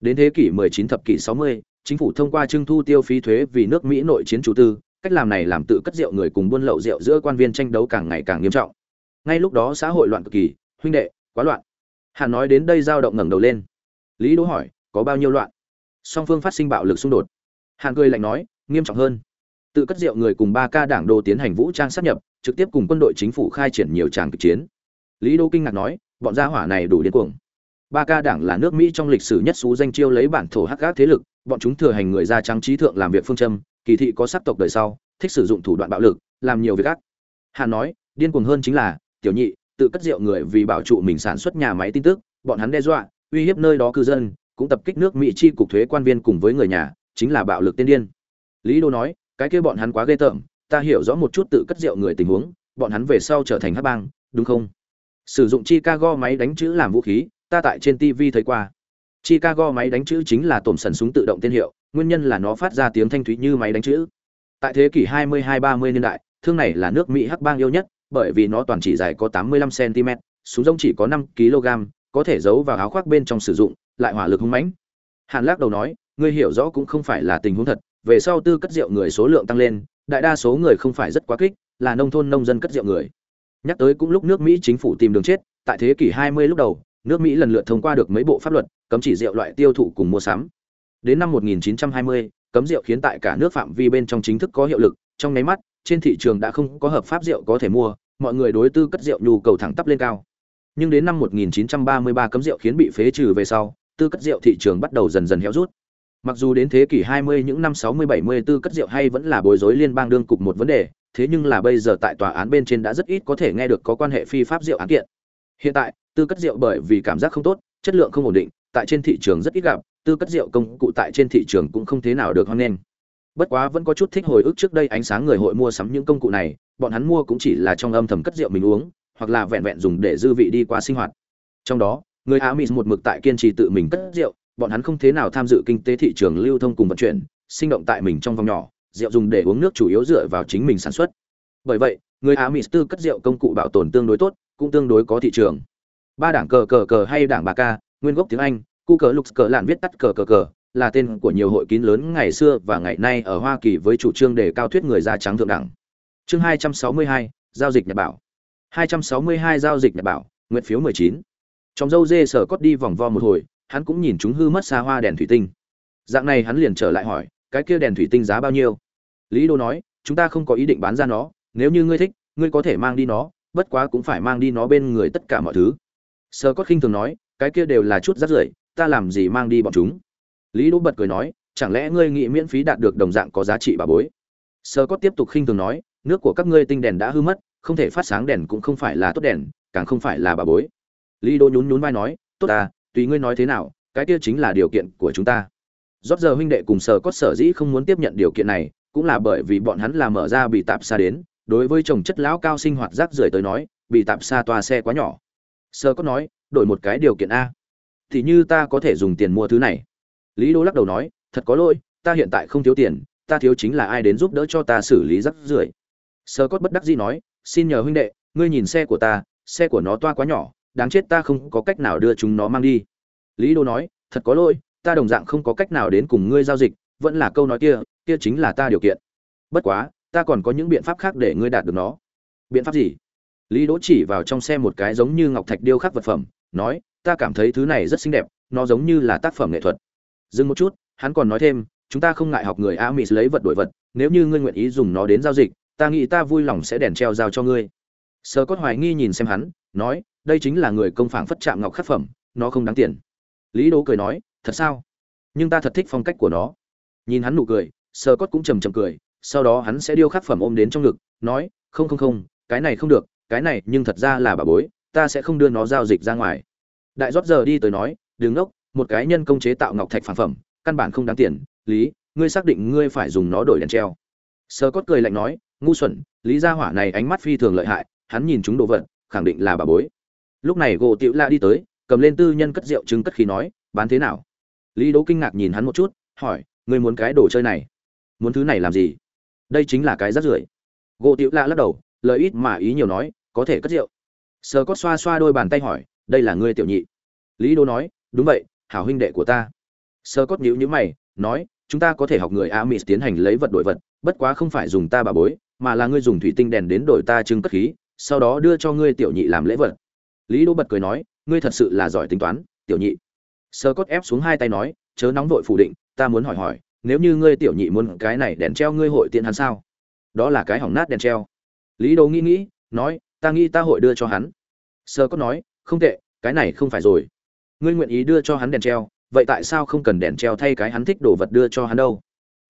Đến thế kỷ 19 thập kỷ 60, chính phủ thông qua trưng thu tiêu phí thuế vì nước Mỹ nội chiến chủ tư, cách làm này làm tự cất rượu người cùng buôn lậu rượu giữa quan viên tranh đấu càng ngày càng nghiêm trọng. Ngay lúc đó xã hội loạn cực kỳ, huynh đệ, quá loạn. Hàn nói đến đây dao động ngẩng đầu lên. Lý Đỗ hỏi, có bao nhiêu loạn? Song phương phát sinh bạo lực xung đột. Hàn cười lạnh nói, nghiêm trọng hơn. Tự cất rượu người cùng ba ca đảng đồ tiến hành vũ trang sát nhập, trực tiếp cùng quân đội chính phủ khai triển nhiều tràng kịch chiến. Lý Đỗ kinh ngạc nói, bọn gia hỏa này đủ điên cuồng ba ca đảng là nước mỹ trong lịch sử nhất xú danh chiêu lấy bản thổ hắc gác thế lực, bọn chúng thừa hành người da trắng trí thượng làm việc phương châm, kỳ thị có sắc tộc đời sau, thích sử dụng thủ đoạn bạo lực, làm nhiều việc ác. Hàn nói, điên cuồng hơn chính là, tiểu nhị, tự cất rượu người vì bảo trụ mình sản xuất nhà máy tin tức, bọn hắn đe dọa, uy hiếp nơi đó cư dân, cũng tập kích nước mỹ chi cục thuế quan viên cùng với người nhà, chính là bạo lực tiên điên. Lý đô nói, cái kia bọn hắn quá ghê tởm, ta hiểu rõ một chút tự cất rượu người tình huống, bọn hắn về sau trở thành hắc bang, đúng không? Sử dụng chicago máy đánh chữ làm vũ khí ta tại trên TV thấy qua. Chicago máy đánh chữ chính là tổm sần súng tự động tên hiệu, nguyên nhân là nó phát ra tiếng thanh thúy như máy đánh chữ. Tại thế kỷ 22-30 niên đại, thương này là nước Mỹ hắc bang yêu nhất, bởi vì nó toàn chỉ dài có 85 cm, súng rông chỉ có 5 kg, có thể giấu vào áo khoác bên trong sử dụng, lại hỏa lực hung mãnh. Hàn Lắc đầu nói, ngươi hiểu rõ cũng không phải là tình huống thật, về sau tư cất rượu người số lượng tăng lên, đại đa số người không phải rất quá kích, là nông thôn nông dân cất rượu người. Nhắc tới cũng lúc nước Mỹ chính phủ tìm đường chết, tại thế kỷ 20 lúc đầu, nước Mỹ lần lượt thông qua được mấy bộ pháp luật, cấm chỉ rượu loại tiêu thụ cùng mua sắm. Đến năm 1920, cấm rượu khiến tại cả nước phạm vi bên trong chính thức có hiệu lực, trong nháy mắt, trên thị trường đã không có hợp pháp rượu có thể mua, mọi người đối tư cất rượu nhu cầu thẳng tắp lên cao. Nhưng đến năm 1933 cấm rượu khiến bị phế trừ về sau, tư cất rượu thị trường bắt đầu dần dần héo rút. Mặc dù đến thế kỷ 20 những năm 60-70 tư cất rượu hay vẫn là bối rối liên bang đương cục một vấn đề, thế nhưng là bây giờ tại tòa án bên trên đã rất ít có thể nghe được có quan hệ phi pháp rượu án kiện. Hiện tại, tư cất rượu bởi vì cảm giác không tốt, chất lượng không ổn định, tại trên thị trường rất ít gặp, tư cất rượu công cụ tại trên thị trường cũng không thế nào được hoan nghênh. Bất quá vẫn có chút thích hồi ức trước đây ánh sáng người hội mua sắm những công cụ này, bọn hắn mua cũng chỉ là trong âm thầm cất rượu mình uống, hoặc là vẹn vẹn dùng để dư vị đi qua sinh hoạt. Trong đó, người amis một mực tại kiên trì tự mình cất rượu, bọn hắn không thế nào tham dự kinh tế thị trường lưu thông cùng vận chuyển, sinh động tại mình trong vòng nhỏ, rượu dùng để uống nước chủ yếu dựa vào chính mình sản xuất. Bởi vậy, người amis tư cất rượu công cụ bảo tồn tương đối tốt, cũng tương đối có thị trường ba đảng cờ cờ cờ hay đảng bà ca, nguyên gốc tiếng anh, cu cờ lục cờ lạn viết tắt cờ cờ cờ, là tên của nhiều hội kín lớn ngày xưa và ngày nay ở hoa kỳ với chủ trương đề cao thuyết người da trắng thượng đẳng. Chương hai trăm sáu mươi hai, giao dịch nhật bảo hai trăm sáu mươi hai, giao dịch nhật bảo nguyện phiếu mười chín. Trong dâu dê sở cốt đi vòng vo một hồi, hắn cũng nhìn chúng hư mất xa hoa đèn thủy tinh. Dạng này hắn liền trở lại hỏi, cái kia đèn thủy tinh giá bao nhiêu? Lý đô nói, chúng ta không có ý định bán ra nó, nếu như ngươi thích, ngươi có thể mang đi nó, bất quá cũng phải mang đi nó bên người tất cả mọi thứ sơ cốt khinh thường nói, cái kia đều là chút rác rưởi, ta làm gì mang đi bọn chúng? Lý đỗ bật cười nói, chẳng lẽ ngươi nghĩ miễn phí đạt được đồng dạng có giá trị bà bối? Sơ cốt tiếp tục khinh thường nói, nước của các ngươi tinh đèn đã hư mất, không thể phát sáng đèn cũng không phải là tốt đèn, càng không phải là bà bối. Lý đỗ nhún nhún vai nói, tốt ta, tùy ngươi nói thế nào, cái kia chính là điều kiện của chúng ta. Rót giờ huynh đệ cùng sơ cốt sở dĩ không muốn tiếp nhận điều kiện này, cũng là bởi vì bọn hắn là mở ra bị tạp xa đến, đối với chồng chất lão cao sinh hoạt rác rưởi tới nói, bị tạp xa toa xe quá nhỏ sơ có nói, đổi một cái điều kiện a. Thì như ta có thể dùng tiền mua thứ này. Lý đô lắc đầu nói, thật có lỗi, ta hiện tại không thiếu tiền, ta thiếu chính là ai đến giúp đỡ cho ta xử lý rắc rưởi. Sơ cốt bất đắc dĩ nói, xin nhờ huynh đệ, ngươi nhìn xe của ta, xe của nó toa quá nhỏ, đáng chết ta không có cách nào đưa chúng nó mang đi. Lý đô nói, thật có lỗi, ta đồng dạng không có cách nào đến cùng ngươi giao dịch, vẫn là câu nói kia kia chính là ta điều kiện. Bất quá, ta còn có những biện pháp khác để ngươi đạt được nó. Biện pháp gì? Lý đỗ chỉ vào trong xe một cái giống như ngọc thạch điêu khắc vật phẩm, nói, ta cảm thấy thứ này rất xinh đẹp, nó giống như là tác phẩm nghệ thuật. Dừng một chút, hắn còn nói thêm, chúng ta không ngại học người a mỹ lấy vật đổi vật, nếu như ngươi nguyện ý dùng nó đến giao dịch, ta nghĩ ta vui lòng sẽ đèn treo giao cho ngươi. Sơ cốt hoài nghi nhìn xem hắn, nói, đây chính là người công phảng phất chạm ngọc khắc phẩm, nó không đáng tiền. Lý đỗ cười nói, thật sao? Nhưng ta thật thích phong cách của nó. Nhìn hắn nụ cười sơ cốt cũng trầm trầm cười, sau đó hắn sẽ điêu khắc phẩm ôm đến trong ngực, nói, không không không, cái này không được cái này nhưng thật ra là bà bối, ta sẽ không đưa nó giao dịch ra ngoài. Đại rót giờ đi tới nói đứng ốc một cái nhân công chế tạo ngọc thạch phản phẩm, căn bản không đáng tiền, lý, ngươi xác định ngươi phải dùng nó đổi đèn treo. Sơ cốt cười lạnh nói, ngu xuẩn, lý gia hỏa này ánh mắt phi thường lợi hại, hắn nhìn chúng đồ vật, khẳng định là bà bối. Lúc này gỗ tiểu la đi tới, cầm lên tư nhân cất rượu trứng cất khí nói, bán thế nào? Lý đỗ kinh ngạc nhìn hắn một chút, hỏi, ngươi muốn cái đồ chơi này? Muốn thứ này làm gì? Đây chính là cái rác rưởi. Gỗ tiểu la lắc đầu, lời ít mà ý nhiều nói có thể cất rượu. Sờ cốt xoa xoa đôi bàn tay hỏi, đây là ngươi tiểu nhị? Lý đô nói, đúng vậy, hảo huynh đệ của ta. Sơ cốt nhíu nhữ mày, nói, chúng ta có thể học người amis tiến hành lấy vật đổi vật, bất quá không phải dùng ta bà bối, mà là ngươi dùng thủy tinh đèn đến đổi ta trưng cất khí, sau đó đưa cho ngươi tiểu nhị làm lễ vật. Lý đô bật cười nói, ngươi thật sự là giỏi tính toán, tiểu nhị. Sơ cốt ép xuống hai tay nói, chớ nóng vội phủ định, ta muốn hỏi hỏi, nếu như ngươi tiểu nhị muốn cái này đèn treo ngươi hội tiện hắn sao? Đó là cái hỏng nát đèn treo. Lý đô nghĩ nghĩ, nói ta nghĩ ta hội đưa cho hắn. Sơ có nói, không tệ, cái này không phải rồi. Ngươi nguyện ý đưa cho hắn đèn treo, vậy tại sao không cần đèn treo thay cái hắn thích đồ vật đưa cho hắn đâu?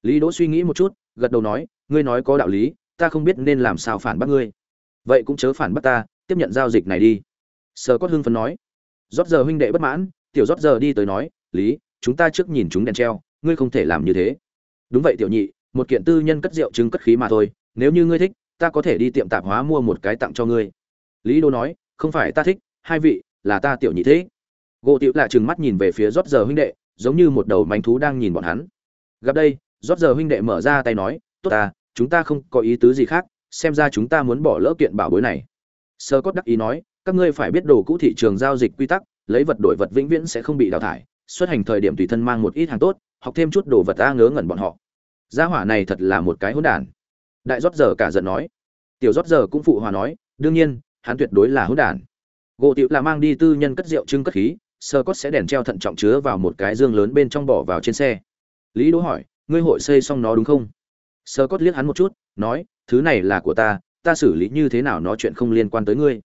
Lý đỗ suy nghĩ một chút, gật đầu nói, ngươi nói có đạo lý, ta không biết nên làm sao phản bác ngươi. Vậy cũng chớ phản bác ta, tiếp nhận giao dịch này đi. Sơ có hưng phấn nói. Rót giờ huynh đệ bất mãn, tiểu rót giờ đi tới nói, lý, chúng ta trước nhìn chúng đèn treo, ngươi không thể làm như thế. Đúng vậy tiểu nhị, một kiện tư nhân cất rượu chứng cất khí mà thôi, nếu như ngươi thích ta có thể đi tiệm tạp hóa mua một cái tặng cho ngươi. Lý đô nói, không phải ta thích, hai vị, là ta tiểu nhị thế gỗ tiểu lạ trừng mắt nhìn về phía rót giờ huynh đệ, giống như một đầu manh thú đang nhìn bọn hắn. Gặp đây, rót giờ huynh đệ mở ra tay nói, tốt ta, chúng ta không có ý tứ gì khác, xem ra chúng ta muốn bỏ lỡ kiện bảo bối này. Sơ cốt đắc ý nói, các ngươi phải biết đồ cũ thị trường giao dịch quy tắc, lấy vật đổi vật vĩnh viễn sẽ không bị đào thải, xuất hành thời điểm tùy thân mang một ít hàng tốt, học thêm chút đồ vật ta ngớ ngẩn bọn họ. Gia hỏa này thật là một cái hỗn đản đại rót giờ cả giận nói. Tiểu rót giờ cũng phụ hòa nói, đương nhiên, hắn tuyệt đối là hỗn đản. Gỗ tiểu là mang đi tư nhân cất rượu trưng cất khí, sơ cốt sẽ đèn treo thận trọng chứa vào một cái dương lớn bên trong bỏ vào trên xe. Lý đỗ hỏi, ngươi hội xây xong nó đúng không? Sơ cốt liếc hắn một chút, nói, thứ này là của ta ta xử lý như thế nào nó chuyện không liên quan tới ngươi.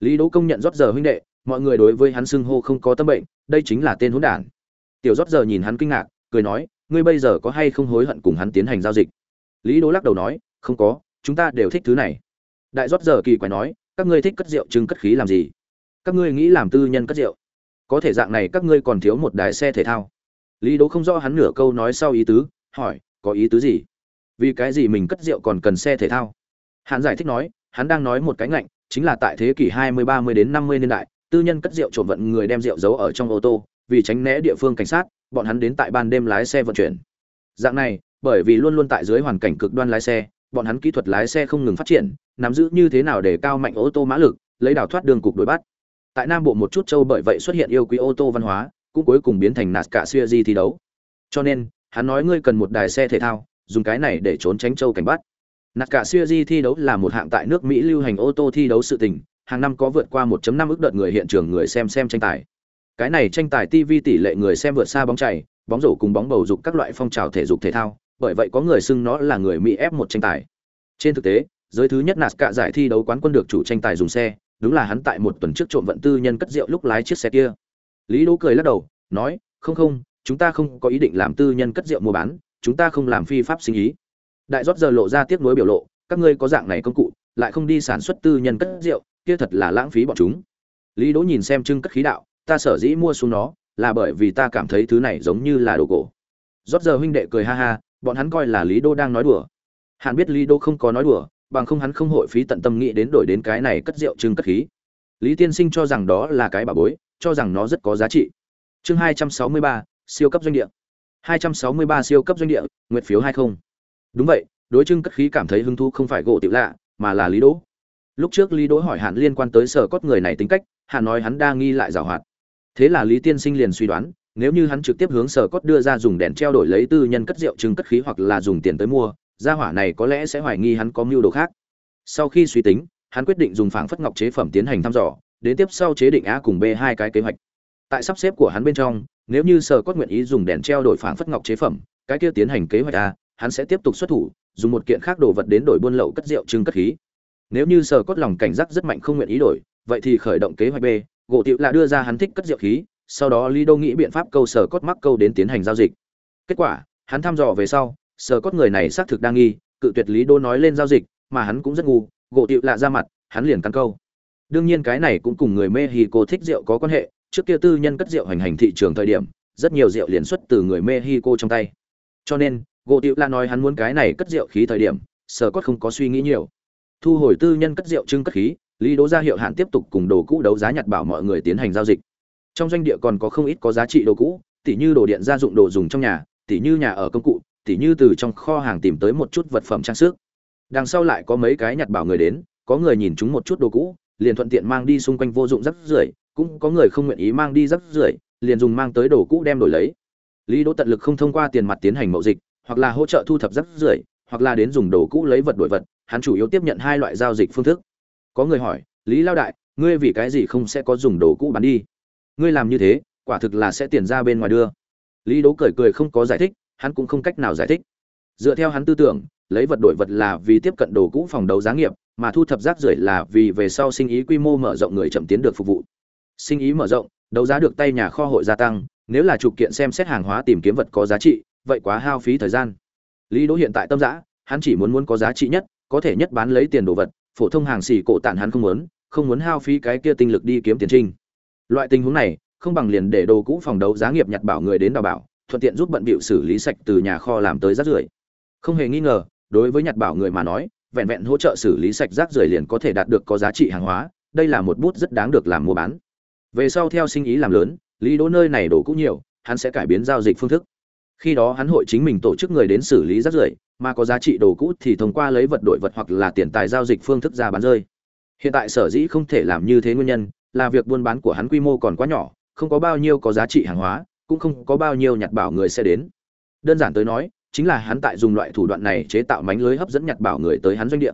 Lý đỗ công nhận rót giờ huynh đệ, mọi người đối với hắn xưng hô không có tâm bệnh, đây chính là tên hỗn đản. Tiểu rót giờ nhìn hắn kinh ngạc, cười nói, ngươi bây giờ có hay không hối hận cùng hắn tiến hành giao dịch? Lý đỗ lắc đầu nói không có, chúng ta đều thích thứ này. Đại rót giờ kỳ quái nói, các ngươi thích cất rượu trưng cất khí làm gì? Các ngươi nghĩ làm tư nhân cất rượu. Có thể dạng này các ngươi còn thiếu một đài xe thể thao. Lý đỗ không rõ hắn nửa câu nói sau ý tứ, hỏi, có ý tứ gì? Vì cái gì mình cất rượu còn cần xe thể thao? Hắn giải thích nói, hắn đang nói một cái ngạnh, chính là tại thế kỷ 20-30 đến 50 niên đại, tư nhân cất rượu trộm vận người đem rượu giấu ở trong ô tô, vì tránh né địa phương cảnh sát, bọn hắn đến tại ban đêm lái xe vận chuyển. Dạng này, bởi vì luôn luôn tại dưới hoàn cảnh cực đoan lái xe bọn hắn kỹ thuật lái xe không ngừng phát triển nắm giữ như thế nào để cao mạnh ô tô mã lực lấy đào thoát đường cục đuổi bắt. Tại nam bộ một chút châu bởi vậy xuất hiện yêu quý ô tô văn hóa cũng cuối cùng biến thành nạt cả siêu di thi đấu. Cho nên hắn nói ngươi cần một đài xe thể thao dùng cái này để trốn tránh châu cảnh bắt. Nạt cả siêu di thi đấu là một hạng tại nước mỹ lưu hành ô tô thi đấu sự tình hàng năm có vượt qua 1.5 ức đợt người hiện trường người xem xem tranh tài. Cái này tranh tài TV tỷ lệ người xem vượt xa bóng chày, bóng rổ cùng bóng bầu dục các loại phong trào thể dục thể thao, bởi vậy có người xưng nó là người Mỹ f một tranh tài. Trên thực tế, giới thứ nhất NASCAR giải thi đấu quán quân được chủ tranh tài dùng xe, đúng là hắn tại một tuần trước trộm vận tư nhân cất rượu lúc lái chiếc xe kia. Lý Đỗ cười lắc đầu, nói, "Không không, chúng ta không có ý định làm tư nhân cất rượu mua bán, chúng ta không làm phi pháp sinh ý." Đại rót giờ lộ ra tiếc nuối biểu lộ, các ngươi có dạng này công cụ, lại không đi sản xuất tư nhân cất rượu, kia thật là lãng phí bọn chúng. Lý Đỗ nhìn xem trưng cất khí đạo, ta sở dĩ mua xuống nó là bởi vì ta cảm thấy thứ này giống như là đồ cổ rót giờ huynh đệ cười ha ha bọn hắn coi là lý đô đang nói đùa. Hắn biết lý đô không có nói đùa, bằng không hắn không hội phí tận tâm nghĩ đến đổi đến cái này cất rượu trưng cất khí. Lý tiên sinh cho rằng đó là cái bà bối, cho rằng nó rất có giá trị. Chương hai trăm sáu mươi ba, siêu cấp doanh địa. hai trăm sáu mươi ba siêu cấp doanh địa, nguyệt phiếu hai không. Đúng vậy, đối trưng cất khí cảm thấy hứng thú không phải gỗ tiểu lạ, mà là lý đỗ lúc trước lý đỗ hỏi hạn liên quan tới sở cốt người này tính cách hạn nói hắn đa nghi lại giảo hoạt. Thế là lý tiên sinh liền suy đoán nếu như hắn trực tiếp hướng sở cốt đưa ra dùng đèn treo đổi lấy tư nhân cất rượu trưng cất khí hoặc là dùng tiền tới mua, gia hỏa này có lẽ sẽ hoài nghi hắn có mưu đồ khác. Sau khi suy tính, hắn quyết định dùng phảng phất ngọc chế phẩm tiến hành thăm dò, đến tiếp sau chế định a cùng b hai cái kế hoạch. Tại sắp xếp của hắn bên trong, nếu như sở cốt nguyện ý dùng đèn treo đổi phảng phất ngọc chế phẩm, cái kia tiến hành kế hoạch a, hắn sẽ tiếp tục xuất thủ, dùng một kiện khác đồ vật đến đổi buôn lậu cất rượu trưng cất khí. Nếu như sở cốt lòng cảnh giác rất mạnh không nguyện ý đổi, vậy thì khởi động kế hoạch b, gỗ tiệu là đưa ra hắn thích cất rượu khí sau đó lý đô nghĩ biện pháp câu sở cốt mắc câu đến tiến hành giao dịch. Kết quả, hắn thăm dò về sau, sở cốt người này xác thực đang nghi, cự tuyệt lý đô nói lên giao dịch, mà hắn cũng rất ngu, gỗ tiệu lạ ra mặt, hắn liền căn câu. Đương nhiên cái này cũng cùng người mexico thích rượu có quan hệ, trước kia tư nhân cất rượu hành hành thị trường thời điểm, rất nhiều rượu liền xuất từ người mexico trong tay. Cho nên, gỗ tiệu lạ nói hắn muốn cái này cất rượu khí thời điểm, sở cốt không có suy nghĩ nhiều. Thu hồi tư nhân cất rượu trưng cất khí, lý đỗ ra hiệu hạn tiếp tục cùng đồ cũ đấu giá nhặt bảo mọi người tiến hành giao dịch trong doanh địa còn có không ít có giá trị đồ cũ, tỉ như đồ điện gia dụng đồ dùng trong nhà, tỉ như nhà ở công cụ, tỉ như từ trong kho hàng tìm tới một chút vật phẩm trang sức. Đằng sau lại có mấy cái nhặt bảo người đến, có người nhìn chúng một chút đồ cũ, liền thuận tiện mang đi xung quanh vô dụng rắc rưởi, cũng có người không nguyện ý mang đi rắc rưởi, liền dùng mang tới đồ cũ đem đổi lấy. Lý đỗ tận lực không thông qua tiền mặt tiến hành mậu dịch, hoặc là hỗ trợ thu thập rắc rưởi, hoặc là đến dùng đồ cũ lấy vật đổi vật, hắn chủ yếu tiếp nhận hai loại giao dịch phương thức. Có người hỏi, lý lao đại, ngươi vì cái gì không sẽ có dùng đồ cũ bán đi? Ngươi làm như thế, quả thực là sẽ tiền ra bên ngoài đưa. Lý đỗ cười cười không có giải thích, hắn cũng không cách nào giải thích. Dựa theo hắn tư tưởng, lấy vật đổi vật là vì tiếp cận đồ cũ phòng đấu giá nghiệp, mà thu thập rác rưởi là vì về sau sinh ý quy mô mở rộng người chậm tiến được phục vụ. Sinh ý mở rộng, đấu giá được tay nhà kho hội gia tăng, nếu là trục kiện xem xét hàng hóa tìm kiếm vật có giá trị, vậy quá hao phí thời gian. Lý đỗ hiện tại tâm giã hắn chỉ muốn muốn có giá trị nhất, có thể nhất bán lấy tiền đồ vật, phổ thông hàng xỉ cổ tản hắn không muốn không muốn hao phí cái kia tinh lực đi kiếm tiền trinh loại tình huống này, không bằng liền để đồ cũ phòng đấu giá nghiệp nhặt bảo người đến đào bảo, thuận tiện giúp bận bịu xử lý sạch từ nhà kho làm tới rác rưởi. Không hề nghi ngờ, đối với nhặt bảo người mà nói, vẹn vẹn hỗ trợ xử lý sạch rác rưởi liền có thể đạt được có giá trị hàng hóa, đây là một bút rất đáng được làm mua bán. Về sau theo sinh ý làm lớn, lý đỗ nơi này đồ cũ nhiều, hắn sẽ cải biến giao dịch phương thức. Khi đó hắn hội chính mình tổ chức người đến xử lý rác rưởi, mà có giá trị đồ cũ thì thông qua lấy vật đổi vật hoặc là tiền tài giao dịch phương thức ra bán rơi. Hiện tại sở dĩ không thể làm như thế nguyên nhân là việc buôn bán của hắn quy mô còn quá nhỏ, không có bao nhiêu có giá trị hàng hóa, cũng không có bao nhiêu nhặt bảo người sẽ đến. Đơn giản tới nói, chính là hắn tại dùng loại thủ đoạn này chế tạo mánh lưới hấp dẫn nhặt bảo người tới hắn doanh địa.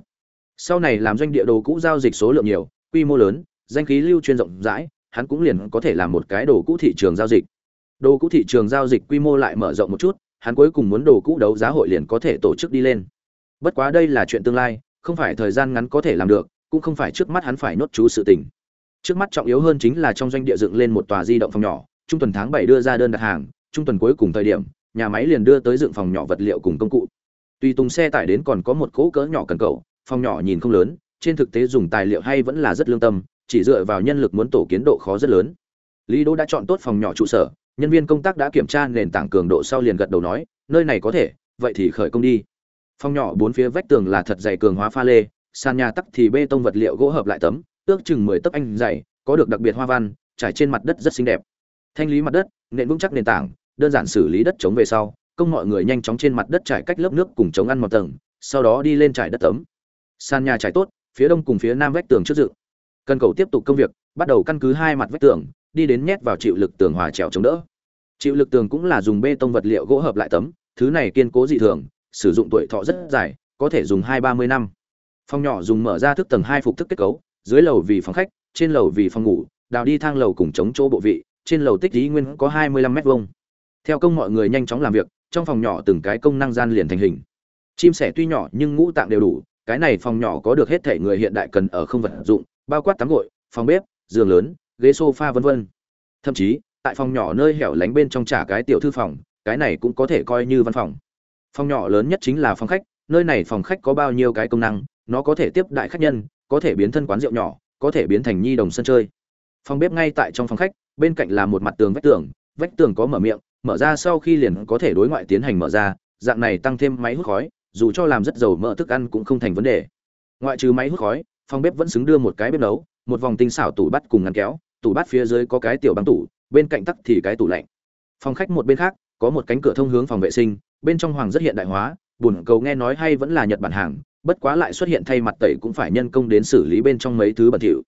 Sau này làm doanh địa đồ cũ giao dịch số lượng nhiều, quy mô lớn, danh khí lưu truyền rộng rãi, hắn cũng liền có thể làm một cái đồ cũ thị trường giao dịch. Đồ cũ thị trường giao dịch quy mô lại mở rộng một chút, hắn cuối cùng muốn đồ cũ đấu giá hội liền có thể tổ chức đi lên. Bất quá đây là chuyện tương lai, không phải thời gian ngắn có thể làm được, cũng không phải trước mắt hắn phải nốt chú sự tình trước mắt trọng yếu hơn chính là trong doanh địa dựng lên một tòa di động phòng nhỏ, trung tuần tháng bảy đưa ra đơn đặt hàng, trung tuần cuối cùng thời điểm, nhà máy liền đưa tới dựng phòng nhỏ vật liệu cùng công cụ. Tùy tùng xe tải đến còn có một cỗ cỡ nhỏ cần cầu, phòng nhỏ nhìn không lớn, trên thực tế dùng tài liệu hay vẫn là rất lương tâm, chỉ dựa vào nhân lực muốn tổ kiến độ khó rất lớn. Lý đỗ đã chọn tốt phòng nhỏ trụ sở, nhân viên công tác đã kiểm tra nền tảng cường độ sau liền gật đầu nói, nơi này có thể, vậy thì khởi công đi. Phòng nhỏ bốn phía vách tường là thật dày cường hóa pha lê, sàn nhà tắc thì bê tông vật liệu gỗ hợp lại tấm ước chừng mười tấc anh dày, có được đặc biệt hoa văn, trải trên mặt đất rất xinh đẹp. Thanh lý mặt đất, nền vững chắc nền tảng, đơn giản xử lý đất chống về sau, công mọi người nhanh chóng trên mặt đất trải cách lớp nước cùng chống ăn một tầng, sau đó đi lên trải đất tấm. San nhà trải tốt, phía đông cùng phía nam vách tường trước dựng cần cầu tiếp tục công việc, bắt đầu căn cứ hai mặt vách tường, đi đến nhét vào chịu lực tường hòa trèo chống đỡ. Chịu lực tường cũng là dùng bê tông vật liệu gỗ hợp lại tấm, thứ này kiên cố dị thường, sử dụng tuổi thọ rất dài, có thể dùng hai ba mươi năm. Phòng nhỏ dùng mở ra thức tầng hai phục thức kết cấu dưới lầu vì phòng khách, trên lầu vì phòng ngủ, đào đi thang lầu cùng chống chỗ bộ vị, trên lầu tích lý nguyên có hai mươi lăm mét vuông. Theo công mọi người nhanh chóng làm việc, trong phòng nhỏ từng cái công năng gian liền thành hình. Chim sẻ tuy nhỏ nhưng ngũ tạng đều đủ, cái này phòng nhỏ có được hết thể người hiện đại cần ở không vật dụng, bao quát tắm gội, phòng bếp, giường lớn, ghế sofa vân vân. Thậm chí, tại phòng nhỏ nơi hẻo lánh bên trong trả cái tiểu thư phòng, cái này cũng có thể coi như văn phòng. Phòng nhỏ lớn nhất chính là phòng khách, nơi này phòng khách có bao nhiêu cái công năng, nó có thể tiếp đại khách nhân có thể biến thân quán rượu nhỏ, có thể biến thành nhi đồng sân chơi. Phòng bếp ngay tại trong phòng khách, bên cạnh là một mặt tường vách tường vách tường có mở miệng, mở ra sau khi liền có thể đối ngoại tiến hành mở ra, dạng này tăng thêm máy hút khói, dù cho làm rất dầu mỡ thức ăn cũng không thành vấn đề. Ngoại trừ máy hút khói, phòng bếp vẫn xứng đưa một cái bếp nấu, một vòng tinh xảo tủ bắt cùng ngăn kéo, tủ bát phía dưới có cái tiểu băng tủ, bên cạnh tắc thì cái tủ lạnh. Phòng khách một bên khác, có một cánh cửa thông hướng phòng vệ sinh, bên trong hoàng rất hiện đại hóa, buồn cầu nghe nói hay vẫn là nhật bản hàng bất quá lại xuất hiện thay mặt tẩy cũng phải nhân công đến xử lý bên trong mấy thứ bẩn thỉu.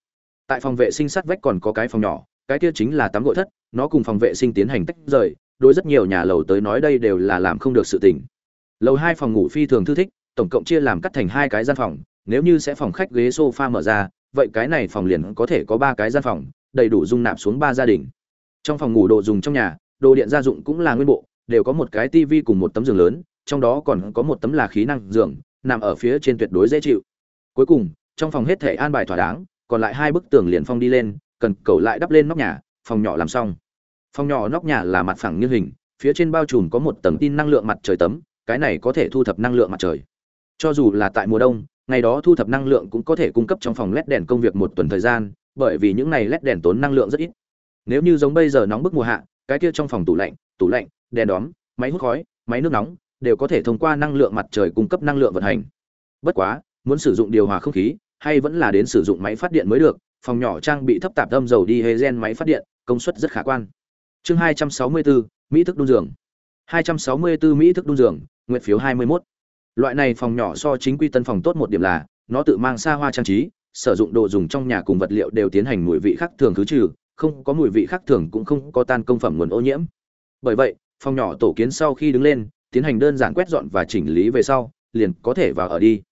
Tại phòng vệ sinh sát vách còn có cái phòng nhỏ, cái kia chính là tắm gội thất, nó cùng phòng vệ sinh tiến hành tách rời, đối rất nhiều nhà lầu tới nói đây đều là làm không được sự tình. Lầu hai phòng ngủ phi thường thư thích, tổng cộng chia làm cắt thành hai cái gian phòng, nếu như sẽ phòng khách ghế sofa mở ra, vậy cái này phòng liền có thể có ba cái gian phòng, đầy đủ dung nạp xuống ba gia đình. Trong phòng ngủ đồ dùng trong nhà, đồ điện gia dụng cũng là nguyên bộ, đều có một cái tivi cùng một tấm giường lớn, trong đó còn có một tấm là khí năng giường nằm ở phía trên tuyệt đối dễ chịu. Cuối cùng, trong phòng hết thể an bài thỏa đáng, còn lại hai bức tường liền phong đi lên, cần cầu lại đắp lên nóc nhà, phòng nhỏ làm xong. Phòng nhỏ nóc nhà là mặt phẳng như hình, phía trên bao trùm có một tầng tin năng lượng mặt trời tấm, cái này có thể thu thập năng lượng mặt trời. Cho dù là tại mùa đông, ngày đó thu thập năng lượng cũng có thể cung cấp trong phòng led đèn công việc một tuần thời gian, bởi vì những này led đèn tốn năng lượng rất ít. Nếu như giống bây giờ nóng bức mùa hạ, cái kia trong phòng tủ lạnh tủ lạnh, đèn đóm, máy hút khói, máy nước nóng đều có thể thông qua năng lượng mặt trời cung cấp năng lượng vận hành. Bất quá muốn sử dụng điều hòa không khí hay vẫn là đến sử dụng máy phát điện mới được phòng nhỏ trang bị thấp tạp âm dầu đi hê máy phát điện công suất rất khả quan. Chương 264, mỹ thức đun giường. 264 mỹ thức đun giường nguyện phiếu 21. loại này phòng nhỏ so chính quy tân phòng tốt một điểm là nó tự mang xa hoa trang trí sử dụng đồ dùng trong nhà cùng vật liệu đều tiến hành mùi vị khác thường thứ trừ không có mùi vị khác thường cũng không có tan công phẩm nguồn ô nhiễm. Bởi vậy phòng nhỏ tổ kiến sau khi đứng lên tiến hành đơn giản quét dọn và chỉnh lý về sau, liền có thể vào ở đi.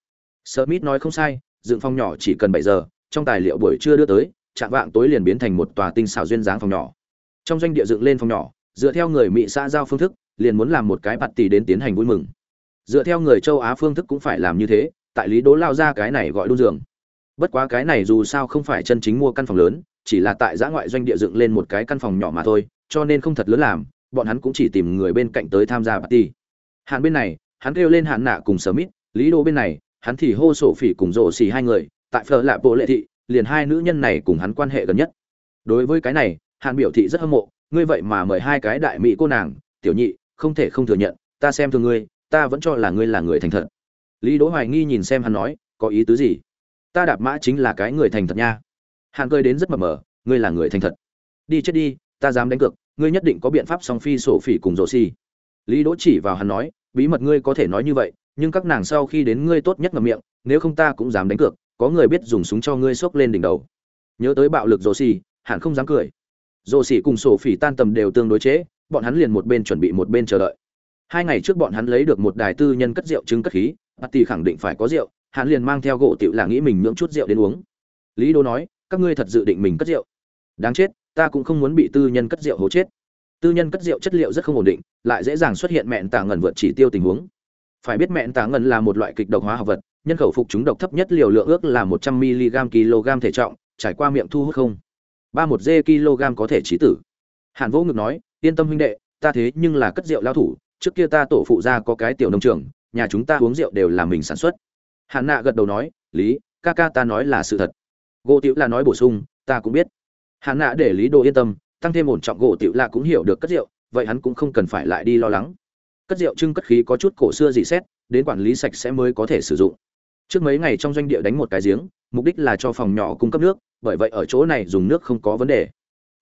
Smith nói không sai, dựng phòng nhỏ chỉ cần bảy giờ, trong tài liệu buổi trưa đưa tới, chạm vạng tối liền biến thành một tòa tinh xảo duyên dáng phòng nhỏ. Trong doanh địa dựng lên phòng nhỏ, dựa theo người mỹ xã giao phương thức, liền muốn làm một cái bạt tỷ đến tiến hành vui mừng. Dựa theo người châu á phương thức cũng phải làm như thế, tại lý đố lao ra cái này gọi đôn giường. Bất quá cái này dù sao không phải chân chính mua căn phòng lớn, chỉ là tại giã ngoại doanh địa dựng lên một cái căn phòng nhỏ mà thôi, cho nên không thật lớn làm, bọn hắn cũng chỉ tìm người bên cạnh tới tham gia party Hàn bên này hắn kêu lên Hàn nạ cùng Smith, mít lý đô bên này hắn thì hô sổ phỉ cùng rộ xì hai người tại phở lạ bộ lệ thị liền hai nữ nhân này cùng hắn quan hệ gần nhất. Đối với cái này Hàn biểu thị rất hâm mộ ngươi vậy mà mời hai cái đại mỹ cô nàng tiểu nhị không thể không thừa nhận ta xem thường ngươi ta vẫn cho là ngươi là người thành thật. Lý đỗ hoài nghi nhìn xem hắn nói có ý tứ gì? Ta đạp mã chính là cái người thành thật nha. Hàn cười đến rất mập mờ ngươi là người thành thật. Đi chết đi ta dám đánh cược ngươi nhất định có biện pháp song phi sổ phỉ cùng rổ xì lý đỗ chỉ vào hắn nói, bí mật ngươi có thể nói như vậy, nhưng các nàng sau khi đến ngươi tốt nhất ngậm miệng, nếu không ta cũng dám đánh cược, có người biết dùng súng cho ngươi xốc lên đỉnh đầu. Nhớ tới bạo lực rổ hắn không dám cười. Rổ cùng sổ phỉ tan tầm đều tương đối chế, bọn hắn liền một bên chuẩn bị một bên chờ đợi. Hai ngày trước bọn hắn lấy được một đài tư nhân cất rượu trứng cất khí Patty khẳng định phải có rượu, hắn liền mang theo gỗ tiểu là nghĩ mình nhưỡng chút rượu đến uống. Lý Đỗ nói, các ngươi thật dự định mình cất rượu? Đáng chết, ta cũng không muốn bị tư nhân cất rượu hố chết tư nhân cất rượu chất liệu rất không ổn định, lại dễ dàng xuất hiện mẹn tà ngần vượt chỉ tiêu tình huống. Phải biết mẹn tà ngần là một loại kịch độc hóa học vật, nhân khẩu phục chúng độc thấp nhất liều lượng ước là một trăm mg kg thể trọng, trải qua miệng thu hút không? ba một g kg có thể trí tử. Hàn vỗ ngực nói, yên tâm huynh đệ, ta thế nhưng là cất rượu lao thủ, trước kia ta tổ phụ gia có cái tiểu nông trường, nhà chúng ta uống rượu đều là mình sản xuất. Hàn nạ gật đầu nói, lý, ca ca ta nói là sự thật. Gỗ tiểu là nói bổ sung, ta cũng biết. Hàn nạ để lý đồ yên tâm tăng thêm ổn trọng gỗ tiểu là cũng hiểu được cất rượu, vậy hắn cũng không cần phải lại đi lo lắng. Cất rượu trưng cất khí có chút cổ xưa dị xét, đến quản lý sạch sẽ mới có thể sử dụng. Trước mấy ngày trong doanh địa đánh một cái giếng, mục đích là cho phòng nhỏ cung cấp nước, bởi vậy ở chỗ này dùng nước không có vấn đề.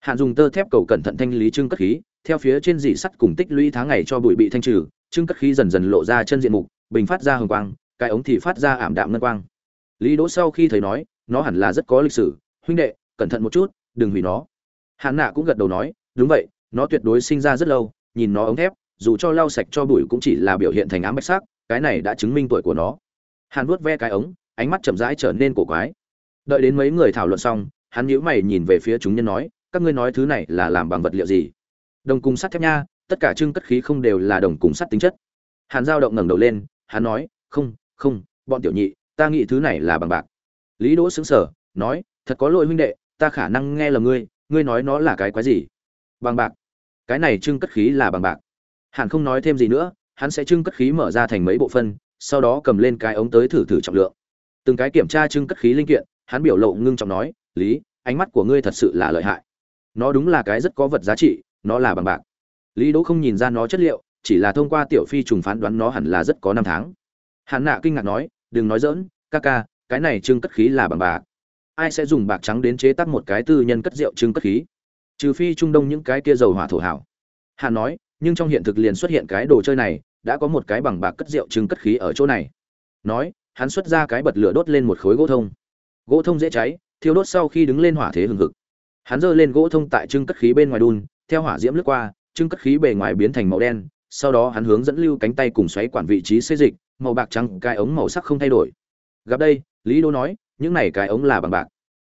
Hạn dùng tơ thép cầu cẩn thận thanh lý trưng cất khí, theo phía trên dị sắt cùng tích lũy tháng ngày cho bụi bị thanh trừ, trưng cất khí dần dần lộ ra chân diện mục, bình phát ra hồng quang, cái ống thì phát ra ảm đạm ngân quang. Lý đỗ sau khi thấy nói, nó hẳn là rất có lịch sử, huynh đệ, cẩn thận một chút, đừng hủy nó. Hàn nạ cũng gật đầu nói, đúng vậy, nó tuyệt đối sinh ra rất lâu, nhìn nó ống thép, dù cho lau sạch cho bụi cũng chỉ là biểu hiện thành ám bạch sắc, cái này đã chứng minh tuổi của nó. Hắn vuốt ve cái ống, ánh mắt chậm rãi trở nên cổ quái. Đợi đến mấy người thảo luận xong, hắn nhíu mày nhìn về phía chúng nhân nói, các ngươi nói thứ này là làm bằng vật liệu gì? Đồng cùng sắt thép nha, tất cả trưng cất khí không đều là đồng cùng sắt tính chất. Hàn giao động ngẩng đầu lên, hắn nói, không không, bọn tiểu nhị, ta nghĩ thứ này là bằng bạc. Lý đỗ xứng sở nói, thật có lỗi huynh đệ, ta khả năng nghe lầm ngươi ngươi nói nó là cái quái gì? Bằng bạc. Cái này trưng cất khí là bằng bạc. Hàn không nói thêm gì nữa, hắn sẽ trưng cất khí mở ra thành mấy bộ phân, sau đó cầm lên cái ống tới thử thử trọng lượng. Từng cái kiểm tra trưng cất khí linh kiện, hắn biểu lộ ngưng trọng nói, lý, ánh mắt của ngươi thật sự là lợi hại. Nó đúng là cái rất có vật giá trị, nó là bằng bạc. Lý đỗ không nhìn ra nó chất liệu, chỉ là thông qua tiểu phi trùng phán đoán nó hẳn là rất có năm tháng. Hắn nạ kinh ngạc nói, đừng nói dỡn ca ca, cái này trưng cất khí là bằng bạc ai sẽ dùng bạc trắng đến chế tác một cái tư nhân cất rượu trưng cất khí? Trừ phi trung đông những cái kia dầu hỏa thổ hảo. Hà nói, nhưng trong hiện thực liền xuất hiện cái đồ chơi này, đã có một cái bằng bạc cất rượu trưng cất khí ở chỗ này. Nói, hắn xuất ra cái bật lửa đốt lên một khối gỗ thông. Gỗ thông dễ cháy, thiêu đốt sau khi đứng lên hỏa thế hừng hực. Hắn giơ lên gỗ thông tại trưng cất khí bên ngoài đun, theo hỏa diễm lướt qua, trưng cất khí bề ngoài biến thành màu đen, sau đó hắn hướng dẫn lưu cánh tay cùng xoáy quản vị trí xây dịch, màu bạc trắng, cái ống màu sắc không thay đổi. Gặp đây, lý đô nói những này cái ống là bằng bạc.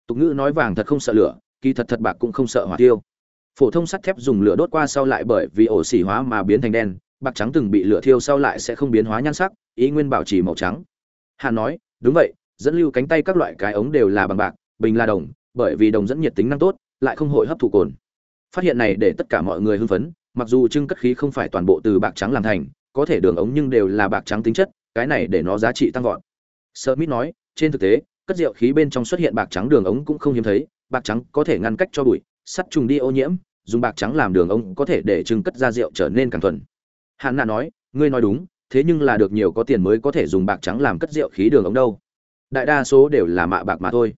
Tục ngữ nói vàng thật không sợ lửa, kỳ thật thật bạc cũng không sợ hỏa tiêu phổ thông sắt thép dùng lửa đốt qua sau lại bởi vì ổ xỉ hóa mà biến thành đen, bạc trắng từng bị lửa thiêu sau lại sẽ không biến hóa nhan sắc, ý nguyên bảo trì màu trắng. Hà nói, đúng vậy, dẫn lưu cánh tay các loại cái ống đều là bằng bạc, bình là đồng, bởi vì đồng dẫn nhiệt tính năng tốt, lại không hội hấp thụ cồn. Phát hiện này để tất cả mọi người hưng phấn, mặc dù trưng cất khí không phải toàn bộ từ bạc trắng làm thành, có thể đường ống nhưng đều là bạc trắng tính chất, cái này để nó giá trị tăng vọt. Smith nói, trên thực tế cất rượu khí bên trong xuất hiện bạc trắng đường ống cũng không hiếm thấy, bạc trắng có thể ngăn cách cho bụi, sắt trùng đi ô nhiễm, dùng bạc trắng làm đường ống có thể để trưng cất ra rượu trở nên càng thuần. Hàn nạ nói, ngươi nói đúng, thế nhưng là được nhiều có tiền mới có thể dùng bạc trắng làm cất rượu khí đường ống đâu. Đại đa số đều là mạ bạc mà thôi.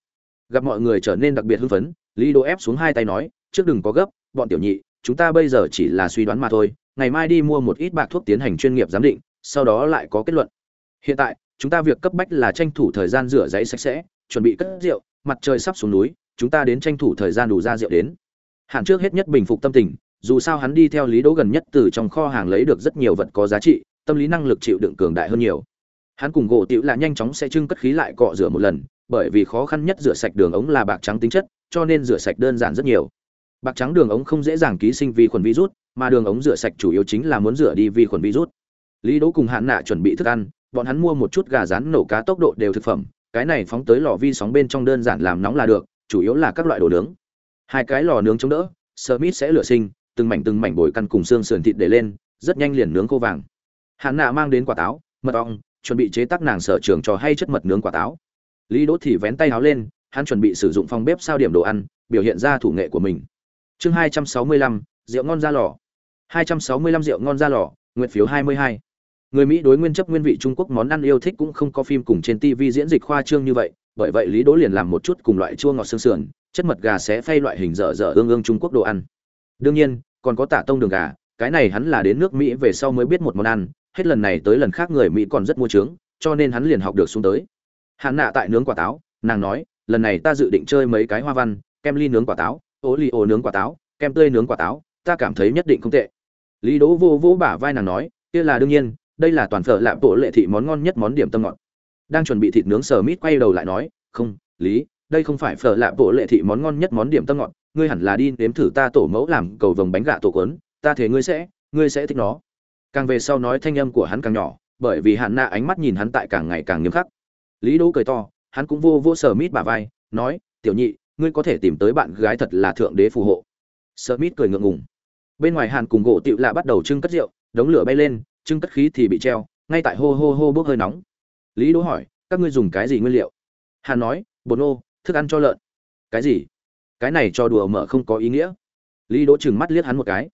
Gặp mọi người trở nên đặc biệt hưng phấn, lý đô ép xuống hai tay nói, trước đừng có gấp, bọn tiểu nhị, chúng ta bây giờ chỉ là suy đoán mà thôi, ngày mai đi mua một ít bạc thuốc tiến hành chuyên nghiệp giám định, sau đó lại có kết luận. Hiện tại chúng ta việc cấp bách là tranh thủ thời gian rửa giấy sạch sẽ, chuẩn bị cất rượu, mặt trời sắp xuống núi, chúng ta đến tranh thủ thời gian đủ ra rượu đến. Hạn trước hết nhất bình phục tâm tình, dù sao hắn đi theo lý đỗ gần nhất từ trong kho hàng lấy được rất nhiều vật có giá trị, tâm lý năng lực chịu đựng cường đại hơn nhiều. Hắn cùng gỗ tiểu là nhanh chóng sẽ trưng cất khí lại cọ rửa một lần, bởi vì khó khăn nhất rửa sạch đường ống là bạc trắng tính chất, cho nên rửa sạch đơn giản rất nhiều. Bạc trắng đường ống không dễ dàng ký sinh vi khuẩn virus, mà đường ống rửa sạch chủ yếu chính là muốn rửa đi vi khuẩn virus. Lý đỗ cùng hạn nạ chuẩn bị thức ăn bọn hắn mua một chút gà rán nổ cá tốc độ đều thực phẩm, cái này phóng tới lò vi sóng bên trong đơn giản làm nóng là được, chủ yếu là các loại đồ nướng. Hai cái lò nướng chống đỡ, Smith sẽ lửa sinh, từng mảnh từng mảnh bồi căn cùng xương sườn thịt để lên, rất nhanh liền nướng khô vàng. Hạn nạ mang đến quả táo, mật ong, chuẩn bị chế tác nàng sở trường cho hay chất mật nướng quả táo. Lý đỗ thì vén tay áo lên, hắn chuẩn bị sử dụng phòng bếp sao điểm đồ ăn, biểu hiện ra thủ nghệ của mình. Chương hai trăm sáu mươi lăm, rượu ngon ra lò. Hai trăm sáu mươi lăm rượu ngon ra lò nguyện phiếu hai mươi hai người mỹ đối nguyên chấp nguyên vị trung quốc món ăn yêu thích cũng không có phim cùng trên tv diễn dịch khoa trương như vậy, bởi vậy lý đỗ liền làm một chút cùng loại chua ngọt xương sườn, chất mật gà sẽ phay loại hình dở dở ương ương trung quốc đồ ăn. Đương nhiên, còn có tả tông đường gà, cái này hắn là đến nước mỹ về sau mới biết một món ăn, hết lần này tới lần khác người mỹ còn rất mua trướng, cho nên hắn liền học được xuống tới. Hạn nạ tại nướng quả táo, nàng nói, lần này ta dự định chơi mấy cái hoa văn, kem ly nướng quả táo, ô li ô nướng quả táo, kem tươi nướng quả táo, ta cảm thấy nhất định không tệ. Lý đỗ vô vỗ bả vai nàng nói, kia là đương nhiên đây là toàn phở lạ bộ lệ thị món ngon nhất món điểm tâm ngọt. Đang chuẩn bị thịt nướng sờ mít quay đầu lại nói, không, lý, đây không phải phở lạ bộ lệ thị món ngon nhất món điểm tâm ngọt, ngươi hẳn là đi nếm thử ta tổ mẫu làm cầu vồng bánh gạ tổ quấn ta thế ngươi sẽ ngươi sẽ thích nó. Càng về sau nói thanh âm của hắn càng nhỏ, bởi vì hạn nạ ánh mắt nhìn hắn tại càng ngày càng nghiêm khắc. Lý đỗ cười to, hắn cũng vô vô sờ mít bà vai, nói, tiểu nhị, ngươi có thể tìm tới bạn gái thật là thượng đế phù hộ. Sờ mít cười ngượng ngùng. Bên ngoài hàn cùng gỗ tựu lạ bắt đầu trưng cất rượu, đống lửa bay lên trưng cất khí thì bị treo, ngay tại hô hô hô bốc hơi nóng. Lý đỗ hỏi, các ngươi dùng cái gì nguyên liệu? Hàn nói, bột nô, thức ăn cho lợn. Cái gì? Cái này cho đùa mở không có ý nghĩa. Lý đỗ chừng mắt liếc hắn một cái.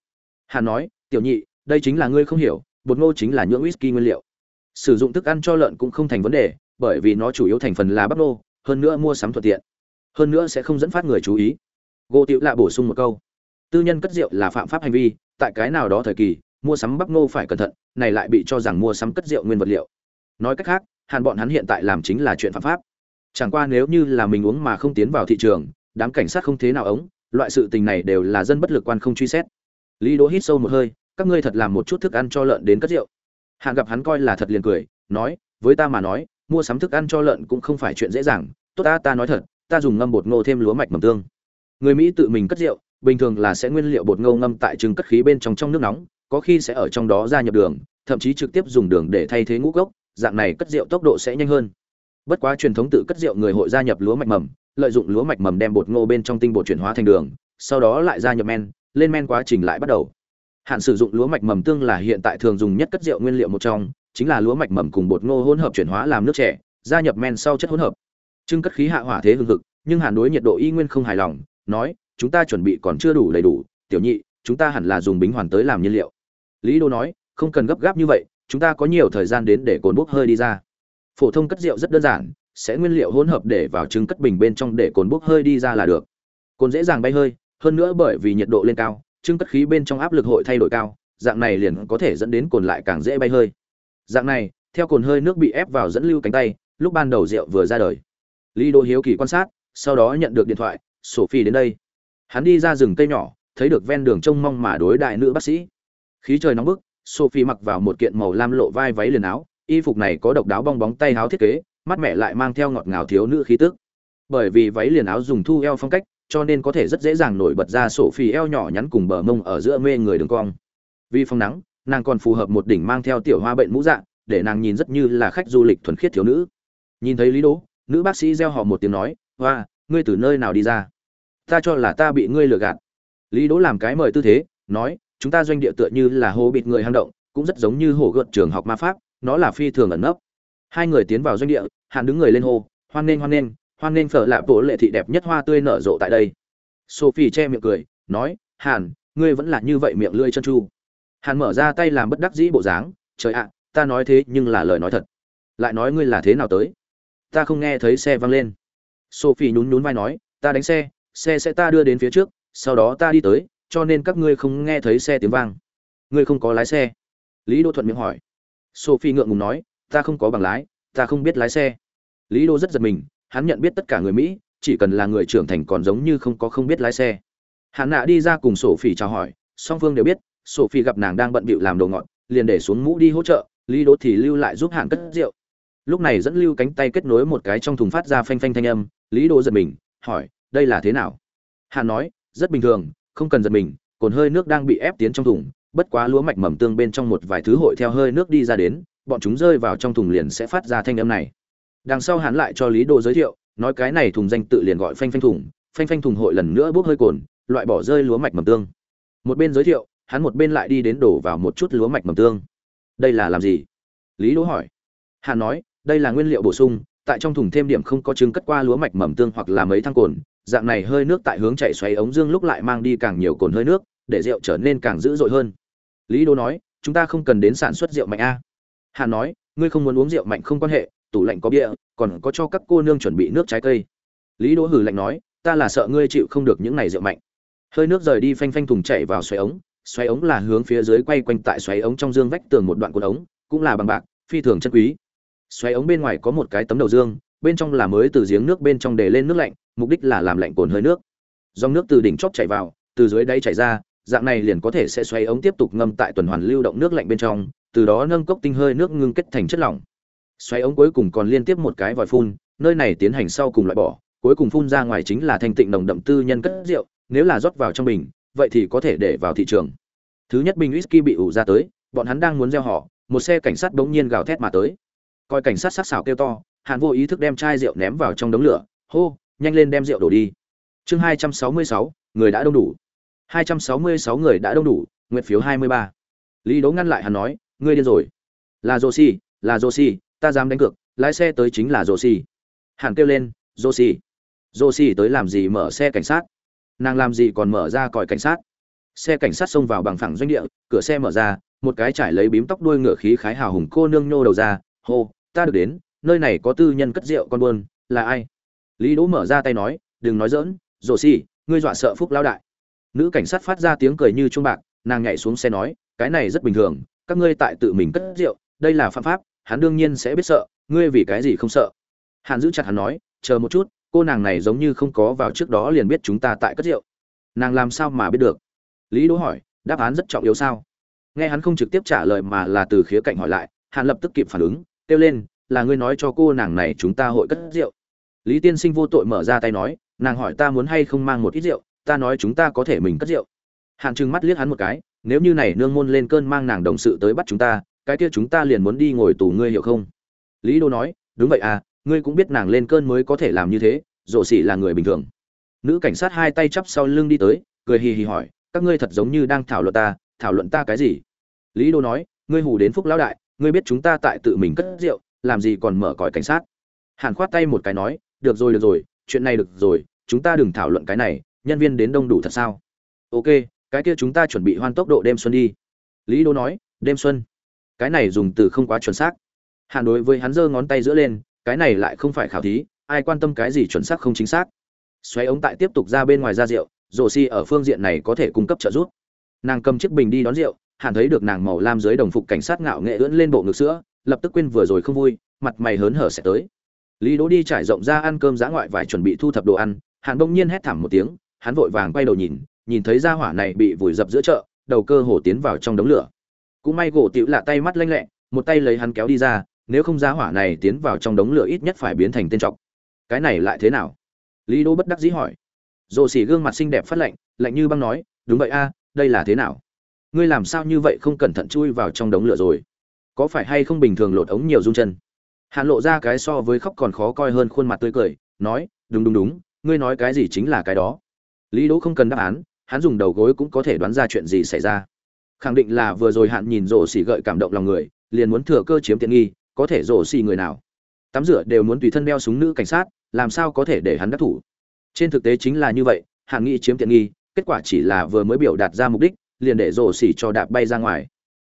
Hàn nói, tiểu nhị, đây chính là ngươi không hiểu, bột ngô chính là nhưỡng whisky nguyên liệu. Sử dụng thức ăn cho lợn cũng không thành vấn đề, bởi vì nó chủ yếu thành phần là bắp nô, hơn nữa mua sắm thuận tiện. Hơn nữa sẽ không dẫn phát người chú ý. Gỗ tiểu lạ bổ sung một câu, tư nhân cất rượu là phạm pháp hành vi, tại cái nào đó thời kỳ mua sắm bắp nô phải cẩn thận, này lại bị cho rằng mua sắm cất rượu nguyên vật liệu. Nói cách khác, hàn bọn hắn hiện tại làm chính là chuyện phạm pháp. Chẳng qua nếu như là mình uống mà không tiến vào thị trường, đám cảnh sát không thế nào ống, loại sự tình này đều là dân bất lực quan không truy xét. Lý đỗ hít sâu một hơi, các ngươi thật làm một chút thức ăn cho lợn đến cất rượu. Hàn gặp hắn coi là thật liền cười, nói, với ta mà nói, mua sắm thức ăn cho lợn cũng không phải chuyện dễ dàng, tốt ta ta nói thật, ta dùng ngâm bột ngô thêm lúa mạch mầm tương. Người mỹ tự mình cất rượu, bình thường là sẽ nguyên liệu bột ngô ngâm tại trứng cất khí bên trong trong nước nóng có khi sẽ ở trong đó gia nhập đường, thậm chí trực tiếp dùng đường để thay thế ngũ cốc dạng này cất rượu tốc độ sẽ nhanh hơn. Bất quá truyền thống tự cất rượu người hội gia nhập lúa mạch mầm, lợi dụng lúa mạch mầm đem bột ngô bên trong tinh bột chuyển hóa thành đường, sau đó lại gia nhập men, lên men quá trình lại bắt đầu. Hạn sử dụng lúa mạch mầm tương là hiện tại thường dùng nhất cất rượu nguyên liệu một trong, chính là lúa mạch mầm cùng bột ngô hỗn hợp chuyển hóa làm nước trẻ gia nhập men sau chất hỗn hợp. Trưng cất khí hạ hỏa thế hưng hực, nhưng hàn đối nhiệt độ y nguyên không hài lòng, nói, chúng ta chuẩn bị còn chưa đủ đầy đủ, tiểu nhị, chúng ta hẳn là dùng bính hoàn tới làm nhiên liệu lý đô nói, không cần gấp gáp như vậy, chúng ta có nhiều thời gian đến để cồn bốc hơi đi ra. Phổ thông cất rượu rất đơn giản, sẽ nguyên liệu hỗn hợp để vào trứng cất bình bên trong để cồn bốc hơi đi ra là được. Cồn dễ dàng bay hơi, hơn nữa bởi vì nhiệt độ lên cao, trứng cất khí bên trong áp lực hội thay đổi cao, dạng này liền có thể dẫn đến cồn lại càng dễ bay hơi. Dạng này, theo cồn hơi nước bị ép vào dẫn lưu cánh tay, lúc ban đầu rượu vừa ra đời. Lý đô hiếu kỳ quan sát, sau đó nhận được điện thoại, sophie đến đây. Hắn đi ra rừng cây nhỏ, thấy được ven đường trông mong mà đối đại nữ bác sĩ khí trời nóng bức, sophie mặc vào một kiện màu lam lộ vai váy liền áo, y phục này có độc đáo bong bóng tay áo thiết kế, mắt mẹ lại mang theo ngọt ngào thiếu nữ khí tức. Bởi vì váy liền áo dùng thu eo phong cách, cho nên có thể rất dễ dàng nổi bật ra Sophie eo nhỏ nhắn cùng bờ mông ở giữa mê người đường cong. Vì phong nắng, nàng còn phù hợp một đỉnh mang theo tiểu hoa bệnh mũ dạ để nàng nhìn rất như là khách du lịch thuần khiết thiếu nữ. Nhìn thấy lý đỗ, nữ bác sĩ gieo họ một tiếng nói, hoa, ngươi từ nơi nào đi ra? Ta cho là ta bị ngươi lừa gạt. Lý đỗ làm cái mời tư thế, nói chúng ta doanh địa tựa như là hô bịt người hang động, cũng rất giống như hồ gợt trường học ma pháp, nó là phi thường ẩn nấp. Hai người tiến vào doanh địa hàn đứng người lên hô, hoan nghênh hoan nghênh hoan nghênh phở lạ bộ lệ thị đẹp nhất hoa tươi nở rộ tại đây. Sophie che miệng cười, nói, hàn, ngươi vẫn là như vậy miệng lưỡi chân chu hàn mở ra tay làm bất đắc dĩ bộ dáng, trời ạ, ta nói thế nhưng là lời nói thật. Lại nói ngươi là thế nào tới? Ta không nghe thấy xe văng lên. Sophie nhún nhún vai nói, ta đánh xe xe sẽ ta đưa đến phía trước, sau đó ta đi tới cho nên các ngươi không nghe thấy xe tiếng vang. Ngươi không có lái xe. Lý đỗ thuận miệng hỏi. Sophie ngượng ngùng nói, ta không có bằng lái, ta không biết lái xe. Lý đỗ rất giật mình, hắn nhận biết tất cả người mỹ, chỉ cần là người trưởng thành còn giống như không có không biết lái xe. Hắn nạ đi ra cùng sophie chào hỏi, song phương đều biết, sophie gặp nàng đang bận bịu làm đồ ngọt, liền để xuống mũ đi hỗ trợ, lý đỗ thì lưu lại giúp hạn cất rượu. Lúc này dẫn lưu cánh tay kết nối một cái trong thùng phát ra phanh phanh thanh âm, lý đỗ giật mình, hỏi, đây là thế nào? Hắn nói, rất bình thường không cần giật mình, cồn hơi nước đang bị ép tiến trong thùng, bất quá lúa mạch mầm tương bên trong một vài thứ hội theo hơi nước đi ra đến, bọn chúng rơi vào trong thùng liền sẽ phát ra thanh âm này. Đằng sau hắn lại cho lý đồ giới thiệu, nói cái này thùng danh tự liền gọi phanh phanh thùng, phanh phanh thùng hội lần nữa bốc hơi cồn, loại bỏ rơi lúa mạch mầm tương. Một bên giới thiệu, hắn một bên lại đi đến đổ vào một chút lúa mạch mầm tương. Đây là làm gì? Lý đỗ hỏi. Hắn nói, đây là nguyên liệu bổ sung, tại trong thùng thêm điểm không có trứng cất qua lúa mạch mầm tương hoặc là mấy thang cồn dạng này hơi nước tại hướng chạy xoáy ống dương lúc lại mang đi càng nhiều cồn hơi nước, để rượu trở nên càng dữ dội hơn. Lý Đô nói, chúng ta không cần đến sản xuất rượu mạnh a. Hà nói, ngươi không muốn uống rượu mạnh không quan hệ, tủ lạnh có bia, còn có cho các cô nương chuẩn bị nước trái cây. Lý đỗ hử lạnh nói, ta là sợ ngươi chịu không được những này rượu mạnh. Hơi nước rời đi phanh phanh thùng chảy vào xoáy ống xoáy ống là hướng phía dưới quay quanh tại xoáy ống trong dương vách tường một đoạn cuốn ống, cũng là bằng bạc, phi thường chân quý. Xoáy ống bên ngoài có một cái tấm đầu dương bên trong là mới từ giếng nước bên trong để lên nước lạnh, mục đích là làm lạnh cồn hơi nước. Dòng nước từ đỉnh chóp chảy vào, từ dưới đáy chảy ra, dạng này liền có thể sẽ xoay ống tiếp tục ngâm tại tuần hoàn lưu động nước lạnh bên trong, từ đó nâng cốc tinh hơi nước ngưng kết thành chất lỏng. Xoay ống cuối cùng còn liên tiếp một cái vòi phun, nơi này tiến hành sau cùng loại bỏ, cuối cùng phun ra ngoài chính là thanh tịnh nồng đậm tư nhân cất rượu, nếu là rót vào trong bình, vậy thì có thể để vào thị trường. Thứ nhất bình whisky bị ủ ra tới, bọn hắn đang muốn gieo họ, một xe cảnh sát bỗng nhiên gào thét mà tới. Coi cảnh sát sắc sảo kêu to hắn vô ý thức đem chai rượu ném vào trong đống lửa hô nhanh lên đem rượu đổ đi. Chương hai trăm sáu mươi sáu người đã đông đủ. hai trăm sáu mươi sáu người đã đông đủ nguyện phiếu hai mươi ba. Lý đố ngăn lại hắn nói ngươi điên rồi. Là Rossi, là Rossi, ta dám đánh cược lái xe tới chính là Rossi. Hắn kêu lên Rossi, Rossi tới làm gì mở xe cảnh sát? Nàng làm gì còn mở ra còi cảnh sát? Xe cảnh sát xông vào bằng phẳng doanh địa cửa xe mở ra một cái trải lấy bím tóc đuôi ngựa khí khái hào hùng cô nương nhô đầu ra hô ta được đến nơi này có tư nhân cất rượu con buôn, là ai? Lý đỗ mở ra tay nói, đừng nói dỡn rồ xì, ngươi dọa sợ phúc lao đại. Nữ cảnh sát phát ra tiếng cười như chuông bạc, nàng nhảy xuống xe nói, cái này rất bình thường, các ngươi tại tự mình cất rượu, đây là phạm pháp, hắn đương nhiên sẽ biết sợ, ngươi vì cái gì không sợ? Hàn giữ chặt hắn nói, chờ một chút, cô nàng này giống như không có vào trước đó liền biết chúng ta tại cất rượu. Nàng làm sao mà biết được? Lý đỗ hỏi, đáp án rất trọng yếu sao? Nghe hắn không trực tiếp trả lời mà là từ khía cạnh hỏi lại, hàn lập tức kịp phản ứng, kêu lên là ngươi nói cho cô nàng này chúng ta hội cất rượu. Lý tiên sinh vô tội mở ra tay nói, nàng hỏi ta muốn hay không mang một ít rượu, ta nói chúng ta có thể mình cất rượu. Hàn trừng mắt liếc hắn một cái, nếu như này nương môn lên cơn mang nàng đồng sự tới bắt chúng ta, cái kia chúng ta liền muốn đi ngồi tù ngươi hiểu không? Lý đô nói, đúng vậy à ngươi cũng biết nàng lên cơn mới có thể làm như thế rộ xỉ là người bình thường. Nữ cảnh sát hai tay chắp sau lưng đi tới, cười hì hì hỏi, các ngươi thật giống như đang thảo luận ta, thảo luận ta cái gì? Lý đô nói, ngươi hù đến phúc lão đại, ngươi biết chúng ta tại tự mình cất rượu làm gì còn mở còi cảnh sát? Hàn khoát tay một cái nói, được rồi được rồi, chuyện này được rồi, chúng ta đừng thảo luận cái này, nhân viên đến đông đủ thật sao? Ok, cái kia chúng ta chuẩn bị hoan tốc độ đêm xuân đi. Lý đô nói, đêm xuân? Cái này dùng từ không quá chuẩn xác. Hàn đối với hắn giơ ngón tay giữa lên, cái này lại không phải khảo thí, ai quan tâm cái gì chuẩn xác không chính xác? Xoáy ống tại tiếp tục ra bên ngoài ra rượu rổ xi ở phương diện này có thể cung cấp trợ giúp. Nàng cầm chiếc bình đi đón rượu, hàn thấy được nàng màu lam dưới đồng phục cảnh sát ngạo nghệ ưỡn lên bộ ngực sữa lập tức quên vừa rồi không vui, mặt mày hớn hở sẽ tới. Lý đỗ đi trải rộng ra ăn cơm giã ngoại vải chuẩn bị thu thập đồ ăn, hàn bỗng nhiên hét thảm một tiếng, hắn vội vàng quay đầu nhìn nhìn thấy gia hỏa này bị vùi dập giữa chợ, đầu cơ hồ tiến vào trong đống lửa. Cũng may gỗ tiểu lạ tay mắt lanh lẹ, một tay lấy hắn kéo đi ra, nếu không gia hỏa này tiến vào trong đống lửa ít nhất phải biến thành tên trọc cái này lại thế nào? Lý đỗ bất đắc dĩ hỏi. Rồ xỉ gương mặt xinh đẹp phát lạnh lạnh như băng nói, đúng vậy a, đây là thế nào? Ngươi làm sao như vậy không cẩn thận chui vào trong đống lửa rồi? Có phải hay không bình thường lột ống nhiều rung chân? Hàn lộ ra cái so với khóc còn khó coi hơn khuôn mặt tươi cười, nói, đúng đúng đúng, ngươi nói cái gì chính là cái đó. Lý đỗ không cần đáp án, hắn dùng đầu gối cũng có thể đoán ra chuyện gì xảy ra. Khẳng định là vừa rồi hạn nhìn rổ xỉ gợi cảm động lòng người, liền muốn thừa cơ chiếm tiện nghi, có thể rổ xỉ người nào? Tắm rửa đều muốn tùy thân đeo súng nữ cảnh sát, làm sao có thể để hắn đắc thủ? Trên thực tế chính là như vậy hạn nghĩ chiếm tiện nghi, kết quả chỉ là vừa mới biểu đạt ra mục đích, liền để rổ xỉ cho đạp bay ra ngoài.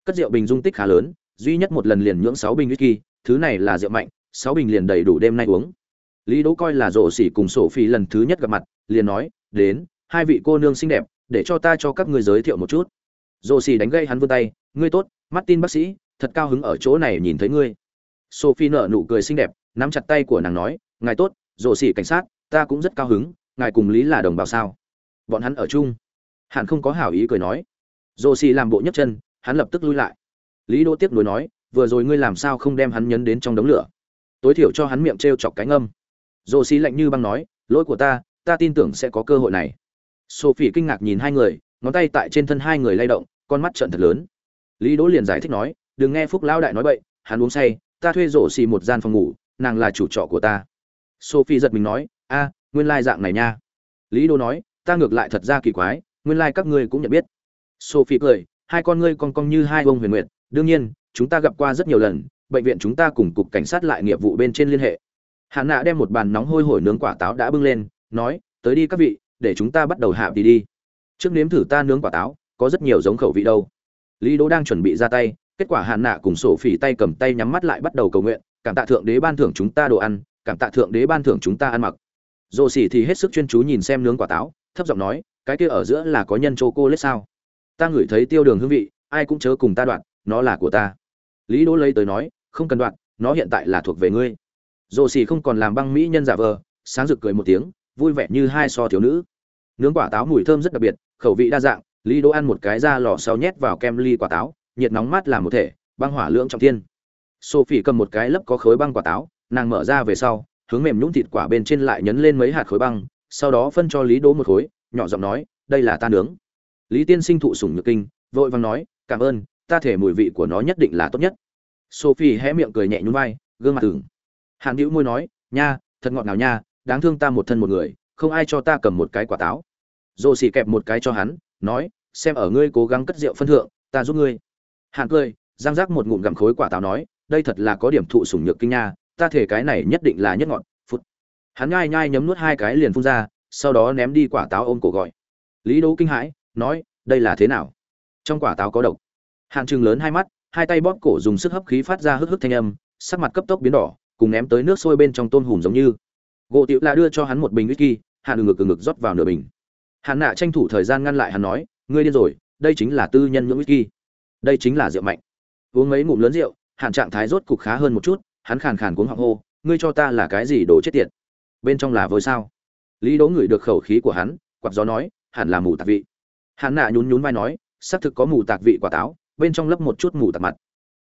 Cất rượu bình dung tích khá lớn duy nhất một lần liền nhưỡng sáu bình whisky, thứ này là rượu mạnh, sáu bình liền đầy đủ đêm nay uống. Lý đỗ coi là rổ xỉ cùng sổ phi lần thứ nhất gặp mặt, liền nói, đến, hai vị cô nương xinh đẹp, để cho ta cho các ngươi giới thiệu một chút. Rổ xỉ đánh gây hắn vươn tay, ngươi tốt, martin bác sĩ, thật cao hứng ở chỗ này nhìn thấy ngươi. Sophie nở nụ cười xinh đẹp, nắm chặt tay của nàng nói, ngài tốt, rổ xỉ cảnh sát, ta cũng rất cao hứng, ngài cùng lý là đồng bào sao? Bọn hắn ở chung. Hàn không có hảo ý cười nói. Dô xì làm bộ nhấc chân, hắn lập tức lui lại lý đỗ tiếp nối nói, vừa rồi ngươi làm sao không đem hắn nhấn đến trong đống lửa? Tối thiểu cho hắn miệng t r e o chọc cánh âm Dỗ xì lạnh như băng nói, lỗi của ta ta tin tưởng sẽ có cơ hội này. Sophie kinh ngạc nhìn hai người, ngón tay tại trên thân hai người lay động, con mắt trợn thật lớn. Lý đỗ liền giải thích nói, đừng nghe phúc lão đại nói bậy, hắn uống say, ta thuê rổ xì một gian phòng ngủ, nàng là chủ trọ của ta. Sophie giật mình nói, a, nguyên lai dạng này nha. Lý đỗ nói, ta ngược lại thật ra kỳ quái, nguyên lai các ngươi cũng nhận biết. Sophie cười, hai con ngươi con cong như hai ông huyền nguyệt đương nhiên, chúng ta gặp qua rất nhiều lần, bệnh viện chúng ta cùng cục cảnh sát lại nghiệp vụ bên trên liên hệ. Hạn nạ đem một bàn nóng hôi hổi nướng quả táo đã bưng lên, nói, tới đi các vị, để chúng ta bắt đầu hạ đi đi. Trước nếm thử ta nướng quả táo, có rất nhiều giống khẩu vị đâu. Lý đỗ đang chuẩn bị ra tay, kết quả hạn nạ cùng sổ phỉ tay cầm tay nhắm mắt lại bắt đầu cầu nguyện, cảm tạ thượng đế ban thưởng chúng ta đồ ăn, cảm tạ thượng đế ban thưởng chúng ta ăn mặc. Rồ xỉ thì hết sức chuyên chú nhìn xem nướng quả táo, thấp giọng nói, cái kia ở giữa là có nhân chô cô lết sao? Ta ngửi thấy tiêu đường hương vị, ai cũng chớ cùng ta đoạn nó là của ta. Lý đỗ lấy tới nói, không cần đoạn, nó hiện tại là thuộc về ngươi. Rồ xì không còn làm băng mỹ nhân giả vờ, sáng rực cười một tiếng, vui vẻ như hai so thiếu nữ. Nướng quả táo mùi thơm rất đặc biệt, khẩu vị đa dạng, lý đỗ ăn một cái ra lò sau nhét vào kem ly quả táo, nhiệt nóng mát làm một thể, băng hỏa lượng trọng thiên. Sophie cầm một cái lấp có khối băng quả táo, nàng mở ra về sau, hướng mềm nhũng thịt quả bên trên lại nhấn lên mấy hạt khối băng, sau đó phân cho lý đỗ một khối, nhỏ giọng nói, đây là ta nướng. Lý tiên sinh thụ sủng nhược kinh, vội vàng nói, cảm ơn ta thể mùi vị của nó nhất định là tốt nhất. Sophie hé miệng cười nhẹ nhún vai, gương mặt tưởng hàn hữu môi nói, nha, thật ngọt ngào nha, đáng thương ta một thân một người, không ai cho ta cầm một cái quả táo. Rồ xì kẹp một cái cho hắn, nói, xem ở ngươi cố gắng cất rượu phân thượng, ta giúp ngươi. Hàn cười giang giác một ngụm gặm khối quả táo nói, đây thật là có điểm thụ sủng nhược kinh nha, ta thể cái này nhất định là nhất ngọt. phút hắn nhai nhai nhấm nuốt hai cái liền phun ra, sau đó ném đi quả táo ôm cổ gọi. Lý Đấu kinh hãi, nói, đây là thế nào? Trong quả táo có độc hàn chừng lớn hai mắt, hai tay bóp cổ dùng sức hấp khí phát ra hức hức thanh âm, sắc mặt cấp tốc biến đỏ, cùng ném tới nước sôi bên trong tôm hùm giống như. Gỗ tiểu là đưa cho hắn một bình whisky, hàn ngực ngực ngực rót vào nửa bình. Hàn nạ tranh thủ thời gian ngăn lại hắn nói, ngươi điên rồi, đây chính là tư nhân nhưỡng whisky. Đây chính là rượu mạnh. Uống mấy ngụm lớn rượu, hàn trạng thái rốt cục khá hơn một chút, hắn khàn khàn cuống họng hô, ngươi cho ta là cái gì đồ chết tiệt? Bên trong là vôi sao? Lý đỗ ngửi được khẩu khí của hắn, quạt gió nói, hẳn là mù tạc vị. Hắn nạ nhún nhún vai nói, xác thực có mù tạc vị quả táo bên trong lấp một chút mù tạc mặt.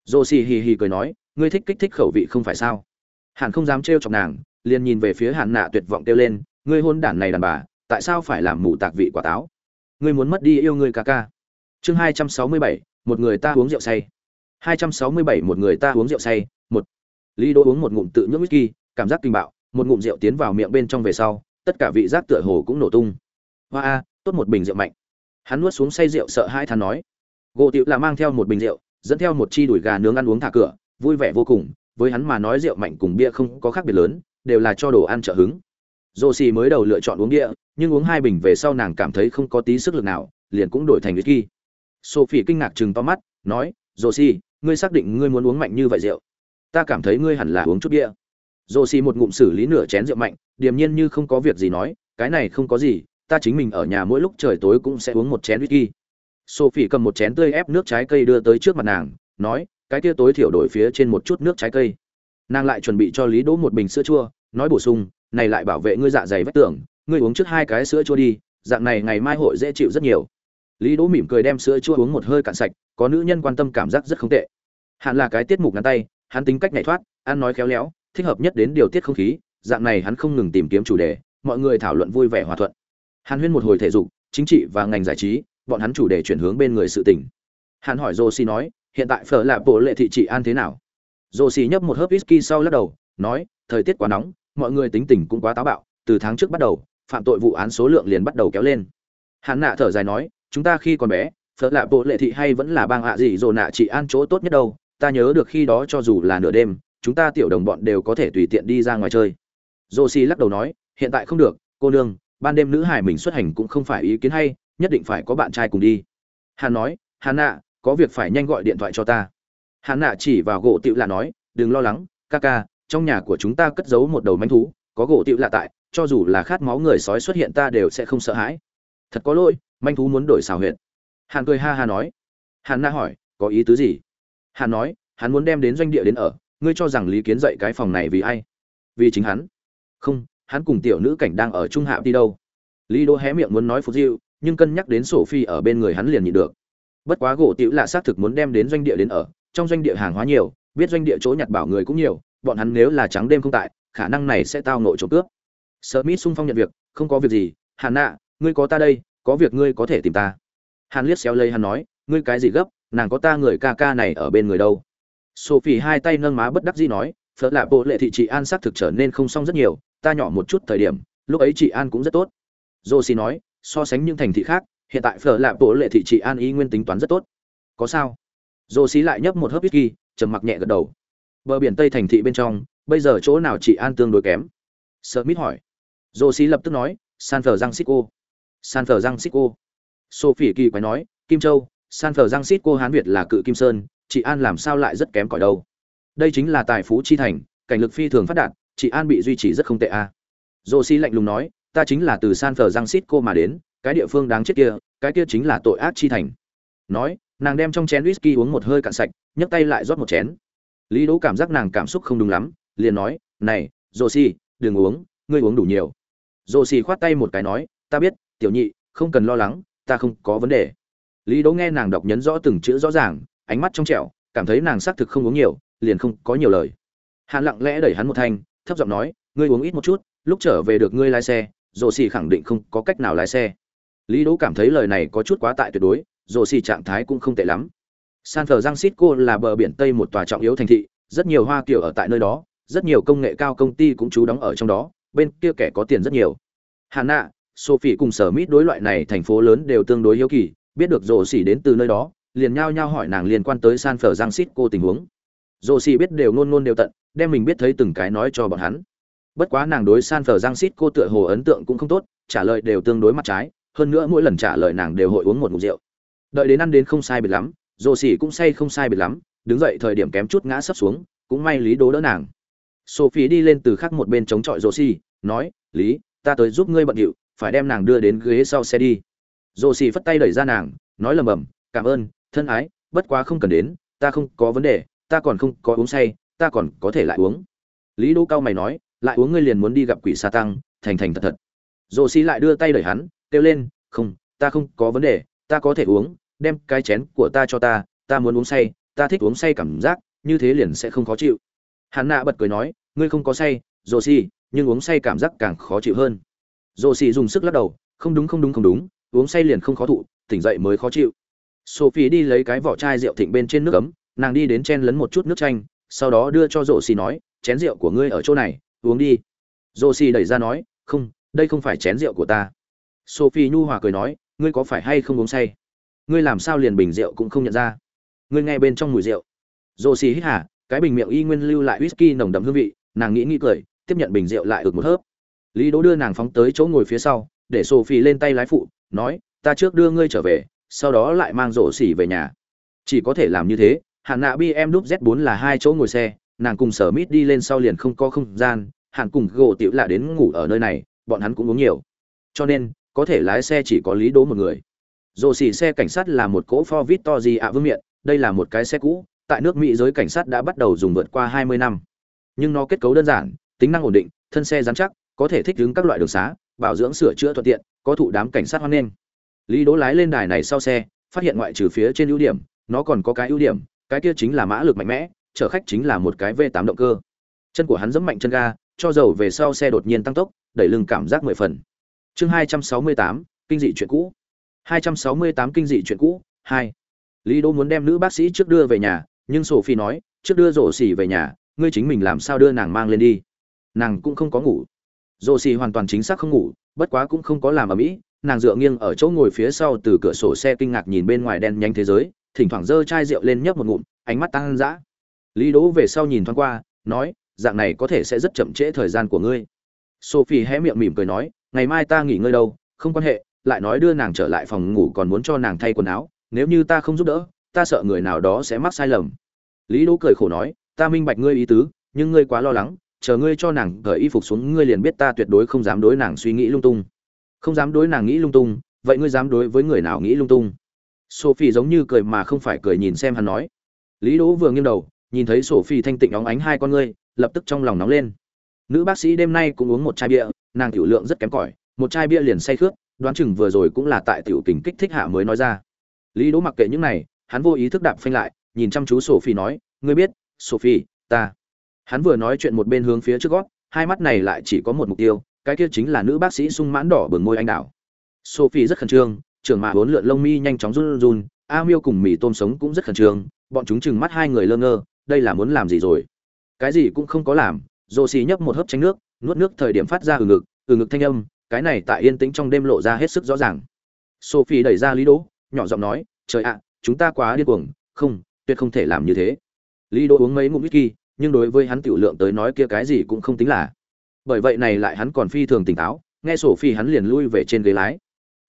Dô xì hì hì cười nói, ngươi thích kích thích khẩu vị không phải sao? Hàn không dám trêu chọc nàng, liền nhìn về phía hàn nạ tuyệt vọng kêu lên, ngươi hôn đản này đàn bà, tại sao phải làm mù tạc vị quả táo? Ngươi muốn mất đi yêu ngươi ca ca. Chương hai trăm sáu mươi bảy, một người ta uống rượu say. Hai trăm sáu mươi bảy, một người ta uống rượu say. Một. Lý đỗ uống một ngụm tự nhưỡng whisky, cảm giác kinh bạo, một ngụm rượu tiến vào miệng bên trong về sau, tất cả vị giác tựa hồ cũng nổ tung. Hoa a, tốt một bình rượu mạnh. Hắn nuốt xuống say rượu sợ hai thằng nói gỗ tiệu là mang theo một bình rượu, dẫn theo một chi đùi gà nướng ăn uống thả cửa, vui vẻ vô cùng, với hắn mà nói rượu mạnh cùng bia không có khác biệt lớn, đều là cho đồ ăn trợ hứng. Dô xì mới đầu lựa chọn uống bia, nhưng uống hai bình về sau nàng cảm thấy không có tí sức lực nào, liền cũng đổi thành whisky. Sophie kinh ngạc chừng to mắt, nói, dô xì, ngươi xác định ngươi muốn uống mạnh như vậy rượu? Ta cảm thấy ngươi hẳn là uống chút bia. Dô xì một ngụm xử lý nửa chén rượu mạnh, điềm nhiên như không có việc gì nói, cái này không có gì, ta chính mình ở nhà mỗi lúc trời tối cũng sẽ uống một chén whisky sophie cầm một chén tươi ép nước trái cây đưa tới trước mặt nàng, nói, cái kia tối thiểu đổi phía trên một chút nước trái cây. Nàng lại chuẩn bị cho lý đỗ một bình sữa chua, nói bổ sung, này lại bảo vệ ngươi dạ dày vách tưởng ngươi uống trước hai cái sữa chua đi, dạng này ngày mai hội dễ chịu rất nhiều. Lý đỗ mỉm cười đem sữa chua uống một hơi cạn sạch, có nữ nhân quan tâm cảm giác rất không tệ. Hạn là cái tiết mục ngắn tay, hắn tính cách nhảy thoát, ăn nói khéo léo, thích hợp nhất đến điều tiết không khí, dạng này hắn không ngừng tìm kiếm chủ đề, mọi người thảo luận vui vẻ hòa thuận. Hàn huyên một hồi thể dục, chính trị và ngành giải trí bọn hắn chủ đề chuyển hướng bên người sự tình. Hắn hỏi josie nói, hiện tại phở là bộ lệ thị trị an thế nào? Josie nhấp một hớp whisky sau lắc đầu, nói, thời tiết quá nóng, mọi người tính tình cũng quá táo bạo, từ tháng trước bắt đầu, phạm tội vụ án số lượng liền bắt đầu kéo lên. Hắn nạ thở dài nói, chúng ta khi còn bé, phở là bộ lệ thị hay vẫn là bang ạ gì rồi nạ trị an chỗ tốt nhất đâu, ta nhớ được khi đó cho dù là nửa đêm, chúng ta tiểu đồng bọn đều có thể tùy tiện đi ra ngoài chơi. Josie lắc đầu nói, hiện tại không được, cô nương, ban đêm nữ hải mình xuất hành cũng không phải ý kiến hay nhất định phải có bạn trai cùng đi. Hắn nói hắn nạ, có việc phải nhanh gọi điện thoại cho ta. Hắn nạ chỉ vào gỗ tựu lạ nói, đừng lo lắng, ca ca, trong nhà của chúng ta cất giấu một đầu manh thú, có gỗ tựu lạ tại, cho dù là khát máu người sói xuất hiện ta đều sẽ không sợ hãi. Thật có lỗi, manh thú muốn đổi xào huyệt. Hàn cười ha ha nói. Hàn na hỏi, có ý tứ gì? Hàn nói, hắn muốn đem đến doanh địa đến ở, ngươi cho rằng lý kiến dạy cái phòng này vì ai? Vì chính hắn. Không, hắn cùng tiểu nữ cảnh đang ở trung hạ đi đâu. Lý đô hé miệng muốn nói phục diệu nhưng cân nhắc đến sổ phi ở bên người hắn liền nhịn được. Bất quá gỗ tiểu là xác thực muốn đem đến doanh địa đến ở, trong doanh địa hàng hóa nhiều, biết doanh địa chỗ nhặt bảo người cũng nhiều, bọn hắn nếu là trắng đêm không tại, khả năng này sẽ tao nội trộm cướp. Smith sung phong nhận việc, không có việc gì, hàn nạ, ngươi có ta đây, có việc ngươi có thể tìm ta. Hàn liếc xéo lấy hắn nói, ngươi cái gì gấp, nàng có ta người ca ca này ở bên người đâu. Sophie hai tay nâng má bất đắc dĩ nói phớt lạ bộ lệ thị chị an xác thực trở nên không xong rất nhiều, ta nhỏ một chút thời điểm, lúc ấy chị an cũng rất tốt. Josie nói so sánh những thành thị khác, hiện tại phở lạp bộ lệ thị trị an ý nguyên tính toán rất tốt. Có sao? Josie lại nhấp một hớp whisky, trầm mặc nhẹ gật đầu. Bờ biển tây thành thị bên trong, bây giờ chỗ nào chị an tương đối kém? Smith hỏi. Josie lập tức nói, san francisco. San francisco. Sophie kỳ quái nói, kim châu, san francisco hán việt là cự kim sơn chị an làm sao lại rất kém cỏi đâu? Đây chính là tài phú chi thành, cảnh lực phi thường phát đạt chị an bị duy trì rất không tệ a. À. xí lạnh lùng nói ta chính là từ san francisco mà đến, cái địa phương đáng chết kia, cái kia chính là tội ác chi thành. Nói, nàng đem trong chén whisky uống một hơi cạn sạch, nhấc tay lại rót một chén. Lý đỗ cảm giác nàng cảm xúc không đúng lắm, liền nói, này, josie, đừng uống, ngươi uống đủ nhiều. Josie khoát tay một cái nói, ta biết, tiểu nhị, không cần lo lắng, ta không có vấn đề. Lý đỗ nghe nàng đọc nhấn rõ từng chữ rõ ràng, ánh mắt trong trẻo, cảm thấy nàng xác thực không uống nhiều, liền không có nhiều lời. Hắn lặng lẽ đẩy hắn một thanh, thấp giọng nói, ngươi uống ít một chút, lúc trở về được ngươi lái xe rồ xì khẳng định không có cách nào lái xe. Lý đỗ cảm thấy lời này có chút quá tại tuyệt đối rồ xì trạng thái cũng không tệ lắm. San francisco là bờ biển tây một tòa trọng yếu thành thị, rất nhiều hoa kiểu ở tại nơi đó, rất nhiều công nghệ cao công ty cũng trú đóng ở trong đó, bên kia kẻ có tiền rất nhiều. Hà nạ, sophie cùng sở mít đối loại này thành phố lớn đều tương đối hiếu kỳ, biết được rồ xì đến từ nơi đó, liền nhao nhao hỏi nàng liên quan tới san francisco tình huống. Rồ xì biết đều nôn nôn đều tận, đem mình biết thấy từng cái nói cho bọn hắn bất quá nàng đối san cô tựa hồ ấn tượng cũng không tốt, trả lời đều tương đối mặt trái, hơn nữa mỗi lần trả lời nàng đều hội uống một ngụm rượu. Đợi đến ăn đến không sai biệt lắm rồ xỉ cũng say không sai biệt lắm, đứng dậy thời điểm kém chút ngã sấp xuống, cũng may lý đố đỡ nàng. Sophie đi lên từ khác một bên chống chọi rồ xỉ nói, lý, ta tới giúp ngươi bận điệu, phải đem nàng đưa đến ghế sau xe đi. Rồ xỉ phất tay đẩy ra nàng, nói lầm bầm, cảm ơn, thân ái, bất quá không cần đến, ta không có vấn đề, ta còn không có uống say, ta còn có thể lại uống. Lý đỗ cao mày nói lại uống ngươi liền muốn đi gặp quỷ sa tăng, thành thành thật thật. Rồ xì lại đưa tay đẩy hắn, kêu lên, không, ta không có vấn đề, ta có thể uống, đem cái chén của ta cho ta ta muốn uống say, ta thích uống say cảm giác, như thế liền sẽ không khó chịu. Hắn nạ bật cười nói, ngươi không có say rồ xì nhưng uống say cảm giác càng khó chịu hơn. Rồ xì dùng sức lắc đầu, không đúng không đúng không đúng, uống say liền không khó thụ, tỉnh dậy mới khó chịu. Sophie đi lấy cái vỏ chai rượu thịnh bên trên nước ấm, nàng đi đến chen lấn một chút nước chanh, sau đó đưa cho rổ xì nói, chén rượu của ngươi ở chỗ này uống đi. Rồ xì đẩy ra nói, không, đây không phải chén rượu của ta. Sophie nhu hòa cười nói, ngươi có phải hay không uống say? Ngươi làm sao liền bình rượu cũng không nhận ra? Ngươi nghe bên trong mùi rượu. Rồ xì hít hả cái bình miệng y nguyên lưu lại whisky nồng đậm hương vị, nàng nghĩ nghĩ cười, tiếp nhận bình rượu lại ực một hớp. Lý đỗ đưa nàng phóng tới chỗ ngồi phía sau, để sophie lên tay lái phụ, nói, ta trước đưa ngươi trở về, sau đó lại mang rổ xỉ về nhà. Chỉ có thể làm như thế hạn nạ bm đúc z 4 là hai chỗ ngồi xe nàng cùng sở mít đi lên sau liền không có không gian hạn cùng gỗ tiểu lạ đến ngủ ở nơi này, bọn hắn cũng uống nhiều. Cho nên, có thể lái xe chỉ có lý đố một người. Rổ xỉ xe cảnh sát là một cỗ Ford gì ạ vương miện, đây là một cái xe cũ, tại nước mỹ giới cảnh sát đã bắt đầu dùng vượt qua 20 năm. Nhưng nó kết cấu đơn giản, tính năng ổn định, thân xe dán chắc, có thể thích ứng các loại đường xá, bảo dưỡng sửa chữa thuận tiện, có thụ đám cảnh sát hoan nghênh. Lý đố lái lên đài này sau xe, phát hiện ngoại trừ phía trên ưu điểm, nó còn có cái ưu điểm, cái kia chính là mã lực mạnh mẽ chở khách chính là một cái v 8 động cơ. Chân của hắn giẫm mạnh chân ga cho dầu về sau xe đột nhiên tăng tốc đẩy lưng cảm giác mười phần. Chương 268, kinh dị chuyện cũ. 268 kinh dị chuyện cũ hai. Lý đỗ muốn đem nữ bác sĩ trước đưa về nhà nhưng sophie nói trước đưa rổ xỉ về nhà ngươi chính mình làm sao đưa nàng mang lên đi? Nàng cũng không có ngủ. Rổ xỉ hoàn toàn chính xác không ngủ bất quá cũng không có làm ở mỹ nàng dựa nghiêng ở chỗ ngồi phía sau từ cửa sổ xe kinh ngạc nhìn bên ngoài đen nhanh thế giới thỉnh thoảng giơ chai rượu lên nhấp một ngụm ánh mắt tăng dã lý đỗ về sau nhìn thoáng qua, nói, dạng này có thể sẽ rất chậm trễ thời gian của ngươi. Sophie hé miệng mỉm cười nói, ngày mai ta nghỉ ngơi đâu, không quan hệ, lại nói đưa nàng trở lại phòng ngủ còn muốn cho nàng thay quần áo, nếu như ta không giúp đỡ, ta sợ người nào đó sẽ mắc sai lầm. Lý đỗ cười khổ nói, ta minh bạch ngươi ý tứ, nhưng ngươi quá lo lắng, chờ ngươi cho nàng cởi y phục xuống, ngươi liền biết ta tuyệt đối không dám đối nàng suy nghĩ lung tung. Không dám đối nàng nghĩ lung tung, vậy ngươi dám đối với người nào nghĩ lung tung? Sophie giống như cười mà không phải cười nhìn xem hắn nói. Lý đỗ vừa nghiêng đầu nhìn thấy sophie thanh tịnh óng ánh hai con ngươi, lập tức trong lòng nóng lên. Nữ bác sĩ đêm nay cũng uống một chai bia, nàng tiểu lượng rất kém cỏi, một chai bia liền say khướt, đoán chừng vừa rồi cũng là tại tiểu tình kích thích hạ mới nói ra. Lý đỗ mặc kệ những này, hắn vô ý thức đạp phanh lại, nhìn chăm chú sophie nói, ngươi biết sophie ta. Hắn vừa nói chuyện một bên hướng phía trước gót, hai mắt này lại chỉ có một mục tiêu, cái kia chính là nữ bác sĩ sung mãn đỏ bừng môi anh đào. Sophie rất khẩn trương, trưởng mạ bốn lượn lông mi nhanh chóng run run, a miêu cùng mì tôm sống cũng rất khẩn trương, bọn chúng chừng mắt hai người lơ ngơ đây là muốn làm gì rồi? Cái gì cũng không có làm rồ xì nhấp một hớp chanh nước, nuốt nước thời điểm phát ra ừ ngực ừ ngực thanh âm, cái này tại yên tĩnh trong đêm lộ ra hết sức rõ ràng. Sophie đẩy ra lý đỗ, nhỏ giọng nói, trời ạ, chúng ta quá điên cuồng, không, tuyệt không thể làm như thế. Lý đỗ uống mấy ngụm whisky, nhưng đối với hắn tiểu lượng tới nói kia cái gì cũng không tính là. Bởi vậy này lại hắn còn phi thường tỉnh táo, nghe sophie hắn liền lui về trên ghế lái.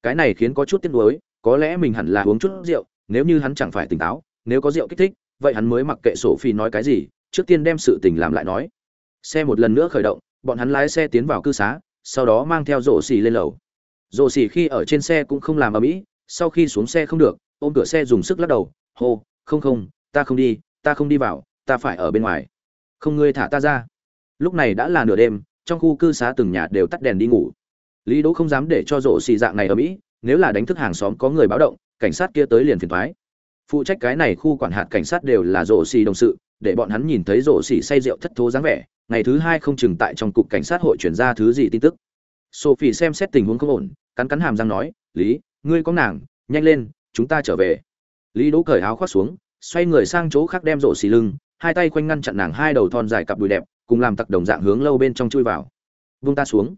Cái này khiến có chút tiếc nuối, có lẽ mình hẳn là uống chút rượu, nếu như hắn chẳng phải tỉnh táo, nếu có rượu kích thích vậy hắn mới mặc kệ sổ phi nói cái gì, trước tiên đem sự tình làm lại nói. Xe một lần nữa khởi động, bọn hắn lái xe tiến vào cư xá, sau đó mang theo rổ xì lên lầu. Rổ xì khi ở trên xe cũng không làm ở mỹ sau khi xuống xe không được, ôm cửa xe dùng sức lắc đầu, hô, không không, ta không đi, ta không đi vào, ta phải ở bên ngoài. Không ngươi thả ta ra. Lúc này đã là nửa đêm, trong khu cư xá từng nhà đều tắt đèn đi ngủ. Lý đỗ không dám để cho rổ xì dạng này ở mỹ nếu là đánh thức hàng xóm có người báo động, cảnh sát kia tới liền phiền thoái phụ trách cái này khu quản hạt cảnh sát đều là rổ xì đồng sự, để bọn hắn nhìn thấy rổ xì say rượu thất thố dáng vẻ, ngày thứ hai không chừng tại trong cục cảnh sát hội chuyển ra thứ gì tin tức. Sophie xem xét tình huống không ổn, cắn cắn hàm răng nói, lý, ngươi có nàng, nhanh lên, chúng ta trở về. Lý đỗ cởi áo khoác xuống, xoay người sang chỗ khác đem rổ xì lưng, hai tay quanh ngăn chặn nàng hai đầu thon dài cặp đùi đẹp, cùng làm tặc đồng dạng hướng lâu bên trong chui vào. Vung ta xuống.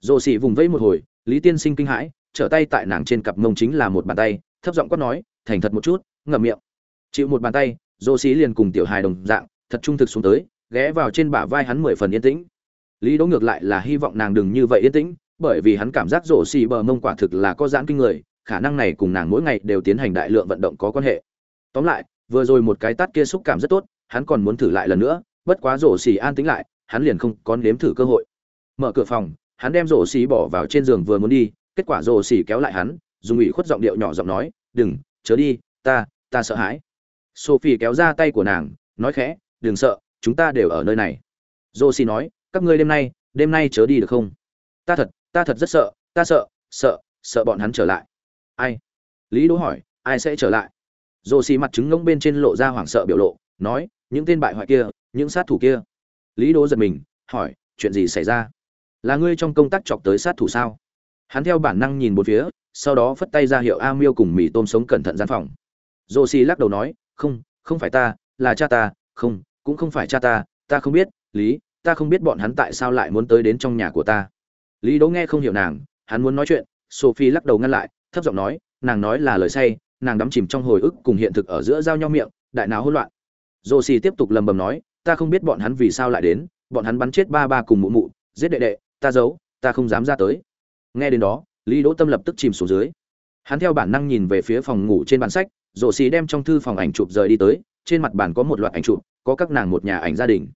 Rổ xì vùng vẫy một hồi, lý tiên sinh kinh hãi, trở tay tại nàng trên cặp mông chính là một bàn tay, thấp giọng quát nói, thành thật một chút ngậm miệng. Chịu một bàn tay, dô xì liền cùng tiểu hài đồng dạng, thật trung thực xuống tới, ghé vào trên bả vai hắn mười phần yên tĩnh. Lý đỗ ngược lại là hy vọng nàng đừng như vậy yên tĩnh, bởi vì hắn cảm giác rổ xì bờ mông quả thực là có giãn kinh người, khả năng này cùng nàng mỗi ngày đều tiến hành đại lượng vận động có quan hệ. Tóm lại, vừa rồi một cái tát kia xúc cảm rất tốt, hắn còn muốn thử lại lần nữa, bất quá rổ xì an tĩnh lại, hắn liền không có nếm thử cơ hội. Mở cửa phòng, hắn đem rổ xì bỏ vào trên giường vừa muốn đi, kết quả rổ xì kéo lại hắn, dùng ủy khuất giọng điệu nhỏ giọng nói, đừng, chớ đi, ta ta sợ hãi sophie kéo ra tay của nàng nói khẽ đừng sợ chúng ta đều ở nơi này Josie nói, các ngươi đêm nay, đêm nay chớ đi được không? Ta thật, ta thật rất sợ, ta sợ, sợ, sợ bọn hắn trở lại. Ai? Lý Đỗ hỏi, ai sẽ trở lại? Josie mặt trứng ngông bên trên lộ ra hoảng sợ biểu lộ, nói, những tên bại hoại kia, những sát thủ kia. Lý Đỗ giật mình, hỏi, chuyện gì xảy ra? Là ngươi trong công tác chọc tới sát thủ sao? Hắn theo bản năng nhìn một phía, sau đó phất tay ra hiệu A Miêu cùng mì tôm sống cẩn thận gian phòng. Josie lắc đầu nói, không, không phải ta, là cha ta, không, cũng không phải cha ta ta không biết lý ta không biết bọn hắn tại sao lại muốn tới đến trong nhà của ta. Lý đỗ nghe không hiểu nàng hắn muốn nói chuyện sophie lắc đầu ngăn lại thấp giọng nói nàng nói là lời say nàng đắm chìm trong hồi ức cùng hiện thực ở giữa giao nhau miệng đại nào hỗn loạn. Josie tiếp tục lầm bầm nói ta không biết bọn hắn vì sao lại đến bọn hắn bắn chết ba ba cùng mụ mụ giết đệ đệ ta giấu ta không dám ra tới. Nghe đến đó lý đỗ tâm lập tức chìm xuống dưới. Hắn theo bản năng nhìn về phía phòng ngủ trên bàn sách rổ xì đem trong thư phòng ảnh chụp rời đi tới, trên mặt bàn có một loạt ảnh chụp, có các nàng một nhà ảnh gia đình.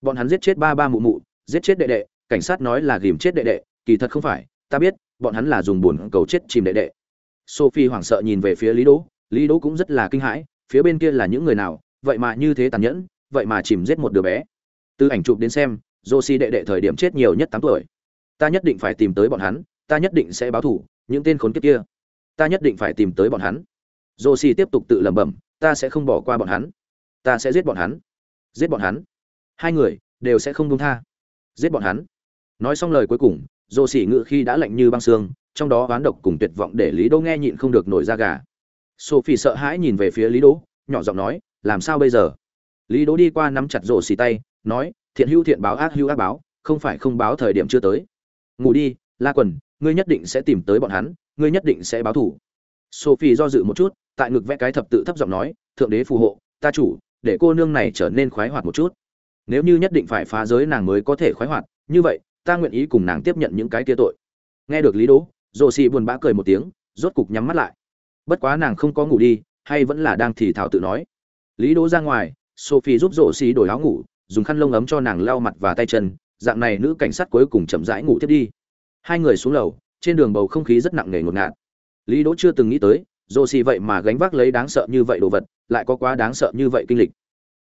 Bọn hắn giết chết ba ba mụ mụ, giết chết đệ đệ, cảnh sát nói là ghìm chết đệ đệ, kỳ thật không phải, ta biết, bọn hắn là dùng bùn cầu chết chìm đệ đệ. Sophie hoảng sợ nhìn về phía lý đỗ lý đỗ cũng rất là kinh hãi, phía bên kia là những người nào, vậy mà như thế tàn nhẫn, vậy mà chìm giết một đứa bé. Từ ảnh chụp đến xem josie đệ đệ thời điểm chết nhiều nhất tám tuổi. Ta nhất định phải tìm tới bọn hắn, ta nhất định sẽ báo thủ những tên khốn kiếp kia. Ta nhất định phải tìm tới bọn hắn josie tiếp tục tự lẩm bẩm, ta sẽ không bỏ qua bọn hắn. Ta sẽ giết bọn hắn. Giết bọn hắn. Hai người đều sẽ không buông tha. Giết bọn hắn. Nói xong lời cuối cùng dồ xì ngự khi đã lạnh như băng xương, trong đó oán độc cùng tuyệt vọng để lý đỗ nghe nhịn không được nổi da gà. Sophie sợ hãi nhìn về phía lý đỗ, nhỏ giọng nói, làm sao bây giờ? Lý đỗ đi qua nắm chặt rổ xì tay, nói, thiện hữu thiện báo ác hữu ác báo, không phải không báo thời điểm chưa tới. Ngủ đi, la quần, ngươi nhất định sẽ tìm tới bọn hắn, ngươi nhất định sẽ báo thủ sophie do dự một chút tại ngực vẽ cái thập tự thấp giọng nói, thượng đế phù hộ, ta chủ, để cô nương này trở nên khoái hoạt một chút. Nếu như nhất định phải phá giới nàng mới có thể khoái hoạt, như vậy, ta nguyện ý cùng nàng tiếp nhận những cái kia tội. Nghe được lý đỗ rồ xì buồn bã cười một tiếng, rốt cục nhắm mắt lại. Bất quá nàng không có ngủ đi, hay vẫn là đang thì thảo tự nói. Lý đỗ ra ngoài, sophie giúp rồ xì đổi áo ngủ, dùng khăn lông ấm cho nàng lau mặt và tay chân, dạng này nữ cảnh sát cuối cùng chậm rãi ngủ tiếp đi. Hai người xuống lầu, trên đường bầu không khí rất nặng nề ngột ngạt. Lý đỗ chưa từng nghĩ tới dô xì vậy mà gánh vác lấy đáng sợ như vậy đồ vật lại có quá đáng sợ như vậy kinh lịch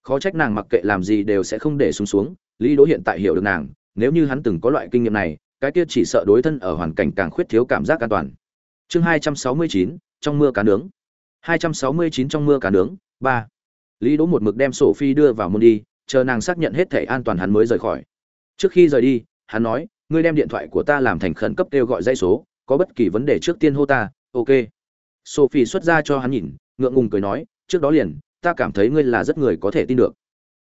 khó trách nàng mặc kệ làm gì đều sẽ không để xuống xuống lý đỗ hiện tại hiểu được nàng nếu như hắn từng có loại kinh nghiệm này cái kia chỉ sợ đối thân ở hoàn cảnh càng khuyết thiếu cảm giác an toàn chương hai trăm sáu mươi chín trong mưa cá nướng 269 trong mưa cá nướng, 3. Lý Đỗ một mực đem sổ phi đưa vào môn đi, chờ nàng xác nhận hết thể an toàn hắn mới rời khỏi. Trước khi rời đi, hắn nói, ngươi đem điện thoại của ta làm thành khẩn cấp kêu gọi dây số, có bất kỳ vấn đề trước tiên hô ta, ok. Sophie xuất ra cho hắn nhìn, ngượng ngùng cười nói, trước đó liền, ta cảm thấy ngươi là rất người có thể tin được.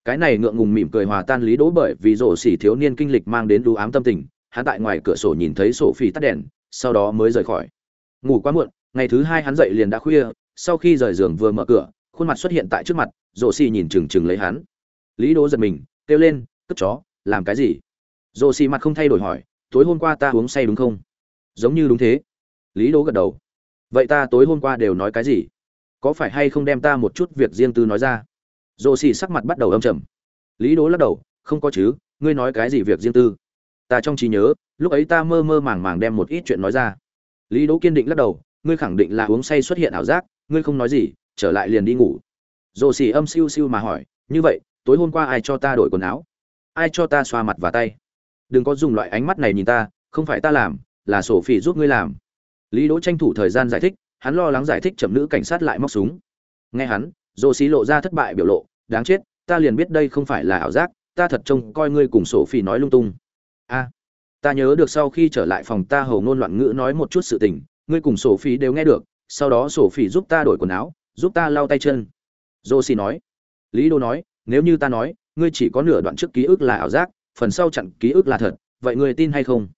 Cái này ngượng ngùng mỉm cười hòa tan Lý Đỗ bởi vì rổ xỉ thiếu niên kinh lịch mang đến đú ám tâm tình, hắn tại ngoài cửa sổ nhìn thấy Sophie tắt đèn, sau đó mới rời khỏi. Ngủ quá muộn, ngày thứ hai hắn dậy liền đã khuya, sau khi rời giường vừa mở cửa, khuôn mặt xuất hiện tại trước mặt, rổ xỉ nhìn chừng chừng lấy hắn. Lý Đỗ giật mình, kêu lên, cất chó, làm cái gì? Rổ xỉ mặt không thay đổi hỏi, tối hôm qua ta uống say đúng không? Giống như đúng thế. Lý Đỗ gật đầu. Vậy ta tối hôm qua đều nói cái gì? Có phải hay không đem ta một chút việc riêng tư nói ra? Rồ xì sắc mặt bắt đầu âm trầm. Lý Đỗ lắc đầu, không có chứ, ngươi nói cái gì việc riêng tư? Ta trong trí nhớ, lúc ấy ta mơ mơ màng màng đem một ít chuyện nói ra. Lý Đỗ kiên định lắc đầu, ngươi khẳng định là uống say xuất hiện ảo giác, ngươi không nói gì, trở lại liền đi ngủ. Rồ xì âm siêu siêu mà hỏi, như vậy, tối hôm qua ai cho ta đổi quần áo? Ai cho ta xoa mặt và tay? Đừng có dùng loại ánh mắt này nhìn ta, không phải ta làm, là sổ phỉ giúp ngươi làm. Lý Đỗ tranh thủ thời gian giải thích, hắn lo lắng giải thích chậm nữ cảnh sát lại móc súng. Nghe hắn, Dô Xí lộ ra thất bại biểu lộ, đáng chết, ta liền biết đây không phải là ảo giác, ta thật trông coi ngươi cùng sổ phỉ nói lung tung. A, ta nhớ được sau khi trở lại phòng ta hầu ngôn loạn ngữ nói một chút sự tình, ngươi cùng sổ phỉ đều nghe được, sau đó sổ phỉ giúp ta đổi quần áo, giúp ta lau tay chân. Dô Xí nói. Lý Đô nói, nếu như ta nói, ngươi chỉ có nửa đoạn trước ký ức là ảo giác, phần sau chặn ký ức là thật, vậy ngươi tin hay không?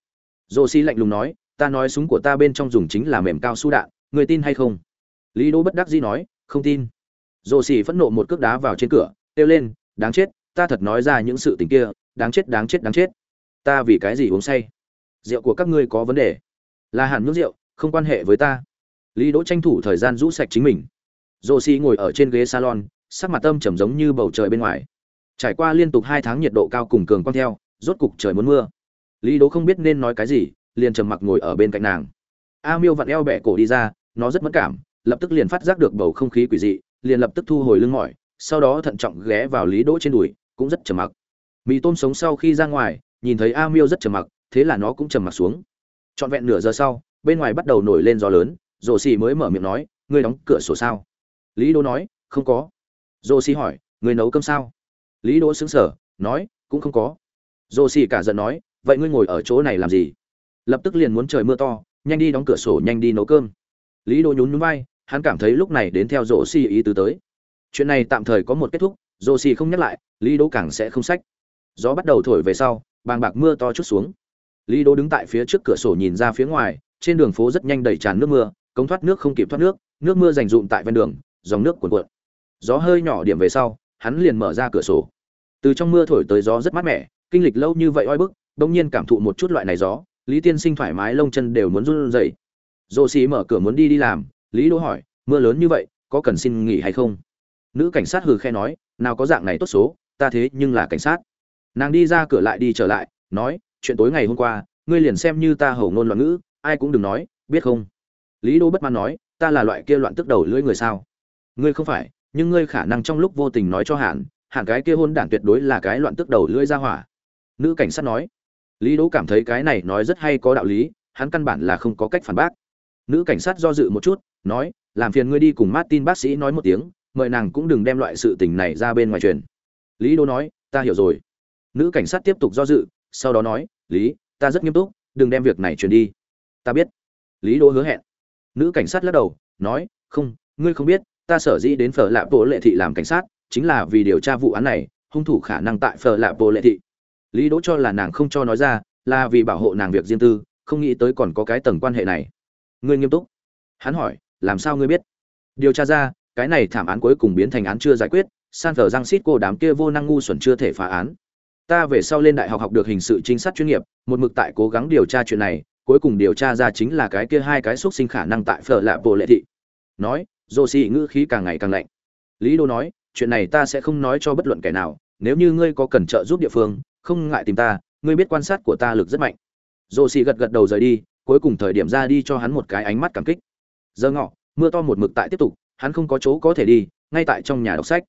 Dô Xí lạnh lùng nói, ta nói súng của ta bên trong dùng chính là mềm cao su đạn, người tin hay không? Lý Đô bất đắc dĩ nói, không tin. Josie phẫn nộ một cước đá vào trên cửa, kêu lên, đáng chết, ta thật nói ra những sự tình kia, đáng chết đáng chết đáng chết. Ta vì cái gì uống say? Rượu của các ngươi có vấn đề. Là hẳn nước rượu, không quan hệ với ta. Lý Đỗ tranh thủ thời gian rũ sạch chính mình. Josie ngồi ở trên ghế salon, sắc mặt tâm trầm giống như bầu trời bên ngoài. Trải qua liên tục hai tháng nhiệt độ cao cùng cường quang theo, rốt cục trời muốn mưa. Lý Đỗ không biết nên nói cái gì, liền trầm mặc ngồi ở bên cạnh nàng. A Miêu vặn eo bẻ cổ đi ra, nó rất mất cảm, lập tức liền phát giác được bầu không khí quỷ dị, liền lập tức thu hồi lưng mỏi, sau đó thận trọng ghé vào Lý Đỗ trên đùi, cũng rất trầm mặc. Mì tôm sống sau khi ra ngoài, nhìn thấy A Miêu rất trầm mặc, thế là nó cũng trầm mặc xuống. Trọn vẹn nửa giờ sau, bên ngoài bắt đầu nổi lên gió lớn, Rồ Xỉ mới mở miệng nói, ngươi đóng cửa sổ sao? Lý Đỗ nói, không có. Rồ Xỉ hỏi, ngươi nấu cơm sao? Lý Đỗ sững sờ, nói, cũng không có. Rồ Xỉ cả giận nói, vậy ngươi ngồi ở chỗ này làm gì? Lập tức liền muốn trời mưa to, nhanh đi đóng cửa sổ, nhanh đi nấu cơm. Lý Đỗ nhún nhún vai, hắn cảm thấy lúc này đến theo rổ xì ý tứ tới. Chuyện này tạm thời có một kết thúc, rổ xì không nhắc lại, Lý Đỗ càng sẽ không sách. Gió bắt đầu thổi về sau, bàng bạc mưa to chút xuống. Lý Đỗ đứng tại phía trước cửa sổ nhìn ra phía ngoài, trên đường phố rất nhanh đầy tràn nước mưa, cống thoát nước không kịp thoát nước, nước mưa dành dụm tại ven đường, dòng nước cuồn cuộn. Gió hơi nhỏ điểm về sau, hắn liền mở ra cửa sổ. Từ trong mưa thổi tới gió rất mát mẻ, kinh lịch lâu như vậy oi bức, bỗng nhiên cảm thụ một chút loại này gió, Lý Tiên Sinh thoải mái lông chân đều muốn run rẩy. Dỗ Sĩ mở cửa muốn đi đi làm, Lý Đỗ hỏi, mưa lớn như vậy, có cần xin nghỉ hay không? Nữ cảnh sát hừ khe nói, nào có dạng này tốt số, ta thế nhưng là cảnh sát. Nàng đi ra cửa lại đi trở lại, nói, chuyện tối ngày hôm qua, ngươi liền xem như ta hầu ngôn loạn ngữ, ai cũng đừng nói, biết không? lý đô bất mãn nói ta là loại kia loạn tức đầu lưỡi người sao ngươi không phải nhưng ngươi khả năng trong lúc vô tình nói cho hạn hạn cái kia hôn đản tuyệt đối là cái loạn tức đầu lưỡi ra hỏa nữ cảnh sát nói lý đỗ cảm thấy cái này nói rất hay có đạo lý, hắn căn bản là không có cách phản bác. Nữ cảnh sát do dự một chút, nói, làm phiền ngươi đi cùng martin bác sĩ nói một tiếng, mời nàng cũng đừng đem loại sự tình này ra bên ngoài truyền. Lý đỗ nói, ta hiểu rồi. Nữ cảnh sát tiếp tục do dự, sau đó nói, lý, ta rất nghiêm túc, đừng đem việc này truyền đi. Ta biết. Lý đỗ hứa hẹn. Nữ cảnh sát lắc đầu, nói, không, ngươi không biết, ta sở dĩ đến phở lạp bộ lệ thị làm cảnh sát, chính là vì điều tra vụ án này, hung thủ khả năng tại phở lạp bộ lệ thị lý đỗ cho là nàng không cho nói ra, là vì bảo hộ nàng việc riêng tư, không nghĩ tới còn có cái tầng quan hệ này. Ngươi nghiêm túc. Hắn hỏi, làm sao ngươi biết? Điều tra ra, cái này thảm án cuối cùng biến thành án chưa giải quyết, san thờ giang xít cô đám kia vô năng ngu xuẩn chưa thể phá án. Ta về sau lên đại học học được hình sự trinh sát chuyên nghiệp, một mực tại cố gắng điều tra chuyện này, cuối cùng điều tra ra chính là cái kia hai cái xúc sinh khả năng tại phở lạ bộ lệ thị. Nói dô xì ngữ khí càng ngày càng lạnh. Lý đô nói, chuyện này ta sẽ không nói cho bất luận kẻ nào, nếu như ngươi có cần trợ giúp địa phương không ngại tìm ta, ngươi biết quan sát của ta lực rất mạnh. Dô xì gật gật đầu rời đi, cuối cùng thời điểm ra đi cho hắn một cái ánh mắt cảm kích. Giờ ngọ, mưa to một mực tại tiếp tục, hắn không có chỗ có thể đi, ngay tại trong nhà đọc sách.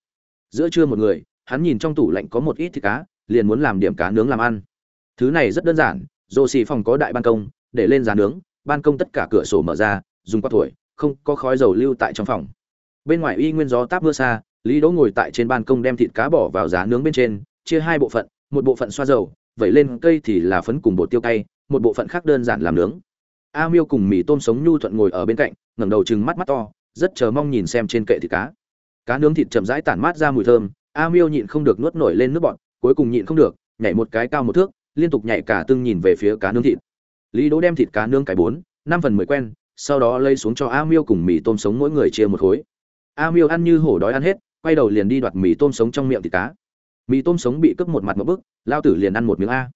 Giữa trưa một người, hắn nhìn trong tủ lạnh có một ít thịt cá, liền muốn làm điểm cá nướng làm ăn. Thứ này rất đơn giản dô xì phòng có đại ban công, để lên giá nướng, ban công tất cả cửa sổ mở ra, dùng qua thổi, không có khói dầu lưu tại trong phòng. Bên ngoài y nguyên gió táp mưa xa, lý đỗ ngồi tại trên ban công đem thịt cá bỏ vào giá nướng bên trên, chia hai bộ phận một bộ phận xoa dầu vậy lên cây thì là phấn cùng bột tiêu cay, một bộ phận khác đơn giản làm nướng. A miêu cùng mì tôm sống nhu thuận ngồi ở bên cạnh, ngẩng đầu chừng mắt mắt to, rất chờ mong nhìn xem trên kệ thịt cá. Cá nướng thịt chậm rãi tản mát ra mùi thơm, a miêu nhịn không được nuốt nổi lên nước bọt, cuối cùng nhịn không được, nhảy một cái cao một thước, liên tục nhảy cả tưng nhìn về phía cá nướng thịt. Lý đỗ đem thịt cá nướng cái bốn, năm phần mười quen, sau đó lây xuống cho a miêu cùng mì tôm sống mỗi người chia một khối. A miêu ăn như hổ đói ăn hết, quay đầu liền đi đoạt mì tôm sống trong miệng thịt cá mì tôm sống bị cướp một mặt một bức, lao tử liền ăn một miếng a.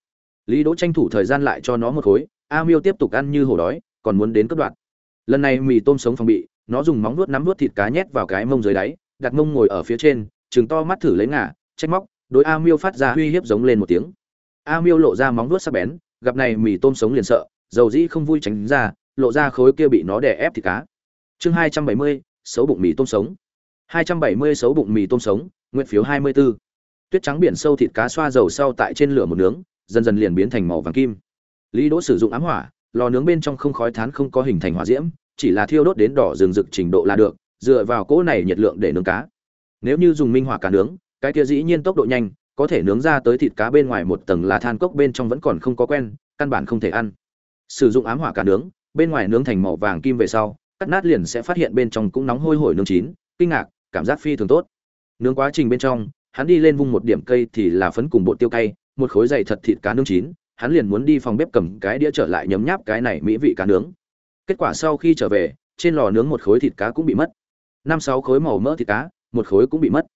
Lý đỗ tranh thủ thời gian lại cho nó một khối, a miêu tiếp tục ăn như hổ đói, còn muốn đến cướp đoạt. Lần này mì tôm sống phòng bị, nó dùng móng nuốt nắm nuốt thịt cá nhét vào cái mông dưới đáy, đặt mông ngồi ở phía trên chừng to mắt thử lấy ngả, trách móc, đối a miêu phát ra uy hiếp giống lên một tiếng. A miêu lộ ra móng nuốt sắc bén, gặp này mì tôm sống liền sợ, dầu dĩ không vui tránh ra, lộ ra khối kia bị nó đè ép thịt cá. Chương hai trăm bảy mươi, xấu bụng mì tôm sống. hai trăm bảy mươi xấu bụng mì tôm sống, nguyện phiếu hai mươi 24 tuyết trắng biển sâu thịt cá xoa dầu sau tại trên lửa một nướng, dần dần liền biến thành màu vàng kim. Lý đỗ sử dụng ám hỏa, lò nướng bên trong không khói thán không có hình thành hỏa diễm, chỉ là thiêu đốt đến đỏ rừng rực trình độ là được, dựa vào cỗ này nhiệt lượng để nướng cá. Nếu như dùng minh hỏa cá nướng, cái kia dĩ nhiên tốc độ nhanh, có thể nướng ra tới thịt cá bên ngoài một tầng là than cốc bên trong vẫn còn không có quen, căn bản không thể ăn. Sử dụng ám hỏa cá nướng, bên ngoài nướng thành màu vàng kim về sau, cắt nát liền sẽ phát hiện bên trong cũng nóng hôi hổi nướng chín, kinh ngạc, cảm giác phi thường tốt. Nướng quá trình bên trong hắn đi lên vung một điểm cây thì là phấn cùng bột tiêu cay, một khối dày thật thịt cá nướng chín, hắn liền muốn đi phòng bếp cầm cái đĩa trở lại nhấm nháp cái này mỹ vị cá nướng. Kết quả sau khi trở về, trên lò nướng một khối thịt cá cũng bị mất. Năm sáu khối màu mỡ thịt cá, một khối cũng bị mất.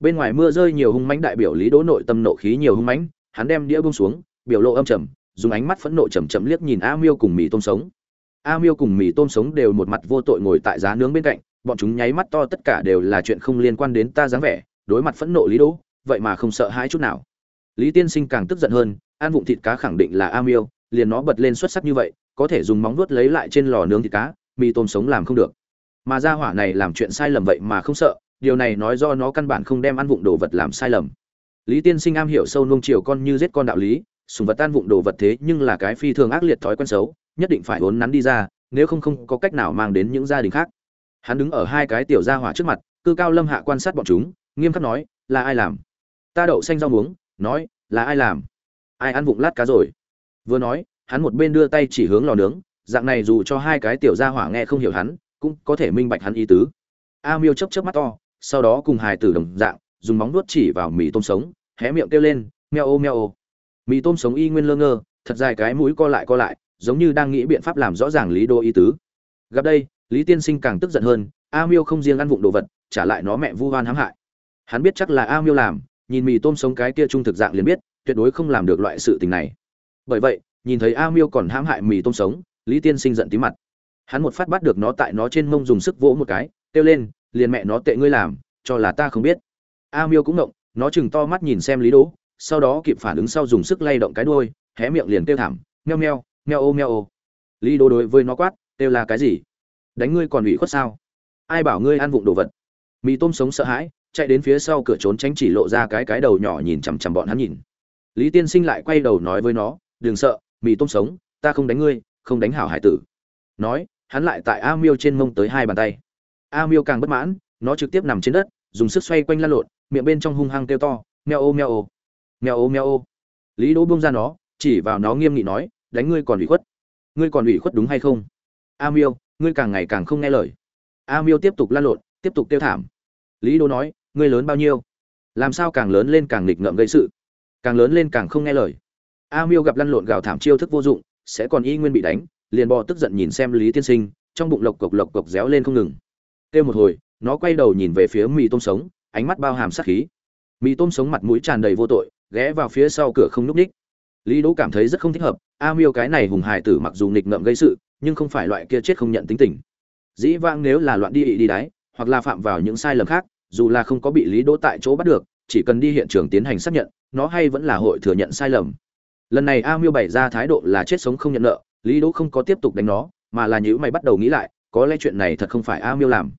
Bên ngoài mưa rơi nhiều hung mãnh đại biểu lý đỗ nội tâm nộ khí nhiều hung mãnh, hắn đem đĩa buông xuống, biểu lộ âm trầm, dùng ánh mắt phẫn nộ chầm chậm liếc nhìn a miêu cùng mì tôm sống. A miêu cùng mì tôm sống đều một mặt vô tội ngồi tại giá nướng bên cạnh, bọn chúng nháy mắt to tất cả đều là chuyện không liên quan đến ta dáng vẻ đối mặt phẫn nộ lý đỗ, vậy mà không sợ hãi chút nào. Lý tiên sinh càng tức giận hơn, ăn vụng thịt cá khẳng định là a miêu, liền nó bật lên xuất sắc như vậy, có thể dùng móng vuốt lấy lại trên lò nướng thịt cá, mì tôm sống làm không được. Mà ra hỏa này làm chuyện sai lầm vậy mà không sợ, điều này nói do nó căn bản không đem ăn vụng đồ vật làm sai lầm. Lý tiên sinh am hiểu sâu nung chiều con như giết con đạo lý, sùng vật ăn vụng đồ vật thế nhưng là cái phi thường ác liệt thói quen xấu, nhất định phải vốn nắn đi ra, nếu không không có cách nào mang đến những gia đình khác. Hắn đứng ở hai cái tiểu gia hỏa trước mặt, cư cao lâm hạ quan sát bọn chúng nghiêm khắc nói, là ai làm? Ta đậu xanh rau muống, nói, là ai làm? Ai ăn vụng lát cá rồi? Vừa nói, hắn một bên đưa tay chỉ hướng lò nướng, dạng này dù cho hai cái tiểu gia hỏa nghe không hiểu hắn, cũng có thể minh bạch hắn ý tứ. A miêu chớp chớp mắt to, sau đó cùng hài tử đồng dạng, dùng móng nuốt chỉ vào mì tôm sống, hé miệng kêu lên, meo ô meo ô. Mì tôm sống y nguyên lơ ngơ, thật dài cái mũi co lại co lại, giống như đang nghĩ biện pháp làm rõ ràng lý đô ý tứ. Gặp đây, lý tiên sinh càng tức giận hơn, a miêu không riêng ăn vụng đồ vật, trả lại nó mẹ vu hoan hãm hại hắn biết chắc là a miêu làm, nhìn mì tôm sống cái kia trung thực dạng liền biết, tuyệt đối không làm được loại sự tình này. Bởi vậy, nhìn thấy a miêu còn hãm hại mì tôm sống, lý tiên sinh giận tí mặt. Hắn một phát bắt được nó tại nó trên mông dùng sức vỗ một cái, kêu lên, liền mẹ nó tệ ngươi làm, cho là ta không biết. A miêu cũng ngộng, nó chừng to mắt nhìn xem lý đỗ, sau đó kịp phản ứng sau dùng sức lay động cái đuôi, hé miệng liền kêu thảm, meo meo meo ô meo ô. Lý đỗ đối với nó quát, kêu là cái gì? Đánh ngươi còn ủy khuất sao? Ai bảo ngươi ăn vụng đồ vật? Mì tôm sống sợ hãi chạy đến phía sau cửa trốn tránh chỉ lộ ra cái cái đầu nhỏ nhìn chằm chằm bọn hắn nhìn. Lý tiên sinh lại quay đầu nói với nó, đừng sợ, mì tôm sống, ta không đánh ngươi, không đánh hảo hải tử. Nói, hắn lại tại a miêu trên mông tới hai bàn tay. A miêu càng bất mãn, nó trực tiếp nằm trên đất, dùng sức xoay quanh lăn lộn, miệng bên trong hung hăng kêu to meo ô meo ô meo ô meo ô. Lý đỗ bông ra nó, chỉ vào nó nghiêm nghị nói, đánh ngươi còn ủy khuất, ngươi còn ủy khuất đúng hay không? A miêu, ngươi càng ngày càng không nghe lời. A miêu tiếp tục lăn lộn, tiếp tục kêu thảm. Lý đỗ nói ngươi lớn bao nhiêu? Làm sao càng lớn lên càng nghịch ngợm gây sự? Càng lớn lên càng không nghe lời. A miêu gặp lăn lộn gào thảm chiêu thức vô dụng, sẽ còn y nguyên bị đánh, liền bò tức giận nhìn xem lý tiên sinh, trong bụng lộc cộc lộc cộc réo lên không ngừng. Kêu một hồi, nó quay đầu nhìn về phía mì tôm sống, ánh mắt bao hàm sát khí. Mì tôm sống mặt mũi tràn đầy vô tội, ghé vào phía sau cửa không núp ních. Lý đỗ cảm thấy rất không thích hợp, a miêu cái này hùng hải tử mặc dù nghịch ngợm gây sự, nhưng không phải loại kia chết không nhận tính tình. Dĩ vãng nếu là loạn đi ị đi đáy hoặc là phạm vào những sai lầm khác dù là không có bị lý đỗ tại chỗ bắt được, chỉ cần đi hiện trường tiến hành xác nhận, nó hay vẫn là hội thừa nhận sai lầm. Lần này a miêu bày ra thái độ là chết sống không nhận nợ, lý đỗ không có tiếp tục đánh nó, mà là nhữ mày bắt đầu nghĩ lại, có lẽ chuyện này thật không phải a miêu làm.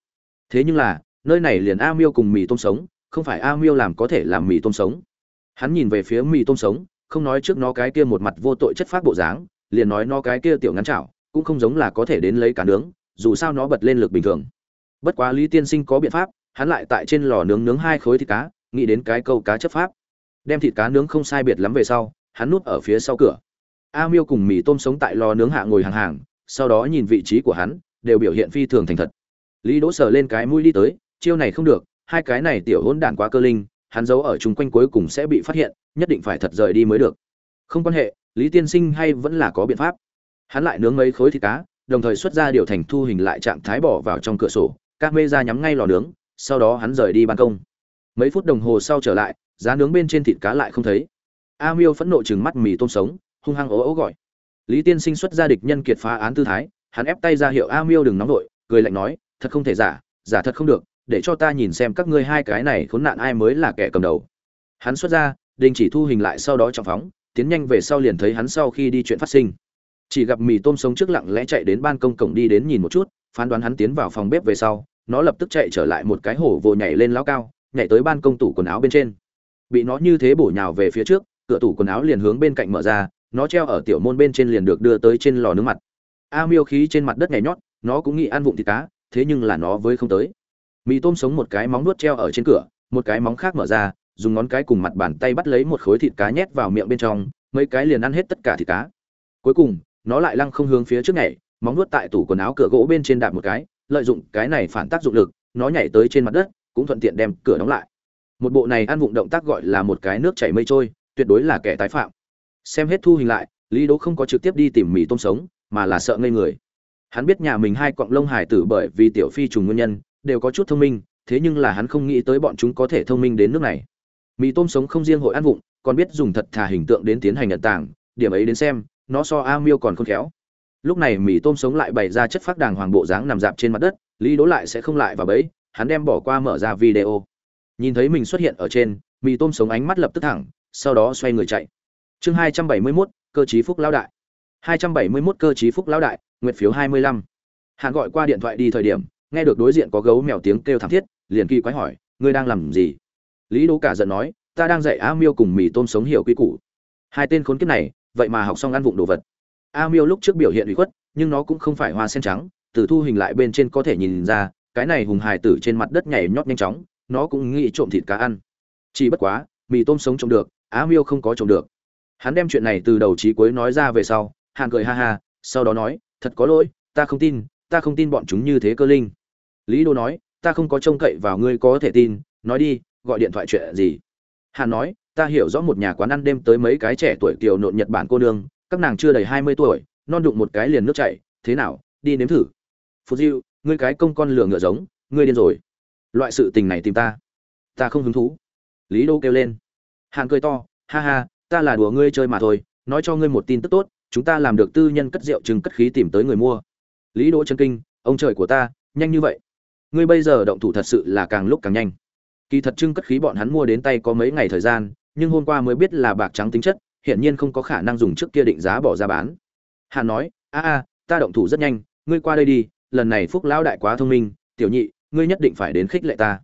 Thế nhưng là, nơi này liền a miêu cùng mì tôm sống, không phải a miêu làm có thể làm mì tôm sống. Hắn nhìn về phía mì tôm sống, không nói trước nó cái kia một mặt vô tội chất phát bộ dáng, liền nói nó cái kia tiểu ngắn chảo, cũng không giống là có thể đến lấy cá nướng, dù sao nó bật lên lực bình thường. Bất quá lý tiên sinh có biện pháp hắn lại tại trên lò nướng nướng hai khối thịt cá, nghĩ đến cái câu cá chấp pháp. Đem thịt cá nướng không sai biệt lắm về sau, hắn núp ở phía sau cửa. A miêu cùng mì tôm sống tại lò nướng hạ ngồi hàng hàng, sau đó nhìn vị trí của hắn, đều biểu hiện phi thường thành thật. Lý đỗ sờ lên cái mũi đi tới, chiêu này không được, hai cái này tiểu hỗn đản quá cơ linh, hắn giấu ở chung quanh cuối cùng sẽ bị phát hiện, nhất định phải thật rời đi mới được. Không quan hệ, lý tiên sinh hay vẫn là có biện pháp. Hắn lại nướng mấy khối thịt cá, đồng thời xuất ra điều thành thu hình lại trạng thái bỏ vào trong cửa sổ các mê ra nhắm ngay lò nướng sau đó hắn rời đi ban công. Mấy phút đồng hồ sau trở lại, giá nướng bên trên thịt cá lại không thấy. A miêu phẫn nộ chừng mắt mì tôm sống, hung hăng ố ố gọi. Lý tiên sinh xuất ra địch nhân kiệt phá án tư thái, hắn ép tay ra hiệu a miêu đừng nóng vội, cười lạnh nói, thật không thể giả giả thật không được, để cho ta nhìn xem các ngươi hai cái này khốn nạn ai mới là kẻ cầm đầu. Hắn xuất ra, đình chỉ thu hình lại sau đó trọng phóng, tiến nhanh về sau liền thấy hắn sau khi đi chuyện phát sinh. Chỉ gặp mì tôm sống trước lặng lẽ chạy đến ban công cổng đi đến nhìn một chút, phán đoán hắn tiến vào phòng bếp về sau nó lập tức chạy trở lại một cái hổ vồ nhảy lên lao cao, nhảy tới ban công tủ quần áo bên trên. Bị nó như thế bổ nhào về phía trước, cửa tủ quần áo liền hướng bên cạnh mở ra, nó treo ở tiểu môn bên trên liền được đưa tới trên lò nướng mặt. A miêu khí trên mặt đất nhảy nhót, nó cũng nghĩ ăn vụng thịt cá, thế nhưng là nó với không tới. Mì tôm sống một cái móng nuốt treo ở trên cửa, một cái móng khác mở ra, dùng ngón cái cùng mặt bàn tay bắt lấy một khối thịt cá nhét vào miệng bên trong, mấy cái liền ăn hết tất cả thịt cá. Cuối cùng, nó lại lăng không hướng phía trước nhảy, móng nuốt tại tủ quần áo cửa gỗ bên trên đạp một cái lợi dụng cái này phản tác dụng lực, nó nhảy tới trên mặt đất, cũng thuận tiện đem cửa đóng lại. Một bộ này ăn vụng động tác gọi là một cái nước chảy mây trôi, tuyệt đối là kẻ tái phạm. Xem hết thu hình lại, lý đỗ không có trực tiếp đi tìm mì tôm sống, mà là sợ ngây người. Hắn biết nhà mình hai cọng lông hải tử bởi vì tiểu phi trùng nguyên nhân, đều có chút thông minh, thế nhưng là hắn không nghĩ tới bọn chúng có thể thông minh đến nước này. Mì tôm sống không riêng hội ăn vụng, còn biết dùng thật thà hình tượng đến tiến hành nhận tảng điểm ấy đến xem, nó so a miêu còn khôn khéo lúc này mì tôm sống lại bày ra chất phát đàng hoàng bộ dáng nằm dạp trên mặt đất lý đỗ lại sẽ không lại vào bẫy hắn đem bỏ qua mở ra video. Nhìn thấy mình xuất hiện ở trên mì tôm sống ánh mắt lập tức thẳng sau đó xoay người chạy. Chương hai trăm bảy mươi 271, cơ chí phúc lão đại. hai trăm bảy mươi 271 cơ chí phúc lão đại nguyệt phiếu hai mươi lăm. Hàn gọi qua điện thoại đi thời điểm nghe được đối diện có gấu mèo tiếng kêu thảm thiết liền kỳ quái hỏi ngươi đang làm gì? Lý đỗ cả giận nói ta đang dạy a miêu cùng mì tôm sống hiểu quy củ. Hai tên khốn kiếp này vậy mà học xong ăn vụng đồ vật a miêu lúc trước biểu hiện ủy khuất, nhưng nó cũng không phải hoa sen trắng, từ thu hình lại bên trên có thể nhìn ra, cái này hùng hài tử trên mặt đất nhảy nhót nhanh chóng, nó cũng nghĩ trộm thịt cá ăn. Chỉ bất quá, mì tôm sống trộm được á miêu không có trộm được. Hắn đem chuyện này từ đầu chí cuối nói ra về sau, hàn cười ha ha, sau đó nói, thật có lỗi, ta không tin, ta không tin bọn chúng như thế cơ linh. Lý đô nói, ta không có trông cậy vào ngươi có thể tin, nói đi, gọi điện thoại chuyện gì? Hàn nói, ta hiểu rõ một nhà quán ăn đêm tới mấy cái trẻ tuổi kiều nộn nhật bản cô nương các nàng chưa đầy hai mươi tuổi, non đụng một cái liền nước chảy, thế nào, đi nếm thử. Phú diêu, ngươi cái công con lửa ngựa giống, ngươi điên rồi. Loại sự tình này tìm ta ta không hứng thú. Lý đô kêu lên. Hàn cười to, ha ha, ta là đùa ngươi chơi mà thôi, nói cho ngươi một tin tức tốt, chúng ta làm được tư nhân cất rượu chừng cất khí tìm tới người mua. Lý đỗ chân kinh, ông trời của ta, nhanh như vậy. Ngươi bây giờ động thủ thật sự là càng lúc càng nhanh. Kỳ thật trưng cất khí bọn hắn mua đến tay có mấy ngày thời gian, nhưng hôm qua mới biết là bạc trắng tính chất hiển nhiên không có khả năng dùng trước kia định giá bỏ ra bán. Hàn nói, a a, ta động thủ rất nhanh, ngươi qua đây đi, lần này phúc lão đại quá thông minh, tiểu nhị, ngươi nhất định phải đến khích lệ ta.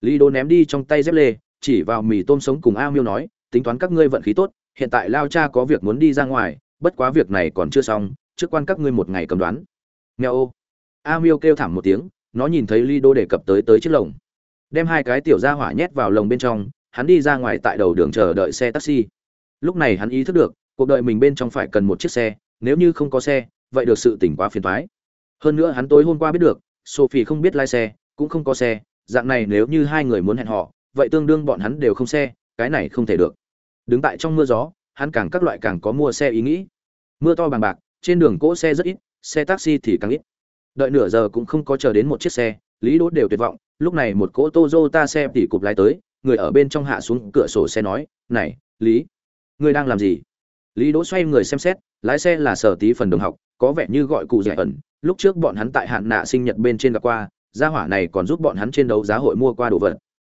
Lý đô ném đi trong tay dép lê, chỉ vào mì tôm sống cùng a miêu nói, tính toán các ngươi vận khí tốt, hiện tại lao cha có việc muốn đi ra ngoài, bất quá việc này còn chưa xong trước quan các ngươi một ngày cầm đoán. Nghèo ô. A miêu kêu thảm một tiếng, nó nhìn thấy lý đô đề cập tới tới chiếc lồng. Đem hai cái tiểu ra hỏa nhét vào lồng bên trong, hắn đi ra ngoài tại đầu đường chờ đợi xe taxi lúc này hắn ý thức được, cuộc đời mình bên trong phải cần một chiếc xe, nếu như không có xe, vậy được sự tỉnh quá phiền thoái hơn nữa hắn tối hôm qua biết được, sophie không biết lái xe, cũng không có xe, dạng này nếu như hai người muốn hẹn họ vậy tương đương bọn hắn đều không xe, cái này không thể được. Đứng tại trong mưa gió, hắn càng các loại càng có mua xe ý nghĩ. Mưa to bằng bạc, trên đường cỗ xe rất ít, xe taxi thì càng ít. Đợi nửa giờ cũng không có chờ đến một chiếc xe, lý đốt đều tuyệt vọng, lúc này một cỗ Toyota xe tỉ cụp lái tới, người ở bên trong hạ xuống cửa sổ xe nói, này, lý ngươi đang làm gì? Lý đỗ xoay người xem xét, lái xe là sở tí phần đồng học, có vẻ như gọi cụ rẻ ẩn. Lúc trước bọn hắn tại hạn nạ sinh nhật bên trên gặp qua, gia hỏa này còn giúp bọn hắn trên đấu giá hội mua qua đồ vật.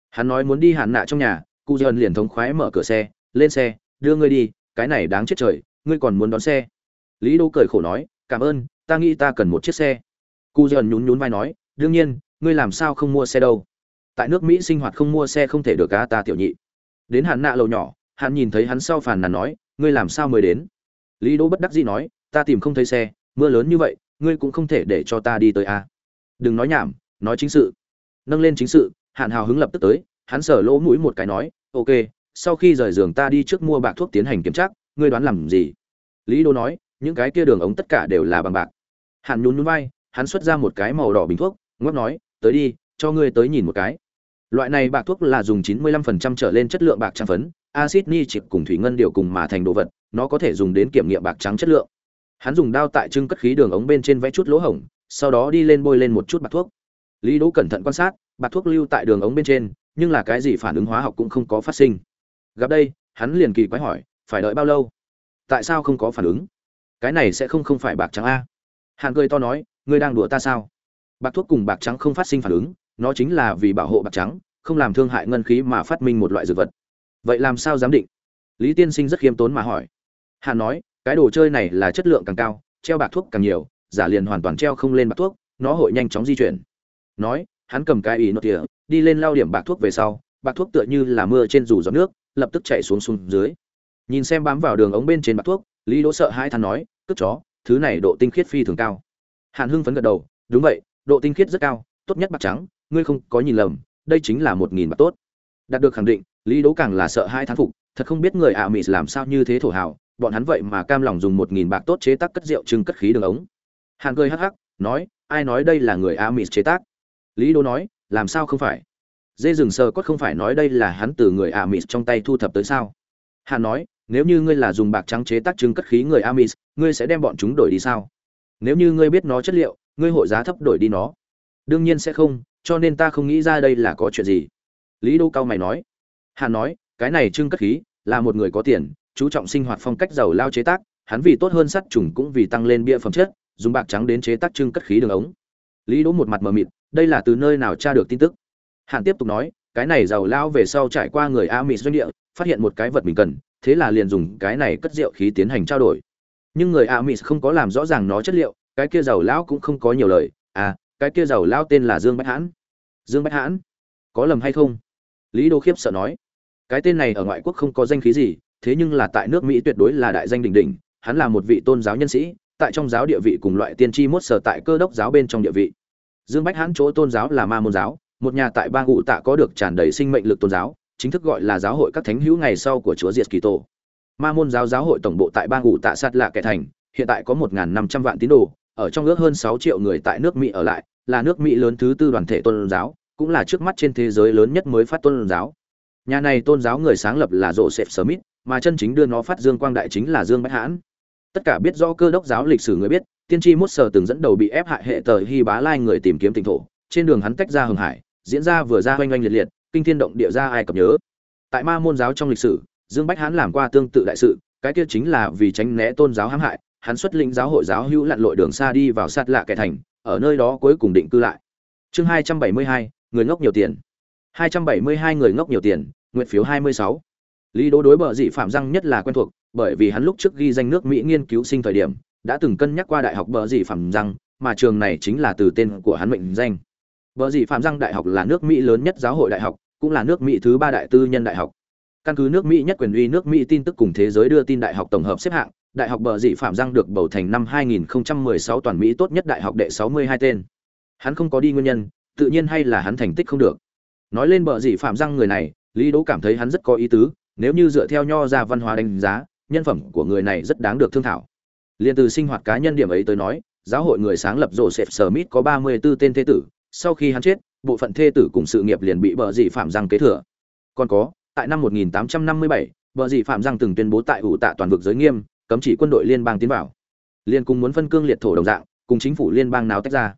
Hắn nói muốn đi hạn nạ trong nhà, cụ rẻ ẩn liền thống khoái mở cửa xe, lên xe, đưa ngươi đi, cái này đáng chết trời, ngươi còn muốn đón xe? Lý đỗ cười khổ nói, cảm ơn, ta nghĩ ta cần một chiếc xe. Cụ rẻ ẩn nhún nhún vai nói, đương nhiên, ngươi làm sao không mua xe đâu? Tại nước mỹ sinh hoạt không mua xe không thể được cá ta tiểu nhị. Đến hạn nạ lầu nhỏ hắn nhìn thấy hắn sau phàn nàn nói, ngươi làm sao mới đến? Lý đỗ bất đắc dĩ nói, ta tìm không thấy xe, mưa lớn như vậy, ngươi cũng không thể để cho ta đi tới a. À. đừng nói nhảm, nói chính sự. Nâng lên chính sự, hạn hào hứng lập tức tới, hắn sờ lỗ mũi một cái nói, ok, sau khi rời giường ta đi trước mua bạc thuốc tiến hành kiểm tra, ngươi đoán làm gì? Lý đô nói, những cái kia đường ống tất cả đều là bằng bạc. Hạn nhún nhún vai, hắn xuất ra một cái màu đỏ bình thuốc ngót nói, tới đi, cho ngươi tới nhìn một cái. Loại này bạc thuốc là dùng 95% trở lên chất lượng bạc trang phấn acid nitric cùng thủy ngân điều cùng mà thành đồ vật, nó có thể dùng đến kiểm nghiệm bạc trắng chất lượng. Hắn dùng đao tại trưng cất khí đường ống bên trên vẽ chút lỗ hổng, sau đó đi lên bôi lên một chút bạc thuốc. Lý đỗ cẩn thận quan sát, bạc thuốc lưu tại đường ống bên trên, nhưng là cái gì phản ứng hóa học cũng không có phát sinh. Gặp đây, hắn liền kỳ quái hỏi, phải đợi bao lâu? Tại sao không có phản ứng? Cái này sẽ không không phải bạc trắng a? Hàn cười to nói, ngươi đang đùa ta sao? Bạc thuốc cùng bạc trắng không phát sinh phản ứng, nó chính là vì bảo hộ bạc trắng, không làm thương hại ngân khí mà phát minh một loại dược vật vậy làm sao giám định? Lý tiên sinh rất khiêm tốn mà hỏi. Hàn nói, cái đồ chơi này là chất lượng càng cao, treo bạc thuốc càng nhiều, giả liền hoàn toàn treo không lên bạc thuốc, nó hội nhanh chóng di chuyển. Nói, hắn cầm cái ý nốt tỉa đi lên lao điểm bạc thuốc về sau, bạc thuốc tựa như là mưa trên rủ giọt nước, lập tức chạy xuống xuống dưới. Nhìn xem bám vào đường ống bên trên bạc thuốc, lý đỗ sợ hai thằng nói cướp chó, thứ này độ tinh khiết phi thường cao. Hàn hưng phấn gật đầu, đúng vậy, độ tinh khiết rất cao, tốt nhất bạc trắng, ngươi không có nhìn lầm, đây chính là một nghìn bạc tốt đạt được khẳng định, lý đỗ càng là sợ hai thán phục, thật không biết người ạ mỹ làm sao như thế thổ hào, bọn hắn vậy mà cam lòng dùng một nghìn bạc tốt chế tác cất rượu trưng cất khí đường ống. Hàn cười hắc hắc, nói, ai nói đây là người ạ mỹ chế tác? Lý đỗ nói, làm sao không phải? Dê rừng sờ cốt không phải nói đây là hắn từ người ạ mỹ trong tay thu thập tới sao? Hàn nói, nếu như ngươi là dùng bạc trắng chế tác trưng cất khí người amis ngươi sẽ đem bọn chúng đổi đi sao? Nếu như ngươi biết nó chất liệu, ngươi hội giá thấp đổi đi nó. Đương nhiên sẽ không, cho nên ta không nghĩ ra đây là có chuyện gì lý đô cao mày nói. Hàn nói, cái này trưng cất khí, là một người có tiền, chú trọng sinh hoạt phong cách giàu lao chế tác, hắn vì tốt hơn sắt trùng cũng vì tăng lên bia phẩm chất, dùng bạc trắng đến chế tác trưng cất khí đường ống. Lý đỗ một mặt mờ mịt, đây là từ nơi nào tra được tin tức? Hàn tiếp tục nói, cái này giàu lao về sau trải qua người a mỹ doanh địa, phát hiện một cái vật mình cần, thế là liền dùng cái này cất rượu khí tiến hành trao đổi. Nhưng người a mỹ không có làm rõ ràng nó chất liệu, cái kia giàu lão cũng không có nhiều lời. À cái kia giàu lao tên là dương bách hãn. Dương bách hãn, có lầm hay không? Lý đô khiếp sợ nói, cái tên này ở ngoại quốc không có danh khí gì, thế nhưng là tại nước mỹ tuyệt đối là đại danh đỉnh đỉnh, hắn là một vị tôn giáo nhân sĩ, tại trong giáo địa vị cùng loại tiên tri mốt sở tại cơ đốc giáo bên trong địa vị. Dương bách hãn chỗ tôn giáo là ma môn giáo, một nhà tại bang ngụ tạ có được tràn đầy sinh mệnh lực tôn giáo, chính thức gọi là giáo hội các thánh hữu ngày sau của chúa diệt kỳ tổ ma môn giáo giáo hội tổng bộ tại bang ngụ tạ sát lạ kẻ thành, hiện tại có một năm trăm vạn tín đồ, ở trong ước hơn sáu triệu người tại nước mỹ ở lại, là nước mỹ lớn thứ tư đoàn thể tôn giáo cũng là trước mắt trên thế giới lớn nhất mới phát tôn giáo. Nhà này tôn giáo người sáng lập là Joseph Smith, mà chân chính đưa nó phát dương quang đại chính là Dương Bách Hãn. Tất cả biết rõ cơ đốc giáo lịch sử người biết, tiên tri mút sở từng dẫn đầu bị ép hại hệ tờ Hy Bá Lai người tìm kiếm tỉnh thổ, trên đường hắn tách ra hưng hải, diễn ra vừa ra oanh oanh liệt liệt, kinh thiên động địa ra ai cập nhớ. Tại ma môn giáo trong lịch sử, Dương Bách Hãn làm qua tương tự đại sự, cái kia chính là vì tránh né tôn giáo hãm hại, hắn xuất lĩnh giáo hội giáo hữu lặn lội đường xa đi vào sát lạ kẻ thành, ở nơi đó cuối cùng định cư lại. Chương 272, người ngốc nhiều tiền. Hai trăm bảy mươi hai người ngốc nhiều tiền, nguyện phiếu hai mươi sáu. Lý đố đối bờ dị phạm răng nhất là quen thuộc, bởi vì hắn lúc trước ghi danh nước mỹ nghiên cứu sinh thời điểm, đã từng cân nhắc qua đại học bờ dị phạm răng, mà trường này chính là từ tên của hắn mệnh danh. Bờ dị phạm răng đại học là nước mỹ lớn nhất giáo hội đại học, cũng là nước mỹ thứ ba đại tư nhân đại học. Căn cứ nước mỹ nhất quyền uy, nước mỹ tin tức cùng thế giới đưa tin đại học tổng hợp xếp hạng, đại học bờ dị phạm răng được bầu thành năm 2016 toàn mỹ tốt nhất đại học đệ 62 tên. Hắn không có đi nguyên nhân tự nhiên hay là hắn thành tích không được. Nói lên bờ dị phạm răng người này lý đỗ cảm thấy hắn rất có ý tứ nếu như dựa theo nho ra văn hóa đánh giá nhân phẩm của người này rất đáng được thương thảo. Liên từ sinh hoạt cá nhân điểm ấy tới nói giáo hội người sáng lập Joseph Smith có 34 tên thế tử sau khi hắn chết bộ phận thê tử cùng sự nghiệp liền bị bờ dị phạm răng kế thừa. Còn có tại năm 1857, bờ dị phạm răng từng tuyên bố tại ủ tạ toàn vực giới nghiêm cấm chỉ quân đội liên bang tiến vào. Liên cùng muốn phân cương liệt thổ đồng dạng cùng chính phủ liên bang nào tách ra.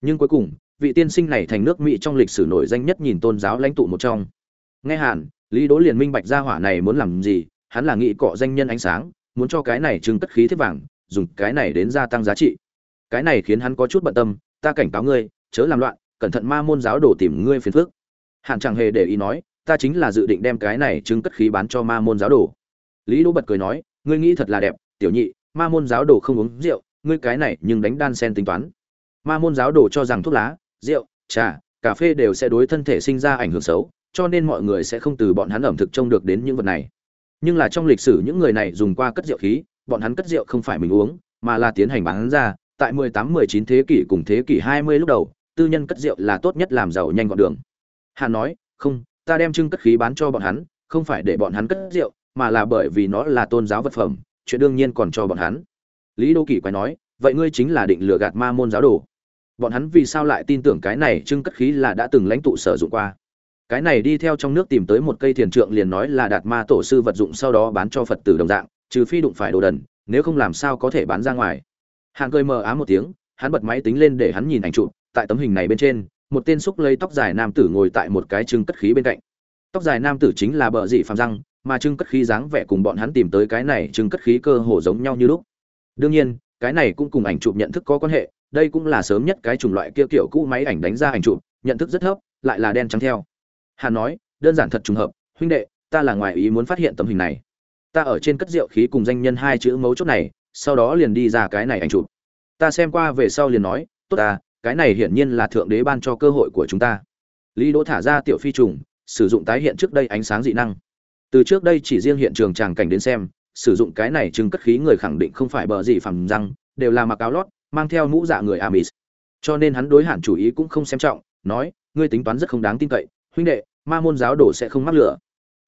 Nhưng cuối cùng vị tiên sinh này thành nước mỹ trong lịch sử nổi danh nhất nhìn tôn giáo lãnh tụ một trong. Nghe hàn, lý đỗ liền minh bạch gia hỏa này muốn làm gì, hắn là nghị cọ danh nhân ánh sáng, muốn cho cái này trưng cất khí thiết vàng, dùng cái này đến gia tăng giá trị. Cái này khiến hắn có chút bận tâm, ta cảnh cáo ngươi, chớ làm loạn, cẩn thận ma môn giáo đổ tìm ngươi phiền phức. Hàn chẳng hề để ý nói, ta chính là dự định đem cái này trưng cất khí bán cho ma môn giáo đồ. Lý đỗ bật cười nói, ngươi nghĩ thật là đẹp, tiểu nhị, ma môn giáo đồ không uống rượu, ngươi cái này nhưng đánh đan sen tính toán. Ma môn giáo đồ cho rằng thuốc lá rượu, trà, cà phê đều sẽ đối thân thể sinh ra ảnh hưởng xấu, cho nên mọi người sẽ không từ bọn hắn ẩm thực trông được đến những vật này. Nhưng là trong lịch sử những người này dùng qua cất rượu khí, bọn hắn cất rượu không phải mình uống, mà là tiến hành bán ra, tại 18-19 thế kỷ cùng thế kỷ 20 lúc đầu, tư nhân cất rượu là tốt nhất làm giàu nhanh gọn đường. Hà nói, không, ta đem trưng cất khí bán cho bọn hắn, không phải để bọn hắn cất rượu, mà là bởi vì nó là tôn giáo vật phẩm, chuyện đương nhiên còn cho bọn hắn. Lý đô kỳ quay nói, vậy ngươi chính là định lừa gạt ma môn giáo đồ bọn hắn vì sao lại tin tưởng cái này trưng cất khí là đã từng lãnh tụ sử dụng qua? Cái này đi theo trong nước tìm tới một cây thiền trượng liền nói là đạt ma tổ sư vật dụng sau đó bán cho phật tử đồng dạng, trừ phi đụng phải đồ đần, nếu không làm sao có thể bán ra ngoài. Hạng cười mờ ám một tiếng, hắn bật máy tính lên để hắn nhìn ảnh chụp, tại tấm hình này bên trên, một tên xúc lấy tóc dài nam tử ngồi tại một cái trưng cất khí bên cạnh. Tóc dài nam tử chính là bờ dị phạm răng, mà trưng cất khí dáng vẻ cùng bọn hắn tìm tới cái này trưng cất khí cơ hồ giống nhau như lúc. Đương nhiên, cái này cũng cùng ảnh chụp nhận thức có quan hệ đây cũng là sớm nhất cái chủng loại kia kiểu cũ máy ảnh đánh ra ảnh chụp, nhận thức rất thấp, lại là đen trắng theo. Hàn nói, đơn giản thật trùng hợp, huynh đệ, ta là ngoài ý muốn phát hiện tấm hình này. Ta ở trên cất rượu khí cùng danh nhân hai chữ mấu chốt này, sau đó liền đi ra cái này ảnh chụp. Ta xem qua về sau liền nói, tốt ta, cái này hiển nhiên là thượng đế ban cho cơ hội của chúng ta. Lý đỗ thả ra tiểu phi trùng, sử dụng tái hiện trước đây ánh sáng dị năng. Từ trước đây chỉ riêng hiện trường tràng cảnh đến xem, sử dụng cái này chứng cất khí người khẳng định không phải bờ gì phẳng răng, đều là mặc áo lót mang theo mũ dạ người amis. Cho nên hắn đối hẳn chủ ý cũng không xem trọng, nói, ngươi tính toán rất không đáng tin cậy, huynh đệ, ma môn giáo đồ sẽ không mắc lửa.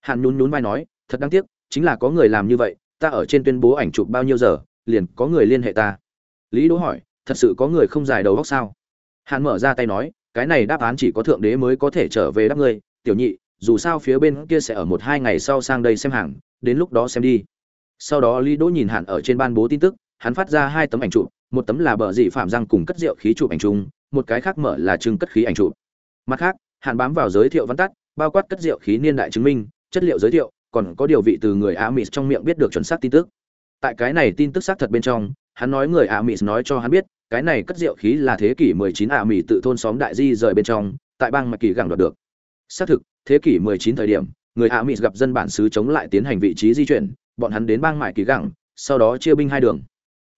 Hàn nhún nhún vai nói, thật đáng tiếc, chính là có người làm như vậy, ta ở trên tuyên bố ảnh chụp bao nhiêu giờ, liền có người liên hệ ta. Lý đỗ hỏi, thật sự có người không giải đầu góc sao? Hàn mở ra tay nói, cái này đáp án chỉ có thượng đế mới có thể trở về đáp ngươi, tiểu nhị, dù sao phía bên kia sẽ ở một hai ngày sau sang đây xem hàng, đến lúc đó xem đi. Sau đó lý đỗ nhìn Hàn ở trên ban bố tin tức, hắn phát ra hai tấm ảnh chụp một tấm là bờ dị phạm răng cùng cất rượu khí chụp ảnh chung một cái khác mở là trưng cất khí ảnh chụp mặt khác hạn bám vào giới thiệu văn tắt bao quát cất rượu khí niên đại chứng minh chất liệu giới thiệu còn có điều vị từ người Amis trong miệng biết được chuẩn xác tin tức. Tại cái này tin tức xác thật bên trong, hắn nói người Amis nói cho hắn biết, cái này cất rượu khí là thế kỷ 19 Amis tự thôn xóm đại di rời bên trong, tại bang mạch Kỳ gẳng đoạt được. Xác thực, thế kỷ 19 thời điểm, người Amis gặp dân bản xứ chống lại tiến hành vị trí di chuyển, bọn hắn đến bang mại Kỳ gẳng, sau đó chia binh hai đường.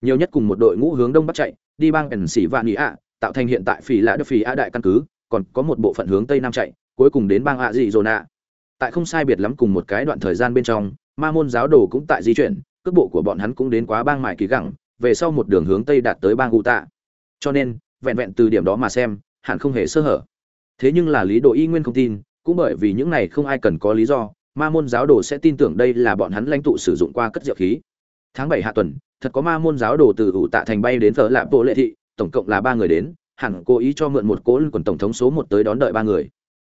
Nhiều nhất cùng một đội ngũ hướng đông bắc chạy, đi bang Pennsylvania, tạo thành hiện tại phỉ lạ đất phỉ a đại căn cứ, còn có một bộ phận hướng tây nam chạy, cuối cùng đến bang Arizona. Tại không sai biệt lắm cùng một cái đoạn thời gian bên trong ma môn giáo đồ cũng tại di chuyển cước bộ của bọn hắn cũng đến quá bang mải kỳ gẳng về sau một đường hướng tây đạt tới bang u tạ cho nên vẹn vẹn từ điểm đó mà xem hẳn không hề sơ hở. Thế nhưng là lý đồ y nguyên không tin cũng bởi vì những này không ai cần có lý do ma môn giáo đồ sẽ tin tưởng đây là bọn hắn lãnh tụ sử dụng qua cất diệu khí tháng bảy hạ tuần, thật có ma môn giáo đồ từ ủ tạ thành bay đến thờ lạp bộ lệ thị, tổng cộng là ba người đến, hẳn cố ý cho mượn một cố quần tổng thống số một tới đón đợi ba người.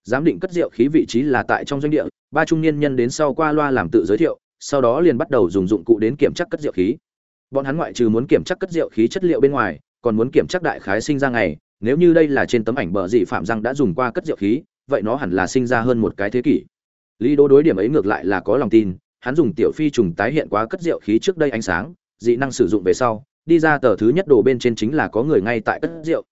Giám định cất rượu khí vị trí là tại trong doanh địa, ba trung niên nhân đến sau qua loa làm tự giới thiệu, sau đó liền bắt đầu dùng dụng cụ đến kiểm tra cất rượu khí. Bọn hắn ngoại trừ muốn kiểm tra cất rượu khí chất liệu bên ngoài, còn muốn kiểm tra đại khái sinh ra ngày, nếu như đây là trên tấm ảnh bờ dị phạm răng đã dùng qua cất rượu khí, vậy nó hẳn là sinh ra hơn một cái thế kỷ. Lý đố đối điểm ấy ngược lại là có lòng tin hắn dùng tiểu phi trùng tái hiện quá cất rượu khí trước đây ánh sáng, dị năng sử dụng về sau, đi ra tờ thứ nhất đồ bên trên chính là có người ngay tại cất rượu.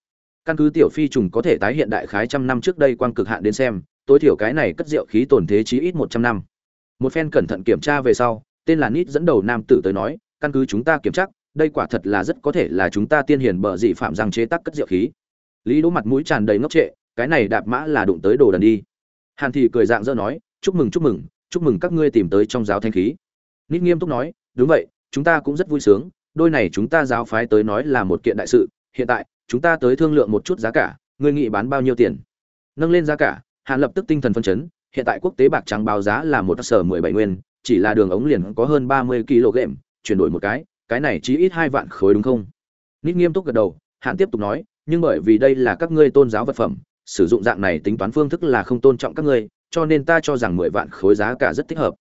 Căn cứ tiểu phi trùng có thể tái hiện đại khái trăm năm trước đây quang cực hạn đến xem, tối thiểu cái này cất rượu khí tổn thế chí ít một trăm năm. Một phen cẩn thận kiểm tra về sau, tên là nít dẫn đầu nam tử tới nói, căn cứ chúng ta kiểm tra, đây quả thật là rất có thể là chúng ta tiên hiền bợ dị phạm rằng chế tác cất rượu khí. Lý đỗ mặt mũi tràn đầy ngốc trệ, cái này đạp mã là đụng tới đồ đần đi. Hàn thị cười dạng dỡ nói, chúc mừng chúc mừng chúc mừng các ngươi tìm tới trong giáo thanh khí. Nít nghiêm túc nói, đúng vậy, chúng ta cũng rất vui sướng, đôi này chúng ta giáo phái tới nói là một kiện đại sự, hiện tại, chúng ta tới thương lượng một chút giá cả, ngươi nghĩ bán bao nhiêu tiền? Nâng lên giá cả, hàn lập tức tinh thần phân chấn, hiện tại quốc tế bạc trắng báo giá là một sở mười bảy nguyên, chỉ là đường ống liền có hơn ba mươi kg, chuyển đổi một cái cái này chỉ ít hai vạn khối đúng không? Nít nghiêm túc gật đầu, hàn tiếp tục nói, nhưng bởi vì đây là các ngươi tôn giáo vật phẩm, sử dụng dạng này tính toán phương thức là không tôn trọng các ngươi cho nên ta cho rằng mười vạn khối giá cả rất thích hợp.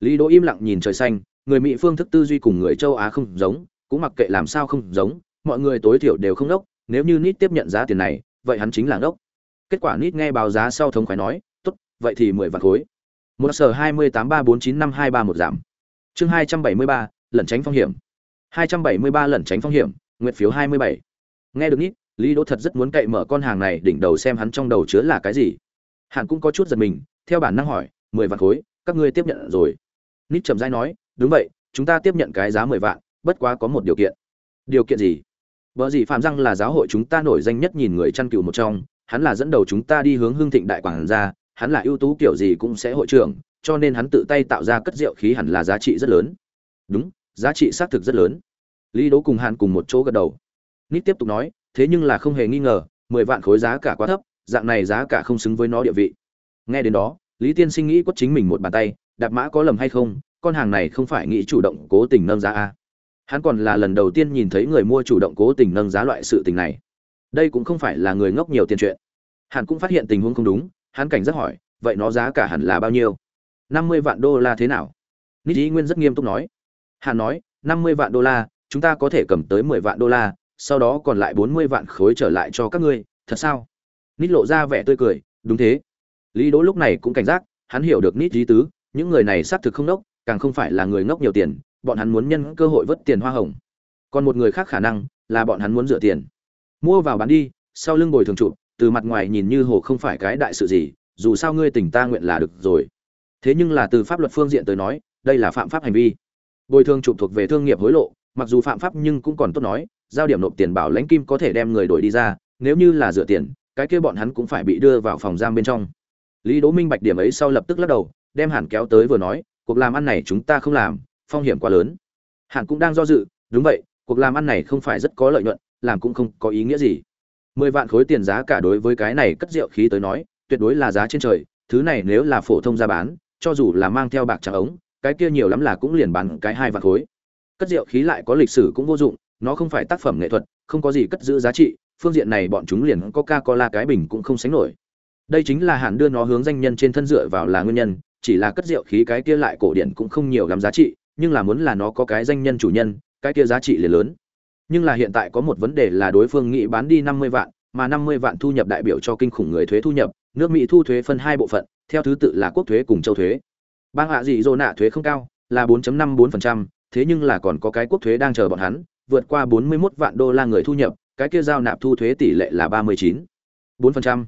Lý đỗ im lặng nhìn trời xanh, người mỹ phương thức tư duy cùng người châu á không giống, cũng mặc kệ làm sao không giống, mọi người tối thiểu đều không đốc, nếu như nít tiếp nhận giá tiền này, vậy hắn chính là ngốc. Kết quả nít nghe báo giá sau thống khoái nói, tốt, vậy thì mười vạn khối. Một sở hai mươi tám ba bốn chín năm hai ba một giảm. Chương hai trăm bảy mươi ba, lẩn tránh phong hiểm. Hai trăm bảy mươi ba lẩn tránh phong hiểm nguyện phiếu hai mươi bảy. Nghe được nít, lý đỗ thật rất muốn cậy mở con hàng này, đỉnh đầu xem hắn trong đầu chứa là cái gì. Hẳn cũng có chút giật mình theo bản năng hỏi mười vạn khối các ngươi tiếp nhận rồi nít trầm dai nói đúng vậy chúng ta tiếp nhận cái giá mười vạn bất quá có một điều kiện điều kiện gì Bở gì Phạm Răng là giáo hội chúng ta nổi danh nhất nhìn người chăn cừu một trong, hắn là dẫn đầu chúng ta đi hướng hương thịnh đại quảng ra, hắn là ưu tú kiểu gì cũng sẽ hội trưởng, cho nên hắn tự tay tạo ra cất rượu khí hẳn là giá trị rất lớn. Đúng, giá trị xác thực rất lớn. Lý Đỗ cùng Hàn cùng một chỗ gật đầu. Nít tiếp tục nói, thế nhưng là không hề nghi ngờ, mười vạn khối giá cả quá thấp dạng này giá cả không xứng với nó địa vị nghe đến đó, lý tiên sinh nghĩ quất chính mình một bàn tay, đạp mã có lầm hay không, con hàng này không phải nghĩ chủ động cố tình nâng giá a. Hắn còn là lần đầu tiên nhìn thấy người mua chủ động cố tình nâng giá loại sự tình này. Đây cũng không phải là người ngốc nhiều tiền chuyện. Hắn cũng phát hiện tình huống không đúng, hắn cảnh giác hỏi, vậy nó giá cả hẳn là bao nhiêu? Năm mươi vạn đô la thế nào? Nít ý nguyên rất nghiêm túc nói. Hắn nói, năm mươi vạn đô la, chúng ta có thể cầm tới mười vạn đô la, sau đó còn lại bốn mươi vạn khối trở lại cho các ngươi, thật sao? Nít lộ ra vẻ tươi cười, đúng thế lý đỗ lúc này cũng cảnh giác hắn hiểu được nít trí tứ những người này xác thực không nốc, càng không phải là người ngốc nhiều tiền bọn hắn muốn nhân cơ hội vớt tiền hoa hồng. Còn một người khác khả năng là bọn hắn muốn rửa tiền. Mua vào bán đi sau lưng bồi thường trụ từ mặt ngoài nhìn như hồ không phải cái đại sự gì dù sao ngươi tỉnh ta nguyện là được rồi. Thế nhưng là từ pháp luật phương diện tới nói đây là phạm pháp hành vi. Bồi thường trụ thuộc về thương nghiệp hối lộ mặc dù phạm pháp nhưng cũng còn tốt nói giao điểm nộp tiền bảo lãnh kim có thể đem người đổi đi ra nếu như là rửa tiền cái kia bọn hắn cũng phải bị đưa vào phòng giam bên trong lý đỗ minh bạch điểm ấy sau lập tức lắc đầu, đem hàn kéo tới vừa nói, cuộc làm ăn này chúng ta không làm, phong hiểm quá lớn. Hàn cũng đang do dự, đúng vậy, cuộc làm ăn này không phải rất có lợi nhuận, làm cũng không có ý nghĩa gì. Mười vạn khối tiền giá cả đối với cái này cất rượu khí tới nói, tuyệt đối là giá trên trời, thứ này nếu là phổ thông ra bán, cho dù là mang theo bạc trắng ống, cái kia nhiều lắm là cũng liền bán cái hai vạn khối. Cất rượu khí lại có lịch sử cũng vô dụng, nó không phải tác phẩm nghệ thuật, không có gì cất giữ giá trị, phương diện này bọn chúng liền có coca cola cái bình cũng không sánh nổi đây chính là hạn đưa nó hướng danh nhân trên thân dựa vào là nguyên nhân chỉ là cất rượu khí cái kia lại cổ điển cũng không nhiều lắm giá trị nhưng là muốn là nó có cái danh nhân chủ nhân cái kia giá trị liền lớn nhưng là hiện tại có một vấn đề là đối phương nghĩ bán đi năm mươi vạn mà năm mươi vạn thu nhập đại biểu cho kinh khủng người thuế thu nhập nước mỹ thu thuế phân hai bộ phận theo thứ tự là quốc thuế cùng châu thuế bang hạ dị dô nạ thuế không cao là 4.54%, thế nhưng là còn có cái quốc thuế đang chờ bọn hắn vượt qua 41 vạn đô la người thu nhập cái kia giao nạp thu thuế tỷ lệ là 39. 4%.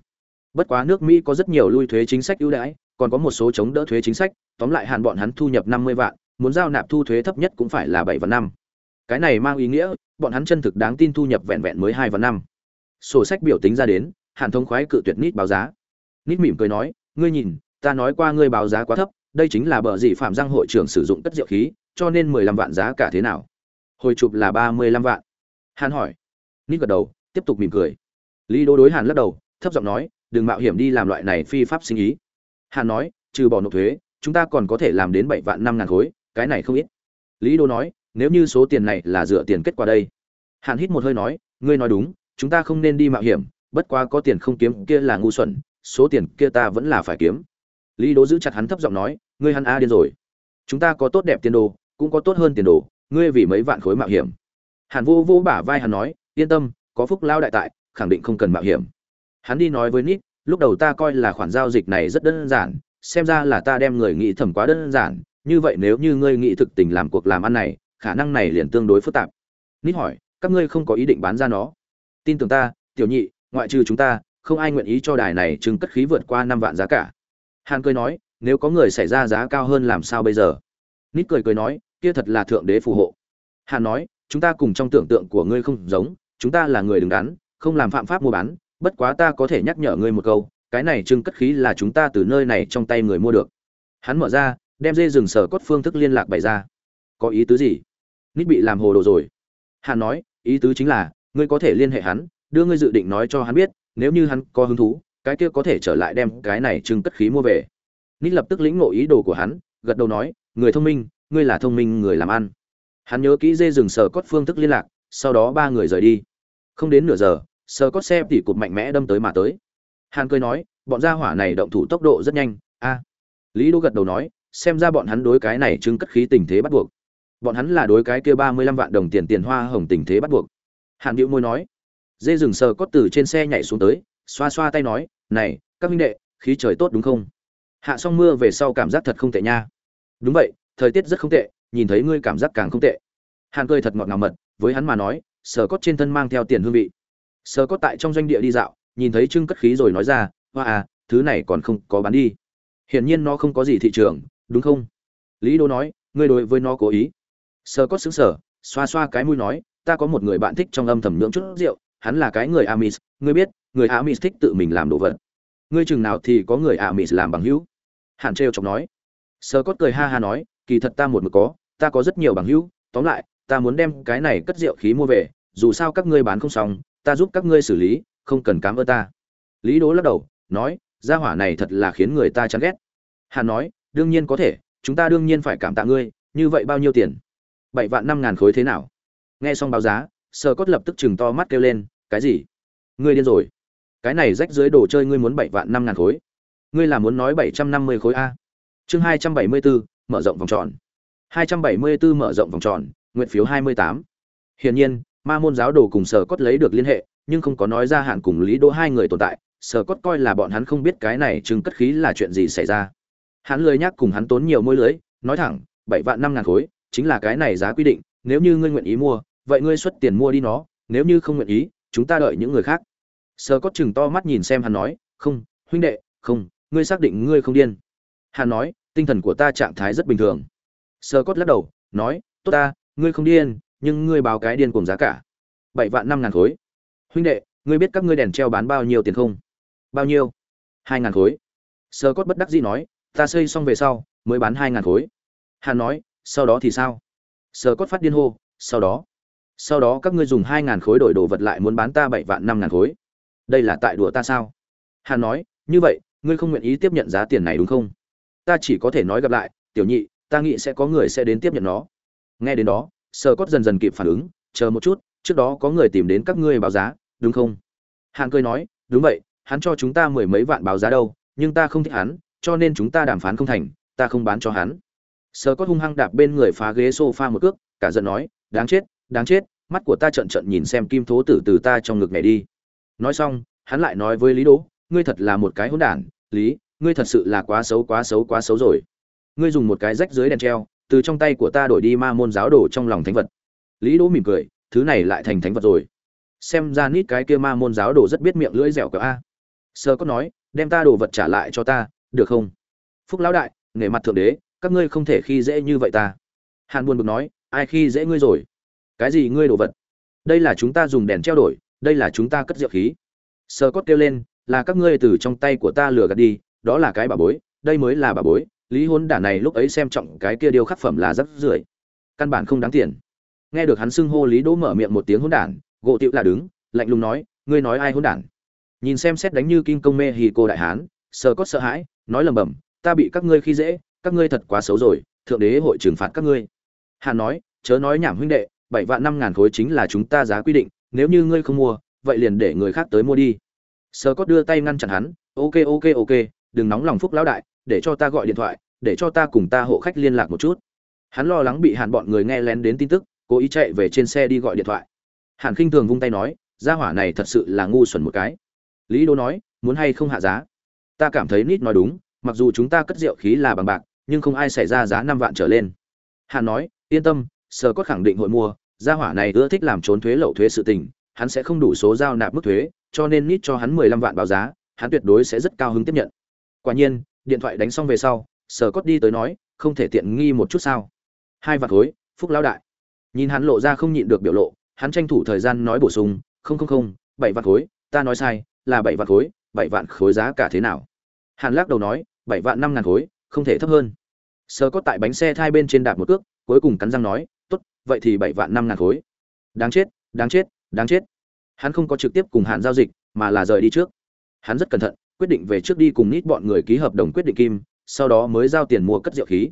Bất quá nước Mỹ có rất nhiều lui thuế chính sách ưu đãi, còn có một số chống đỡ thuế chính sách, tóm lại hàn bọn hắn thu nhập 50 vạn, muốn giao nạp thu thuế thấp nhất cũng phải là bảy vạn năm. Cái này mang ý nghĩa, bọn hắn chân thực đáng tin thu nhập vẹn vẹn mới hai vạn năm. Sổ sách biểu tính ra đến, Hàn Thông khoái cự tuyệt nít báo giá. Nít mỉm cười nói, ngươi nhìn, ta nói qua ngươi báo giá quá thấp, đây chính là bờ dị phạm giang hội trưởng sử dụng cất rượu khí, cho nên 15 vạn giá cả thế nào? Hồi chụp là 35 vạn. Hàn hỏi. Nít gật đầu, tiếp tục mỉm cười. Lý đô đối Hàn lắc đầu, thấp giọng nói, đừng mạo hiểm đi làm loại này phi pháp sinh ý. Hàn nói, trừ bỏ nộp thuế, chúng ta còn có thể làm đến bảy vạn năm ngàn khối, cái này không ít. Lý Đô nói, nếu như số tiền này là dựa tiền kết quả đây. Hàn hít một hơi nói, ngươi nói đúng, chúng ta không nên đi mạo hiểm, bất quá có tiền không kiếm kia là ngu xuẩn, số tiền kia ta vẫn là phải kiếm. Lý Đô giữ chặt hắn thấp giọng nói, ngươi hắn a điên rồi. Chúng ta có tốt đẹp tiền đồ, cũng có tốt hơn tiền đồ, ngươi vì mấy vạn khối mạo hiểm. Hàn Vô Vô bả vai hắn nói, yên tâm, có phúc lao đại tại, khẳng định không cần mạo hiểm. Hắn đi nói với Nít, lúc đầu ta coi là khoản giao dịch này rất đơn giản, xem ra là ta đem người nghĩ thẩm quá đơn giản, như vậy nếu như ngươi nghĩ thực tình làm cuộc làm ăn này, khả năng này liền tương đối phức tạp. Nít hỏi, các ngươi không có ý định bán ra nó? Tin tưởng ta, tiểu nhị, ngoại trừ chúng ta, không ai nguyện ý cho đài này chứng cất khí vượt qua năm vạn giá cả. Hàn cười nói, nếu có người xảy ra giá cao hơn làm sao bây giờ? Nít cười cười nói, kia thật là thượng đế phù hộ. Hàn nói, chúng ta cùng trong tưởng tượng của ngươi không giống, chúng ta là người đứng đắn, không làm phạm pháp mua bán, bất quá ta có thể nhắc nhở ngươi một câu, cái này trưng cất khí là chúng ta từ nơi này trong tay người mua được. Hắn mở ra, đem dê rừng sở cốt phương thức liên lạc bày ra. Có ý tứ gì? Nít bị làm hồ đồ rồi. hắn nói, ý tứ chính là, ngươi có thể liên hệ hắn, đưa ngươi dự định nói cho hắn biết, nếu như hắn có hứng thú, cái kia có thể trở lại đem cái này trưng cất khí mua về. Nít lập tức lĩnh ngộ ý đồ của hắn, gật đầu nói, người thông minh, ngươi là thông minh người làm ăn. Hắn nhớ kỹ dê rừng sở cốt phương thức liên lạc, sau đó ba người rời đi. Không đến nửa giờ, sở cốt xe tỉ cụt mạnh mẽ đâm tới mà tới. Hàn cười nói, bọn gia hỏa này động thủ tốc độ rất nhanh, a. Lý Đỗ gật đầu nói, xem ra bọn hắn đối cái này trưng cất khí tình thế bắt buộc. Bọn hắn là đối cái kia ba mươi lăm vạn đồng tiền tiền hoa hồng tình thế bắt buộc. Hàn Diệu môi nói, dê rừng sờ cốt từ trên xe nhảy xuống tới, xoa xoa tay nói, này, các minh đệ, khí trời tốt đúng không? Hạ xong mưa về sau cảm giác thật không tệ nha. Đúng vậy, thời tiết rất không tệ, nhìn thấy ngươi cảm giác càng không tệ. Hàn cười thật ngọt ngào mật, với hắn mà nói, sờ cốt trên thân mang theo tiền hương vị. Sờ có tại trong doanh địa đi dạo, nhìn thấy trưng cất khí rồi nói ra, hoa à, thứ này còn không có bán đi. Hiển nhiên nó không có gì thị trường, đúng không? Lý Đô nói, ngươi đối với nó cố ý. Sờ có sững sờ, xoa xoa cái mũi nói, ta có một người bạn thích trong âm thầm nhưỡng chút rượu, hắn là cái người Amis, ngươi biết, người Amis thích tự mình làm đồ vật. Ngươi chừng nào thì có người Amis làm bằng hữu? Hạn trêu chọc nói. Sơ cốt cười ha ha nói, kỳ thật ta một mực có, ta có rất nhiều bằng hữu, tóm lại, ta muốn đem cái này cất rượu khí mua về, dù sao các ngươi bán không xong, ta giúp các ngươi xử lý, không cần cám ơn ta. Lý đố lắc đầu nói gia hỏa này thật là khiến người ta chán ghét. Hàn nói đương nhiên có thể chúng ta đương nhiên phải cảm tạ ngươi như vậy bao nhiêu tiền? Bảy vạn năm ngàn khối thế nào? Nghe xong báo giá sơ cốt lập tức chừng to mắt kêu lên cái gì? Ngươi điên rồi. Cái này rách dưới đồ chơi ngươi muốn bảy vạn năm ngàn khối. Ngươi là muốn nói bảy trăm năm mươi khối a. Chương hai trăm bảy mươi bốn mở rộng vòng tròn. Hai trăm bảy mươi bốn mở rộng vòng tròn nguyện phiếu hai mươi tám. Hiển nhiên ma môn giáo đồ cùng sở cốt lấy được liên hệ, nhưng không có nói ra hạn cùng lý đỗ hai người tồn tại, sở cốt coi là bọn hắn không biết cái này chứng cất khí là chuyện gì xảy ra. Hắn lười nhắc cùng hắn tốn nhiều môi lưới, nói thẳng, bảy vạn năm ngàn khối, chính là cái này giá quy định, nếu như ngươi nguyện ý mua, vậy ngươi xuất tiền mua đi nó, nếu như không nguyện ý, chúng ta đợi những người khác. Sở cốt chừng to mắt nhìn xem hắn nói, không, huynh đệ, không, ngươi xác định ngươi không điên. Hắn nói, tinh thần của ta trạng thái rất bình thường. Sở cốt lắc đầu, nói, tốt ta, ngươi không điên nhưng ngươi báo cái điên cùng giá cả. Bảy vạn năm ngàn khối. Huynh đệ, ngươi biết các ngươi đèn treo bán bao nhiêu tiền không? Bao nhiêu? Hai ngàn khối. Sơ cốt bất đắc dĩ nói, ta xây xong về sau, mới bán hai ngàn khối. Hàn nói, sau đó thì sao? Sơ cốt phát điên hô, sau đó. Sau đó các ngươi dùng hai ngàn khối đổi đồ vật lại muốn bán ta bảy vạn năm ngàn khối. Đây là tại đùa ta sao? Hàn nói, như vậy, ngươi không nguyện ý tiếp nhận giá tiền này đúng không? Ta chỉ có thể nói gặp lại, tiểu nhị, ta nghĩ sẽ có người sẽ đến tiếp nhận nó. Nghe đến đó sơ cốt dần dần kịp phản ứng, chờ một chút, trước đó có người tìm đến các ngươi báo giá, đúng không? Hạng cười nói, đúng vậy, hắn cho chúng ta mười mấy vạn báo giá đâu, nhưng ta không thích hắn, cho nên chúng ta đàm phán không thành, ta không bán cho hắn. Sơ cốt hung hăng đạp bên người phá ghế sofa một cước, cả giận nói, đáng chết đáng chết, mắt của ta trợn trợn nhìn xem kim thố tử từ ta trong ngực này đi. Nói xong, hắn lại nói với lý đỗ, ngươi thật là một cái hỗn đản, lý, ngươi thật sự là quá xấu quá xấu quá xấu rồi. Ngươi dùng một cái rách dưới đèn treo từ trong tay của ta đổi đi ma môn giáo đồ trong lòng thánh vật. Lý đỗ mỉm cười, thứ này lại thành thánh vật rồi. Xem ra nít cái kia ma môn giáo đồ rất biết miệng lưỡi dẻo cỡ a. Sơ có nói, đem ta đồ vật trả lại cho ta, được không? Phúc lão đại, nể mặt thượng đế, các ngươi không thể khi dễ như vậy ta. Hàn buồn bực nói, ai khi dễ ngươi rồi? Cái gì ngươi đồ vật? Đây là chúng ta dùng đèn treo đổi, đây là chúng ta cất rượu khí. Sơ cốt kêu lên, là các ngươi từ trong tay của ta lừa gạt đi, đó là cái bà bối, đây mới là bà bối lý hôn đản này lúc ấy xem trọng cái kia điêu khắc phẩm là rất rưởi, căn bản không đáng tiền. Nghe được hắn xưng hô lý đỗ mở miệng một tiếng hôn đản, gỗ tiệu là đứng, lạnh lùng nói, ngươi nói ai hôn đản? Nhìn xem xét đánh như kim công mê hì cô đại hán, sờ cốt sợ hãi, nói lầm bầm ta bị các ngươi khi dễ, các ngươi thật quá xấu rồi, thượng đế hội trừng phạt các ngươi. Hàn nói, chớ nói nhảm huynh đệ, bảy vạn năm ngàn khối chính là chúng ta giá quy định, nếu như ngươi không mua, vậy liền để người khác tới mua đi. Sờ cốt đưa tay ngăn chặn hắn, ok ok ok, đừng nóng lòng phúc lão đại để cho ta gọi điện thoại, để cho ta cùng ta hộ khách liên lạc một chút. Hắn lo lắng bị hàn bọn người nghe lén đến tin tức, cố ý chạy về trên xe đi gọi điện thoại. Hàn khinh thường vung tay nói, gia hỏa này thật sự là ngu xuẩn một cái. Lý đô nói, muốn hay không hạ giá? Ta cảm thấy nít nói đúng, mặc dù chúng ta cất rượu khí là bằng bạc, nhưng không ai xảy ra giá năm vạn trở lên. Hàn nói, yên tâm sở có khẳng định hội mua, gia hỏa này ưa thích làm trốn thuế lậu thuế sự tình, hắn sẽ không đủ số giao nạp mức thuế, cho nên nít cho hắn mười lăm vạn báo giá, hắn tuyệt đối sẽ rất cao hứng tiếp nhận. Quả nhiên điện thoại đánh xong về sau, sở cốt đi tới nói, không thể tiện nghi một chút sao? Hai vạn khối phúc lão đại. Nhìn hắn lộ ra không nhịn được biểu lộ, hắn tranh thủ thời gian nói bổ sung, không không không, bảy vạn khối, ta nói sai, là bảy vạn khối, bảy vạn khối giá cả thế nào? Hàn lắc đầu nói, bảy vạn năm ngàn khối, không thể thấp hơn. Sơ cốt tại bánh xe thai bên trên đạp một cước, cuối cùng cắn răng nói, tốt, vậy thì bảy vạn năm ngàn khối. Đáng chết đáng chết đáng chết. Hắn không có trực tiếp cùng hạn giao dịch, mà là rời đi trước. Hắn rất cẩn thận quyết định về trước đi cùng nít bọn người ký hợp đồng quyết định kim, sau đó mới giao tiền mua cất rượu khí.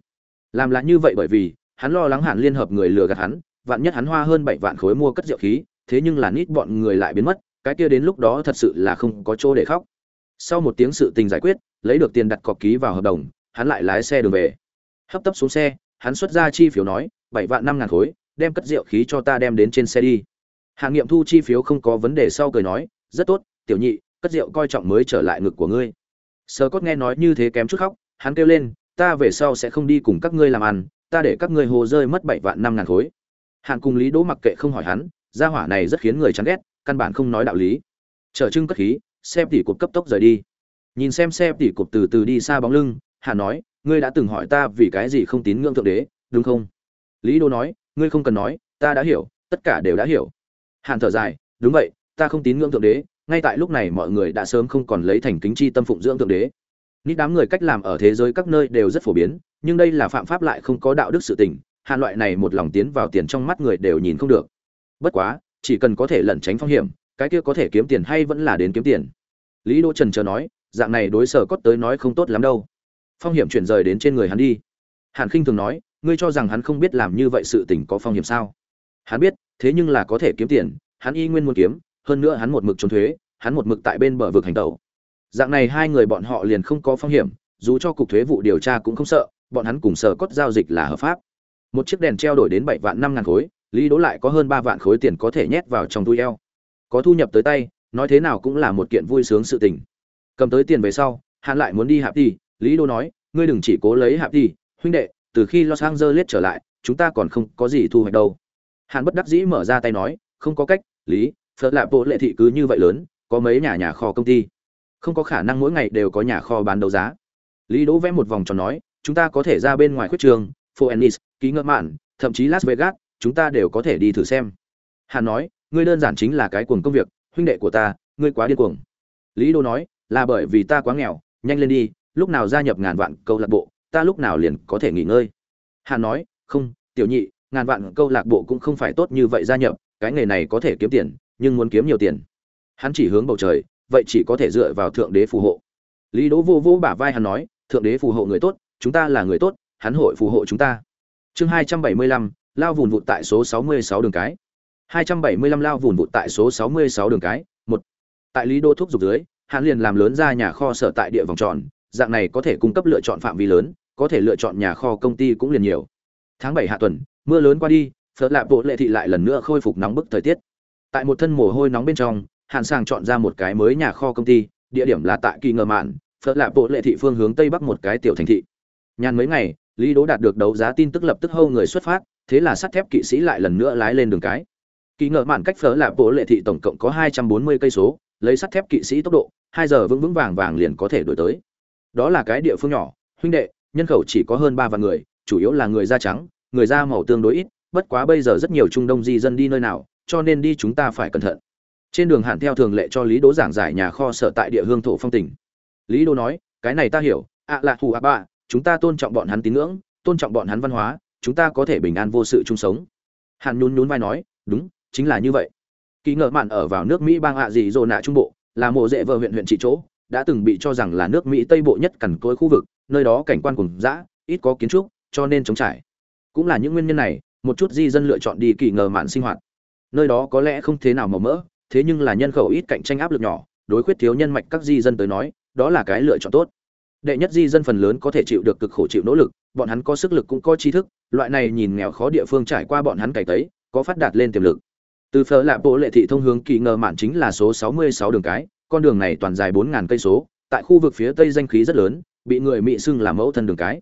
Làm là như vậy bởi vì, hắn lo lắng hạn liên hợp người lừa gạt hắn, vạn nhất hắn hoa hơn bảy vạn khối mua cất rượu khí, thế nhưng là nít bọn người lại biến mất, cái kia đến lúc đó thật sự là không có chỗ để khóc. Sau một tiếng sự tình giải quyết, lấy được tiền đặt cọc ký vào hợp đồng, hắn lại lái xe đường về. Hấp tấp xuống xe, hắn xuất ra chi phiếu nói, bảy vạn năm ngàn khối, đem cất rượu khí cho ta đem đến trên xe đi. Hạ nghiệm thu chi phiếu không có vấn đề sau cười nói, rất tốt, tiểu nhị cất rượu coi trọng mới trở lại ngực của ngươi. Sơ cốt nghe nói như thế kém chút khóc, hắn kêu lên, ta về sau sẽ không đi cùng các ngươi làm ăn, ta để các ngươi hồ rơi mất bảy vạn năm ngàn khối. Hàn cùng lý đỗ mặc kệ không hỏi hắn, gia hỏa này rất khiến người chán ghét, căn bản không nói đạo lý. Trở trưng cất khí, xem tỉ cục cấp tốc rời đi. Nhìn xem xe tỉ cục từ từ đi xa bóng lưng hàn nói, ngươi đã từng hỏi ta vì cái gì không tín ngưỡng thượng đế, đúng không? Lý đô nói, ngươi không cần nói, ta đã hiểu, tất cả đều đã hiểu. Hàn thở dài, đúng vậy, ta không tín ngưỡng thượng đế ngay tại lúc này mọi người đã sớm không còn lấy thành kính chi tâm phụng dưỡng thượng đế. Nít đám người cách làm ở thế giới các nơi đều rất phổ biến, nhưng đây là phạm pháp lại không có đạo đức sự tình Hạn loại này một lòng tiến vào tiền trong mắt người đều nhìn không được. Bất quá, chỉ cần có thể lẩn tránh phong hiểm, cái kia có thể kiếm tiền hay vẫn là đến kiếm tiền. Lý đỗ trần chờ nói, dạng này đối sở cốt tới nói không tốt lắm đâu. Phong hiểm chuyển rời đến trên người hắn đi. Hàn khinh thường nói, ngươi cho rằng hắn không biết làm như vậy sự tình có phong hiểm sao? Hắn biết, thế nhưng là có thể kiếm tiền, hắn y nguyên muốn kiếm hơn nữa hắn một mực trốn thuế, hắn một mực tại bên bờ vực hành tẩu. Dạng này hai người bọn họ liền không có phong hiểm, dù cho cục thuế vụ điều tra cũng không sợ, bọn hắn cùng sở cốt giao dịch là hợp pháp. Một chiếc đèn treo đổi đến bảy vạn năm ngàn khối, lý đỗ lại có hơn ba vạn khối tiền có thể nhét vào trong túi eo. Có thu nhập tới tay, nói thế nào cũng là một kiện vui sướng sự tình. Cầm tới tiền về sau, hắn lại muốn đi hạp đi, lý đỗ nói, ngươi đừng chỉ cố lấy hạp đi, huynh đệ, từ khi los angeles trở lại, chúng ta còn không có gì thu hoạch đâu. Hắn bất đắc dĩ mở ra tay nói, không có cách, lý phở lạ bộ lệ thị cứ như vậy lớn, có mấy nhà nhà kho công ty. Không có khả năng mỗi ngày đều có nhà kho bán đấu giá. Lý đỗ vẽ một vòng tròn nói, chúng ta có thể ra bên ngoài khuyết trường, phoenix, ký ngợm mạn, thậm chí las vegas, chúng ta đều có thể đi thử xem. Hà nói, ngươi đơn giản chính là cái cuồng công việc, huynh đệ của ta, ngươi quá điên cuồng. Lý Đỗ nói, là bởi vì ta quá nghèo, nhanh lên đi, lúc nào gia nhập ngàn vạn câu lạc bộ, ta lúc nào liền có thể nghỉ ngơi. Hà nói, không, tiểu nhị, ngàn vạn câu lạc bộ cũng không phải tốt như vậy gia nhập, cái nghề này có thể kiếm tiền nhưng muốn kiếm nhiều tiền. Hắn chỉ hướng bầu trời vậy chỉ có thể dựa vào thượng đế phù hộ. Lý đỗ vô vô bả vai hắn nói thượng đế phù hộ người tốt chúng ta là người tốt hắn hội phù hộ chúng ta. Chương hai trăm bảy mươi lăm lao vùn vụt tại số sáu mươi sáu đường cái. 275 lao vùn vụt tại số 66 đường cái, một. Tại Lý Đô thuốc dục dưới, hắn liền làm lớn ra nhà kho sở tại địa vòng tròn, dạng này có thể cung cấp lựa chọn phạm vi lớn, có thể lựa chọn nhà kho công ty cũng liền nhiều. Tháng bảy hạ tuần, mưa lớn qua đi, Phật Lạp Bộ Lệ thị lại lần nữa khôi phục nóng bức thời tiết. Tại một thân mồ hôi nóng bên trong, hạn Sàng chọn ra một cái mới nhà kho công ty, địa điểm là tại Kỳ Ngờ Mạn, phớt lạ Bộ Lệ thị phương hướng tây bắc một cái tiểu thành thị. Nhàn mấy ngày, Lý Đỗ đạt được đấu giá tin tức lập tức hâu người xuất phát, thế là sắt thép kỵ sĩ lại lần nữa lái lên đường cái kỳ ngờ mạn cách phở lạ bộ lệ thị tổng cộng có hai trăm bốn mươi cây số lấy sắt thép kỵ sĩ tốc độ hai giờ vững vững vàng vàng liền có thể đổi tới đó là cái địa phương nhỏ huynh đệ nhân khẩu chỉ có hơn ba vạn người chủ yếu là người da trắng người da màu tương đối ít bất quá bây giờ rất nhiều trung đông di dân đi nơi nào cho nên đi chúng ta phải cẩn thận. Trên đường hạn theo thường lệ cho lý đỗ giảng giải nhà kho sở tại địa hương thổ phong tỉnh. Lý đỗ nói, cái này ta hiểu, ạ là thù ạ bạ, chúng ta tôn trọng bọn hắn tín ngưỡng, tôn trọng bọn hắn văn hóa, chúng ta có thể bình an vô sự chung sống. Hạn nhún nhún vai nói, đúng, chính là như vậy. Kỳ ngợ mạn ở vào nước mỹ bang hạ dị dỗ nạ trung bộ, là mộ dễ vợ huyện huyện trị chỗ, đã từng bị cho rằng là nước mỹ tây bộ nhất cằn cối khu vực, nơi đó cảnh quan cùng dã, ít có kiến trúc, cho nên chống trải. Cũng là những nguyên nhân này, một chút di dân lựa chọn đi kỳ ngờ mạn sinh hoạt nơi đó có lẽ không thế nào màu mỡ, thế nhưng là nhân khẩu ít cạnh tranh áp lực nhỏ, đối khuyết thiếu nhân mạch các di dân tới nói, đó là cái lựa chọn tốt. Đệ nhất di dân phần lớn có thể chịu được cực khổ chịu nỗ lực, bọn hắn có sức lực cũng có tri thức, loại này nhìn nghèo khó địa phương trải qua bọn hắn cày tấy, có phát đạt lên tiềm lực. Từ phở lạ bộ lệ thị thông hướng kỳ ngờ mạn chính là số 66 đường cái, con đường này toàn dài 4.000 cây số, tại khu vực phía tây danh khí rất lớn, bị người mỹ xưng là mẫu thân đường cái.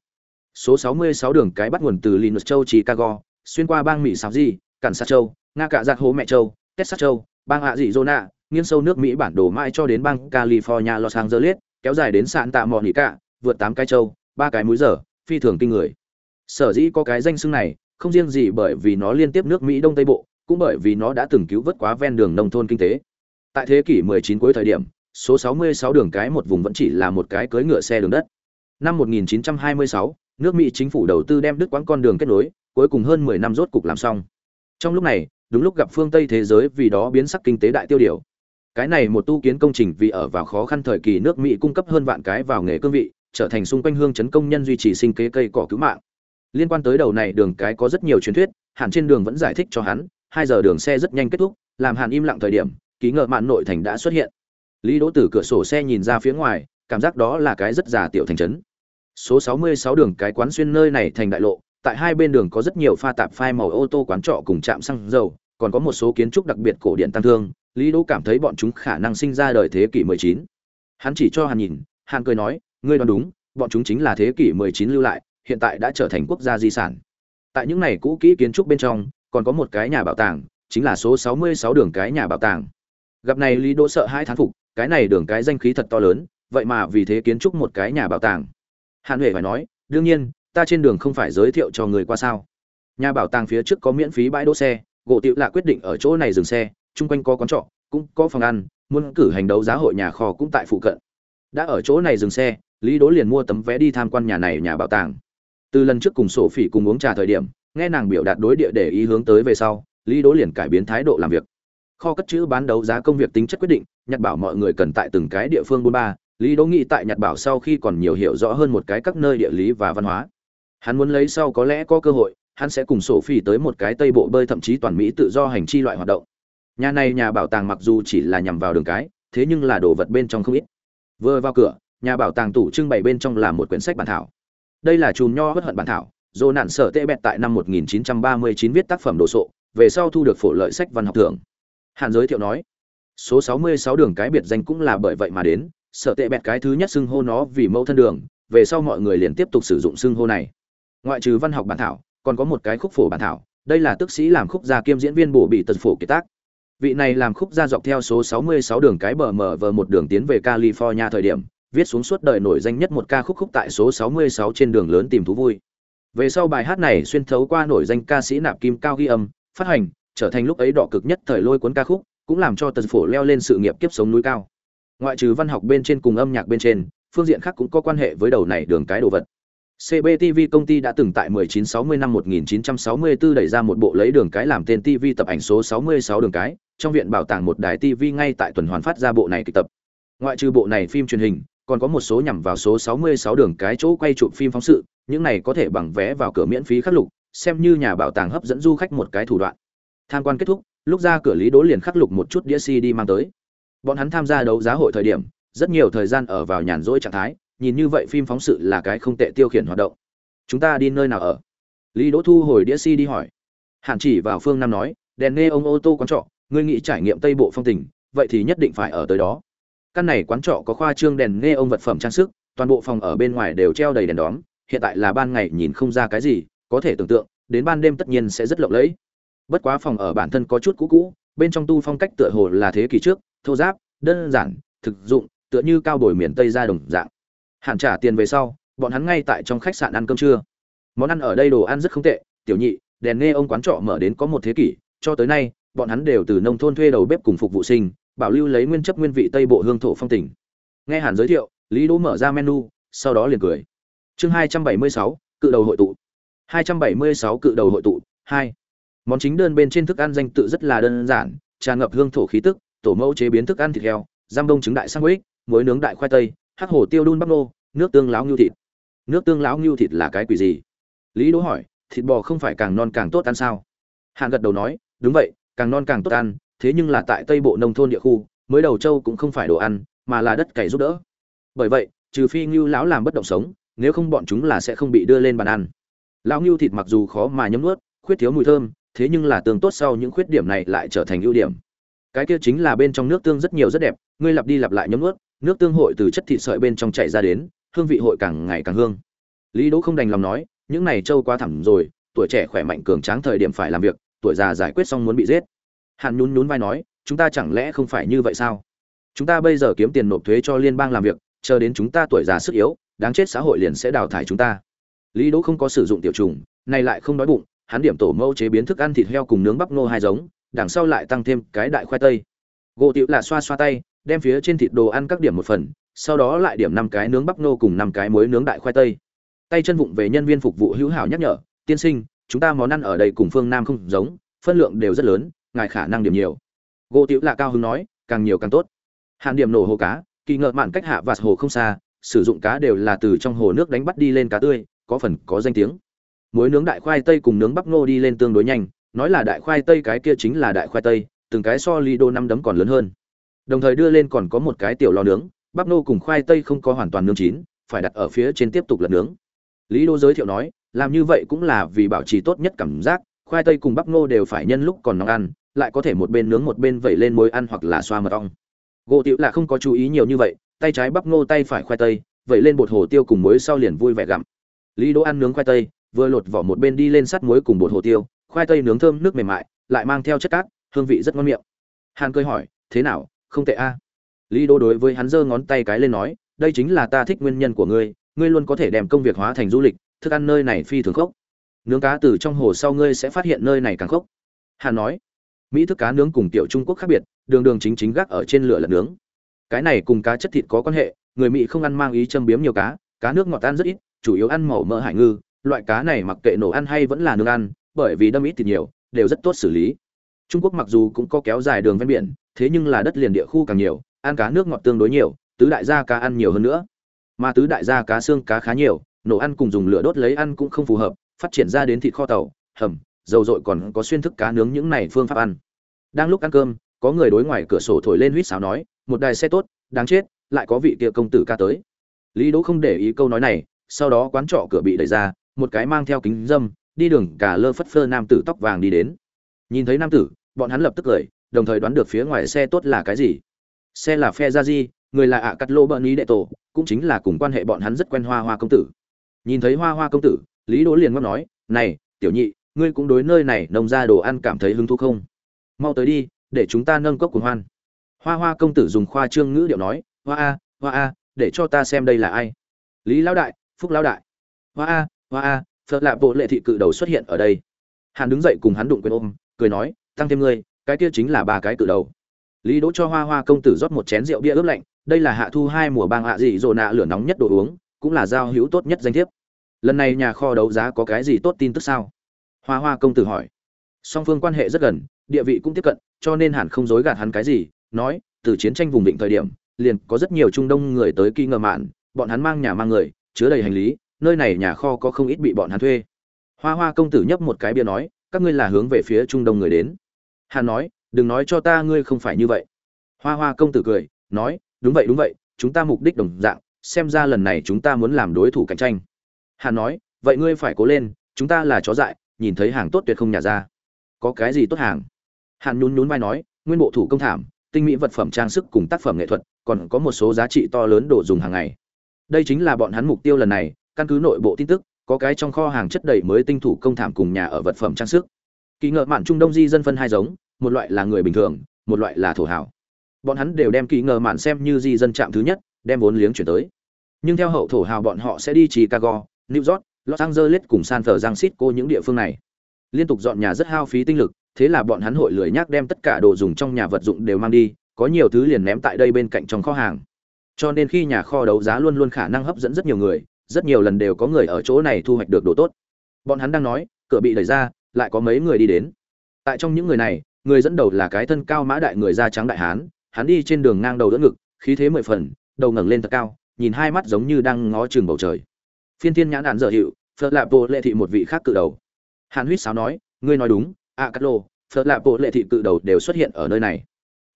Số 66 đường cái bắt nguồn từ linus châu, chicago, xuyên qua bang mỹ sao di, cản sát châu nga cả giặt hố mẹ châu texas châu bang hạ dị zona nghiêng sâu nước mỹ bản đồ mãi cho đến bang california los angeles kéo dài đến sạn tạ mò nghỉ cả vượt tám cái châu ba cái múi giờ phi thường kinh người sở dĩ có cái danh xưng này không riêng gì bởi vì nó liên tiếp nước mỹ đông tây bộ cũng bởi vì nó đã từng cứu vớt quá ven đường nông thôn kinh tế. Tại thế kỷ 19 cuối thời điểm, số 66 đường cái một vùng vẫn chỉ là một cái cưới ngựa xe đường đất. Năm 1926, nước Mỹ chính phủ đầu tư đem đứt quãng con đường kết nối, cuối cùng hơn 10 năm rốt cục làm xong. Trong lúc này, đúng lúc gặp phương Tây thế giới vì đó biến sắc kinh tế đại tiêu điều. Cái này một tu kiến công trình vì ở vào khó khăn thời kỳ nước Mỹ cung cấp hơn vạn cái vào nghề cương vị, trở thành xung quanh hương chấn công nhân duy trì sinh kế cây cỏ cứu mạng. Liên quan tới đầu này đường cái có rất nhiều truyền thuyết, hẳn trên đường vẫn giải thích cho hắn, hai giờ đường xe rất nhanh kết thúc làm hàn im lặng thời điểm ký ngợ mạn nội thành đã xuất hiện lý đỗ từ cửa sổ xe nhìn ra phía ngoài cảm giác đó là cái rất già tiểu thành trấn số 66 đường cái quán xuyên nơi này thành đại lộ tại hai bên đường có rất nhiều pha tạp phai màu ô tô quán trọ cùng trạm xăng dầu còn có một số kiến trúc đặc biệt cổ điện tăng thương, lý đỗ cảm thấy bọn chúng khả năng sinh ra đời thế kỷ 19. hắn chỉ cho hàn nhìn, hàn cười nói, ngươi đoán đúng, bọn chúng chính là thế kỷ 19 lưu lại, hiện tại đã trở thành quốc gia di sản. Tại những này cũ kỹ kiến trúc bên trong, còn có một cái nhà bảo tàng, chính là số 66 đường cái nhà bảo tàng. Gặp này lý đỗ sợ hai thán phục, cái này đường cái danh khí thật to lớn, vậy mà vì thế kiến trúc một cái nhà bảo tàng. Hàn huệ phải nói, đương nhiên, ta trên đường không phải giới thiệu cho người qua sao. Nhà bảo tàng phía trước có miễn phí bãi đỗ xe gỗ tiệu lạ quyết định ở chỗ này dừng xe, chung quanh có quán trọ, cũng có phòng ăn, muốn cử hành đấu giá hội nhà kho cũng tại phụ cận. Đã ở chỗ này dừng xe, lý đố liền mua tấm vé đi tham quan nhà này nhà bảo tàng. Từ lần trước cùng sổ phỉ cùng uống trà thời điểm, nghe nàng biểu đạt đối địa để ý hướng tới về sau, lý đố liền cải biến thái độ làm việc. Kho cất chữ bán đấu giá công việc tính chất quyết định, nhặt bảo mọi người cần tại từng cái địa phương buôn ba, lý đố nghĩ tại nhặt bảo sau khi còn nhiều hiểu rõ hơn một cái các nơi địa lý và văn hóa. Hắn muốn lấy sau có lẽ có cơ hội hắn sẽ cùng sổ phi tới một cái tây bộ bơi thậm chí toàn mỹ tự do hành chi loại hoạt động. Nhà này nhà bảo tàng mặc dù chỉ là nhằm vào đường cái, thế nhưng là đồ vật bên trong không ít. Vừa vào cửa, nhà bảo tàng tủ trưng bày bên trong là một quyển sách bản thảo. Đây là chùm nho bất hận bản thảo dồ nạn sở tệ bẹt tại năm 1939 viết tác phẩm đồ sộ, về sau thu được phổ lợi sách văn học thưởng. Hạn giới thiệu nói, số 66 đường cái biệt danh cũng là bởi vậy mà đến, sở tệ bẹt cái thứ nhất xưng hô nó vì mẫu thân đường, về sau mọi người liền tiếp tục sử dụng xưng hô này. Ngoại trừ văn học bản thảo còn có một cái khúc phổ bản thảo, đây là tức sĩ làm khúc gia kiêm diễn viên bổ bị tật phổ kiệt tác. Vị này làm khúc gia dọc theo số 66 đường cái bờ mở vờ một đường tiến về california thời điểm, viết xuống suốt đời nổi danh nhất một ca khúc khúc tại số 66 trên đường lớn tìm thú vui. Về sau bài hát này xuyên thấu qua nổi danh ca sĩ nạp kim cao ghi âm, phát hành, trở thành lúc ấy đỏ cực nhất thời lôi cuốn ca khúc, cũng làm cho tần phổ leo lên sự nghiệp kiếp sống núi cao. Ngoại trừ văn học bên trên cùng âm nhạc bên trên, phương diện khác cũng có quan hệ với đầu này đường cái đồ vật. CBTV công ty đã từng tại 1960 năm 1964 đẩy ra một bộ lấy đường cái làm tên TV tập ảnh số 66 đường cái, trong viện bảo tàng một đài TV ngay tại tuần hoàn phát ra bộ này kịch tập. Ngoại trừ bộ này phim truyền hình, còn có một số nhằm vào số 66 đường cái chỗ quay chụp phim phóng sự, những này có thể bằng vé vào cửa miễn phí khắc lục, xem như nhà bảo tàng hấp dẫn du khách một cái thủ đoạn. Tham quan kết thúc, lúc ra cửa Lý Đỗ liền khắc lục một chút đĩa CD mang tới. Bọn hắn tham gia đấu giá hội thời điểm, rất nhiều thời gian ở vào nhàn rỗi trạng thái, nhìn như vậy phim phóng sự là cái không tệ tiêu khiển hoạt động. Chúng ta đi nơi nào ở? Lý Đỗ thu hồi đĩa CD hỏi. hạn chỉ vào phương Nam nói, đèn nghe ông ô tô quán trọ, ngươi nghĩ trải nghiệm Tây Bộ phong tình, vậy thì nhất định phải ở tới đó. Căn này quán trọ có khoa trương đèn nghe ông vật phẩm trang sức, toàn bộ phòng ở bên ngoài đều treo đầy đèn đóm, hiện tại là ban ngày nhìn không ra cái gì, có thể tưởng tượng, đến ban đêm tất nhiên sẽ rất lộng lẫy. Bất quá phòng ở bản thân có chút cũ cũ, bên trong tu phong cách tựa hồ là thế kỷ trước, thô giáp, đơn giản, thực dụng, tựa như cao bồi miền Tây ra đồng dạng. Hàn trả tiền về sau, bọn hắn ngay tại trong khách sạn ăn cơm trưa. Món ăn ở đây đồ ăn rất không tệ, tiểu nhị, đèn nghe ông quán trọ mở đến có một thế kỷ, cho tới nay, bọn hắn đều từ nông thôn thuê đầu bếp cùng phục vụ sinh, bảo lưu lấy nguyên chất nguyên vị Tây bộ hương thổ phong tình. Nghe Hàn giới thiệu, Lý Đỗ mở ra menu, sau đó liền cười. Chương 276, cự đầu hội tụ. 276 cự đầu hội tụ, 2. Món chính đơn bên trên thức ăn danh tự rất là đơn giản, tràn ngập hương thổ khí tức, tổ mẫu chế biến thức ăn thịt heo, giam đông trứng đại sang huyết, muối nướng đại khoai tây, hắc hổ tiêu đun bắp nô, nước tương láo ngưu thịt. Nước tương láo ngưu thịt là cái quỷ gì? Lý Đỗ hỏi, thịt bò không phải càng non càng tốt ăn sao? Hạng gật đầu nói, đúng vậy, càng non càng tốt ăn, thế nhưng là tại Tây Bộ nông thôn địa khu, mới đầu châu cũng không phải đồ ăn, mà là đất cày giúp đỡ. Bởi vậy, trừ phi Ngưu lão làm bất động sống, nếu không bọn chúng là sẽ không bị đưa lên bàn ăn. Lão Ngưu thịt mặc dù khó mà nhấm nuốt, khuyết thiếu mùi thơm, thế nhưng là tương tốt sau những khuyết điểm này lại trở thành ưu điểm. Cái kia chính là bên trong nước tương rất nhiều rất đẹp, ngươi lặp đi lặp lại nhấm nuốt, nước tương hội từ chất thịt sợi bên trong chảy ra đến, hương vị hội càng ngày càng hương. Lý Đỗ không đành lòng nói, những này trâu quá thẳm rồi, tuổi trẻ khỏe mạnh cường tráng thời điểm phải làm việc, tuổi già giải quyết xong muốn bị giết. Hàn nhún nhún vai nói, chúng ta chẳng lẽ không phải như vậy sao? Chúng ta bây giờ kiếm tiền nộp thuế cho liên bang làm việc, chờ đến chúng ta tuổi già sức yếu, đáng chết xã hội liền sẽ đào thải chúng ta. Lý Đỗ không có sử dụng tiểu trùng, này lại không đói bụng, hắn điểm tổ mẫu chế biến thức ăn thịt heo cùng nướng bắp nô hai giống, đằng sau lại tăng thêm cái đại khoai tây. Gỗ tiểu là xoa xoa tay, đem phía trên thịt đồ ăn các điểm một phần, sau đó lại điểm năm cái nướng bắp nô cùng năm cái muối nướng đại khoai tây. Tay chân vụng về nhân viên phục vụ hữu hảo nhắc nhở, tiên sinh, chúng ta món ăn ở đây cùng phương Nam không giống, phân lượng đều rất lớn, ngài khả năng điểm nhiều. Gỗ tiểu là cao hứng nói, càng nhiều càng tốt. Hàn điểm nổ hồ cá, kỳ ngờ mạn cách hạ vạt hồ không xa, sử dụng cá đều là từ trong hồ nước đánh bắt đi lên cá tươi, có phần có danh tiếng. Muối nướng đại khoai tây cùng nướng bắp ngô đi lên tương đối nhanh, nói là đại khoai tây cái kia chính là đại khoai tây, từng cái so ly đô năm đấm còn lớn hơn. Đồng thời đưa lên còn có một cái tiểu lò nướng, bắp nô cùng khoai tây không có hoàn toàn nướng chín, phải đặt ở phía trên tiếp tục lật nướng. Lý Đô giới thiệu nói, làm như vậy cũng là vì bảo trì tốt nhất cảm giác, khoai tây cùng bắp nô đều phải nhân lúc còn nóng ăn, lại có thể một bên nướng một bên vẩy lên muối ăn hoặc là xoa mật ong. Gỗ Tiểu là không có chú ý nhiều như vậy, tay trái bắp nô tay phải khoai tây, vẩy lên bột hồ tiêu cùng muối sau liền vui vẻ gặm. Lý Đô ăn nướng khoai tây, vừa lột vỏ một bên đi lên sắt muối cùng bột hồ tiêu, khoai tây nướng thơm nước mềm mại, lại mang theo chất cát, hương vị rất ngon miệng. Hàn cười hỏi, thế nào, không tệ a? Lý Đô đối với hắn giơ ngón tay cái lên nói, đây chính là ta thích nguyên nhân của ngươi, ngươi luôn có thể đem công việc hóa thành du lịch, thức ăn nơi này phi thường khốc. Nướng cá từ trong hồ sau ngươi sẽ phát hiện nơi này càng khốc. Hàn nói, mỹ thức cá nướng cùng tiểu Trung Quốc khác biệt, đường đường chính chính gác ở trên lửa lật nướng. Cái này cùng cá chất thịt có quan hệ, người Mỹ không ăn mang ý châm biếm nhiều cá, cá nước ngọt ăn rất ít, chủ yếu ăn màu mỡ hải ngư, loại cá này mặc kệ nổ ăn hay vẫn là nướng ăn, bởi vì đâm ít thịt nhiều, đều rất tốt xử lý trung quốc mặc dù cũng có kéo dài đường ven biển, thế nhưng là đất liền địa khu càng nhiều, ăn cá nước ngọt tương đối nhiều, tứ đại gia cá ăn nhiều hơn nữa. Mà tứ đại gia cá xương cá khá nhiều, nổ ăn cùng dùng lửa đốt lấy ăn cũng không phù hợp, phát triển ra đến thịt kho tàu, hầm, dầu dội còn có xuyên thức cá nướng những này phương pháp ăn. Đang lúc ăn cơm, có người đối ngoài cửa sổ thổi lên huýt sáo nói, một đài xe tốt, đáng chết, lại có vị kia công tử ca tới. Lý đỗ không để ý câu nói này, sau đó quán trọ cửa bị đẩy ra, một cái mang theo kính dâm, đi đường cả lơ phất phơ nam tử tóc vàng đi đến nhìn thấy nam tử, bọn hắn lập tức cười, đồng thời đoán được phía ngoài xe tốt là cái gì. Xe là phe gia di người là ạ cắt lô bợn ý đệ tổ, cũng chính là cùng quan hệ bọn hắn rất quen hoa hoa công tử. Nhìn thấy hoa hoa công tử, lý đỗ liền ngóc nói, này, tiểu nhị, ngươi cũng đối nơi này nông ra đồ ăn cảm thấy hứng thú không? Mau tới đi, để chúng ta nâng cốc cùng hoan. Hoa hoa công tử dùng khoa trương ngữ điệu nói, hoa a hoa a, để cho ta xem đây là ai. Lý lão đại, phúc lão đại. Hoa a hoa a, phật lạ bộ lệ thị cự đầu xuất hiện ở đây. Hàn đứng dậy cùng hắn đụng quên ôm cười nói, tăng thêm ngươi, cái kia chính là ba cái cự đầu. Lý đỗ cho hoa hoa công tử rót một chén rượu bia ướp lạnh, đây là hạ thu hai mùa bang hạ dị rồi nạ lửa nóng nhất đồ uống, cũng là giao hữu tốt nhất danh thiếp. Lần này nhà kho đấu giá có cái gì tốt tin tức sao? Hoa hoa công tử hỏi. Song phương quan hệ rất gần, địa vị cũng tiếp cận, cho nên hẳn không dối gạt hắn cái gì, nói, từ chiến tranh vùng định thời điểm, liền có rất nhiều trung đông người tới kỳ ngờ mạn, bọn hắn mang nhà mang người, chứa đầy hành lý, nơi này nhà kho có không ít bị bọn hắn thuê. Hoa hoa công tử nhấp một cái bia nói các ngươi là hướng về phía trung đông người đến. Hàn nói, đừng nói cho ta ngươi không phải như vậy. Hoa hoa công tử cười, nói, đúng vậy đúng vậy, chúng ta mục đích đồng dạng, xem ra lần này chúng ta muốn làm đối thủ cạnh tranh. Hàn nói, vậy ngươi phải cố lên, chúng ta là chó dại, nhìn thấy hàng tốt tuyệt không nhà ra. Có cái gì tốt hàng? Hàn nhún nhún vai nói, nguyên bộ thủ công thảm, tinh mỹ vật phẩm trang sức cùng tác phẩm nghệ thuật, còn có một số giá trị to lớn đồ dùng hàng ngày. Đây chính là bọn hắn mục tiêu lần này, căn cứ nội bộ tin tức có cái trong kho hàng chất đầy mới tinh thủ công thảm cùng nhà ở vật phẩm trang sức. Kỳ ngợ mạn trung đông di dân phân hai giống, một loại là người bình thường, một loại là thổ hảo bọn hắn đều đem kỳ ngờ mạn xem như di dân trạm thứ nhất, đem vốn liếng chuyển tới. Nhưng theo hậu thổ hào bọn họ sẽ đi chicago, new york, los angeles cùng san francisco những địa phương này. Liên tục dọn nhà rất hao phí tinh lực, thế là bọn hắn hội lười nhác đem tất cả đồ dùng trong nhà vật dụng đều mang đi, có nhiều thứ liền ném tại đây bên cạnh trong kho hàng. Cho nên khi nhà kho đấu giá luôn luôn khả năng hấp dẫn rất nhiều người rất nhiều lần đều có người ở chỗ này thu hoạch được đồ tốt. Bọn hắn đang nói, cửa bị đẩy ra, lại có mấy người đi đến. Tại trong những người này, người dẫn đầu là cái thân cao mã đại người da trắng đại hán, hắn đi trên đường ngang đầu đỡ ngực, khí thế mười phần, đầu ngẩng lên thật cao, nhìn hai mắt giống như đang ngó chừng bầu trời. Phiên thiên nhãn đạn dở hiệu, phật lạp bộ lệ thị một vị khác cự đầu. Hàn huýt sáo nói, ngươi nói đúng, a cát lô, phật lạp bộ lệ thị cự đầu đều xuất hiện ở nơi này.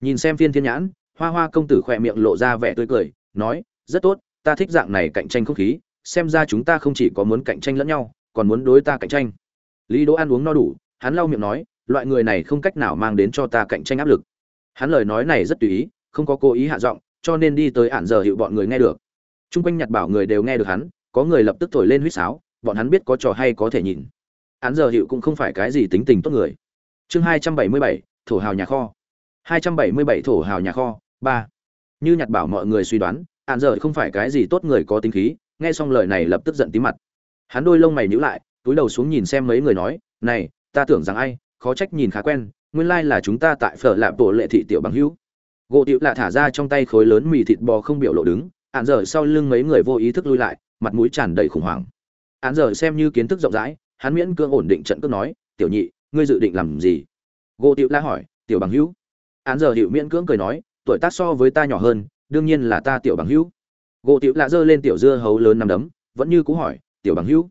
Nhìn xem phiên thiên nhãn, hoa hoa công tử khỏe miệng lộ ra vẻ tươi cười, nói, rất tốt, ta thích dạng này cạnh tranh không khí xem ra chúng ta không chỉ có muốn cạnh tranh lẫn nhau, còn muốn đối ta cạnh tranh. Lý đỗ ăn uống no đủ, hắn lau miệng nói, loại người này không cách nào mang đến cho ta cạnh tranh áp lực. Hắn lời nói này rất tùy ý, không có cố ý hạ giọng, cho nên đi tới ản giờ hiệu bọn người nghe được. Chung quanh nhặt bảo người đều nghe được hắn, có người lập tức thổi lên huýt sáo, bọn hắn biết có trò hay có thể nhìn. Ản giờ hiệu cũng không phải cái gì tính tình tốt người. Chương hai trăm bảy mươi bảy, thổ hào nhà kho. hai trăm bảy mươi bảy, thổ hào nhà kho, ba. Như nhặt bảo mọi người suy đoán, ản giờ không phải cái gì tốt người có tính khí nghe xong lời này lập tức giận tí mặt. Hắn đôi lông mày nhíu lại, túi đầu xuống nhìn xem mấy người nói, này, ta tưởng rằng ai, khó trách nhìn khá quen, nguyên lai là chúng ta tại phở lạp bộ lệ thị tiểu bằng hữu. Gỗ tiểu lạ thả ra trong tay khối lớn mì thịt bò không biểu lộ đứng ạn dở sau lưng mấy người vô ý thức lui lại, mặt mũi tràn đầy khủng hoảng. Ạn dở xem như kiến thức rộng rãi, hắn miễn cưỡng ổn định trận cước nói, tiểu nhị, ngươi dự định làm gì? Gỗ tiểu lạ hỏi, tiểu bằng hữu? Ạn dở hiệu miễn cưỡng cười nói, tuổi tác so với ta nhỏ hơn, đương nhiên là ta tiểu bằng hữu gỗ tiểu lạ giơ lên tiểu dưa hấu lớn nằm đấm, vẫn như cũ hỏi, tiểu bằng hữu?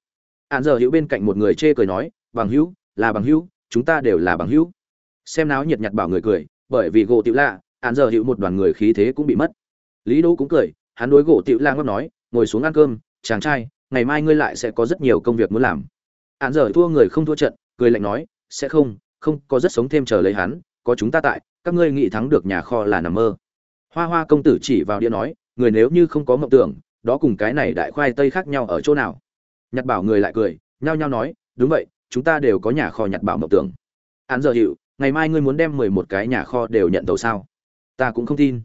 Hạn giờ hữu bên cạnh một người chê cười nói, bằng hữu, là bằng hữu, chúng ta đều là bằng hữu. Xem náo nhiệt nhặt bảo người cười, bởi vì gỗ tiểu lạ hạn giờ hữu một đoàn người khí thế cũng bị mất. Lý đỗ cũng cười, hắn đối gỗ tiểu lạ ngóc nói, ngồi xuống ăn cơm, chàng trai, ngày mai ngươi lại sẽ có rất nhiều công việc muốn làm. Hạn giờ thua người không thua trận, cười lạnh nói, sẽ không không có rất sống thêm chờ lấy hắn, có chúng ta tại, các ngươi nghĩ thắng được nhà kho là nằm mơ. Hoa hoa công tử chỉ vào đĩa nói người nếu như không có mộng tưởng, đó cùng cái này đại khoai tây khác nhau ở chỗ nào? Nhặt bảo người lại cười, nhao nhao nói, đúng vậy, chúng ta đều có nhà kho nhặt bảo mộng tưởng. Hắn giờ hiệu, ngày mai ngươi muốn đem mười một cái nhà kho đều nhận tàu sao? Ta cũng không tin.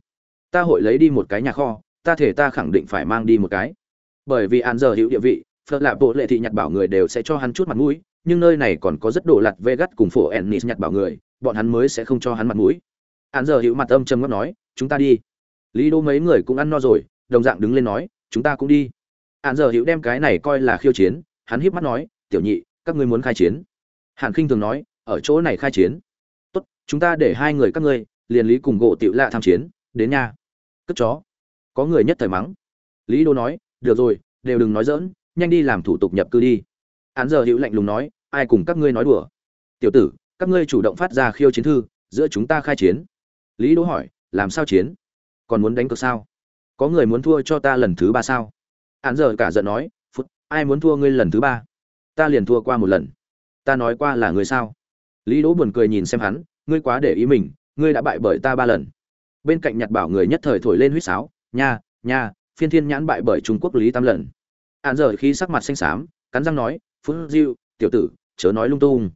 Ta hội lấy đi một cái nhà kho, ta thể ta khẳng định phải mang đi một cái. Bởi vì an giờ Hiệu địa vị, phật lạp bộ lệ thị nhặt bảo người đều sẽ cho hắn chút mặt mũi, nhưng nơi này còn có rất đồ lặt vegas cùng phổ ennis nhặt bảo người, bọn hắn mới sẽ không cho hắn mặt mũi. An giờ Hiệu mặt âm trầm ngấp nói, chúng ta đi lý đô mấy người cũng ăn no rồi, đồng dạng đứng lên nói, chúng ta cũng đi. An giờ hữu đem cái này coi là khiêu chiến, hắn híp mắt nói, tiểu nhị, các ngươi muốn khai chiến? Hàn khinh thường nói, ở chỗ này khai chiến. Tốt, chúng ta để hai người các ngươi, liền lý cùng gỗ tiểu lạ tham chiến, đến nhà. cất chó. Có người nhất thời mắng. Lý đô nói, được rồi, đều đừng nói dỡn nhanh đi làm thủ tục nhập cư đi. Án giờ hữu lạnh lùng nói, ai cùng các ngươi nói đùa? Tiểu tử, các ngươi chủ động phát ra khiêu chiến thư, giữa chúng ta khai chiến. Lý đỗ hỏi, làm sao chiến? Còn muốn đánh cược sao? Có người muốn thua cho ta lần thứ ba sao? Án giờ cả giận nói, phút, ai muốn thua ngươi lần thứ ba? Ta liền thua qua một lần. Ta nói qua là người sao? Lý đỗ buồn cười nhìn xem hắn, ngươi quá để ý mình, ngươi đã bại bởi ta ba lần. Bên cạnh nhặt bảo người nhất thời thổi lên huýt sáo, nha nha, phiên thiên nhãn bại bởi trung quốc lý tam lần. Hạn giờ khi sắc mặt xanh xám, cắn răng nói phú diêu, tiểu tử, chớ nói lung tung.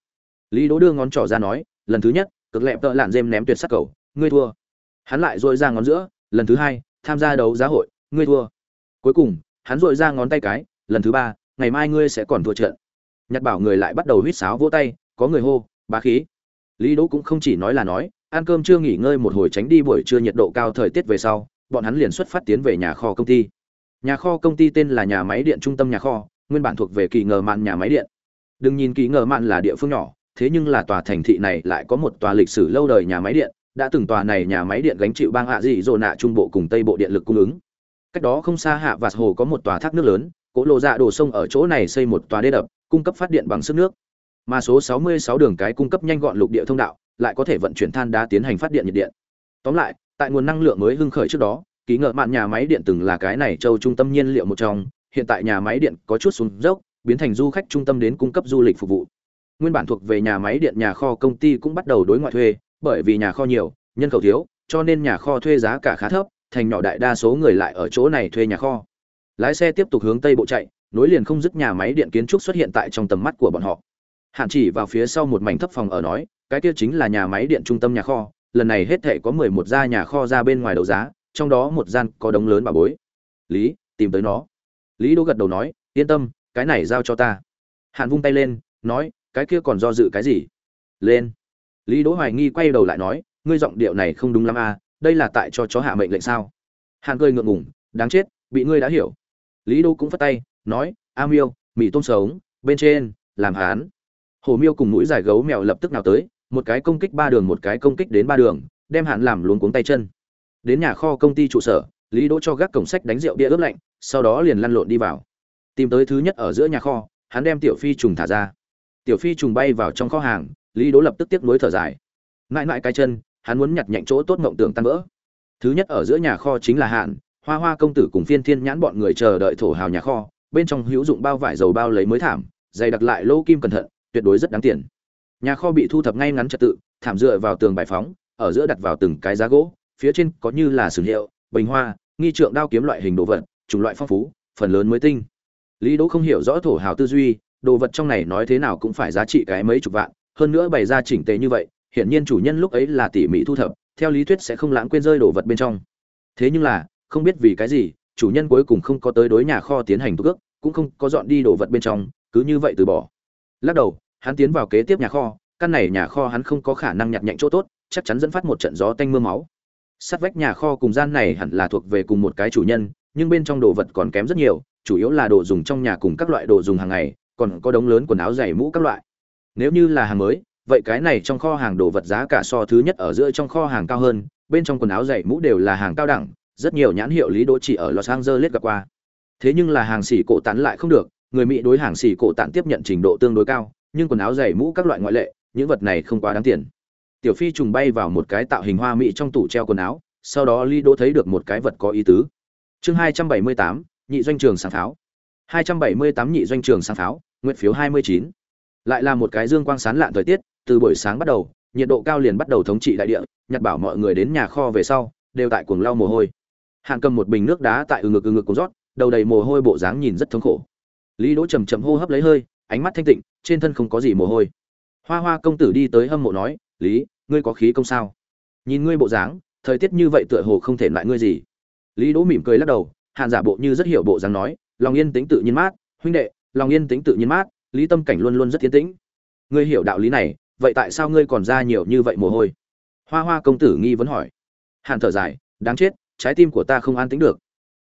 Lý đỗ đưa ngón trỏ ra nói, lần thứ nhất, cực lẹp tợ lạn dêm ném tuyệt sắc cầu, ngươi thua. Hắn lại dội ra ngón giữa lần thứ hai, tham gia đấu giá hội, ngươi thua. Cuối cùng, hắn dội ra ngón tay cái, lần thứ ba, ngày mai ngươi sẽ còn thua trận. Nhặt bảo người lại bắt đầu huýt sáo vỗ tay, có người hô, bá khí. Lý đỗ cũng không chỉ nói là nói, ăn cơm chưa nghỉ ngơi một hồi tránh đi buổi trưa nhiệt độ cao thời tiết về sau, bọn hắn liền xuất phát tiến về nhà kho công ty. Nhà kho công ty tên là nhà máy điện trung tâm nhà kho, nguyên bản thuộc về kỳ ngờ mạn nhà máy điện. Đừng nhìn kỳ ngờ mạn là địa phương nhỏ, thế nhưng là tòa thành thị này lại có một tòa lịch sử lâu đời nhà máy điện đã từng tòa này nhà máy điện gánh chịu bang hạ dị dỗ nạ trung bộ cùng tây bộ điện lực cung ứng. Cách đó không xa hạ vạt hồ có một tòa thác nước lớn cỗ lộ dạ đổ sông ở chỗ này xây một tòa đê đập, cung cấp phát điện bằng sức nước. Mà số 66 đường cái cung cấp nhanh gọn lục địa thông đạo, lại có thể vận chuyển than đá tiến hành phát điện nhiệt điện. Tóm lại, tại nguồn năng lượng mới hưng khởi trước đó, ký ngợ mạn nhà máy điện từng là cái này châu trung tâm nhiên liệu một trong, hiện tại nhà máy điện có chút xuống dốc, biến thành du khách trung tâm đến cung cấp du lịch phục vụ. Nguyên bản thuộc về nhà máy điện nhà kho công ty cũng bắt đầu đối ngoại thuê bởi vì nhà kho nhiều, nhân khẩu thiếu, cho nên nhà kho thuê giá cả khá thấp, thành nhỏ đại đa số người lại ở chỗ này thuê nhà kho. Lái xe tiếp tục hướng tây bộ chạy, nối liền không dứt nhà máy điện kiến trúc xuất hiện tại trong tầm mắt của bọn họ. Hạn chỉ vào phía sau một mảnh thấp phòng ở nói, cái kia chính là nhà máy điện trung tâm nhà kho, lần này hết thể có mười một gia nhà kho ra bên ngoài đấu giá, trong đó một gian có đống lớn bà bối. Lý, tìm tới nó. Lý đỗ gật đầu nói, yên tâm, cái này giao cho ta. Hạn vung tay lên, nói, cái kia còn do dự cái gì? Lên lý đỗ hoài nghi quay đầu lại nói, ngươi giọng điệu này không đúng lắm à đây là tại cho chó hạ mệnh lệnh sao? Hàn cười ngượng ngùng, đáng chết, bị ngươi đã hiểu. Lý đỗ cũng phất tay, nói, a miêu, mì tôm sống, bên trên, làm hán. Hồ miêu cùng mũi dài gấu mèo lập tức nào tới, một cái công kích ba đường, một cái công kích đến ba đường, đem hạn làm luống cuống tay chân. Đến nhà kho công ty trụ sở, lý đỗ cho gác cổng sách đánh rượu bia ướp lạnh, sau đó liền lăn lộn đi vào. Tìm tới thứ nhất ở giữa nhà kho, hắn đem tiểu phi trùng thả ra. Tiểu phi trùng bay vào trong kho hàng lý đỗ lập tức tiếc nuối thở dài. Mãi mãi cái chân, hắn muốn nhặt nhạnh chỗ tốt mộng tưởng tan vỡ. Thứ nhất ở giữa nhà kho chính là hạn hoa hoa công tử cùng phiên thiên nhãn bọn người chờ đợi thổ hào nhà kho, bên trong hữu dụng bao vải dầu bao lấy mới thảm, dày đặt lại lô kim cẩn thận, tuyệt đối rất đáng tiền. Nhà kho bị thu thập ngay ngắn trật tự, thảm dựa vào tường bài phóng, ở giữa đặt vào từng cái giá gỗ, phía trên có như là sừng hiệu, bình hoa, nghi trượng đao kiếm loại hình đồ vật, chủng loại phong phú, phần lớn mới tinh. Lý đỗ không hiểu rõ thổ hào tư duy, đồ vật trong này nói thế nào cũng phải giá trị cái mấy chục vạn hơn nữa bày ra chỉnh tề như vậy, hiển nhiên chủ nhân lúc ấy là tỉ mỉ thu thập, theo lý thuyết sẽ không lãng quên rơi đồ vật bên trong. Thế nhưng là, không biết vì cái gì, chủ nhân cuối cùng không có tới đối nhà kho tiến hành thu ước cũng không có dọn đi đồ vật bên trong, cứ như vậy từ bỏ. Lắc đầu, hắn tiến vào kế tiếp nhà kho, căn này nhà kho hắn không có khả năng nhặt nhạnh chỗ tốt, chắc chắn dẫn phát một trận gió tanh mưa máu. Sát vách nhà kho cùng gian này hẳn là thuộc về cùng một cái chủ nhân, nhưng bên trong đồ vật còn kém rất nhiều, chủ yếu là đồ dùng trong nhà cùng các loại đồ dùng hàng ngày, còn có đống lớn quần áo giày mũ các loại nếu như là hàng mới, vậy cái này trong kho hàng đồ vật giá cả so thứ nhất ở giữa trong kho hàng cao hơn, bên trong quần áo dày mũ đều là hàng cao đẳng, rất nhiều nhãn hiệu lý đỗ chỉ ở los angeles gặp qua. Thế nhưng là hàng xỉ cổ tán lại không được, người mỹ đối hàng xỉ cổ tán tiếp nhận trình độ tương đối cao, nhưng quần áo dày mũ các loại ngoại lệ, những vật này không quá đáng tiền. Tiểu phi trùng bay vào một cái tạo hình hoa mỹ trong tủ treo quần áo, sau đó lý đỗ thấy được một cái vật có ý tứ. Chương hai trăm bảy mươi tám, nhị doanh trường sáng pháo. hai trăm bảy mươi tám nhị doanh trường sáng pháo nguyện phiếu hai mươi chín lại là một cái dương quang sán lạn thời tiết, từ buổi sáng bắt đầu, nhiệt độ cao liền bắt đầu thống trị đại địa, nhặt bảo mọi người đến nhà kho về sau, đều tại cuồng lau mồ hôi. Hạng cầm một bình nước đá tại ừ ngực ừ ngực cuồng rót, đầu đầy mồ hôi bộ dáng nhìn rất thống khổ. Lý đỗ chầm chậm hô hấp lấy hơi, ánh mắt thanh tịnh, trên thân không có gì mồ hôi. Hoa hoa công tử đi tới hâm mộ nói, lý, ngươi có khí công sao? Nhìn ngươi bộ dáng, thời tiết như vậy tựa hồ không thể lại ngươi gì. Lý đỗ mỉm cười lắc đầu, hàn giả bộ như rất hiểu bộ dáng nói, lòng yên tĩnh tự nhiên mát, huynh đệ, lòng yên tĩnh tự nhiên mát lý tâm cảnh luôn luôn rất tiến tĩnh. Ngươi hiểu đạo lý này, vậy tại sao ngươi còn ra nhiều như vậy mồ hôi? Hoa hoa công tử nghi vấn hỏi. Hàn thở dài, đáng chết, trái tim của ta không an tĩnh được.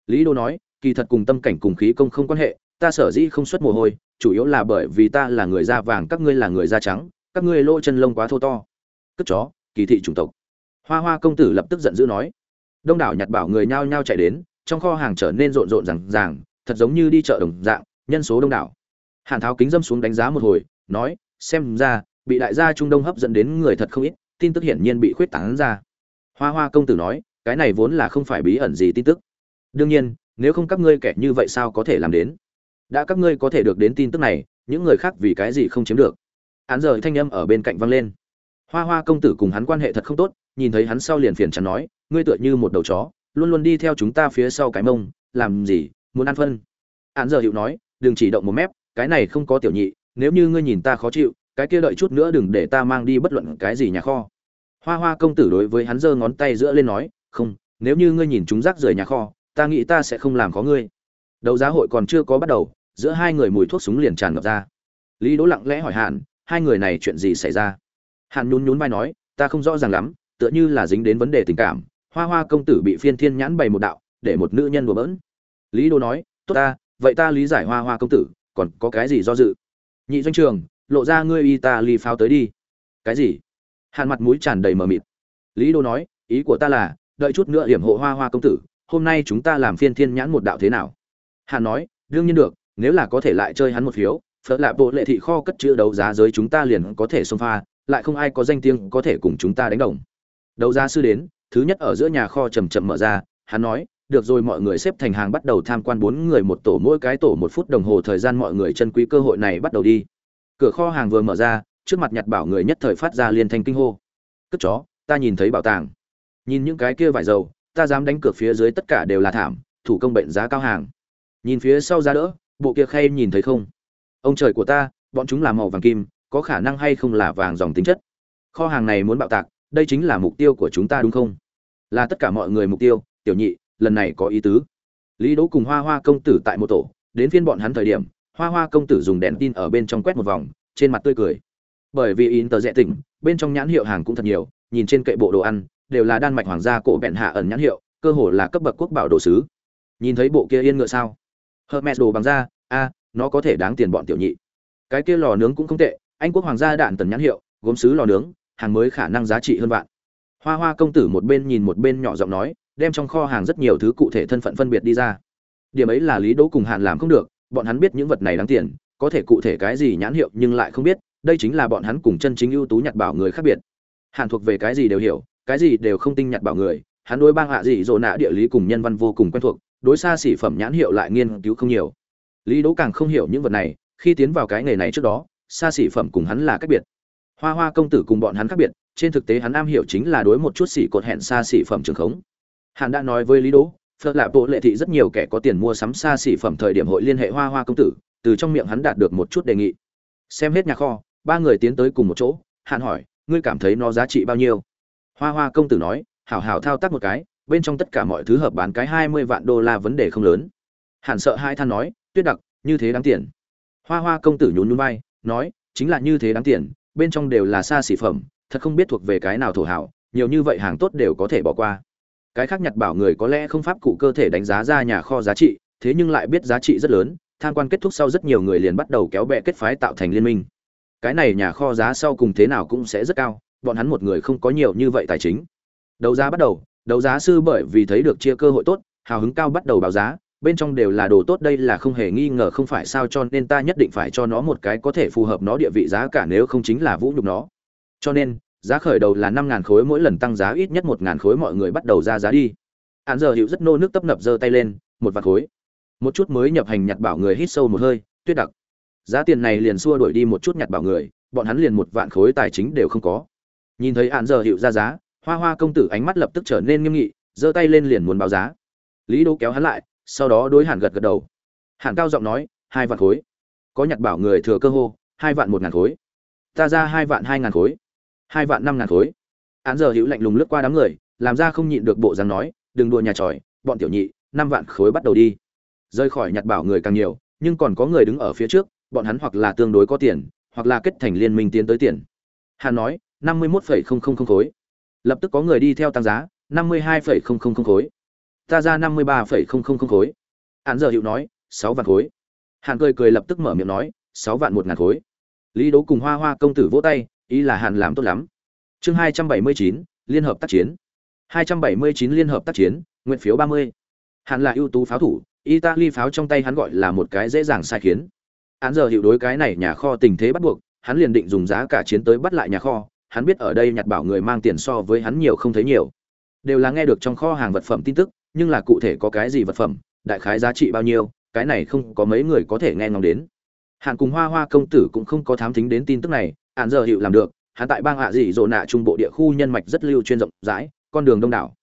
Lý đô nói, kỳ thật cùng tâm cảnh cùng khí công không quan hệ, ta sở dĩ không xuất mồ hôi, chủ yếu là bởi vì ta là người da vàng, các ngươi là người da trắng, các ngươi lỗ chân lông quá thô to. Cất chó, kỳ thị chủng tộc. Hoa hoa công tử lập tức giận dữ nói. Đông đảo nhặt bảo người nhao nhao chạy đến, trong kho hàng trở nên rộn rộn rằng ràng, thật giống như đi chợ đồng dạng, nhân số đông đảo hàn tháo kính dâm xuống đánh giá một hồi, nói, xem ra, bị đại gia trung đông hấp dẫn đến người thật không ít, tin tức hiển nhiên bị khuyết tán ra. Hoa hoa công tử nói, cái này vốn là không phải bí ẩn gì tin tức. Đương nhiên, nếu không các ngươi kẻ như vậy sao có thể làm đến? Đã các ngươi có thể được đến tin tức này, những người khác vì cái gì không chiếm được? Án giờ thanh âm ở bên cạnh vang lên. Hoa hoa công tử cùng hắn quan hệ thật không tốt, nhìn thấy hắn sau liền phiền chắn nói, ngươi tựa như một đầu chó, luôn luôn đi theo chúng ta phía sau cái mông, làm gì, muốn ăn phân? Án giờ hiệu nói, đừng chỉ động một mép cái này không có tiểu nhị, nếu như ngươi nhìn ta khó chịu, cái kia đợi chút nữa đừng để ta mang đi bất luận cái gì nhà kho. Hoa hoa công tử đối với hắn giơ ngón tay giữa lên nói, không, nếu như ngươi nhìn chúng rác rời nhà kho, ta nghĩ ta sẽ không làm có ngươi. Đấu giá hội còn chưa có bắt đầu, giữa hai người mùi thuốc súng liền tràn ngập ra. Lý đỗ lặng lẽ hỏi hạn hai người này chuyện gì xảy ra? Hạn nhún nhún vai nói, ta không rõ ràng lắm, tựa như là dính đến vấn đề tình cảm, hoa hoa công tử bị phiên thiên nhãn bày một đạo, để một nữ nhân đùa bỡn. Lý đỗ nói, tốt ta, vậy ta lý giải hoa hoa công tử còn có cái gì do dự? Nhị doanh trường lộ ra ngươi y ta ly pháo tới đi. Cái gì? Hàn mặt mũi tràn đầy mờ mịt. Lý đô nói, ý của ta là, đợi chút nữa hiểm hộ hoa hoa công tử, hôm nay chúng ta làm phiên thiên nhãn một đạo thế nào? Hàn nói, đương nhiên được, nếu là có thể lại chơi hắn một phiếu phớt lạ bộ lệ thị kho cất chữ đấu giá giới chúng ta liền có thể xông pha, lại không ai có danh tiếng có thể cùng chúng ta đánh đồng. Đấu giá sư đến, thứ nhất ở giữa nhà kho chầm chậm mở ra, hắn nói được rồi mọi người xếp thành hàng bắt đầu tham quan bốn người một tổ mỗi cái tổ một phút đồng hồ thời gian mọi người chân quý cơ hội này bắt đầu đi. Cửa kho hàng vừa mở ra, trước mặt nhặt bảo người nhất thời phát ra liên thanh kinh hô. Cất chó, ta nhìn thấy bảo tàng. Nhìn những cái kia vải dầu, ta dám đánh cược phía dưới tất cả đều là thảm, thủ công bệnh giá cao hàng. Nhìn phía sau ra đỡ, bộ kia khay nhìn thấy không? Ông trời của ta, bọn chúng là màu vàng kim, có khả năng hay không là vàng dòng tính chất? Kho hàng này muốn bạo tạc, đây chính là mục tiêu của chúng ta đúng không? Là tất cả mọi người mục tiêu, tiểu nhị lần này có ý tứ. Lý đỗ cùng hoa hoa công tử tại một tổ, đến phiên bọn hắn thời điểm, hoa hoa công tử dùng đèn tin ở bên trong quét một vòng, trên mặt tươi cười. Bởi vì in tờ rẽ tỉnh, bên trong nhãn hiệu hàng cũng thật nhiều, nhìn trên kệ bộ đồ ăn, đều là đan mạch hoàng gia cổ bẹn hạ ẩn nhãn hiệu, cơ hồ là cấp bậc quốc bảo đồ sứ. Nhìn thấy bộ kia yên ngựa sao? Hermes đồ bằng da, a, nó có thể đáng tiền bọn tiểu nhị. Cái kia lò nướng cũng không tệ, anh quốc hoàng gia đạn tần nhãn hiệu, gốm sứ lò nướng, hàng mới khả năng giá trị hơn vạn. Hoa hoa công tử một bên nhìn một bên nhỏ giọng nói đem trong kho hàng rất nhiều thứ cụ thể thân phận phân biệt đi ra. Điểm ấy là lý đỗ cùng hàn làm không được, bọn hắn biết những vật này đáng tiền, có thể cụ thể cái gì nhãn hiệu nhưng lại không biết, đây chính là bọn hắn cùng chân chính ưu tú nhặt bảo người khác biệt. Hàn thuộc về cái gì đều hiểu, cái gì đều không tinh nhặt bảo người, hắn đối bang hạ gì dỗ nạ địa lý cùng nhân văn vô cùng quen thuộc, đối xa xỉ phẩm nhãn hiệu lại nghiên cứu không nhiều. Lý đỗ càng không hiểu những vật này, khi tiến vào cái nghề này trước đó, xa xỉ phẩm cùng hắn là cách biệt. Hoa hoa công tử cùng bọn hắn khác biệt, trên thực tế hắn am hiểu chính là đối một chút xỉ cột hẹn xa xỉ phẩm trường khống. Hàn đã nói với lý đỗ, phật lạ bộ lệ thị rất nhiều kẻ có tiền mua sắm xa xỉ phẩm thời điểm hội liên hệ hoa hoa công tử, từ trong miệng hắn đạt được một chút đề nghị. Xem hết nhà kho, ba người tiến tới cùng một chỗ, Hàn hỏi, ngươi cảm thấy nó giá trị bao nhiêu? Hoa hoa công tử nói, hảo hảo thao tác một cái, bên trong tất cả mọi thứ hợp bán cái hai mươi vạn đô la vấn đề không lớn. Hàn sợ hai than nói, tuyết đặc, như thế đáng tiền. Hoa hoa công tử nhún nhún vai, nói, chính là như thế đáng tiền, bên trong đều là xa xỉ phẩm, thật không biết thuộc về cái nào thổ hảo, nhiều như vậy hàng tốt đều có thể bỏ qua cái khác nhặt bảo người có lẽ không pháp cụ cơ thể đánh giá ra nhà kho giá trị, thế nhưng lại biết giá trị rất lớn, tham quan kết thúc sau rất nhiều người liền bắt đầu kéo bè kết phái tạo thành liên minh. Cái này nhà kho giá sau cùng thế nào cũng sẽ rất cao, bọn hắn một người không có nhiều như vậy tài chính. Đấu giá bắt đầu, đấu giá sư bởi vì thấy được chia cơ hội tốt, hào hứng cao bắt đầu báo giá, bên trong đều là đồ tốt đây là không hề nghi ngờ không phải sao cho nên ta nhất định phải cho nó một cái có thể phù hợp nó địa vị giá cả nếu không chính là vũ nhục nó. Cho nên giá khởi đầu là năm ngàn khối, mỗi lần tăng giá ít nhất một ngàn khối mọi người bắt đầu ra giá đi. Hạn giờ hiệu rất nô nước tấp nập giơ tay lên, một vạt khối. Một chút mới nhập hành nhặt bảo người hít sâu một hơi, tuyết đặc. Giá tiền này liền xua đuổi đi một chút nhặt bảo người, bọn hắn liền một vạn khối tài chính đều không có. Nhìn thấy hạn giờ hiệu ra giá, hoa hoa công tử ánh mắt lập tức trở nên nghiêm nghị, giơ tay lên liền muốn báo giá. Lý đô kéo hắn lại, sau đó đối hàn gật gật đầu. Hàn cao giọng nói, hai vạn khối. Có nhặt bảo người thừa cơ hô, hai vạn một ngàn khối. Ta ra hai vạn hai ngàn khối hai vạn năm ngàn khối. Án giờ hữu lạnh lùng lướt qua đám người, làm ra không nhịn được bộ dáng nói, đừng đùa nhà tròi, bọn tiểu nhị, năm vạn khối bắt đầu đi. Rơi khỏi nhặt bảo người càng nhiều, nhưng còn có người đứng ở phía trước, bọn hắn hoặc là tương đối có tiền, hoặc là kết thành liên minh tiến tới tiền. Hà nói, năm mươi một phẩy không không không khối. Lập tức có người đi theo tăng giá, năm mươi hai phẩy không không không khối. Ta ra năm mươi ba phẩy không không không khối. Hạn giờ hiệu nói, sáu vạn khối. Hàn cười cười lập tức mở miệng nói, sáu vạn một ngàn khối. Lý đố cùng hoa hoa công tử vỗ tay ý là hàn làm tốt lắm. Chương hai trăm bảy mươi chín, liên hợp tác chiến. hai trăm bảy mươi chín liên hợp tác chiến, nguyện phiếu ba mươi. Hắn là ưu tú pháo thủ, italy pháo trong tay hắn gọi là một cái dễ dàng sai khiến. Hắn giờ hiệu đối cái này nhà kho tình thế bắt buộc, hắn liền định dùng giá cả chiến tới bắt lại nhà kho. Hắn biết ở đây nhặt bảo người mang tiền so với hắn nhiều không thấy nhiều. Đều là nghe được trong kho hàng vật phẩm tin tức, nhưng là cụ thể có cái gì vật phẩm, đại khái giá trị bao nhiêu, cái này không có mấy người có thể nghe ngóng đến. Hạn cùng hoa hoa công tử cũng không có thám thính đến tin tức này hạn giờ hiệu làm được, hắn tại bang hạ dị dỗ nạ trung bộ địa khu nhân mạch rất lưu chuyên rộng rãi, con đường đông đảo.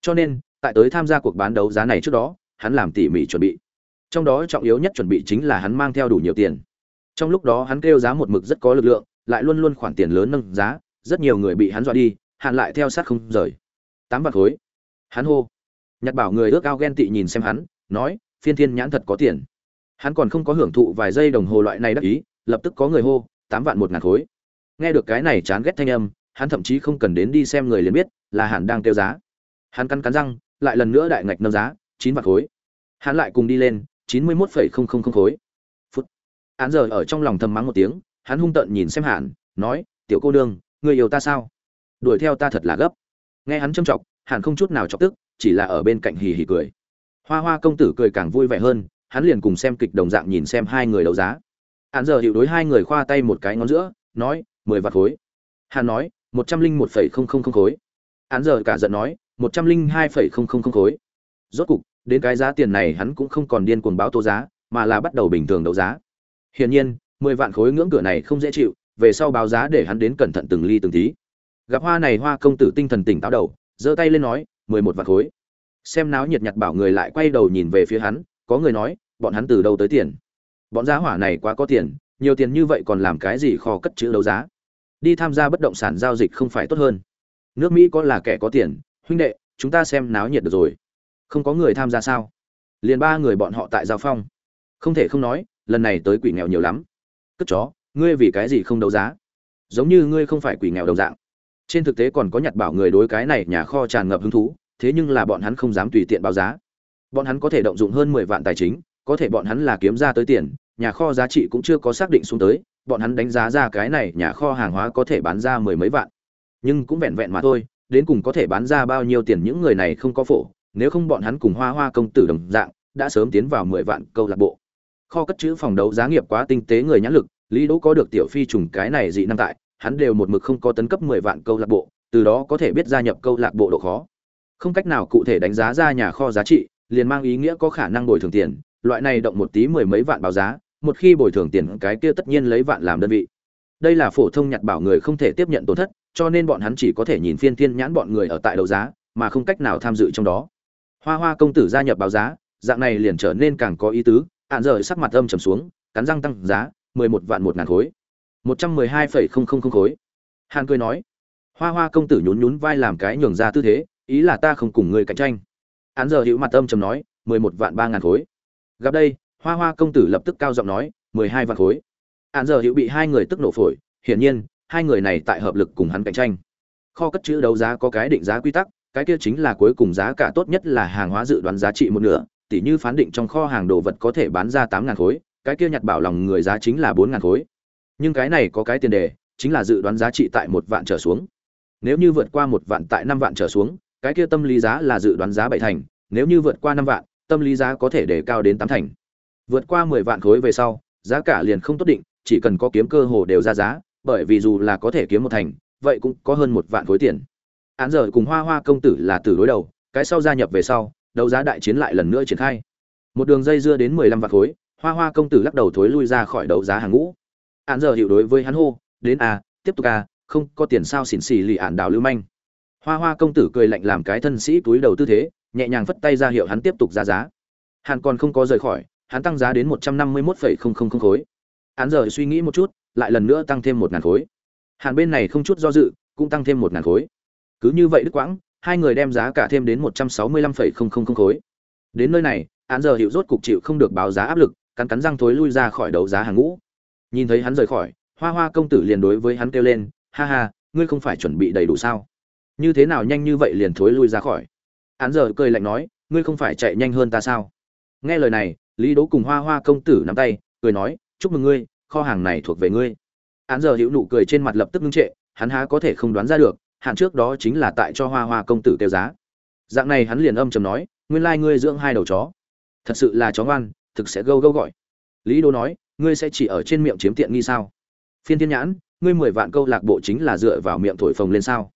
Cho nên, tại tới tham gia cuộc bán đấu giá này trước đó, hắn làm tỉ mỉ chuẩn bị. Trong đó trọng yếu nhất chuẩn bị chính là hắn mang theo đủ nhiều tiền. Trong lúc đó hắn kêu giá một mực rất có lực lượng, lại luôn luôn khoản tiền lớn nâng giá, rất nhiều người bị hắn dọa đi, hạn lại theo sát không rời. Tám vạn khối. Hắn hô. Nhặt bảo người ước ao ghen tị nhìn xem hắn, nói, phiên thiên nhãn thật có tiền. Hắn còn không có hưởng thụ vài giây đồng hồ loại này đắc ý, lập tức có người hô, tám vạn một ngàn khối nghe được cái này chán ghét thanh âm, hắn thậm chí không cần đến đi xem người liền biết là hắn đang kêu giá. Hắn cắn cắn răng, lại lần nữa đại ngạch nâng giá, chín vạn khối. Hắn lại cùng đi lên, chín mươi mốt phẩy không không không khối. Phút. Hắn giờ ở trong lòng thầm mắng một tiếng, hắn hung tợn nhìn xem hạn nói, tiểu cô đương người yêu ta sao? Đuổi theo ta thật là gấp. Nghe hắn châm chọc, hàn không chút nào chọc tức, chỉ là ở bên cạnh hì hì cười. Hoa hoa công tử cười càng vui vẻ hơn, hắn liền cùng xem kịch đồng dạng nhìn xem hai người đấu giá. Hắn giờ hiệu đối hai người khoa tay một cái ngón giữa, nói mười vạt khối. Hắn nói, một trăm linh một phẩy không không không khối. Hắn giờ cả giận nói, một trăm linh hai phẩy không không không khối. Rốt cục, đến cái giá tiền này hắn cũng không còn điên cuồng báo tố giá, mà là bắt đầu bình thường đấu giá. Hiển nhiên, mười vạn khối ngưỡng cửa này không dễ chịu, về sau báo giá để hắn đến cẩn thận từng ly từng tí. Gặp hoa này hoa công tử tinh thần tỉnh táo đầu, giơ tay lên nói, mười một vạn khối. Xem náo nhiệt nhặt bảo người lại quay đầu nhìn về phía hắn, có người nói, bọn hắn từ đâu tới tiền? Bọn giá hỏa này quá có tiền, nhiều tiền như vậy còn làm cái gì kho cất chữ đấu giá? Đi tham gia bất động sản giao dịch không phải tốt hơn. Nước mỹ có là kẻ có tiền, huynh đệ, chúng ta xem náo nhiệt được rồi. Không có người tham gia sao? Liền ba người bọn họ tại giao phong. Không thể không nói, lần này tới quỷ nghèo nhiều lắm. Cất chó, ngươi vì cái gì không đấu giá? Giống như ngươi không phải quỷ nghèo đồng dạng. Trên thực tế còn có nhặt bảo người đối cái này nhà kho tràn ngập hứng thú, thế nhưng là bọn hắn không dám tùy tiện báo giá. Bọn hắn có thể động dụng hơn mười vạn tài chính, có thể bọn hắn là kiếm ra tới tiền, nhà kho giá trị cũng chưa có xác định xuống tới bọn hắn đánh giá ra cái này nhà kho hàng hóa có thể bán ra mười mấy vạn. Nhưng cũng vẹn vẹn mà thôi, đến cùng có thể bán ra bao nhiêu tiền những người này không có phổ, nếu không bọn hắn cùng hoa hoa công tử đồng dạng, đã sớm tiến vào mười vạn câu lạc bộ. Kho cất chữ phòng đấu giá nghiệp quá tinh tế người nhãn lực, lý đỗ có được tiểu phi trùng cái này dị năng tại, hắn đều một mực không có tấn cấp mười vạn câu lạc bộ, từ đó có thể biết gia nhập câu lạc bộ độ khó. Không cách nào cụ thể đánh giá ra nhà kho giá trị, liền mang ý nghĩa có khả năng đổi thường tiền, loại này động một tí mười mấy vạn báo giá một khi bồi thường tiền cái kia tất nhiên lấy vạn làm đơn vị. Đây là phổ thông nhặt bảo người không thể tiếp nhận tổn thất, cho nên bọn hắn chỉ có thể nhìn phiên thiên nhãn bọn người ở tại đấu giá, mà không cách nào tham dự trong đó. Hoa hoa công tử gia nhập báo giá, dạng này liền trở nên càng có ý tứ, hạn rời sắc mặt âm trầm xuống, cắn răng tăng giá, mười một vạn một ngàn khối. một trăm mười hai phẩy không không không khối. Hàn cười nói, hoa hoa công tử nhún nhún vai làm cái nhường ra tư thế, ý là ta không cùng người cạnh tranh. Hắn giờ hữu mặt âm trầm nói, mười một vạn ba ngàn khối. Gặp đây hoa hoa công tử lập tức cao giọng nói, mười hai vạn khối. Hạn giờ hữu bị hai người tức nổ phổi, hiển nhiên, hai người này tại hợp lực cùng hắn cạnh tranh. Kho cất chữ đấu giá có cái định giá quy tắc, cái kia chính là cuối cùng giá cả tốt nhất là hàng hóa dự đoán giá trị một nửa, tỉ như phán định trong kho hàng đồ vật có thể bán ra tám ngàn khối, cái kia nhặt bảo lòng người giá chính là bốn ngàn khối. Nhưng cái này có cái tiền đề, chính là dự đoán giá trị tại một vạn trở xuống. Nếu như vượt qua một vạn tại năm vạn trở xuống, cái kia tâm lý giá là dự đoán giá bảy thành, nếu như vượt qua năm vạn, tâm lý giá có thể để cao đến tám thành vượt qua mười vạn khối về sau, giá cả liền không tốt định, chỉ cần có kiếm cơ hồ đều ra giá, bởi vì dù là có thể kiếm một thành, vậy cũng có hơn một vạn khối tiền. Án giờ cùng hoa hoa công tử là từ đối đầu, cái sau gia nhập về sau, đấu giá đại chiến lại lần nữa triển khai. Một đường dây dưa đến mười lăm vạn khối, hoa hoa công tử lắc đầu thối lui ra khỏi đấu giá hàng ngũ. Án giờ hiểu đối với hắn hô, đến a tiếp tục a không có tiền sao xỉn xì lì ản đào lưu manh. Hoa hoa công tử cười lạnh làm cái thân sĩ túi đầu tư thế, nhẹ nhàng vất tay ra hiệu hắn tiếp tục ra giá. Hàn còn không có rời khỏi hắn tăng giá đến một trăm năm mươi mốt phẩy không không không khối. Hắn giờ suy nghĩ một chút, lại lần nữa tăng thêm một ngàn khối. Hàn bên này không chút do dự, cũng tăng thêm một ngàn khối. Cứ như vậy đức quãng, hai người đem giá cả thêm đến một trăm sáu mươi lăm phẩy không không không khối. Đến nơi này, hắn giờ hiệu rốt cục chịu không được báo giá áp lực, cắn cắn răng thối lui ra khỏi đấu giá hàng ngũ. Nhìn thấy hắn rời khỏi, hoa hoa công tử liền đối với hắn kêu lên, ha ha, ngươi không phải chuẩn bị đầy đủ sao? Như thế nào nhanh như vậy liền thối lui ra khỏi? Hắn giờ cười lạnh nói, ngươi không phải chạy nhanh hơn ta sao? Nghe lời này lý đỗ cùng hoa hoa công tử nắm tay, cười nói, chúc mừng ngươi, kho hàng này thuộc về ngươi. Hắn giờ hữu nụ cười trên mặt lập tức ngưng trệ, hắn há có thể không đoán ra được, hạn trước đó chính là tại cho hoa hoa công tử tiêu giá. Dạng này hắn liền âm chầm nói, nguyên lai ngươi dưỡng hai đầu chó. Thật sự là chó ngoan, thực sẽ gâu gâu gọi. Lý đô nói, ngươi sẽ chỉ ở trên miệng chiếm tiện nghi sao? Phiên thiên nhãn, ngươi mười vạn câu lạc bộ chính là dựa vào miệng thổi phồng lên sao?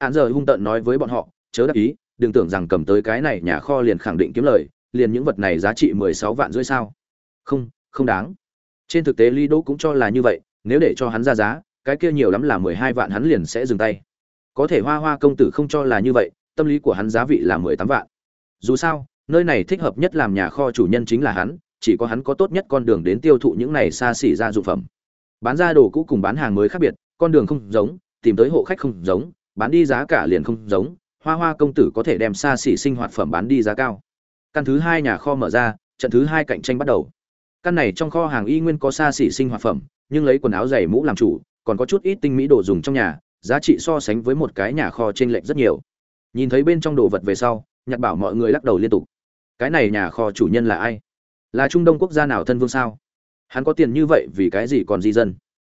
Hạn giờ hung tợn nói với bọn họ, chớ đắc ý, đừng tưởng rằng cầm tới cái này nhà kho liền khẳng định kiếm lời liền những vật này giá trị mười sáu vạn rưỡi sao? Không không đáng. Trên thực tế lý đỗ cũng cho là như vậy, nếu để cho hắn ra giá, cái kia nhiều lắm là mười hai vạn hắn liền sẽ dừng tay. Có thể hoa hoa công tử không cho là như vậy, tâm lý của hắn giá vị là mười tám vạn. Dù sao, nơi này thích hợp nhất làm nhà kho chủ nhân chính là hắn, chỉ có hắn có tốt nhất con đường đến tiêu thụ những này xa xỉ ra dụng phẩm. Bán ra đồ cũ cùng bán hàng mới khác biệt, con đường không giống, tìm tới hộ khách không giống, bán đi giá cả liền không giống. Hoa hoa công tử có thể đem xa xỉ sinh hoạt phẩm bán đi giá cao căn thứ hai nhà kho mở ra, trận thứ hai cạnh tranh bắt đầu. Căn này trong kho hàng y nguyên có xa xỉ sinh hoạt phẩm, nhưng lấy quần áo giày mũ làm chủ, còn có chút ít tinh mỹ đồ dùng trong nhà, giá trị so sánh với một cái nhà kho trên lệch rất nhiều. Nhìn thấy bên trong đồ vật về sau nhặt bảo mọi người lắc đầu liên tục. Cái này nhà kho chủ nhân là ai? Là trung đông quốc gia nào thân vương sao? Hắn có tiền như vậy vì cái gì còn di dân?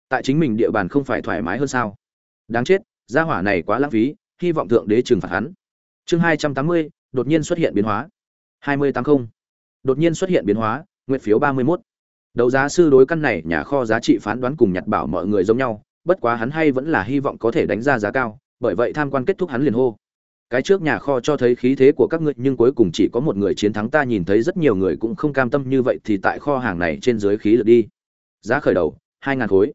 Tại chính mình địa bàn không phải thoải mái hơn sao? Đáng chết, gia hỏa này quá lãng phí, hy vọng thượng đế trừng phạt hắn. Chương hai trăm tám mươi, đột nhiên xuất hiện biến hóa hai mươi tám không. Đột nhiên xuất hiện biến hóa nguyện phiếu ba mươi mốt. Đấu giá sư đối căn này nhà kho giá trị phán đoán cùng nhặt bảo mọi người giống nhau, bất quá hắn hay vẫn là hy vọng có thể đánh ra giá cao, bởi vậy tham quan kết thúc hắn liền hô. Cái trước nhà kho cho thấy khí thế của các ngươi, nhưng cuối cùng chỉ có một người chiến thắng, ta nhìn thấy rất nhiều người cũng không cam tâm như vậy thì tại kho hàng này trên dưới khí lực đi. Giá khởi đầu, hai ngàn khối.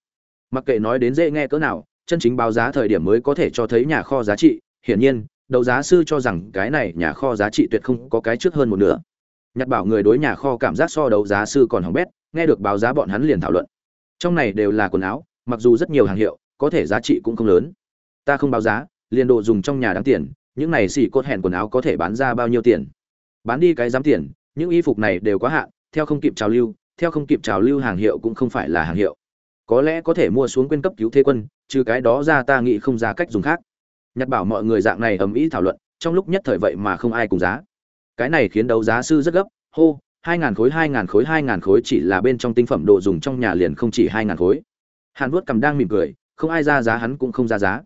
Mặc kệ nói đến dễ nghe cỡ nào, chân chính báo giá thời điểm mới có thể cho thấy nhà kho giá trị, hiển nhiên đầu giá sư cho rằng cái này nhà kho giá trị tuyệt không có cái trước hơn một nửa. Nhặt bảo người đối nhà kho cảm giác so đấu giá sư còn hỏng bét, nghe được báo giá bọn hắn liền thảo luận. Trong này đều là quần áo, mặc dù rất nhiều hàng hiệu, có thể giá trị cũng không lớn. Ta không báo giá, liền đồ dùng trong nhà đáng tiền, những này xỉ cốt hẹn quần áo có thể bán ra bao nhiêu tiền? Bán đi cái dám tiền, những y phục này đều quá hạn, theo không kịp trào lưu, theo không kịp trào lưu hàng hiệu cũng không phải là hàng hiệu. Có lẽ có thể mua xuống quyên cấp cứu thế quân, trừ cái đó ra ta nghĩ không ra cách dùng khác nhặt bảo mọi người dạng này ầm ĩ thảo luận, trong lúc nhất thời vậy mà không ai cùng giá. Cái này khiến đấu giá sư rất gấp, hô, hai ngàn khối, hai ngàn khối, hai ngàn khối chỉ là bên trong tinh phẩm đồ dùng trong nhà liền không chỉ hai ngàn khối. Hàn vuốt cầm đang mỉm cười, không ai ra giá hắn cũng không ra giá.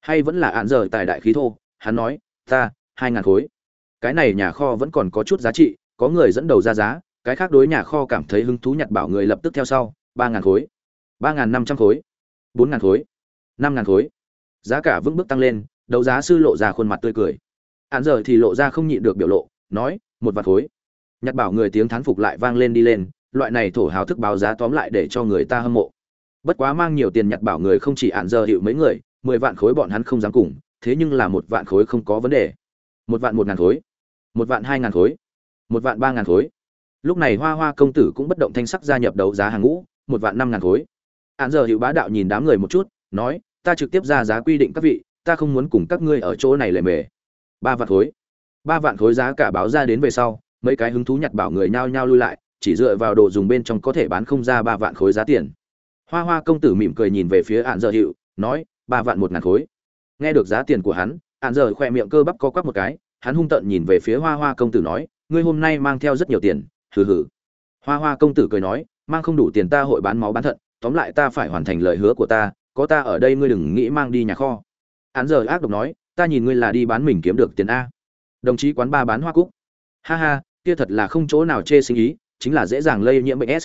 Hay vẫn là ạn giờ tại đại khí thô, hắn nói, ta, hai ngàn khối. Cái này nhà kho vẫn còn có chút giá trị, có người dẫn đầu ra giá, cái khác đối nhà kho cảm thấy hứng thú nhặt bảo người lập tức theo sau, ba ngàn khối, ba ngàn năm trăm khối, bốn ngàn khối, năm ngàn khối giá cả vững bước tăng lên, đấu giá sư lộ ra khuôn mặt tươi cười. Hạn giờ thì lộ ra không nhịn được biểu lộ, nói, một vạt khối. Nhặt bảo người tiếng thán phục lại vang lên đi lên, loại này thổ hào thức báo giá tóm lại để cho người ta hâm mộ. Bất quá mang nhiều tiền nhặt bảo người không chỉ hạn giờ hiệu mấy người, mười vạn khối bọn hắn không dám cùng, thế nhưng là một vạn khối không có vấn đề. Một vạn một ngàn khối, một vạn hai ngàn khối, một vạn ba ngàn khối. Lúc này hoa hoa công tử cũng bất động thanh sắc gia nhập đấu giá hàng ngũ, một vạn năm ngàn khối. Hạn giờ hiệu bá đạo nhìn đám người một chút, nói ta trực tiếp ra giá quy định các vị, ta không muốn cùng các ngươi ở chỗ này lề mề. Ba vạn khối. Ba vạn khối giá cả báo ra đến về sau, mấy cái hứng thú nhặt bảo người nhao nhao lui lại, chỉ dựa vào đồ dùng bên trong có thể bán không ra ba vạn khối giá tiền. Hoa hoa công tử mỉm cười nhìn về phía ạn dợ hiệu, nói, ba vạn một ngàn khối. Nghe được giá tiền của hắn, ạn dợ khoe miệng cơ bắp co quắp một cái, hắn hung tợn nhìn về phía hoa hoa công tử nói, ngươi hôm nay mang theo rất nhiều tiền, hừ hừ. Hoa hoa công tử cười nói, mang không đủ tiền ta hội bán máu bán thận, tóm lại ta phải hoàn thành lời hứa của ta có ta ở đây ngươi đừng nghĩ mang đi nhà kho. Hắn giờ ác độc nói, ta nhìn ngươi là đi bán mình kiếm được tiền a. Đồng chí quán ba bán hoa cúc. Ha ha, kia thật là không chỗ nào chê sinh ý, chính là dễ dàng lây nhiễm bệnh s.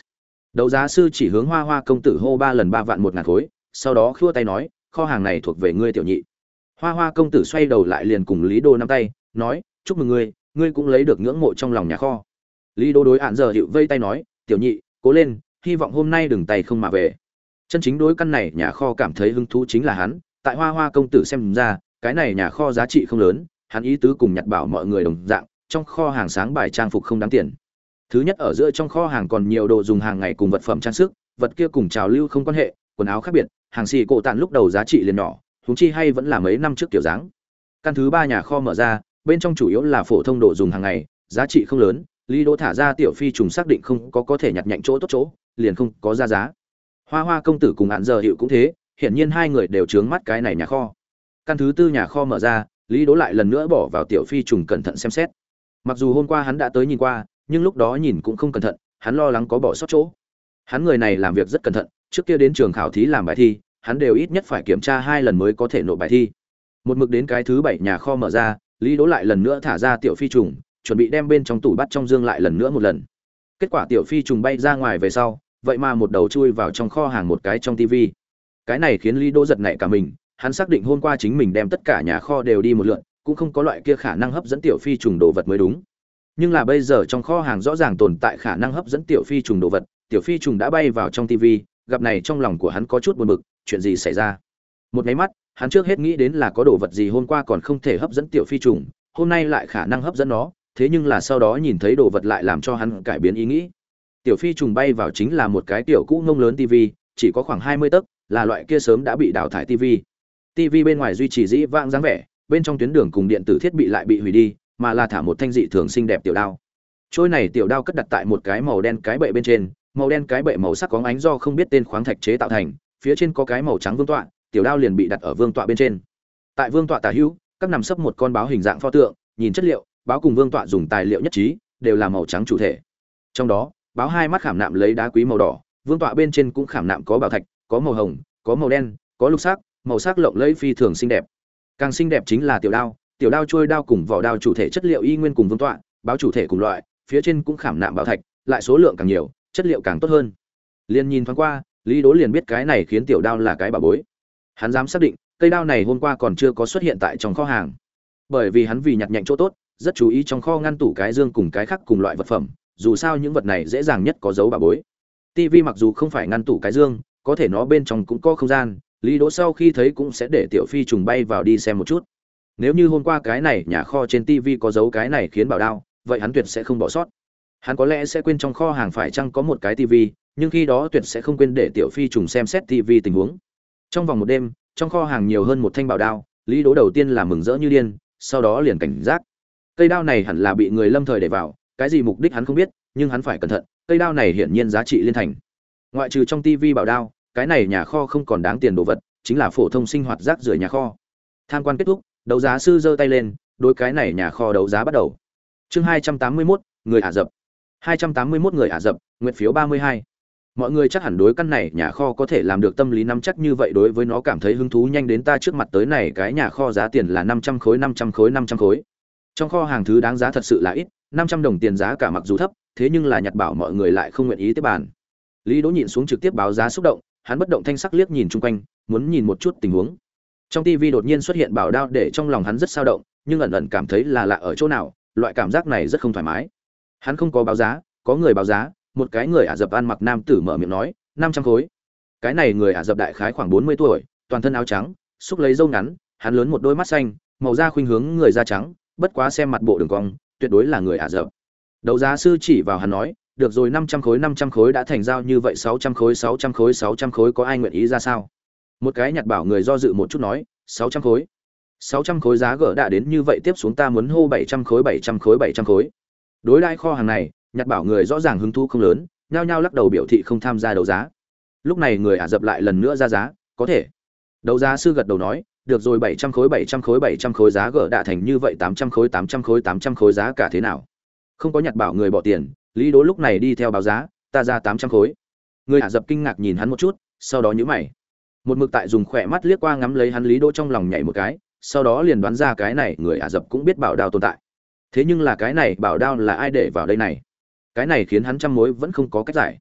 Đấu giá sư chỉ hướng hoa hoa công tử hô ba lần ba vạn một ngàn khối, sau đó khua tay nói, kho hàng này thuộc về ngươi tiểu nhị. Hoa hoa công tử xoay đầu lại liền cùng lý đô nắm tay, nói, chúc mừng ngươi ngươi cũng lấy được ngưỡng mộ trong lòng nhà kho. Lý đô đối hạn giờ hiệu vây tay nói, tiểu nhị, cố lên, hy vọng hôm nay đừng tay không mà về chân chính đối căn này nhà kho cảm thấy hứng thú chính là hắn, tại hoa hoa công tử xem ra, cái này nhà kho giá trị không lớn, hắn ý tứ cùng nhặt bảo mọi người đồng dạng, trong kho hàng sáng bài trang phục không đáng tiền. Thứ nhất ở giữa trong kho hàng còn nhiều đồ dùng hàng ngày cùng vật phẩm trang sức, vật kia cùng trào lưu không quan hệ, quần áo khác biệt, hàng xì cổ tàn lúc đầu giá trị liền nhỏ húng chi hay vẫn là mấy năm trước kiểu dáng. Căn thứ ba nhà kho mở ra, bên trong chủ yếu là phổ thông đồ dùng hàng ngày, giá trị không lớn, lý đỗ thả ra tiểu phi trùng xác định không có có thể nhặt nhạnh chỗ tốt chỗ, liền không có ra giá hoa hoa công tử cùng hạn giờ hiệu cũng thế, hiển nhiên hai người đều trướng mắt cái này nhà kho. Căn thứ tư nhà kho mở ra, lý đỗ lại lần nữa bỏ vào tiểu phi trùng cẩn thận xem xét. Mặc dù hôm qua hắn đã tới nhìn qua, nhưng lúc đó nhìn cũng không cẩn thận, hắn lo lắng có bỏ sót chỗ. Hắn người này làm việc rất cẩn thận, trước kia đến trường khảo thí làm bài thi, hắn đều ít nhất phải kiểm tra hai lần mới có thể nộp bài thi. Một mực đến cái thứ bảy nhà kho mở ra, lý đỗ lại lần nữa thả ra tiểu phi trùng, chuẩn bị đem bên trong tủ bắt trong dương lại lần nữa một lần. Kết quả tiểu phi trùng bay ra ngoài về sau vậy mà một đầu chui vào trong kho hàng một cái trong tivi cái này khiến lý đỗ giật nảy cả mình, hắn xác định hôm qua chính mình đem tất cả nhà kho đều đi một lượn, cũng không có loại kia khả năng hấp dẫn tiểu phi trùng đồ vật mới đúng. Nhưng là bây giờ trong kho hàng rõ ràng tồn tại khả năng hấp dẫn tiểu phi trùng đồ vật, tiểu phi trùng đã bay vào trong tivi gặp này trong lòng của hắn có chút buồn bực, chuyện gì xảy ra? Một máy mắt, hắn trước hết nghĩ đến là có đồ vật gì hôm qua còn không thể hấp dẫn tiểu phi trùng, hôm nay lại khả năng hấp dẫn nó, thế nhưng là sau đó nhìn thấy đồ vật lại làm cho hắn cải biến ý nghĩ tiểu phi trùng bay vào chính là một cái tiểu cũ ngông lớn tv chỉ có khoảng hai mươi tấc, là loại kia sớm đã bị đào thải tv tv bên ngoài duy trì dĩ vãng dáng vẻ, bên trong tuyến đường cùng điện tử thiết bị lại bị hủy đi, mà là thả một thanh dị thường xinh đẹp tiểu đao. Trôi này tiểu đao cất đặt tại một cái màu đen cái bệ bên trên, màu đen cái bệ màu sắc có ánh do không biết tên khoáng thạch chế tạo thành, phía trên có cái màu trắng vương tọa, tiểu đao liền bị đặt ở vương tọa bên trên. Tại vương tọa tả hữu, các nằm sấp một con báo hình dạng pho tượng, nhìn chất liệu, báo cùng vương tọa dùng tài liệu nhất trí, đều là màu trắng chủ thể. Trong đó báo hai mắt khảm nạm lấy đá quý màu đỏ, vương tọa bên trên cũng khảm nạm có bảo thạch, có màu hồng, có màu đen, có lục sắc, màu sắc lộng lẫy phi thường xinh đẹp. Càng xinh đẹp chính là tiểu đao tiểu đao trôi đao cùng vỏ đao chủ thể chất liệu y nguyên cùng vương tọa, báo chủ thể cùng loại, phía trên cũng khảm nạm bảo thạch, lại số lượng càng nhiều, chất liệu càng tốt hơn. Liền nhìn thoáng qua, lý đố liền biết cái này khiến tiểu đao là cái bà bối. Hắn dám xác định, cây đao này hôm qua còn chưa có xuất hiện tại trong kho hàng. Bởi vì hắn vì nhặt nhạnh chỗ tốt, rất chú ý trong kho ngăn tủ cái dương cùng cái khác cùng loại vật phẩm dù sao những vật này dễ dàng nhất có dấu bà bối. TV mặc dù không phải ngăn tủ cái dương có thể nó bên trong cũng có không gian lý đỗ sau khi thấy cũng sẽ để tiểu phi trùng bay vào đi xem một chút. Nếu như hôm qua cái này nhà kho trên TV có dấu cái này khiến bảo đao vậy hắn tuyệt sẽ không bỏ sót. Hắn có lẽ sẽ quên trong kho hàng phải chăng có một cái TV, nhưng khi đó tuyệt sẽ không quên để tiểu phi trùng xem xét TV tình huống. Trong vòng một đêm trong kho hàng nhiều hơn một thanh bảo đao lý đỗ đầu tiên là mừng rỡ như điên sau đó liền cảnh giác. Cây đao này hẳn là bị người lâm thời để vào cái gì mục đích hắn không biết nhưng hắn phải cẩn thận cây đao này hiển nhiên giá trị liên thành. Ngoại trừ trong tivi bảo đao cái này nhà kho không còn đáng tiền đồ vật chính là phổ thông sinh hoạt rác rưởi nhà kho. Tham quan kết thúc đấu giá sư giơ tay lên đôi cái này nhà kho đấu giá bắt đầu. Chương hai trăm tám mươi 281, người ả rập. hai trăm tám mươi 281 người ả rập nguyện phiếu ba mươi hai. Mọi người chắc hẳn đối căn này nhà kho có thể làm được tâm lý nắm chắc như vậy đối với nó cảm thấy hứng thú nhanh đến ta trước mặt tới này cái nhà kho giá tiền là năm trăm khối năm trăm khối năm trăm khối. Trong kho hàng thứ đáng giá thật sự là ít năm trăm đồng tiền giá cả mặc dù thấp, thế nhưng là nhặt bảo mọi người lại không nguyện ý tiếp bàn. Lý đỗ nhìn xuống trực tiếp báo giá xúc động, hắn bất động thanh sắc liếc nhìn chung quanh, muốn nhìn một chút tình huống. Trong TV đột nhiên xuất hiện bảo đao để trong lòng hắn rất sao động, nhưng ẩn ẩn cảm thấy là lạ ở chỗ nào, loại cảm giác này rất không thoải mái. Hắn không có báo giá, có người báo giá, một cái người ả dập ăn mặc nam tử mở miệng nói, năm trăm khối. Cái này người ả dập đại khái khoảng bốn mươi tuổi, toàn thân áo trắng, xúc lấy râu ngắn, hắn lớn một đôi mắt xanh, màu da khuynh hướng người da trắng, bất quá xem mặt bộ đường cong tuyệt đối là người ả rập. Đấu giá sư chỉ vào hắn nói, được rồi, năm trăm khối, năm trăm khối đã thành giao như vậy, sáu trăm khối, sáu trăm khối, sáu trăm khối có ai nguyện ý ra sao? Một cái nhặt bảo người do dự một chút nói, sáu trăm khối. Sáu trăm khối giá gỡ đã đến như vậy, tiếp xuống ta muốn hô bảy trăm khối, bảy trăm khối, bảy trăm khối. Đối đãi kho hàng này, nhặt bảo người rõ ràng hứng thú không lớn, nhao nhao lắc đầu biểu thị không tham gia đấu giá. Lúc này người ả rập lại lần nữa ra giá, có thể. Đấu giá sư gật đầu nói được rồi, bảy trăm khối, bảy trăm khối, bảy trăm khối giá gỡ đã thành như vậy, tám trăm khối, tám trăm khối, tám trăm khối giá cả thế nào? Không có nhặt bảo người bỏ tiền, lý đố lúc này đi theo báo giá, ta ra tám trăm khối. Người ả rập kinh ngạc nhìn hắn một chút, sau đó nhíu mày. Một mực tại dùng khỏe mắt liếc qua ngắm lấy hắn, lý đỗ trong lòng nhảy một cái, sau đó liền đoán ra cái này người ả rập cũng biết bảo đao tồn tại. Thế nhưng là cái này bảo đao là ai để vào đây này? Cái này khiến hắn trăm mối vẫn không có cách giải.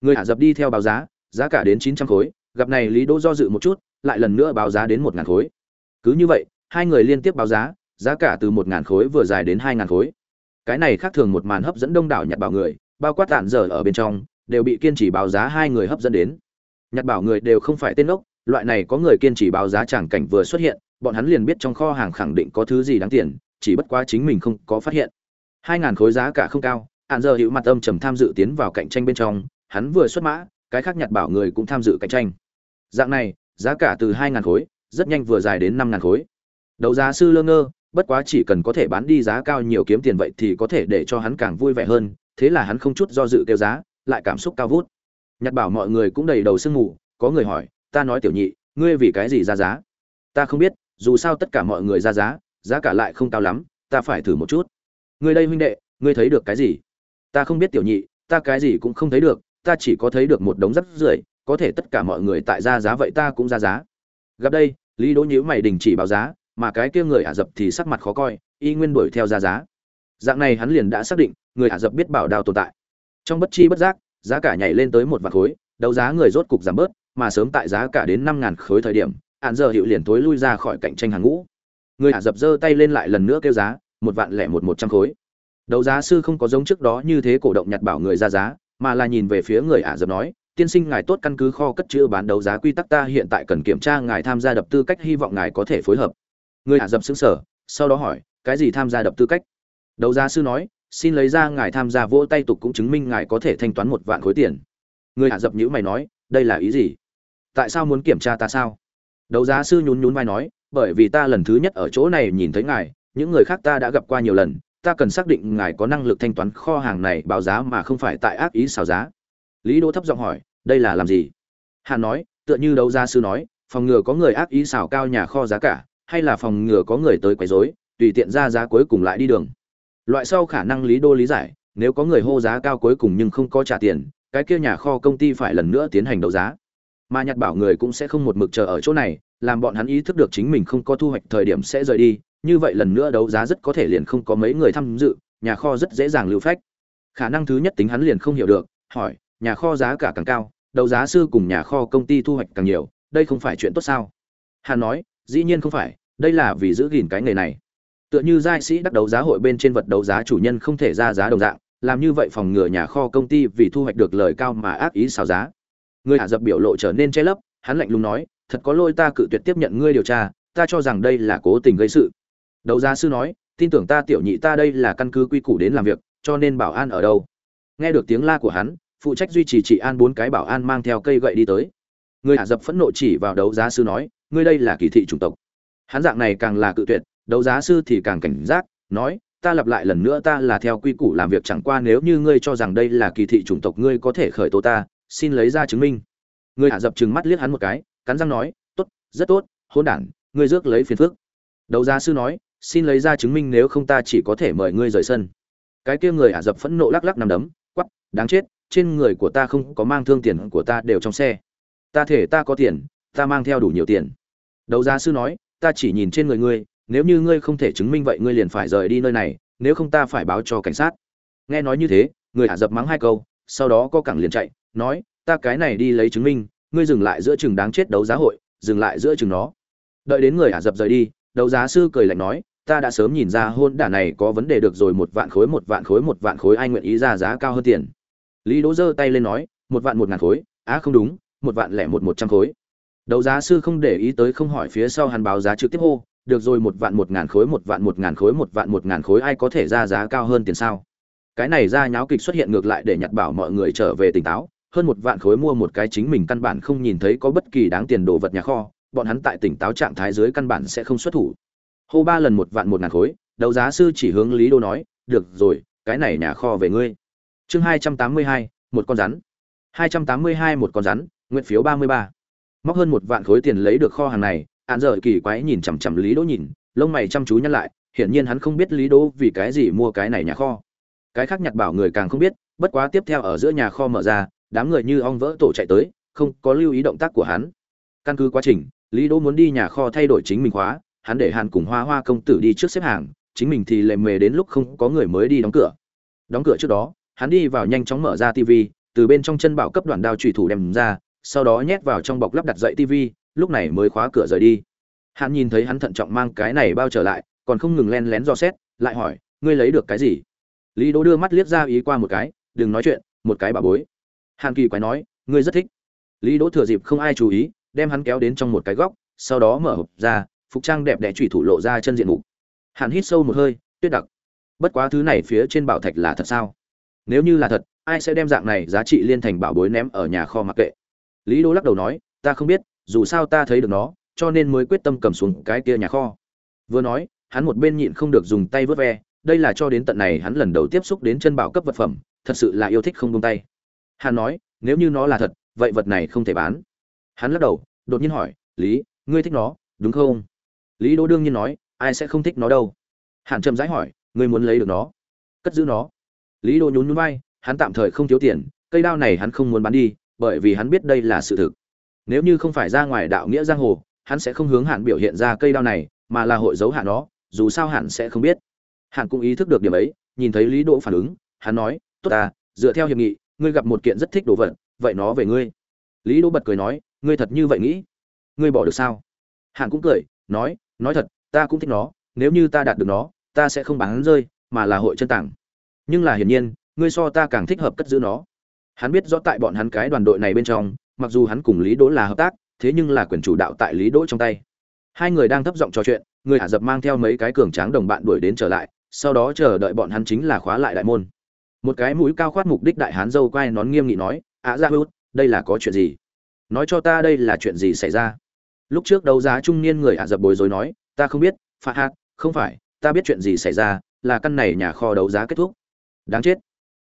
Người ả rập đi theo báo giá giá cả đến chín trăm khối gặp này lý đỗ do dự một chút, lại lần nữa báo giá đến một ngàn khối. Cứ như vậy, hai người liên tiếp báo giá giá cả từ một ngàn khối vừa dài đến hai ngàn khối. Cái này khác thường một màn hấp dẫn đông đảo nhặt bảo người, bao quát tản giờ ở bên trong, đều bị kiên trì báo giá hai người hấp dẫn đến. Nhặt bảo người đều không phải tên ốc, loại này có người kiên trì báo giá chẳng cảnh vừa xuất hiện, bọn hắn liền biết trong kho hàng khẳng định có thứ gì đáng tiền, chỉ bất quá chính mình không có phát hiện. Hai ngàn khối giá cả không cao hạn giờ hữu mặt âm trầm tham dự tiến vào cạnh tranh bên trong, hắn vừa xuất mã cái khác nhặt bảo người cũng tham dự cạnh tranh. Dạng này, giá cả từ hai ngàn khối, rất nhanh vừa dài đến năm ngàn khối. Đấu giá sư lơ ngơ, bất quá chỉ cần có thể bán đi giá cao nhiều kiếm tiền vậy thì có thể để cho hắn càng vui vẻ hơn, thế là hắn không chút do dự kêu giá, lại cảm xúc cao vút. Nhặt bảo mọi người cũng đầy đầu sương mù, có người hỏi, ta nói tiểu nhị, ngươi vì cái gì ra giá? Ta không biết, dù sao tất cả mọi người ra giá giá cả lại không cao lắm, ta phải thử một chút. Ngươi đây huynh đệ, ngươi thấy được cái gì? Ta không biết tiểu nhị, ta cái gì cũng không thấy được ta chỉ có thấy được một đống rắc rưởi, có thể tất cả mọi người tại ra giá vậy ta cũng ra giá. Gặp đây, lý đỗ nhíu mày đình chỉ báo giá, mà cái kia người ả rập thì sắc mặt khó coi, y nguyên đuổi theo ra giá. Dạng này hắn liền đã xác định, người ả rập biết bảo đào tồn tại. Trong bất chi bất giác, giá cả nhảy lên tới một vạn khối, đấu giá người rốt cục giảm bớt, mà sớm tại giá cả đến năm ngàn khối thời điểm hạn giờ hiệu liền tối lui ra khỏi cạnh tranh hàng ngũ. Người ả rập giơ tay lên lại lần nữa kêu giá, một vạn lẻ một một trăm khối. Đấu giá sư không có giống trước đó như thế cổ động nhặt bảo người ra giá mà là nhìn về phía người ả rập nói, tiên sinh, ngài tốt căn cứ kho cất chữ bán đấu giá quy tắc ta hiện tại cần kiểm tra ngài tham gia đập tư cách, hy vọng ngài có thể phối hợp. Người ả rập xứng sở sau đó hỏi, cái gì tham gia đập tư cách? Đấu giá sư nói, xin lấy ra ngài tham gia vỗ tay tục cũng chứng minh ngài có thể thanh toán một vạn khối tiền. Người ả rập nhữ mày nói, đây là ý gì? Tại sao muốn kiểm tra ta sao? Đấu giá sư nhún nhún vai nói, bởi vì ta lần thứ nhất ở chỗ này nhìn thấy ngài, những người khác ta đã gặp qua nhiều lần ta cần xác định ngài có năng lực thanh toán kho hàng này báo giá mà không phải tại ác ý xào giá. Lý đỗ thấp giọng hỏi, đây là làm gì? Hà nói, tựa như đấu giá sư nói, phòng ngừa có người ác ý xào cao nhà kho giá cả, hay là phòng ngừa có người tới quấy rối, tùy tiện ra giá cuối cùng lại đi đường. Loại sau khả năng lý đô lý giải, nếu có người hô giá cao cuối cùng nhưng không có trả tiền, cái kia nhà kho công ty phải lần nữa tiến hành đấu giá. Mà nhặt bảo người cũng sẽ không một mực chờ ở chỗ này, làm bọn hắn ý thức được chính mình không có thu hoạch thời điểm sẽ rời đi như vậy lần nữa đấu giá rất có thể liền không có mấy người tham dự, nhà kho rất dễ dàng lưu phách. Khả năng thứ nhất tính hắn liền không hiểu được, hỏi, nhà kho giá cả càng cao, đấu giá sư cùng nhà kho công ty thu hoạch càng nhiều, đây không phải chuyện tốt sao? Hà nói, dĩ nhiên không phải, đây là vì giữ gìn cái nghề này. Tựa như giai sĩ đắc đấu giá hội bên trên vật đấu giá chủ nhân không thể ra giá đồng dạng, làm như vậy phòng ngừa nhà kho công ty vì thu hoạch được lời cao mà ác ý xào giá. Người hạ dập biểu lộ trở nên che lấp, hắn lạnh lùng nói, thật có lỗi ta cự tuyệt tiếp nhận ngươi điều tra, ta cho rằng đây là cố tình gây sự đầu gia sư nói, tin tưởng ta tiểu nhị ta đây là căn cứ quy củ đến làm việc, cho nên bảo an ở đâu? Nghe được tiếng la của hắn, phụ trách duy trì trị an bốn cái bảo an mang theo cây gậy đi tới. Người ả dập phẫn nộ chỉ vào đấu giá sư nói, ngươi đây là kỳ thị chủng tộc. Hắn dạng này càng là cự tuyệt, đấu giá sư thì càng cảnh giác, nói, ta lặp lại lần nữa ta là theo quy củ làm việc chẳng qua nếu như ngươi cho rằng đây là kỳ thị chủng tộc ngươi có thể khởi tố ta, xin lấy ra chứng minh. Người ả dập trừng mắt liếc hắn một cái, cắn răng nói, tốt, rất tốt, hôn đản, ngươi rước lấy phiền phức. Đấu giá sư nói xin lấy ra chứng minh nếu không ta chỉ có thể mời ngươi rời sân. Cái kia người ả dập phẫn nộ lắc lắc nằm đấm quắp đáng chết, trên người của ta không có mang thương tiền của ta đều trong xe. Ta thể ta có tiền, ta mang theo đủ nhiều tiền. Đấu giá sư nói, ta chỉ nhìn trên người ngươi, nếu như ngươi không thể chứng minh vậy ngươi liền phải rời đi nơi này, nếu không ta phải báo cho cảnh sát. Nghe nói như thế, người ả dập mắng hai câu, sau đó có cẳng liền chạy, nói, ta cái này đi lấy chứng minh, ngươi dừng lại giữa chừng đáng chết đấu giá hội, dừng lại giữa chừng nó. Đợi đến người ả dập rời đi, đấu giá sư cười lạnh nói ta đã sớm nhìn ra hôn đả này có vấn đề được rồi, một vạn khối, một vạn khối, một vạn khối, ai nguyện ý ra giá cao hơn tiền? Lý đỗ giơ tay lên nói, một vạn một ngàn khối, á không đúng, một vạn lẻ một một trăm khối. Đấu giá sư không để ý tới không hỏi phía sau hắn báo giá trực tiếp hô, được rồi, một vạn một ngàn khối, một vạn một ngàn khối, một vạn một ngàn khối, ai có thể ra giá cao hơn tiền sao? Cái này ra nháo kịch xuất hiện ngược lại để nhặt bảo mọi người trở về tỉnh táo, hơn một vạn khối mua một cái chính mình căn bản không nhìn thấy có bất kỳ đáng tiền đồ vật nhà kho, bọn hắn tại tỉnh táo trạng thái dưới căn bản sẽ không xuất thủ hô ba lần một vạn một ngàn khối, đấu giá sư chỉ hướng lý đô nói, được rồi, cái này nhà kho về ngươi. Chương hai trăm tám mươi hai, một con rắn. hai trăm tám mươi hai, một con rắn, nguyện phiếu ba mươi ba. Móc hơn một vạn khối tiền lấy được kho hàng này hạn dở kỳ quái nhìn chằm chằm lý đỗ nhìn, lông mày chăm chú nhăn lại, hiển nhiên hắn không biết lý đỗ vì cái gì mua cái này nhà kho. Cái khác nhặt bảo người càng không biết, bất quá tiếp theo ở giữa nhà kho mở ra, đám người như ong vỡ tổ chạy tới, không có lưu ý động tác của hắn. Căn cứ quá trình, lý đỗ muốn đi nhà kho thay đổi chính mình khóa hắn để hàn cùng hoa hoa công tử đi trước xếp hàng chính mình thì lệ mề đến lúc không có người mới đi đóng cửa. Đóng cửa trước đó hắn đi vào nhanh chóng mở ra TV, từ bên trong chân bảo cấp đoạn đao trùy thủ đem ra sau đó nhét vào trong bọc lắp đặt dậy TV. lúc này mới khóa cửa rời đi. Hắn nhìn thấy hắn thận trọng mang cái này bao trở lại còn không ngừng len lén dò xét lại hỏi ngươi lấy được cái gì? Lý đỗ đưa mắt liếc ra ý qua một cái đừng nói chuyện một cái bà bối. Hàn kỳ quái nói ngươi rất thích. Lý đỗ thừa dịp không ai chú ý đem hắn kéo đến trong một cái góc sau đó mở hộp ra phục trang đẹp đẽ chủy thủ lộ ra chân diện mục. Hàn hít sâu một hơi, tuyết đặc. Bất quá thứ này phía trên bảo thạch là thật sao? Nếu như là thật, ai sẽ đem dạng này giá trị liên thành bảo bối ném ở nhà kho mặc kệ? Lý đô lắc đầu nói, ta không biết, dù sao ta thấy được nó, cho nên mới quyết tâm cầm xuống cái kia nhà kho. Vừa nói, hắn một bên nhịn không được dùng tay vớt ve, đây là cho đến tận này hắn lần đầu tiếp xúc đến chân bảo cấp vật phẩm, thật sự là yêu thích không buông tay. Hắn nói, nếu như nó là thật, vậy vật này không thể bán. Hắn lắc đầu, đột nhiên hỏi, lý, ngươi thích nó, đúng không? Lý đỗ đương nhiên nói, ai sẽ không thích nó đâu? Hàn trầm rãi hỏi, ngươi muốn lấy được nó? Cất giữ nó. Lý đỗ nhún nhún vai, hắn tạm thời không thiếu tiền, cây đao này hắn không muốn bán đi, bởi vì hắn biết đây là sự thực. Nếu như không phải ra ngoài đạo nghĩa giang hồ, hắn sẽ không hướng hạn biểu hiện ra cây đao này, mà là hội giấu hạn nó, dù sao hạn sẽ không biết. Hạn cũng ý thức được điểm ấy, nhìn thấy lý đỗ phản ứng, hắn nói, tốt ta, dựa theo hiệp nghị, ngươi gặp một kiện rất thích đồ vật, vậy nó về ngươi. Lý đỗ bật cười nói, ngươi thật như vậy nghĩ? Ngươi bỏ được sao? Hạn cũng cười, nói nói thật, ta cũng thích nó, nếu như ta đạt được nó, ta sẽ không bán rơi, mà là hội chân tặng nhưng là hiển nhiên, ngươi so ta càng thích hợp cất giữ nó. Hắn biết rõ tại bọn hắn cái đoàn đội này bên trong, mặc dù hắn cùng lý đỗ là hợp tác, thế nhưng là quyền chủ đạo tại lý đỗ trong tay. Hai người đang thấp giọng trò chuyện, người ả rập mang theo mấy cái cường tráng đồng bạn đuổi đến trở lại, sau đó chờ đợi bọn hắn chính là khóa lại đại môn. Một cái mũi cao khoát mục đích đại hán dâu quai nón nghiêm nghị nói ạ ra hút đây là có chuyện gì? Nói cho ta đây là chuyện gì xảy ra? Lúc trước đấu giá trung niên người ả rập bối rối nói, ta không biết phạt hạt không phải, ta biết chuyện gì xảy ra, là căn này nhà kho đấu giá kết thúc. Đáng chết.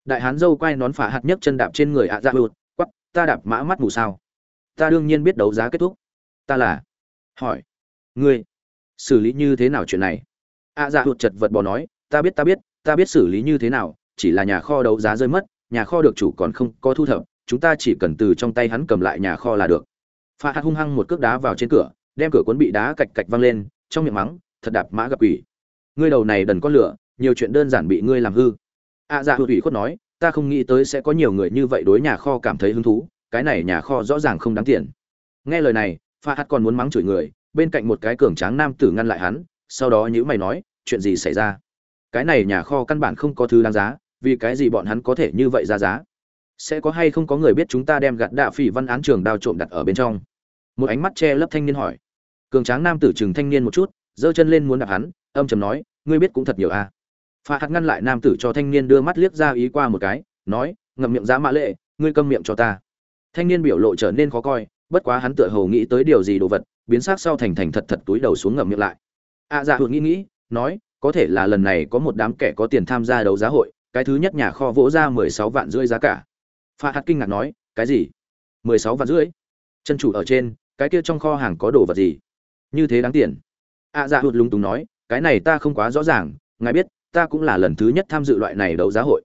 Đại hán dâu quay nón phả hạt nhấc chân đạp trên người ạ rập hụt quắp ta đạp mã mắt mù sao? Ta đương nhiên biết đấu giá kết thúc. Ta là? Hỏi. Ngươi, xử lý như thế nào chuyện này? Ạ dạ hụt chật vật bò nói, ta biết ta biết ta biết xử lý như thế nào, chỉ là nhà kho đấu giá rơi mất, nhà kho được chủ còn không có thu thập, chúng ta chỉ cần từ trong tay hắn cầm lại nhà kho là được pha hạt hung hăng một cước đá vào trên cửa, đem cửa cuốn bị đá cạch cạch văng lên, trong miệng mắng, thật đạp mã gặp quỷ. Ngươi đầu này đần con lửa, nhiều chuyện đơn giản bị ngươi làm hư. A dạ hụt ủy khuất nói, ta không nghĩ tới sẽ có nhiều người như vậy đối nhà kho cảm thấy hứng thú, cái này nhà kho rõ ràng không đáng tiền. Nghe lời này, pha hạt còn muốn mắng chửi người, bên cạnh một cái cường tráng nam tử ngăn lại hắn, sau đó nhữ mày nói, chuyện gì xảy ra? Cái này nhà kho căn bản không có thứ đáng giá, vì cái gì bọn hắn có thể như vậy ra giá? Sẽ có hay không có người biết chúng ta đem gạt đạ phỉ văn án trường đao trộm đặt ở bên trong? Một ánh mắt che lấp thanh niên hỏi. Cường tráng nam tử chừng thanh niên một chút giơ chân lên muốn đạp hắn âm chầm nói ngươi biết cũng thật nhiều à. pha hạt ngăn lại nam tử cho thanh niên đưa mắt liếc ra ý qua một cái nói ngậm miệng giá mã lệ ngươi câm miệng cho ta. Thanh niên biểu lộ trở nên khó coi bất quá hắn tựa hồ nghĩ tới điều gì đồ vật biến sắc sau thành thành thật thật túi đầu xuống ngậm miệng lại. A à, dạ hụt nghĩ nghĩ nói có thể là lần này có một đám kẻ có tiền tham gia đấu giá hội cái thứ nhất nhà kho vỗ ra mười sáu vạn rưỡi giá cả. Pha hạt kinh ngạc nói cái gì? Mười sáu vạn rưỡi? Chân chủ ở trên cái kia trong kho hàng có đồ vật gì? Như thế đáng tiền. A à, dạ hụt lúng túng nói cái này ta không quá rõ ràng ngài biết ta cũng là lần thứ nhất tham dự loại này đấu giá hội.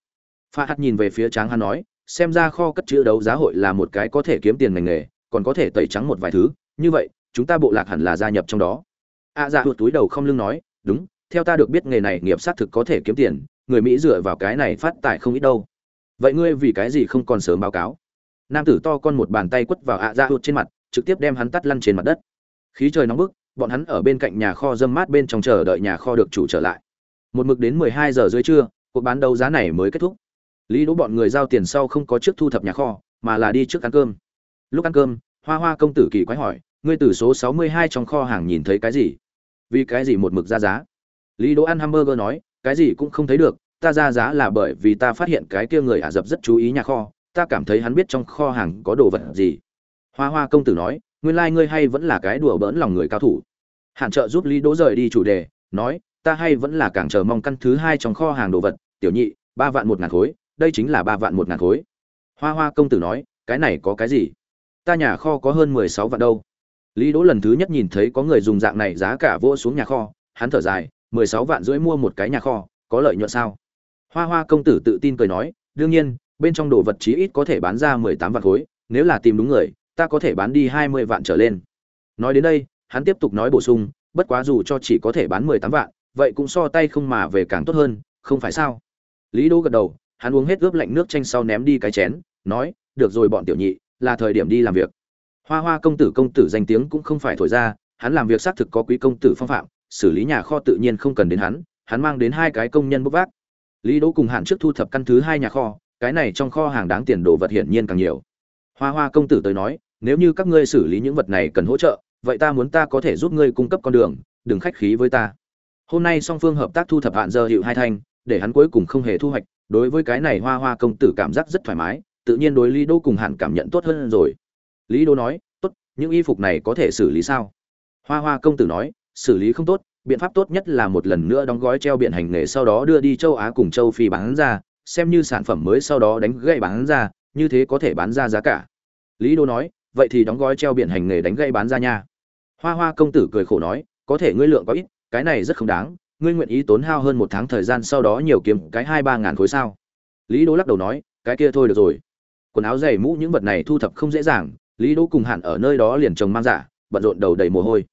Pha hắt nhìn về phía tráng hắn nói xem ra kho cất chữ đấu giá hội là một cái có thể kiếm tiền ngành nghề còn có thể tẩy trắng một vài thứ như vậy chúng ta bộ lạc hẳn là gia nhập trong đó. A à, dạ hụt túi đầu không lưng nói đúng theo ta được biết nghề này nghiệp xác thực có thể kiếm tiền người mỹ dựa vào cái này phát tài không ít đâu. Vậy ngươi vì cái gì không còn sớm báo cáo? Nam tử to con một bàn tay quất vào ạ à dạ hụt trên mặt trực tiếp đem hắn tắt lăn trên mặt đất. Khí trời nóng bức, bọn hắn ở bên cạnh nhà kho dâm mát bên trong chờ đợi nhà kho được chủ trở lại. Một mực đến mười hai giờ dưới trưa, cuộc bán đấu giá này mới kết thúc. Lý đỗ bọn người giao tiền sau không có trước thu thập nhà kho, mà là đi trước ăn cơm. Lúc ăn cơm, hoa hoa công tử kỳ quái hỏi, ngươi từ số sáu mươi hai trong kho hàng nhìn thấy cái gì? Vì cái gì một mực ra giá? Lý đỗ ăn hamburger nói, cái gì cũng không thấy được, ta ra giá là bởi vì ta phát hiện cái kia người ả rập rất chú ý nhà kho, ta cảm thấy hắn biết trong kho hàng có đồ vật gì hoa hoa công tử nói, nguyên lai ngươi hay vẫn là cái đùa bỡn lòng người cao thủ. Hạn trợ giúp lý đỗ rời đi chủ đề, nói, ta hay vẫn là càng chờ mong căn thứ hai trong kho hàng đồ vật, tiểu nhị, ba vạn một ngàn khối, đây chính là ba vạn một ngàn khối. Hoa hoa công tử nói, cái này có cái gì? Ta nhà kho có hơn mười sáu vạn đâu. Lý đỗ lần thứ nhất nhìn thấy có người dùng dạng này giá cả vô xuống nhà kho, hắn thở dài, mười sáu vạn rưỡi mua một cái nhà kho, có lợi nhuận sao? Hoa hoa công tử tự tin cười nói, đương nhiên, bên trong đồ vật chí ít có thể bán ra mười tám vạn khối, nếu là tìm đúng người ta có thể bán đi hai mươi vạn trở lên. Nói đến đây, hắn tiếp tục nói bổ sung, bất quá dù cho chỉ có thể bán mười tám vạn, vậy cũng so tay không mà về càng tốt hơn, không phải sao? Lý đỗ gật đầu, hắn uống hết ướp lạnh nước chanh sau ném đi cái chén, nói, được rồi bọn tiểu nhị, là thời điểm đi làm việc. Hoa hoa công tử công tử danh tiếng cũng không phải thổi ra, hắn làm việc xác thực có quý công tử phong phạm, xử lý nhà kho tự nhiên không cần đến hắn hắn mang đến hai cái công nhân bốc vác. Lý đỗ cùng hạn trước thu thập căn thứ hai nhà kho, cái này trong kho hàng đáng tiền đồ vật hiển nhiên càng nhiều. Hoa hoa công tử tới nói nếu như các ngươi xử lý những vật này cần hỗ trợ, vậy ta muốn ta có thể giúp ngươi cung cấp con đường, đừng khách khí với ta. Hôm nay song phương hợp tác thu thập hạn giờ hiệu hai thanh, để hắn cuối cùng không hề thu hoạch, đối với cái này hoa hoa công tử cảm giác rất thoải mái, tự nhiên đối lý đô cùng hạn cảm nhận tốt hơn rồi. Lý đô nói, tốt, những y phục này có thể xử lý sao? Hoa hoa công tử nói, xử lý không tốt, biện pháp tốt nhất là một lần nữa đóng gói treo biển hành nghề sau đó đưa đi châu á cùng châu phi bán ra, xem như sản phẩm mới sau đó đánh gậy bán ra, như thế có thể bán ra giá cả. Lý đô nói vậy thì đóng gói treo biển hành nghề đánh gây bán ra nha. Hoa hoa công tử cười khổ nói, có thể ngươi lượng có ít, cái này rất không đáng, ngươi nguyện ý tốn hao hơn một tháng thời gian sau đó nhiều kiếm cái hai ba ngàn khối sao? Lý đỗ lắc đầu nói, cái kia thôi được rồi. Quần áo giày mũ những vật này thu thập không dễ dàng, lý đỗ cùng hẳn ở nơi đó liền trồng mang giả bận rộn đầu đầy mồ hôi.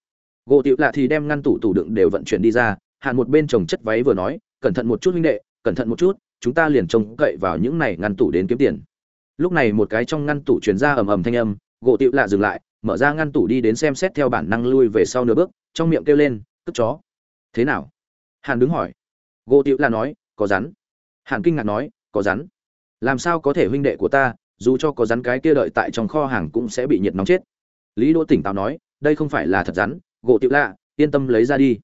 Gỗ tiệu lạ thì đem ngăn tủ tủ đựng đều vận chuyển đi ra hạn một bên chồng chất váy vừa nói, cẩn thận một chút huynh đệ, cẩn thận một chút, chúng ta liền trông cậy vào những này ngăn tủ đến kiếm tiền. Lúc này một cái trong ngăn tủ truyền ra ầm ầm thanh âm gỗ tiểu lạ dừng lại, mở ra ngăn tủ đi đến xem xét theo bản năng lui về sau nửa bước, trong miệng kêu lên, cất chó. Thế nào? Hàn đứng hỏi. Gỗ tiểu lạ nói, có rắn. Hàn kinh ngạc nói, có rắn? Làm sao có thể huynh đệ của ta, dù cho có rắn cái kia đợi tại trong kho hàng cũng sẽ bị nhiệt nóng chết? Lý đỗ tỉnh táo nói, đây không phải là thật rắn, gỗ tiểu lạ, yên tâm lấy ra đi.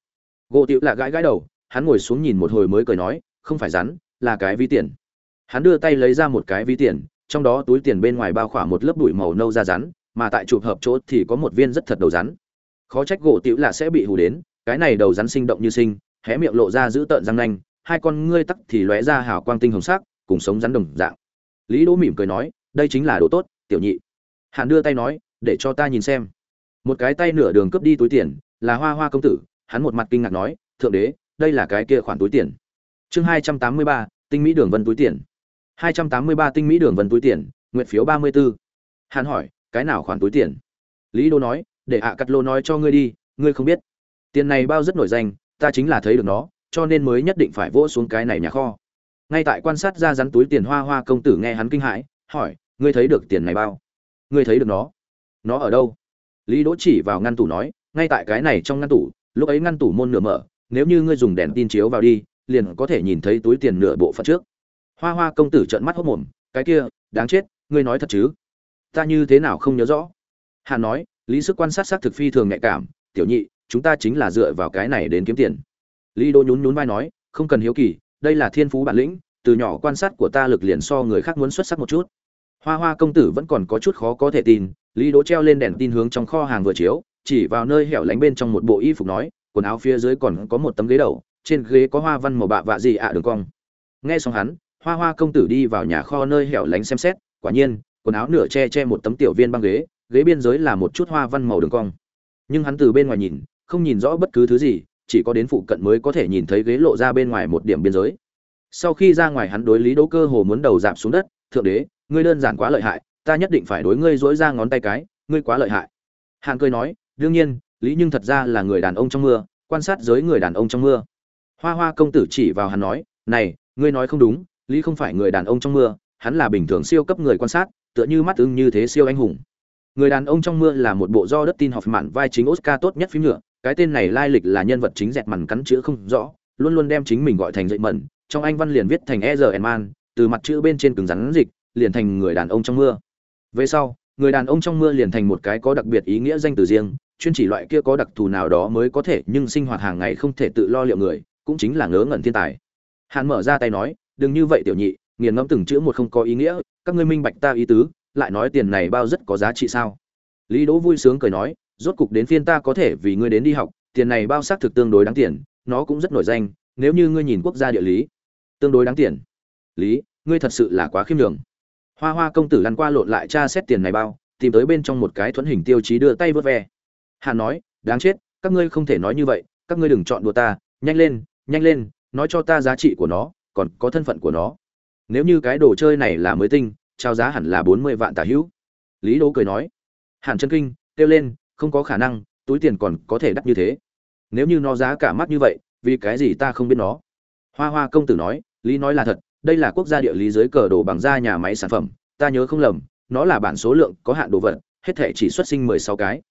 Gỗ tiểu lạ gãi gãi đầu, hắn ngồi xuống nhìn một hồi mới cười nói, không phải rắn, là cái ví tiền. Hắn đưa tay lấy ra một cái ví tiền trong đó túi tiền bên ngoài bao khỏa một lớp bụi màu nâu da rắn, mà tại chụp hợp chỗ thì có một viên rất thật đầu rắn. Khó trách gỗ tiểu lạ sẽ bị hù đến, cái này đầu rắn sinh động như sinh, hé miệng lộ ra giữ tợn răng nanh, hai con ngươi tắc thì lóe ra hào quang tinh hồng sắc, cùng sống rắn đồng dạng. Lý đỗ mỉm cười nói, đây chính là đồ tốt, tiểu nhị. Hạn đưa tay nói, để cho ta nhìn xem. Một cái tay nửa đường cướp đi túi tiền, là hoa hoa công tử, hắn một mặt kinh ngạc nói, thượng đế, đây là cái kia khoản túi tiền. Chương hai trăm tám mươi ba, tinh mỹ đường vân túi tiền hai trăm tám mươi ba tinh mỹ đường vân túi tiền, nguyện phiếu ba mươi hỏi, cái nào khoản túi tiền? Lý đô nói, để ạ cắt lô nói cho ngươi đi, ngươi không biết. Tiền này bao rất nổi danh, ta chính là thấy được nó, cho nên mới nhất định phải vỗ xuống cái này nhà kho. Ngay tại quan sát ra rắn túi tiền hoa hoa công tử nghe hắn kinh hãi, hỏi, ngươi thấy được tiền này bao? Ngươi thấy được nó? Nó ở đâu? Lý đỗ chỉ vào ngăn tủ nói, ngay tại cái này trong ngăn tủ, lúc ấy ngăn tủ môn nửa mở, nếu như ngươi dùng đèn tin chiếu vào đi, liền có thể nhìn thấy túi tiền nửa bộ phận trước hoa hoa công tử trợn mắt hốc mồm, cái kia, đáng chết, ngươi nói thật chứ? Ta như thế nào không nhớ rõ? Hà nói, lý sức quan sát xác thực phi thường nhạy cảm, tiểu nhị, chúng ta chính là dựa vào cái này đến kiếm tiền. Lý đỗ nhún nhún vai nói, không cần hiếu kỳ, đây là thiên phú bản lĩnh, từ nhỏ quan sát của ta lực liền so người khác muốn xuất sắc một chút. Hoa hoa công tử vẫn còn có chút khó có thể tin, lý đỗ treo lên đèn tin hướng trong kho hàng vừa chiếu, chỉ vào nơi hẻo lánh bên trong một bộ y phục nói, quần áo phía dưới còn có một tấm ghế đầu, trên ghế có hoa văn màu bạ vạ gì ạ, đường cong. Nghe xong hắn hoa hoa công tử đi vào nhà kho nơi hẻo lánh xem xét, quả nhiên, quần áo nửa che che một tấm tiểu viên băng ghế ghế biên giới là một chút hoa văn màu đường cong. Nhưng hắn từ bên ngoài nhìn, không nhìn rõ bất cứ thứ gì, chỉ có đến phụ cận mới có thể nhìn thấy ghế lộ ra bên ngoài một điểm biên giới. Sau khi ra ngoài hắn đối lý đỗ cơ hồ muốn đầu giảm xuống đất, thượng đế, ngươi đơn giản quá lợi hại, ta nhất định phải đối ngươi dỗi ra ngón tay cái, ngươi quá lợi hại. Hạng cười nói, đương nhiên, lý nhưng thật ra là người đàn ông trong mưa, quan sát giới người đàn ông trong mưa. Hoa hoa công tử chỉ vào hắn nói, này, ngươi nói không đúng lý không phải người đàn ông trong mưa, hắn là bình thường siêu cấp người quan sát, tựa như mắt ưng như thế siêu anh hùng. Người đàn ông trong mưa là một bộ do đất tin học mạn vai chính oscar tốt nhất phim nhựa, cái tên này lai lịch là nhân vật chính dẹt mằn cắn chữ không rõ, luôn luôn đem chính mình gọi thành dậy mẩn, trong anh văn liền viết thành e r man, từ mặt chữ bên trên cứng rắn dịch, liền thành người đàn ông trong mưa. Về sau, người đàn ông trong mưa liền thành một cái có đặc biệt ý nghĩa danh từ riêng, chuyên chỉ loại kia có đặc thù nào đó mới có thể, nhưng sinh hoạt hàng ngày không thể tự lo liệu người, cũng chính là ngớ ngẩn thiên tài. Hàn mở ra tay nói đừng như vậy tiểu nhị, nghiền ngẫm từng chữ một không có ý nghĩa, các ngươi minh bạch ta ý tứ, lại nói tiền này bao rất có giá trị sao? Lý đỗ vui sướng cười nói, rốt cục đến phiên ta có thể vì ngươi đến đi học, tiền này bao xác thực tương đối đáng tiền, nó cũng rất nổi danh, nếu như ngươi nhìn quốc gia địa lý. Tương đối đáng tiền. Lý, ngươi thật sự là quá khiêm đường hoa hoa công tử lăn qua lộn lại tra xét tiền này bao, tìm tới bên trong một cái thuẫn hình tiêu chí đưa tay vớt ve. Hàn nói, đáng chết, các ngươi không thể nói như vậy, các ngươi đừng chọn đùa ta, nhanh lên nhanh lên, nói cho ta giá trị của nó còn có thân phận của nó. Nếu như cái đồ chơi này là mới tinh, trao giá hẳn là bốn mươi vạn tả hữu. Lý đỗ cười nói. Hàn chân kinh, kêu lên, không có khả năng, túi tiền còn có thể đắt như thế. Nếu như nó giá cả mắt như vậy, vì cái gì ta không biết nó? Hoa hoa công tử nói, lý nói là thật, đây là quốc gia địa lý dưới cờ đồ bằng da nhà máy sản phẩm, ta nhớ không lầm, nó là bản số lượng có hạn đồ vật, hết thể chỉ xuất sinh mười sáu cái.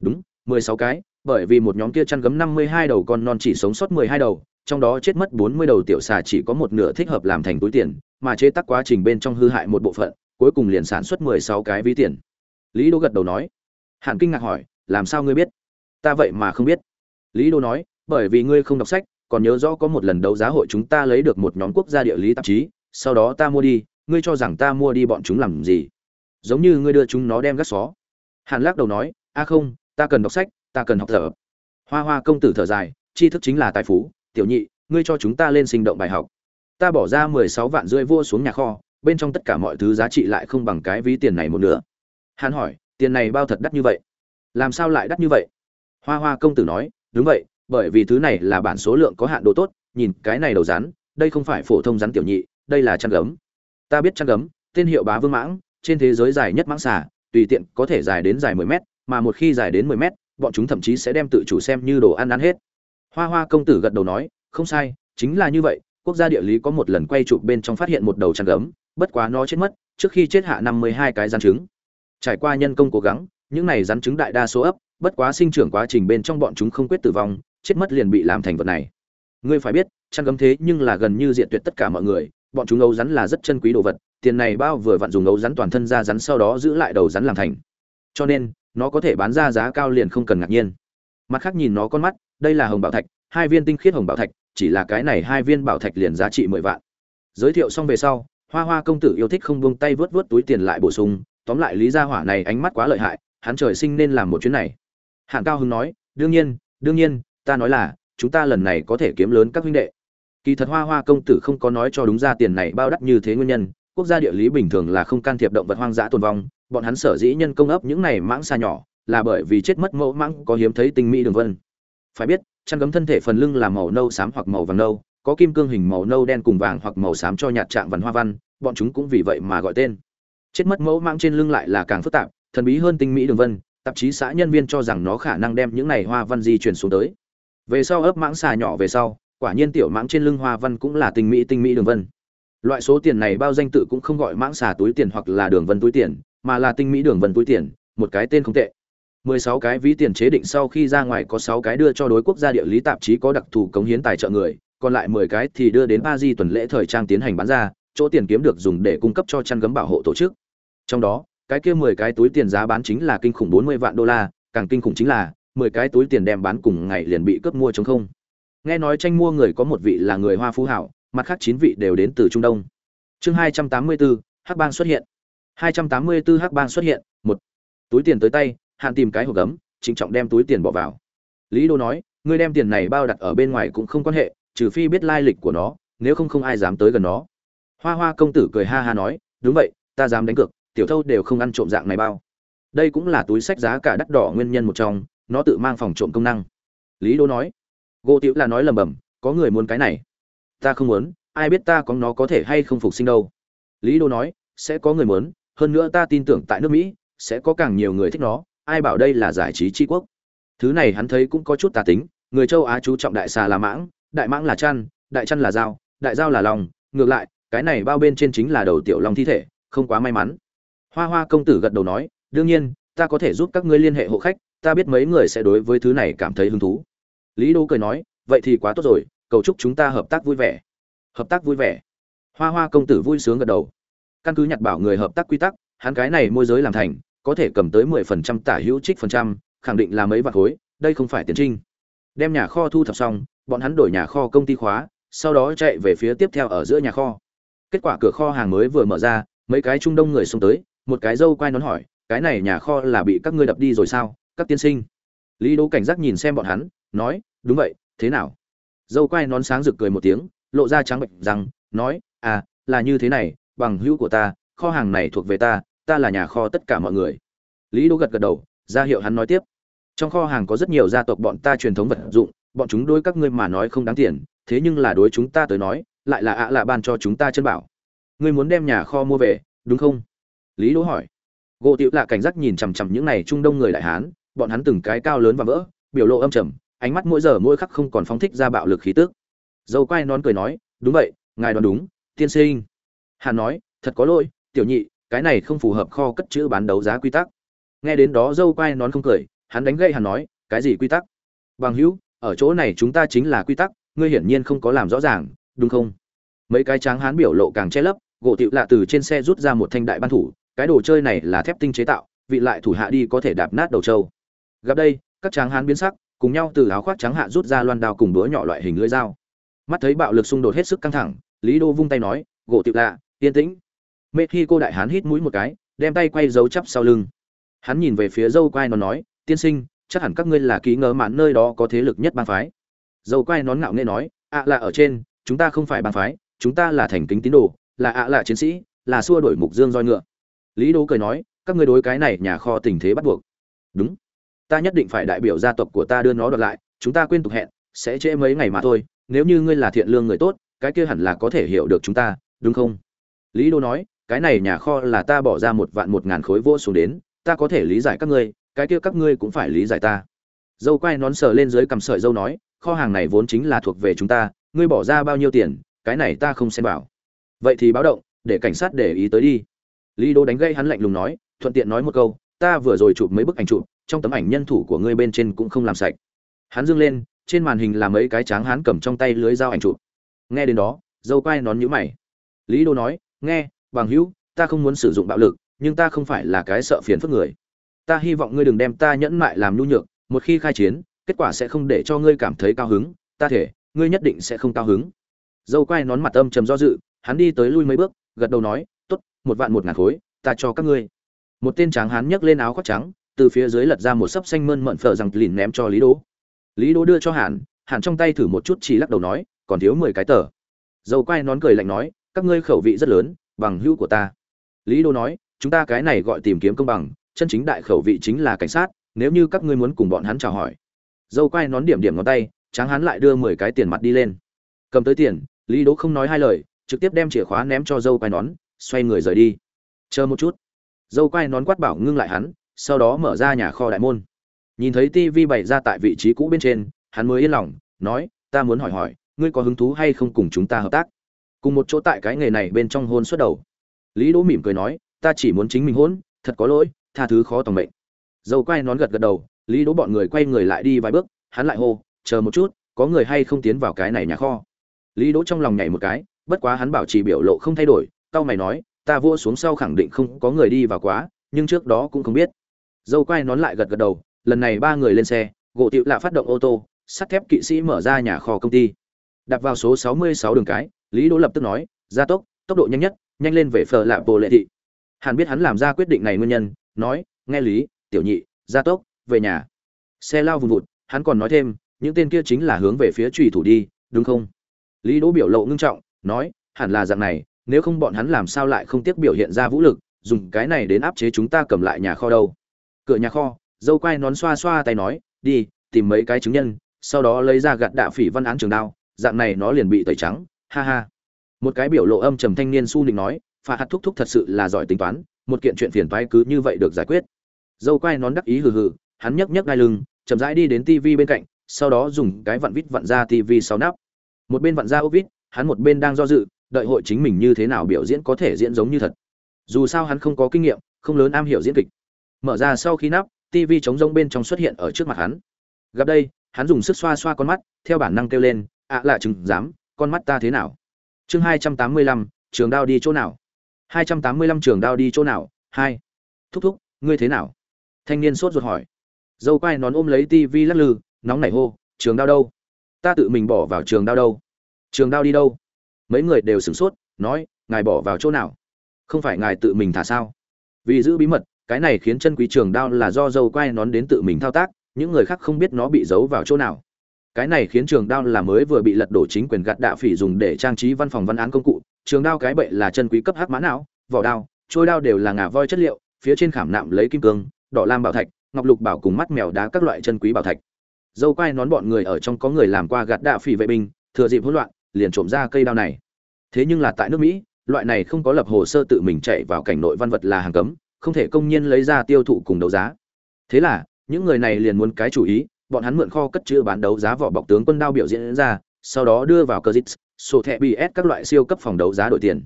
Đúng, mười sáu cái, bởi vì một nhóm kia chăn gấm năm mươi hai đầu con non chỉ sống sót mười hai đầu trong đó chết mất bốn mươi đầu tiểu xà chỉ có một nửa thích hợp làm thành túi tiền, mà chế tác quá trình bên trong hư hại một bộ phận, cuối cùng liền sản xuất mười sáu cái ví tiền. Lý đô gật đầu nói, Hàn kinh ngạc hỏi, làm sao ngươi biết? Ta vậy mà không biết. Lý đô nói, bởi vì ngươi không đọc sách, còn nhớ rõ có một lần đấu giá hội chúng ta lấy được một nhóm quốc gia địa lý tạp chí, sau đó ta mua đi, ngươi cho rằng ta mua đi bọn chúng làm gì? Giống như ngươi đưa chúng nó đem gác xó. Hàn lắc đầu nói, a không, ta cần đọc sách, ta cần học thở hoa hoa công tử thở dài, tri thức chính là tài phú tiểu nhị, ngươi cho chúng ta lên sinh động bài học. Ta bỏ ra mười sáu vạn rưỡi vua xuống nhà kho, bên trong tất cả mọi thứ giá trị lại không bằng cái ví tiền này một nửa. Hắn hỏi, tiền này bao thật đắt như vậy? Làm sao lại đắt như vậy? Hoa hoa công tử nói, đúng vậy, bởi vì thứ này là bản số lượng có hạn độ tốt, nhìn cái này đầu rắn, đây không phải phổ thông rắn tiểu nhị, đây là chăn gấm. Ta biết chăn gấm, tên hiệu bá vương mãng, trên thế giới dài nhất mãng xà, tùy tiện có thể dài đến dài 10 mét, mà một khi dài đến 10 mét, bọn chúng thậm chí sẽ đem tự chủ xem như đồ ăn ăn hết hoa hoa công tử gật đầu nói, không sai, chính là như vậy, quốc gia địa lý có một lần quay chụp bên trong phát hiện một đầu chăn gấm, bất quá nó chết mất, trước khi chết hạ năm mươi hai cái rắn trứng. Trải qua nhân công cố gắng, những này rắn trứng đại đa số ấp, bất quá sinh trưởng quá trình bên trong bọn chúng không quyết tử vong, chết mất liền bị làm thành vật này. Ngươi phải biết, chăn gấm thế nhưng là gần như diện tuyệt tất cả mọi người, bọn chúng ấu rắn là rất chân quý đồ vật, tiền này bao vừa vặn dùng ấu rắn toàn thân ra rắn sau đó giữ lại đầu rắn làm thành. Cho nên, nó có thể bán ra giá cao liền không cần ngạc nhiên. Mặt khác nhìn nó con mắt đây là hồng bảo thạch, hai viên tinh khiết hồng bảo thạch, chỉ là cái này hai viên bảo thạch liền giá trị mười vạn. Giới thiệu xong về sau, hoa hoa công tử yêu thích không buông tay vớt vớt túi tiền lại bổ sung, tóm lại lý gia hỏa này ánh mắt quá lợi hại, hắn trời sinh nên làm một chuyến này. Hạng cao hưng nói, đương nhiên đương nhiên, ta nói là, chúng ta lần này có thể kiếm lớn các huynh đệ. Kỳ thật hoa hoa công tử không có nói cho đúng ra tiền này bao đắt như thế nguyên nhân, quốc gia địa lý bình thường là không can thiệp động vật hoang dã tồn vong, bọn hắn sở dĩ nhân công ấp những này mãng xa nhỏ, là bởi vì chết mất mẫu mãng có hiếm thấy tinh mỹ đường vân phải biết, chăn gấm thân thể phần lưng là màu nâu xám hoặc màu vàng nâu, có kim cương hình màu nâu đen cùng vàng hoặc màu xám cho nhạt trạng văn hoa văn, bọn chúng cũng vì vậy mà gọi tên. Chết mất mẫu mãng trên lưng lại là càng phức tạp, thần bí hơn tinh mỹ đường vân, tạp chí xã nhân viên cho rằng nó khả năng đem những này hoa văn di chuyển xuống tới. Về sau ấp mãng xà nhỏ về sau, quả nhiên tiểu mãng trên lưng hoa văn cũng là tinh mỹ tinh mỹ đường vân. Loại số tiền này bao danh tự cũng không gọi mãng xà túi tiền hoặc là đường vân túi tiền, mà là tinh mỹ đường vân túi tiền, một cái tên không tệ. 16 cái ví tiền chế định sau khi ra ngoài có 6 cái đưa cho đối quốc gia địa lý tạp chí có đặc thù cống hiến tài trợ người, còn lại 10 cái thì đưa đến Paris tuần lễ thời trang tiến hành bán ra, chỗ tiền kiếm được dùng để cung cấp cho chăn gấm bảo hộ tổ chức. Trong đó, cái kia 10 cái túi tiền giá bán chính là kinh khủng 40 vạn đô la, càng kinh khủng chính là 10 cái túi tiền đem bán cùng ngày liền bị cướp mua trống không. Nghe nói tranh mua người có một vị là người Hoa phú hảo, mặt khác 9 vị đều đến từ Trung Đông. Chương 284, Hắc bang xuất hiện. 284 Hắc bang xuất hiện, một túi tiền tới tay, hạn tìm cái hộp gấm, trịnh trọng đem túi tiền bỏ vào. Lý đô nói, ngươi đem tiền này bao đặt ở bên ngoài cũng không quan hệ, trừ phi biết lai lịch của nó, nếu không không ai dám tới gần nó. Hoa hoa công tử cười ha ha nói, đúng vậy, ta dám đánh cược, tiểu thâu đều không ăn trộm dạng này bao. Đây cũng là túi sách giá cả đắt đỏ nguyên nhân một trong, nó tự mang phòng trộm công năng. Lý đô nói gỗ tiểu là nói lầm bầm, có người muốn cái này. Ta không muốn, ai biết ta có nó có thể hay không phục sinh đâu. Lý đô nói, sẽ có người muốn, hơn nữa ta tin tưởng tại nước mỹ, sẽ có càng nhiều người thích nó ai bảo đây là giải trí tri quốc. Thứ này hắn thấy cũng có chút tà tính, người châu á chú trọng đại xà là mãng, đại mãng là chăn, đại chăn là dao, đại dao là lòng, ngược lại, cái này bao bên trên chính là đầu tiểu long thi thể, không quá may mắn. Hoa hoa công tử gật đầu nói, đương nhiên, ta có thể giúp các ngươi liên hệ hộ khách, ta biết mấy người sẽ đối với thứ này cảm thấy hứng thú. Lý đô cười nói, vậy thì quá tốt rồi, cầu chúc chúng ta hợp tác vui vẻ. Hợp tác vui vẻ? Hoa hoa công tử vui sướng gật đầu. Căn cứ nhặt bảo người hợp tác quy tắc, hắn cái này môi giới làm thành có thể cầm tới 10% tả hữu trích phần trăm, khẳng định là mấy vạn khối, đây không phải tiền trinh. Đem nhà kho thu thập xong, bọn hắn đổi nhà kho công ty khóa, sau đó chạy về phía tiếp theo ở giữa nhà kho. Kết quả cửa kho hàng mới vừa mở ra, mấy cái trung đông người xông tới, một cái dâu quay nón hỏi, cái này nhà kho là bị các ngươi đập đi rồi sao, các tiên sinh? Lý Đỗ cảnh giác nhìn xem bọn hắn, nói, đúng vậy, thế nào? Dâu quay nón sáng rực cười một tiếng, lộ ra trắng bệnh rằng, nói, à, là như thế này, bằng hữu của ta, kho hàng này thuộc về ta, ta là nhà kho tất cả mọi người. Lý đỗ gật gật đầu, ra hiệu hắn nói tiếp. Trong kho hàng có rất nhiều gia tộc bọn ta truyền thống vật dụng, bọn chúng đối các ngươi mà nói không đáng tiền, thế nhưng là đối chúng ta tới nói, lại là ạ à lạ ban cho chúng ta chân bảo. Ngươi muốn đem nhà kho mua về, đúng không? Lý đỗ hỏi. Gỗ tiểu lạ cảnh giác nhìn chằm chằm những này trung đông người đại hán, bọn hắn từng cái cao lớn và vỡ, biểu lộ âm trầm, ánh mắt mỗi giờ mỗi khắc không còn phóng thích ra bạo lực khí tức. Dâu quay nón cười nói, đúng vậy, ngài đoán đúng, tiên sinh. Hàn nói, thật có lỗi, tiểu nhị cái này không phù hợp kho cất chữ bán đấu giá quy tắc. Nghe đến đó dâu quay nón không cười, hắn đánh gậy hắn nói, cái gì quy tắc? Bằng hữu, ở chỗ này chúng ta chính là quy tắc, ngươi hiển nhiên không có làm rõ ràng, đúng không? Mấy cái tráng hán biểu lộ càng che lấp, gỗ tịu lạ từ trên xe rút ra một thanh đại ban thủ, cái đồ chơi này là thép tinh chế tạo, vị lại thủ hạ đi có thể đạp nát đầu trâu. Gặp đây, các tráng hán biến sắc, cùng nhau từ áo khoác trắng hạ rút ra loan đao cùng đũa nhỏ loại hình lưỡi dao. Mắt thấy bạo lực xung đột hết sức căng thẳng, lý đô vung tay nói, gỗ tịu lạ, yên tĩnh mê khi cô đại hán hít mũi một cái, đem tay quay dấu chắp sau lưng. Hắn nhìn về phía dâu quai nó nói, tiên sinh, chắc hẳn các ngươi là ký ngờ mạn nơi đó có thế lực nhất bang phái. Dâu quai nón ngạo nghễ nói ạ là ở trên, chúng ta không phải bang phái, chúng ta là thành kính tín đồ, là ạ là chiến sĩ, là xua đổi mục dương roi ngựa. Lý đố cười nói, các ngươi đối cái này nhà kho tình thế bắt buộc. Đúng. Ta nhất định phải đại biểu gia tộc của ta đưa nó đoạt lại, chúng ta quên tục hẹn, sẽ trễ mấy ngày mà thôi, nếu như ngươi là thiện lương người tốt, cái kia hẳn là có thể hiểu được chúng ta, đúng không? Lý đô nói cái này nhà kho là ta bỏ ra một vạn một ngàn khối vô xuống đến, ta có thể lý giải các ngươi, cái kia các ngươi cũng phải lý giải ta. Dâu quay nón sờ lên dưới cầm sợi dâu nói, kho hàng này vốn chính là thuộc về chúng ta, ngươi bỏ ra bao nhiêu tiền, cái này ta không xem bảo vậy thì báo động, để cảnh sát để ý tới đi. Lý đô đánh gây hắn lạnh lùng nói, thuận tiện nói một câu, ta vừa rồi chụp mấy bức ảnh chụp, trong tấm ảnh nhân thủ của ngươi bên trên cũng không làm sạch. Hắn dương lên, trên màn hình là mấy cái tráng hắn cầm trong tay lưới dao ảnh chụp. Nghe đến đó, dâu quay nón nhíu mày. Lý đô nói, nghe bằng hữu, ta không muốn sử dụng bạo lực, nhưng ta không phải là cái sợ phiền phức người. Ta hy vọng ngươi đừng đem ta nhẫn mại làm nhu nhược, một khi khai chiến, kết quả sẽ không để cho ngươi cảm thấy cao hứng, ta thể, ngươi nhất định sẽ không cao hứng. Dâu quay nón mặt âm trầm do dự, hắn đi tới lui mấy bước, gật đầu nói t ố t một vạn một ngàn khối, ta cho các ngươi. Một tên tráng hắn nhấc lên áo khoác trắng, từ phía dưới lật ra một sấp xanh mơn mận phở rằng lìn ném cho lý đỗ. Lý đỗ đưa cho hàn hàn trong tay thử một chút chỉ lắc đầu nói, còn thiếu mười cái tờ. Dâu quay nón cười lạnh nói, các ngươi khẩu vị rất lớn bằng hữu của ta. Lý Đô nói, chúng ta cái này gọi tìm kiếm công bằng, chân chính đại khẩu vị chính là cảnh sát, nếu như các ngươi muốn cùng bọn hắn chào hỏi. Dâu quay nón điểm điểm ngón tay, tráng hắn lại đưa mười cái tiền mặt đi lên. Cầm tới tiền, lý đỗ không nói hai lời, trực tiếp đem chìa khóa ném cho dâu quay nón, xoay người rời đi. Chờ một chút. Dâu quay nón quát bảo ngưng lại hắn, sau đó mở ra nhà kho đại môn. Nhìn thấy tivi bày ra tại vị trí cũ bên trên, hắn mới yên lòng, nói, ta muốn hỏi hỏi, ngươi có hứng thú hay không cùng chúng ta hợp tác? Cùng một chỗ tại cái nghề này bên trong hôn suốt đầu. Lý đỗ mỉm cười nói, ta chỉ muốn chính mình hôn, thật có lỗi, tha thứ khó tòng mệnh. Dâu quay nón gật gật đầu, lý đỗ bọn người quay người lại đi vài bước, hắn lại hô, chờ một chút, có người hay không tiến vào cái này nhà kho? Lý đỗ trong lòng nhảy một cái, bất quá hắn bảo trì biểu lộ không thay đổi tao mày nói, ta vua xuống sau khẳng định không có người đi vào quá, nhưng trước đó cũng không biết. Dâu quay nón lại gật gật đầu, lần này ba người lên xe, gỗ tiệu lạ phát động ô tô, sắt thép kỵ sĩ mở ra nhà kho công ty. Đặt vào số 66 đường cái lý đỗ lập tức nói, gia tốc tốc độ nhanh nhất, nhanh lên về phở lạ bồ lệ thị. Hàn biết hắn làm ra quyết định này nguyên nhân, nói, nghe lý, tiểu nhị, gia tốc, về nhà. Xe lao vùn vụt, hắn còn nói thêm, những tên kia chính là hướng về phía trùy thủ đi, đúng không? Lý đỗ biểu lộ ngưng trọng, nói, hẳn là dạng này, nếu không bọn hắn làm sao lại không tiếc biểu hiện ra vũ lực, dùng cái này đến áp chế chúng ta cầm lại nhà kho đâu. Cửa nhà kho, dâu quai nón xoa xoa tay nói, đi, tìm mấy cái chứng nhân, sau đó lấy ra gạt đạ phỉ văn án trường đao, dạng này nó liền bị tẩy trắng ha ha. Một cái biểu lộ âm trầm thanh niên su nịnh nói, phà hạt thúc thúc thật sự là giỏi tính toán, một kiện chuyện phiền toái cứ như vậy được giải quyết. Dâu quai nón đắc ý hừ hừ, hắn nhấc nhấc đai lưng, chậm rãi đi đến tivi bên cạnh, sau đó dùng cái vặn vít vặn ra tivi sau nắp. Một bên vặn ra ốc vít, hắn một bên đang do dự, đợi hội chính mình như thế nào biểu diễn có thể diễn giống như thật. Dù sao hắn không có kinh nghiệm, không lớn am hiểu diễn kịch. Mở ra sau khi nắp tivi chống rông bên trong xuất hiện ở trước mặt hắn. Gặp đây, hắn dùng sức xoa xoa con mắt, theo bản năng kêu lên ạ lạ chừng dám con mắt ta thế nào? Chương hai trăm tám mươi lăm, trường đao đi chỗ nào? hai trăm tám mươi lăm, trường đao đi chỗ nào? Hai. Thúc thúc, ngươi thế nào? Thanh niên sốt ruột hỏi. Dâu quai nón ôm lấy tivi lắc lư, nóng nảy hô, trường đao đâu? Ta tự mình bỏ vào trường đao đâu? Trường đao đi đâu? Mấy người đều sửng sốt, nói, ngài bỏ vào chỗ nào? Không phải ngài tự mình thả sao? Vì giữ bí mật, cái này khiến chân quý trường đao là do dâu quai nón đến tự mình thao tác, những người khác không biết nó bị giấu vào chỗ nào cái này khiến trường đao là mới vừa bị lật đổ chính quyền gạt đạ phỉ dùng để trang trí văn phòng văn án công cụ. Trường đao cái bệ là chân quý cấp hắc mã não, vỏ đao, trôi đao đều là ngà voi chất liệu, phía trên khảm nạm lấy kim cương, đỏ lam bảo thạch, ngọc lục bảo cùng mắt mèo đá các loại chân quý bảo thạch. Dâu quai nón bọn người ở trong có người làm qua gạt đạ phỉ vệ binh, thừa dịp hỗn loạn, liền trộm ra cây đao này. Thế nhưng là tại nước mỹ, loại này không có lập hồ sơ tự mình chạy vào cảnh nội văn vật là hàng cấm, không thể công nhiên lấy ra tiêu thụ cùng đấu giá. Thế là, những người này liền muốn cái chủ ý bọn hắn mượn kho cất chữ bán đấu giá vỏ bọc tướng quân đao biểu diễn ra, sau đó đưa vào cơ dít sổ thẻ bs các loại siêu cấp phòng đấu giá đổi tiền.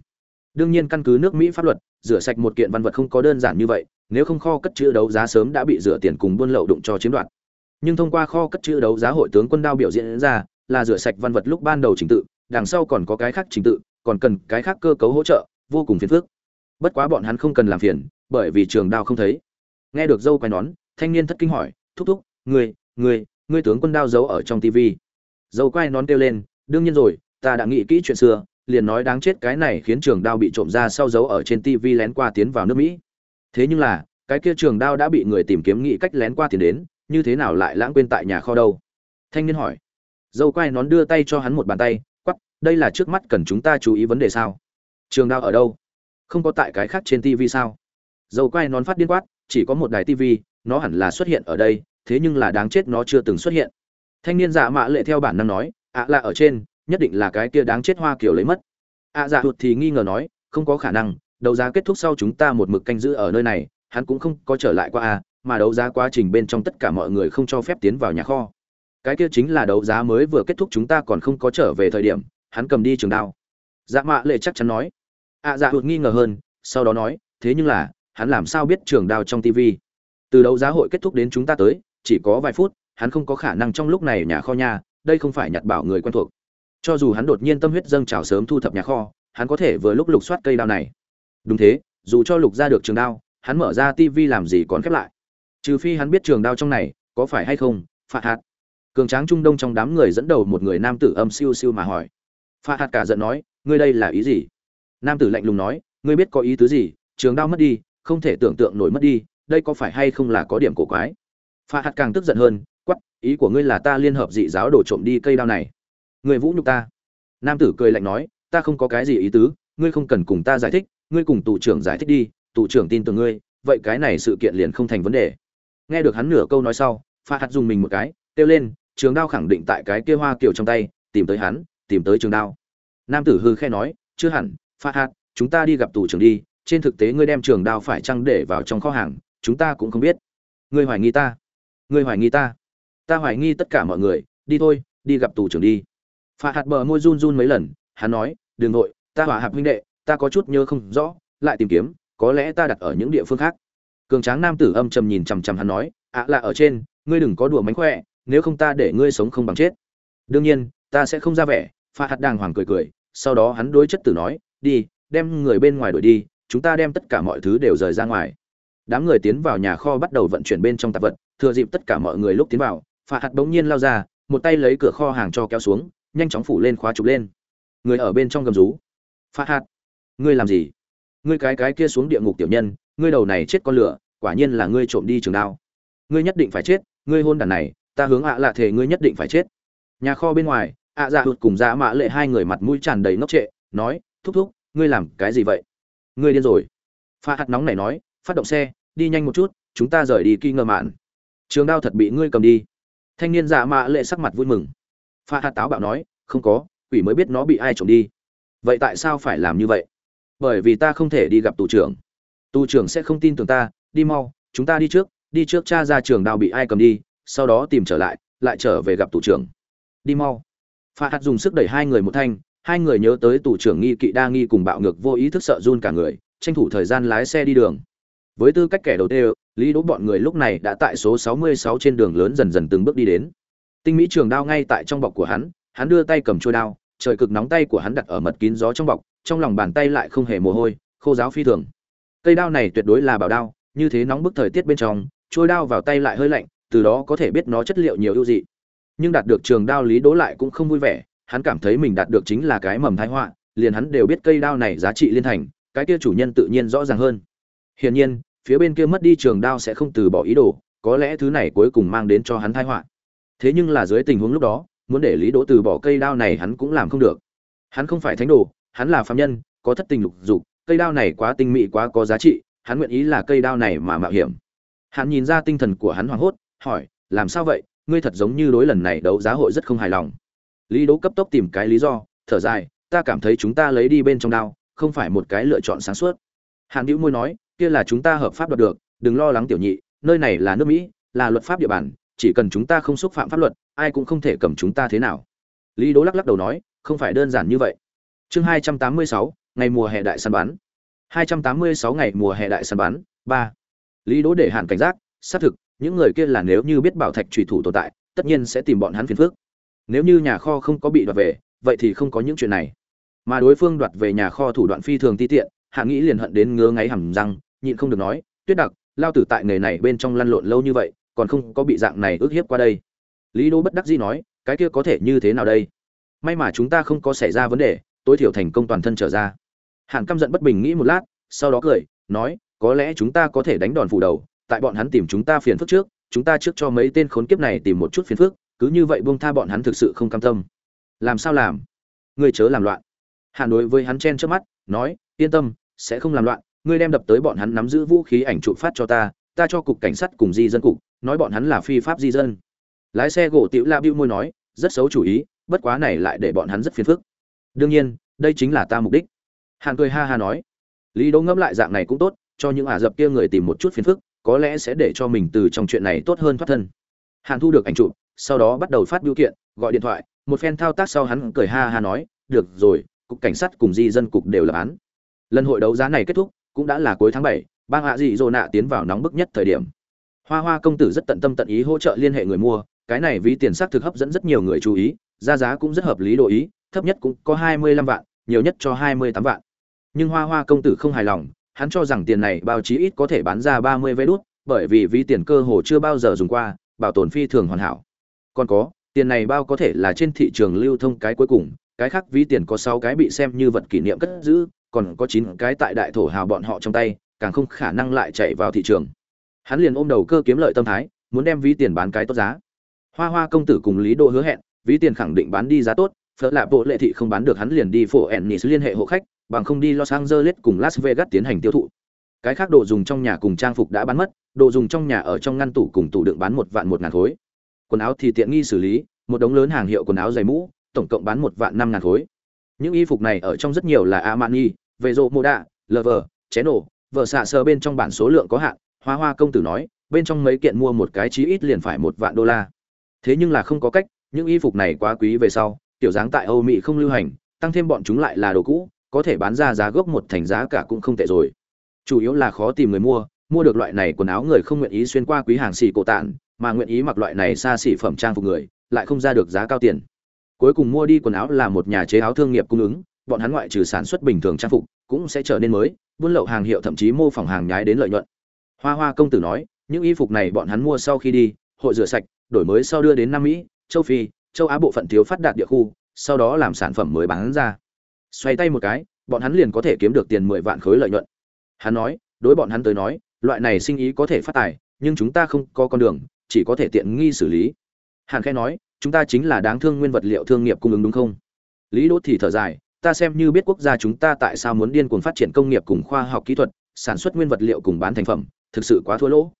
Đương nhiên căn cứ nước mỹ pháp luật, rửa sạch một kiện văn vật không có đơn giản như vậy, nếu không kho cất chữ đấu giá sớm đã bị rửa tiền cùng buôn lậu đụng cho chiếm đoạt. Nhưng thông qua kho cất chữ đấu giá hội tướng quân đao biểu diễn ra, là rửa sạch văn vật lúc ban đầu trình tự, đằng sau còn có cái khác trình tự, còn cần cái khác cơ cấu hỗ trợ, vô cùng phiền phức. Bất quá bọn hắn không cần làm phiền, bởi vì trường đao không thấy. Nghe được dâu quay nón, thanh niên thất kinh hỏi, thúc thúc, người Ngươi, ngươi tướng quân đao giấu ở trong tivi dâu quay nón kêu lên đương nhiên rồi ta đã nghĩ kỹ chuyện xưa liền nói đáng chết cái này khiến trường đao bị trộm ra sau giấu ở trên tivi lén qua tiến vào nước mỹ. Thế nhưng là cái kia trường đao đã bị người tìm kiếm nghĩ cách lén qua tiền đến như thế nào lại lãng quên tại nhà kho đâu? Thanh niên hỏi. Dâu quai nón đưa tay cho hắn một bàn tay quắp đây là trước mắt cần chúng ta chú ý vấn đề sao? Trường đao ở đâu? Không có tại cái khác trên tv sao? Dâu quai nón phát điên quát chỉ có một đài tv nó hẳn là xuất hiện ở đây thế nhưng là đáng chết nó chưa từng xuất hiện. Thanh niên dạ mạ lệ theo bản năng nói, ạ là ở trên, nhất định là cái kia đáng chết hoa kiểu lấy mất. Ạ dạ hụt thì nghi ngờ nói, không có khả năng, đấu giá kết thúc sau chúng ta một mực canh giữ ở nơi này, hắn cũng không có trở lại qua a mà đấu giá quá trình bên trong tất cả mọi người không cho phép tiến vào nhà kho. Cái kia chính là đấu giá mới vừa kết thúc chúng ta còn không có trở về thời điểm, hắn cầm đi trường đao. Dạ mạ lệ chắc chắn nói. Ạ dạ hụt nghi ngờ hơn, sau đó nói, thế nhưng là, hắn làm sao biết trường đao trong tv từ đấu giá hội kết thúc đến chúng ta tới chỉ có vài phút, hắn không có khả năng trong lúc này nhà kho nhà đây không phải nhặt bảo người quen thuộc. Cho dù hắn đột nhiên tâm huyết dâng trào sớm thu thập nhà kho, hắn có thể vừa lúc lục soát cây đao này. Đúng thế, dù cho lục ra được trường đao, hắn mở ra tivi làm gì còn khép lại. Trừ phi hắn biết trường đao trong này có phải hay không phạt hạt. Cường tráng trung đông trong đám người dẫn đầu một người nam tử âm siêu siêu mà hỏi. Phạt hạt cả giận nói, ngươi đây là ý gì? Nam tử lạnh lùng nói, ngươi biết có ý tứ gì, trường đao mất đi, không thể tưởng tượng nổi mất đi, đây có phải hay không là có điểm cổ quái? Pha hạt càng tức giận hơn quắp ý của ngươi là ta liên hợp dị giáo đổ trộm đi cây đao này. Người vũ nhục ta. Nam tử cười lạnh nói, ta không có cái gì ý tứ, ngươi không cần cùng ta giải thích, ngươi cùng tù trưởng giải thích đi, tù trưởng tin tưởng ngươi, vậy cái này sự kiện liền không thành vấn đề. Nghe được hắn nửa câu nói sau pha hạt dùng mình một cái, kêu lên, trường đao khẳng định tại cái kia hoa kiểu trong tay, tìm tới hắn, tìm tới trường đao. Nam tử hư khe nói, chưa hẳn pha hạt, chúng ta đi gặp tù trưởng đi, trên thực tế ngươi đem trường đao phải chăng để vào trong kho hàng, chúng ta cũng không biết. Ngươi hoài nghi ta ngươi hoài nghi ta? Ta hoài nghi tất cả mọi người. Đi thôi, đi gặp tù trưởng đi. Phạ hạt bờ môi run run mấy lần. Hắn nói, đừng nội ta hỏa hạp huynh đệ, ta có chút nhớ không rõ, lại tìm kiếm, có lẽ ta đặt ở những địa phương khác. Cường tráng nam tử âm trầm nhìn chằm chằm hắn nói ạ là ở trên, ngươi đừng có đùa mánh khỏe, nếu không ta để ngươi sống không bằng chết. Đương nhiên, ta sẽ không ra vẻ. Pha hạt đàng hoàng cười cười, sau đó hắn đối chất tử nói, đi, đem người bên ngoài đuổi đi, chúng ta đem tất cả mọi thứ đều rời ra ngoài đám người tiến vào nhà kho bắt đầu vận chuyển bên trong tạp vật, thừa dịp tất cả mọi người lúc tiến vào, phạ hạt bỗng nhiên lao ra, một tay lấy cửa kho hàng cho kéo xuống, nhanh chóng phủ lên khóa trục lên. Người ở bên trong gầm rú. Phạ hạt, ngươi làm gì? Ngươi cái cái kia xuống địa ngục tiểu nhân, ngươi đầu này chết con lửa, quả nhiên là ngươi trộm đi trường đao. Ngươi nhất định phải chết, ngươi hôn đàn này, ta hướng ạ lạ thể ngươi nhất định phải chết. Nhà kho bên ngoài, ạ dạ hụt cùng dạ mã lệ hai người mặt mũi tràn đầy ngốc trệ, nói, thúc thúc, ngươi làm cái gì vậy? Ngươi điên rồi. Pha hạt nóng này nói, phát động xe đi nhanh một chút, chúng ta rời đi kỳ ngờ mạn. Trường đao thật bị ngươi cầm đi. Thanh niên dạ mạ lệ sắc mặt vui mừng. Pha hạt táo bạo nói, không có, quỷ mới biết nó bị ai trộm đi. Vậy tại sao phải làm như vậy? Bởi vì ta không thể đi gặp tù trưởng. Tù trưởng sẽ không tin tưởng ta, đi mau, chúng ta đi trước đi trước cha ra trường đao bị ai cầm đi, sau đó tìm trở lại lại trở về gặp tù trưởng. Đi mau. Pha hạt dùng sức đẩy hai người một thanh, hai người nhớ tới tù trưởng nghi kỵ đa nghi cùng bạo ngược vô ý thức sợ run cả người, tranh thủ thời gian lái xe đi đường với tư cách kẻ đầu tiên, lý đỗ bọn người lúc này đã tại số 66 trên đường lớn dần dần từng bước đi đến. Tinh mỹ trường đao ngay tại trong bọc của hắn hắn đưa tay cầm trôi đao, trời cực nóng tay của hắn đặt ở mật kín gió trong bọc, trong lòng bàn tay lại không hề mồ hôi, khô giáo phi thường. Cây đao này tuyệt đối là bảo đao, như thế nóng bức thời tiết bên trong trôi đao vào tay lại hơi lạnh, từ đó có thể biết nó chất liệu nhiều ưu dị. Nhưng đạt được trường đao lý đỗ lại cũng không vui vẻ, hắn cảm thấy mình đạt được chính là cái mầm thái họa, liền hắn đều biết cây đao này giá trị liên thành, cái kia chủ nhân tự nhiên rõ ràng hơn hiển nhiên, phía bên kia mất đi trường đao sẽ không từ bỏ ý đồ, có lẽ thứ này cuối cùng mang đến cho hắn tai họa. Thế nhưng là dưới tình huống lúc đó, muốn để lý đỗ từ bỏ cây đao này hắn cũng làm không được. Hắn không phải thánh đồ, hắn là phàm nhân, có thất tình lục dục, cây đao này quá tinh mỹ quá có giá trị, hắn nguyện ý là cây đao này mà mạo hiểm. Hắn nhìn ra tinh thần của hắn hoảng hốt, hỏi, làm sao vậy? Ngươi thật giống như đối lần này đấu giá hội rất không hài lòng. Lý đỗ cấp tốc tìm cái lý do, thở dài, ta cảm thấy chúng ta lấy đi bên trong đao, không phải một cái lựa chọn sáng suốt. Hàn Dữu môi nói kia là chúng ta hợp pháp đoạt được, đừng lo lắng tiểu nhị, nơi này là nước mỹ, là luật pháp địa bàn, chỉ cần chúng ta không xúc phạm pháp luật, ai cũng không thể cầm chúng ta thế nào. Lý đố lắc lắc đầu nói, không phải đơn giản như vậy. Chương hai trăm tám mươi sáu, ngày mùa hè đại săn bắn. hai trăm tám mươi sáu, ngày mùa hè đại săn bắn, ba. Lý đố để hạn cảnh giác, xác thực, những người kia là nếu như biết bảo thạch trùy thủ tồn tại, tất nhiên sẽ tìm bọn hắn phiền phước nếu như nhà kho không có bị đoạt về, vậy thì không có những chuyện này. Mà đối phương đoạt về nhà kho thủ đoạn phi thường ti tiện hạ nghĩ liền hận đến ngứa ngáy hầm răng, nhịn không được nói, tuyết đặc, lao tử tại nghề này bên trong lăn lộn lâu như vậy, còn không có bị dạng này ước hiếp qua đây. Lý đô bất đắc dĩ nói, cái kia có thể như thế nào đây? May mà chúng ta không có xảy ra vấn đề, tối thiểu thành công toàn thân trở ra. Hàn căm giận bất bình nghĩ một lát, sau đó cười, nói, có lẽ chúng ta có thể đánh đòn phủ đầu, tại bọn hắn tìm chúng ta phiền phức trước, chúng ta trước cho mấy tên khốn kiếp này tìm một chút phiền phức, cứ như vậy buông tha bọn hắn thực sự không cam tâm. Làm sao làm? Ngươi chớ làm loạn. Hàn đối với hắn chen trước mắt, nói, yên tâm sẽ không làm loạn, ngươi đem đập tới bọn hắn nắm giữ vũ khí ảnh trụ phát cho ta ta cho cục cảnh sát cùng di dân cục, nói bọn hắn là phi pháp di dân. Lái xe gỗ tiểu la bưu môi nói, rất xấu chủ ý, bất quá này lại để bọn hắn rất phiền phức. Đương nhiên, đây chính là ta mục đích. Hàn cười ha ha nói, lý đỗ ngẫm lại dạng này cũng tốt, cho những ả dập kia người tìm một chút phiền phức, có lẽ sẽ để cho mình từ trong chuyện này tốt hơn thoát thân. Hàn thu được ảnh chụp, sau đó bắt đầu phát biểu kiện, gọi điện thoại, một phen thao tác sau hắn cười ha ha nói, được rồi, cục cảnh sát cùng di dân cục đều lập án lần hội đấu giá này kết thúc, cũng đã là cuối tháng bảy, bang hạ dị dỗ nạ tiến vào nóng bức nhất thời điểm. Hoa hoa công tử rất tận tâm tận ý hỗ trợ liên hệ người mua, cái này ví tiền xác thực hấp dẫn rất nhiều người chú ý ra giá cũng rất hợp lý độ ý, thấp nhất cũng có hai mươi lăm vạn, nhiều nhất cho hai mươi tám vạn. Nhưng hoa hoa công tử không hài lòng, hắn cho rằng tiền này bao chí ít có thể bán ra ba mươi vé đút, bởi vì ví tiền cơ hồ chưa bao giờ dùng qua, bảo tồn phi thường hoàn hảo. Còn có, tiền này bao có thể là trên thị trường lưu thông cái cuối cùng, cái khác ví tiền có sáu cái bị xem như vật kỷ niệm cất giữ còn có chín cái tại đại thổ hào bọn họ trong tay, càng không khả năng lại chạy vào thị trường. Hắn liền ôm đầu cơ kiếm lợi tâm thái, muốn đem ví tiền bán cái tốt giá. Hoa hoa công tử cùng lý đỗ hứa hẹn, ví tiền khẳng định bán đi giá tốt, phở lạ bộ lệ thị không bán được hắn liền đi phổ ennis liên hệ hộ khách, bằng không đi los angeles cùng las vegas tiến hành tiêu thụ. Cái khác đồ dùng trong nhà cùng trang phục đã bán mất, đồ dùng trong nhà ở trong ngăn tủ cùng tủ đựng bán một vạn một ngàn khối. Quần áo thì tiện nghi xử lý, một đống lớn hàng hiệu quần áo dày mũ, tổng cộng bán một vạn năm ngàn khối. Những y phục này ở trong rất nhiều là amani về rộ lờ vờ, chén nổ vợ xạ sờ bên trong bản số lượng có hạn hoa hoa công tử nói bên trong mấy kiện mua một cái chí ít liền phải một vạn đô la. Thế nhưng là không có cách những y phục này quá quý về sau tiểu dáng tại âu mỹ không lưu hành tăng thêm bọn chúng lại là đồ cũ có thể bán ra giá gốc một thành giá cả cũng không tệ rồi. Chủ yếu là khó tìm người mua mua được loại này quần áo người không nguyện ý xuyên qua quý hàng xì cổ tản mà nguyện ý mặc loại này xa xỉ phẩm trang phục người lại không ra được giá cao tiền. Cuối cùng mua đi quần áo là một nhà chế áo thương nghiệp cung ứng bọn hắn ngoại trừ sản xuất bình thường trang phục, cũng sẽ trở nên mới, buôn lậu hàng hiệu thậm chí mô phỏng hàng nhái đến lợi nhuận. Hoa hoa công tử nói, những y phục này bọn hắn mua sau khi đi, hội rửa sạch, đổi mới sau đưa đến nam mỹ, châu phi, châu á bộ phận thiếu phát đạt địa khu, sau đó làm sản phẩm mới bán ra. Xoay tay một cái, bọn hắn liền có thể kiếm được tiền mười vạn khối lợi nhuận. Hắn nói, đối bọn hắn tới nói, loại này sinh ý có thể phát tài, nhưng chúng ta không có con đường, chỉ có thể tiện nghi xử lý. Hàn khẽ nói, chúng ta chính là đáng thương nguyên vật liệu thương nghiệp cung ứng đúng không? Lý đốt thì thở dài ta xem như biết quốc gia chúng ta tại sao muốn điên cuồng phát triển công nghiệp cùng khoa học kỹ thuật, sản xuất nguyên vật liệu cùng bán thành phẩm, thực sự quá thua lỗ.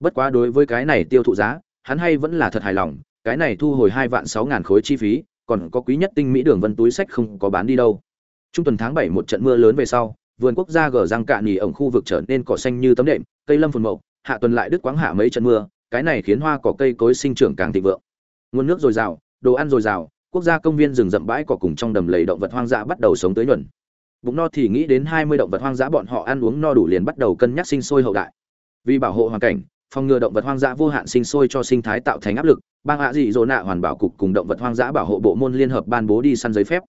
Bất quá đối với cái này tiêu thụ giá, hắn hay vẫn là thật hài lòng, cái này thu hồi hai vạn sáu ngàn khối chi phí, còn có quý nhất tinh mỹ đường vân túi sách không có bán đi đâu. Trung tuần tháng bảy một trận mưa lớn về sau, vườn quốc gia gờ răng cạn nỉ ổng khu vực trở nên cỏ xanh như tấm đệm, cây lâm phồn mậu, hạ tuần lại đứt quãng hạ mấy trận mưa, cái này khiến hoa cỏ cây cối sinh trưởng càng thịnh vượng. Nguồn nước dồi dào, đồ ăn dồi dào quốc gia công viên rừng rậm bãi cỏ cùng trong đầm lầy động vật hoang dã bắt đầu sống tới nhuận bụng no thì nghĩ đến hai mươi động vật hoang dã bọn họ ăn uống no đủ liền bắt đầu cân nhắc sinh sôi hậu đại. Vì bảo hộ hoàn cảnh, phòng ngừa động vật hoang dã vô hạn sinh sôi cho sinh thái tạo thành áp lực, bang ạ dị dỗ nạ hoàn bảo cục cùng động vật hoang dã bảo hộ bộ môn liên hợp ban bố đi săn giấy phép.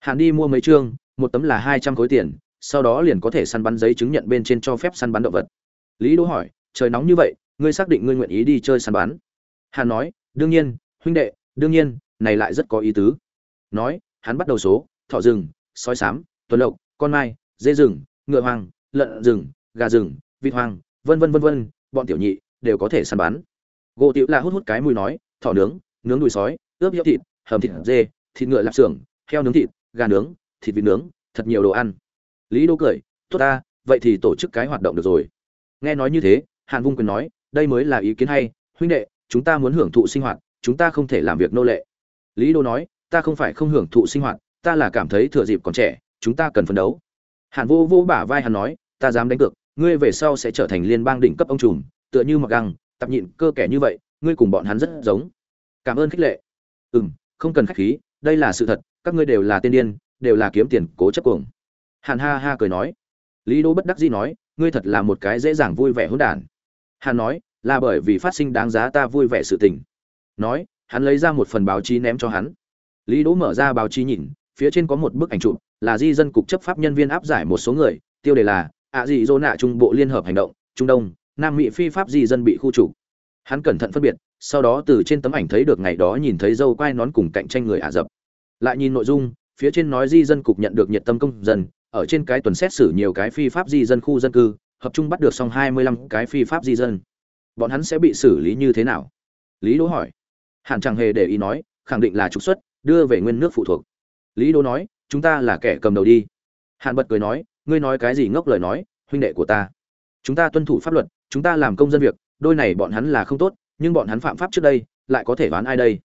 Hạn đi mua mấy chương, một tấm là hai trăm khối tiền, sau đó liền có thể săn bắn giấy chứng nhận bên trên cho phép săn bắn động vật. Lý đỗ hỏi, trời nóng như vậy, ngươi xác định ngươi nguyện ý đi chơi săn bắn? Hàn nói, đương nhiên, huynh đệ, đương nhiên này lại rất có ý tứ. Nói, hắn bắt đầu số thỏ rừng sói sám, tuần lộc, con mai, dê rừng, ngựa hoang, lợn rừng, gà rừng, vịt hoang, vân vân vân vân, bọn tiểu nhị đều có thể săn bắn. Gỗ tiểu là hút hút cái mùi nói thỏ nướng nướng đùi sói, ướp hiệu thịt, hầm thịt dê, thịt ngựa lạp xưởng, heo nướng thịt, gà nướng, thịt vịt nướng, thật nhiều đồ ăn. Lý đô cười, tốt ta, vậy thì tổ chức cái hoạt động được rồi. Nghe nói như thế, hàn vung quyền nói, đây mới là ý kiến hay, huynh đệ, chúng ta muốn hưởng thụ sinh hoạt, chúng ta không thể làm việc nô lệ lý đô nói, ta không phải không hưởng thụ sinh hoạt, ta là cảm thấy thừa dịp còn trẻ, chúng ta cần phấn đấu. Hàn vô vô bả vai hắn nói, ta dám đánh cược, ngươi về sau sẽ trở thành liên bang đỉnh cấp ông trùm, tựa như mặc găng, tập nhịn cơ kẻ như vậy, ngươi cùng bọn hắn rất giống. Cảm ơn khích lệ. Ừ m không cần khách khí, đây là sự thật, các ngươi đều là tiên điên, đều là kiếm tiền cố chấp cuồng. Hàn ha ha cười nói. Lý Đô bất đắc dĩ nói, ngươi thật là một cái dễ dàng vui vẻ hỗn đản. Hàn nói, là bởi vì phát sinh đáng giá ta vui vẻ sự tình. Nói hắn lấy ra một phần báo chí ném cho hắn. Lý đỗ mở ra báo chí nhìn, phía trên có một bức ảnh chụp, là di dân cục chấp pháp nhân viên áp giải một số người, tiêu đề là ạ dị dỗ nạ trung bộ liên hợp hành động, trung đông, nam mỹ phi pháp di dân bị khu trục. Hắn cẩn thận phân biệt, sau đó từ trên tấm ảnh thấy được ngày đó nhìn thấy dâu quai nón cùng cạnh tranh người ả rập. Lại nhìn nội dung, phía trên nói di dân cục nhận được nhiệt tâm công dân, ở trên cái tuần xét xử nhiều cái phi pháp di dân khu dân cư, hợp trung bắt được xong hai mươi lăm cái phi pháp di dân. Bọn hắn sẽ bị xử lý như thế nào? Lý đỗ hỏi hàn chẳng hề để ý nói khẳng định là trục xuất đưa về nguyên nước phụ thuộc. Lý đỗ nói chúng ta là kẻ cầm đầu đi. Hàn bật cười nói ngươi nói cái gì ngốc lời nói huynh đệ của ta. Chúng ta tuân thủ pháp luật chúng ta làm công dân việc đôi này bọn hắn là không tốt nhưng bọn hắn phạm pháp trước đây lại có thể đoán ai đây?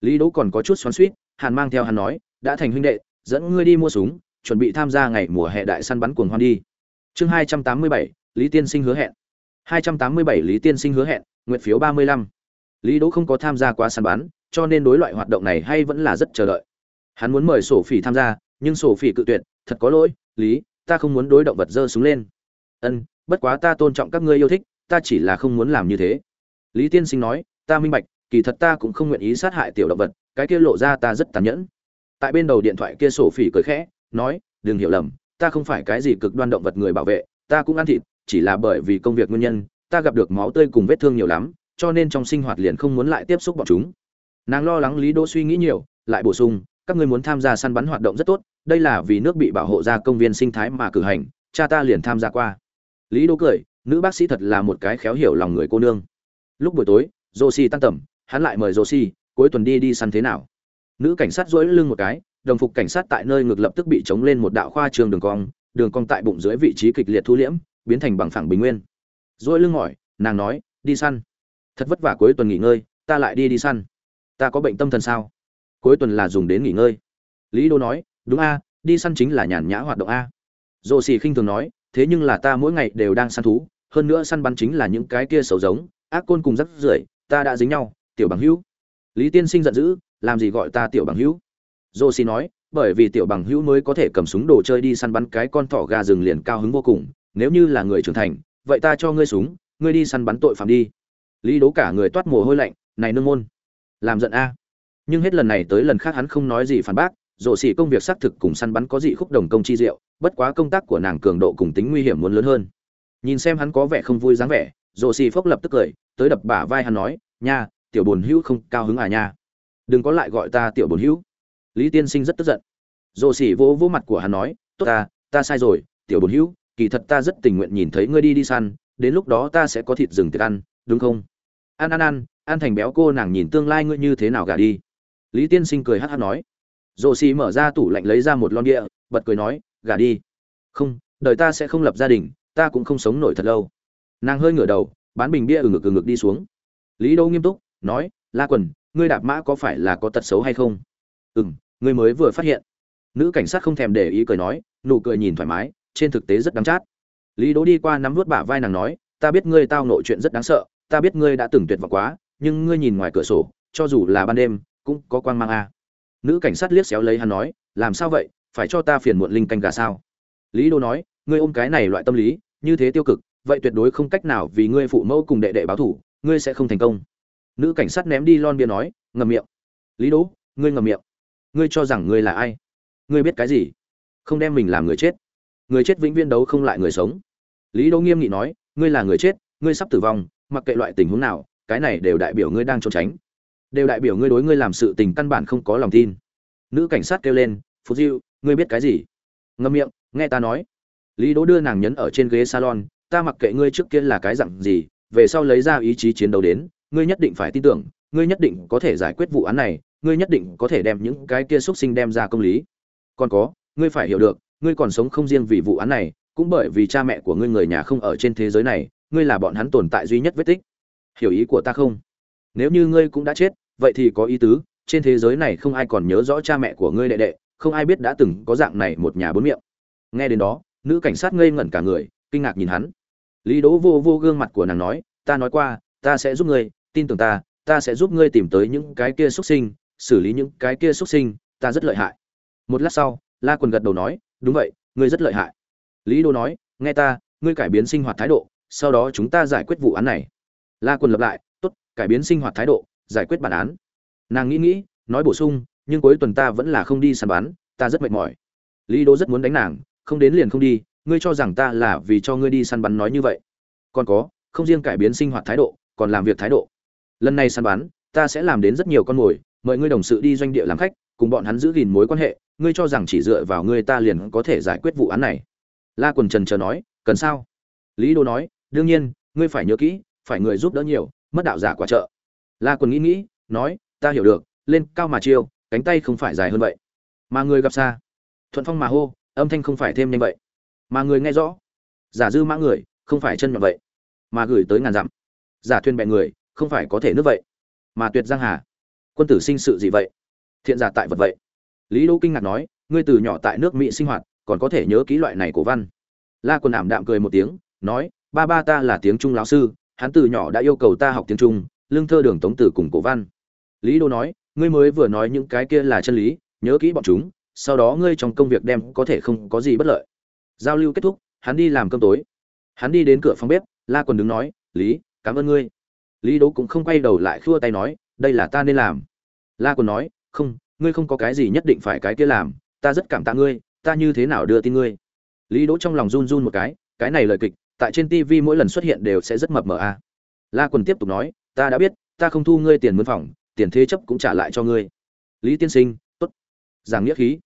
Lý đỗ còn có chút xoắn suýt hàn mang theo hắn nói đã thành huynh đệ dẫn ngươi đi mua súng chuẩn bị tham gia ngày mùa hè đại săn bắn cuồng hoan đi. Chương hai trăm tám mươi bảy lý tiên sinh hứa hẹn. 287 Lý Tiên Sinh hứa hẹn, nguyện phiếu 35. Lý Đỗ không có tham gia quá săn bắn, cho nên đối loại hoạt động này hay vẫn là rất chờ đợi. Hắn muốn mời Sổ Phỉ tham gia, nhưng Sổ Phỉ cự tuyệt, thật có lỗi, Lý, ta không muốn đối động vật dơ súng lên. Ân, bất quá ta tôn trọng các ngươi yêu thích, ta chỉ là không muốn làm như thế. Lý Tiên Sinh nói, ta minh bạch, kỳ thật ta cũng không nguyện ý sát hại tiểu động vật, cái kia lộ ra ta rất tàn nhẫn. Tại bên đầu điện thoại kia Sổ Phỉ cười khẽ, nói, đừng hiểu lầm, ta không phải cái gì cực đoan động vật người bảo vệ, ta cũng ăn thịt, chỉ là bởi vì công việc nguyên nhân, ta gặp được máu tươi cùng vết thương nhiều lắm, cho nên trong sinh hoạt liền không muốn lại tiếp xúc bọn chúng. Nàng lo lắng Lý Đỗ suy nghĩ nhiều, lại bổ sung, các ngươi muốn tham gia săn bắn hoạt động rất tốt, đây là vì nước bị bảo hộ ra công viên sinh thái mà cử hành, cha ta liền tham gia qua. Lý Đỗ cười, nữ bác sĩ thật là một cái khéo hiểu lòng người cô nương. Lúc buổi tối, Josie tan tầm, hắn lại mời Josie, cuối tuần đi đi săn thế nào. Nữ cảnh sát duỗi lưng một cái, đồng phục cảnh sát tại nơi ngực lập tức bị chống lên một đạo khoa trường đường cong, đường cong tại bụng dưới vị trí kịch liệt thu liễm, biến thành bằng phẳng bình nguyên. Duỗi lưng hỏi, nàng nói, đi săn. Thật vất vả cuối tuần nghỉ ngơi, ta lại đi đi săn. Ta có bệnh tâm thần sao? Cuối tuần là dùng đến nghỉ ngơi. Lý Đô nói, đúng a, đi săn chính là nhàn nhã hoạt động a. dồ xì khinh thường nói, thế nhưng là ta mỗi ngày đều đang săn thú, hơn nữa săn bắn chính là những cái kia xấu giống, ác côn cùng rất rưởi, ta đã dính nhau, tiểu bằng hữu. Lý Tiên Sinh giận dữ, làm gì gọi ta tiểu bằng hữu? Dỗ xì nói, bởi vì tiểu bằng hữu mới có thể cầm súng đồ chơi đi săn bắn cái con thỏ gà rừng liền cao hứng vô cùng, nếu như là người trưởng thành, vậy ta cho ngươi súng, ngươi đi săn bắn tội phạm đi. Lý đố cả người toát mồ hôi lạnh, này nương môn, làm giận a. Nhưng hết lần này tới lần khác hắn không nói gì phản bác, rộ xỉ công việc xác thực cùng săn bắn có dị khúc đồng công chi diệu bất quá công tác của nàng cường độ cùng tính nguy hiểm muốn lớn hơn. Nhìn xem hắn có vẻ không vui dáng vẻ rộ xỉ phốc lập tức cười tới đập bả vai hắn nói nha tiểu bồn hữu không cao hứng à nha. Đừng có lại gọi ta tiểu bồn hữu. Lý tiên sinh rất tức giận. Rộ xỉ vỗ vỗ mặt của hắn nói tốt ta ta sai rồi tiểu bồn hữu kỳ thật ta rất tình nguyện nhìn thấy ngươi đi đi săn đến lúc đó ta sẽ có thịt rừng tiệc ăn đúng không? Ăn ăn ăn ăn thành béo cô nàng nhìn tương lai ngươi như thế nào gả đi. Lý tiên sinh cười hát hát nói. Rồ xì mở ra tủ lạnh lấy ra một lon địa, bật cười nói, gả đi. Không, đời ta sẽ không lập gia đình, ta cũng không sống nổi thật lâu. Nàng hơi ngửa đầu, bán bình bia ừ ngực ừ ngực đi xuống. Lý đô nghiêm túc, nói, la quần, ngươi đạp mã có phải là có tật xấu hay không? Ừ m ngươi mới vừa phát hiện. Nữ cảnh sát không thèm để ý cười nói, nụ cười nhìn thoải mái, trên thực tế rất đáng chát. Lý đỗ đi qua nắm vút bả vai nàng nói, ta biết ngươi tao nội chuyện rất đáng sợ ta biết ngươi đã từng tuyệt vọng quá, nhưng ngươi nhìn ngoài cửa sổ, cho dù là ban đêm, cũng có quang mang a. À nữ cảnh sát liếc xéo lấy hắn nói, làm sao vậy, phải cho ta phiền muộn linh canh gà sao? Lý đô nói, ngươi ôm cái này loại tâm lý, như thế tiêu cực, vậy tuyệt đối không cách nào vì ngươi phụ mẫu cùng đệ đệ báo thủ ngươi sẽ không thành công. Nữ cảnh sát ném đi lon bia nói ngầm miệng. Lý đỗ ngươi ngầm miệng. Ngươi cho rằng ngươi là ai? Ngươi biết cái gì? Không đem mình làm người chết. Người chết vĩnh viễn đấu không lại người sống. Lý đỗ nghiêm nghị nói, ngươi là người chết, ngươi sắp tử vong mặc kệ loại tình huống nào, cái này đều đại biểu ngươi đang trốn tránh. Đều đại biểu ngươi đối ngươi làm sự tình căn bản không có lòng tin. Nữ cảnh sát kêu lên, phú diệu ngươi biết cái gì? Ngâm miệng, nghe ta nói. Lý đỗ đưa nàng nhấn ở trên ghế salon, ta mặc kệ ngươi trước kia là cái dặn gì, về sau lấy ra ý chí chiến đấu đến, ngươi nhất định phải tin tưởng, ngươi nhất định có thể giải quyết vụ án này, ngươi nhất định có thể đem những cái kia xuất sinh đem ra công lý. Còn có, ngươi phải hiểu được, ngươi còn sống không riêng vì vụ án này, cũng bởi vì cha mẹ của ngươi người nhà không ở trên thế giới này ngươi là bọn hắn tồn tại duy nhất vết tích. Hiểu ý của ta không? Nếu như ngươi cũng đã chết, vậy thì có ý tứ, trên thế giới này không ai còn nhớ rõ cha mẹ của ngươi đệ đệ, không ai biết đã từng có dạng này một nhà bốn miệng. Nghe đến đó, nữ cảnh sát ngây ngẩn cả người, kinh ngạc nhìn hắn. Lý đỗ vô vô gương mặt của nàng nói, ta nói qua, ta sẽ giúp ngươi, tin tưởng ta ta sẽ giúp ngươi tìm tới những cái kia xuất sinh, xử lý những cái kia xuất sinh, ta rất lợi hại. Một lát sau, la quần gật đầu nói, đúng vậy, ngươi rất lợi hại. Lý đỗ nói, nghe ta, ngươi cải biến sinh hoạt thái độ sau đó chúng ta giải quyết vụ án này. La quần lập lại, tốt, cải biến sinh hoạt thái độ, giải quyết bản án. Nàng nghĩ nghĩ, nói bổ sung, nhưng cuối tuần ta vẫn là không đi săn bắn, ta rất mệt mỏi. Lý Đô rất muốn đánh nàng, không đến liền không đi, ngươi cho rằng ta là vì cho ngươi đi săn bắn nói như vậy? Còn có, không riêng cải biến sinh hoạt thái độ, còn làm việc thái độ. Lần này săn bắn, ta sẽ làm đến rất nhiều con mồi, mời ngươi đồng sự đi doanh địa làm khách, cùng bọn hắn giữ gìn mối quan hệ, ngươi cho rằng chỉ dựa vào ngươi ta liền có thể giải quyết vụ án này. La quần trần chờ nói, cần sao? Lý đô nói đương nhiên, ngươi phải nhớ kỹ, phải người giúp đỡ nhiều, mất đạo giả quả trợ. La quần nghĩ nghĩ, nói, ta hiểu được, lên cao mà chiêu, cánh tay không phải dài hơn vậy. Mà người gặp xa. Thuận phong mà hô, âm thanh không phải thêm nhanh vậy. Mà người nghe rõ. Giả dư mã người, không phải chân nhọn vậy. Mà gửi tới ngàn dặm. Giả thuyền bẹ người, không phải có thể nước vậy. Mà tuyệt giang hà. Quân tử sinh sự gì vậy? Thiện giả tại vật vậy. Lý đỗ kinh ngạc nói, ngươi từ nhỏ tại nước mỹ sinh hoạt, còn có thể nhớ kỹ loại này của văn. La quần ảm đạm cười một tiếng, nói ba ba ta là tiếng trung lão sư, hắn từ nhỏ đã yêu cầu ta học tiếng trung, lương thơ đường tống tử cùng cổ văn. Lý đô nói, ngươi mới vừa nói những cái kia là chân lý, nhớ kỹ bọn chúng, sau đó ngươi trong công việc đem có thể không có gì bất lợi. Giao lưu kết thúc, hắn đi làm cơm tối. Hắn đi đến cửa phòng bếp, la quần đứng nói, lý, cảm ơn ngươi. Lý đỗ cũng không quay đầu lại khua tay nói, đây là ta nên làm. La quần nói, không, ngươi không có cái gì nhất định phải cái kia làm, ta rất cảm tạ ngươi, ta như thế nào đưa tin ngươi? Lý đỗ trong lòng run run một cái cái này lời kịch tại trên tv mỗi lần xuất hiện đều sẽ rất mập mờ a. À. la quần tiếp tục nói, ta đã biết, ta không thu ngươi tiền mướn phòng, tiền thế chấp cũng trả lại cho ngươi. Lý tiên sinh, tốt. Giảng nghĩa khí.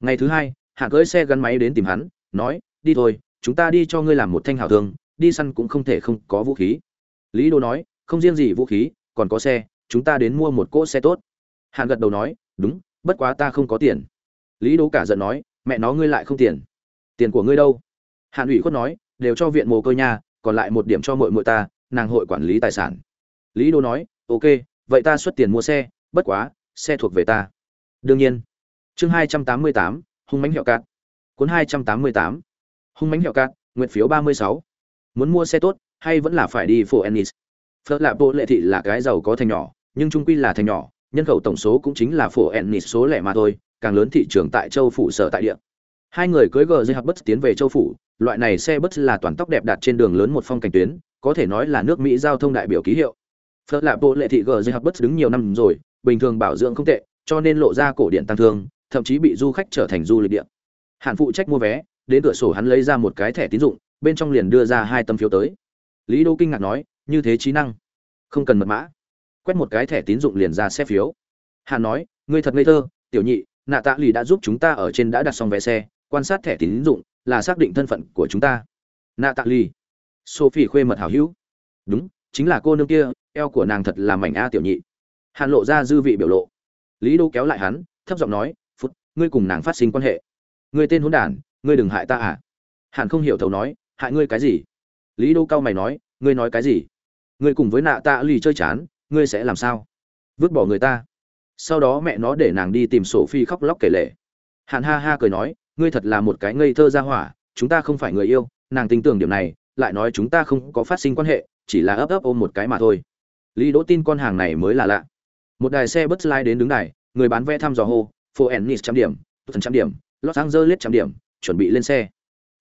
Ngày thứ hai, hạ cưỡi xe gắn máy đến tìm hắn, nói, đi thôi, chúng ta đi cho ngươi làm một thanh hảo thương, đi săn cũng không thể không có vũ khí. Lý đô nói, không riêng gì vũ khí, còn có xe, chúng ta đến mua một cỗ xe tốt. Hàn gật đầu nói, đúng, bất quá ta không có tiền. Lý đô cả giận nói, mẹ nó, ngươi lại không tiền. Tiền của ngươi đâu? Hàn ủy khuất nói đều cho viện mồ côi nha, còn lại một điểm cho mội mội ta, nàng hội quản lý tài sản. Lý đô nói, ok, vậy ta xuất tiền mua xe, bất quá, xe thuộc về ta. Đương nhiên. Chương hai trăm tám mươi tám, hung mánh hiệu cạn. Cuốn hai trăm tám mươi tám. Hung mánh hiệu cạn nguyện phiếu ba mươi sáu. Muốn mua xe tốt, hay vẫn là phải đi phố ennis? Phật Lạp bộ lệ thị là cái giàu có thành nhỏ, nhưng trung quy là thành nhỏ, nhân khẩu tổng số cũng chính là phố ennis số lẻ mà thôi, càng lớn thị trường tại châu phủ sở tại địa. Hai người cưới gờ dây học bất tiến về châu phủ loại này xe bus là toàn tốc đẹp đặt trên đường lớn một phong cảnh tuyến, có thể nói là nước mỹ giao thông đại biểu ký hiệu. Phật lạ bộ lệ thị gờ dây học đứng nhiều năm rồi, bình thường bảo dưỡng không tệ, cho nên lộ ra cổ điện tăng thương, thậm chí bị du khách trở thành du lịch điện hạn phụ trách mua vé, đến cửa sổ hắn lấy ra một cái thẻ tín dụng, bên trong liền đưa ra hai tấm phiếu tới. Lý đô kinh ngạc nói, như thế trí năng, không cần mật mã. Quét một cái thẻ tín dụng liền ra xe phiếu. Hạn nói, ngươi thật ngây thơ, tiểu nhị, nạ tạ lì đã giúp chúng ta ở trên đã đặt xong vé xe, quan sát thẻ tín dụng là xác định thân phận của chúng ta. Nạ tạ Ly, sophie khuê mật hảo hữu. Đúng chính là cô nương kia eo của nàng thật là mảnh a tiểu nhị. Hàn lộ ra dư vị biểu lộ. Lý đô kéo lại hắn thấp giọng nói phút ngươi cùng nàng phát sinh quan hệ. Ngươi tên hôn đản ngươi đừng hại ta à? Hàn không hiểu thấu nói hại ngươi cái gì? Lý đô cao mày nói ngươi nói cái gì? Ngươi cùng với nạ tạ lì chơi chán ngươi sẽ làm sao? Vứt bỏ người ta. Sau đó mẹ nó để nàng đi tìm sổ phi khóc lóc kể lể. Hàn ha ha cười nói ngươi thật là một cái ngây thơ ra hỏa, chúng ta không phải người yêu, nàng tin tưởng điểm này, lại nói chúng ta không có phát sinh quan hệ, chỉ là ấp ấp ôm một cái mà thôi. Lý đỗ tin con hàng này mới là lạ. Một đài xe bất slide đến đứng đài, người bán vé thăm dò hô phố ennis trăm điểm thần trăm điểm, los angeles trăm điểm, chuẩn bị lên xe.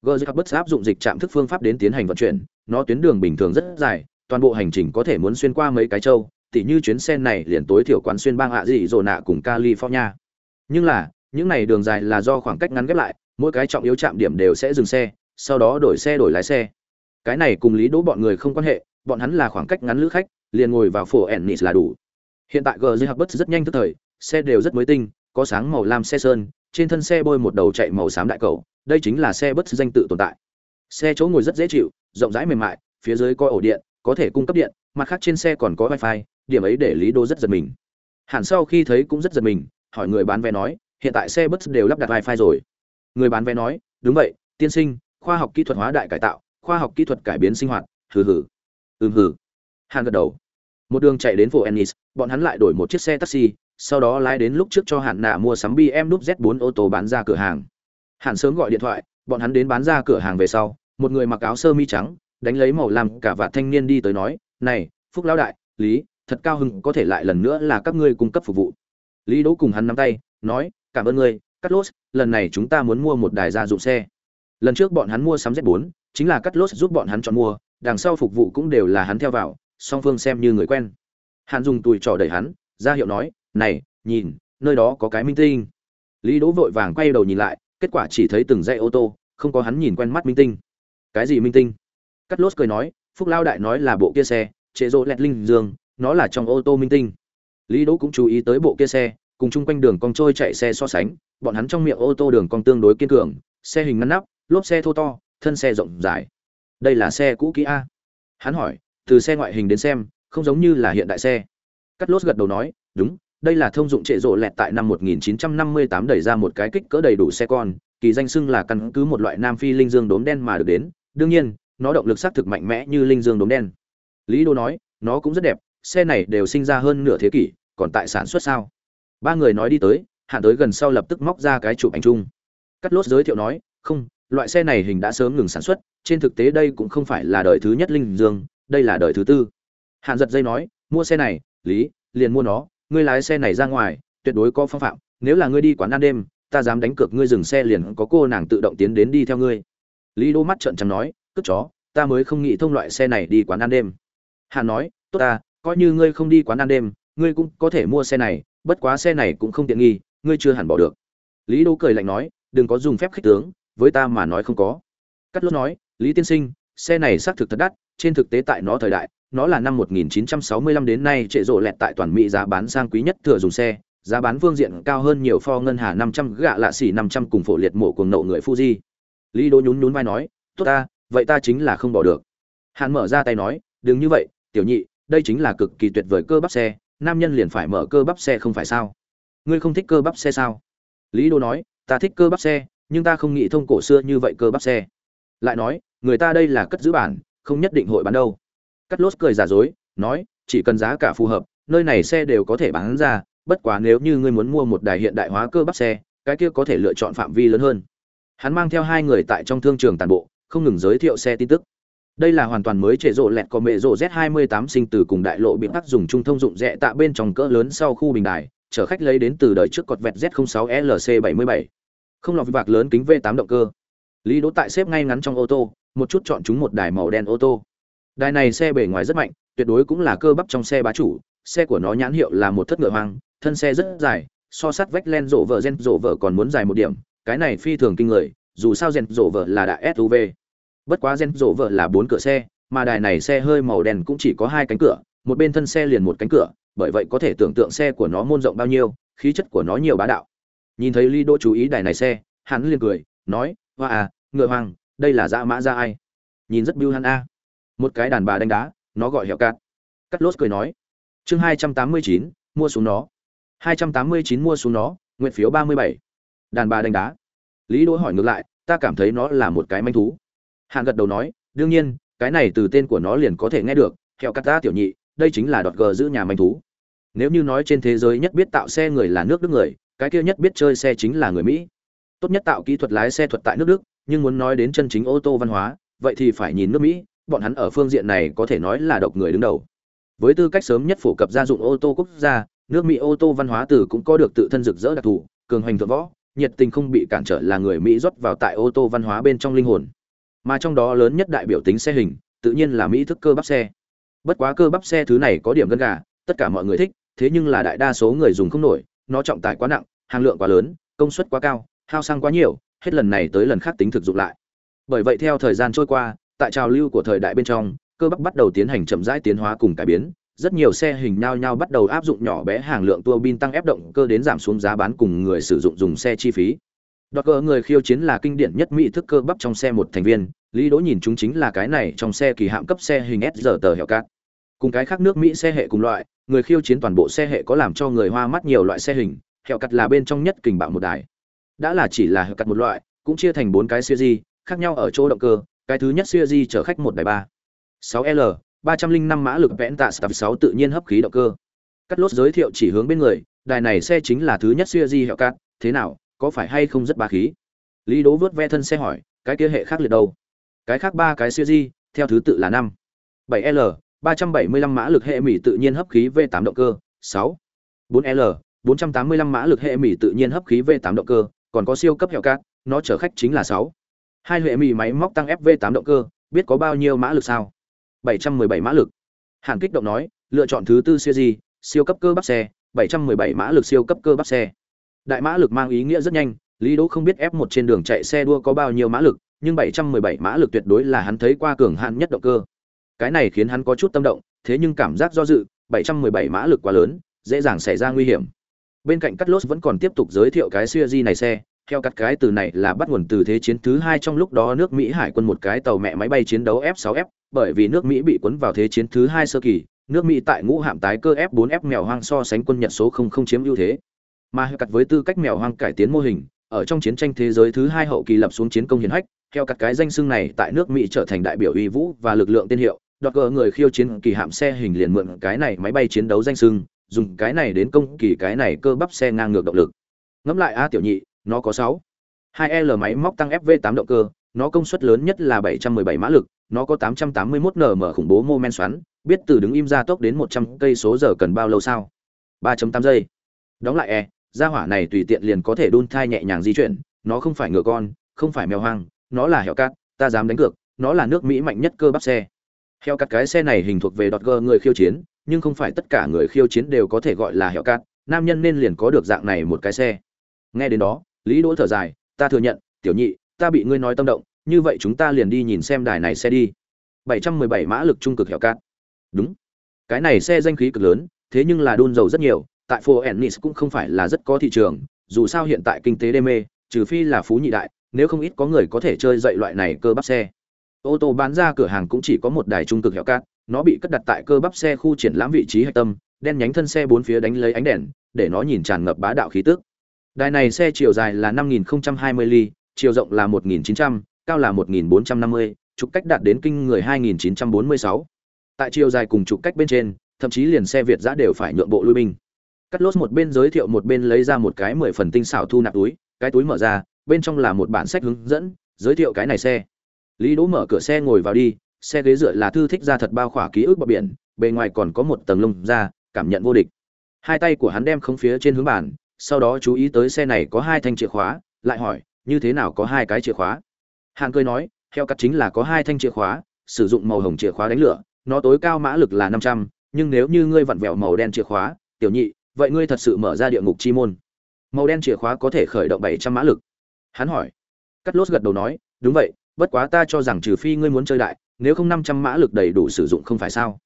Gờ bất áp dụng dịch trạm thức phương pháp đến tiến hành vận chuyển, nó tuyến đường bình thường rất dài, toàn bộ hành trình có thể muốn xuyên qua mấy cái châu, tỉ như chuyến xe này liền tối thiểu quán xuyên bang hạ dị dồ nạ cùng california. Nhưng là những này đường dài là do khoảng cách ngắn ghép lại, mỗi cái trọng yếu chạm điểm đều sẽ dừng xe, sau đó đổi xe đổi lái xe. Cái này cùng lý đỗ bọn người không quan hệ, bọn hắn là khoảng cách ngắn lữ khách, liền ngồi vào phố ennis là đủ. Hiện tại gờ dây bất rất nhanh tức thời, xe đều rất mới tinh, có sáng màu lam xe sơn, trên thân xe bôi một đầu chạy màu xám đại cầu, đây chính là xe bất danh tự tồn tại. Xe chỗ ngồi rất dễ chịu, rộng rãi mềm mại, phía dưới có ổ điện, có thể cung cấp điện, mặt khác trên xe còn có wifi, điểm ấy để lý đô rất giật mình. Hẳn sau khi thấy cũng rất giật mình, hỏi người bán vé nói hiện tại xe bus đều lắp đặt wifi rồi. Người bán vé nói, đúng vậy, tiên sinh, khoa học kỹ thuật hóa đại cải tạo, khoa học kỹ thuật cải biến sinh hoạt, hừ hừ. Ừm hừ. Hàn gật đầu. Một đường chạy đến phố ennis, bọn hắn lại đổi một chiếc xe taxi, sau đó lái đến lúc trước cho hạn nạ mua sắm bm núp z 4 ô tô bán ra cửa hàng. Hàn sớm gọi điện thoại, bọn hắn đến bán ra cửa hàng về sau, một người mặc áo sơ mi trắng, đánh lấy màu làm cả vạt thanh niên đi tới nói, này, phúc lão đại, lý, thật cao hứng có thể lại lần nữa là các ngươi cung cấp phục vụ. Lý đỗ cùng hắn nắm tay, nói cảm ơn ngươi cắt lốt lần này chúng ta muốn mua một đài gia dụng xe. Lần trước bọn hắn mua sắm z 4 chính là cắt lốt giúp bọn hắn chọn mua, đằng sau phục vụ cũng đều là hắn theo vào, song phương xem như người quen. Hắn dùng tùi trò đẩy hắn, ra hiệu nói, này, nhìn, nơi đó có cái minh tinh. Lý đỗ vội vàng quay đầu nhìn lại, kết quả chỉ thấy từng dãy ô tô, không có hắn nhìn quen mắt minh tinh. Cái gì minh tinh? Cắt lốt cười nói, phúc lao đại nói là bộ kia xe chế độ lẹt linh dương, nó là trong ô tô minh tinh. Lý đỗ cũng chú ý tới bộ kia xe cùng chung quanh đường cong trôi chạy xe so sánh, bọn hắn trong miệng ô tô đường cong tương đối kiên cường, xe hình ngăn nắp, lốp xe thô to, thân xe rộng dài đây là xe cũ kỹ a. Hắn hỏi, từ xe ngoại hình đến xem, không giống như là hiện đại xe. Cắt lốt gật đầu nói, đúng, đây là thông dụng trệ rộ lẹt tại năm 1958 đẩy ra một cái kích cỡ đầy đủ xe con, kỳ danh xưng là căn cứ một loại nam phi linh dương đốm đen mà được đến. Đương nhiên, nó động lực xác thực mạnh mẽ như linh dương đốm đen. Lý đô nói, nó cũng rất đẹp, xe này đều sinh ra hơn nửa thế kỷ, còn tại sản xuất sao? Ba người nói đi tới hạn tới gần sau lập tức móc ra cái chụp ảnh chung. Cắt lốt giới thiệu nói, không, loại xe này hình đã sớm ngừng sản xuất, trên thực tế đây cũng không phải là đời thứ nhất linh dương, đây là đời thứ tư. Hạn giật dây nói, mua xe này, lý, liền mua nó, ngươi lái xe này ra ngoài, tuyệt đối có phong phạm, nếu là ngươi đi quán ăn đêm, ta dám đánh cược ngươi dừng xe liền có cô nàng tự động tiến đến đi theo ngươi. Lý đô mắt trợn trắng nói, cất chó, ta mới không nghĩ thông loại xe này đi quán ăn đêm. Hàn nói, tốt ta, coi như ngươi không đi quán ăn đêm, ngươi cũng có thể mua xe này bất quá xe này cũng không tiện nghi ngươi chưa hẳn bỏ được lý đô cười lạnh nói đừng có dùng phép khích tướng với ta mà nói không có cắt lốt nói lý tiên sinh xe này xác thực thật đắt trên thực tế tại nó thời đại nó là năm 1965 đến nay trệ rộ lẹt tại toàn mỹ giá bán sang quý nhất thừa dùng xe giá bán phương diện cao hơn nhiều pho ngân hà 500 gạ lạ xỉ 500 cùng phổ liệt mổ cuồng nộ người Fuji. Lý Đỗ nhún nhún vai nói, "Tốt ta, vậy ta chính là không bỏ được." Hàn mở ra tay nói, "Đừng như vậy, tiểu nhị, đây chính là cực kỳ tuyệt vời cơ bắp xe, nam nhân liền phải mở cơ bắp xe không phải sao? Ngươi không thích cơ bắp xe sao?" Lý đô nói, "Ta thích cơ bắp xe, nhưng ta không nghĩ thông cổ xưa như vậy cơ bắp xe." Lại nói, người ta đây là cất giữ bản, không nhất định hội bán đâu. Cắt lốt cười giả dối, nói, "Chỉ cần giá cả phù hợp, nơi này xe đều có thể bán ra, bất quá nếu như ngươi muốn mua một đài hiện đại hóa cơ bắp xe, cái kia có thể lựa chọn phạm vi lớn hơn." Hắn mang theo hai người tại trong thương trường tàn bộ, không ngừng giới thiệu xe tin tức. Đây là hoàn toàn mới chế rộ lẹt có mẹ rộ Z28 sinh từ cùng đại lộ bị tắc dùng trung thông dụng rẽ tạ bên trong cỡ lớn sau khu bình đài, chở khách lấy đến từ đời trước cột vẹt Z06LC77. Không lọt vạc lớn kính V8 động cơ. Lý Đỗ tại xếp ngay ngắn trong ô tô, một chút chọn chúng một đài màu đen ô tô. Đài này xe bề ngoài rất mạnh, tuyệt đối cũng là cơ bắp trong xe bá chủ, xe của nó nhãn hiệu là một thất ngựa hoang, thân xe rất dài, so sát vách len rộ vợ gen rộ vợ còn muốn dài một điểm, cái này phi thường kinh người, dù sao gen rộ vợ là đại SUV. Bất quá gen rộ vợ là bốn cửa xe, mà đài này xe hơi màu đen cũng chỉ có hai cánh cửa, một bên thân xe liền một cánh cửa, bởi vậy có thể tưởng tượng xe của nó môn rộng bao nhiêu, khí chất của nó nhiều bá đạo. Nhìn thấy Lý Đỗ chú ý đài này xe, hắn liền cười, nói, "Hoa à, ngựa hoang, đây là dã mã ra ai?" Nhìn rất biêu hắn a. Một cái đàn bà đánh đá, nó gọi hẹo cát. Cắt lốt cười nói, "Chương hai trăm tám mươi chín mua xuống nó." hai trăm tám mươi chín mua xuống nó, nguyện phiếu ba mươi bảy Đàn bà đánh đá. Lý Đỗ hỏi ngược lại, "Ta cảm thấy nó là một cái manh thú." Hàn gật đầu nói, "Đương nhiên, cái này từ tên của nó liền có thể nghe được, theo cắt ta tiểu nhị, đây chính là đọt gờ giữ nhà manh thú." Nếu như nói trên thế giới nhất biết tạo xe người là nước Đức người, cái kia nhất biết chơi xe chính là người Mỹ tốt nhất tạo kỹ thuật lái xe thuật tại nước Đức, nhưng muốn nói đến chân chính ô tô văn hóa, vậy thì phải nhìn nước Mỹ, bọn hắn ở phương diện này có thể nói là độc người đứng đầu. Với tư cách sớm nhất phổ cập gia dụng ô tô quốc gia, nước Mỹ ô tô văn hóa từ cũng có được tự thân rực rỡ đặc thù, cường hành thượng võ, nhiệt tình không bị cản trở là người Mỹ rót vào tại ô tô văn hóa bên trong linh hồn. Mà trong đó lớn nhất đại biểu tính xe hình, tự nhiên là Mỹ thức cơ bắp xe. Bất quá cơ bắp xe thứ này có điểm gân gà, tất cả mọi người thích, thế nhưng là đại đa số người dùng không nổi, nó trọng tải quá nặng, hàng lượng quá lớn, công suất quá cao, hao xăng quá nhiều hết lần này tới lần khác tính thực dụng lại bởi vậy theo thời gian trôi qua tại trào lưu của thời đại bên trong cơ bắp bắt đầu tiến hành chậm rãi tiến hóa cùng cải biến rất nhiều xe hình nhau nhau bắt đầu áp dụng nhỏ bé hàng lượng tua bin tăng ép động cơ đến giảm xuống giá bán cùng người sử dụng dùng xe chi phí Đoạt cơ người khiêu chiến là kinh điển nhất mỹ thức cơ bắp trong xe một thành viên, Lý Đỗ nhìn chúng chính là cái này trong xe kỳ hạm cấp xe hình S giờ tờ hẻo cát. Cùng cái khác nước Mỹ xe hệ cùng loại, người khiêu chiến toàn bộ xe hệ có làm cho người hoa mắt nhiều loại xe hình, hẻo cát là bên trong nhất kình bạo một đài. Đã là chỉ là hợp cắt một loại cũng chia thành bốn cái series khác nhau ở chỗ động cơ cái thứ nhất series chở khách một đài ba. Sáu l ba trăm linh năm mã lực vẽn tạ sập sáu tự nhiên hấp khí động cơ. Cắt lốt giới thiệu chỉ hướng bên người đài này xe chính là thứ nhất series di hẹo cát thế nào? Có phải hay không rất ba khí? Lý đố vớt ve thân xe hỏi, cái kia hệ khác liệt đâu? Cái khác ba cái siêu di theo thứ tự là năm. Bảy l, ba trăm bảy mươi lăm mã lực hệ mỹ tự nhiên hấp khí v tám động cơ, sáu. Bốn l, bốn trăm tám mươi lăm mã lực hệ mỹ tự nhiên hấp khí v tám động cơ, còn có siêu cấp hẹo cát, nó chở khách chính là sáu. Hai hệ mỹ máy móc tăng fv tám động cơ, biết có bao nhiêu mã lực sao? 717 mã lực. Hàn kích động nói, lựa chọn thứ tư siêu gì siêu cấp cơ bắp xe 717 mã lực siêu cấp cơ bắp xe đại mã lực mang ý nghĩa rất nhanh, lý đỗ không biết f 1 trên đường chạy xe đua có bao nhiêu mã lực, nhưng 717 mã lực tuyệt đối là hắn thấy qua cường hạn nhất động cơ. Cái này khiến hắn có chút tâm động, thế nhưng cảm giác do dự 717 mã lực quá lớn, dễ dàng xảy ra nguy hiểm. Bên cạnh cắt lốt vẫn còn tiếp tục giới thiệu cái Suzuki di này xe, theo cắt cái từ này là bắt nguồn từ thế chiến thứ hai trong lúc đó nước mỹ hải quân một cái tàu mẹ máy bay chiến đấu f 6 f, bởi vì nước mỹ bị cuốn vào thế chiến thứ hai sơ kỳ, nước mỹ tại ngũ hạm tái cơ f 4 f mèo hoang so sánh quân nhật số không không chiếm ưu thế mà cắt với tư cách mèo hoang cải tiến mô hình, ở trong chiến tranh thế giới thứ hai hậu kỳ lập xuống chiến công hiển hách theo cắt cái danh xưng này tại nước mỹ trở thành đại biểu uy vũ và lực lượng tiên hiệu. Đoạt cờ người khiêu chiến kỳ hạm xe hình liền mượn cái này máy bay chiến đấu danh xưng, dùng cái này đến công kỳ cái này cơ bắp xe ngang ngược động lực. Ngẫm lại a tiểu nhị, nó có sáu hai l máy móc tăng fv 8 động cơ, nó công suất lớn nhất là 717 mã lực, nó có 881 nm khủng bố mô men xoắn, biết từ đứng im ra tốc đến 100 cây số giờ cần bao lâu sao? 3.8 giây. Đóng lại e gia hỏa này tùy tiện liền có thể đun thai nhẹ nhàng di chuyển, nó không phải ngựa con, không phải mèo hoang, nó là heo cát, ta dám đánh cược, nó là nước mỹ mạnh nhất cơ bắp xe. Heo cát cái xe này hình thuộc về đọt gơ người khiêu chiến, nhưng không phải tất cả người khiêu chiến đều có thể gọi là heo cát, nam nhân nên liền có được dạng này một cái xe. Nghe đến đó, lý đỗ thở dài, ta thừa nhận, tiểu nhị, ta bị ngươi nói tâm động, như vậy chúng ta liền đi nhìn xem đài này xe đi. 717 mã lực trung cực heo cát. Đúng. Cái này xe danh khí cực lớn, thế nhưng là đun dầu rất nhiều tại phố ennis cũng không phải là rất có thị trường dù sao hiện tại kinh tế đê mê trừ phi là phú nhị đại nếu không ít có người có thể chơi dậy loại này cơ bắp xe. Ô tô bán ra cửa hàng cũng chỉ có một đài trung cực hẹo cát nó bị cất đặt tại cơ bắp xe khu triển lãm vị trí hạch tâm đen nhánh thân xe bốn phía đánh lấy ánh đèn để nó nhìn tràn ngập bá đạo khí tức. Đài này xe chiều dài là 5020 ly chiều rộng là 1900, cao là 1450, trục cách đạt đến kinh người 2946. tại chiều dài cùng trục cách bên trên thậm chí liền xe việt giã đều phải nhượng bộ lui binh cắt lốt một bên giới thiệu một bên lấy ra một cái mười phần tinh xảo thu nạp túi, cái túi mở ra, bên trong là một bản sách hướng dẫn, giới thiệu cái này xe. Lý đỗ mở cửa xe ngồi vào đi, xe ghế dựa là thư thích ra thật bao khỏa ký ức bờ biển, bề ngoài còn có một tầng lông da, cảm nhận vô địch. Hai tay của hắn đem không phía trên hướng bàn, sau đó chú ý tới xe này có hai thanh chìa khóa, lại hỏi, như thế nào có hai cái chìa khóa? Hạng cười nói theo cắt chính là có hai thanh chìa khóa, sử dụng màu hồng chìa khóa đánh lửa, nó tối cao mã lực là năm trăm, nhưng nếu như ngươi vặn vẹo màu đen chìa khóa, tiểu nhị vậy ngươi thật sự mở ra địa ngục chi môn? Màu đen chìa khóa có thể khởi động bảy trăm mã lực. Hắn hỏi. Cắt lốt gật đầu nói, đúng vậy, bất quá ta cho rằng trừ phi ngươi muốn chơi đại, nếu không năm trăm mã lực đầy đủ sử dụng không phải sao?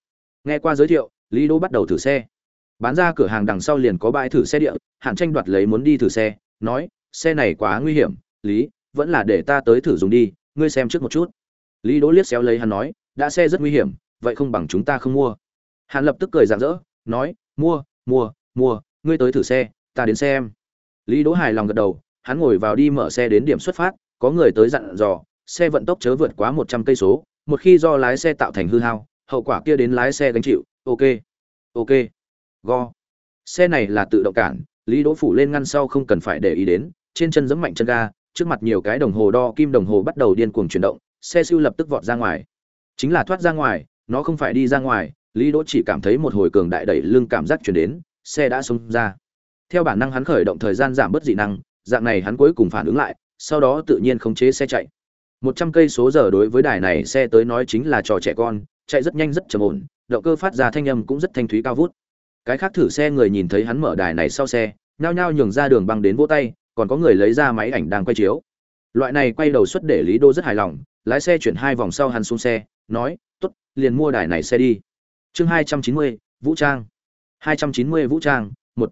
Nghe qua giới thiệu, lý đỗ bắt đầu thử xe. Bán ra cửa hàng đằng sau liền có bãi thử xe địa, hạn tranh đoạt lấy muốn đi thử xe, nói, xe này quá nguy hiểm, lý, vẫn là để ta tới thử dùng đi, ngươi xem trước một chút. Lý đỗ liếc xéo lấy hắn nói, đã xe rất nguy hiểm, vậy không bằng chúng ta không mua. Hắn lập tức cười rạng rỡ, nói, mua mua mua, ngươi tới thử xe, ta đến xem. Lý đỗ hài lòng gật đầu, hắn ngồi vào đi mở xe đến điểm xuất phát, có người tới dặn dò, xe vận tốc chớ vượt quá một trăm cây số, một khi do lái xe tạo thành hư hao, hậu quả kia đến lái xe gánh chịu, ok ok, go. Xe này là tự động cản, lý đỗ phủ lên ngăn sau không cần phải để ý đến, trên chân giẫm mạnh chân ga, trước mặt nhiều cái đồng hồ đo kim đồng hồ bắt đầu điên cuồng chuyển động, xe siêu lập tức vọt ra ngoài. Chính là thoát ra ngoài, nó không phải đi ra ngoài, lý đỗ chỉ cảm thấy một hồi cường đại đẩy lưng cảm giác chuyển đến xe đã xông ra. Theo bản năng hắn khởi động thời gian giảm bớt dị năng, dạng này hắn cuối cùng phản ứng lại, sau đó tự nhiên khống chế xe chạy. Một trăm cây số giờ đối với đài này xe tới nói chính là trò trẻ con, chạy rất nhanh rất trầm ổn, động cơ phát ra thanh âm cũng rất thanh thúy cao vút. Cái khác thử xe người nhìn thấy hắn mở đài này sau xe, nhao nhao nhường ra đường băng đến vỗ tay, còn có người lấy ra máy ảnh đang quay chiếu. Loại này quay đầu xuất để lý đô rất hài lòng, lái xe chuyển hai vòng sau hắn xuống xe, nói t ố t liền mua đài này xe đi. Chương hai trăm chín mươi, vũ trang. 290 vũ trang, một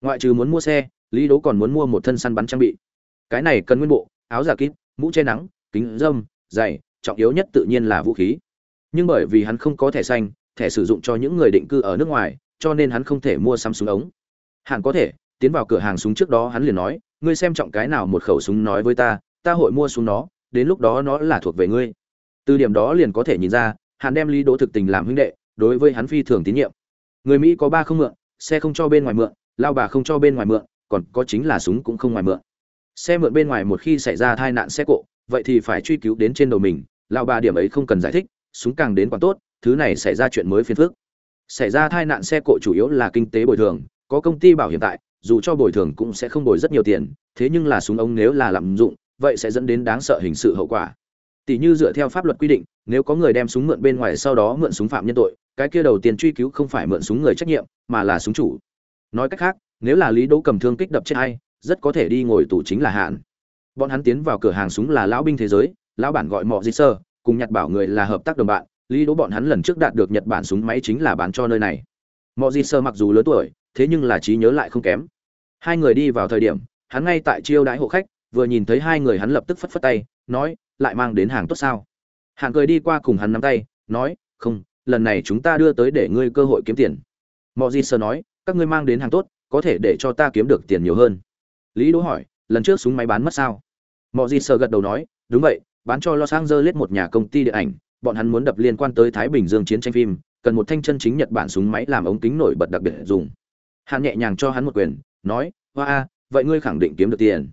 Ngoại trừ muốn mua xe, Lý Đỗ còn muốn mua một thân săn bắn trang bị. Cái này cần nguyên bộ, áo giả kín, mũ che nắng, kính râm, giày, trọng yếu nhất tự nhiên là vũ khí. Nhưng bởi vì hắn không có thẻ xanh, thẻ sử dụng cho những người định cư ở nước ngoài, cho nên hắn không thể mua sắm súng ống. Hẳn có thể, tiến vào cửa hàng súng trước đó hắn liền nói, ngươi xem trọng cái nào một khẩu súng nói với ta, ta hội mua súng nó, đến lúc đó nó là thuộc về ngươi. Từ điểm đó liền có thể nhìn ra, hắn đem Lý Đỗ thực tình làm huynh đệ, đối với hắn phi thường tín nhiệm người mỹ có ba không mượn, xe không cho bên ngoài mượn, lao bà không cho bên ngoài mượn, còn có chính là súng cũng không ngoài mượn. Xe mượn bên ngoài một khi xảy ra tai nạn xe cộ, vậy thì phải truy cứu đến trên đầu mình, lao bà điểm ấy không cần giải thích, súng càng đến còn tốt, thứ này xảy ra chuyện mới phiền phức. Xảy ra tai nạn xe cộ chủ yếu là kinh tế bồi thường, có công ty bảo hiểm tại, dù cho bồi thường cũng sẽ không bồi rất nhiều tiền, thế nhưng là súng ống nếu là lạm dụng, vậy sẽ dẫn đến đáng sợ hình sự hậu quả tỷ như dựa theo pháp luật quy định, nếu có người đem súng mượn bên ngoài sau đó mượn súng phạm nhân tội, cái kia đầu tiên truy cứu không phải mượn súng người trách nhiệm, mà là súng chủ. Nói cách khác, nếu là lý đỗ cầm thương kích đập chết ai, rất có thể đi ngồi tù chính là hạn. Bọn hắn tiến vào cửa hàng súng là lão binh thế giới, lão bản gọi mọ di sơ, cùng nhặt bảo người là hợp tác đồng bạn, lý đỗ bọn hắn lần trước đạt được nhật bản súng máy chính là bán cho nơi này. Mọ di sơ mặc dù lớn tuổi, thế nhưng là trí nhớ lại không kém. Hai người đi vào thời điểm, hắn ngay tại chiêu đãi hộ khách vừa nhìn thấy hai người hắn lập tức phất phất tay, nói, lại mang đến hàng tốt sao? Hạng cười đi qua cùng hắn nắm tay, nói, không, lần này chúng ta đưa tới để ngươi cơ hội kiếm tiền. Mọi gì sơ nói, các ngươi mang đến hàng tốt, có thể để cho ta kiếm được tiền nhiều hơn. Lý đỗ hỏi, lần trước súng máy bán mất sao? Mọi gì sơ gật đầu nói, đúng vậy, bán cho los angeles một nhà công ty điện ảnh, bọn hắn muốn đập liên quan tới thái bình dương chiến tranh phim, cần một thanh chân chính nhật bản súng máy làm ống kính nổi bật đặc biệt dùng. Hạng nhẹ nhàng cho hắn một quyền, nói, hoa a, vậy ngươi khẳng định kiếm được tiền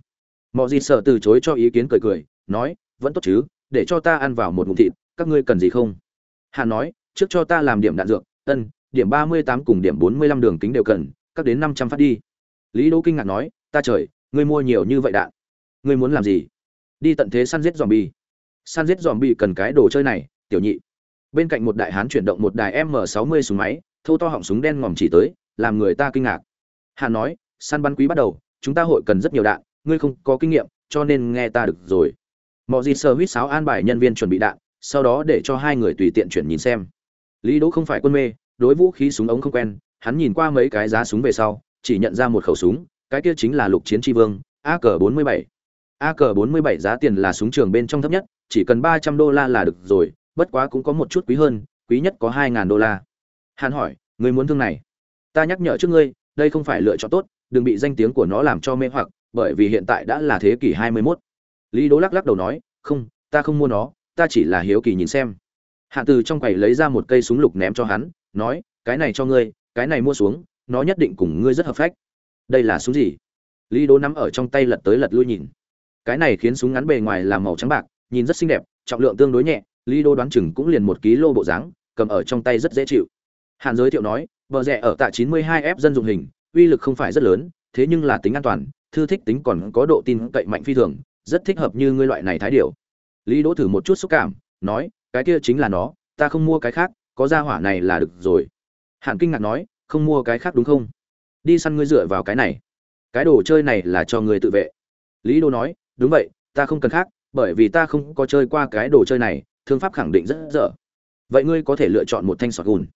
mọi gì sợ từ chối cho ý kiến cười cười, nói, vẫn tốt chứ, để cho ta ăn vào một ngụm thịt, các ngươi cần gì không? Hàn nói, trước cho ta làm điểm đạn dược, ân, điểm ba mươi tám cùng điểm bốn mươi lăm đường kính đều cần, các đến năm trăm phát đi. Lý đỗ kinh ngạc nói, ta trời, ngươi mua nhiều như vậy đạn, ngươi muốn làm gì? Đi tận thế săn giết dòm bi săn giết dòm bi cần cái đồ chơi này, tiểu nhị. Bên cạnh một đại hán chuyển động một đài m 60 súng máy thâu to họng súng đen ngòm chỉ tới, làm người ta kinh ngạc. Hàn nói, săn bắn quý bắt đầu, chúng ta hội cần rất nhiều đạn ngươi không có kinh nghiệm, cho nên nghe ta được rồi. Mọi gì sơ huýt sáo an bài nhân viên chuẩn bị đạn, sau đó để cho hai người tùy tiện chuyển nhìn xem. Lý đỗ không phải quân mê, đối vũ khí súng ống không quen, hắn nhìn qua mấy cái giá súng về sau, chỉ nhận ra một khẩu súng, cái kia chính là lục chiến tri vương ak 47 ak 47 giá tiền là súng trường bên trong thấp nhất, chỉ cần 300 đô la là được rồi, bất quá cũng có một chút quý hơn, quý nhất có 2.000 đô la. Hắn hỏi người muốn thương này? Ta nhắc nhở trước ngươi, đây không phải lựa chọn tốt, đừng bị danh tiếng của nó làm cho mê hoặc bởi vì hiện tại đã là thế kỷ 21. lý đỗ lắc lắc đầu nói, không, ta không mua nó, ta chỉ là hiếu kỳ nhìn xem. Hạ từ trong quầy lấy ra một cây súng lục ném cho hắn, nói, cái này cho ngươi, cái này mua xuống, nó nhất định cùng ngươi rất hợp phách. Đây là súng gì? Lý đỗ nắm ở trong tay lật tới lật lui nhìn. Cái này khiến súng ngắn bề ngoài làm màu trắng bạc, nhìn rất xinh đẹp, trọng lượng tương đối nhẹ. Lý đỗ đoán chừng cũng liền một ký lô bộ dáng, cầm ở trong tay rất dễ chịu. Hàn giới thiệu nói, bờ rẻ ở tại 92 f dân dụng hình, uy lực không phải rất lớn, thế nhưng là tính an toàn thư thích tính còn có độ tin cậy mạnh phi thường, rất thích hợp như ngươi loại này thái điểu. Lý đỗ thử một chút xúc cảm, nói, cái kia chính là nó, ta không mua cái khác, có ra hỏa này là được rồi. Hàn kinh ngạc nói, không mua cái khác đúng không? Đi săn ngươi dựa vào cái này. Cái đồ chơi này là cho người tự vệ. Lý đô nói, đúng vậy, ta không cần khác, bởi vì ta không có chơi qua cái đồ chơi này, thương pháp khẳng định rất dở. Vậy ngươi có thể lựa chọn một thanh sọt gùn.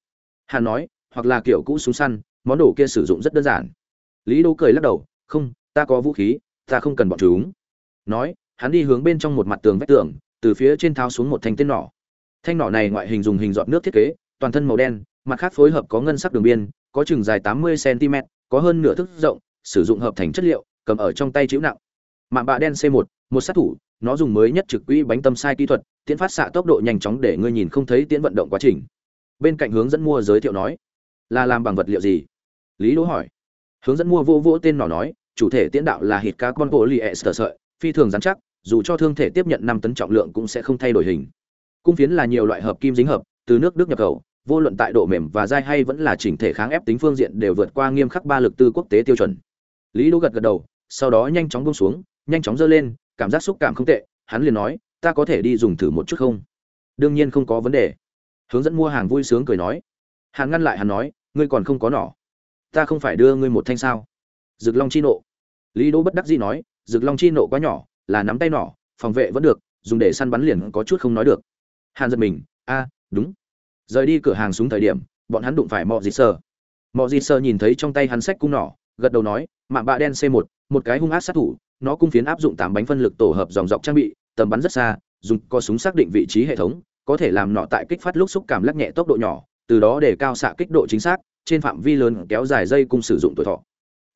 Hàn nói, hoặc là kiểu cũ súng săn, món đồ kia sử dụng rất đơn giản. Lý đô cười lắc đầu, không ta có vũ khí, ta không cần bọn chúng. Nói, hắn đi hướng bên trong một mặt tường vách tường, từ phía trên tháo xuống một thanh tên nỏ. Thanh nỏ này ngoại hình dùng hình dọn nước thiết kế, toàn thân màu đen, mặt khác phối hợp có ngân sắc đường biên, có chừng dài 80 cm có hơn nửa thước rộng, sử dụng hợp thành chất liệu, cầm ở trong tay chịu nặng. Mạng bạ đen c 1 một sát thủ, nó dùng mới nhất trực quỹ bánh tâm sai kỹ thuật tiến phát xạ tốc độ nhanh chóng để ngươi nhìn không thấy tiến vận động quá trình. Bên cạnh hướng dẫn mua giới thiệu nói, là làm bằng vật liệu gì? Lý đỗ hỏi. Hướng dẫn mua vô vỗ tên nỏ nói chủ thể tiến đạo là hít carbon polyester sợi, phi thường rắn chắc, dù cho thương thể tiếp nhận 5 tấn trọng lượng cũng sẽ không thay đổi hình. Cung phiến là nhiều loại hợp kim dính hợp, từ nước đức nhập khẩu, vô luận tại độ mềm và dai hay vẫn là chỉnh thể kháng ép tính phương diện đều vượt qua nghiêm khắc ba lực tư quốc tế tiêu chuẩn. Lý đỗ gật gật đầu, sau đó nhanh chóng buông xuống, nhanh chóng giơ lên, cảm giác xúc cảm không tệ, hắn liền nói, ta có thể đi dùng thử một chút không? Đương nhiên không có vấn đề. Hướng dẫn mua hàng vui sướng cười nói. Hắn ngăn lại hắn nói, ngươi còn không có nỏ. Ta không phải đưa ngươi một thanh sao? Rực long chi nộ. Lý đỗ bất đắc dĩ nói rực long chi nộ quá nhỏ, là nắm tay nỏ, phòng vệ vẫn được, dùng để săn bắn liền có chút không nói được. Hàn giật mình, a, đúng. Rời đi cửa hàng súng thời điểm, bọn hắn đụng phải mọi dịt sơ mọi dịt sơ nhìn thấy trong tay hắn sách cung nỏ, gật đầu nói, mạng bạ đen c 1 một cái hung ác sát thủ, nó cung phiến áp dụng tám bánh phân lực tổ hợp dòng dọc trang bị, tầm bắn rất xa, dùng có súng xác định vị trí hệ thống, có thể làm nọ tại kích phát lúc xúc cảm lắc nhẹ tốc độ nhỏ, từ đó để cao xạ kích độ chính xác, trên phạm vi lớn kéo dài dây cung sử dụng tuổi thọ.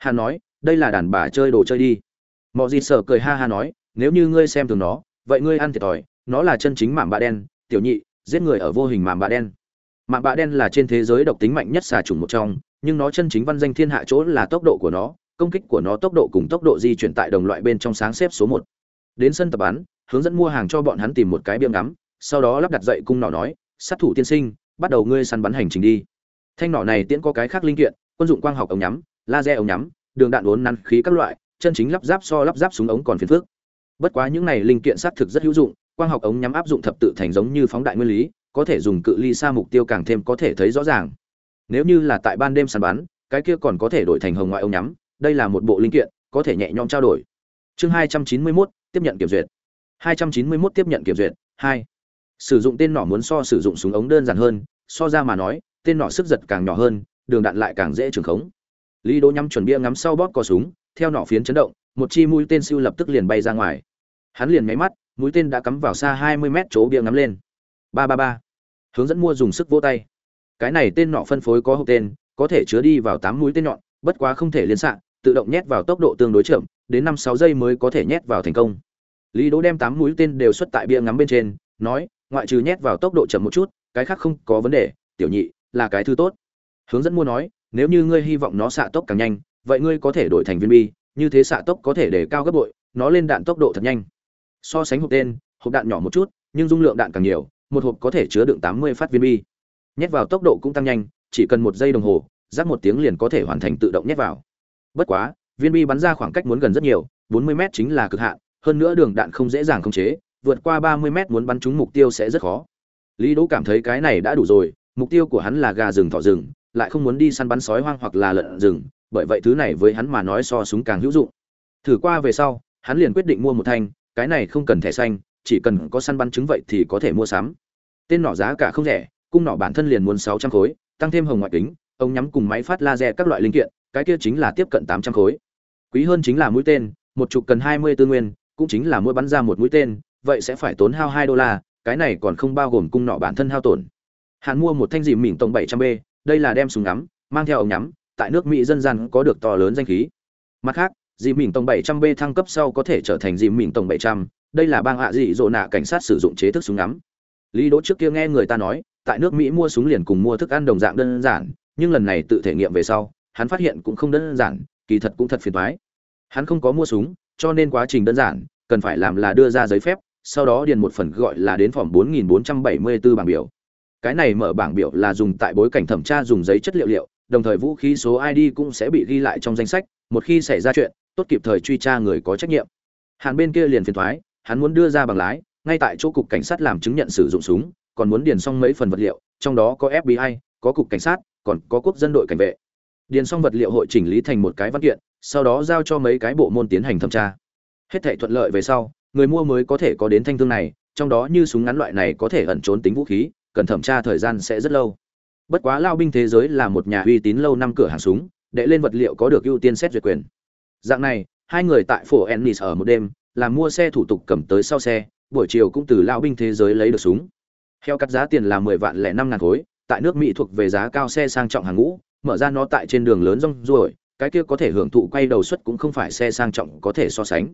Hà nói, đây là đàn bà chơi đồ chơi đi. Mọi gì sở cười ha ha nói, nếu như ngươi xem thường nó, vậy ngươi ăn thiệt thòi, nó là chân chính mạm bạ đen, tiểu nhị, giết người ở vô hình mạm bạ đen. Mạm bạ đen là trên thế giới độc tính mạnh nhất xà trùng một trong, nhưng nó chân chính văn danh thiên hạ chỗ là tốc độ của nó, công kích của nó tốc độ cùng tốc độ di chuyển tại đồng loại bên trong sáng xếp số một. Đến sân tập bắn, hướng dẫn mua hàng cho bọn hắn tìm một cái biêm ngắm, sau đó lắp đặt dậy cung nỏ nói, sát thủ tiên sinh, bắt đầu ngươi săn bắn hành trình đi. Thanh nỏ này tiễn có cái khác linh kiện, quân dụng quang học ống nhắm laser ống nhắm đường đạn uốn nắn khí các loại chân chính lắp ráp so lắp ráp súng ống còn phiền phức. Bất quá những này linh kiện xác thực rất hữu dụng quang học ống nhắm áp dụng thập tự thành giống như phóng đại nguyên lý có thể dùng cự ly xa mục tiêu càng thêm có thể thấy rõ ràng. Nếu như là tại ban đêm săn bắn cái kia còn có thể đổi thành hồng ngoại ống nhắm đây là một bộ linh kiện có thể nhẹ nhõm trao đổi. Chương 291, tiếp nhận kiểm duyệt. 291 tiếp nhận kiểm duyệt. 2. sử dụng tên nỏ muốn so sử dụng súng ống đơn giản hơn so ra mà nói tên nỏ sức giật càng nhỏ hơn đường đạn lại càng dễ trường khống lý đỗ nhắm chuẩn bia ngắm sau bóp cò súng, theo nỏ phiến chấn động, một chi mũi tên siêu lập tức liền bay ra ngoài. Hắn liền nháy mắt, mũi tên đã cắm vào xa 20 mét chỗ bia ngắm lên. Ba ba ba. Hướng dẫn mua dùng sức vỗ tay. Cái này tên nọ phân phối có hộp tên, có thể chứa đi vào tám mũi tên nhọn, bất quá không thể liên xạ, tự động nhét vào tốc độ tương đối chậm, đến năm sáu giây mới có thể nhét vào thành công. Lý đỗ đem tám mũi tên đều xuất tại bia ngắm bên trên, nói, ngoại trừ nhét vào tốc độ chậm một chút, cái khác không có vấn đề, tiểu nhị, là cái thứ tốt. Hướng dẫn mua nói nếu như ngươi hy vọng nó xạ tốc càng nhanh, vậy ngươi có thể đổi thành viên bi, như thế xạ tốc có thể để cao gấp bội, nó lên đạn tốc độ thật nhanh. So sánh hộp tên, hộp đạn nhỏ một chút, nhưng dung lượng đạn càng nhiều, một hộp có thể chứa đựng tám mươi phát viên bi. Nhét vào tốc độ cũng tăng nhanh, chỉ cần một giây đồng hồ, rác một tiếng liền có thể hoàn thành tự động nhét vào. Bất quá, viên bi bắn ra khoảng cách muốn gần rất nhiều, bốn mươi m chính là cực hạn, hơn nữa đường đạn không dễ dàng khống chế, vượt qua ba mươi m muốn bắn trúng mục tiêu sẽ rất khó. Lý đỗ cảm thấy cái này đã đủ rồi, mục tiêu của hắn là gà rừng thỏ rừng lại không muốn đi săn bắn sói hoang hoặc là lợn rừng, bởi vậy thứ này với hắn mà nói so súng càng hữu dụng. Thử qua về sau, hắn liền quyết định mua một thanh, cái này không cần thẻ xanh, chỉ cần có săn bắn chứng vậy thì có thể mua sắm. Tên nỏ giá cả không rẻ, cung nỏ bản thân liền muốn sáu trăm khối, tăng thêm hồng ngoại kính, ống nhắm cùng máy phát laser các loại linh kiện, cái kia chính là tiếp cận tám trăm khối. Quý hơn chính là mũi tên, một chục cần hai mươi tư nguyên, cũng chính là mỗi bắn ra một mũi tên, vậy sẽ phải tốn hao hai đô la, cái này còn không bao gồm cung nỏ bản thân hao tổn. Hắn mua một thanh dìm mỉm tổng bảy trăm b đây là đem súng ngắm mang theo ống nhắm tại nước mỹ dân gian có được to lớn danh khí. Mặt khác dì mìn tổng 700 b thăng cấp sau có thể trở thành dì mìn tổng 700, đây là bang hạ dị dỗ nạ cảnh sát sử dụng chế thức súng ngắm. Lý đỗ trước kia nghe người ta nói tại nước mỹ mua súng liền cùng mua thức ăn đồng dạng đơn giản nhưng lần này tự thể nghiệm về sau hắn phát hiện cũng không đơn giản kỳ thật cũng thật phiền toái. Hắn không có mua súng cho nên quá trình đơn giản cần phải làm là đưa ra giấy phép sau đó điền một phần gọi là đến phòng 4474 bảng biểu cái này mở bảng biểu là dùng tại bối cảnh thẩm tra dùng giấy chất liệu liệu, đồng thời vũ khí số id cũng sẽ bị ghi lại trong danh sách, một khi xảy ra chuyện, tốt kịp thời truy tra người có trách nhiệm. Hàn bên kia liền phiền thoái, hắn muốn đưa ra bằng lái, ngay tại chỗ cục cảnh sát làm chứng nhận sử dụng súng, còn muốn điền xong mấy phần vật liệu, trong đó có fbi có cục cảnh sát, còn có quốc dân đội cảnh vệ. Điền xong vật liệu hội chỉnh lý thành một cái văn kiện, sau đó giao cho mấy cái bộ môn tiến hành thẩm tra. Hết thể thuận lợi về sau, người mua mới có thể có đến thanh thương này, trong đó như súng ngắn loại này có thể ẩn trốn tính vũ khí cần thẩm tra thời gian sẽ rất lâu. Bất quá lao binh thế giới là một nhà uy tín lâu năm cửa hàng súng để lên vật liệu có được ưu tiên xét duyệt quyền. Dạng này, hai người tại phố ennis ở một đêm làm mua xe thủ tục cầm tới sau xe, buổi chiều cũng từ lao binh thế giới lấy được súng. Heo cắt giá tiền là mười vạn lẻ năm ngàn khối, tại nước mỹ thuộc về giá cao xe sang trọng hàng ngũ, mở ra nó tại trên đường lớn rong ruổi, cái kia có thể hưởng thụ quay đầu suất cũng không phải xe sang trọng có thể so sánh.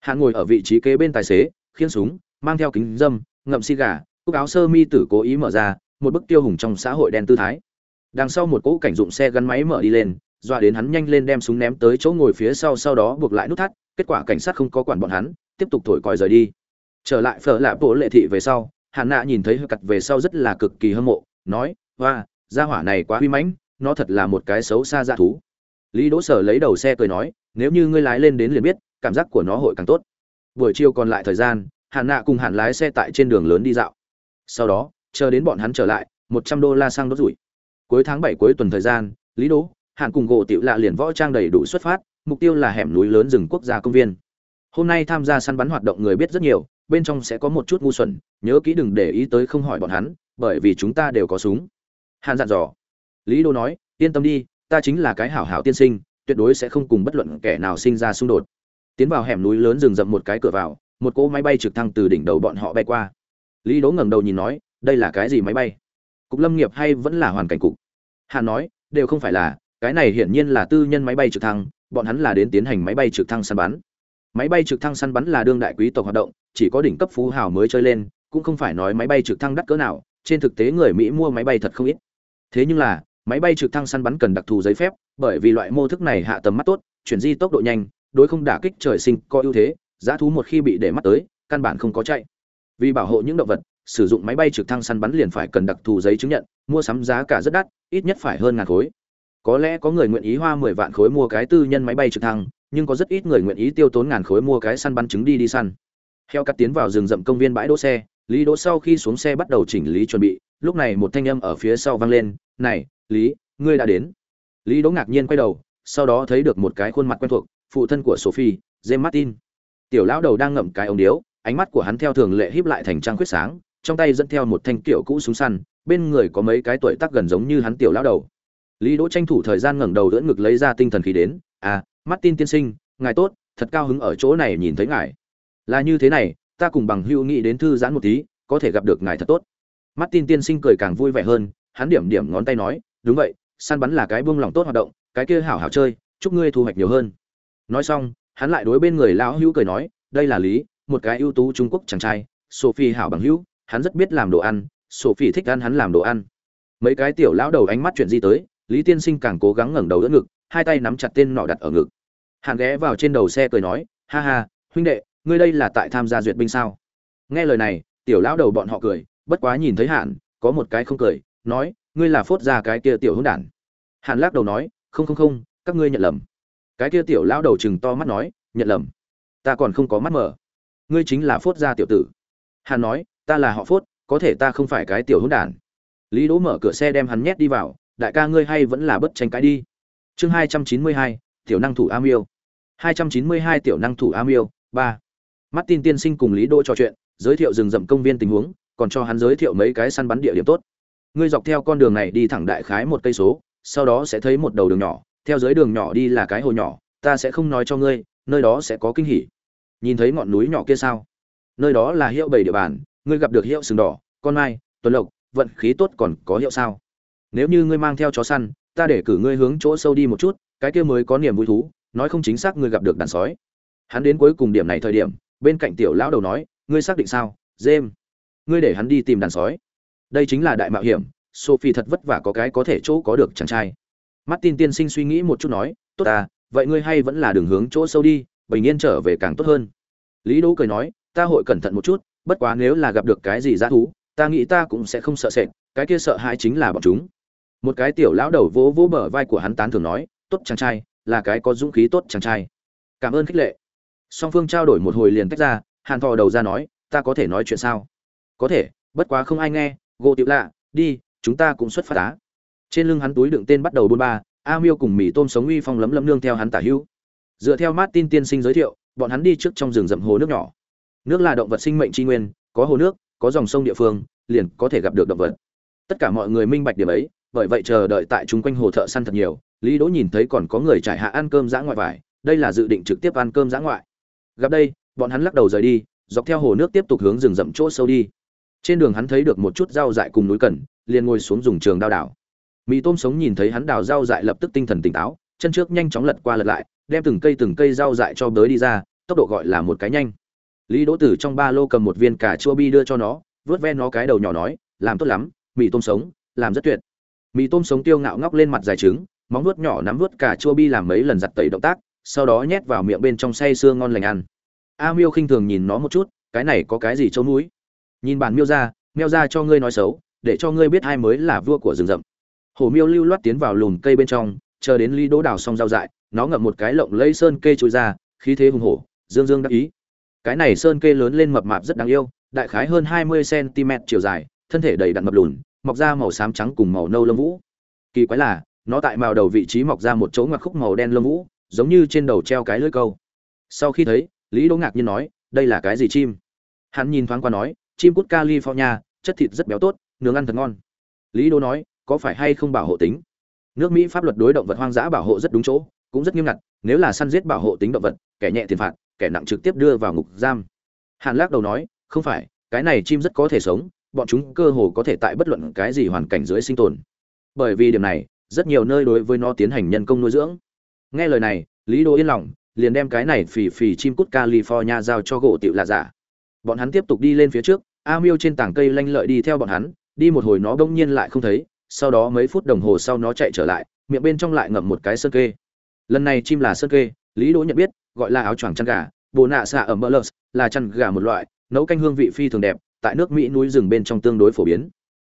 Hạng ngồi ở vị trí kế bên tài xế, khiên súng, mang theo kính dâm, ngậm xi gà cúc áo sơ mi tử cố ý mở ra, một bức tiêu hùng trong xã hội đen tư thái. Đằng sau một cỗ cảnh dụng xe gắn máy mở đi lên, dọa đến hắn nhanh lên đem súng ném tới chỗ ngồi phía sau sau đó buộc lại nút thắt, kết quả cảnh sát không có quản bọn hắn, tiếp tục thổi còi rời đi. Trở lại phở lạ bộ lệ thị về sau hạn nạ nhìn thấy hơi cặt về sau rất là cực kỳ hâm mộ, nói hoa gia hỏa này quá huy mãnh, nó thật là một cái xấu xa dạ thú. Lý đỗ sở lấy đầu xe cười nói, nếu như ngươi lái lên đến liền biết, cảm giác của nó hội càng tốt. Buổi chiều còn lại thời gian hạn nạ cùng hạn lái xe tại trên đường lớn đi dạo sau đó, chờ đến bọn hắn trở lại, một trăm đô la sang đốt rủi. Cuối tháng bảy cuối tuần thời gian, lý đỗ hạng cùng gỗ tiểu lạ liền võ trang đầy đủ xuất phát, mục tiêu là hẻm núi lớn rừng quốc gia công viên. Hôm nay tham gia săn bắn hoạt động người biết rất nhiều, bên trong sẽ có một chút ngu xuẩn, nhớ kỹ đừng để ý tới không hỏi bọn hắn, bởi vì chúng ta đều có súng. Hàn dặn dò. Lý đô nói, yên tâm đi, ta chính là cái hảo hảo tiên sinh, tuyệt đối sẽ không cùng bất luận kẻ nào sinh ra xung đột. Tiến vào hẻm núi lớn rừng rậm một cái cửa vào, một cỗ máy bay trực thăng từ đỉnh đầu bọn họ bay qua lý đỗ ngẩng đầu nhìn nói, đây là cái gì máy bay? Cục lâm nghiệp hay vẫn là hoàn cảnh cục? Hà nói, đều không phải là, cái này hiển nhiên là tư nhân máy bay trực thăng, bọn hắn là đến tiến hành máy bay trực thăng săn bắn. Máy bay trực thăng săn bắn là đương đại quý tộc hoạt động, chỉ có đỉnh cấp phú hào mới chơi lên, cũng không phải nói máy bay trực thăng đắt cỡ nào, trên thực tế người mỹ mua máy bay thật không ít. Thế nhưng là, máy bay trực thăng săn bắn cần đặc thù giấy phép, bởi vì loại mô thức này hạ tầm mắt tốt, chuyển di tốc độ nhanh, đối không đả kích trời sinh có ưu thế, giá thú một khi bị để mắt tới, căn bản không có chạy vì bảo hộ những động vật, sử dụng máy bay trực thăng săn bắn liền phải cần đặc thù giấy chứng nhận, mua sắm giá cả rất đắt, ít nhất phải hơn ngàn khối. Có lẽ có người nguyện ý hoa mười vạn khối mua cái tư nhân máy bay trực thăng, nhưng có rất ít người nguyện ý tiêu tốn ngàn khối mua cái săn bắn trứng đi đi săn. Heo cắt tiến vào rừng rậm công viên bãi đỗ xe, lý đỗ sau khi xuống xe bắt đầu chỉnh lý chuẩn bị, lúc này một thanh âm ở phía sau vang lên, này, lý, ngươi đã đến. Lý đỗ ngạc nhiên quay đầu, sau đó thấy được một cái khuôn mặt quen thuộc, phụ thân của sophie james martin. Tiểu lão đầu đang ngậm cái ống điếu ánh mắt của hắn theo thường lệ híp lại thành trang khuyết sáng, trong tay dẫn theo một thanh tiểu cũ súng săn, bên người có mấy cái tuổi tác gần giống như hắn tiểu lão đầu. Lý đỗ tranh thủ thời gian ngẩng đầu đỡ ngực lấy ra tinh thần khí đến à martin tiên sinh, ngài tốt, thật cao hứng ở chỗ này nhìn thấy ngài. Là như thế này, ta cùng bằng hữu nghĩ đến thư giãn một tí, có thể gặp được ngài thật tốt. Martin tiên sinh cười càng vui vẻ hơn, hắn điểm điểm ngón tay nói, đúng vậy, săn bắn là cái buông lòng tốt hoạt động, cái kia hảo hảo chơi, chúc ngươi thu hoạch nhiều hơn. Nói xong, hắn lại đối bên người lão hữu cười nói, đây là lý một cái ưu tú trung quốc chàng trai sophie hảo bằng hữu hắn rất biết làm đồ ăn sophie thích ăn hắn làm đồ ăn. Mấy cái tiểu lão đầu ánh mắt chuyện gì tới lý tiên sinh càng cố gắng ngẩng đầu đỡ ngực hai tay nắm chặt tên nọ đặt ở ngực. Hàn ghé vào trên đầu xe cười nói ha ha huynh đệ ngươi đây là tại tham gia duyệt binh sao? Nghe lời này tiểu lão đầu bọn họ cười bất quá nhìn thấy Hàn, có một cái không cười nói ngươi là phốt ra cái kia tiểu hỗn đản. Hàn lắc đầu nói không không không các ngươi nhận lầm. Cái kia tiểu lão đầu chừng to mắt nói nhận lầm? Ta còn không có mắt mở ngươi chính là phốt gia tiểu tử. Hắn nói, ta là họ phốt, có thể ta không phải cái tiểu hỗn đản. Lý đỗ mở cửa xe đem hắn nhét đi vào, đại ca ngươi hay vẫn là bất tranh cãi đi. Chương hai trăm chín mươi hai, tiểu năng thủ am yêu hai trăm chín mươi hai, tiểu năng thủ am yêu ba. Martin tiên sinh cùng lý đỗ trò chuyện, giới thiệu rừng rậm công viên tình huống, còn cho hắn giới thiệu mấy cái săn bắn địa điểm tốt. Ngươi dọc theo con đường này đi thẳng đại khái một cây số, sau đó sẽ thấy một đầu đường nhỏ, theo dưới đường nhỏ đi là cái hồ nhỏ, ta sẽ không nói cho ngươi, nơi đó sẽ có kinh hỉ nhìn thấy ngọn núi nhỏ kia sao? Nơi đó là hiệu bảy địa bàn, ngươi gặp được hiệu sừng đỏ, con mai, tuần lộc, vận khí tốt còn có hiệu sao? Nếu như ngươi mang theo chó săn, ta để cử ngươi hướng chỗ sâu đi một chút, cái kia mới có niềm vui thú, nói không chính xác ngươi gặp được đàn sói. Hắn đến cuối cùng điểm này thời điểm, bên cạnh tiểu lão đầu nói, ngươi xác định sao? Jem ngươi để hắn đi tìm đàn sói. Đây chính là đại mạo hiểm, sophie thật vất vả có cái có thể chỗ có được chàng trai. Martin tiên sinh suy nghĩ một chút nói, tốt ta vậy ngươi hay vẫn là đường hướng chỗ sâu đi bình yên trở về càng tốt hơn. Lý đỗ cười nói, ta hội cẩn thận một chút, bất quá nếu là gặp được cái gì dã thú, ta nghĩ ta cũng sẽ không sợ sệt, cái kia sợ hãi chính là bọn chúng. Một cái tiểu lão đầu vỗ vỗ bờ vai của hắn tán thường nói, tốt chàng trai, là cái có dũng khí tốt chàng trai. Cảm ơn khích lệ. Song phương trao đổi một hồi liền tách ra, hàn thò đầu ra nói, ta có thể nói chuyện sao? Có thể, bất quá không ai nghe, gỗ tiểu lạ, đi, chúng ta cũng xuất phát á. Trên lưng hắn túi đựng tên bắt đầu bôn ba, a miêu cùng mì tôm sống uy phong lấm lấm nương theo hắn tả hữu dựa theo martin tiên sinh giới thiệu, bọn hắn đi trước trong rừng rậm hồ nước nhỏ. Nước là động vật sinh mệnh tri nguyên, có hồ nước, có dòng sông địa phương, liền có thể gặp được động vật. Tất cả mọi người minh bạch điểm ấy, bởi vậy chờ đợi tại chung quanh hồ thợ săn thật nhiều, lý đỗ nhìn thấy còn có người trải hạ ăn cơm giã ngoại vải, đây là dự định trực tiếp ăn cơm giã ngoại. Gặp đây, bọn hắn lắc đầu rời đi, dọc theo hồ nước tiếp tục hướng rừng rậm chỗ sâu đi. Trên đường hắn thấy được một chút rau dại cùng núi cẩn liền ngồi xuống dùng trường đao đảo. Mì tôm sống nhìn thấy hắn đào rau dại lập tức tinh thần tỉnh táo, chân trước nhanh chóng lật qua lật lại đem từng cây từng cây rau dại cho bới đi ra, tốc độ gọi là một cái nhanh. Lý đỗ tử trong ba lô cầm một viên cà chua bi đưa cho nó, vớt ven nó cái đầu nhỏ nói, làm tốt lắm, mì tôm sống, làm rất tuyệt. Mì tôm sống tiêu ngạo ngóc lên mặt dài trứng, móng vuốt nhỏ nắm vuốt cà chua bi làm mấy lần giặt tẩy động tác, sau đó nhét vào miệng bên trong say sưa ngon lành ăn. A miêu khinh thường nhìn nó một chút, cái này có cái gì trâu núi? Nhìn bản miêu ra meo ra cho ngươi nói xấu, để cho ngươi biết ai mới là vua của rừng rậm. Hổ miêu lưu loát tiến vào lùm cây bên trong chờ đến ly đỗ đào xong rau dại, nó ngậm một cái lộng lây sơn kê trôi ra, khí thế hùng hổ, dương dương đắc ý. Cái này sơn kê lớn lên mập mạp rất đáng yêu, đại khái hơn hai mươi cm chiều dài, thân thể đầy đặn mập lùn, mọc ra màu xám trắng cùng màu nâu lông vũ. Kỳ quái là, nó tại màu đầu vị trí mọc ra một chỗ ngoặc khúc màu đen lông vũ, giống như trên đầu treo cái lưỡi câu. Sau khi thấy, lý đỗ ngạc nhiên nói, đây là cái gì chim? Hắn nhìn thoáng qua nói, chim cút california, chất thịt rất béo tốt, nướng ăn thật ngon. Lý đỗ nói, có phải hay không bảo hộ tính? Nước mỹ pháp luật đối động vật hoang dã bảo hộ rất đúng chỗ, cũng rất nghiêm ngặt, nếu là săn giết bảo hộ tính động vật, kẻ nhẹ tiền phạt, kẻ nặng trực tiếp đưa vào ngục giam. Hàn lắc đầu nói, không phải, cái này chim rất có thể sống, bọn chúng cơ hồ có thể tại bất luận cái gì hoàn cảnh dưới sinh tồn. Bởi vì điểm này, rất nhiều nơi đối với nó tiến hành nhân công nuôi dưỡng. Nghe lời này, lý đô yên lòng, liền đem cái này phì phì chim cút california giao cho gỗ tiểu là giả. Bọn hắn tiếp tục đi lên phía trước, a miêu trên tảng cây lanh lợi đi theo bọn hắn, đi một hồi nó bỗng nhiên lại không thấy sau đó mấy phút đồng hồ sau nó chạy trở lại, miệng bên trong lại ngậm một cái sơn kê. Lần này chim là sơn kê, lý đỗ nhận biết, gọi là áo choàng chăn gà bồ nạ xạ ở mỡ là chăn gà một loại, nấu canh hương vị phi thường đẹp, tại nước mỹ núi rừng bên trong tương đối phổ biến.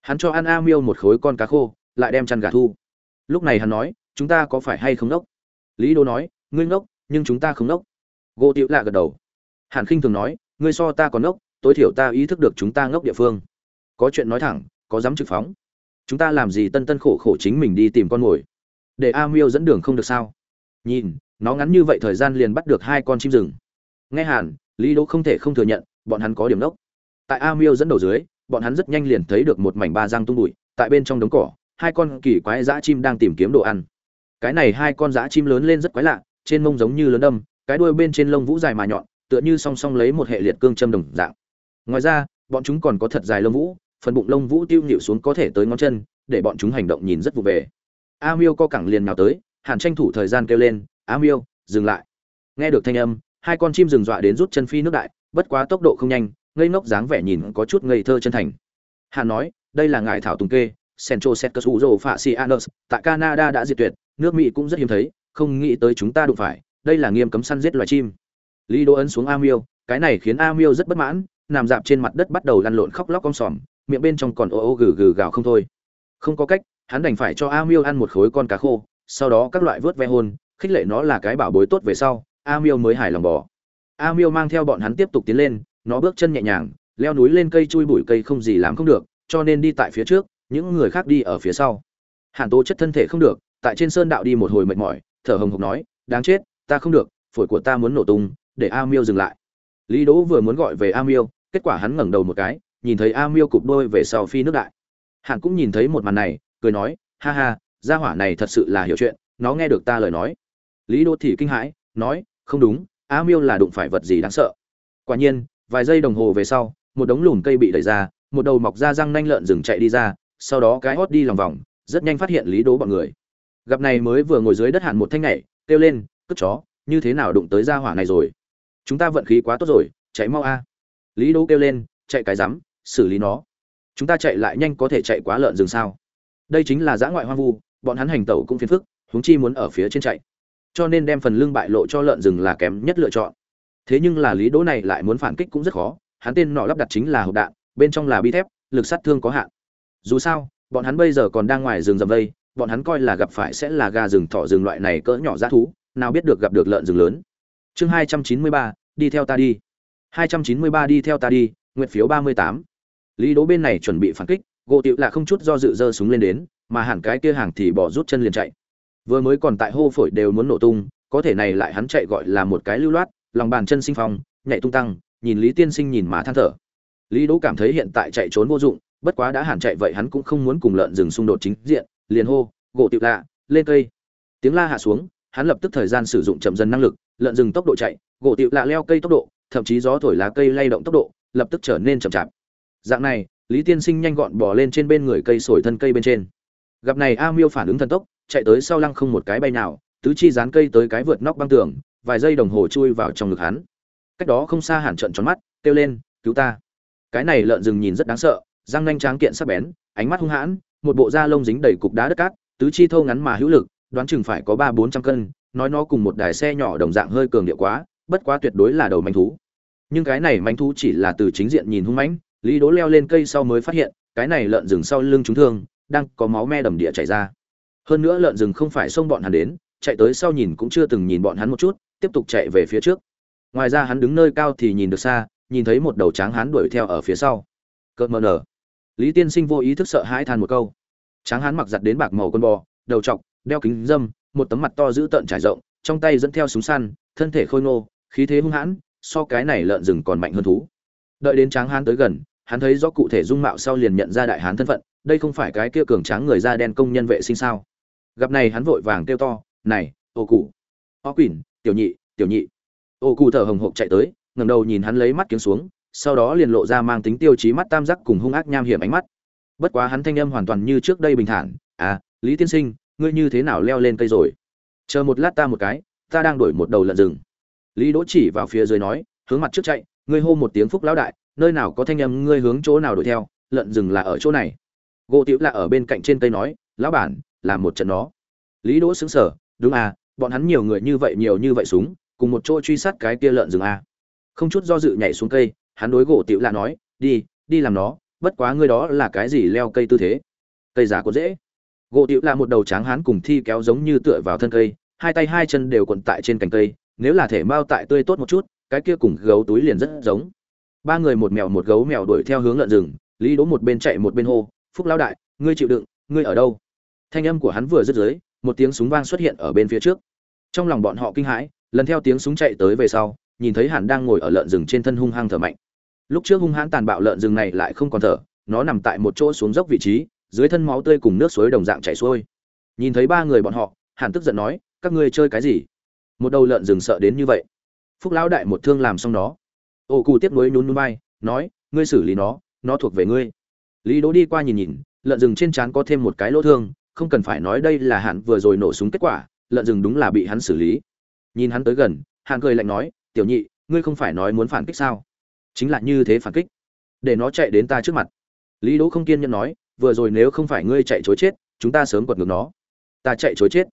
Hắn cho ăn a miêu một khối con cá khô, lại đem chăn gà thu. Lúc này hắn nói, chúng ta có phải hay không nốc lý đỗ nói, ngươi ngốc, nhưng chúng ta không nốc gỗ tiểu lạ gật đầu. Hàn khinh thường nói, ngươi so ta còn ngốc, tối thiểu ta ý thức được chúng ta ngốc địa phương. Có chuyện nói thẳng, có dám trực phóng chúng ta làm gì tân tân khổ khổ chính mình đi tìm con mồi? Để a miêu dẫn đường không được sao? Nhìn, nó ngắn như vậy thời gian liền bắt được hai con chim rừng. Nghe hàn, lý đỗ không thể không thừa nhận, bọn hắn có điểm đốc. Tại a miêu dẫn đầu dưới, bọn hắn rất nhanh liền thấy được một mảnh ba giang tung bụi, tại bên trong đống cỏ, hai con kỳ quái dã chim đang tìm kiếm đồ ăn. Cái này hai con dã chim lớn lên rất quái lạ, trên mông giống như lớn đâm, cái đuôi bên trên lông vũ dài mà nhọn, tựa như song song lấy một hệ liệt cương châm đồng dạng. Ngoài ra, bọn chúng còn có thật dài lông vũ phần bụng lông vũ tiêu nhịu xuống có thể tới ngón chân, để bọn chúng hành động nhìn rất vụ về. A miêu co cẳng liền nào tới, hàn tranh thủ thời gian kêu lên, a miêu, dừng lại. Nghe được thanh âm, hai con chim rừng dọa đến rút chân phi nước đại, bất quá tốc độ không nhanh, ngây ngốc dáng vẻ nhìn có chút ngây thơ chân thành. Hàn nói, đây là ngài thảo tùng kê, central secus uzo facianus tại canada đã diệt tuyệt, nước mỹ cũng rất hiếm thấy, không nghĩ tới chúng ta đụng phải, đây là nghiêm cấm săn giết loài chim. Lý đô ấn xuống a miêu, cái này khiến a miêu rất bất mãn, nằm dạp trên mặt đất bắt đầu lăn lộn khóc lóc con sòm miệng bên trong còn ô ô gừ gừ gào không thôi. Không có cách, hắn đành phải cho a miêu ăn một khối con cá khô, sau đó các loại vớt ve hôn, khích lệ nó là cái bảo bối tốt về sau, a miêu mới hài lòng bỏ. A miêu mang theo bọn hắn tiếp tục tiến lên, nó bước chân nhẹ nhàng, leo núi lên cây chui bụi cây không gì làm không được, cho nên đi tại phía trước, những người khác đi ở phía sau. Hàn tố chất thân thể không được, tại trên sơn đạo đi một hồi mệt mỏi, thở hồng hộc nói, đáng chết, ta không được, phổi của ta muốn nổ tung, để a miêu dừng lại. Lý đỗ vừa muốn gọi về a miêu, kết quả hắn ngẩng đầu một cái nhìn thấy a miêu cụp đôi về sau phi nước đại. Hàn cũng nhìn thấy một màn này, cười nói, ha ha, gia hỏa này thật sự là hiểu chuyện, nó nghe được ta lời nói. Lý đỗ thì kinh hãi, nói, không đúng, a miêu là đụng phải vật gì đáng sợ? Quả nhiên, vài giây đồng hồ về sau, một đống lùm cây bị đẩy ra, một đầu mọc ra răng nanh lợn rừng chạy đi ra, sau đó cái hót đi lòng vòng, rất nhanh phát hiện lý đố bọn người. Gặp này mới vừa ngồi dưới đất hạn một thanh nhảy, kêu lên, cất chó, như thế nào đụng tới gia hỏa này rồi? Chúng ta vận khí quá tốt rồi, chạy mau a. Lý đố kêu lên, chạy cái rắm xử lý nó. Chúng ta chạy lại nhanh có thể chạy quá lợn rừng sao? Đây chính là dã ngoại hoang vu, bọn hắn hành tẩu cũng phiền phức, huống chi muốn ở phía trên chạy. Cho nên đem phần lưng bại lộ cho lợn rừng là kém nhất lựa chọn. Thế nhưng là lý đỗ này lại muốn phản kích cũng rất khó, hắn tên nọ lắp đặt chính là hộp đạn, bên trong là bi thép, lực sát thương có hạn. Dù sao, bọn hắn bây giờ còn đang ngoài rừng dầm vây bọn hắn coi là gặp phải sẽ là gà rừng thỏ rừng loại này cỡ nhỏ dã thú, nào biết được gặp được lợn rừng lớn. Chương hai trăm chín mươi ba, đi theo ta đi. hai trăm chín mươi ba đi theo ta đi nguyện phiếu ba mươi tám lý đỗ bên này chuẩn bị phản kích, gỗ tiệu là không chút do dự giơ súng lên đến, mà hẳn cái kia hàng thì bỏ rút chân liền chạy. Vừa mới còn tại hô phổi đều muốn nổ tung, có thể này lại hắn chạy gọi là một cái lưu loát, lòng bàn chân sinh phong, nhảy tung tăng, nhìn lý tiên sinh nhìn mà than thở. Lý đỗ cảm thấy hiện tại chạy trốn vô dụng, bất quá đã hẳn chạy vậy hắn cũng không muốn cùng lợn rừng xung đột chính diện, liền hô, gỗ tiệu lạ, lên cây. Tiếng la hạ xuống, hắn lập tức thời gian sử dụng chậm dần năng lực, lợn rừng tốc độ chạy, gỗ tiệu lạ leo cây tốc độ, thậm chí gió thổi lá cây lay động tốc độ, lập tức trở nên chậm chạp dạng này, lý tiên sinh nhanh gọn bỏ lên trên bên người cây sồi thân cây bên trên. Gặp này a miêu phản ứng thần tốc, chạy tới sau lăng không một cái bay nào, tứ chi dán cây tới cái vượt nóc băng tường, vài giây đồng hồ chui vào trong ngực hắn. Cách đó không xa hẳn trận tròn mắt, kêu lên, cứu ta. Cái này lợn rừng nhìn rất đáng sợ, răng nanh tráng kiện sắc bén, ánh mắt hung hãn, một bộ da lông dính đầy cục đá đất cát, tứ chi thô ngắn mà hữu lực, đoán chừng phải có ba bốn trăm cân, nói nó cùng một đài xe nhỏ đồng dạng hơi cường điệu quá, bất quá tuyệt đối là đầu manh thú. Nhưng cái này manh thú chỉ là từ chính diện nhìn hung mãnh lý đố leo lên cây sau mới phát hiện, cái này lợn rừng sau lưng chúng thương, đang có máu me đầm địa chảy ra. Hơn nữa lợn rừng không phải xông bọn hắn đến, chạy tới sau nhìn cũng chưa từng nhìn bọn hắn một chút, tiếp tục chạy về phía trước. Ngoài ra hắn đứng nơi cao thì nhìn được xa, nhìn thấy một đầu tráng hắn đuổi theo ở phía sau. Cợt mờ nở. Lý tiên sinh vô ý thức sợ hãi than một câu. Tráng hán mặc giặt đến bạc màu con bò, đầu trọc, đeo kính dâm, một tấm mặt to dữ tợn trải rộng, trong tay dẫn theo súng săn, thân thể khôi ngô, khí thế hung hãn, so cái này lợn rừng còn mạnh hơn thú. Đợi đến tráng hán tới gần hắn thấy rõ cụ thể dung mạo sau liền nhận ra đại hán thân phận, đây không phải cái kia cường tráng người da đen công nhân vệ sinh sao? Gặp này hắn vội vàng kêu to, này, ô cụ. Ô quỳn tiểu nhị tiểu nhị. Ô cụ thở hồng hộc chạy tới, ngẩng đầu nhìn hắn lấy mắt kiếm xuống, sau đó liền lộ ra mang tính tiêu chí mắt tam giác cùng hung ác nham hiểm ánh mắt. Bất quá hắn thanh âm hoàn toàn như trước đây bình thản à lý tiên sinh, ngươi như thế nào leo lên cây rồi? Chờ một lát ta một cái, ta đang đuổi một đầu lợn rừng. Lý đỗ chỉ vào phía dưới nói, hướng mặt trước chạy, ngươi hô một tiếng phúc lão đại nơi nào có thanh âm ngươi hướng chỗ nào đuổi theo lợn rừng là ở chỗ này gỗ tiểu là ở bên cạnh trên cây nói, lão bản làm một trận đó. lý đỗ xứng sở đúng à bọn hắn nhiều người như vậy nhiều như vậy súng, cùng một chỗ truy sát cái kia lợn rừng à. không chút do dự nhảy xuống cây, hắn đối gỗ tiểu là nói, đi đi làm nó, bất quá ngươi đó là cái gì leo cây tư thế cây giả có dễ gỗ tiểu là một đầu tráng hán cùng thi kéo giống như tựa vào thân cây, hai tay hai chân đều quận tại trên cành cây, nếu là thể mao tại tươi tốt một chút, cái kia cùng gấu túi liền rất giống ba người một mèo một gấu mèo đuổi theo hướng lợn rừng, lý đỗ một bên chạy một bên hô, phúc lão đại, ngươi chịu đựng, ngươi ở đâu? Thanh âm của hắn vừa dứt dưới, một tiếng súng vang xuất hiện ở bên phía trước. Trong lòng bọn họ kinh hãi, lần theo tiếng súng chạy tới về sau, nhìn thấy hàn đang ngồi ở lợn rừng trên thân hung hăng thở mạnh. Lúc trước hung hãn tàn bạo lợn rừng này lại không còn thở, nó nằm tại một chỗ xuống dốc vị trí, dưới thân máu tươi cùng nước suối đồng dạng chảy xuôi. Nhìn thấy ba người bọn họ, hàn tức giận nói, các ngươi chơi cái gì? Một đầu lợn rừng sợ đến như vậy. Phúc lão đại một thương làm xong đó ô cụ tiếp nối nhún núi bay nói, ngươi xử lý nó nó thuộc về ngươi. Lý đỗ đi qua nhìn nhìn, lợn rừng trên trán có thêm một cái lỗ thương, không cần phải nói đây là hạn vừa rồi nổ súng kết quả, lợn rừng đúng là bị hắn xử lý. Nhìn hắn tới gần hạn cười lạnh nói, tiểu nhị, ngươi không phải nói muốn phản kích sao? Chính là như thế phản kích. Để nó chạy đến ta trước mặt. Lý đỗ không kiên nhẫn nói, vừa rồi nếu không phải ngươi chạy chối chết, chúng ta sớm quật ngược nó. Ta chạy chối chết.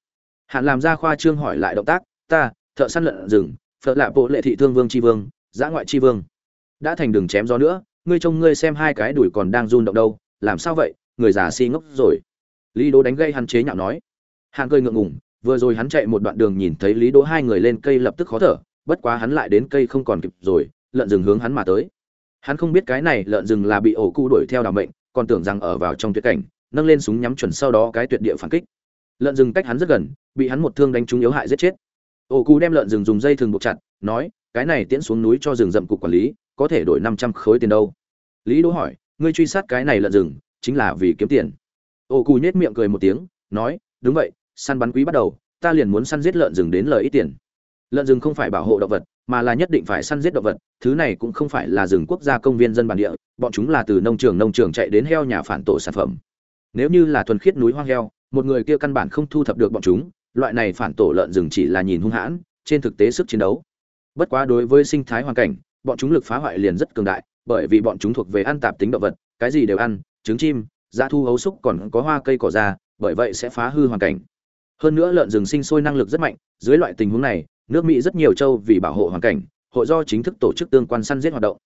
Hạn làm ra khoa trương hỏi lại động tác, ta, thợ săn lợn rừng, phở lạ bộ lệ thị thương vương tri vương giã ngoại chi vương. Đã thành đường chém gió nữa, ngươi trông ngươi xem hai cái đùi còn đang run động đâu, làm sao vậy, người già si ngốc rồi. Lý đỗ đánh gây hắn chế nhạo nói. Hạng cười ngượng ngùng, vừa rồi hắn chạy một đoạn đường nhìn thấy lý đỗ hai người lên cây lập tức khó thở, bất quá hắn lại đến cây không còn kịp rồi, lợn rừng hướng hắn mà tới. Hắn không biết cái này lợn rừng là bị ổ cu đuổi theo đào mệnh, còn tưởng rằng ở vào trong tuyệt cảnh, nâng lên súng nhắm chuẩn sau đó cái tuyệt địa phản kích. Lợn rừng cách hắn rất gần, bị hắn một thương đánh trúng yếu hại giết chết. Ổ cu đem lợn rừng dùng dây thừng buộc chặt, nói cái này tiễn xuống núi cho rừng rậm cục quản lý, có thể đổi năm trăm khối tiền đâu. Lý đỗ hỏi, ngươi truy sát cái này lợn rừng, chính là vì kiếm tiền. Ô Cù nhếch miệng cười một tiếng, nói, đúng vậy, săn bắn quý bắt đầu, ta liền muốn săn giết lợn rừng đến lời ít tiền. Lợn rừng không phải bảo hộ động vật, mà là nhất định phải săn giết động vật, thứ này cũng không phải là rừng quốc gia công viên dân bản địa, bọn chúng là từ nông trường nông trường chạy đến heo nhà phản tổ sản phẩm. Nếu như là thuần khiết núi hoang heo, một người kia căn bản không thu thập được bọn chúng, loại này phản tổ lợn rừng chỉ là nhìn hung hãn, trên thực tế sức chiến đấu bất quá đối với sinh thái hoàn cảnh, bọn chúng lực phá hoại liền rất cường đại, bởi vì bọn chúng thuộc về ăn tạp tính động vật, cái gì đều ăn, trứng chim da thu hấu xúc còn có hoa cây cỏ ra, bởi vậy sẽ phá hư hoàn cảnh. Hơn nữa lợn rừng sinh sôi năng lực rất mạnh, dưới loại tình huống này, nước mỹ rất nhiều châu vì bảo hộ hoàn cảnh, hội do chính thức tổ chức tương quan săn giết hoạt động.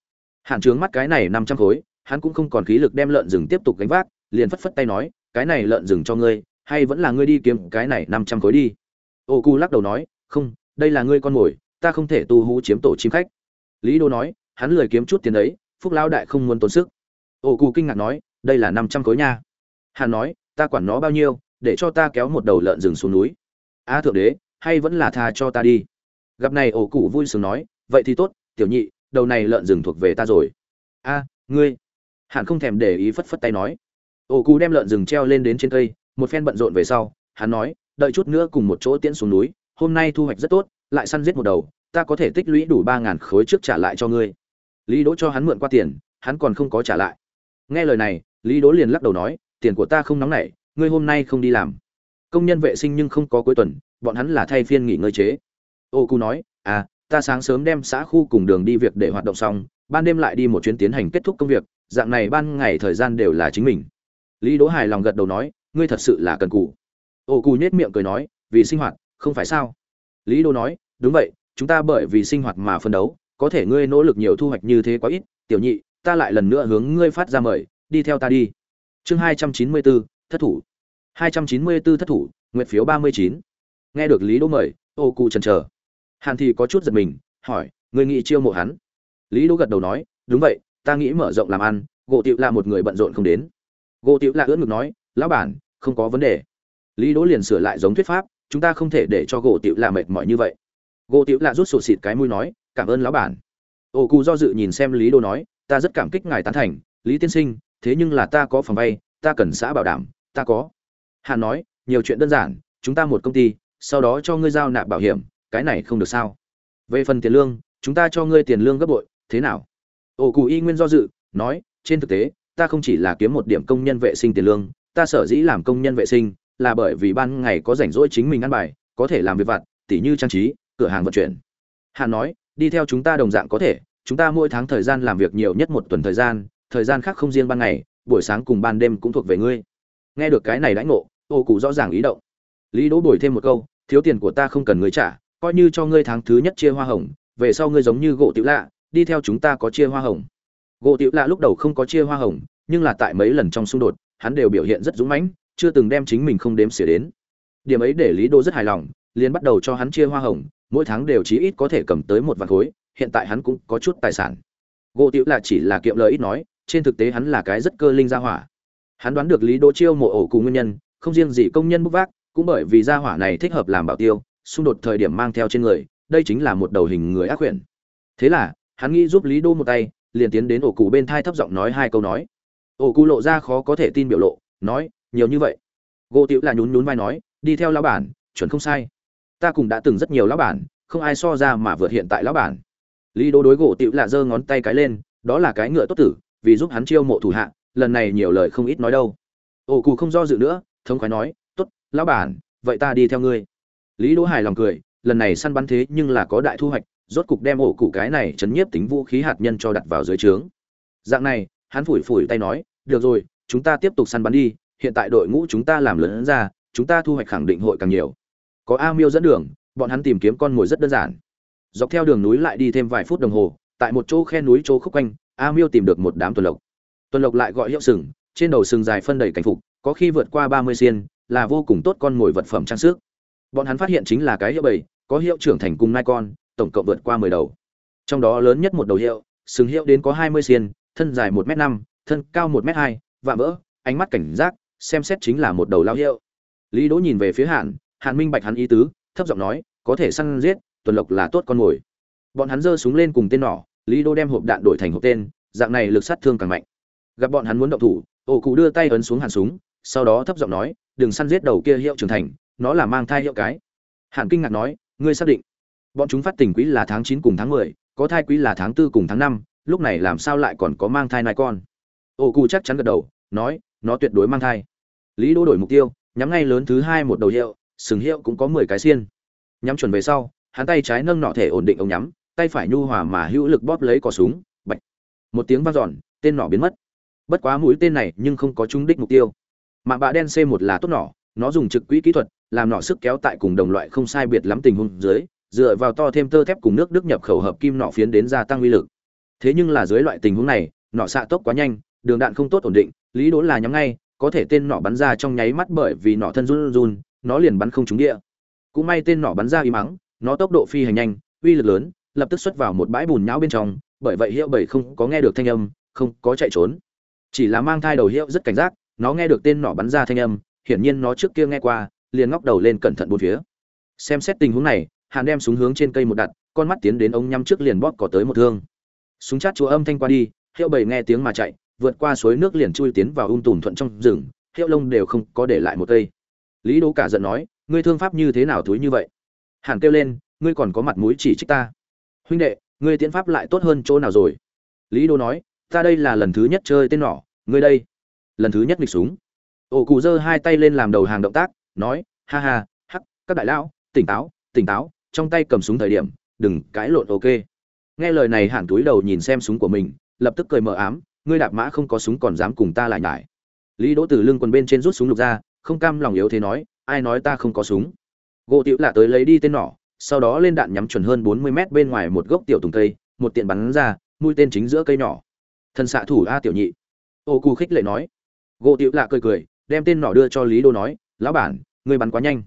Hạn trướng mắt cái này năm trăm khối, hắn cũng không còn khí lực đem lợn rừng tiếp tục gánh vác, liền phất phất tay nói, cái này lợn rừng cho ngươi, hay vẫn là ngươi đi kiếm cái này năm trăm khối đi. Ô cu lắc đầu nói, không, đây là ngươi con mồi ta không thể tu hú chiếm tổ chim khách. Lý đô nói, hắn lười kiếm chút tiền đấy phúc lão đại không muốn tốn sức. Ô cù kinh ngạc nói, đây là năm trăm khối nha. Hắn nói, ta quản nó bao nhiêu, để cho ta kéo một đầu lợn rừng xuống núi. A thượng đế, hay vẫn là tha cho ta đi. Gặp này ổ cụ vui sướng nói, vậy thì tốt, tiểu nhị, đầu này lợn rừng thuộc về ta rồi. A, ngươi. Hàn không thèm để ý phất phất tay nói. Ổ cụ đem lợn rừng treo lên đến trên cây, một phen bận rộn về sau, hắn nói, đợi chút nữa cùng một chỗ tiễn xuống núi, hôm nay thu hoạch rất tốt lại săn giết một đầu, ta có thể tích lũy đủ ba ngàn khối trước trả lại cho ngươi. Lý đỗ cho hắn mượn qua tiền, hắn còn không có trả lại. Nghe lời này, lý đỗ liền lắc đầu nói, tiền của ta không nóng nảy, ngươi hôm nay không đi làm. Công nhân vệ sinh nhưng không có cuối tuần, bọn hắn là thay phiên nghỉ ngơi chế. Ô cu nói à ta sáng sớm đem xã khu cùng đường đi việc để hoạt động xong, ban đêm lại đi một chuyến tiến hành kết thúc công việc, dạng này ban ngày thời gian đều là chính mình. Lý đỗ hài lòng gật đầu nói, ngươi thật sự là cần cù. Ô cu nhếch miệng cười nói, vì sinh hoạt, không phải sao? Lý Đô nói, đúng vậy, chúng ta bởi vì sinh hoạt mà phân đấu, có thể ngươi nỗ lực nhiều thu hoạch như thế quá ít, tiểu nhị, ta lại lần nữa hướng ngươi phát ra mời, đi theo ta đi. Chương hai trăm chín mươi bốn thất thủ. hai trăm chín mươi bốn thất thủ, nguyệt phiếu ba mươi chín. Nghe được lý Đô mời, ô cụ chần chờ. Hàn thì có chút giật mình, hỏi, ngươi nghĩ chiêu mộ hắn? Lý Đô gật đầu nói, đúng vậy, ta nghĩ mở rộng làm ăn, gỗ tiệu là một người bận rộn không đến. Gỗ tiệu là ưỡn ngực nói, lão bản, không có vấn đề. Lý đỗ liền sửa lại giống thuyết pháp chúng ta không thể để cho gỗ tiểu là mệt mỏi như vậy. Gỗ tiểu là rút sổ xịt cái mũi nói, cảm ơn lão bản. Ô cụ do dự nhìn xem lý đô nói, ta rất cảm kích ngài tán thành, lý tiên sinh, thế nhưng là ta có phòng vay ta cần xã bảo đảm, ta có. Hàn nói, nhiều chuyện đơn giản, chúng ta một công ty, sau đó cho ngươi giao nạp bảo hiểm, cái này không được sao? Về phần tiền lương, chúng ta cho ngươi tiền lương gấp bội, thế nào? Ô cụ y nguyên do dự, nói, trên thực tế, ta không chỉ là kiếm một điểm công nhân vệ sinh tiền lương, ta sở dĩ làm công nhân vệ sinh là bởi vì ban ngày có rảnh rỗi chính mình ăn bài, có thể làm việc vặt, tỉ như trang trí, cửa hàng vận chuyển. Hàn nói, đi theo chúng ta đồng dạng có thể, chúng ta mỗi tháng thời gian làm việc nhiều nhất một tuần thời gian thời gian khác không riêng ban ngày, buổi sáng cùng ban đêm cũng thuộc về ngươi. Nghe được cái này đãi ngộ ô cụ rõ ràng ý động. Lý đỗ bồi thêm một câu, thiếu tiền của ta không cần ngươi trả, coi như cho ngươi tháng thứ nhất chia hoa hồng, về sau ngươi giống như gỗ tiểu lạ, đi theo chúng ta có chia hoa hồng. Gỗ tiểu lạ lúc đầu không có chia hoa hồng, nhưng là tại mấy lần trong xung đột, hắn đều biểu hiện rất dũng mãnh chưa từng đem chính mình không đếm xỉa đến. Điểm ấy để lý Đô rất hài lòng, liền bắt đầu cho hắn chia hoa hồng, mỗi tháng đều chí ít có thể cầm tới một vạn khối, hiện tại hắn cũng có chút tài sản. Gỗ tiểu là chỉ là kiệm lời ít nói, trên thực tế hắn là cái rất cơ linh gia hỏa. Hắn đoán được lý Đô chiêu mộ ổ cùng nguyên nhân, không riêng gì công nhân bốc vác, cũng bởi vì gia hỏa này thích hợp làm bảo tiêu, xung đột thời điểm mang theo trên người, đây chính là một đầu hình người ác quyển. Thế là, hắn nghĩ giúp lý đô một tay, liền tiến đến ổ cụ bên thai thấp giọng nói hai câu nói. Ổ cụ lộ ra khó có thể tin biểu lộ, nói nhiều như vậy. Gỗ tiểu là nhún nhún vai nói, đi theo lão bản, chuẩn không sai. Ta cùng đã từng rất nhiều lão bản, không ai so ra mà vượt hiện tại lão bản. Lý đô đối gỗ tiểu là giơ ngón tay cái lên, đó là cái ngựa tốt tử, vì giúp hắn chiêu mộ thủ hạ, lần này nhiều lời không ít nói đâu. Ổ cụ không do dự nữa, thống khoái nói, tốt, lão bản, vậy ta đi theo ngươi. Lý đỗ hài lòng cười, lần này săn bắn thế nhưng là có đại thu hoạch, rốt cục đem ổ cụ cái này chấn nhiếp tính vũ khí hạt nhân cho đặt vào dưới trướng. Dạng này, hắn phủi phủi tay nói, được rồi, chúng ta tiếp tục săn bắn đi hiện tại đội ngũ chúng ta làm lớn ra chúng ta thu hoạch khẳng định hội càng nhiều. Có a miêu dẫn đường bọn hắn tìm kiếm con mồi rất đơn giản. Dọc theo đường núi lại đi thêm vài phút đồng hồ tại một chỗ khe núi chỗ khúc quanh a miêu tìm được một đám tuần lộc. Tuần lộc lại gọi hiệu sừng trên đầu sừng dài phân đầy cảnh phục có khi vượt qua ba mươi xiên là vô cùng tốt con mồi vật phẩm trang sức. Bọn hắn phát hiện chính là cái hiệu bầy, có hiệu trưởng thành cung nai con tổng cộng vượt qua mười đầu. Trong đó lớn nhất một đầu hiệu sừng hiệu đến có hai mươi xiên thân dài một m năm thân cao một m hai vạm vỡ ánh mắt cảnh giác xem xét chính là một đầu lao hiệu. Lý đỗ nhìn về phía hàn hàn minh bạch hắn ý tứ, thấp giọng nói, có thể săn giết, tuần lộc là tốt con mồi. Bọn hắn giơ súng lên cùng tên nỏ, lý đỗ đem hộp đạn đổi thành hộp tên, dạng này lực sát thương càng mạnh. Gặp bọn hắn muốn động thủ ổ cụ đưa tay ấn xuống hàn súng, sau đó thấp giọng nói, đừng săn giết đầu kia hiệu trưởng thành, nó là mang thai hiệu cái. Hàn kinh ngạc nói, ngươi xác định, bọn chúng phát tình quý là tháng chín cùng tháng mười, có thai quý là tháng tư cùng tháng năm, lúc này làm sao lại còn có mang thai nai con? Ổ cụ chắc chắn gật đầu, nói, nó tuyệt đối mang thai lý đỗ đổi mục tiêu, nhắm ngay lớn thứ hai một đầu hiệu, sừng hiệu cũng có mười cái xiên. Nhắm chuẩn về sau, hắn tay trái nâng nọ thể ổn định ống nhắm, tay phải nhu hòa mà hữu lực bóp lấy cò súng, bạch. Một tiếng vang dọn, tên nỏ biến mất. Bất quá mũi tên này nhưng không có trúng đích mục tiêu. Mạng bạ đen c một là tốt nỏ, nó dùng trực quỹ kỹ thuật, làm nỏ sức kéo tại cùng đồng loại không sai biệt lắm tình huống dưới, dựa vào to thêm tơ thép cùng nước đức nhập khẩu hợp kim nỏ phiến đến gia tăng uy lực. Thế nhưng là dưới loại tình huống này, nỏ xạ tốc quá nhanh, đường đạn không tốt ổn định, lý Đốn là nhắm ngay có thể tên nỏ bắn ra trong nháy mắt bởi vì nỏ thân run run, nó liền bắn không trúng địa. Cũng may tên nỏ bắn ra im mắng, nó tốc độ phi hành nhanh, uy lực lớn, lập tức xuất vào một bãi bùn nhão bên trong, bởi vậy hiệu bảy không có nghe được thanh âm, không có chạy trốn. Chỉ là mang thai đầu hiệu rất cảnh giác, nó nghe được tên nỏ bắn ra thanh âm, hiển nhiên nó trước kia nghe qua, liền ngóc đầu lên cẩn thận bốn phía. Xem xét tình huống này, hàn đem súng hướng trên cây một đặt, con mắt tiến đến ống nhắm trước liền bóp cỏ tới một thương. Súng chát chúa âm thanh qua đi, hiệu bảy nghe tiếng mà chạy vượt qua suối nước liền chui tiến vào ung tùn thuận trong rừng, hiệu lông đều không có để lại một cây. Lý đỗ cả giận nói, ngươi thương pháp như thế nào thúi như vậy? Hàn kêu lên, ngươi còn có mặt mũi chỉ trích ta. Huynh đệ, ngươi tiến pháp lại tốt hơn chỗ nào rồi? Lý đỗ nói, ta đây là lần thứ nhất chơi tên nỏ, ngươi đây, lần thứ nhất nghịch súng. Ổ cụ giơ hai tay lên làm đầu hàng động tác, nói, ha ha, hắc, các đại lão, tỉnh táo tỉnh táo, trong tay cầm súng thời điểm, đừng cãi lộn, ok. Nghe lời này hẳn túi đầu nhìn xem súng của mình, lập tức cười mờ ám ngươi đạp mã không có súng còn dám cùng ta lại nhải. Lý đỗ từ lưng quần bên trên rút súng lục ra, không cam lòng yếu thế nói, ai nói ta không có súng? Gỗ tiểu lạ tới lấy đi tên nỏ, sau đó lên đạn nhắm chuẩn hơn bốn mươi mét bên ngoài một gốc tiểu tùng cây, một tiện bắn ra, mũi tên chính giữa cây nhỏ thần xạ thủ a tiểu nhị. Ô cu khích lệ nói. Gỗ tiểu lạ cười cười, đem tên nỏ đưa cho lý đô nói, lão bản, ngươi bắn quá nhanh.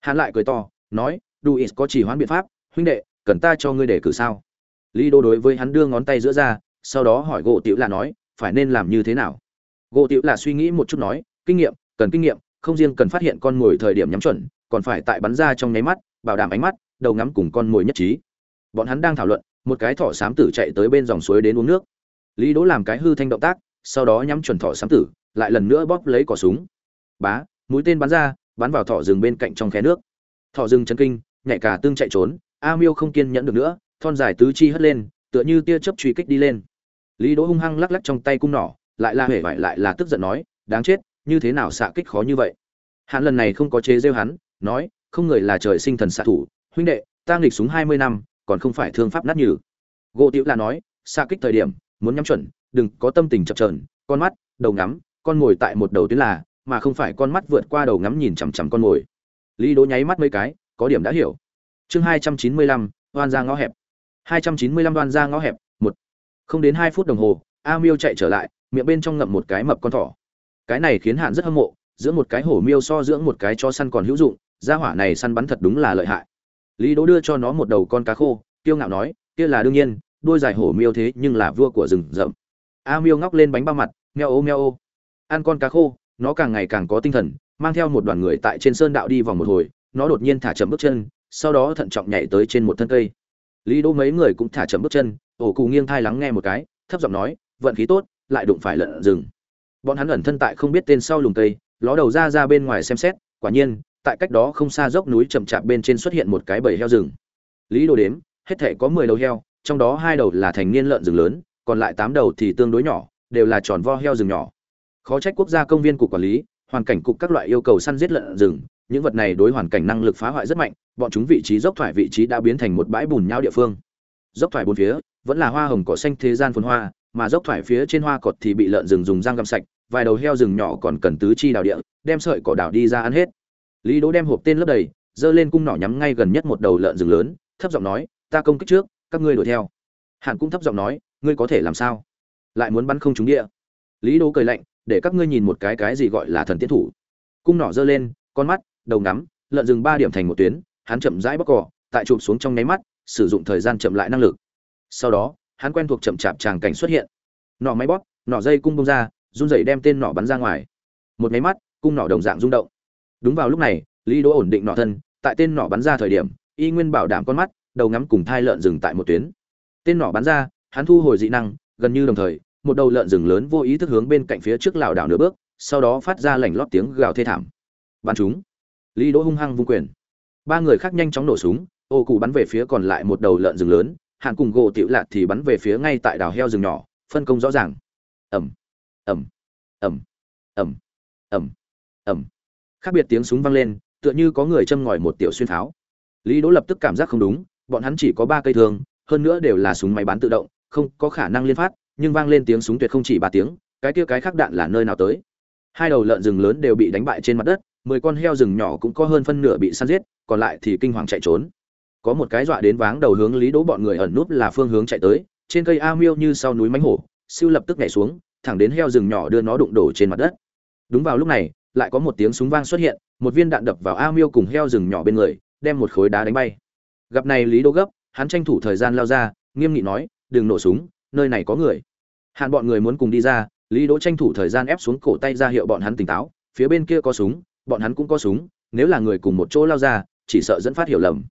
Hắn lại cười to, nói, đu có chỉ hoãn biện pháp, huynh đệ, cần ta cho ngươi để cử sao? Lý đô đối với hắn đưa ngón tay giữa ra sau đó hỏi gỗ tiểu lạ nói, phải nên làm như thế nào? Gỗ tiểu lạ suy nghĩ một chút nói, kinh nghiệm, cần kinh nghiệm, không riêng cần phát hiện con mồi thời điểm nhắm chuẩn, còn phải tại bắn ra trong nháy mắt, bảo đảm ánh mắt, đầu ngắm cùng con mồi nhất trí. Bọn hắn đang thảo luận, một cái thỏ xám tử chạy tới bên dòng suối đến uống nước. Lý đỗ làm cái hư thanh động tác, sau đó nhắm chuẩn thỏ xám tử, lại lần nữa bóp lấy cỏ súng. Bá, mũi tên bắn ra, bắn vào thỏ rừng bên cạnh trong khe nước. Thỏ rừng chấn kinh, nhảy cả tương chạy trốn, a miêu không kiên nhẫn được nữa, thon dài tứ chi hất lên, tựa như tia chớp truy kích đi lên lý đỗ hung hăng lắc lắc trong tay cung nỏ, lại là hể vải lại là tức giận nói, đáng chết, như thế nào xạ kích khó như vậy? Hắn lần này không có chế rêu hắn, nói, không người là trời sinh thần xạ thủ, huynh đệ, ta nghịch súng hai mươi năm, còn không phải thương pháp nát nhừ. Gỗ tiểu là nói, xạ kích thời điểm, muốn nhắm chuẩn, đừng có tâm tình chập trờn con mắt, đầu ngắm, con ngồi tại một đầu tuyến là, mà không phải con mắt vượt qua đầu ngắm nhìn chằm chằm con ngồi. Lý đỗ nháy mắt mấy cái, có điểm đã hiểu. Chương hai trăm chín mươi lăm đoan ra ngõ hẹp. Hai trăm chín mươi lăm đoan ra ngõ hẹp không đến hai phút đồng hồ, a miêu chạy trở lại, miệng bên trong ngậm một cái mập con thỏ. Cái này khiến hạn rất hâm mộ, giữa một cái hổ miêu so dưỡng một cái cho săn còn hữu dụng, gia hỏa này săn bắn thật đúng là lợi hại. Lý đỗ đưa cho nó một đầu con cá khô, kiêu ngạo nói, kia là đương nhiên đôi dài hổ miêu thế nhưng là vua của rừng rậm. A miêu ngóc lên bánh bao mặt, meo ô meo ô. Ăn con cá khô, nó càng ngày càng có tinh thần, mang theo một đoàn người tại trên sơn đạo đi vòng một hồi, nó đột nhiên thả chậm bước chân, sau đó thận trọng nhảy tới trên một thân cây. Lý đỗ mấy người cũng thả chậm bước chân ổ cụ nghiêng thai lắng nghe một cái, thấp giọng nói, vận khí tốt, lại đụng phải lợn rừng. Bọn hắn ẩn thân tại không biết tên sau lùm cây ló đầu ra ra bên ngoài xem xét, quả nhiên, tại cách đó không xa dốc núi chậm chạp bên trên xuất hiện một cái bầy heo rừng. Lý đồ đếm, hết thể có mười đầu heo, trong đó hai đầu là thành niên lợn rừng lớn, còn lại tám đầu thì tương đối nhỏ, đều là tròn vo heo rừng nhỏ. Khó trách quốc gia công viên cục quản lý, hoàn cảnh cục các loại yêu cầu săn giết lợn rừng, những vật này đối hoàn cảnh năng lực phá hoại rất mạnh, bọn chúng vị trí dốc thoải vị trí đã biến thành một bãi bùn nhau địa phương. Dốc thoải bốn phía vẫn là hoa hồng cỏ xanh thế gian phồn hoa, mà dốc thoải phía trên hoa cột thì bị lợn rừng dùng răng găm sạch, vài đầu heo rừng nhỏ còn cần tứ chi đào địa, đem sợi cỏ đào đi ra ăn hết. Lý đỗ đem hộp tên lấp đầy, giơ lên cung nỏ nhắm ngay gần nhất một đầu lợn rừng lớn, thấp giọng nói, ta công kích trước, các ngươi đuổi theo. Hàn cũng thấp giọng nói, ngươi có thể làm sao? Lại muốn bắn không trúng địa. Lý đỗ cười lạnh, để các ngươi nhìn một cái cái gì gọi là thần tiến thủ. Cung nỏ giơ lên, con mắt, đầu ngắm, lợn rừng ba điểm thành một tuyến, hắn chậm rãi bóc cỏ, tại chụp xuống trong nháy mắt, sử dụng thời gian chậm lại năng lực sau đó, hắn quen thuộc chậm chạp tràng cảnh xuất hiện. Nỏ máy bóp nỏ dây cung bông ra, run rẩy đem tên nỏ bắn ra ngoài. Một máy mắt, cung nỏ đồng dạng rung động. Đúng vào lúc này, lý đỗ ổn định nỏ thân, tại tên nỏ bắn ra thời điểm, y nguyên bảo đảm con mắt, đầu ngắm cùng thai lợn rừng tại một tuyến. Tên nỏ bắn ra, hắn thu hồi dị năng, gần như đồng thời, một đầu lợn rừng lớn vô ý thức hướng bên cạnh phía trước lảo đảo nửa bước, sau đó phát ra lảnh lót tiếng gào thê thảm. Bắn chúng. Lý đỗ hung hăng vung quyền. Ba người khác nhanh chóng nổ súng, ô cụ bắn về phía còn lại một đầu lợn rừng lớn hạn cùng gỗ tiểu lạt thì bắn về phía ngay tại đào heo rừng nhỏ, phân công rõ ràng. Ẩm ẩm ẩm ẩm ẩm ẩm khác biệt tiếng súng vang lên, tựa như có người châm ngòi một tiểu xuyên tháo. lý đỗ lập tức cảm giác không đúng, bọn hắn chỉ có ba cây thương, hơn nữa đều là súng máy bán tự động, không có khả năng liên phát, nhưng vang lên tiếng súng tuyệt không chỉ ba tiếng, cái kia cái khác đạn là nơi nào tới. Hai đầu lợn rừng lớn đều bị đánh bại trên mặt đất, mười con heo rừng nhỏ cũng có hơn phân nửa bị săn giết, còn lại thì kinh hoàng chạy trốn có một cái dọa đến váng đầu hướng lý đỗ bọn người ẩn núp là phương hướng chạy tới, trên cây a miêu như sau núi mánh hổ, siêu lập tức nhảy xuống, thẳng đến heo rừng nhỏ đưa nó đụng đổ trên mặt đất. Đúng vào lúc này, lại có một tiếng súng vang xuất hiện, một viên đạn đập vào a miêu cùng heo rừng nhỏ bên người, đem một khối đá đánh bay. Gặp này lý đỗ gấp, hắn tranh thủ thời gian lao ra, nghiêm nghị nói, đừng nổ súng, nơi này có người. Hạn bọn người muốn cùng đi ra, lý đỗ tranh thủ thời gian ép xuống cổ tay ra hiệu bọn hắn tỉnh táo, phía bên kia có súng, bọn hắn cũng có súng, nếu là người cùng một chỗ lao ra, chỉ sợ dẫn phát hiểu lầm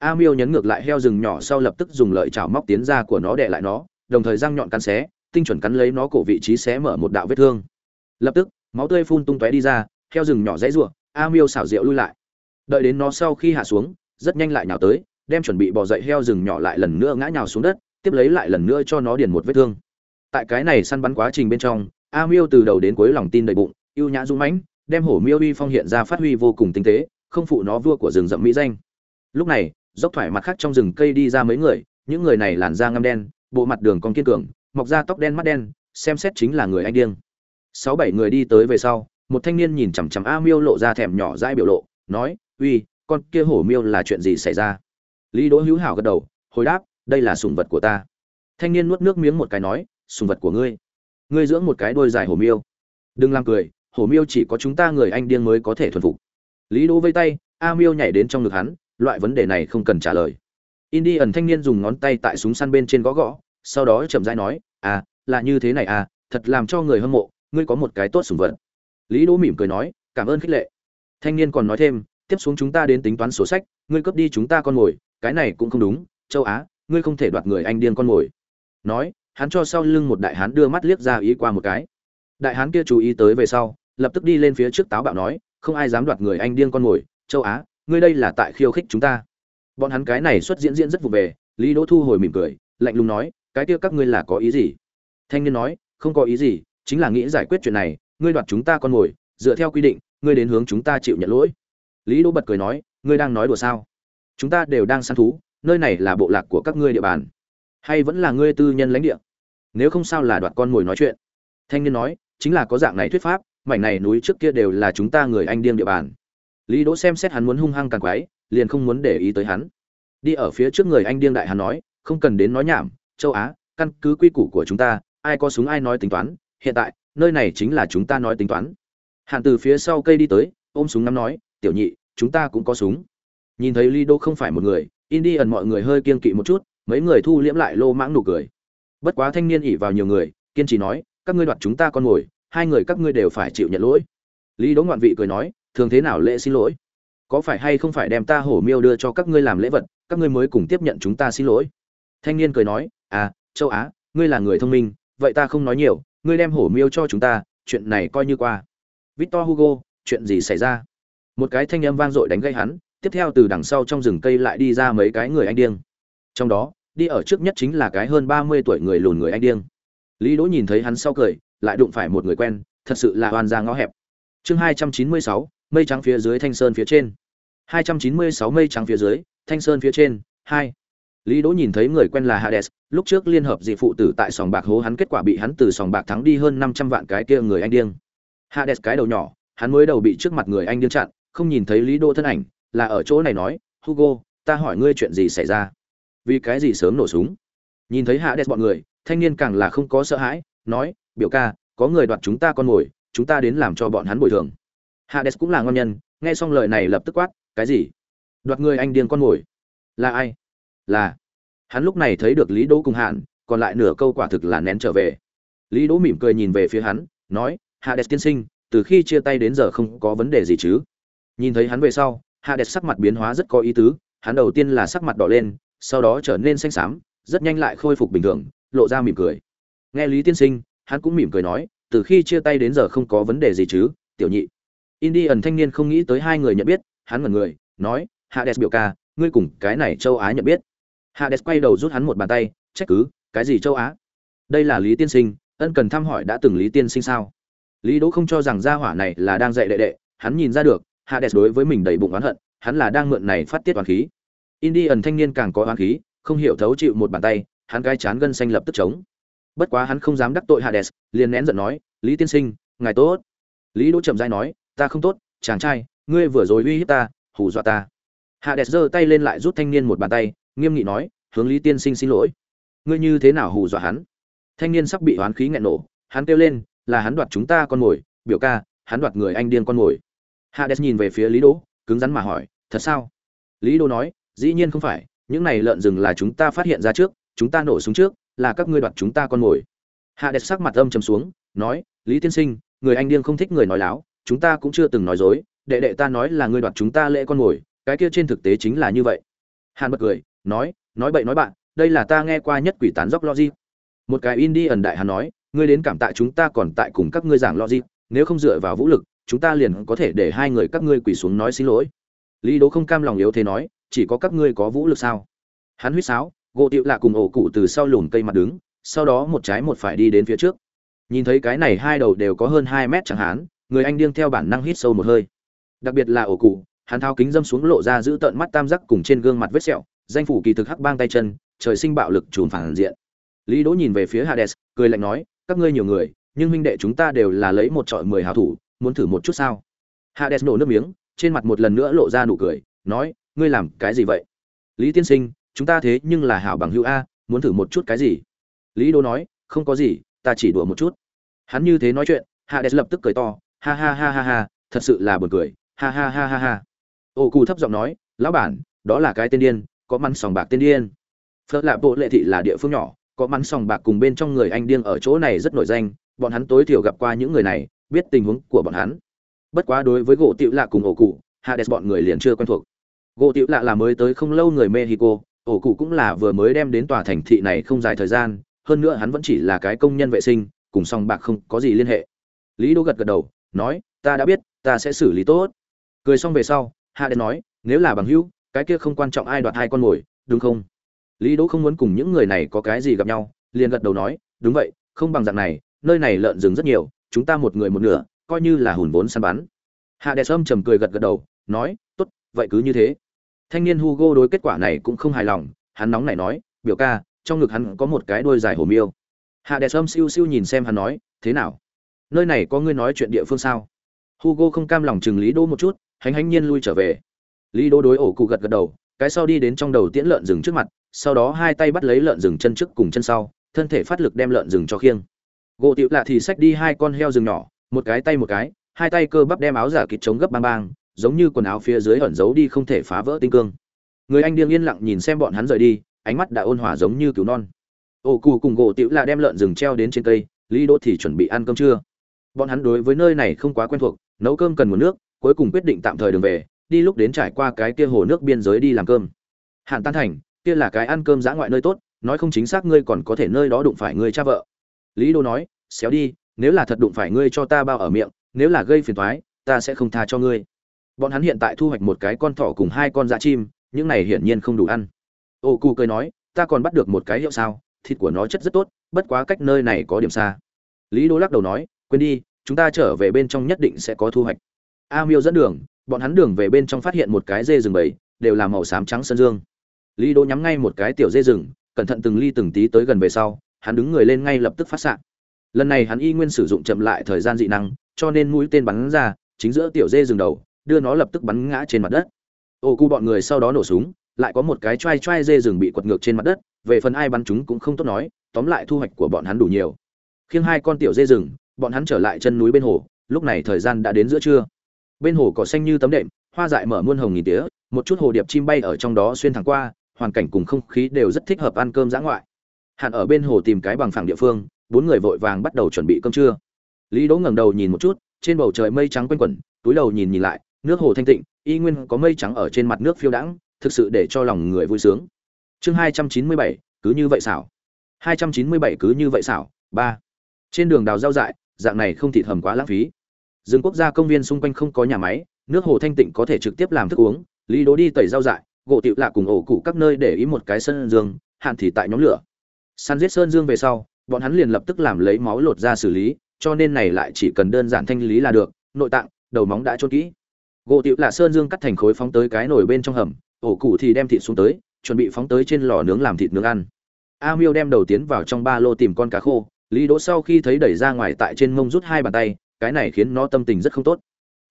a miêu nhấn ngược lại heo rừng nhỏ sau lập tức dùng lợi chảo móc tiến ra của nó đè lại nó, đồng thời răng nhọn cắn xé, tinh chuẩn cắn lấy nó cổ vị trí xé mở một đạo vết thương. Lập tức, máu tươi phun tung tóe đi ra, heo rừng nhỏ dãy rủa, a miêu xảo diệu lui lại. Đợi đến nó sau khi hạ xuống, rất nhanh lại nhào tới, đem chuẩn bị bỏ dậy heo rừng nhỏ lại lần nữa ngã nhào xuống đất, tiếp lấy lại lần nữa cho nó điền một vết thương. Tại cái này săn bắn quá trình bên trong, a miêu từ đầu đến cuối lòng tin đầy bụng, ưu nhã dũng mãnh, đem hổ miêu uy phong hiện ra phát huy vô cùng tinh tế, không phụ nó vua của rừng rậm mỹ danh. Lúc này dốc thoải mặt khác trong rừng cây đi ra mấy người, những người này làn da ngăm đen, bộ mặt đường con kiên cường, mọc da tóc đen mắt đen, xem xét chính là người anh điên. Sáu bảy người đi tới về sau, một thanh niên nhìn chằm chằm a miêu lộ ra thèm nhỏ dãi biểu lộ, nói, uy, con kia hổ miêu là chuyện gì xảy ra? Lý đỗ hữu hảo gật đầu, hồi đáp, đây là sùng vật của ta. Thanh niên nuốt nước miếng một cái nói, sùng vật của ngươi? Ngươi dưỡng một cái đôi dài hổ miêu. Đừng làm cười, hổ miêu chỉ có chúng ta người anh điên mới có thể thuần phục. Lý đỗ vây tay, a miêu nhảy đến trong ngực hắn loại vấn đề này không cần trả lời. Indian thanh niên dùng ngón tay tại súng săn bên trên gõ gõ sau đó chậm rãi nói à là như thế này à thật làm cho người hâm mộ ngươi có một cái tốt sủng vật. Lý đỗ mỉm cười nói cảm ơn khích lệ. Thanh niên còn nói thêm tiếp xuống chúng ta đến tính toán sổ sách ngươi cướp đi chúng ta con ngồi, cái này cũng không đúng châu á ngươi không thể đoạt người anh điên con ngồi. nói hắn cho sau lưng một đại hán đưa mắt liếc ra ý qua một cái. Đại hán kia chú ý tới về sau lập tức đi lên phía trước táo bạo nói không ai dám đoạt người anh điên con ngồi, châu á ngươi đây là tại khiêu khích chúng ta. Bọn hắn cái này xuất diễn diễn rất vụ về, lý đỗ thu hồi mỉm cười, lạnh lùng nói, cái kia các ngươi là có ý gì? Thanh niên nói, không có ý gì, chính là nghĩ giải quyết chuyện này, ngươi đoạt chúng ta con mồi, dựa theo quy định, ngươi đến hướng chúng ta chịu nhận lỗi. Lý đỗ bật cười nói, ngươi đang nói đùa sao? Chúng ta đều đang săn thú, nơi này là bộ lạc của các ngươi địa bàn. Hay vẫn là ngươi tư nhân lãnh địa? Nếu không sao là đoạt con mồi nói chuyện. Thanh niên nói, chính là có dạng này thuyết pháp, mảnh này núi trước kia đều là chúng ta người anh điên địa bàn lý đỗ xem xét hắn muốn hung hăng càng quái liền không muốn để ý tới hắn. Đi ở phía trước người anh điên đại hắn nói không cần đến nói nhảm châu á căn cứ quy củ của chúng ta ai có súng ai nói tính toán hiện tại nơi này chính là chúng ta nói tính toán. Hàn từ phía sau cây đi tới ôm súng ngắm nói tiểu nhị chúng ta cũng có súng. Nhìn thấy Lý Đỗ không phải một người indian mọi người hơi kiên kỵ một chút mấy người thu liễm lại lô mãng nụ cười. Bất quá thanh niên ỉ vào nhiều người kiên trì nói các ngươi đoạt chúng ta con ngồi, hai người các ngươi đều phải chịu nhận lỗi. Lý đỗ ngoạn vị cười nói thường thế nào lễ xin lỗi? Có phải hay không phải đem ta hổ miêu đưa cho các ngươi làm lễ vật, các ngươi mới cùng tiếp nhận chúng ta xin lỗi? Thanh niên cười nói à châu á, ngươi là người thông minh, vậy ta không nói nhiều, ngươi đem hổ miêu cho chúng ta, chuyện này coi như qua. Victor hugo, chuyện gì xảy ra? Một cái thanh âm vang dội đánh gây hắn, tiếp theo từ đằng sau trong rừng cây lại đi ra mấy cái người anh điên. Trong đó, đi ở trước nhất chính là cái hơn ba mươi tuổi người lùn người anh điên. Lý đỗ nhìn thấy hắn sau cười, lại đụng phải một người quen, thật sự là oan ra ngõ hẹp. Chương hai trăm chín mươi sáu mây trắng phía dưới thanh sơn phía trên. Hai trăm chín mươi sáu mây trắng phía dưới, thanh sơn phía trên, hai. Lý đỗ nhìn thấy người quen là hades, lúc trước liên hợp dị phụ tử tại sòng bạc hố hắn kết quả bị hắn từ sòng bạc thắng đi hơn năm trăm vạn cái kia người anh điên. Hades cái đầu nhỏ, hắn mới đầu bị trước mặt người anh điên chặn, không nhìn thấy lý đỗ thân ảnh, là ở chỗ này nói, hugo, ta hỏi ngươi chuyện gì xảy ra? Vì cái gì sớm nổ súng? Nhìn thấy hades bọn người, thanh niên càng là không có sợ hãi, nói, biểu ca, có người đoạt chúng ta con mồi, chúng ta đến làm cho bọn hắn bồi thường hades cũng là ngon nhân, nghe xong lời này lập tức quát, cái gì? Đoạt người anh điên con mồi? Là ai? Là. Hắn lúc này thấy được lý đỗ cùng hạn, còn lại nửa câu quả thực là nén trở về. Lý đỗ mỉm cười nhìn về phía hắn, nói, hades tiên sinh, từ khi chia tay đến giờ không có vấn đề gì chứ? Nhìn thấy hắn về sau, hades sắc mặt biến hóa rất có ý tứ, hắn đầu tiên là sắc mặt đỏ lên, sau đó trở nên xanh xám, rất nhanh lại khôi phục bình thường, lộ ra mỉm cười. Nghe lý tiên sinh, hắn cũng mỉm cười nói, từ khi chia tay đến giờ không có vấn đề gì chứ, tiểu nhị indian thanh niên không nghĩ tới hai người nhận biết, hắn ngẩn người, nói, hades biểu ca, ngươi cùng cái này châu á nhận biết. Hades quay đầu rút hắn một bàn tay, trách cứ, cái gì châu á? Đây là lý tiên sinh, ân cần thăm hỏi đã từng lý tiên sinh sao? Lý đỗ không cho rằng gia hỏa này là đang dạy đệ đệ, hắn nhìn ra được, hades đối với mình đầy bụng oán hận, hắn là đang mượn này phát tiết oán khí. Indian thanh niên càng có oán khí, không hiểu thấu chịu một bàn tay, hắn cái chán gân xanh lập tức chống bất quá hắn không dám đắc tội hades, liền nén giận nói, lý tiên sinh, ngài tốt. Lý đỗ chậm rãi nói ta không tốt, chàng trai, ngươi vừa rồi uy hiếp ta, hù dọa ta. Hạ đẹp giơ tay lên lại rút thanh niên một bàn tay, nghiêm nghị nói, hướng lý tiên sinh xin lỗi. Ngươi như thế nào hù dọa hắn? Thanh niên sắp bị oán khí nghẹn nổ, hắn kêu lên, là hắn đoạt chúng ta con mồi, biểu ca, hắn đoạt người anh điên con mồi. Hades nhìn về phía lý đỗ, cứng rắn mà hỏi, thật sao? Lý đỗ nói, dĩ nhiên không phải, những này lợn rừng là chúng ta phát hiện ra trước, chúng ta nổ súng trước, là các ngươi đoạt chúng ta con mồi. Hạ đẹp sắc mặt âm trầm xuống, nói, lý tiên sinh, người anh điên không thích người nói láo chúng ta cũng chưa từng nói dối, đệ đệ ta nói là ngươi đoạt chúng ta lễ con mồi cái kia trên thực tế chính là như vậy. Hàn bật cười, nói nói bậy nói bạn, đây là ta nghe qua nhất quỷ tán dốc logic. Một cái in đi ẩn đại hắn nói, ngươi đến cảm tạ chúng ta còn tại cùng các ngươi giảng logic, nếu không dựa vào vũ lực, chúng ta liền có thể để hai người các ngươi quỳ xuống nói xin lỗi. Lý đố không cam lòng yếu thế nói, chỉ có các ngươi có vũ lực sao? Hắn huýt sáo, gỗ tiệu lạ cùng ổ cụ từ sau lùm cây mặt đứng, sau đó một trái một phải đi đến phía trước. Nhìn thấy cái này hai đầu đều có hơn hai mét chẳng hạn người anh điên theo bản năng hít sâu một hơi. Đặc biệt là ổ cụ, hắn thao kính dâm xuống lộ ra giữ tợn mắt tam giác cùng trên gương mặt vết sẹo, danh phủ kỳ thực hắc bang tay chân, trời sinh bạo lực trùn phản diện. Lý đỗ nhìn về phía hades, cười lạnh nói, các ngươi nhiều người, nhưng huynh đệ chúng ta đều là lấy một trọi mười hào thủ, muốn thử một chút sao? Hades nổ nước miếng, trên mặt một lần nữa lộ ra nụ cười, nói, ngươi làm cái gì vậy? Lý tiên sinh, chúng ta thế nhưng là hảo bằng hữu a, muốn thử một chút cái gì? Lý Đỗ nói, không có gì, ta chỉ đùa một chút. Hắn như thế nói chuyện, Hades lập tức cười to ha ha ha ha ha, thật sự là buồn cười. Ha ha ha ha ha. Ô cù thấp giọng nói, lão bản, đó là cái tên điên, có mắn sòng bạc tên điên. Phớt lạ bộ lệ thị là địa phương nhỏ, có mắn sòng bạc cùng bên trong người anh điên ở chỗ này rất nổi danh, bọn hắn tối thiểu gặp qua những người này, biết tình huống của bọn hắn. Bất quá đối với gỗ tiểu lạ cùng ổ cụ hades bọn người liền chưa quen thuộc. Gỗ tiểu lạ là mới tới không lâu người mexico ổ cụ cũng là vừa mới đem đến tòa thành thị này không dài thời gian, hơn nữa hắn vẫn chỉ là cái công nhân vệ sinh, cùng song bạc không có gì liên hệ. Lý đỗ gật gật đầu nói, ta đã biết, ta sẽ xử lý tốt. Cười xong về sau, hạ đen nói, nếu là bằng hữu, cái kia không quan trọng ai đoạt hai con mồi, đúng không? Lý đỗ không muốn cùng những người này có cái gì gặp nhau, liền gật đầu nói, đúng vậy, không bằng dạng này, nơi này lợn rừng rất nhiều, chúng ta một người một nửa, coi như là hùn vốn săn bắn. Hạ đệ sâm trầm cười gật gật đầu, nói, tốt, vậy cứ như thế. Thanh niên hugo đối kết quả này cũng không hài lòng, hắn nóng nảy nói, biểu ca, trong ngực hắn có một cái đôi dài hổ miêu. Hạ đen sâm siêu siêu nhìn xem hắn nói, thế nào? Nơi này có ngươi nói chuyện địa phương sao? Hugo không cam lòng chừng lý đô một chút hành hành nhiên lui trở về. Lý đô đối ổ cụ gật gật đầu, cái sau đi đến trong đầu tiễn lợn rừng trước mặt, sau đó hai tay bắt lấy lợn rừng chân trước cùng chân sau, thân thể phát lực đem lợn rừng cho khiêng. Gỗ tiểu lạ thì xách đi hai con heo rừng nhỏ, một cái tay một cái, hai tay cơ bắp đem áo giả kịt chống gấp bang bang, giống như quần áo phía dưới ẩn giấu đi không thể phá vỡ tinh cương. Người anh điên yên lặng nhìn xem bọn hắn rời đi, ánh mắt đã ôn hòa giống như cứu non. Ổ cụ cùng gỗ tiểu lạ đem lợn rừng treo đến trên cây, lý đỗ thì chuẩn bị ăn cơm trưa bọn hắn đối với nơi này không quá quen thuộc, nấu cơm cần nguồn nước, cuối cùng quyết định tạm thời đường về, đi lúc đến trải qua cái kia hồ nước biên giới đi làm cơm. Hạn tan thành, kia là cái ăn cơm dã ngoại nơi tốt, nói không chính xác ngươi còn có thể nơi đó đụng phải ngươi cha vợ. Lý đô nói, xéo đi, nếu là thật đụng phải ngươi cho ta bao ở miệng, nếu là gây phiền toái, ta sẽ không tha cho ngươi. Bọn hắn hiện tại thu hoạch một cái con thỏ cùng hai con dã chim, những này hiển nhiên không đủ ăn. Ô cu cười nói, ta còn bắt được một cái hiệu sao, thịt của nó chất rất tốt, bất quá cách nơi này có điểm xa. Lý đô lắc đầu nói quên đi, chúng ta trở về bên trong nhất định sẽ có thu hoạch. A miêu dẫn đường, bọn hắn đường về bên trong phát hiện một cái dê rừng bầy, đều là màu xám trắng sơn dương. Lý đô nhắm ngay một cái tiểu dê rừng, cẩn thận từng ly từng tí tới gần về sau, hắn đứng người lên ngay lập tức phát s lần này hắn y nguyên sử dụng chậm lại thời gian dị năng, cho nên mũi tên bắn ra, chính giữa tiểu dê rừng đầu, đưa nó lập tức bắn ngã trên mặt đất. Ô cu bọn người sau đó nổ súng, lại có một cái trai trai dê rừng bị quật ngược trên mặt đất, về phần ai bắn chúng cũng không tốt nói, tóm lại thu hoạch của bọn hắn đủ nhiều. Khiêng hai con tiểu dê rừng bọn hắn trở lại chân núi bên hồ, lúc này thời gian đã đến giữa trưa. Bên hồ cỏ xanh như tấm đệm, hoa dại mở muôn hồng nghìn tía, một chút hồ điệp chim bay ở trong đó xuyên thẳng qua, hoàn cảnh cùng không khí đều rất thích hợp ăn cơm dã ngoại. Hạn ở bên hồ tìm cái bằng phẳng địa phương, bốn người vội vàng bắt đầu chuẩn bị cơm trưa. Lý đỗ ngẩng đầu nhìn một chút, trên bầu trời mây trắng quanh quẩn, túi đầu nhìn nhìn lại, nước hồ thanh tịnh, y nguyên có mây trắng ở trên mặt nước phiêu đãng, thực sự để cho lòng người vui sướng. Chương hai trăm chín mươi bảy, cứ như vậy xảo. Hai trăm chín mươi bảy cứ như vậy xảo, ba. Trên đường đào rau dại dạng này không thịt hầm quá lãng phí. Rừng quốc gia công viên xung quanh không có nhà máy, nước hồ thanh tịnh có thể trực tiếp làm thức uống, lý đố đi tẩy rau dại, gỗ tiệu lạ cùng ổ cụ các nơi để ý một cái sân dương, hạn thì tại nhóm lửa. Săn giết sơn dương về sau, bọn hắn liền lập tức làm lấy máu lột ra xử lý, cho nên này lại chỉ cần đơn giản thanh lý là được, nội tạng, đầu móng đã chôn kỹ. Gỗ tiệu lạ sơn dương cắt thành khối phóng tới cái nồi bên trong hầm, ổ cụ thì đem thịt xuống tới, chuẩn bị phóng tới trên lò nướng làm thịt nướng ăn. A miêu đem đầu tiến vào trong ba lô tìm con cá khô lý đỗ sau khi thấy đẩy ra ngoài tại trên mông rút hai bàn tay, cái này khiến nó tâm tình rất không tốt.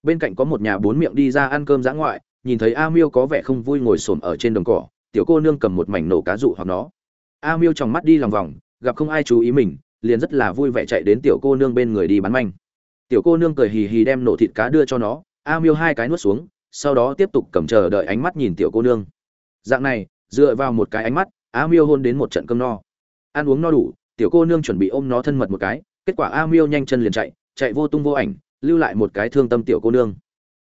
Bên cạnh có một nhà bốn miệng đi ra ăn cơm dã ngoại, nhìn thấy a miêu có vẻ không vui ngồi xổm ở trên đồng cỏ, tiểu cô nương cầm một mảnh nổ cá dụ hoặc nó. A miêu trong mắt đi lòng vòng, gặp không ai chú ý mình, liền rất là vui vẻ chạy đến tiểu cô nương bên người đi bắn manh. Tiểu cô nương cười hì hì đem nổ thịt cá đưa cho nó, a miêu hai cái nuốt xuống, sau đó tiếp tục cầm chờ đợi ánh mắt nhìn tiểu cô nương. Dạng này, dựa vào một cái ánh mắt, a miêu hôn đến một trận cơm no. Ăn uống no đủ tiểu cô nương chuẩn bị ôm nó thân mật một cái kết quả a miêu nhanh chân liền chạy chạy vô tung vô ảnh lưu lại một cái thương tâm tiểu cô nương.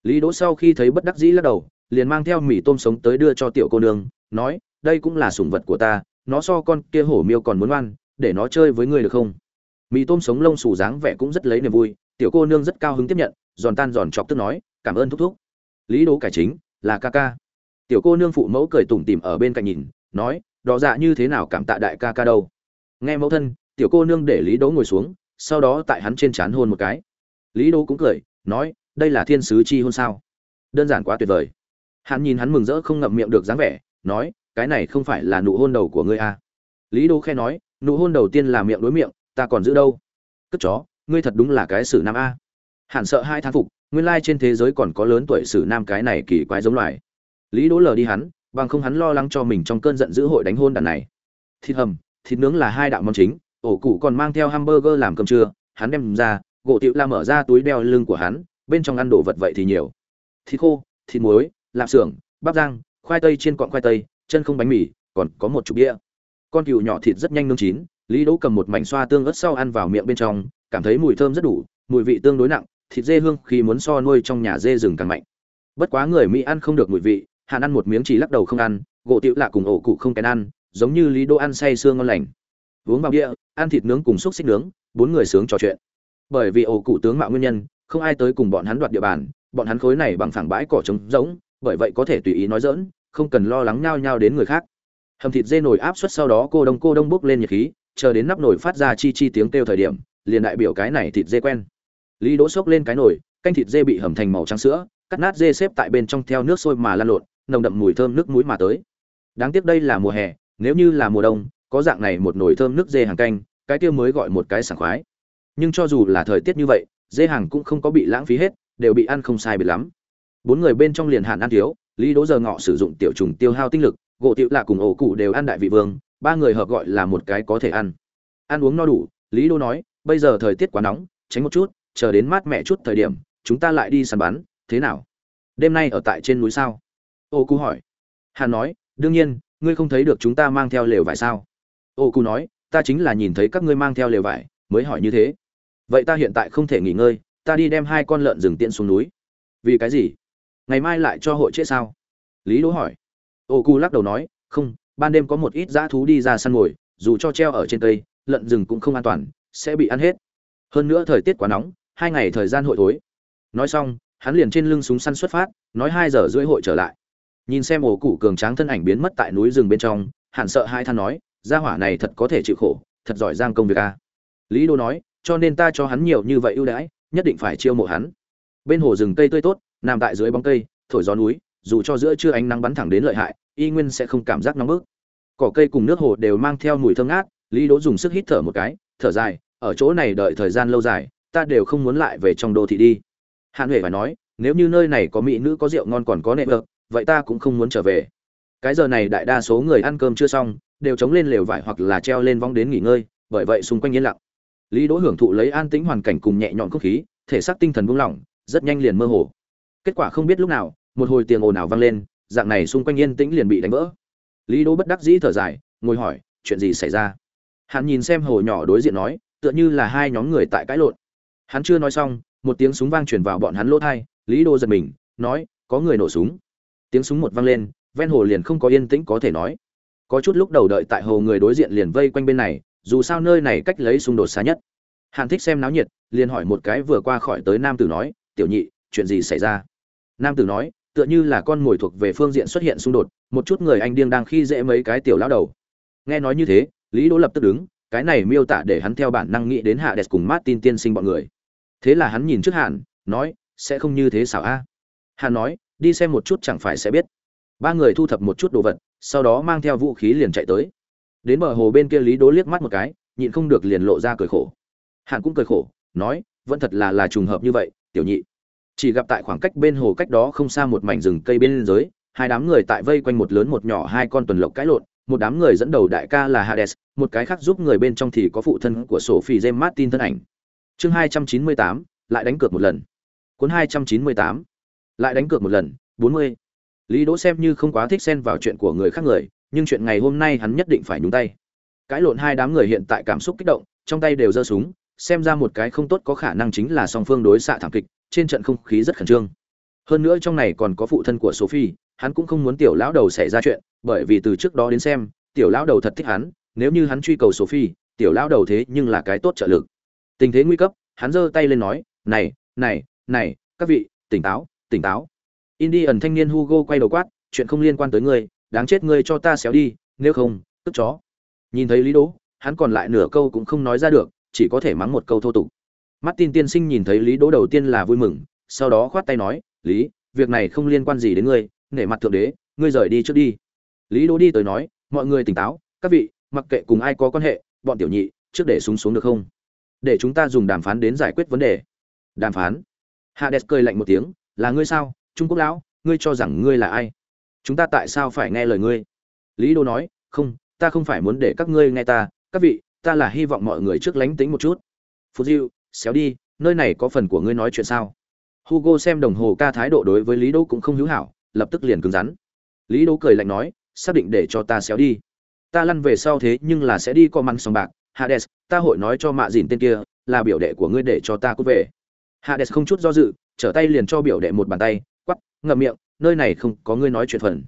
Lý đỗ sau khi thấy bất đắc dĩ lắc đầu liền mang theo mì tôm sống tới đưa cho tiểu cô nương nói đây cũng là sủng vật của ta nó so con kia hổ miêu còn muốn ăn, để nó chơi với ngươi được không? Mì tôm sống lông xù dáng vẻ cũng rất lấy niềm vui tiểu cô nương rất cao hứng tiếp nhận giòn tan giòn chọc tức nói cảm ơn thúc thúc. Lý đỗ cải chính là ca ca. Tiểu cô nương phụ mẫu cười tủm tỉm ở bên cạnh nhìn nói đó dạ như thế nào cảm tạ đại ca ca đâu? Nghe mẫu thân, tiểu cô nương để lý đỗ ngồi xuống, sau đó tại hắn trên trán hôn một cái. Lý đỗ cũng cười, nói, đây là thiên sứ chi hôn sao? Đơn giản quá tuyệt vời. Hắn nhìn hắn mừng rỡ không ngậm miệng được dáng vẻ, nói, cái này không phải là nụ hôn đầu của ngươi à. lý đỗ khe nói, nụ hôn đầu tiên là miệng đối miệng, ta còn giữ đâu? Cất chó, ngươi thật đúng là cái sử nam a. Hẳn sợ hai thán phục, nguyên lai trên thế giới còn có lớn tuổi sử nam cái này kỳ quái giống loài. Lý đỗ lờ đi hắn, bằng không hắn lo lắng cho mình trong cơn giận dữ hội đánh hôn đàn này. Thịt hầm thịt nướng là hai đạo món chính, ổ cụ còn mang theo hamburger làm cơm trưa, hắn đem ra, gỗ tiệu la mở ra túi đeo lưng của hắn, bên trong ăn đồ vật vậy thì nhiều. Thịt khô, thịt muối, lạp xưởng, bắp rang, khoai tây trên cọn khoai tây, chân không bánh mì, còn có một chục đĩa. Con cừu nhỏ thịt rất nhanh nướng chín, lý đỗ cầm một mảnh xoa tương ớt sau ăn vào miệng bên trong, cảm thấy mùi thơm rất đủ, mùi vị tương đối nặng, thịt dê hương khi muốn so nuôi trong nhà dê rừng càng mạnh. Bất quá người mỹ ăn không được mùi vị, hắn ăn một miếng chỉ lắc đầu không ăn, gỗ tiệu lạ cùng ổ cụ không cái ăn giống như lý Đô ăn say sương ngon lành. Uống vào bia, ăn thịt nướng cùng xúc xích nướng, bốn người sướng trò chuyện. Bởi vì ổ cụ tướng mạo nguyên nhân, không ai tới cùng bọn hắn đoạt địa bàn, bọn hắn khối này bằng phẳng bãi cỏ trống rỗng, bởi vậy có thể tùy ý nói dỡn không cần lo lắng nhao nhao đến người khác. Hầm thịt dê nồi áp suất sau đó cô đông cô đông bốc lên nhiệt khí, chờ đến nắp nồi phát ra chi chi tiếng kêu thời điểm, liền đại biểu cái này thịt dê quen. Lý đỗ xốc lên cái nồi, canh thịt dê bị hầm thành màu trắng sữa, cắt nát dê xếp tại bên trong theo nước sôi mà lan lộn, nồng đậm mùi thơm nước muối mà tới. Đáng tiếc đây là mùa hè nếu như là mùa đông, có dạng này một nồi thơm nước dê hàng canh, cái kia mới gọi một cái sảng khoái. Nhưng cho dù là thời tiết như vậy, dê hàng cũng không có bị lãng phí hết, đều bị ăn không sai biệt lắm. Bốn người bên trong liền hạn ăn thiếu, lý đỗ giờ ngọ sử dụng tiểu trùng tiêu hao tinh lực, gỗ tiểu lạ cùng ổ cụ đều ăn đại vị vương, ba người hợp gọi là một cái có thể ăn. Ăn uống no đủ, lý đỗ nói, bây giờ thời tiết quá nóng, tránh một chút, chờ đến mát mẻ chút thời điểm, chúng ta lại đi săn bắn, thế nào? Đêm nay ở tại trên núi sao? Ô cụ hỏi. Hàn nói, đương nhiên ngươi không thấy được chúng ta mang theo lều vải sao? Ô cụ nói, ta chính là nhìn thấy các ngươi mang theo lều vải, mới hỏi như thế. Vậy ta hiện tại không thể nghỉ ngơi, ta đi đem hai con lợn rừng tiện xuống núi. Vì cái gì? Ngày mai lại cho hội chết sao? Lý đỗ hỏi. Ô cụ lắc đầu nói, không, ban đêm có một ít dã thú đi ra săn ngồi dù cho treo ở trên cây, lợn rừng cũng không an toàn, sẽ bị ăn hết. Hơn nữa thời tiết quá nóng, hai ngày thời gian hội thối. Nói xong, hắn liền trên lưng súng săn xuất phát, nói hai giờ rưỡi hội trở lại nhìn xem ổ cụ cường tráng thân ảnh biến mất tại núi rừng bên trong hạn sợ hai than nói, gia hỏa này thật có thể chịu khổ, thật giỏi giang công việc a. Lý đô nói, cho nên ta cho hắn nhiều như vậy ưu đãi, nhất định phải chiêu mộ hắn. Bên hồ rừng cây tươi tốt, nằm tại dưới bóng cây, thổi gió núi, dù cho giữa trưa ánh nắng bắn thẳng đến lợi hại, y nguyên sẽ không cảm giác nóng bức. Cỏ cây cùng nước hồ đều mang theo mùi thơm ngát, lý đỗ dùng sức hít thở một cái, thở dài, ở chỗ này đợi thời gian lâu dài, ta đều không muốn lại về trong đô thị đi. Hạn huệ phải nói, nếu như nơi này có mỹ nữ có rượu ngon còn có nệm vợt vậy ta cũng không muốn trở về. Cái giờ này đại đa số người ăn cơm chưa xong, đều chống lên lều vải hoặc là treo lên vong đến nghỉ ngơi, bởi vậy xung quanh yên lặng. Lý đỗ hưởng thụ lấy an tĩnh hoàn cảnh cùng nhẹ nhõm không khí, thể xác tinh thần buông lỏng, rất nhanh liền mơ hồ. Kết quả không biết lúc nào, một hồi tiếng ồn ào vang lên, dạng này xung quanh yên tĩnh liền bị đánh vỡ. Lý đỗ bất đắc dĩ thở dài, ngồi hỏi, chuyện gì xảy ra? Hắn nhìn xem hồ nhỏ đối diện nói, tựa như là hai nhóm người tại cãi lộn. Hắn chưa nói xong, một tiếng súng vang truyền vào bọn hắn lỗ thai lý đỗ giật mình, nói, có người nổ súng tiếng súng một vang lên, ven hồ liền không có yên tĩnh có thể nói. Có chút lúc đầu đợi tại hồ người đối diện liền vây quanh bên này, dù sao nơi này cách lấy xung đột xa nhất. Hàn thích xem náo nhiệt, liền hỏi một cái vừa qua khỏi tới nam tử nói, tiểu nhị, chuyện gì xảy ra? Nam tử nói, tựa như là con mồi thuộc về phương diện xuất hiện xung đột, một chút người anh điên đang khi dễ mấy cái tiểu lão đầu. Nghe nói như thế, lý đỗ lập tức đứng, cái này miêu tả để hắn theo bản năng nghĩ đến hạ đẹp cùng martin tiên sinh bọn người. Thế là hắn nhìn trước hạn nói, sẽ không như thế xảo a? À? hắn nói đi xem một chút chẳng phải sẽ biết. Ba người thu thập một chút đồ vật, sau đó mang theo vũ khí liền chạy tới. Đến bờ hồ bên kia lý đố liếc mắt một cái, nhịn không được liền lộ ra cười khổ. Hạn cũng cười khổ, nói, vẫn thật là là trùng hợp như vậy, tiểu nhị. Chỉ gặp tại khoảng cách bên hồ cách đó không xa một mảnh rừng cây bên dưới, hai đám người tại vây quanh một lớn một nhỏ hai con tuần lộc cãi lộn, một đám người dẫn đầu đại ca là hades, một cái khác giúp người bên trong thì có phụ thân của sổ sophie james martin thân ảnh. Chương hai trăm chín mươi tám, lại đánh cược một lần. Cuốn hai trăm chín mươi tám lại đánh cược một lần, bốn mươi. Lý đỗ xem như không quá thích xen vào chuyện của người khác người, nhưng chuyện ngày hôm nay hắn nhất định phải nhúng tay. Cãi lộn hai đám người hiện tại cảm xúc kích động, trong tay đều giơ súng, xem ra một cái không tốt có khả năng chính là song phương đối xạ thảm kịch, trên trận không khí rất khẩn trương. Hơn nữa trong này còn có phụ thân của sophie, hắn cũng không muốn tiểu lão đầu xảy ra chuyện, bởi vì từ trước đó đến xem, tiểu lão đầu thật thích hắn, nếu như hắn truy cầu sophie, tiểu lão đầu thế nhưng là cái tốt trợ lực. Tình thế nguy cấp, hắn giơ tay lên nói, này này này, các vị, tỉnh táo tỉnh táo. Indian thanh niên hugo quay đầu quát, chuyện không liên quan tới ngươi, đáng chết ngươi cho ta xéo đi, nếu không, tức chó. Nhìn thấy lý đỗ, hắn còn lại nửa câu cũng không nói ra được, chỉ có thể mắng một câu thô tục. Martin tiên sinh nhìn thấy lý đỗ đầu tiên là vui mừng, sau đó khoát tay nói, lý, việc này không liên quan gì đến ngươi, nể mặt thượng đế, ngươi rời đi trước đi. Lý đỗ đi tới nói, mọi người tỉnh táo, các vị, mặc kệ cùng ai có quan hệ, bọn tiểu nhị, trước để súng xuống được không? Để chúng ta dùng đàm phán đến giải quyết vấn đề. Đàm phán? Hades cười lạnh một tiếng là ngươi sao? Trung quốc lão, ngươi cho rằng ngươi là ai? Chúng ta tại sao phải nghe lời ngươi? Lý đô nói, không, ta không phải muốn để các ngươi nghe ta. Các vị, ta là hy vọng mọi người trước lánh tính một chút. Phú diệu xéo đi, nơi này có phần của ngươi nói chuyện sao? Hugo xem đồng hồ ca thái độ đối với lý đô cũng không hữu hảo, lập tức liền cứng rắn. Lý đô cười lạnh nói, xác định để cho ta xéo đi. Ta lăn về sau thế nhưng là sẽ đi co măng sòng bạc. Hades, ta hội nói cho mạ dìn tên kia, là biểu đệ của ngươi để cho ta cút về. Hades không chút do dự trở tay liền cho biểu đệ một bàn tay quắp ngậm miệng, nơi này không có ngươi nói chuyện phần.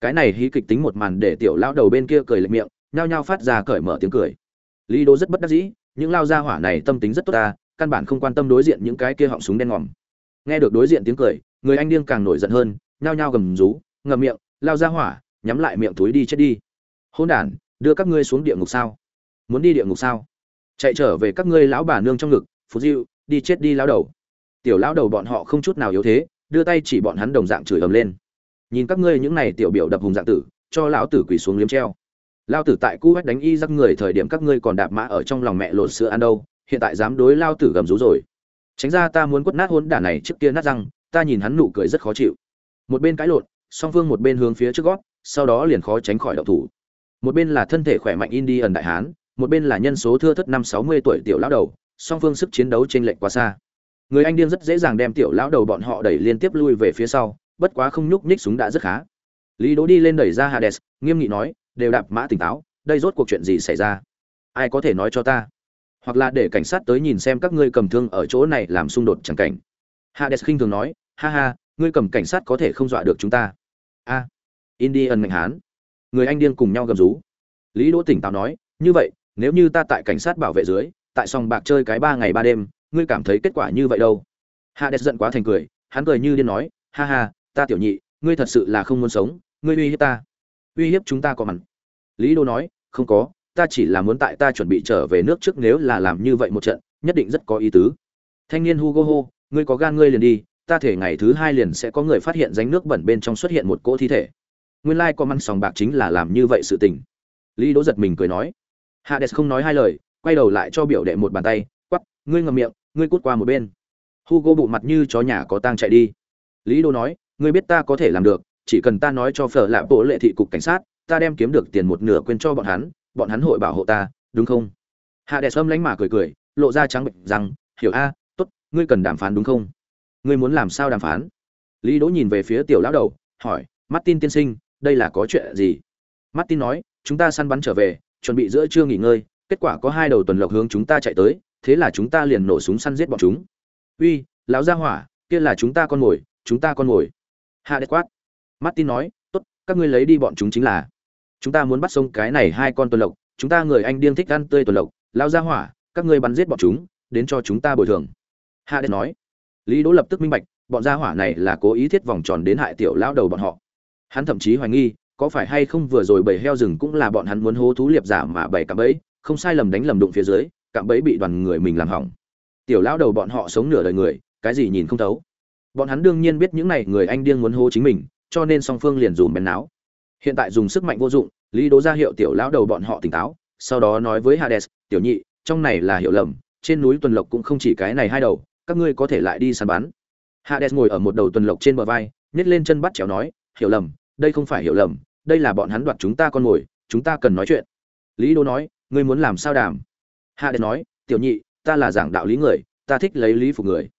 Cái này hí kịch tính một màn để tiểu lão đầu bên kia cười lệch miệng, nhao nhao phát ra cởi mở tiếng cười. Lý đô rất bất đắc dĩ, những lao gia hỏa này tâm tính rất tốt ta, căn bản không quan tâm đối diện những cái kia họng súng đen ngòm. Nghe được đối diện tiếng cười, người anh điên càng nổi giận hơn, nhao nhao gầm rú, ngậm miệng, lao ra hỏa, nhắm lại miệng túi đi chết đi. Hôn đản, đưa các ngươi xuống địa ngục sao? Muốn đi địa ngục sao? Chạy trở về các ngươi lão bà nương trong ngực phú diệu đi chết đi lão đầu tiểu lão đầu bọn họ không chút nào yếu thế, đưa tay chỉ bọn hắn đồng dạng chửi ầm lên. Nhìn các ngươi những này tiểu biểu đập hùng dạng tử, cho lão tử quỳ xuống liếm treo. Lao tử tại cú hách đánh y rắc người thời điểm các ngươi còn đạp mã ở trong lòng mẹ lột sữa ăn đâu, hiện tại dám đối lao tử gầm rú rồi. Tránh ra ta muốn quất nát hôn đả này trước kia nát răng, ta nhìn hắn nụ cười rất khó chịu. Một bên cãi lộn, song phương một bên hướng phía trước gót, sau đó liền khó tránh khỏi động thủ. Một bên là thân thể khỏe mạnh indi ẩn đại hán, một bên là nhân số thưa thất năm sáu mươi tuổi tiểu lão đầu, song phương sức chiến đấu trên lệch quá xa người anh điên rất dễ dàng đem tiểu lão đầu bọn họ đẩy liên tiếp lui về phía sau bất quá không nhúc nhích súng đã rất khá. Lý đỗ đi lên đẩy ra hades nghiêm nghị nói đều đạp mã tỉnh táo đây rốt cuộc chuyện gì xảy ra? Ai có thể nói cho ta? Hoặc là để cảnh sát tới nhìn xem các ngươi cầm thương ở chỗ này làm xung đột chẳng cảnh. Hades khinh thường nói ha ha ngươi cầm cảnh sát có thể không dọa được chúng ta. A à, indian ngạnh hán. Người anh điên cùng nhau gầm rú. Lý đỗ tỉnh táo nói như vậy nếu như ta tại cảnh sát bảo vệ dưới tại sòng bạc chơi cái ba ngày ba đêm ngươi cảm thấy kết quả như vậy đâu? Hades giận quá thành cười, hắn cười như điên nói, ha ha, ta tiểu nhị, ngươi thật sự là không muốn sống, ngươi uy hiếp ta. Uy hiếp chúng ta có mặn lý đô nói, không có, ta chỉ là muốn tại ta chuẩn bị trở về nước trước nếu là làm như vậy một trận, nhất định rất có ý tứ. Thanh niên hugo hô, ngươi có gan ngươi liền đi, ta thể ngày thứ hai liền sẽ có người phát hiện danh nước bẩn bên trong xuất hiện một cỗ thi thể. Nguyên lai có măn sòng bạc chính là làm như vậy sự tình. Lý đỗ giật mình cười nói. Hades không nói hai lời, quay đầu lại cho biểu đệ một bàn tay quắp ngươi ngậm miệng ngươi cút qua một bên. Hugo bụ mặt như chó nhà có tang chạy đi. Lý đỗ nói, ngươi biết ta có thể làm được, chỉ cần ta nói cho phở lạ bộ lệ thị cục cảnh sát, ta đem kiếm được tiền một nửa quên cho bọn hắn bọn hắn hội bảo hộ ta, đúng không? Hạ Đệ Sâm lánh mà cười cười, lộ ra trắng bệnh rằng, hiểu a, tốt, ngươi cần đàm phán đúng không? Ngươi muốn làm sao đàm phán? Lý đỗ nhìn về phía tiểu lão đầu, hỏi, martin tiên sinh, đây là có chuyện gì? Martin nói, chúng ta săn bắn trở về, chuẩn bị giữa trưa nghỉ ngơi, kết quả có hai đầu tuần lộc hướng chúng ta chạy tới thế là chúng ta liền nổ súng săn giết bọn chúng. Uy, lão gia hỏa, kia là chúng ta con mồi, chúng ta con mồi. Hạ đệ quát. Martin nói, tốt, các ngươi lấy đi bọn chúng chính là. Chúng ta muốn bắt sống cái này hai con tuần lộc, chúng ta người anh điên thích ăn tươi tuần lộc. Lão gia hỏa, các ngươi bắn giết bọn chúng, đến cho chúng ta bồi thường. Hạ đệ nói. Lý đỗ lập tức minh bạch, bọn gia hỏa này là cố ý thiết vòng tròn đến hại tiểu lão đầu bọn họ. Hắn thậm chí hoài nghi, có phải hay không vừa rồi bầy heo rừng cũng là bọn hắn muốn hố thú liệp giả mà bày cạm bẫy, không sai lầm đánh lầm đụng phía dưới cạm bẫy bị đoàn người mình làm hỏng. Tiểu lão đầu bọn họ sống nửa đời người, cái gì nhìn không thấu. Bọn hắn đương nhiên biết những này người anh điên muốn hô chính mình, cho nên song phương liền dùm bén náo. Hiện tại dùng sức mạnh vô dụng, lý đố ra hiệu tiểu lão đầu bọn họ tỉnh táo, sau đó nói với hades, tiểu nhị, trong này là hiểu lầm, trên núi tuần lộc cũng không chỉ cái này hai đầu, các ngươi có thể lại đi săn bắn. Hades ngồi ở một đầu tuần lộc trên bờ vai nhét lên chân bắt chéo nói, hiểu lầm, đây không phải hiểu lầm, đây là bọn hắn đoạt chúng ta con mồi, chúng ta cần nói chuyện. Lý đỗ nói, ngươi muốn làm sao đàm hạ đệ nói, tiểu nhị, ta là giảng đạo lý người, ta thích lấy lý phục người.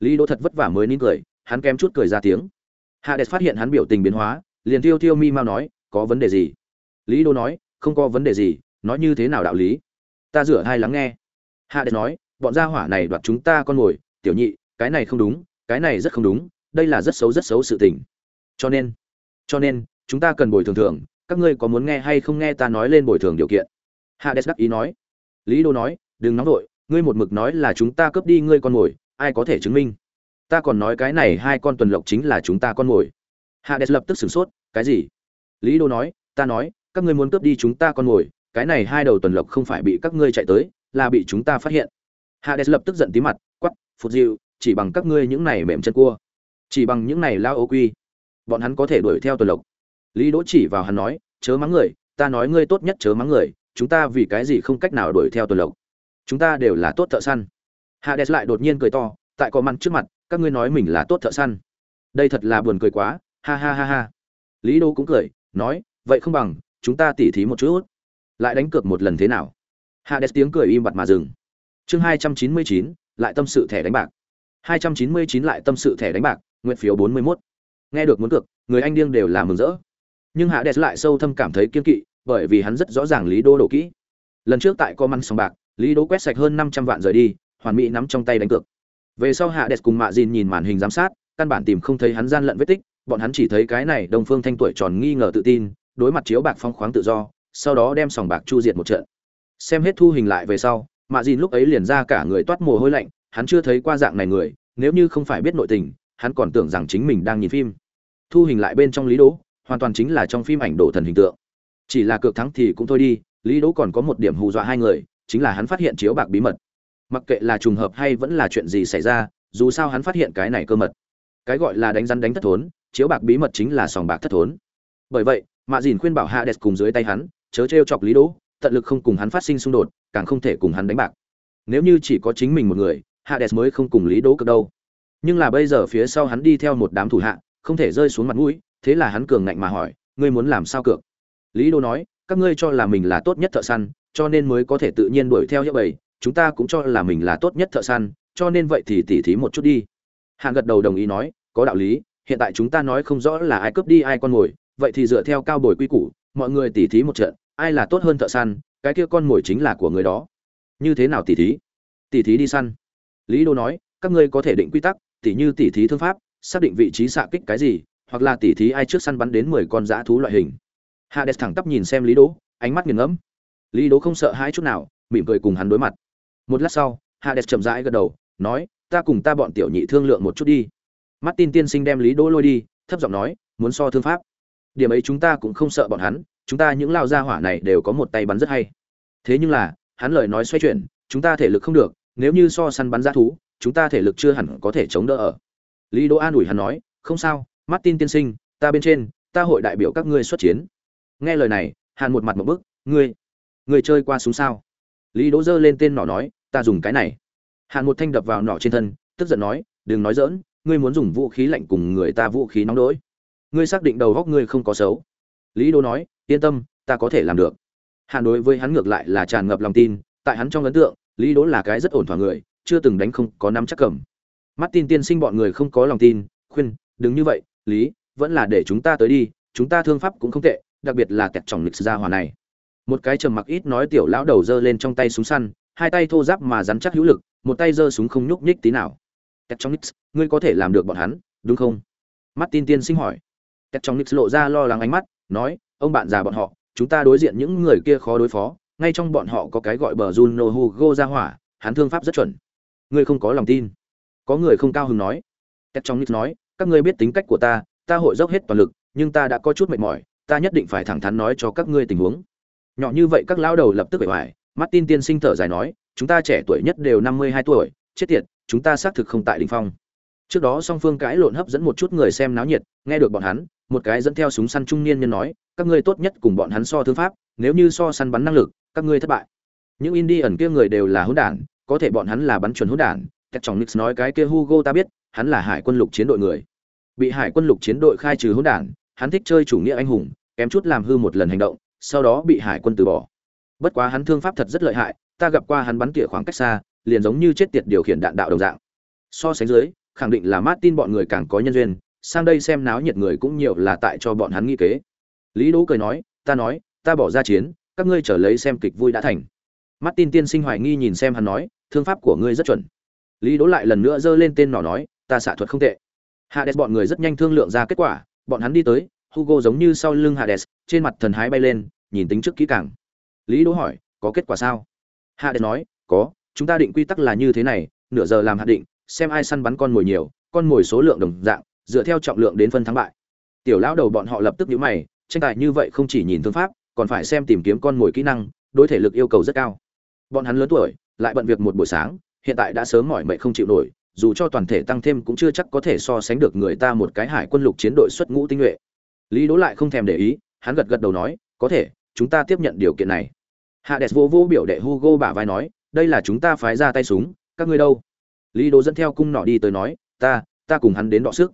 Lý Đỗ thật vất vả mới nín cười, hắn kém chút cười ra tiếng. Hạ đệ phát hiện hắn biểu tình biến hóa, liền tiêu tiêu mi mau nói, có vấn đề gì? Lý Đỗ nói, không có vấn đề gì, nói như thế nào đạo lý? Ta rửa hai lắng nghe. Hạ đệ nói, bọn gia hỏa này đoạt chúng ta con mồi tiểu nhị, cái này không đúng, cái này rất không đúng, đây là rất xấu rất xấu sự tình. Cho nên cho nên, chúng ta cần bồi thường thường các ngươi có muốn nghe hay không nghe ta nói lên bồi thường điều kiện? Hades đắc ý nói lý đô nói, đừng nóng vội, ngươi một mực nói là chúng ta cướp đi ngươi con mồi, ai có thể chứng minh? Ta còn nói cái này hai con tuần lộc chính là chúng ta con mồi. Hades lập tức sửng sốt, cái gì? Lý đô nói, ta nói, các ngươi muốn cướp đi chúng ta con mồi, cái này hai đầu tuần lộc không phải bị các ngươi chạy tới, là bị chúng ta phát hiện. Hades lập tức giận tí mặt quắp phụt dịu, chỉ bằng các ngươi những này mềm chân cua, chỉ bằng những này lao ô quy, bọn hắn có thể đuổi theo tuần lộc. Lý đỗ chỉ vào hắn nói, chớ mắng người, ta nói ngươi tốt nhất chớ mắng người chúng ta vì cái gì không cách nào đuổi theo tuần lộc? Chúng ta đều là tốt thợ săn. Hades lại đột nhiên cười to, tại có mặn trước mặt, các ngươi nói mình là tốt thợ săn. Đây thật là buồn cười quá, ha ha ha ha. Lý đô cũng cười, nói, vậy không bằng, chúng ta tỉ thí một chút. Lại đánh cược một lần thế nào? Hades tiếng cười im bặt mà dừng. Chương hai trăm chín mươi chín, lại tâm sự thẻ đánh bạc. hai trăm chín mươi chín lại tâm sự thẻ đánh bạc, nguyện phiếu bốn mươi 41. nghe được muốn cược, người anh điên đều là mừng rỡ. Nhưng hạ lại sâu thâm cảm thấy kiên kỵ bởi vì hắn rất rõ ràng lý đô đổ kỹ. Lần trước tại co ăn sòng bạc, lý đô quét sạch hơn năm trăm vạn rời đi, hoàn mỹ nắm trong tay đánh cược. Về sau hạ đẹp cùng mạ dìn nhìn màn hình giám sát, căn bản tìm không thấy hắn gian lận vết tích, bọn hắn chỉ thấy cái này đông phương thanh tuổi tròn nghi ngờ tự tin, đối mặt chiếu bạc phong khoáng tự do, sau đó đem sòng bạc chu diệt một trận. Xem hết thu hình lại về sau, mạ dìn lúc ấy liền ra cả người toát mồ hôi lạnh, hắn chưa thấy qua dạng này người, nếu như không phải biết nội tình, hắn còn tưởng rằng chính mình đang nhìn phim. Thu hình lại bên trong lý đỗ, hoàn toàn chính là trong phim ảnh đổ thần hình tượng chỉ là cược thắng thì cũng thôi đi, lý đỗ còn có một điểm hù dọa hai người, chính là hắn phát hiện chiếu bạc bí mật. Mặc kệ là trùng hợp hay vẫn là chuyện gì xảy ra, dù sao hắn phát hiện cái này cơ mật. Cái gọi là đánh rắn đánh thất thốn, chiếu bạc bí mật chính là sòng bạc thất thốn. Bởi vậy, mạ dìn khuyên bảo hạ đẹp cùng dưới tay hắn, chớ t chọc lý đỗ, tận lực không cùng hắn phát sinh xung đột, càng không thể cùng hắn đánh bạc. Nếu như chỉ có chính mình một người hạ đẹp mới không cùng lý đỗ cực đâu. Nhưng là bây giờ phía sau hắn đi theo một đám thủ hạ, không thể rơi xuống mặt mũi, thế là hắn cường ngạnh mà hỏi, ngươi muốn làm sao cược? Lý đô nói, các ngươi cho là mình là tốt nhất thợ săn, cho nên mới có thể tự nhiên đuổi theo hiệu bầy. Chúng ta cũng cho là mình là tốt nhất thợ săn, cho nên vậy thì tỉ thí một chút đi. Hạng gật đầu đồng ý nói, có đạo lý, hiện tại chúng ta nói không rõ là ai cướp đi, ai con mồi, vậy thì dựa theo cao bồi quy củ, mọi người tỉ thí một trận, ai là tốt hơn thợ săn, cái kia con mồi chính là của người đó. Như thế nào tỉ thí? Tỉ thí đi săn. Lý đô nói, các ngươi có thể định quy tắc, tỉ như tỉ thí thương pháp, xác định vị trí xạ kích cái gì, hoặc là tỉ thí ai trước săn bắn đến mười con dã thú loại hình hades thẳng tắp nhìn xem lý đỗ ánh mắt nghiền ngẫm. Lý đỗ không sợ hãi chút nào mỉm cười cùng hắn đối mặt. Một lát sau hades chậm rãi gật đầu nói ta cùng ta bọn tiểu nhị thương lượng một chút đi. Martin tiên sinh đem lý đỗ lôi đi thấp giọng nói muốn so thương pháp. Điểm ấy chúng ta cũng không sợ bọn hắn chúng ta những lao gia hỏa này đều có một tay bắn rất hay. Thế nhưng là hắn lời nói xoay chuyển chúng ta thể lực không được nếu như so săn bắn dã thú chúng ta thể lực chưa hẳn có thể chống đỡ ở. Lý đỗ an ủi hắn nói không sao Martin tiên sinh, ta bên trên, ta hội đại biểu các ngươi xuất chiến. Nghe lời này, Hàn một mặt một bức, ngươi, ngươi chơi qua súng sao? Lý Đỗ giơ lên tên nỏ nói, ta dùng cái này. Hàn một thanh đập vào nỏ trên thân, tức giận nói, đừng nói dỡn, ngươi muốn dùng vũ khí lạnh cùng người ta vũ khí nóng đỗi. ngươi xác định đầu góc ngươi không có xấu lý đỗ nói yên tâm ta có thể làm được hàn đối với hắn ngược lại là tràn ngập lòng tin tại hắn trong ấn tượng lý đỗ là cái rất ổn thỏa người chưa từng đánh không có nắm chắc cầm mắt tin tiên sinh bọn người không có lòng tin khuyên đừng như vậy lý vẫn là để chúng ta tới đi chúng ta thương pháp cũng không tệ đặc biệt là kẹt trọng lịch gia hòa này một cái trầm mặc ít nói tiểu lão đầu giơ lên trong tay súng săn hai tay thô giáp mà rắn chắc hữu lực một tay giơ súng không nhúc nhích tí nào kẹt trọng lịch ngươi có thể làm được bọn hắn đúng không mắt tin tiên sinh hỏi kẹt trọng lịch lộ ra lo lắng ánh mắt nói ông bạn già bọn họ chúng ta đối diện những người kia khó đối phó ngay trong bọn họ có cái gọi bờ Juno Hugo ra hỏa, hắn thương pháp rất chuẩn. Ngươi không có lòng tin. Có người không cao hứng nói. Tét trong nói, các ngươi biết tính cách của ta, ta hội dốc hết toàn lực, nhưng ta đã có chút mệt mỏi, ta nhất định phải thẳng thắn nói cho các ngươi tình huống. Nhỏ như vậy các lão đầu lập tức bể hoài, Martin tiên sinh thở dài nói, chúng ta trẻ tuổi nhất đều năm mươi hai tuổi, chết tiệt, chúng ta xác thực không tại đỉnh phong. Trước đó song phương cãi lộn hấp dẫn một chút người xem náo nhiệt, nghe được bọn hắn, một cái dẫn theo súng săn trung niên nhân nói, các ngươi tốt nhất cùng bọn hắn so thương pháp, nếu như so săn bắn năng lực, các ngươi thất bại những indie ẩn kia người đều là hỗn đản có thể bọn hắn là bắn chuẩn hỗn đản các trong nix nói cái kia hugo ta biết hắn là hải quân lục chiến đội người bị hải quân lục chiến đội khai trừ hỗn đản hắn thích chơi chủ nghĩa anh hùng kém chút làm hư một lần hành động, sau đó bị hải quân từ bỏ. Bất quá hắn thương pháp thật rất lợi hại, ta gặp qua hắn bắn tỉa khoảng cách xa, liền giống như chết tiệt điều khiển đạn đạo đồng dạng. So sánh dưới, khẳng định là martin bọn người càng có nhân duyên, sang đây xem náo nhiệt người cũng nhiều là tại cho bọn hắn nghi kế. Lý đỗ cười nói, ta nói, ta bỏ ra chiến, các ngươi trở lấy xem kịch vui đã thành. Martin tiên sinh hoài nghi nhìn xem hắn nói, thương pháp của ngươi rất chuẩn. Lý đỗ lại lần nữa giơ lên tên nỏ nói, ta xạ thuật không tệ. Hades bọn người rất nhanh thương lượng ra kết quả, bọn hắn đi tới hugo giống như sau lưng hades, trên mặt thần hái bay lên, nhìn tính trước kỹ càng. Lý đỗ hỏi, có kết quả sao? Hades nói, có, chúng ta định quy tắc là như thế này, nửa giờ làm hạt định, xem ai săn bắn con mồi nhiều, con mồi số lượng đồng dạng, dựa theo trọng lượng đến phân thắng bại. Tiểu lão đầu bọn họ lập tức nhíu mày, tranh tài như vậy không chỉ nhìn thương pháp, còn phải xem tìm kiếm con mồi kỹ năng, đối thể lực yêu cầu rất cao. Bọn hắn lớn tuổi, lại bận việc một buổi sáng, hiện tại đã sớm mỏi mệt không chịu nổi, dù cho toàn thể tăng thêm cũng chưa chắc có thể so sánh được người ta một cái hải quân lục chiến đội xuất ngũ tinh nhuệ lý đỗ lại không thèm để ý, hắn gật gật đầu nói, có thể, chúng ta tiếp nhận điều kiện này. Hades vô vô biểu đệ hugo bả vai nói, đây là chúng ta phái ra tay súng, các ngươi đâu? Lý đỗ dẫn theo cung nỏ đi tới nói, ta ta cùng hắn đến đọ sức.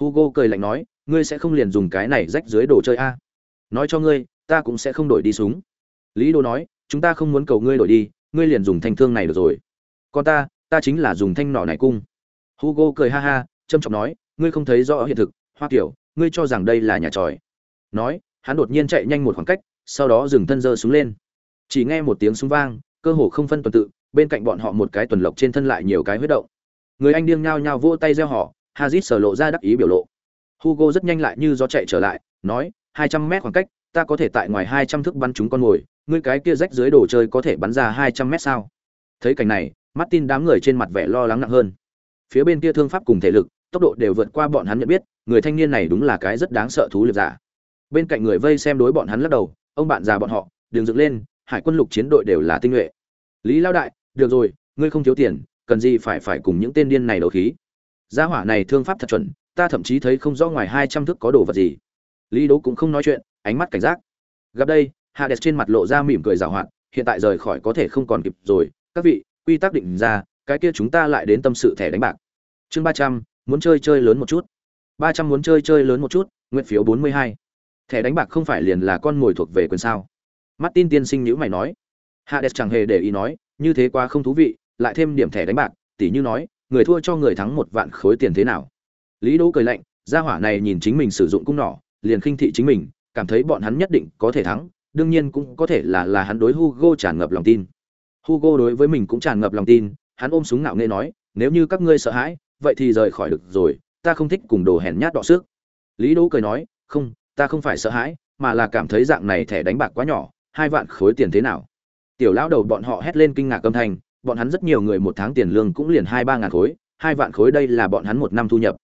Hugo cười lạnh nói, ngươi sẽ không liền dùng cái này rách dưới đồ chơi a? Nói cho ngươi, ta cũng sẽ không đổi đi súng. Lý đỗ nói, chúng ta không muốn cầu ngươi đổi đi, ngươi liền dùng thanh thương này được rồi. Còn ta ta chính là dùng thanh nỏ này cung. Hugo cười ha ha, trâm trọng nói, ngươi không thấy rõ hiện thực, hoa kiểu ngươi cho rằng đây là nhà tròi nói hắn đột nhiên chạy nhanh một khoảng cách sau đó dừng thân giơ súng lên chỉ nghe một tiếng súng vang cơ hồ không phân tuần tự bên cạnh bọn họ một cái tuần lộc trên thân lại nhiều cái huyết động người anh điên nhao nhao vỗ tay reo họ hazit sờ lộ ra đắc ý biểu lộ hugo rất nhanh lại như gió chạy trở lại nói hai trăm mét khoảng cách ta có thể tại ngoài hai trăm thước bắn chúng con mồi, ngươi cái kia rách dưới đồ chơi có thể bắn ra hai trăm mét sao? Thấy cảnh này, Martin đám người trên mặt vẻ lo lắng nặng hơn. Phía bên kia thương pháp cùng thể lực, tốc độ đều vượt qua bọn hắn nhận biết, người thanh niên này đúng là cái rất đáng sợ thú liệp giả. Bên cạnh người vây xem đối bọn hắn lắc đầu, ông bạn già bọn họ, đừng dựng lên, hải quân lục chiến đội đều là tinh nhuệ. Lý Lao đại, được rồi, ngươi không thiếu tiền, cần gì phải phải cùng những tên điên này đấu khí. Gia hỏa này thương pháp thật chuẩn, ta thậm chí thấy không rõ ngoài hai trăm thước có đồ vật gì. Lý Đấu cũng không nói chuyện, ánh mắt cảnh giác gặp đây hades trên mặt lộ ra mỉm cười giảo hoạt hiện tại rời khỏi có thể không còn kịp rồi các vị quy tắc định ra cái kia chúng ta lại đến tâm sự thẻ đánh bạc chương ba trăm muốn chơi chơi lớn một chút ba trăm muốn chơi chơi lớn một chút nguyện phiếu bốn mươi hai. Thẻ đánh bạc không phải liền là con mồi thuộc về quyền sao? Martin tiên sinh nhữ mày nói. Hades chẳng hề để ý nói như thế quá không thú vị lại thêm điểm thẻ đánh bạc tỉ như nói người thua cho người thắng một vạn khối tiền thế nào? Lý đỗ cười lạnh gia hỏa này nhìn chính mình sử dụng cung nỏ liền khinh thị chính mình cảm thấy bọn hắn nhất định có thể thắng, đương nhiên cũng có thể là là hắn đối Hugo tràn ngập lòng tin. Hugo đối với mình cũng tràn ngập lòng tin, hắn ôm súng ngạo nghễ nói, nếu như các ngươi sợ hãi, vậy thì rời khỏi được rồi, ta không thích cùng đồ hèn nhát đọ sức. Lý Đỗ cười nói, không, ta không phải sợ hãi, mà là cảm thấy dạng này thẻ đánh bạc quá nhỏ, hai vạn khối tiền thế nào? Tiểu lão đầu bọn họ hét lên kinh ngạc âm thanh, bọn hắn rất nhiều người một tháng tiền lương cũng liền hai ba ngàn khối, hai vạn khối đây là bọn hắn một năm thu nhập.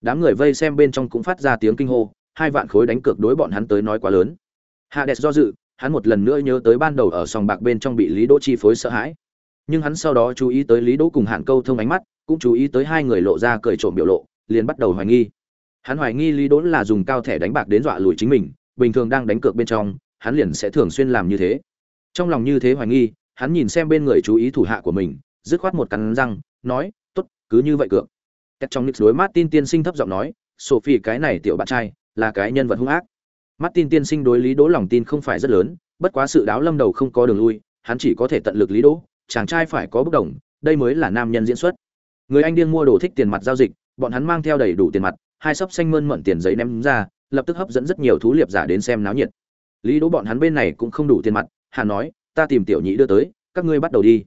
Đám người vây xem bên trong cũng phát ra tiếng kinh hô, hai vạn khối đánh cược đối bọn hắn tới nói quá lớn. Hades do dự, hắn một lần nữa nhớ tới ban đầu ở sòng bạc bên trong bị Lý Đỗ chi phối sợ hãi. Nhưng hắn sau đó chú ý tới Lý Đỗ cùng Hàn Câu thông ánh mắt, cũng chú ý tới hai người lộ ra cười trộm biểu lộ, liền bắt đầu hoài nghi. Hắn hoài nghi Lý đốn là dùng cao thẻ đánh bạc đến dọa lùi chính mình, bình thường đang đánh cược bên trong, hắn liền sẽ thường xuyên làm như thế. Trong lòng như thế hoài nghi, hắn nhìn xem bên người chú ý thủ hạ của mình, dứt khoát một cắn răng, nói, "Tốt, cứ như vậy cược." Kết trong nix đối Martin tiên sinh thấp giọng nói, "Sophie cái này tiểu bạn trai, là cái nhân vật hung ác martin tiên sinh đối lý đỗ lòng tin không phải rất lớn bất quá sự đáo lâm đầu không có đường lui hắn chỉ có thể tận lực lý đỗ chàng trai phải có bất đồng đây mới là nam nhân diễn xuất người anh điên mua đồ thích tiền mặt giao dịch bọn hắn mang theo đầy đủ tiền mặt, hai sấp xanh mơn mận tiền giấy ném ra, lập tức hấp dẫn rất nhiều thú liệp giả đến xem náo nhiệt. Lý đỗ bọn hắn bên này cũng không đủ tiền mặt, hà nói, ta tìm tiểu nhị đưa tới, các ngươi bắt đầu đi.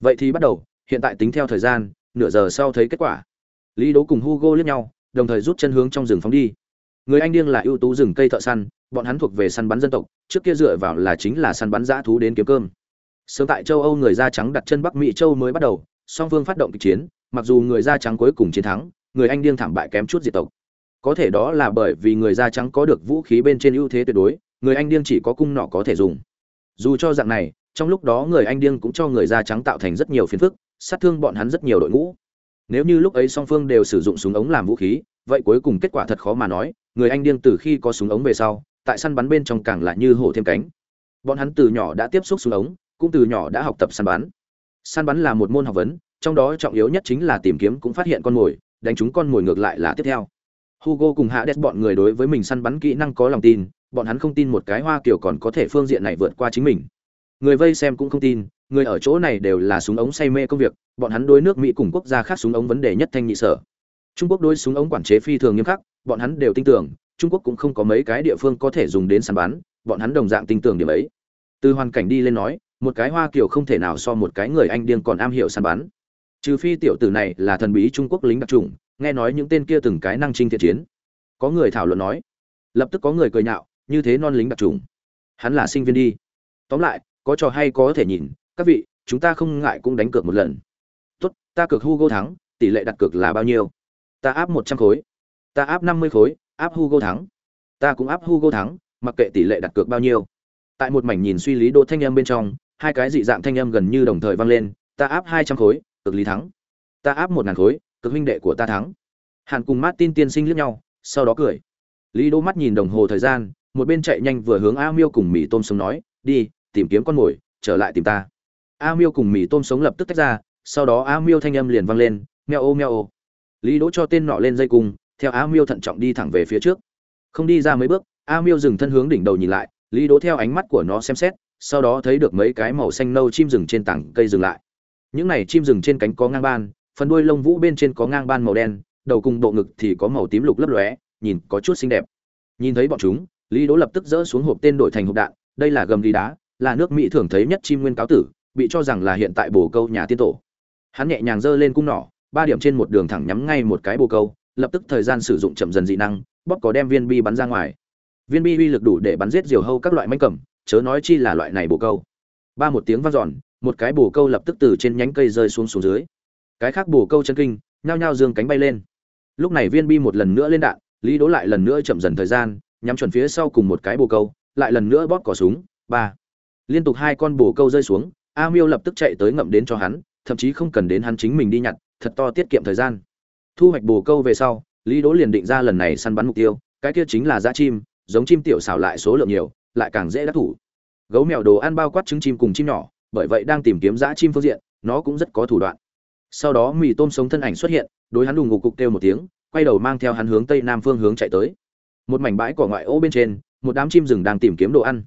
Vậy thì bắt đầu, hiện tại tính theo thời gian, nửa giờ sau thấy kết quả. Lý đỗ cùng hugo liếc nhau, đồng thời rút chân hướng trong rừng phóng đi. Người anh điên là ưu tú rừng cây thợ săn, bọn hắn thuộc về săn bắn dân tộc, trước kia dựa vào là chính là săn bắn dã thú đến kiếm cơm. Sớm tại châu âu người da trắng đặt chân bắc mỹ châu mới bắt đầu, song phương phát động kịch chiến, mặc dù người da trắng cuối cùng chiến thắng người anh điên thảm bại kém chút diệt tộc. Có thể đó là bởi vì người da trắng có được vũ khí bên trên ưu thế tuyệt đối, người anh điên chỉ có cung nọ có thể dùng. Dù cho dạng này, trong lúc đó người anh điên cũng cho người da trắng tạo thành rất nhiều phiền phức, sát thương bọn hắn rất nhiều đội ngũ. Nếu như lúc ấy song phương đều sử dụng súng ống làm vũ khí, vậy cuối cùng kết quả thật khó mà nói, người anh điên từ khi có súng ống về sau, tại săn bắn bên trong càng lại như hổ thêm cánh. Bọn hắn từ nhỏ đã tiếp xúc súng ống, cũng từ nhỏ đã học tập săn bắn. Săn bắn là một môn học vấn, trong đó trọng yếu nhất chính là tìm kiếm cũng phát hiện con mồi đánh chúng con mồi ngược lại là tiếp theo. Hugo cùng hạ bọn người đối với mình săn bắn kỹ năng có lòng tin, bọn hắn không tin một cái hoa kiểu còn có thể phương diện này vượt qua chính mình. Người vây xem cũng không tin, người ở chỗ này đều là súng ống say mê công việc, bọn hắn đối nước mỹ cùng quốc gia khác súng ống vấn đề nhất thanh nhị sở. Trung quốc đối súng ống quản chế phi thường nghiêm khắc, bọn hắn đều tin tưởng, trung quốc cũng không có mấy cái địa phương có thể dùng đến săn bắn, bọn hắn đồng dạng tin tưởng điểm ấy. Từ hoàn cảnh đi lên nói, một cái hoa kiều không thể nào so một cái người anh điên còn am hiểu săn bắn trừ phi tiểu tử này là thần bí trung quốc lính đặc trùng, nghe nói những tên kia từng cái năng trinh thiện chiến. Có người thảo luận nói, lập tức có người cười nhạo, như thế non lính đặc trùng. Hắn là sinh viên đi. Tóm lại, có trò hay có thể nhìn, các vị, chúng ta không ngại cũng đánh cược một lần. Tốt, ta cược hugo thắng, tỷ lệ đặt cược là bao nhiêu? Ta áp một trăm khối. Ta áp năm mươi khối, áp hugo thắng. Ta cũng áp hugo thắng, mặc kệ tỷ lệ đặt cược bao nhiêu. Tại một mảnh nhìn suy lý đỗ thanh âm bên trong, hai cái dị dạng thanh âm gần như đồng thời vang lên, ta áp hai trăm khối cực lý thắng. Ta áp một ngàn khối, cực huynh đệ của ta thắng. Hàn cùng martin tiên sinh liếc nhau, sau đó cười. Lý đỗ mắt nhìn đồng hồ thời gian, một bên chạy nhanh vừa hướng a miêu cùng mì tôm sống nói, đi, tìm kiếm con mồi, trở lại tìm ta. A miêu cùng mì tôm sống lập tức tách ra, sau đó a miêu thanh âm liền vang lên, meo ô meo ô. Lý đỗ cho tên nọ lên dây cung, theo a miêu thận trọng đi thẳng về phía trước. Không đi ra mấy bước, a miêu dừng thân hướng đỉnh đầu nhìn lại, lý đỗ theo ánh mắt của nó xem xét, sau đó thấy được mấy cái màu xanh nâu chim rừng trên tảng cây dừng lại những này chim rừng trên cánh có ngang ban, phần đuôi lông vũ bên trên có ngang ban màu đen, đầu cùng bộ ngực thì có màu tím lục lấp lóe, nhìn có chút xinh đẹp. Nhìn thấy bọn chúng, lý đỗ lập tức dỡ xuống hộp tên đổi thành hộp đạn, đây là gầm đi đá, là nước mỹ thường thấy nhất chim nguyên cáo tử, bị cho rằng là hiện tại bồ câu nhà tiên tổ. Hắn nhẹ nhàng giơ lên cung nỏ, ba điểm trên một đường thẳng nhắm ngay một cái bồ câu, lập tức thời gian sử dụng chậm dần dị năng, bóp có đem viên bi bắn ra ngoài. Viên bi uy lực đủ để bắn giết diều hâu các loại manh cầm, chớ nói chi là loại này bồ câu. Ba một tiếng vang dọn một cái bồ câu lập tức từ trên nhánh cây rơi xuống xuống dưới. Cái khác bồ câu chân kinh, nhao nhao dương cánh bay lên. Lúc này viên bi một lần nữa lên đạn, lý đỗ lại lần nữa chậm dần thời gian, nhắm chuẩn phía sau cùng một cái bồ câu, lại lần nữa bóp cỏ súng. Ba. Liên tục hai con bồ câu rơi xuống, a miêu lập tức chạy tới ngậm đến cho hắn, thậm chí không cần đến hắn chính mình đi nhặt, thật to tiết kiệm thời gian. Thu hoạch bồ câu về sau, lý đỗ liền định ra lần này săn bắn mục tiêu, cái kia chính là dã chim, giống chim tiểu xảo lại số lượng nhiều, lại càng dễ đắc thủ. Gấu mèo đồ ăn bao quát trứng chim cùng chim nhỏ bởi vậy đang tìm kiếm dã chim phương diện, nó cũng rất có thủ đoạn. Sau đó mì tôm sống thân ảnh xuất hiện, đối hắn đùng ngục cục kêu một tiếng, quay đầu mang theo hắn hướng tây nam phương hướng chạy tới. Một mảnh bãi cỏ ngoại ô bên trên, một đám chim rừng đang tìm kiếm đồ ăn.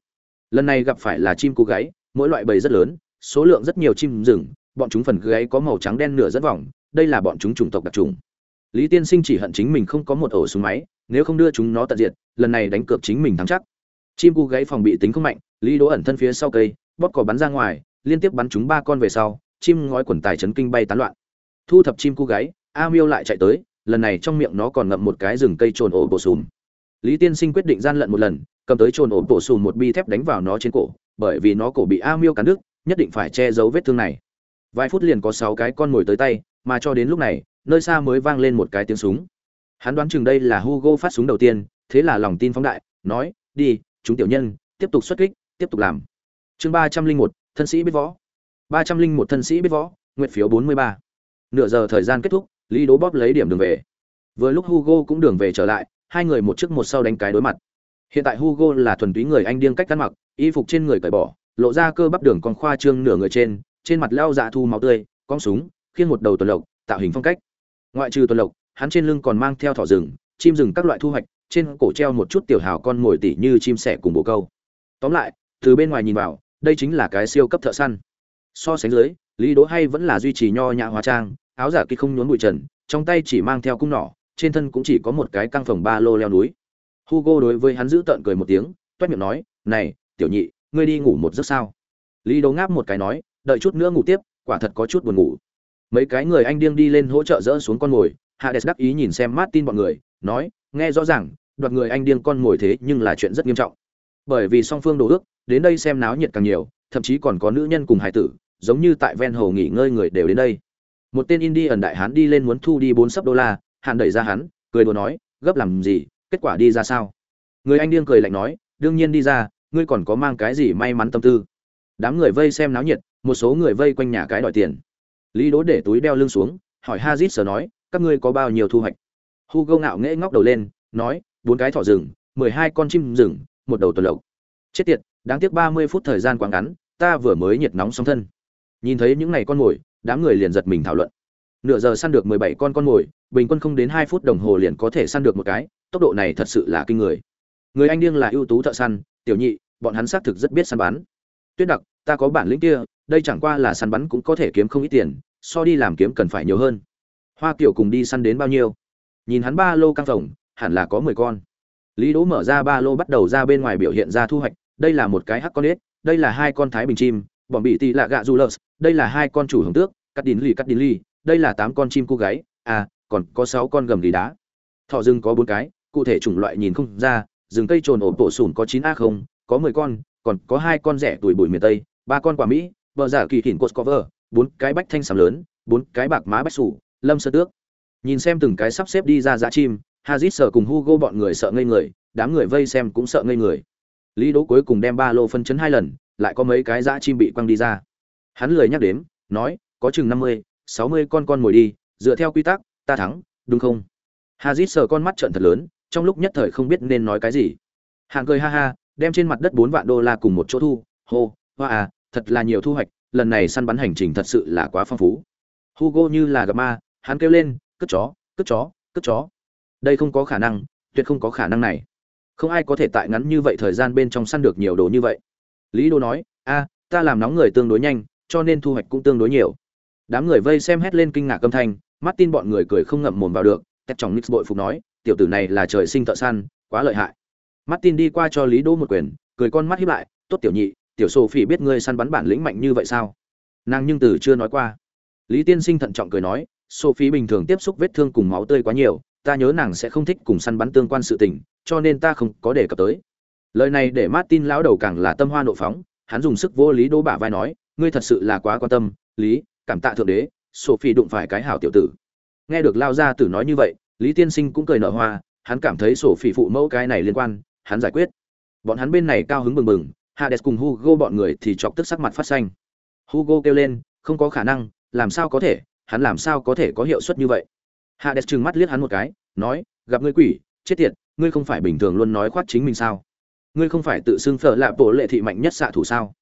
Lần này gặp phải là chim cú gáy, mỗi loại bầy rất lớn, số lượng rất nhiều chim rừng, bọn chúng phần gáy có màu trắng đen nửa rất vòng, đây là bọn chúng chủng tộc đặc trùng lý tiên sinh chỉ hận chính mình không có một ổ súng máy, nếu không đưa chúng nó tận diệt, lần này đánh cược chính mình thắng chắc. Chim cú gáy phòng bị tính không mạnh, lý đỗ ẩn thân phía sau cây, bóp cỏ bắn ra ngoài liên tiếp bắn chúng ba con về sau, chim ngói quần tài chấn kinh bay tán loạn. Thu thập chim cu gáy, a miêu lại chạy tới, lần này trong miệng nó còn ngậm một cái rừng cây trồn ổ bổ sùm. Lý tiên sinh quyết định gian lận một lần, cầm tới trồn ổ bổ sùm một bi thép đánh vào nó trên cổ, bởi vì nó cổ bị a miêu cắn đứt, nhất định phải che giấu vết thương này. Vài phút liền có sáu cái con ngồi tới tay, mà cho đến lúc này, nơi xa mới vang lên một cái tiếng súng. Hắn đoán chừng đây là hugo phát súng đầu tiên, thế là lòng tin phóng đại, nói, đi, chúng tiểu nhân, tiếp tục xuất kích, tiếp tục làm. Chương ba trăm linh một thân sĩ biết võ. Ba trăm linh một thân sĩ biết võ nguyện phiếu bốn mươi ba. Nửa giờ thời gian kết thúc, lý đố bóp lấy điểm đường về. Vừa lúc hugo cũng đường về trở lại, hai người một trước một sau đánh cái đối mặt. Hiện tại hugo là thuần túy người anh điên cách ăn mặc, y phục trên người cởi bỏ, lộ ra cơ bắp đường còn khoa trương nửa người trên trên mặt leo dạ thu máu tươi con súng khiên một đầu tuần lộc, tạo hình phong cách. Ngoại trừ tuần lộc, hắn trên lưng còn mang theo thỏ rừng, chim rừng các loại thu hoạch, trên cổ treo một chút tiểu hào con mồi tỉ như chim sẻ cùng bồ câu. Tóm lại, từ bên ngoài nhìn vào đây chính là cái siêu cấp thợ săn. So sánh dưới, lý đỗ hay vẫn là duy trì nho nhã hóa trang, áo giả kỳ không nhốn bụi trần, trong tay chỉ mang theo cung nỏ, trên thân cũng chỉ có một cái căng phòng ba lô leo núi. Hugo đối với hắn giữ tợn cười một tiếng, toét miệng nói, này, tiểu nhị, ngươi đi ngủ một giấc sao? Lý đỗ ngáp một cái nói, đợi chút nữa ngủ tiếp, quả thật có chút buồn ngủ. Mấy cái người anh điên đi lên hỗ trợ dỡ xuống con mồi, hades đắc ý nhìn xem martin bọn người, nói, nghe rõ ràng, đoạt người anh điên con mồi thế nhưng là chuyện rất nghiêm trọng bởi vì song phương đồ ước, đến đây xem náo nhiệt càng nhiều, thậm chí còn có nữ nhân cùng hải tử, giống như tại ven hồ nghỉ ngơi người đều đến đây. Một tên Indie ẩn đại hán đi lên muốn thu đi bốn sấp đô la, hạn đẩy ra hắn, cười đùa nói, gấp làm gì? Kết quả đi ra sao? Người anh điên cười lạnh nói, đương nhiên đi ra, ngươi còn có mang cái gì may mắn tâm tư? Đám người vây xem náo nhiệt, một số người vây quanh nhà cái đòi tiền. Lý đố để túi đeo lưng xuống, hỏi hazit sở nói, các ngươi có bao nhiêu thu hoạch? Hugo ngạo nghễ ngóc đầu lên, nói, bốn cái thỏ rừng, mười hai con chim rừng một đầu tuần lộc. Chết tiệt, đáng tiếc ba mươi phút thời gian quá ngắn, ta vừa mới nhiệt nóng sóng thân. Nhìn thấy những ngày con mồi, đám người liền giật mình thảo luận. Nửa giờ săn được mười bảy con con mồi, bình quân không đến hai phút đồng hồ liền có thể săn được một cái, tốc độ này thật sự là kinh người. Người anh điên là ưu tú thợ săn, tiểu nhị, bọn hắn xác thực rất biết săn bắn. Tuyết đặc, ta có bản lĩnh kia, đây chẳng qua là săn bắn cũng có thể kiếm không ít tiền, so đi làm kiếm cần phải nhiều hơn. Hoa kiểu cùng đi săn đến bao nhiêu? Nhìn hắn ba lô căng phòng, hẳn là có mười con lý đỗ mở ra ba lô bắt đầu ra bên ngoài biểu hiện ra thu hoạch đây là một cái hắc con ếch đây là hai con thái bình chim bọn bị tị lạ gạ du lợt đây là hai con chủ hồng tước cắt đín lì cắt đín lì đây là tám con chim cô gái, à còn có sáu con gầm lì đá. Thọ rừng có bốn cái cụ thể chủng loại nhìn không ra rừng cây trồn ổ bộ sủn có chín a không có mười con còn có hai con rẻ tuổi bụi miền tây ba con quả mỹ vợ giả kỳ thìn cột cover bốn cái bách thanh sầm lớn bốn cái bạc má bách sủ lâm sơ tước. Nhìn xem từng cái sắp xếp đi ra giá chim hazit sợ cùng hugo bọn người sợ ngây người, đám người vây xem cũng sợ ngây người. Lý đỗ cuối cùng đem ba lô phân chấn hai lần, lại có mấy cái dã chim bị quăng đi ra. Hắn lười nhắc đến nói, có chừng năm mươi, sáu mươi con con mồi đi, dựa theo quy tắc, ta thắng, đúng không? Hazit sợ con mắt trợn thật lớn, trong lúc nhất thời không biết nên nói cái gì. Hạng cười ha ha, đem trên mặt đất bốn vạn đô la cùng một chỗ thu, hô, hoa à thật là nhiều thu hoạch, lần này săn bắn hành trình thật sự là quá phong phú. Hugo như là gặp ma, hắn kêu lên, cất chó cất chó cất chó đây không có khả năng tuyệt không có khả năng này không ai có thể tại ngắn như vậy thời gian bên trong săn được nhiều đồ như vậy lý đô nói a ta làm nóng người tương đối nhanh cho nên thu hoạch cũng tương đối nhiều đám người vây xem hét lên kinh ngạc âm thanh mắt tin bọn người cười không ngậm mồm vào được tét chồng nix bội phục nói tiểu tử này là trời sinh thợ săn quá lợi hại Martin đi qua cho Lý Đô một quyền, cười con mắt híp lại, "Tốt tiểu nhị, tiểu Sophie biết ngươi săn bắn bản lĩnh mạnh như vậy sao?" Nàng nhưng từ chưa nói qua. Lý Tiên Sinh thận trọng cười nói, "Sophie bình thường tiếp xúc vết thương cùng máu tươi quá nhiều, ta nhớ nàng sẽ không thích cùng săn bắn tương quan sự tình, cho nên ta không có đề cập tới." Lời này để Martin lão đầu càng là tâm hoa nộ phóng, hắn dùng sức vô Lý đô bả vai nói, "Ngươi thật sự là quá quan tâm, Lý, cảm tạ thượng đế, Sophie đụng phải cái hảo tiểu tử." Nghe được lao gia tử nói như vậy, Lý Tiên Sinh cũng cười nở hoa, hắn cảm thấy Sophie phụ mẫu cái này liên quan, hắn giải quyết bọn hắn bên này cao hứng bừng bừng hades cùng hugo bọn người thì chọc tức sắc mặt phát xanh hugo kêu lên không có khả năng làm sao có thể hắn làm sao có thể có hiệu suất như vậy hades trừng mắt liếc hắn một cái nói gặp ngươi quỷ chết tiệt ngươi không phải bình thường luôn nói khoát chính mình sao ngươi không phải tự xưng phở lạ bộ lệ thị mạnh nhất xạ thủ sao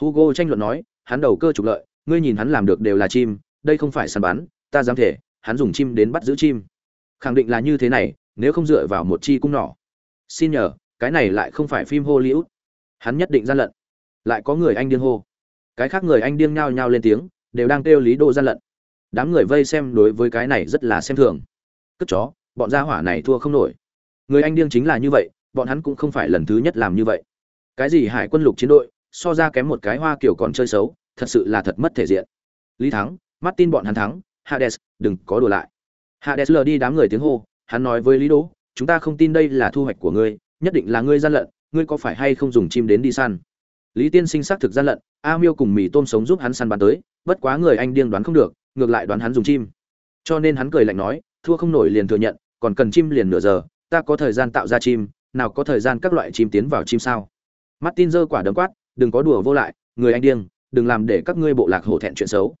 hugo tranh luận nói hắn đầu cơ trục lợi ngươi nhìn hắn làm được đều là chim đây không phải săn bắn ta dám thể hắn dùng chim đến bắt giữ chim khẳng định là như thế này nếu không dựa vào một chi cung nỏ xin nhờ cái này lại không phải phim Hollywood. Hắn nhất định gian lận. Lại có người anh điên hô. Cái khác người anh điên nhao nhao lên tiếng, đều đang kêu Lý Đô gian lận. Đám người vây xem đối với cái này rất là xem thường. Cất chó, bọn gia hỏa này thua không nổi. Người anh điên chính là như vậy, bọn hắn cũng không phải lần thứ nhất làm như vậy. Cái gì hải quân lục chiến đội, so ra kém một cái hoa kiểu còn chơi xấu, thật sự là thật mất thể diện. Lý thắng, mắt tin bọn hắn thắng, Hades, đừng có đùa lại. Hades lờ đi đám người tiếng hô, hắn nói với Lý Đỗ, chúng ta không tin đây là thu hoạch của ngươi, nhất định là ngươi gian lận ngươi có phải hay không dùng chim đến đi săn lý tiên sinh xác thực gian lận a miêu cùng mì tôm sống giúp hắn săn bắn tới bất quá người anh điên đoán không được ngược lại đoán hắn dùng chim. Cho nên hắn cười lạnh nói thua không nổi liền thừa nhận còn cần chim liền nửa giờ ta có thời gian tạo ra chim nào có thời gian các loại chim tiến vào chim sao? Martin giơ quả đấm quát đừng có đùa vô lại người anh điên đừng làm để các ngươi bộ lạc hổ thẹn chuyện xấu.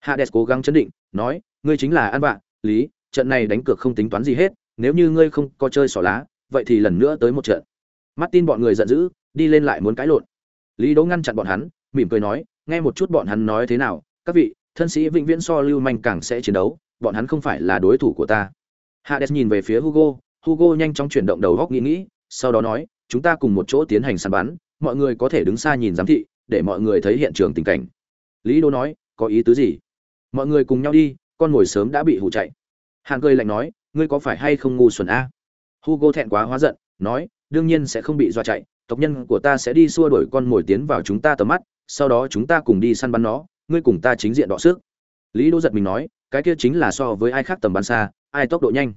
Hades cố gắng chấn định nói ngươi chính là an vạ, lý trận này đánh cược không tính toán gì hết nếu như ngươi không có chơi xỏ lá vậy thì lần nữa tới một trận. Martin bọn người giận dữ đi lên lại muốn cãi lộn. Lý đỗ ngăn chặn bọn hắn mỉm cười nói nghe một chút bọn hắn nói thế nào các vị thân sĩ vĩnh viễn so lưu manh càng sẽ chiến đấu bọn hắn không phải là đối thủ của ta hades nhìn về phía hugo Hugo nhanh chóng chuyển động đầu góc nghĩ nghĩ, sau đó nói, chúng ta cùng một chỗ tiến hành săn bắn, mọi người có thể đứng xa nhìn giám thị, để mọi người thấy hiện trường tình cảnh. Lý Đô nói, có ý tứ gì? Mọi người cùng nhau đi, con ngồi sớm đã bị hù chạy. Hàn cười lạnh nói, ngươi có phải hay không ngu xuẩn a? Hugo thẹn quá hóa giận, nói, đương nhiên sẽ không bị dọa chạy, tộc nhân của ta sẽ đi xua đuổi con mồi tiến vào chúng ta tầm mắt, sau đó chúng ta cùng đi săn bắn nó, ngươi cùng ta chính diện đọ sức. Lý Đỗ giật mình nói, cái kia chính là so với ai khác tầm bắn xa, ai tốc độ nhanh.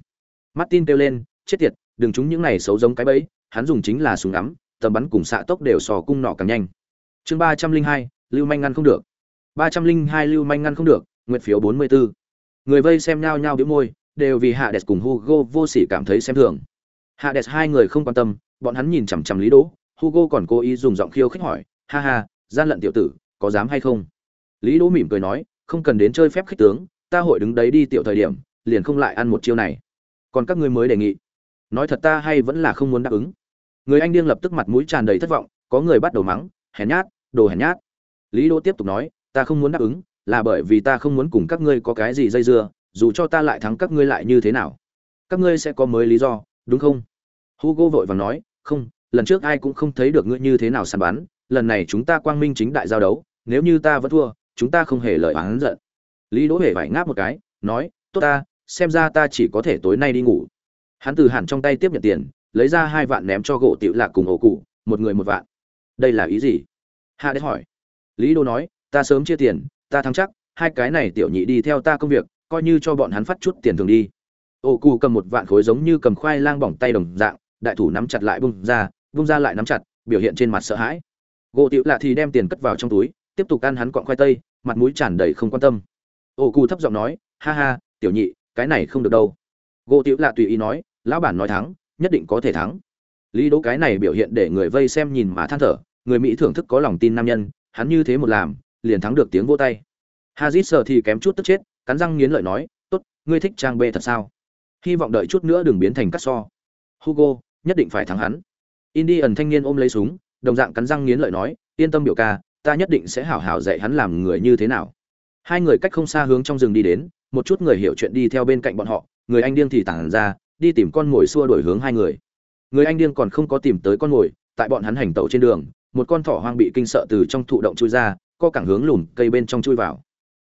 Martin kêu lên, chết tiệt, đừng chúng những này xấu giống cái bẫy, hắn dùng chính là súng ngắm, tầm bắn cùng xạ tốc đều so cung nọ càng nhanh. Chương ba trăm linh hai, Lưu Manh ngăn không được. ba trăm linh hai Lưu Manh ngăn không được, nguyệt phiếu bốn mươi 44. Người vây xem nhao nhao bĩu môi, đều vì Hạ Hades cùng Hugo vô sỉ cảm thấy xem thường. Hạ Hades hai người không quan tâm, bọn hắn nhìn chằm chằm Lý Đỗ, Hugo còn cố ý dùng giọng khiêu khích hỏi, "Ha ha, gian lận tiểu tử, có dám hay không?" Lý Đỗ mỉm cười nói, "Không cần đến chơi phép khích tướng, ta hội đứng đấy đi tiểu thời điểm, liền không lại ăn một chiêu này. Còn các ngươi mới đề nghị." Nói thật ta hay vẫn là không muốn đáp ứng. Người anh điên lập tức mặt mũi tràn đầy thất vọng, có người bắt đầu mắng, "Hèn nhát, đồ hèn nhát." Lý Đỗ tiếp tục nói, "Ta không muốn đáp ứng, là bởi vì ta không muốn cùng các ngươi có cái gì dây dưa, dù cho ta lại thắng các ngươi lại như thế nào. Các ngươi sẽ có mới lý do, đúng không?" Hugo vội vàng nói, "Không, lần trước ai cũng không thấy được ngươi như thế nào săn bắn, lần này chúng ta quang minh chính đại giao đấu, nếu như ta vẫn thua, chúng ta không hề lời oán giận." Lý Đỗ hề vải ngáp một cái, nói, "Tốt ta, xem ra ta chỉ có thể tối nay đi ngủ." Hắn từ hẳn trong tay tiếp nhận tiền, lấy ra hai vạn ném cho gỗ tiểu lạc cùng ổ cụ, một người một vạn. Đây là ý gì? Hạ Đế hỏi. Lý Đỗ nói, ta sớm chia tiền, ta thắng chắc, hai cái này tiểu nhị đi theo ta công việc, coi như cho bọn hắn phát chút tiền thường đi. Ổ cụ cầm một vạn khối giống như cầm khoai lang bỏng tay đồng dạng, đại thủ nắm chặt lại bung ra, bung ra lại nắm chặt, biểu hiện trên mặt sợ hãi. Gỗ tiểu lạc thì đem tiền cất vào trong túi, tiếp tục ăn hắn quặng khoai tây, mặt mũi tràn đầy không quan tâm. ô cù thấp giọng nói, ha ha, tiểu nhị, cái này không được đâu. Gỗ tiểu lạ tùy ý nói, lão bản nói thắng, nhất định có thể thắng. Lý đỗ cái này biểu hiện để người vây xem nhìn mà than thở người mỹ thưởng thức có lòng tin nam nhân hắn như thế một làm liền thắng được tiếng vô tay. Hazit sợ thì kém chút tức chết cắn răng nghiến lợi nói tốt ngươi thích trang bê thật sao? Hy vọng đợi chút nữa đừng biến thành cắt so. Hugo nhất định phải thắng hắn. Indian thanh niên ôm lấy súng đồng dạng cắn răng nghiến lợi nói yên tâm biểu ca ta nhất định sẽ hảo hảo dạy hắn làm người như thế nào. Hai người cách không xa hướng trong rừng đi đến, một chút người hiểu chuyện đi theo bên cạnh bọn họ, người anh điên thì tản ra, đi tìm con mồi xua đuổi hướng hai người. Người anh điên còn không có tìm tới con mồi, tại bọn hắn hành tẩu trên đường, một con thỏ hoang bị kinh sợ từ trong thụ động chui ra, co cẳng hướng lùm cây bên trong chui vào.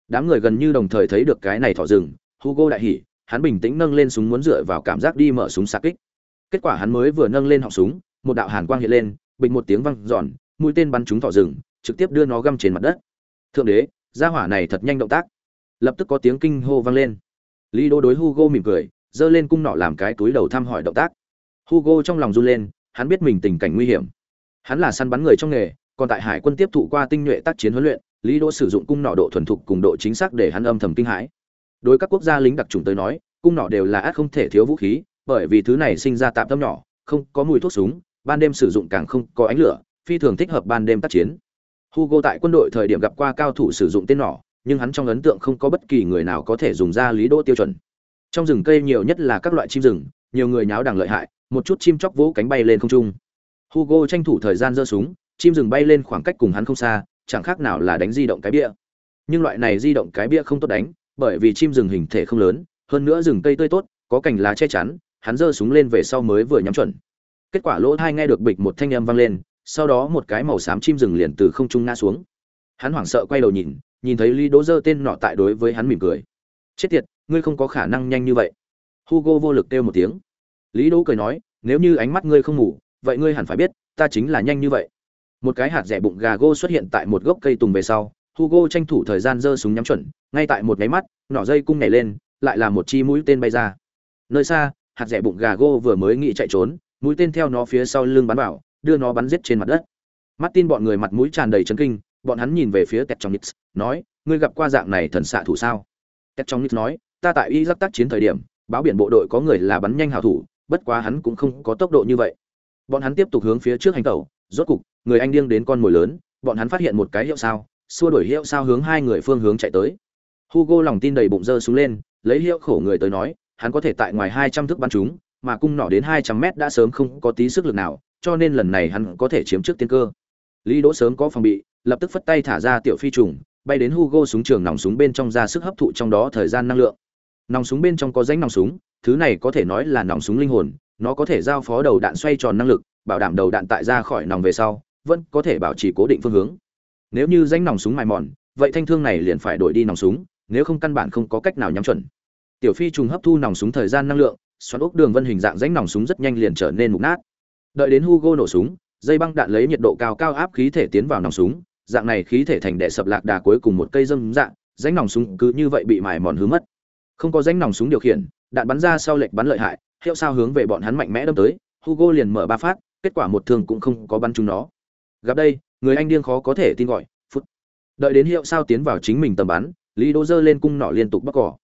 Đám người gần như đồng thời thấy được cái này thỏ rừng, hugo đại hỉ, hắn bình tĩnh nâng lên súng muốn dựa vào cảm giác đi mở súng xạ kích. Kết quả hắn mới vừa nâng lên họng súng, một đạo hàn quang hiện lên, bình một tiếng văng giòn mũi tên bắn trúng thỏ rừng trực tiếp đưa nó găm trên mặt đất. Thượng đế, gia hỏa này thật nhanh động tác. Lập tức có tiếng kinh hô vang lên. Lý đô đối hugo mỉm cười, giơ lên cung nỏ làm cái túi đầu thăm hỏi động tác. Hugo trong lòng run lên, hắn biết mình tình cảnh nguy hiểm. Hắn là săn bắn người trong nghề, còn tại hải quân tiếp thụ qua tinh nhuệ tác chiến huấn luyện, lý đô sử dụng cung nỏ độ thuần thục cùng độ chính xác để hắn âm thầm kinh hãi. Đối các quốc gia lính đặc trùng tới nói, cung nỏ đều là ác không thể thiếu vũ khí, bởi vì thứ này sinh ra tạm tâm nhỏ, không có mùi thuốc súng, ban đêm sử dụng càng không có ánh lửa, phi thường thích hợp ban đêm tác chiến hugo tại quân đội thời điểm gặp qua cao thủ sử dụng tên nỏ, nhưng hắn trong ấn tượng không có bất kỳ người nào có thể dùng ra lý đỗ tiêu chuẩn. Trong rừng cây nhiều nhất là các loại chim rừng, nhiều người nháo đàng lợi hại, một chút chim chóc vỗ cánh bay lên không trung. Hugo tranh thủ thời gian giơ súng, chim rừng bay lên khoảng cách cùng hắn không xa, chẳng khác nào là đánh di động cái bia. Nhưng loại này di động cái bia không tốt đánh, bởi vì chim rừng hình thể không lớn, hơn nữa rừng cây tươi tốt, có cành lá che chắn, hắn giơ súng lên về sau mới vừa nhắm chuẩn. Kết quả lỗ hai nghe được bịch một thanh âm vang lên sau đó một cái màu xám chim rừng liền từ không trung ngã xuống. Hắn hoảng sợ quay đầu nhìn nhìn thấy lý đỗ giơ tên nọ tại đối với hắn mỉm cười. Chết tiệt, ngươi không có khả năng nhanh như vậy. Hugo vô lực kêu một tiếng. Lý đỗ cười nói, nếu như ánh mắt ngươi không ngủ, vậy ngươi hẳn phải biết, ta chính là nhanh như vậy. Một cái hạt rẻ bụng gà gô xuất hiện tại một gốc cây tùng về sau, hugo tranh thủ thời gian giơ súng nhắm chuẩn, ngay tại một nháy mắt, nỏ dây cung nhảy lên, lại là một chi mũi tên bay ra. Nơi xa, hạt rẻ bụng gà gô vừa mới nghĩ chạy trốn, mũi tên theo nó phía sau lưng bắn vào đưa nó bắn giết trên mặt đất. Martin bọn người mặt mũi tràn đầy chấn kinh, bọn hắn nhìn về phía tẹt trong nói, ngươi gặp qua dạng này thần xạ thủ sao? Tẹt trong nói, ta tại y giáp tác chiến thời điểm, báo biển bộ đội có người là bắn nhanh hào thủ, bất quá hắn cũng không có tốc độ như vậy. Bọn hắn tiếp tục hướng phía trước hành tẩu, rốt cục, người anh điên đến con mồi lớn, bọn hắn phát hiện một cái hiệu sao, xua đuổi hiệu sao hướng hai người phương hướng chạy tới. Hugo lòng tin đầy bụng dơ xuống lên, lấy hiệu khổ người tới nói, hắn có thể tại ngoài hai trăm thước bắn chúng, mà cung nỏ đến hai trăm mét đã sớm không có tí sức lực nào cho nên lần này hắn có thể chiếm trước tiên cơ. Lý đỗ sớm có phòng bị, lập tức phất tay thả ra tiểu phi trùng, bay đến hugo súng trường nòng súng bên trong ra sức hấp thụ trong đó thời gian năng lượng. Nòng súng bên trong có rãnh nòng súng, thứ này có thể nói là nòng súng linh hồn, nó có thể giao phó đầu đạn xoay tròn năng lực, bảo đảm đầu đạn tại ra khỏi nòng về sau, vẫn có thể bảo trì cố định phương hướng. Nếu như rãnh nòng súng mài mòn, vậy thanh thương này liền phải đổi đi nòng súng, nếu không căn bản không có cách nào nhắm chuẩn. Tiểu phi trùng hấp thu nòng súng thời gian năng lượng, xoắn ốc đường vân hình dạng rãnh nòng súng rất nhanh liền trở nên mục nát đợi đến hugo nổ súng, dây băng đạn lấy nhiệt độ cao cao áp khí thể tiến vào nòng súng, dạng này khí thể thành đệ sập lạc đà cuối cùng một cây dâm dạng, rãnh nòng súng cứ như vậy bị mài mòn hứa mất. Không có rãnh nòng súng điều khiển, đạn bắn ra sau lệch bắn lợi hại, hiệu sao hướng về bọn hắn mạnh mẽ đâm tới, hugo liền mở ba phát, kết quả một thương cũng không có bắn chúng nó. Gặp đây, người anh điên khó có thể tin gọi, phút. Đợi đến hiệu sao tiến vào chính mình tầm bắn, lý đỗ giơ lên cung nỏ liên tục bắc cỏ.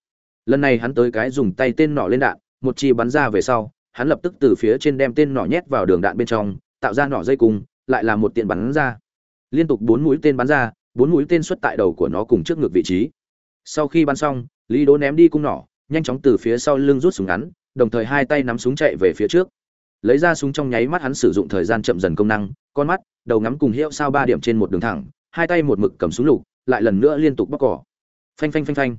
Lần này hắn tới cái dùng tay tên nỏ lên đạn, một chi bắn ra về sau hắn lập tức từ phía trên đem tên nỏ nhét vào đường đạn bên trong, tạo ra nỏ dây cung, lại là một tiện bắn ra. Liên tục bốn mũi tên bắn ra, bốn mũi tên xuất tại đầu của nó cùng trước ngược vị trí. Sau khi bắn xong, lý đỗ ném đi cung nỏ, nhanh chóng từ phía sau lưng rút súng ngắn, đồng thời hai tay nắm súng chạy về phía trước. Lấy ra súng trong nháy mắt hắn sử dụng thời gian chậm dần công năng, con mắt, đầu ngắm cùng hiệu sao ba điểm trên một đường thẳng, hai tay một mực cầm súng lục, lại lần nữa liên tục bóc cỏ. Phanh phanh phanh phanh.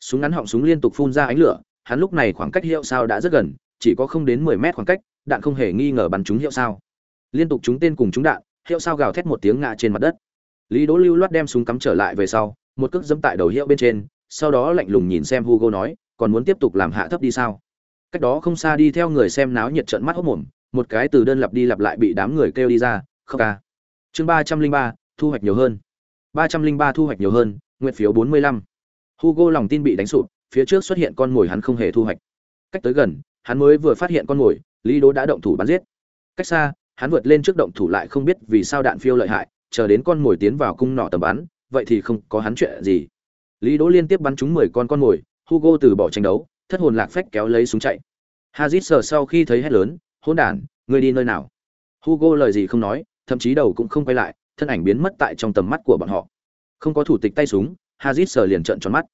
Súng ngắn họng súng liên tục phun ra ánh lửa, hắn lúc này khoảng cách hiệu sao đã rất gần chỉ có không đến mười mét khoảng cách, đạn không hề nghi ngờ bắn trúng hiệu sao. Liên tục trúng tên cùng trúng đạn, hiệu sao gào thét một tiếng ngã trên mặt đất. Lý đỗ lưu loát đem súng cắm trở lại về sau, một cước dẫm tại đầu hiệu bên trên, sau đó lạnh lùng nhìn xem hugo nói, còn muốn tiếp tục làm hạ thấp đi sao? Cách đó không xa đi theo người xem náo nhiệt trận mắt hốc mồm, một cái từ đơn lặp đi lặp lại bị đám người kêu đi ra, khóc ca. Chương ba trăm linh ba, thu hoạch nhiều hơn. Ba trăm linh ba thu hoạch nhiều hơn, nguyện phiếu bốn mươi lăm. Hugo lòng tin bị đánh sụp, phía trước xuất hiện con mồi hắn không hề thu hoạch. Cách tới gần hắn mới vừa phát hiện con mồi, lý đỗ đã động thủ bắn giết. Cách xa, hắn vượt lên trước động thủ lại không biết vì sao đạn phiêu lợi hại, chờ đến con mồi tiến vào cung nỏ tầm bắn, vậy thì không có hắn chuyện gì. Lý đỗ liên tiếp bắn trúng mười con con mồi, hugo từ bỏ tranh đấu, thất hồn lạc phách kéo lấy súng chạy. Hazit sờ sau khi thấy hét lớn, hỗn đản, ngươi đi nơi nào? Hugo lời gì không nói, thậm chí đầu cũng không quay lại, thân ảnh biến mất tại trong tầm mắt của bọn họ. Không có thủ tịch tay súng hazit sờ liền trợn tròn mắt.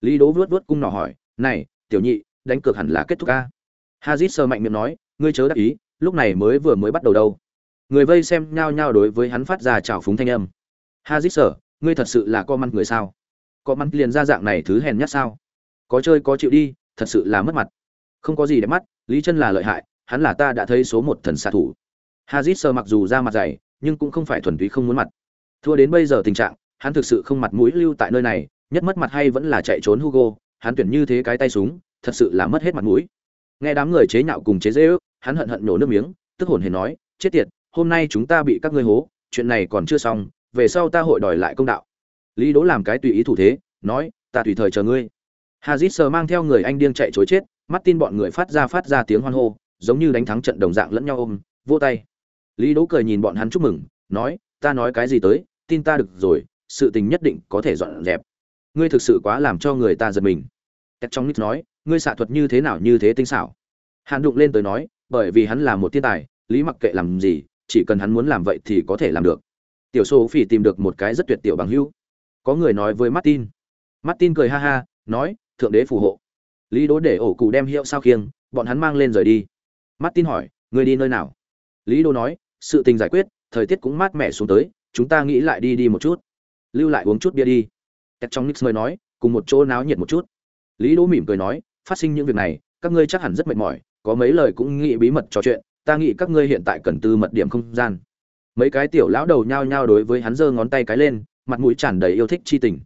Lý đỗ vuốt vuốt cung nỏ hỏi, này, tiểu nhị, đánh cược hẳn là kết thúc a hazit sờ mạnh miệng nói, ngươi chớ đắc ý, lúc này mới vừa mới bắt đầu đâu. Người vây xem nhao nhao đối với hắn phát ra trào phúng thanh âm. Hazit sờ, ngươi thật sự là co măn người sao? Có măn liền ra dạng này thứ hèn nhát sao? Có chơi có chịu đi, thật sự là mất mặt. Không có gì để mắt, lý chân là lợi hại, hắn là ta đã thấy số một thần xạ thủ. Hazit sờ mặc dù ra mặt dày, nhưng cũng không phải thuần túy không muốn mặt. Thua đến bây giờ tình trạng, hắn thực sự không mặt mũi lưu tại nơi này, nhất mất mặt hay vẫn là chạy trốn hugo, hắn tuyển như thế cái tay súng, thật sự là mất hết mặt mũi nghe đám người chế nhạo cùng chế dễ ước hắn hận hận nổ nước miếng, tức hồn hề nói, chết tiệt, hôm nay chúng ta bị các ngươi hố, chuyện này còn chưa xong, về sau ta hội đòi lại công đạo. Lý đỗ làm cái tùy ý thủ thế, nói, ta tùy thời chờ ngươi. Hazit sờ mang theo người anh điên chạy chối chết, mắt tin bọn người phát ra phát ra tiếng hoan hô, giống như đánh thắng trận đồng dạng lẫn nhau ôm vô tay. Lý đỗ cười nhìn bọn hắn chúc mừng, nói, ta nói cái gì tới, tin ta được rồi, sự tình nhất định có thể dọn dẹp. Ngươi thực sự quá làm cho người ta giật mình. Tét trong nít nói ngươi xạ thuật như thế nào như thế tinh xảo. Hàn đụng lên tới nói, bởi vì hắn là một thiên tài, lý mặc kệ làm gì, chỉ cần hắn muốn làm vậy thì có thể làm được. Tiểu số phỉ tìm được một cái rất tuyệt tiểu bằng hữu. Có người nói với martin. Martin cười ha ha, nói, thượng đế phù hộ. Lý đố để ổ cụ đem hiệu sao khiêng, bọn hắn mang lên rời đi. Martin hỏi, ngươi đi nơi nào? Lý đố nói, sự tình giải quyết, thời tiết cũng mát mẻ xuống tới, chúng ta nghĩ lại đi đi một chút. Lưu lại uống chút bia đi. Tét trong nix mới nói, cùng một chỗ náo nhiệt một chút. Lý đố mỉm cười nói phát sinh những việc này, các ngươi chắc hẳn rất mệt mỏi, có mấy lời cũng nghĩ bí mật trò chuyện, ta nghĩ các ngươi hiện tại cần tư mật điểm không gian. Mấy cái tiểu lão đầu nhao nhao đối với hắn giơ ngón tay cái lên, mặt mũi tràn đầy yêu thích chi tình.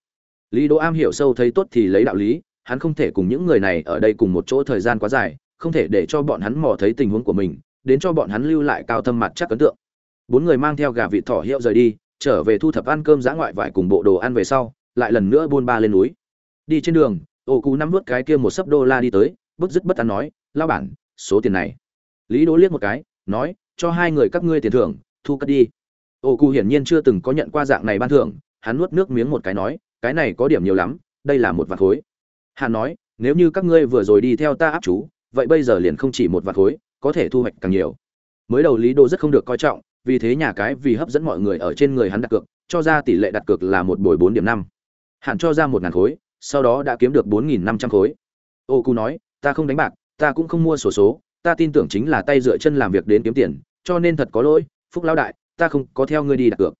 Lý đỗ am hiểu sâu thấy tốt thì lấy đạo lý, hắn không thể cùng những người này ở đây cùng một chỗ thời gian quá dài, không thể để cho bọn hắn mò thấy tình huống của mình, đến cho bọn hắn lưu lại cao thâm mặt chắc ấn tượng. Bốn người mang theo gà vịt thỏ hiệu rời đi, trở về thu thập ăn cơm giã ngoại vải cùng bộ đồ ăn về sau, lại lần nữa buôn ba lên núi. Đi trên đường ô cú nắm vớt cái kia một sấp đô la đi tới bức dứt bất an nói lao bản, số tiền này. Lý đỗ liếc một cái, nói, cho hai người các ngươi tiền thưởng, thu cất đi. Ô cú hiển nhiên chưa từng có nhận qua dạng này ban thưởng, hắn nuốt nước miếng một cái nói, cái này có điểm nhiều lắm, đây là một vạt khối. Hắn nói, nếu như các ngươi vừa rồi đi theo ta áp chú, vậy bây giờ liền không chỉ một vạt khối, có thể thu hoạch càng nhiều. Mới đầu lý đô rất không được coi trọng, vì thế nhà cái vì hấp dẫn mọi người ở trên người hắn đặt cược, cho ra tỷ lệ đặt cược là một buổi bốn điểm năm. Hạn cho ra một ngàn khối sau đó đã kiếm được bốn nghìn năm trăm khối. Ô cu nói, ta không đánh bạc, ta cũng không mua sổ số, ta tin tưởng chính là tay dựa chân làm việc đến kiếm tiền, cho nên thật có lỗi, phúc lão đại, ta không có theo ngươi đi đặt cược.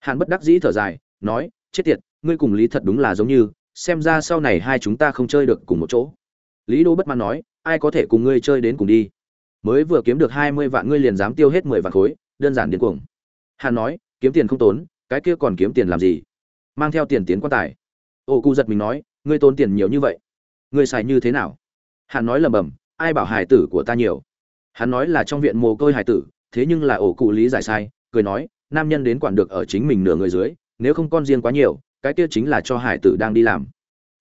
Hàn bất đắc dĩ thở dài, nói, chết tiệt, ngươi cùng lý thật đúng là giống như, xem ra sau này hai chúng ta không chơi được cùng một chỗ. Lý đô bất mãn nói, ai có thể cùng ngươi chơi đến cùng đi? Mới vừa kiếm được hai mươi vạn, ngươi liền dám tiêu hết mười vạn khối, đơn giản điên cuồng. Hàn nói, kiếm tiền không tốn, cái kia còn kiếm tiền làm gì? Mang theo tiền tiến quan tài ô cụ giật mình nói, ngươi tốn tiền nhiều như vậy, ngươi xài như thế nào? Hắn nói lầm bầm ai bảo hải tử của ta nhiều? Hắn nói là trong viện mồ côi hải tử, thế nhưng là ổ cụ lý giải sai, cười nói, nam nhân đến quản được ở chính mình nửa người dưới, nếu không con riêng quá nhiều, cái kia chính là cho hải tử đang đi làm.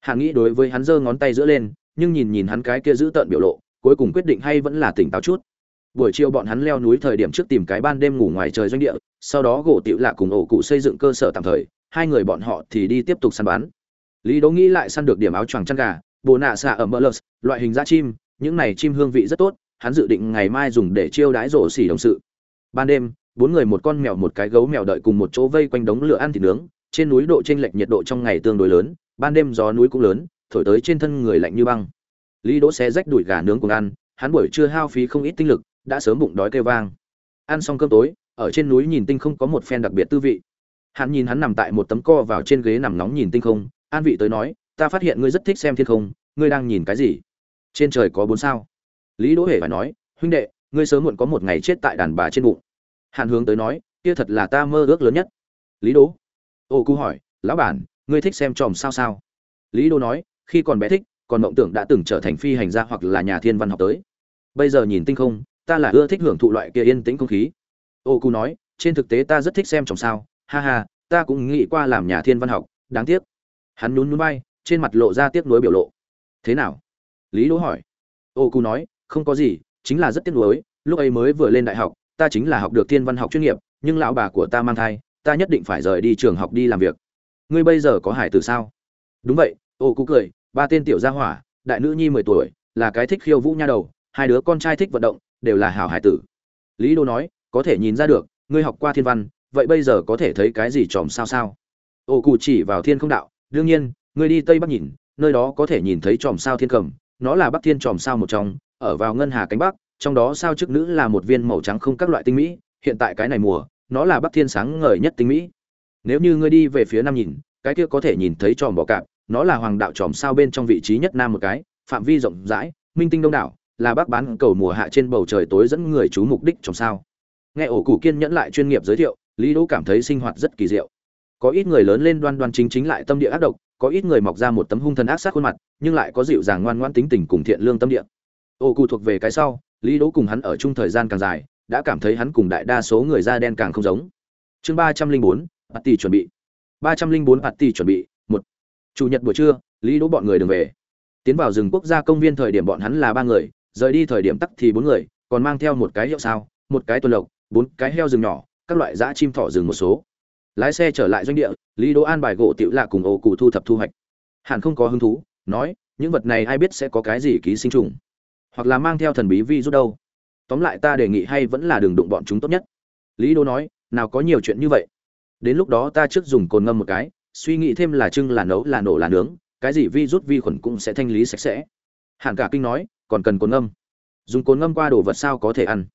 Hàn nghĩ đối với hắn giơ ngón tay giữa lên, nhưng nhìn nhìn hắn cái kia giữ tợn biểu lộ, cuối cùng quyết định hay vẫn là tỉnh táo chút. Buổi chiều bọn hắn leo núi thời điểm trước tìm cái ban đêm ngủ ngoài trời doanh địa, sau đó gỗ tiểu lạ cùng ổ cụ xây dựng cơ sở tạm thời, hai người bọn họ thì đi tiếp tục săn bắn lý đỗ nghĩ lại săn được điểm áo choàng chăn gà bồ nạ xạ ở mỡ lợt loại hình da chim, những này chim hương vị rất tốt, hắn dự định ngày mai dùng để chiêu đãi rổ xỉ đồng sự. Ban đêm, bốn người một con mèo một cái gấu mèo đợi cùng một chỗ vây quanh đống lửa ăn thịt nướng, trên núi độ chênh lệch nhiệt độ trong ngày tương đối lớn, ban đêm gió núi cũng lớn, thổi tới trên thân người lạnh như băng. Lý đỗ xé rách đùi gà nướng cùng ăn, hắn buổi trưa hao phí không ít tinh lực, đã sớm bụng đói kêu vang. Ăn xong cơm tối, ở trên núi nhìn tinh không có một phen đặc biệt tư vị. Hắn nhìn hắn nằm tại một tấm co vào trên ghế nằm nóng nhìn tinh không an vị tới nói, ta phát hiện ngươi rất thích xem thiên không, ngươi đang nhìn cái gì? Trên trời có bốn sao. Lý đỗ hề phải nói, huynh đệ, ngươi sớm muộn có một ngày chết tại đàn bà trên bụng. Hàn hướng tới nói, kia thật là ta mơ ước lớn nhất. Lý đỗ, ô, cu hỏi, lão bản, ngươi thích xem tròm sao sao? Lý đỗ nói, khi còn bé thích, còn mộng tưởng đã từng trở thành phi hành gia hoặc là nhà thiên văn học tới. Bây giờ nhìn tinh không, ta là ưa thích hưởng thụ loại kia yên tĩnh không khí. Ô, cu nói, trên thực tế ta rất thích xem tròm sao. Ha ha, ta cũng nghĩ qua làm nhà thiên văn học, đáng tiếc hắn nhún nhún bay trên mặt lộ ra tiếc nuối biểu lộ. Thế nào? Lý đỗ hỏi. Ô cu nói, không có gì, chính là rất tiếc nuối. Lúc ấy mới vừa lên đại học, ta chính là học được thiên văn học chuyên nghiệp, nhưng lão bà của ta mang thai, ta nhất định phải rời đi trường học đi làm việc. Ngươi bây giờ có hải tử sao? Đúng vậy. Ô cu cười, ba tên tiểu gia hỏa, đại nữ nhi mười tuổi, là cái thích khiêu vũ nha đầu, hai đứa con trai thích vận động, đều là hảo hải tử. Lý đô nói, có thể nhìn ra được, ngươi học qua thiên văn, vậy bây giờ có thể thấy cái gì tròm sao sao? Ô cụ chỉ vào thiên không đạo đương nhiên ngươi đi tây bắc nhìn, nơi đó có thể nhìn thấy chòm sao thiên cầm, nó là bắc thiên chòm sao một trong, ở vào ngân hà cánh bắc, trong đó sao chức nữ là một viên màu trắng không các loại tinh mỹ, hiện tại cái này mùa, nó là bắc thiên sáng ngời nhất tinh mỹ. Nếu như ngươi đi về phía nam nhìn, cái kia có thể nhìn thấy tròm bọ cạp, nó là hoàng đạo tròm sao bên trong vị trí nhất nam một cái, phạm vi rộng rãi, minh tinh đông đảo, là bác bán cầu mùa hạ trên bầu trời tối dẫn người chú mục đích tròm sao. Nghe ổ củ kiên nhẫn lại chuyên nghiệp giới thiệu, lý đỗ cảm thấy sinh hoạt rất kỳ diệu có ít người lớn lên đoan đoan chính chính lại tâm địa ác độc, có ít người mọc ra một tấm hung thần ác sát khuôn mặt, nhưng lại có dịu dàng ngoan ngoãn tính tình cùng thiện lương tâm địa. Ô cụ thuộc về cái sau, lý đỗ cùng hắn ở chung thời gian càng dài, đã cảm thấy hắn cùng đại đa số người da đen càng không giống. Chương ba trăm linh bốn, party chuẩn bị. Ba trăm linh bốn party chuẩn bị, một. Chủ nhật buổi trưa, lý đỗ bọn người đường về. Tiến vào rừng quốc gia công viên thời điểm bọn hắn là ba người, rời đi thời điểm tắc thì bốn người, còn mang theo một cái hiệu sao, một cái tuần lộc, bốn cái heo rừng nhỏ, các loại dã chim thỏ rừng một số lái xe trở lại doanh địa, lý đỗ an bài gỗ tiểu lạ cùng ổ cụ thu thập thu hoạch. Hàn không có hứng thú, nói, những vật này ai biết sẽ có cái gì ký sinh trùng? Hoặc là mang theo thần bí vi rút đâu? Tóm lại ta đề nghị hay vẫn là đường đụng bọn chúng tốt nhất. Lý đỗ nói, nào có nhiều chuyện như vậy. Đến lúc đó ta trước dùng cồn ngâm một cái, suy nghĩ thêm là trưng, là nấu, là nổ, là nướng, cái gì vi rút vi khuẩn cũng sẽ thanh lý sạch sẽ. Hàn cả kinh nói, còn cần cồn ngâm? Dùng cồn ngâm qua đồ vật sao có thể ăn?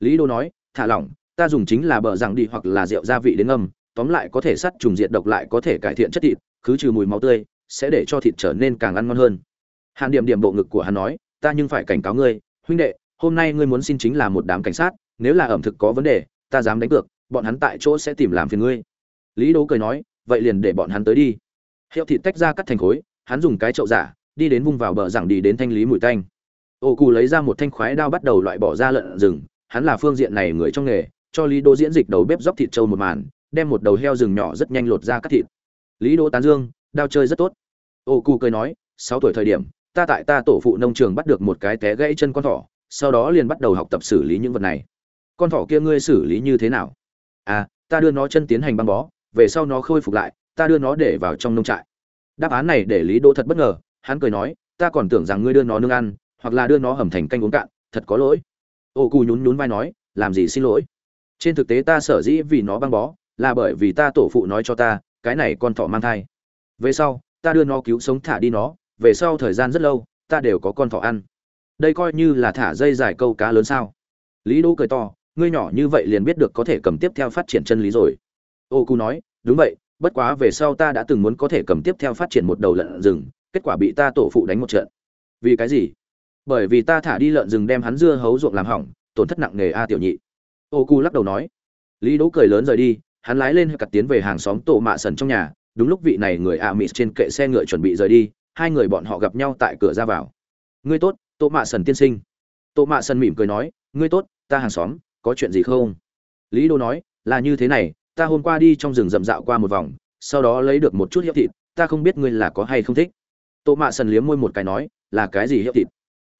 Lý đô nói, thả lỏng, ta dùng chính là bờ rằng đi hoặc là rượu gia vị đến ngâm tóm lại có thể sát trùng diệt độc lại có thể cải thiện chất thịt cứ trừ mùi máu tươi, sẽ để cho thịt trở nên càng ăn ngon hơn. Hàn điểm điểm bộ ngực của hắn nói, ta nhưng phải cảnh cáo ngươi, huynh đệ, hôm nay ngươi muốn xin chính là một đám cảnh sát, nếu là ẩm thực có vấn đề, ta dám đánh cược, bọn hắn tại chỗ sẽ tìm làm phiền ngươi. Lý đố cười nói, vậy liền để bọn hắn tới đi. Hiệu thịt tách ra cắt thành khối, hắn dùng cái chậu giả, đi đến vung vào bờ giảng đi đến thanh lý mùi tanh. Ô cù lấy ra một thanh khoái đao bắt đầu loại bỏ ra lợn rừng, hắn là phương diện này người trong nghề, cho lý Đô diễn dịch đầu bếp dóc thịt trâu một màn đem một đầu heo rừng nhỏ rất nhanh lột ra cắt thịt. Lý đỗ tán dương, đao chơi rất tốt. Ô cu cười nói, sáu tuổi thời điểm, ta tại ta tổ phụ nông trường bắt được một cái té gãy chân con thỏ, sau đó liền bắt đầu học tập xử lý những vật này. Con thỏ kia ngươi xử lý như thế nào? À ta đưa nó chân tiến hành băng bó, về sau nó khôi phục lại, ta đưa nó để vào trong nông trại. Đáp án này để lý đỗ thật bất ngờ, hắn cười nói, ta còn tưởng rằng ngươi đưa nó nương ăn, hoặc là đưa nó hầm thành canh uống cạn, thật có lỗi. Ô cù nhún nhún vai nói, làm gì xin lỗi? Trên thực tế ta sở dĩ vì nó băng bó là bởi vì ta tổ phụ nói cho ta, cái này con thỏ mang thai. Về sau, ta đưa nó cứu sống thả đi nó, về sau thời gian rất lâu, ta đều có con thỏ ăn. Đây coi như là thả dây dài câu cá lớn sao? Lý đỗ cười to, ngươi nhỏ như vậy liền biết được có thể cầm tiếp theo phát triển chân lý rồi. Ô cu nói, đúng vậy, bất quá về sau ta đã từng muốn có thể cầm tiếp theo phát triển một đầu lợn rừng, kết quả bị ta tổ phụ đánh một trận. Vì cái gì? Bởi vì ta thả đi lợn rừng đem hắn dưa hấu ruộng làm hỏng, tổn thất nặng nề a tiểu nhị. Ô cu lắc đầu nói. Lý đỗ cười lớn rời đi hắn lái lên cặt tiến về hàng xóm tổ mạ sần trong nhà, đúng lúc vị này người a mịt trên kệ xe ngựa chuẩn bị rời đi, hai người bọn họ gặp nhau tại cửa ra vào. Ngươi tốt, tổ mạ sần tiên sinh. Tổ mạ sần mỉm cười nói, ngươi tốt, ta hàng xóm, có chuyện gì không? Lý đỗ nói, là như thế này, ta hôm qua đi trong rừng rậm dạo qua một vòng, sau đó lấy được một chút hiệu thịt, ta không biết ngươi là có hay không thích. Tổ mạ sần liếm môi một cái nói, là cái gì hiệu thịt?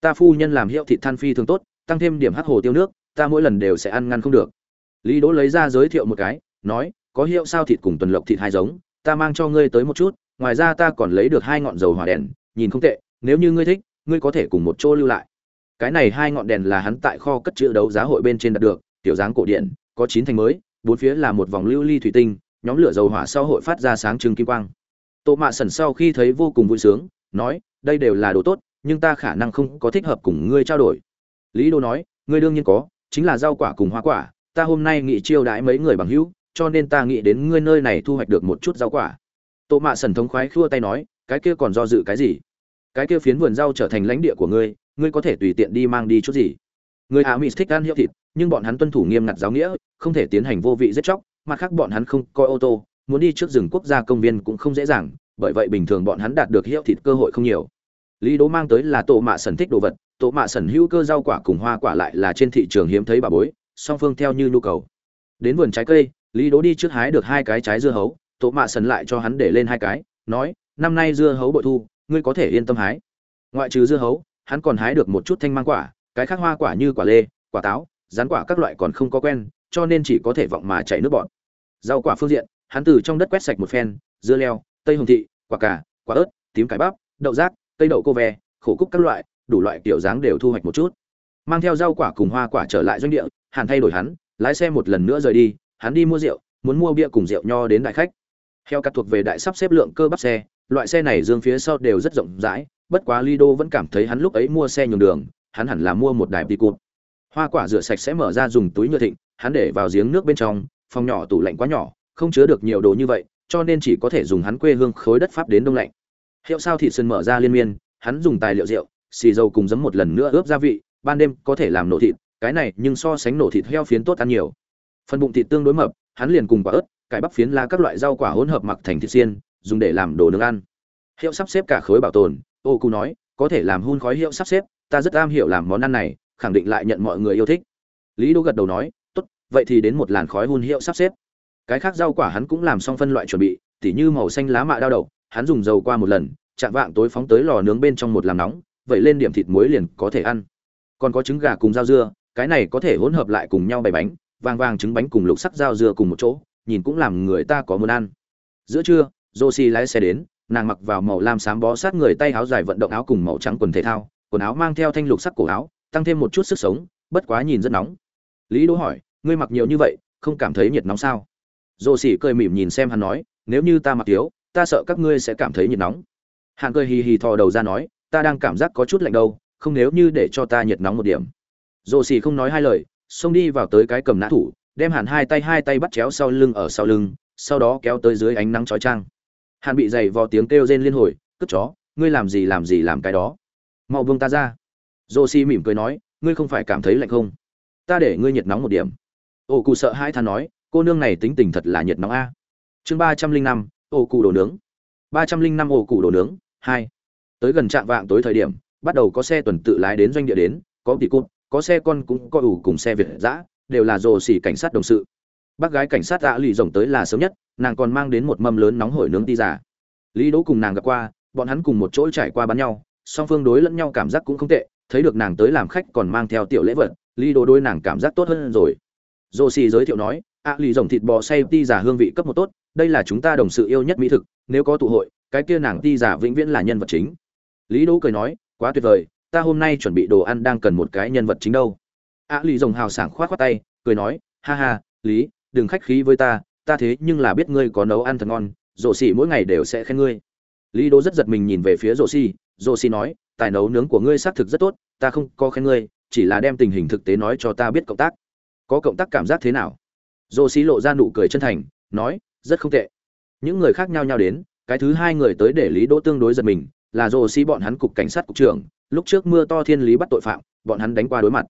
Ta phu nhân làm hiệu thịt than phi thường tốt, tăng thêm điểm hắc hồ tiêu nước, ta mỗi lần đều sẽ ăn ngăn không được. Lý đỗ lấy ra giới thiệu một cái nói, có hiệu sao thịt cùng tuần lộc thịt hai giống, ta mang cho ngươi tới một chút, ngoài ra ta còn lấy được hai ngọn dầu hỏa đèn, nhìn không tệ, nếu như ngươi thích, ngươi có thể cùng một chỗ lưu lại. Cái này hai ngọn đèn là hắn tại kho cất chữ đấu giá hội bên trên đặt được, tiểu dáng cổ điện có chín thành mới, bốn phía là một vòng lưu ly thủy tinh, nhóm lửa dầu hỏa sau hội phát ra sáng trưng kim quang. Tô mạ sẩn sau khi thấy vô cùng vui sướng, nói, đây đều là đồ tốt, nhưng ta khả năng không có thích hợp cùng ngươi trao đổi. Lý đô nói, ngươi đương nhiên có, chính là rau quả cùng hoa quả, ta hôm nay nghị chiêu đãi mấy người bằng hữu cho nên ta nghĩ đến ngươi nơi này thu hoạch được một chút rau quả. Tô mạ sần thống khoái khua tay nói, cái kia còn do dự cái gì? Cái kia phiến vườn rau trở thành lãnh địa của ngươi ngươi có thể tùy tiện đi mang đi chút gì? Người hạ mỹ thích ăn hiệu thịt, nhưng bọn hắn tuân thủ nghiêm ngặt giáo nghĩa, không thể tiến hành vô vị giết chóc, mặt khác bọn hắn không coi ô tô, muốn đi trước rừng quốc gia công viên cũng không dễ dàng, bởi vậy bình thường bọn hắn đạt được hiệu thịt cơ hội không nhiều. Lý đố mang tới là tổ mạ sần thích đồ vật tổ mạ sần hữu cơ rau quả cùng hoa quả lại là trên thị trường hiếm thấy bà bối, song phương theo như nhu cầu. Đến vườn trái cây lý đố đi trước hái được hai cái trái dưa hấu tổ mạ sần lại cho hắn để lên hai cái, nói, năm nay dưa hấu bội thu, ngươi có thể yên tâm hái. Ngoại trừ dưa hấu, hắn còn hái được một chút thanh mang quả, cái khác hoa quả như quả lê, quả táo, rán quả các loại còn không có quen, cho nên chỉ có thể vọng mà chảy nước bọt. Rau quả phương diện, hắn từ trong đất quét sạch một phen, dưa leo, tây hồng thị, quả cà, quả ớt, tím cải bắp, đậu rác, cây đậu cô ve, khổ cúc các loại, đủ loại kiểu dáng đều thu hoạch một chút. Mang theo rau quả cùng hoa quả trở lại doanh địa, hàn thay đổi hắn, lái xe một lần nữa rời đi hắn đi mua rượu, muốn mua bia cùng rượu nho đến đại khách. Heo cắt thuộc về đại sắp xếp lượng cơ bắp xe, loại xe này dương phía sau đều rất rộng rãi, bất quá lido vẫn cảm thấy hắn lúc ấy mua xe nhường đường, hắn hẳn là mua một đài đi cụt. Hoa quả rửa sạch sẽ mở ra dùng túi nhựa thịnh, hắn để vào giếng nước bên trong, phòng nhỏ tủ lạnh quá nhỏ, không chứa được nhiều đồ như vậy, cho nên chỉ có thể dùng hắn quê hương khối đất pháp đến đông lạnh. Hiệu sao thịt sơn mở ra liên miên, hắn dùng tài liệu rượu, xì dầu cùng giấm một lần nữa ướp gia vị, ban đêm có thể làm nổ thịt, cái này nhưng so sánh nổ thịt heo phiến tốt ăn nhiều phần bụng thịt tương đối mập, hắn liền cùng quả ớt, cải bắp phiến lá các loại rau quả hỗn hợp mặc thành thịt xiên, dùng để làm đồ nướng ăn. Hiệu sắp xếp cả khối bảo tồn, ô cụ nói, có thể làm hun khói hiệu sắp xếp, ta rất am hiểu làm món ăn này, khẳng định lại nhận mọi người yêu thích. Lý đô gật đầu nói, tốt, vậy thì đến một làn khói hun hiệu sắp xếp. Cái khác rau quả hắn cũng làm xong phân loại chuẩn bị, tỉ như màu xanh lá mạ đao đậu, hắn dùng dầu qua một lần, chạm vạng tối phóng tới lò nướng bên trong một làm nóng, vậy lên điểm thịt muối liền có thể ăn. Còn có trứng gà cùng rau dưa, cái này có thể hỗn hợp lại cùng nhau bày bánh vàng vàng trứng bánh cùng lục sắc dao dưa cùng một chỗ, nhìn cũng làm người ta có muốn ăn. Giữa trưa, josie lái xe đến, nàng mặc vào màu lam xám bó sát người tay áo dài vận động áo cùng màu trắng quần thể thao, quần áo mang theo thanh lục sắc cổ áo, tăng thêm một chút sức sống, bất quá nhìn rất nóng. Lý đỗ hỏi, ngươi mặc nhiều như vậy, không cảm thấy nhiệt nóng sao? Josie cười mỉm nhìn xem hắn nói, nếu như ta mặc thiếu, ta sợ các ngươi sẽ cảm thấy nhiệt nóng. Hạng cười hì hì thò đầu ra nói, ta đang cảm giác có chút lạnh đâu, không nếu như để cho ta nhiệt nóng một điểm. Dồ không nói hai lời xông đi vào tới cái cầm nã thủ, đem hàn hai tay hai tay bắt chéo sau lưng ở sau lưng, sau đó kéo tới dưới ánh nắng chói chang. Hàn bị dày vò tiếng kêu rên liên hồi, cất chó, ngươi làm gì làm gì làm cái đó? Mau buông ta ra. Dô si mỉm cười nói, ngươi không phải cảm thấy lạnh không? Ta để ngươi nhiệt nóng một điểm. Ô cụ sợ hai than nói, cô nương này tính tình thật là nhiệt nóng a. Chương ba trăm linh năm ô cụ đồ nướng. Ba trăm linh năm ô cụ đồ nướng, hai. Tới gần trạm vạng tối thời điểm, bắt đầu có xe tuần tự lái đến doanh địa đến, có tỷ cụt có xe con cũng có ủ cùng xe việt giã đều là rồ xỉ cảnh sát đồng sự. Bác gái cảnh sát đã lì rồng tới là sớm nhất, nàng còn mang đến một mâm lớn nóng hổi nướng ti giả lý đỗ cùng nàng gặp qua, bọn hắn cùng một chỗ trải qua bắn nhau, song phương đối lẫn nhau cảm giác cũng không tệ, thấy được nàng tới làm khách còn mang theo tiểu lễ vật, lý đỗ đối nàng cảm giác tốt hơn rồi. Rồ xỉ giới thiệu nói, ạ lì rồng thịt bò xay ti giả hương vị cấp một tốt, đây là chúng ta đồng sự yêu nhất mỹ thực, nếu có tụ hội, cái kia nàng ti giả vĩnh viễn là nhân vật chính. Lý đỗ cười nói, quá tuyệt vời ta hôm nay chuẩn bị đồ ăn đang cần một cái nhân vật chính đâu. Ạ lì rồng hào sảng khoát khoát tay, cười nói, ha ha, lý, đừng khách khí với ta ta thế nhưng là biết ngươi có nấu ăn thật ngon rổ xỉ mỗi ngày đều sẽ khen ngươi. Lý đỗ rất giật mình nhìn về phía rổ xỉ rổ xỉ nói, tài nấu nướng của ngươi xác thực rất tốt, ta không có khen ngươi, chỉ là đem tình hình thực tế nói cho ta biết cộng tác. Có cộng tác cảm giác thế nào? Rổ xỉ lộ ra nụ cười chân thành, nói, rất không tệ. Những người khác nhau nhau đến, cái thứ hai người tới để lý đỗ tương đối giật mình là rồ xi bọn hắn cục cảnh sát cục trưởng, lúc trước mưa to thiên lý bắt tội phạm, bọn hắn đánh qua đối mặt.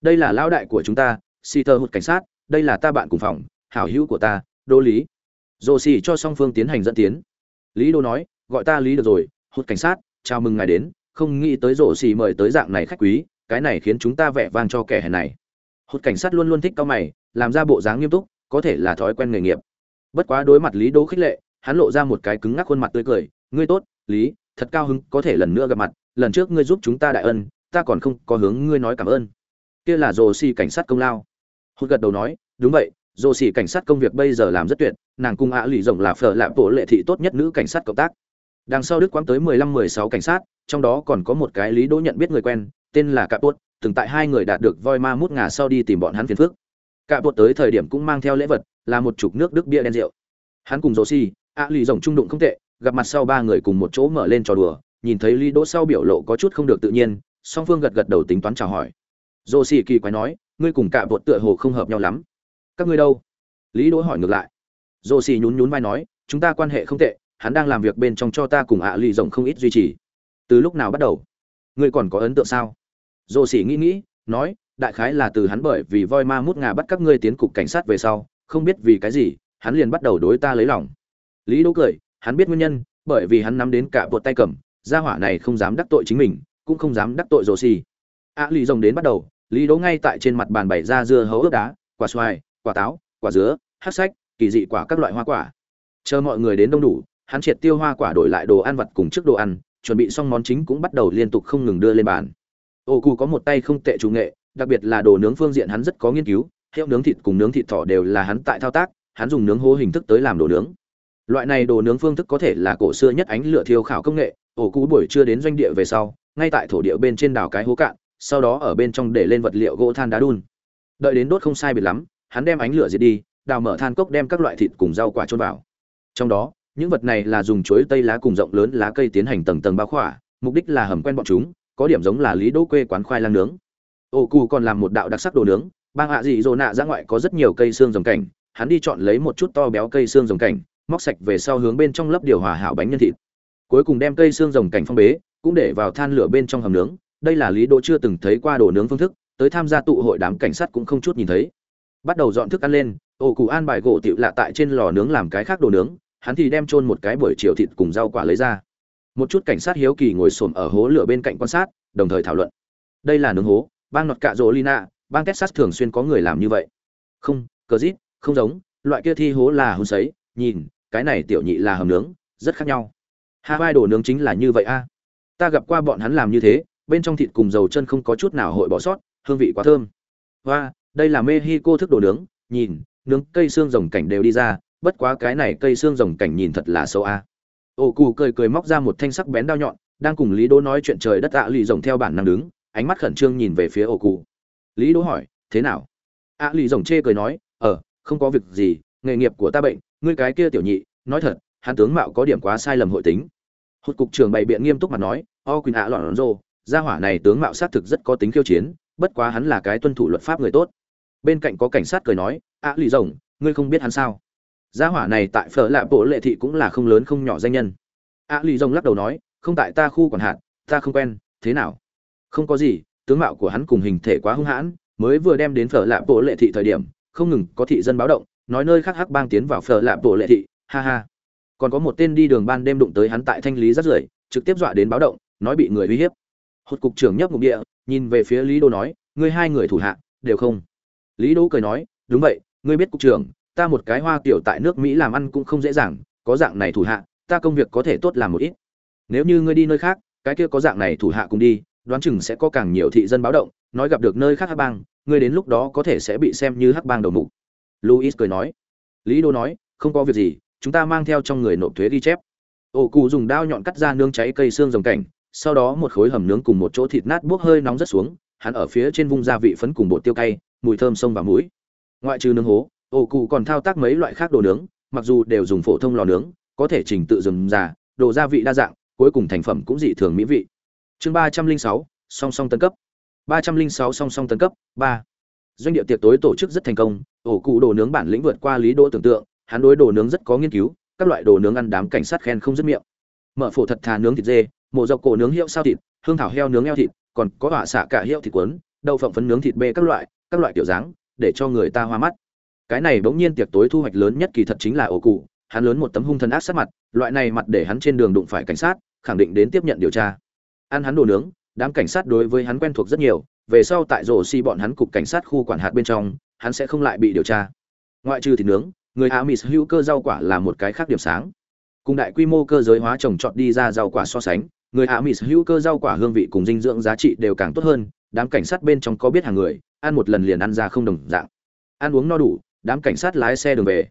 Đây là lão đại của chúng ta si tơ hụt cảnh sát, đây là ta bạn cùng phòng, hảo hữu của ta, đô lý. Rồ xi cho song phương tiến hành dẫn tiến. Lý đô nói, gọi ta lý được rồi, hụt cảnh sát, chào mừng ngài đến, không nghĩ tới rồ xì mời tới dạng này khách quý, cái này khiến chúng ta vẻ vang cho kẻ hèn này. Hụt cảnh sát luôn luôn thích cao mày, làm ra bộ dáng nghiêm túc, có thể là thói quen nghề nghiệp. Bất quá đối mặt lý đô khích lệ, hắn lộ ra một cái cứng ngắc khuôn mặt tươi cười, ngươi tốt, lý thật cao hứng, có thể lần nữa gặp mặt, lần trước ngươi giúp chúng ta đại ân, ta còn không có hướng ngươi nói cảm ơn. Kia là rồ xì cảnh sát công lao. Hụt gật đầu nói, đúng vậy, rồ xì cảnh sát công việc bây giờ làm rất tuyệt, nàng cung ạ lì rộng là phở lạp bộ lệ thị tốt nhất nữ cảnh sát cộng tác. Đằng sau đức quãng tới mười lăm mười sáu cảnh sát, trong đó còn có một cái lý đỗ nhận biết người quen, tên là cạ tuốt từng tại hai người đạt được voi ma mút ngà sau đi tìm bọn hắn phiền phức. Cạ tuốt tới thời điểm cũng mang theo lễ vật, là một chục nước đức bia đen rượu. Hắn cùng rồ xì, ạ lì rộng trung đụng không tệ gặp mặt sau ba người cùng một chỗ mở lên trò đùa, nhìn thấy lý đỗ sau biểu lộ có chút không được tự nhiên, song phương gật gật đầu tính toán chào hỏi. Dô xì kỳ quái nói, ngươi cùng cả bột tựa hồ không hợp nhau lắm. Các ngươi đâu? Lý đỗ hỏi ngược lại. Dô xì nhún nhún vai nói, chúng ta quan hệ không tệ, hắn đang làm việc bên trong cho ta cùng ạ lì rộng không ít duy trì. Từ lúc nào bắt đầu? Ngươi còn có ấn tượng sao? Dô xì nghĩ nghĩ, nói, đại khái là từ hắn bởi vì voi ma mút ngà bắt các ngươi tiến cục cảnh sát về sau, không biết vì cái gì, hắn liền bắt đầu đối ta lấy lòng. Lý đỗ cười hắn biết nguyên nhân, bởi vì hắn nắm đến cả bột tay cầm, gia hỏa này không dám đắc tội chính mình, cũng không dám đắc tội rồ xì a lì rồng đến bắt đầu, lý đỗ ngay tại trên mặt bàn bày ra dưa hấu ướp đá, quả xoài, quả táo, quả dứa, hát sách, kỳ dị quả các loại hoa quả. Chờ mọi người đến đông đủ, hắn triệt tiêu hoa quả đổi lại đồ ăn vặt cùng trước đồ ăn, chuẩn bị xong món chính cũng bắt đầu liên tục không ngừng đưa lên bàn. Ô cù có một tay không tệ chủ nghệ, đặc biệt là đồ nướng phương diện hắn rất có nghiên cứu hiệu nướng thịt cùng nướng thịt thỏ đều là hắn tại thao tác, hắn dùng nướng hố hình thức tới làm đồ nướng loại này đồ nướng phương thức có thể là cổ xưa nhất ánh lửa thiêu khảo công nghệ, ổ cũ buổi trưa đến doanh địa về sau, ngay tại thổ địa bên trên đảo cái hố cạn, sau đó ở bên trong để lên vật liệu gỗ than đá đun. Đợi đến đốt không sai biệt lắm, hắn đem ánh lửa diệt đi, đào mở than cốc đem các loại thịt cùng rau quả trôn vào. Trong đó, những vật này là dùng chuối, tây lá cùng rộng lớn lá cây tiến hành tầng tầng bao khỏa, mục đích là hầm quen bọn chúng, có điểm giống là lý đỗ quê quán khoai lang nướng. Ổ cu còn làm một đạo đặc sắc đồ nướng, bang hạ dị dỗ nạ ra ngoại có rất nhiều cây xương rồng cảnh, hắn đi chọn lấy một chút to béo cây xương rồng cảnh móc sạch về sau hướng bên trong lớp điều hòa hảo bánh nhân thịt. Cuối cùng đem cây xương rồng cảnh phong bế, cũng để vào than lửa bên trong hầm nướng. Đây là lý đỗ chưa từng thấy qua đồ nướng phương thức, tới tham gia tụ hội đám cảnh sát cũng không chút nhìn thấy. Bắt đầu dọn thức ăn lên ổ cụ an bài gỗ tiểu lạ tại trên lò nướng làm cái khác đồ nướng, hắn thì đem chôn một cái buổi chiều thịt cùng rau quả lấy ra. Một chút cảnh sát hiếu kỳ ngồi xổm ở hố lửa bên cạnh quan sát, đồng thời thảo luận. Đây là nướng hố, bang nọt cạ rỗ lina bang texas thường xuyên có người làm như vậy. Không, cờ rít không giống, loại kia thi hố là hôn sấy nhìn, cái này tiểu nhị là hầm nướng, rất khác nhau. Hai đồ nướng chính là như vậy a. Ta gặp qua bọn hắn làm như thế, bên trong thịt cùng dầu chân không có chút nào hội bỏ sót, hương vị quá thơm. Và đây là mexico thức đồ nướng, nhìn, nướng cây xương rồng cảnh đều đi ra, bất quá cái này cây xương rồng cảnh nhìn thật là xấu a. À. cù cười cười móc ra một thanh sắc bén đao nhọn, đang cùng lý đỗ nói chuyện trời đất ạ lì rồng theo bản năng đứng, ánh mắt khẩn trương nhìn về phía ô cụ lý đỗ hỏi, thế nào? ạ lì rồng chê cười nói ờ không có việc gì, nghề nghiệp của ta bệnh ngươi cái kia tiểu nhị nói thật hắn tướng mạo có điểm quá sai lầm hội tính. Hụt cục trưởng bày biện nghiêm túc mà nói o quỳnh ạ lọn rô gia hỏa này tướng mạo xác thực rất có tính khiêu chiến bất quá hắn là cái tuân thủ luật pháp người tốt. Bên cạnh có cảnh sát cười nói ạ lì rồng ngươi không biết hắn sao? Gia hỏa này tại phở lạ bộ lệ thị cũng là không lớn không nhỏ danh nhân. Ạ lì rồng lắc đầu nói không tại ta khu còn hạn, ta không quen thế nào? Không có gì tướng mạo của hắn cùng hình thể quá hung hãn mới vừa đem đến phở lạ bộ lệ thị thời điểm không ngừng có thị dân báo động nói nơi khác hắc bang tiến vào phở lạ bộ lệ thị, ha ha. Còn có một tên đi đường ban đêm đụng tới hắn tại thanh lý rất rưởi, trực tiếp dọa đến báo động, nói bị người uy hiếp. Hốt cục trưởng nhấp ngục địa, nhìn về phía lý đô nói, ngươi hai người thủ hạ, đều không? Lý đô cười nói, đúng vậy, ngươi biết cục trưởng, ta một cái hoa kiểu tại nước mỹ làm ăn cũng không dễ dàng, có dạng này thủ hạ, ta công việc có thể tốt làm một ít. Nếu như ngươi đi nơi khác, cái kia có dạng này thủ hạ cùng đi, đoán chừng sẽ có càng nhiều thị dân báo động, nói gặp được nơi khác hắc bang, ngươi đến lúc đó có thể sẽ bị xem như hắc bang đầu mục luis cười nói. Lý đô nói, không có việc gì, chúng ta mang theo trong người nộp thuế ghi chép. Ổ cụ dùng dao nhọn cắt ra nướng cháy cây xương rồng cảnh, sau đó một khối hầm nướng cùng một chỗ thịt nát bốc hơi nóng rất xuống, hắn ở phía trên vung gia vị phấn cùng bột tiêu cay, mùi thơm sông vào mũi. Ngoại trừ nướng hố ổ cụ còn thao tác mấy loại khác đồ nướng, mặc dù đều dùng phổ thông lò nướng, có thể trình tự dừng già, đồ gia vị đa dạng, cuối cùng thành phẩm cũng dị thường mỹ vị. Chương ba trăm linh sáu, song song tân cấp. Ba trăm linh sáu song song tân cấp, ba doanh địa tiệc tối tổ chức rất thành công, ổ cụ đồ nướng bản lĩnh vượt qua lý đỗ tưởng tượng, hắn đối đồ nướng rất có nghiên cứu, các loại đồ nướng ăn đám cảnh sát khen không dứt miệng. Mở phổ thật thà nướng thịt dê mộ dọc cổ nướng hiệu sao thịt, hương thảo heo nướng eo thịt, còn có hỏa xạ cả hiệu thịt cuốn, đậu phộng phấn nướng thịt bê các loại các loại kiểu dáng, để cho người ta hoa mắt. Cái này bỗng nhiên tiệc tối thu hoạch lớn nhất kỳ thật chính là ổ cụ, hắn lớn một tấm hung thần ác sát mặt, loại này mặt để hắn trên đường đụng phải cảnh sát, khẳng định đến tiếp nhận điều tra. Ăn hắn đồ nướng, đám cảnh sát đối với hắn quen thuộc rất nhiều về sau tại rổ xi bọn hắn cục cảnh sát khu quản hạt bên trong, hắn sẽ không lại bị điều tra. Ngoại trừ thịt nướng, người amis hữu cơ rau quả là một cái khác điểm sáng. Cùng đại quy mô cơ giới hóa trồng trọt đi ra rau quả so sánh, người amis hữu cơ rau quả hương vị cùng dinh dưỡng giá trị đều càng tốt hơn, đám cảnh sát bên trong có biết hàng người, ăn một lần liền ăn ra không đồng dạng. Ăn uống no đủ, đám cảnh sát lái xe đường về.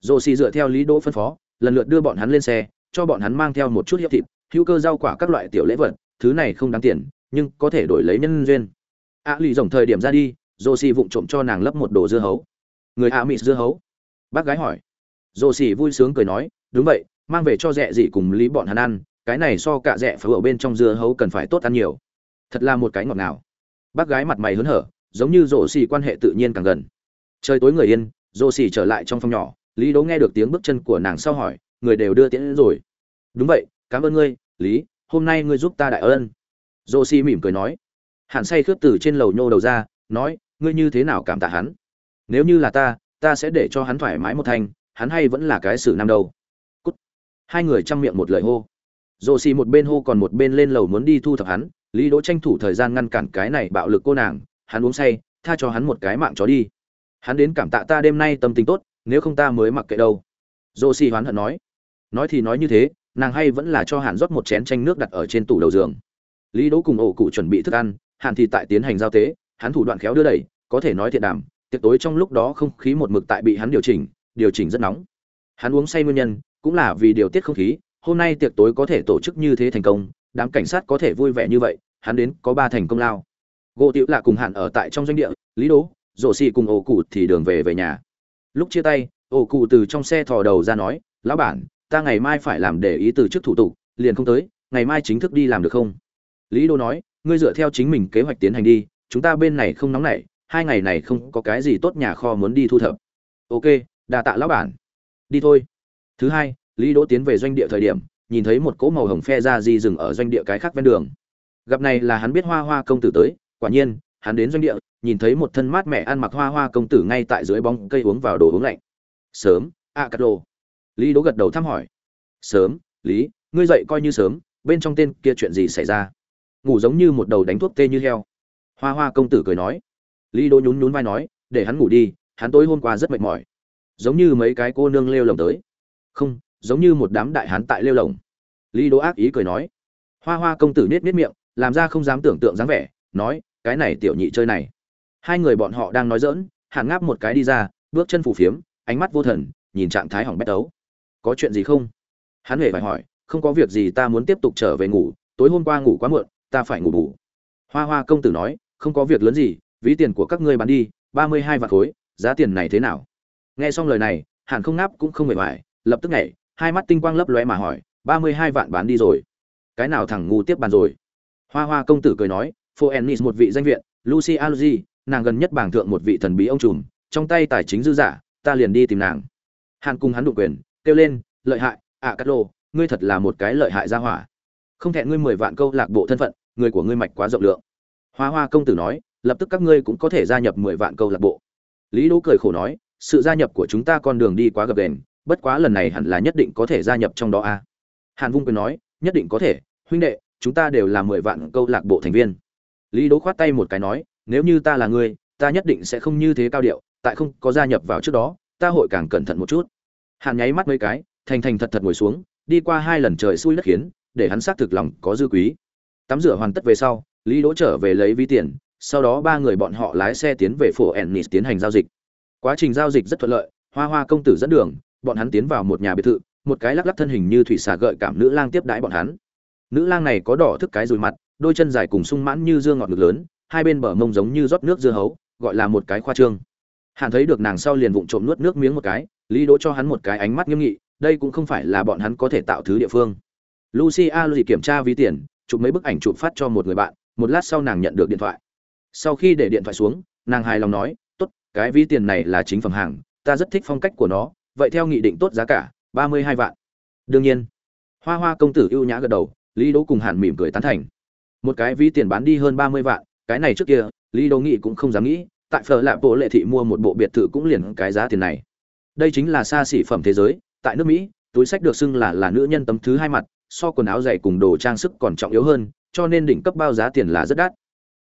Rổ xi dựa theo lý đỗ phân phó, lần lượt đưa bọn hắn lên xe, cho bọn hắn mang theo một chút hiếp thịt, hữu cơ rau quả các loại tiểu lễ vật, thứ này không đáng tiền, nhưng có thể đổi lấy nhân duyên a lì rồng thời điểm ra đi Dô xì vụng trộm cho nàng lấp một đồ dưa hấu. Người a mị dưa hấu? Bác gái hỏi. Dô xì vui sướng cười nói, đúng vậy, mang về cho rẻ dị cùng lý bọn hắn ăn, cái này so cả rẻ phải ở bên trong dưa hấu cần phải tốt ăn nhiều. Thật là một cái ngọt nào bác gái mặt mày hớn hở, giống như Dô xì quan hệ tự nhiên càng gần. Trời tối người yên Dô xì trở lại trong phòng nhỏ, lý đố nghe được tiếng bước chân của nàng sau hỏi, người đều đưa tiễn rồi. Đúng vậy, cảm ơn ngươi, lý, hôm nay ngươi giúp ta đại ơn Dô xì mỉm cười nói Hàn say khướt từ trên lầu nhô đầu ra, nói, ngươi như thế nào cảm tạ hắn? Nếu như là ta ta sẽ để cho hắn thoải mái một thanh hắn hay vẫn là cái xử nam đâu. Cút. Hai người chăm miệng một lời hô. Rồ xì một bên hô còn một bên lên lầu muốn đi thu thập hắn, lý đỗ tranh thủ thời gian ngăn cản cái này bạo lực cô nàng, hắn uống say, tha cho hắn một cái mạng chó đi. Hắn đến cảm tạ ta đêm nay tâm tình tốt, nếu không ta mới mặc kệ đâu. Rồ xì hoán hận nói. Nói thì nói như thế, nàng hay vẫn là cho hàn rót một chén chanh nước đặt ở trên tủ đầu giường. Lý đỗ cùng ổ cụ chuẩn bị thức ăn hàn thì tại tiến hành giao tế, hắn thủ đoạn khéo đưa đẩy, có thể nói thiện đàm, tiệc tối trong lúc đó không khí một mực tại bị hắn điều chỉnh điều chỉnh rất nóng. Hắn uống say nguyên nhân, cũng là vì điều tiết không khí, hôm nay tiệc tối có thể tổ chức như thế thành công, đám cảnh sát có thể vui vẻ như vậy, hắn đến có ba thành công lao. Gỗ tiểu lạ cùng hạn ở tại trong doanh địa, lý đố rổ xì cùng ổ cụ thì đường về về nhà. Lúc chia tay, ổ cụ từ trong xe thò đầu ra nói, lão bản, ta ngày mai phải làm để ý từ chức thủ tục, liền không tới, ngày mai chính thức đi làm được không? Lý đô nói ngươi dựa theo chính mình kế hoạch tiến hành đi, chúng ta bên này không nóng nảy, hai ngày này không có cái gì tốt nhà kho muốn đi thu thập. Ok đà tạ lão bản. Đi thôi. Thứ hai, lý đỗ tiến về doanh địa thời điểm, nhìn thấy một cỗ màu hồng phe ra di dừng ở doanh địa cái khác ven đường. Gặp này là hắn biết hoa hoa công tử tới, quả nhiên, hắn đến doanh địa, nhìn thấy một thân mát mẹ ăn mặc hoa hoa công tử ngay tại dưới bóng cây uống vào đồ uống lạnh. Sớm, a cát lô lý đỗ gật đầu thăm hỏi. Sớm, lý, ngươi dậy coi như sớm, bên trong tên kia chuyện gì xảy ra? Ngủ giống như một đầu đánh thuốc tê như heo. Hoa hoa công tử cười nói. Lý đỗ nhún nhún vai nói, để hắn ngủ đi, hắn tối hôm qua rất mệt mỏi. Giống như mấy cái cô nương lêu lồng tới. Không, giống như một đám đại hán tại lêu lồng. Lý đỗ ác ý cười nói. Hoa hoa công tử nết nết miệng, làm ra không dám tưởng tượng dáng vẻ, nói, cái này tiểu nhị chơi này. Hai người bọn họ đang nói dỡn hàn ngáp một cái đi ra, bước chân phủ phiếm, ánh mắt vô thần, nhìn trạng thái hỏng bét tấu. Có chuyện gì không? Hắn hề phải hỏi, không có việc gì ta muốn tiếp tục trở về ngủ, tối hôm qua ngủ quá muộn ta phải ngủ bù. Hoa hoa công tử nói, không có việc lớn gì, ví tiền của các ngươi bán đi, ba mươi hai vạn khối, giá tiền này thế nào? Nghe xong lời này, hàn không ngáp cũng không mệt mỏi, lập tức nhảy, hai mắt tinh quang lấp lóe mà hỏi, ba mươi hai vạn bán đi rồi. Cái nào thằng ngu tiếp bàn rồi? Hoa hoa công tử cười nói phô ennis một vị danh viện, lucy algi nàng gần nhất bảng thượng một vị thần bí ông trùm, trong tay tài chính dư giả, ta liền đi tìm nàng. Hàn cùng hắn đụng quyền, kêu lên, lợi hại ạ cát lô ngươi thật là một cái lợi hại gia hỏa. Không thẹn ngươi mười vạn câu lạc bộ thân phận người của ngươi mạch quá rộng lượng. Hoa hoa công tử nói, lập tức các ngươi cũng có thể gia nhập mười vạn câu lạc bộ. Lý đỗ cười khổ nói, sự gia nhập của chúng ta con đường đi quá gập đền bất quá lần này hẳn là nhất định có thể gia nhập trong đó a. Hàn vung quyền nói, nhất định có thể, huynh đệ, chúng ta đều là mười vạn câu lạc bộ thành viên. Lý đỗ khoát tay một cái nói, nếu như ta là ngươi, ta nhất định sẽ không như thế cao điệu, tại không có gia nhập vào trước đó, ta hội càng cẩn thận một chút. Hàn nháy mắt mấy cái, thành thành thật thật ngồi xuống, đi qua hai lần trời xui đất khiến, để hắn xác thực lòng có dư quý tắm rửa hoàn tất về sau, lý đỗ trở về lấy ví tiền, sau đó ba người bọn họ lái xe tiến về phủ ennis tiến hành giao dịch. Quá trình giao dịch rất thuận lợi, hoa hoa công tử dẫn đường, bọn hắn tiến vào một nhà biệt thự, một cái lắc lắc thân hình như thủy xà gợi cảm nữ lang tiếp đãi bọn hắn. Nữ lang này có đỏ thức cái rùi mặt, đôi chân dài cùng sung mãn như dương ngọt ngực lớn, hai bên bờ mông giống như rót nước dưa hấu, gọi là một cái khoa trương. Hàn thấy được nàng sau liền vụng trộm nuốt nước miếng một cái, lý đỗ cho hắn một cái ánh mắt nghiêm nghị, đây cũng không phải là bọn hắn có thể tạo thứ địa phương. Lucia lụy kiểm tra ví tiền chụp mấy bức ảnh chụp phát cho một người bạn, một lát sau nàng nhận được điện thoại. Sau khi để điện thoại xuống, nàng hài lòng nói, tốt, cái ví tiền này là chính phẩm hàng, ta rất thích phong cách của nó, vậy theo nghị định tốt giá cả, ba mươi hai vạn. Đương nhiên, hoa hoa công tử ưu nhã gật đầu, lý đỗ cùng hàn mỉm cười tán thành. Một cái ví tiền bán đi hơn ba mươi vạn, cái này trước kia, lý đỗ nghĩ cũng không dám nghĩ, tại phở lạ bộ lệ thị mua một bộ biệt thự cũng liền cái giá tiền này. Đây chính là xa xỉ phẩm thế giới, tại nước mỹ, túi sách được xưng là là nữ nhân tấm thứ hai mặt so quần áo dày cùng đồ trang sức còn trọng yếu hơn, cho nên đỉnh cấp bao giá tiền là rất đắt.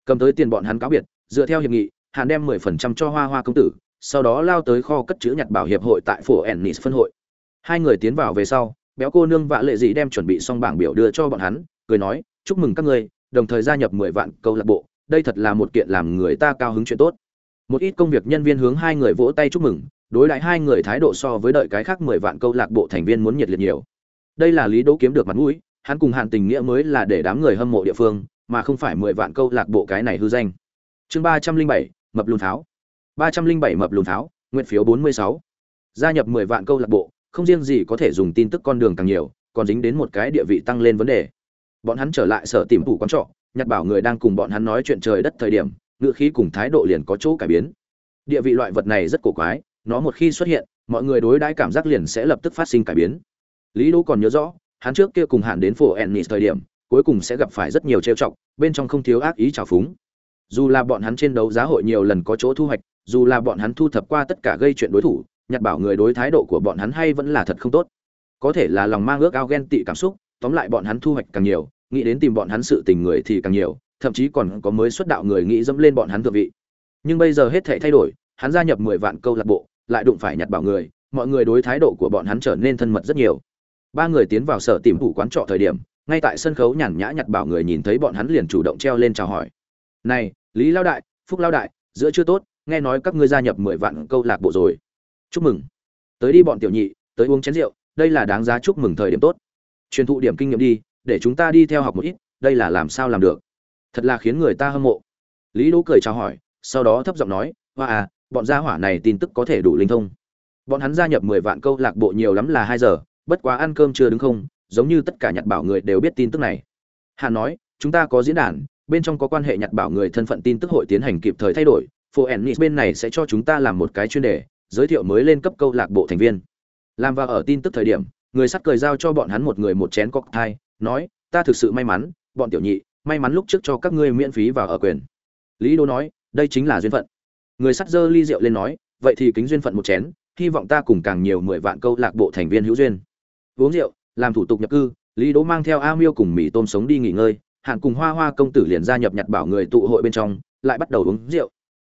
Cầm tới tiền bọn hắn cáo biệt, dựa theo hiệp nghị, hàn đem mười phần trăm cho hoa hoa công tử, sau đó lao tới kho cất chữ nhặt bảo hiệp hội tại phủ ennis phân hội. Hai người tiến vào về sau, béo cô nương vạ lệ dị đem chuẩn bị xong bảng biểu đưa cho bọn hắn, cười nói, chúc mừng các ngươi, đồng thời gia nhập mười vạn câu lạc bộ, đây thật là một kiện làm người ta cao hứng chuyện tốt. Một ít công việc nhân viên hướng hai người vỗ tay chúc mừng, đối đãi hai người thái độ so với đợi cái khác mười vạn câu lạc bộ thành viên muốn nhiệt liệt nhiều đây là lý đỗ kiếm được mặt mũi, hắn cùng hạn tình nghĩa mới là để đám người hâm mộ địa phương, mà không phải mười vạn câu lạc bộ cái này hư danh. Chương ba trăm linh bảy, mập lùn tháo. ba trăm linh bảy, mập lùn tháo, nguyện phiếu bốn mươi sáu. Gia nhập mười vạn câu lạc bộ, không riêng gì có thể dùng tin tức con đường càng nhiều, còn dính đến một cái địa vị tăng lên vấn đề. Bọn hắn trở lại sở tìm thủ quán trọ, nhặt bảo người đang cùng bọn hắn nói chuyện trời đất thời điểm ngựa khí cùng thái độ liền có chỗ cải biến. Địa vị loại vật này rất cổ quái, nó một khi xuất hiện, mọi người đối đãi cảm giác liền sẽ lập tức phát sinh cải biến lý đỗ còn nhớ rõ, hắn trước kia cùng hạn đến phủ ennis thời điểm, cuối cùng sẽ gặp phải rất nhiều trêu chọc, bên trong không thiếu ác ý trào phúng. Dù là bọn hắn trên đấu giá hội nhiều lần có chỗ thu hoạch, dù là bọn hắn thu thập qua tất cả gây chuyện đối thủ, nhặt bảo người đối thái độ của bọn hắn hay vẫn là thật không tốt. Có thể là lòng mang ước ao ghen tị cảm xúc, tóm lại bọn hắn thu hoạch càng nhiều, nghĩ đến tìm bọn hắn sự tình người thì càng nhiều, thậm chí còn có mới xuất đạo người nghĩ dẫm lên bọn hắn thượng vị. Nhưng bây giờ hết thể thay đổi, hắn gia nhập mười vạn câu lạc bộ, lại đụng phải nhặt bảo người, mọi người đối thái độ của bọn hắn trở nên thân mật rất nhiều ba người tiến vào sở tìm thủ quán trọ thời điểm, ngay tại sân khấu nhàn nhã nhặt bảo người nhìn thấy bọn hắn liền chủ động treo lên chào hỏi. Này, lý lao đại, phúc lao đại, giữa chưa tốt, nghe nói các ngươi gia nhập mười vạn câu lạc bộ rồi. Chúc mừng. Tới đi bọn tiểu nhị, tới uống chén rượu, đây là đáng giá chúc mừng thời điểm tốt. Truyền thụ điểm kinh nghiệm đi, để chúng ta đi theo học một ít, đây là làm sao làm được? Thật là khiến người ta hâm mộ. Lý đỗ cười chào hỏi, sau đó thấp giọng nói, hoa à bọn gia hỏa này tin tức có thể đủ linh thông. Bọn hắn gia nhập mười vạn câu lạc bộ nhiều lắm là hai giờ bất quá ăn cơm chưa đứng không, giống như tất cả nhặt bảo người đều biết tin tức này. Hà nói, chúng ta có diễn đàn, bên trong có quan hệ nhặt bảo người thân phận tin tức hội tiến hành kịp thời thay đổi. Phố ennis bên này sẽ cho chúng ta làm một cái chuyên đề, giới thiệu mới lên cấp câu lạc bộ thành viên. Làm vào ở tin tức thời điểm, người sắt cười giao cho bọn hắn một người một chén cocktail, nói, ta thực sự may mắn, bọn tiểu nhị, may mắn lúc trước cho các ngươi miễn phí vào ở quyền. Lý đô nói, đây chính là duyên phận. Người sắt dơ ly rượu lên nói, vậy thì kính duyên phận một chén, hy vọng ta cùng càng nhiều mười vạn câu lạc bộ thành viên hữu duyên uống rượu, làm thủ tục nhập cư, lý đỗ mang theo a miêu cùng mì tôm sống đi nghỉ ngơi, hạn cùng hoa hoa công tử liền gia nhập nhặt bảo người tụ hội bên trong, lại bắt đầu uống rượu.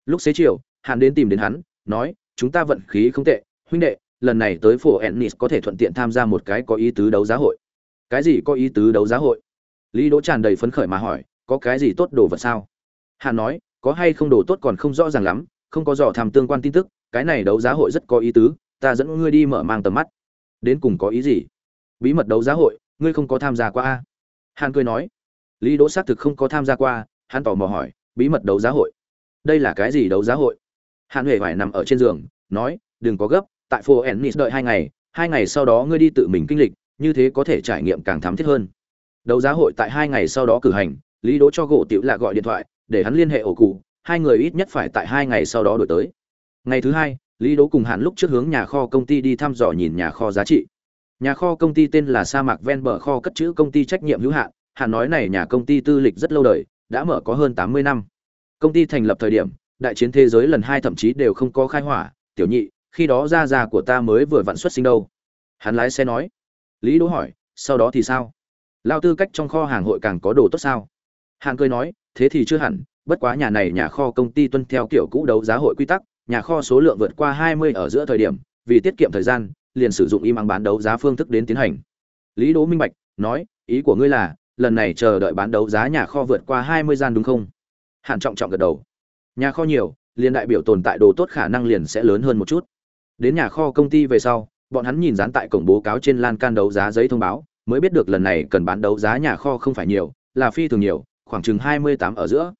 Lúc xế chiều, hạn đến tìm đến hắn, nói, chúng ta vận khí không tệ, huynh đệ, lần này tới phố ennis có thể thuận tiện tham gia một cái có ý tứ đấu giá hội. Cái gì có ý tứ đấu giá hội? Lý đỗ tràn đầy phấn khởi mà hỏi, có cái gì tốt đồ vật sao? Hạn nói, có hay không đồ tốt còn không rõ ràng lắm, không có dò tham tương quan tin tức, cái này đấu giá hội rất có ý tứ, ta dẫn ngươi đi mở mang tầm mắt đến cùng có ý gì? Bí mật đấu giá hội, ngươi không có tham gia qua a? Hàn cười nói. Lý đỗ xác thực không có tham gia qua, hắn tò mò hỏi, bí mật đấu giá hội? Đây là cái gì đấu giá hội? Hàn huệ phải nằm ở trên giường, nói, đừng có gấp, tại phố ennis đợi hai ngày hai ngày sau đó ngươi đi tự mình kinh lịch, như thế có thể trải nghiệm càng thắm thiết hơn. Đấu giá hội tại hai ngày sau đó cử hành, lý đỗ cho gỗ tiểu lạ gọi điện thoại, để hắn liên hệ ổ cụ, hai người ít nhất phải tại hai ngày sau đó đổi tới. Ngày thứ hai lý đỗ cùng hạn lúc trước hướng nhà kho công ty đi thăm dò nhìn nhà kho giá trị. Nhà kho công ty tên là sa mạc ven bờ kho cất chữ công ty trách nhiệm hữu hạn. Hạn nói này nhà công ty tư lịch rất lâu đời, đã mở có hơn tám mươi năm. Công ty thành lập thời điểm, đại chiến thế giới lần hai thậm chí đều không có khai hỏa. Tiểu nhị, khi đó gia già của ta mới vừa vặn xuất sinh đâu. Hắn lái xe nói. Lý đỗ hỏi, sau đó thì sao? Lao tư cách trong kho hàng hội càng có đồ tốt sao? Hạng cười nói, thế thì chưa hẳn, bất quá nhà này nhà kho công ty tuân theo kiểu cũ đấu giá hội quy tắc nhà kho số lượng vượt qua hai mươi ở giữa thời điểm, vì tiết kiệm thời gian, liền sử dụng im ắng bán đấu giá phương thức đến tiến hành. Lý đỗ minh bạch nói, ý của ngươi là, lần này chờ đợi bán đấu giá nhà kho vượt qua hai mươi gian đúng không? Hạn trọng trọng gật đầu. Nhà kho nhiều, liền đại biểu tồn tại đồ tốt khả năng liền sẽ lớn hơn một chút. Đến nhà kho công ty về sau, bọn hắn nhìn dán tại cổng bố cáo trên lan can đấu giá giấy thông báo, mới biết được lần này cần bán đấu giá nhà kho không phải nhiều, là phi thường nhiều, khoảng chừng hai mươi tám ở giữa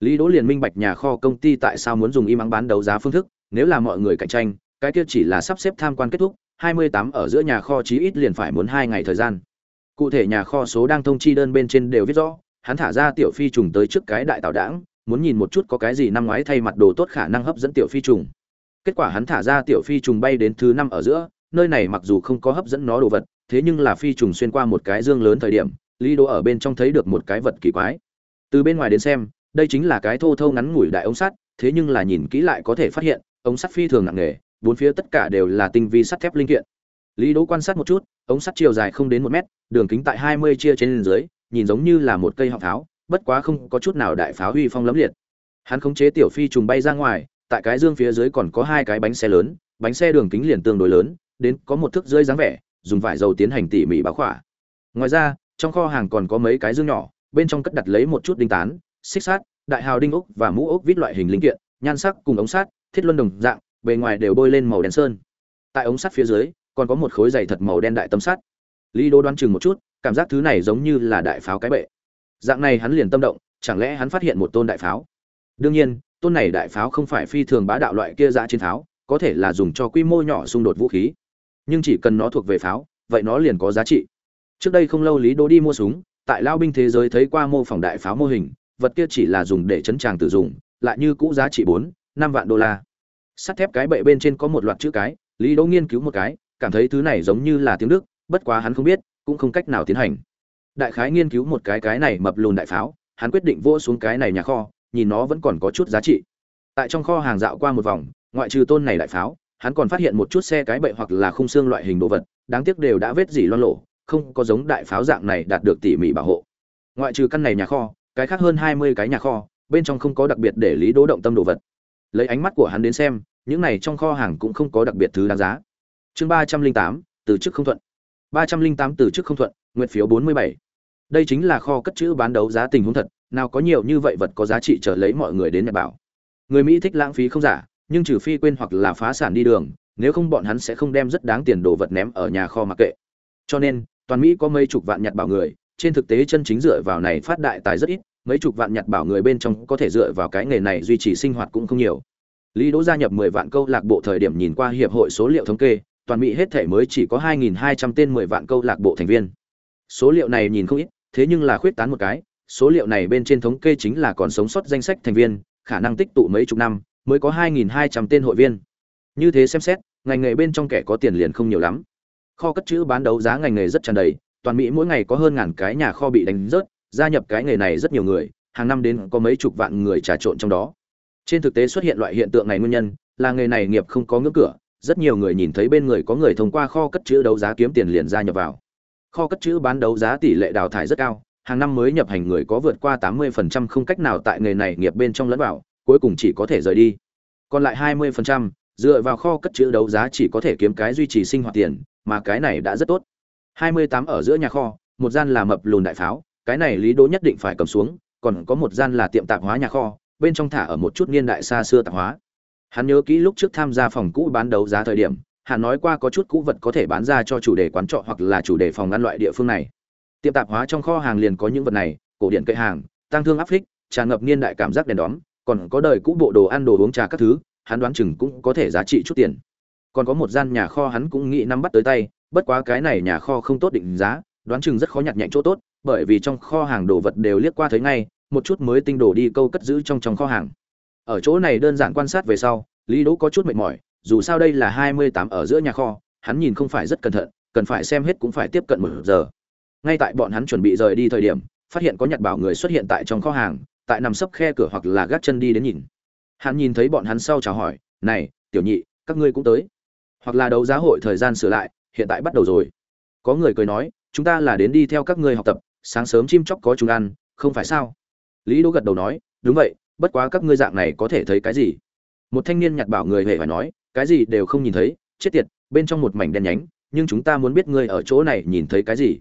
lý đỗ liền minh bạch nhà kho công ty tại sao muốn dùng im ắng bán đấu giá phương thức nếu là mọi người cạnh tranh cái kia chỉ là sắp xếp tham quan kết thúc 28 ở giữa nhà kho chí ít liền phải muốn hai ngày thời gian. Cụ thể nhà kho số đang thông chi đơn bên trên đều viết rõ, hắn thả ra tiểu phi trùng tới trước cái đại tạo đảng, muốn nhìn một chút có cái gì năm ngoái thay mặt đồ tốt khả năng hấp dẫn tiểu phi trùng. Kết quả hắn thả ra tiểu phi trùng bay đến thứ năm ở giữa, nơi này mặc dù không có hấp dẫn nó đồ vật, thế nhưng là phi trùng xuyên qua một cái dương lớn thời điểm, lý đỗ ở bên trong thấy được một cái vật kỳ quái từ bên ngoài đến xem đây chính là cái thô thô ngắn ngủi đại ống sắt, thế nhưng là nhìn kỹ lại có thể phát hiện, ống sắt phi thường nặng nề, bốn phía tất cả đều là tinh vi sắt thép linh kiện. Lý đỗ quan sát một chút, ống sắt chiều dài không đến một mét, đường kính tại hai mươi chia trên dưới, nhìn giống như là một cây họng pháo, bất quá không có chút nào đại pháo huy phong lẫm liệt. Hắn khống chế tiểu phi trùng bay ra ngoài, tại cái dương phía dưới còn có hai cái bánh xe lớn, bánh xe đường kính liền tương đối lớn, đến có một thước rưỡi dáng vẻ, dùng vải dầu tiến hành tỉ mỉ báo khỏa. Ngoài ra, trong kho hàng còn có mấy cái dương nhỏ, bên trong cất đặt lấy một chút đinh tán xích sát đại hào đinh ốc và mũ ốc vít loại hình linh kiện, nhan sắc cùng ống sắt, thiết luân đồng dạng, bề ngoài đều bôi lên màu đen sơn. Tại ống sắt phía dưới, còn có một khối dày thật màu đen đại tâm sắt. Lý đô đoán chừng một chút, cảm giác thứ này giống như là đại pháo cái bệ. Dạng này hắn liền tâm động, chẳng lẽ hắn phát hiện một tôn đại pháo? Đương nhiên, tôn này đại pháo không phải phi thường bá đạo loại kia ra chiến pháo, có thể là dùng cho quy mô nhỏ xung đột vũ khí. Nhưng chỉ cần nó thuộc về pháo, vậy nó liền có giá trị. Trước đây không lâu lý đô đi mua súng, tại lao binh thế giới thấy qua mô phỏng đại pháo mô hình vật kia chỉ là dùng để chấn tràng tự dùng lại như cũ giá trị bốn năm vạn đô la. Sắt thép cái bệ bên trên có một loạt chữ cái lý đỗ nghiên cứu một cái cảm thấy thứ này giống như là tiếng đức bất quá hắn không biết cũng không cách nào tiến hành. Đại khái nghiên cứu một cái cái này mập lùn đại pháo hắn quyết định vỗ xuống cái này nhà kho nhìn nó vẫn còn có chút giá trị. Tại trong kho hàng dạo qua một vòng ngoại trừ tôn này đại pháo hắn còn phát hiện một chút xe cái bệ hoặc là khung xương loại hình đồ vật đáng tiếc đều đã vết dỉ loang lổ, không có giống đại pháo dạng này đạt được tỉ mỉ bảo hộ. Ngoại trừ căn này nhà kho cái khác hơn hai mươi cái nhà kho, bên trong không có đặc biệt để lý đỗ động tâm đồ vật. Lấy ánh mắt của hắn đến xem, những này trong kho hàng cũng không có đặc biệt thứ đáng giá. Chương ba trăm linh tám, từ chức không thuận. Ba trăm linh tám, từ chức không thuận, nguyện phiếu bốn mươi bảy. Đây chính là kho cất chữ bán đấu giá tình huống thật, nào có nhiều như vậy vật có giá trị trở lấy mọi người đến nhà bảo. Người mỹ thích lãng phí không giả, nhưng trừ phi quên hoặc là phá sản đi đường, nếu không bọn hắn sẽ không đem rất đáng tiền đồ vật ném ở nhà kho mặc kệ. Cho nên, toàn mỹ có mấy chục vạn nhặt bảo người trên thực tế chân chính dựa vào này phát đại tài rất ít, mấy chục vạn nhặt bảo người bên trong có thể dựa vào cái nghề này duy trì sinh hoạt cũng không nhiều. Lý đỗ gia nhập 10 vạn câu lạc bộ thời điểm nhìn qua hiệp hội số liệu thống kê, toàn mỹ hết thể mới chỉ có 2.200 tên 10 vạn câu lạc bộ thành viên. Số liệu này nhìn không ít, thế nhưng là khuyết tán một cái, số liệu này bên trên thống kê chính là còn sống sót danh sách thành viên, khả năng tích tụ mấy chục năm, mới có 2.200 tên hội viên. Như thế xem xét, ngành nghề bên trong kẻ có tiền liền không nhiều lắm. Kho cất chữ bán đấu giá ngành nghề rất tràn đầy toàn mỹ mỗi ngày có hơn ngàn cái nhà kho bị đánh rớt gia nhập cái nghề này rất nhiều người hàng năm đến có mấy chục vạn người trà trộn trong đó. Trên thực tế xuất hiện loại hiện tượng này nguyên nhân là nghề này nghiệp không có ngưỡng cửa rất nhiều người nhìn thấy bên người có người thông qua kho cất chữ đấu giá kiếm tiền liền gia nhập vào. Kho cất chữ bán đấu giá tỷ lệ đào thải rất cao hàng năm mới nhập hành người có vượt qua 80% không cách nào tại nghề này nghiệp bên trong lẫn vào cuối cùng chỉ có thể rời đi. Còn lại 20%, dựa vào kho cất chữ đấu giá chỉ có thể kiếm cái duy trì sinh hoạt tiền mà cái này đã rất tốt. 28 ở giữa nhà kho, một gian là mập lùn đại pháo, cái này lý đỗ nhất định phải cầm xuống, còn có một gian là tiệm tạp hóa nhà kho, bên trong thả ở một chút niên đại xa xưa tạp hóa. Hắn nhớ kỹ lúc trước tham gia phòng cũ bán đấu giá thời điểm, hắn nói qua có chút cũ vật có thể bán ra cho chủ đề quán trọ hoặc là chủ đề phòng ngăn loại địa phương này. Tiệm tạp hóa trong kho hàng liền có những vật này, cổ điện cây hàng tăng thương áp phích tràn ngập niên đại cảm giác đèn đóm, còn có đời cũ bộ đồ ăn đồ uống trà các thứ, hắn đoán chừng cũng có thể giá trị chút tiền. Còn có một gian nhà kho hắn cũng nghĩ nắm bắt tới tay bất quá cái này nhà kho không tốt định giá, đoán chừng rất khó nhặt nhạnh chỗ tốt, bởi vì trong kho hàng đồ vật đều liếc qua thấy ngay, một chút mới tinh đồ đi câu cất giữ trong trong kho hàng. Ở chỗ này đơn giản quan sát về sau, lý đỗ có chút mệt mỏi, dù sao đây là hai mươi tám ở giữa nhà kho, hắn nhìn không phải rất cẩn thận, cần phải xem hết cũng phải tiếp cận một giờ. Ngay tại bọn hắn chuẩn bị rời đi thời điểm, phát hiện có nhặt bảo người xuất hiện tại trong kho hàng, tại nằm sấp khe cửa hoặc là gác chân đi đến nhìn. Hắn nhìn thấy bọn hắn sau chào hỏi, này, tiểu nhị, các ngươi cũng tới. Hoặc là đấu giá hội thời gian sửa lại hiện tại bắt đầu rồi. Có người cười nói, chúng ta là đến đi theo các ngươi học tập, sáng sớm chim chóc có chúng ăn, không phải sao? Lý đỗ gật đầu nói, đúng vậy, bất quá các ngươi dạng này có thể thấy cái gì? Một thanh niên nhặt bảo người hề phải nói, cái gì đều không nhìn thấy, chết tiệt, bên trong một mảnh đen nhánh, nhưng chúng ta muốn biết ngươi ở chỗ này nhìn thấy cái gì?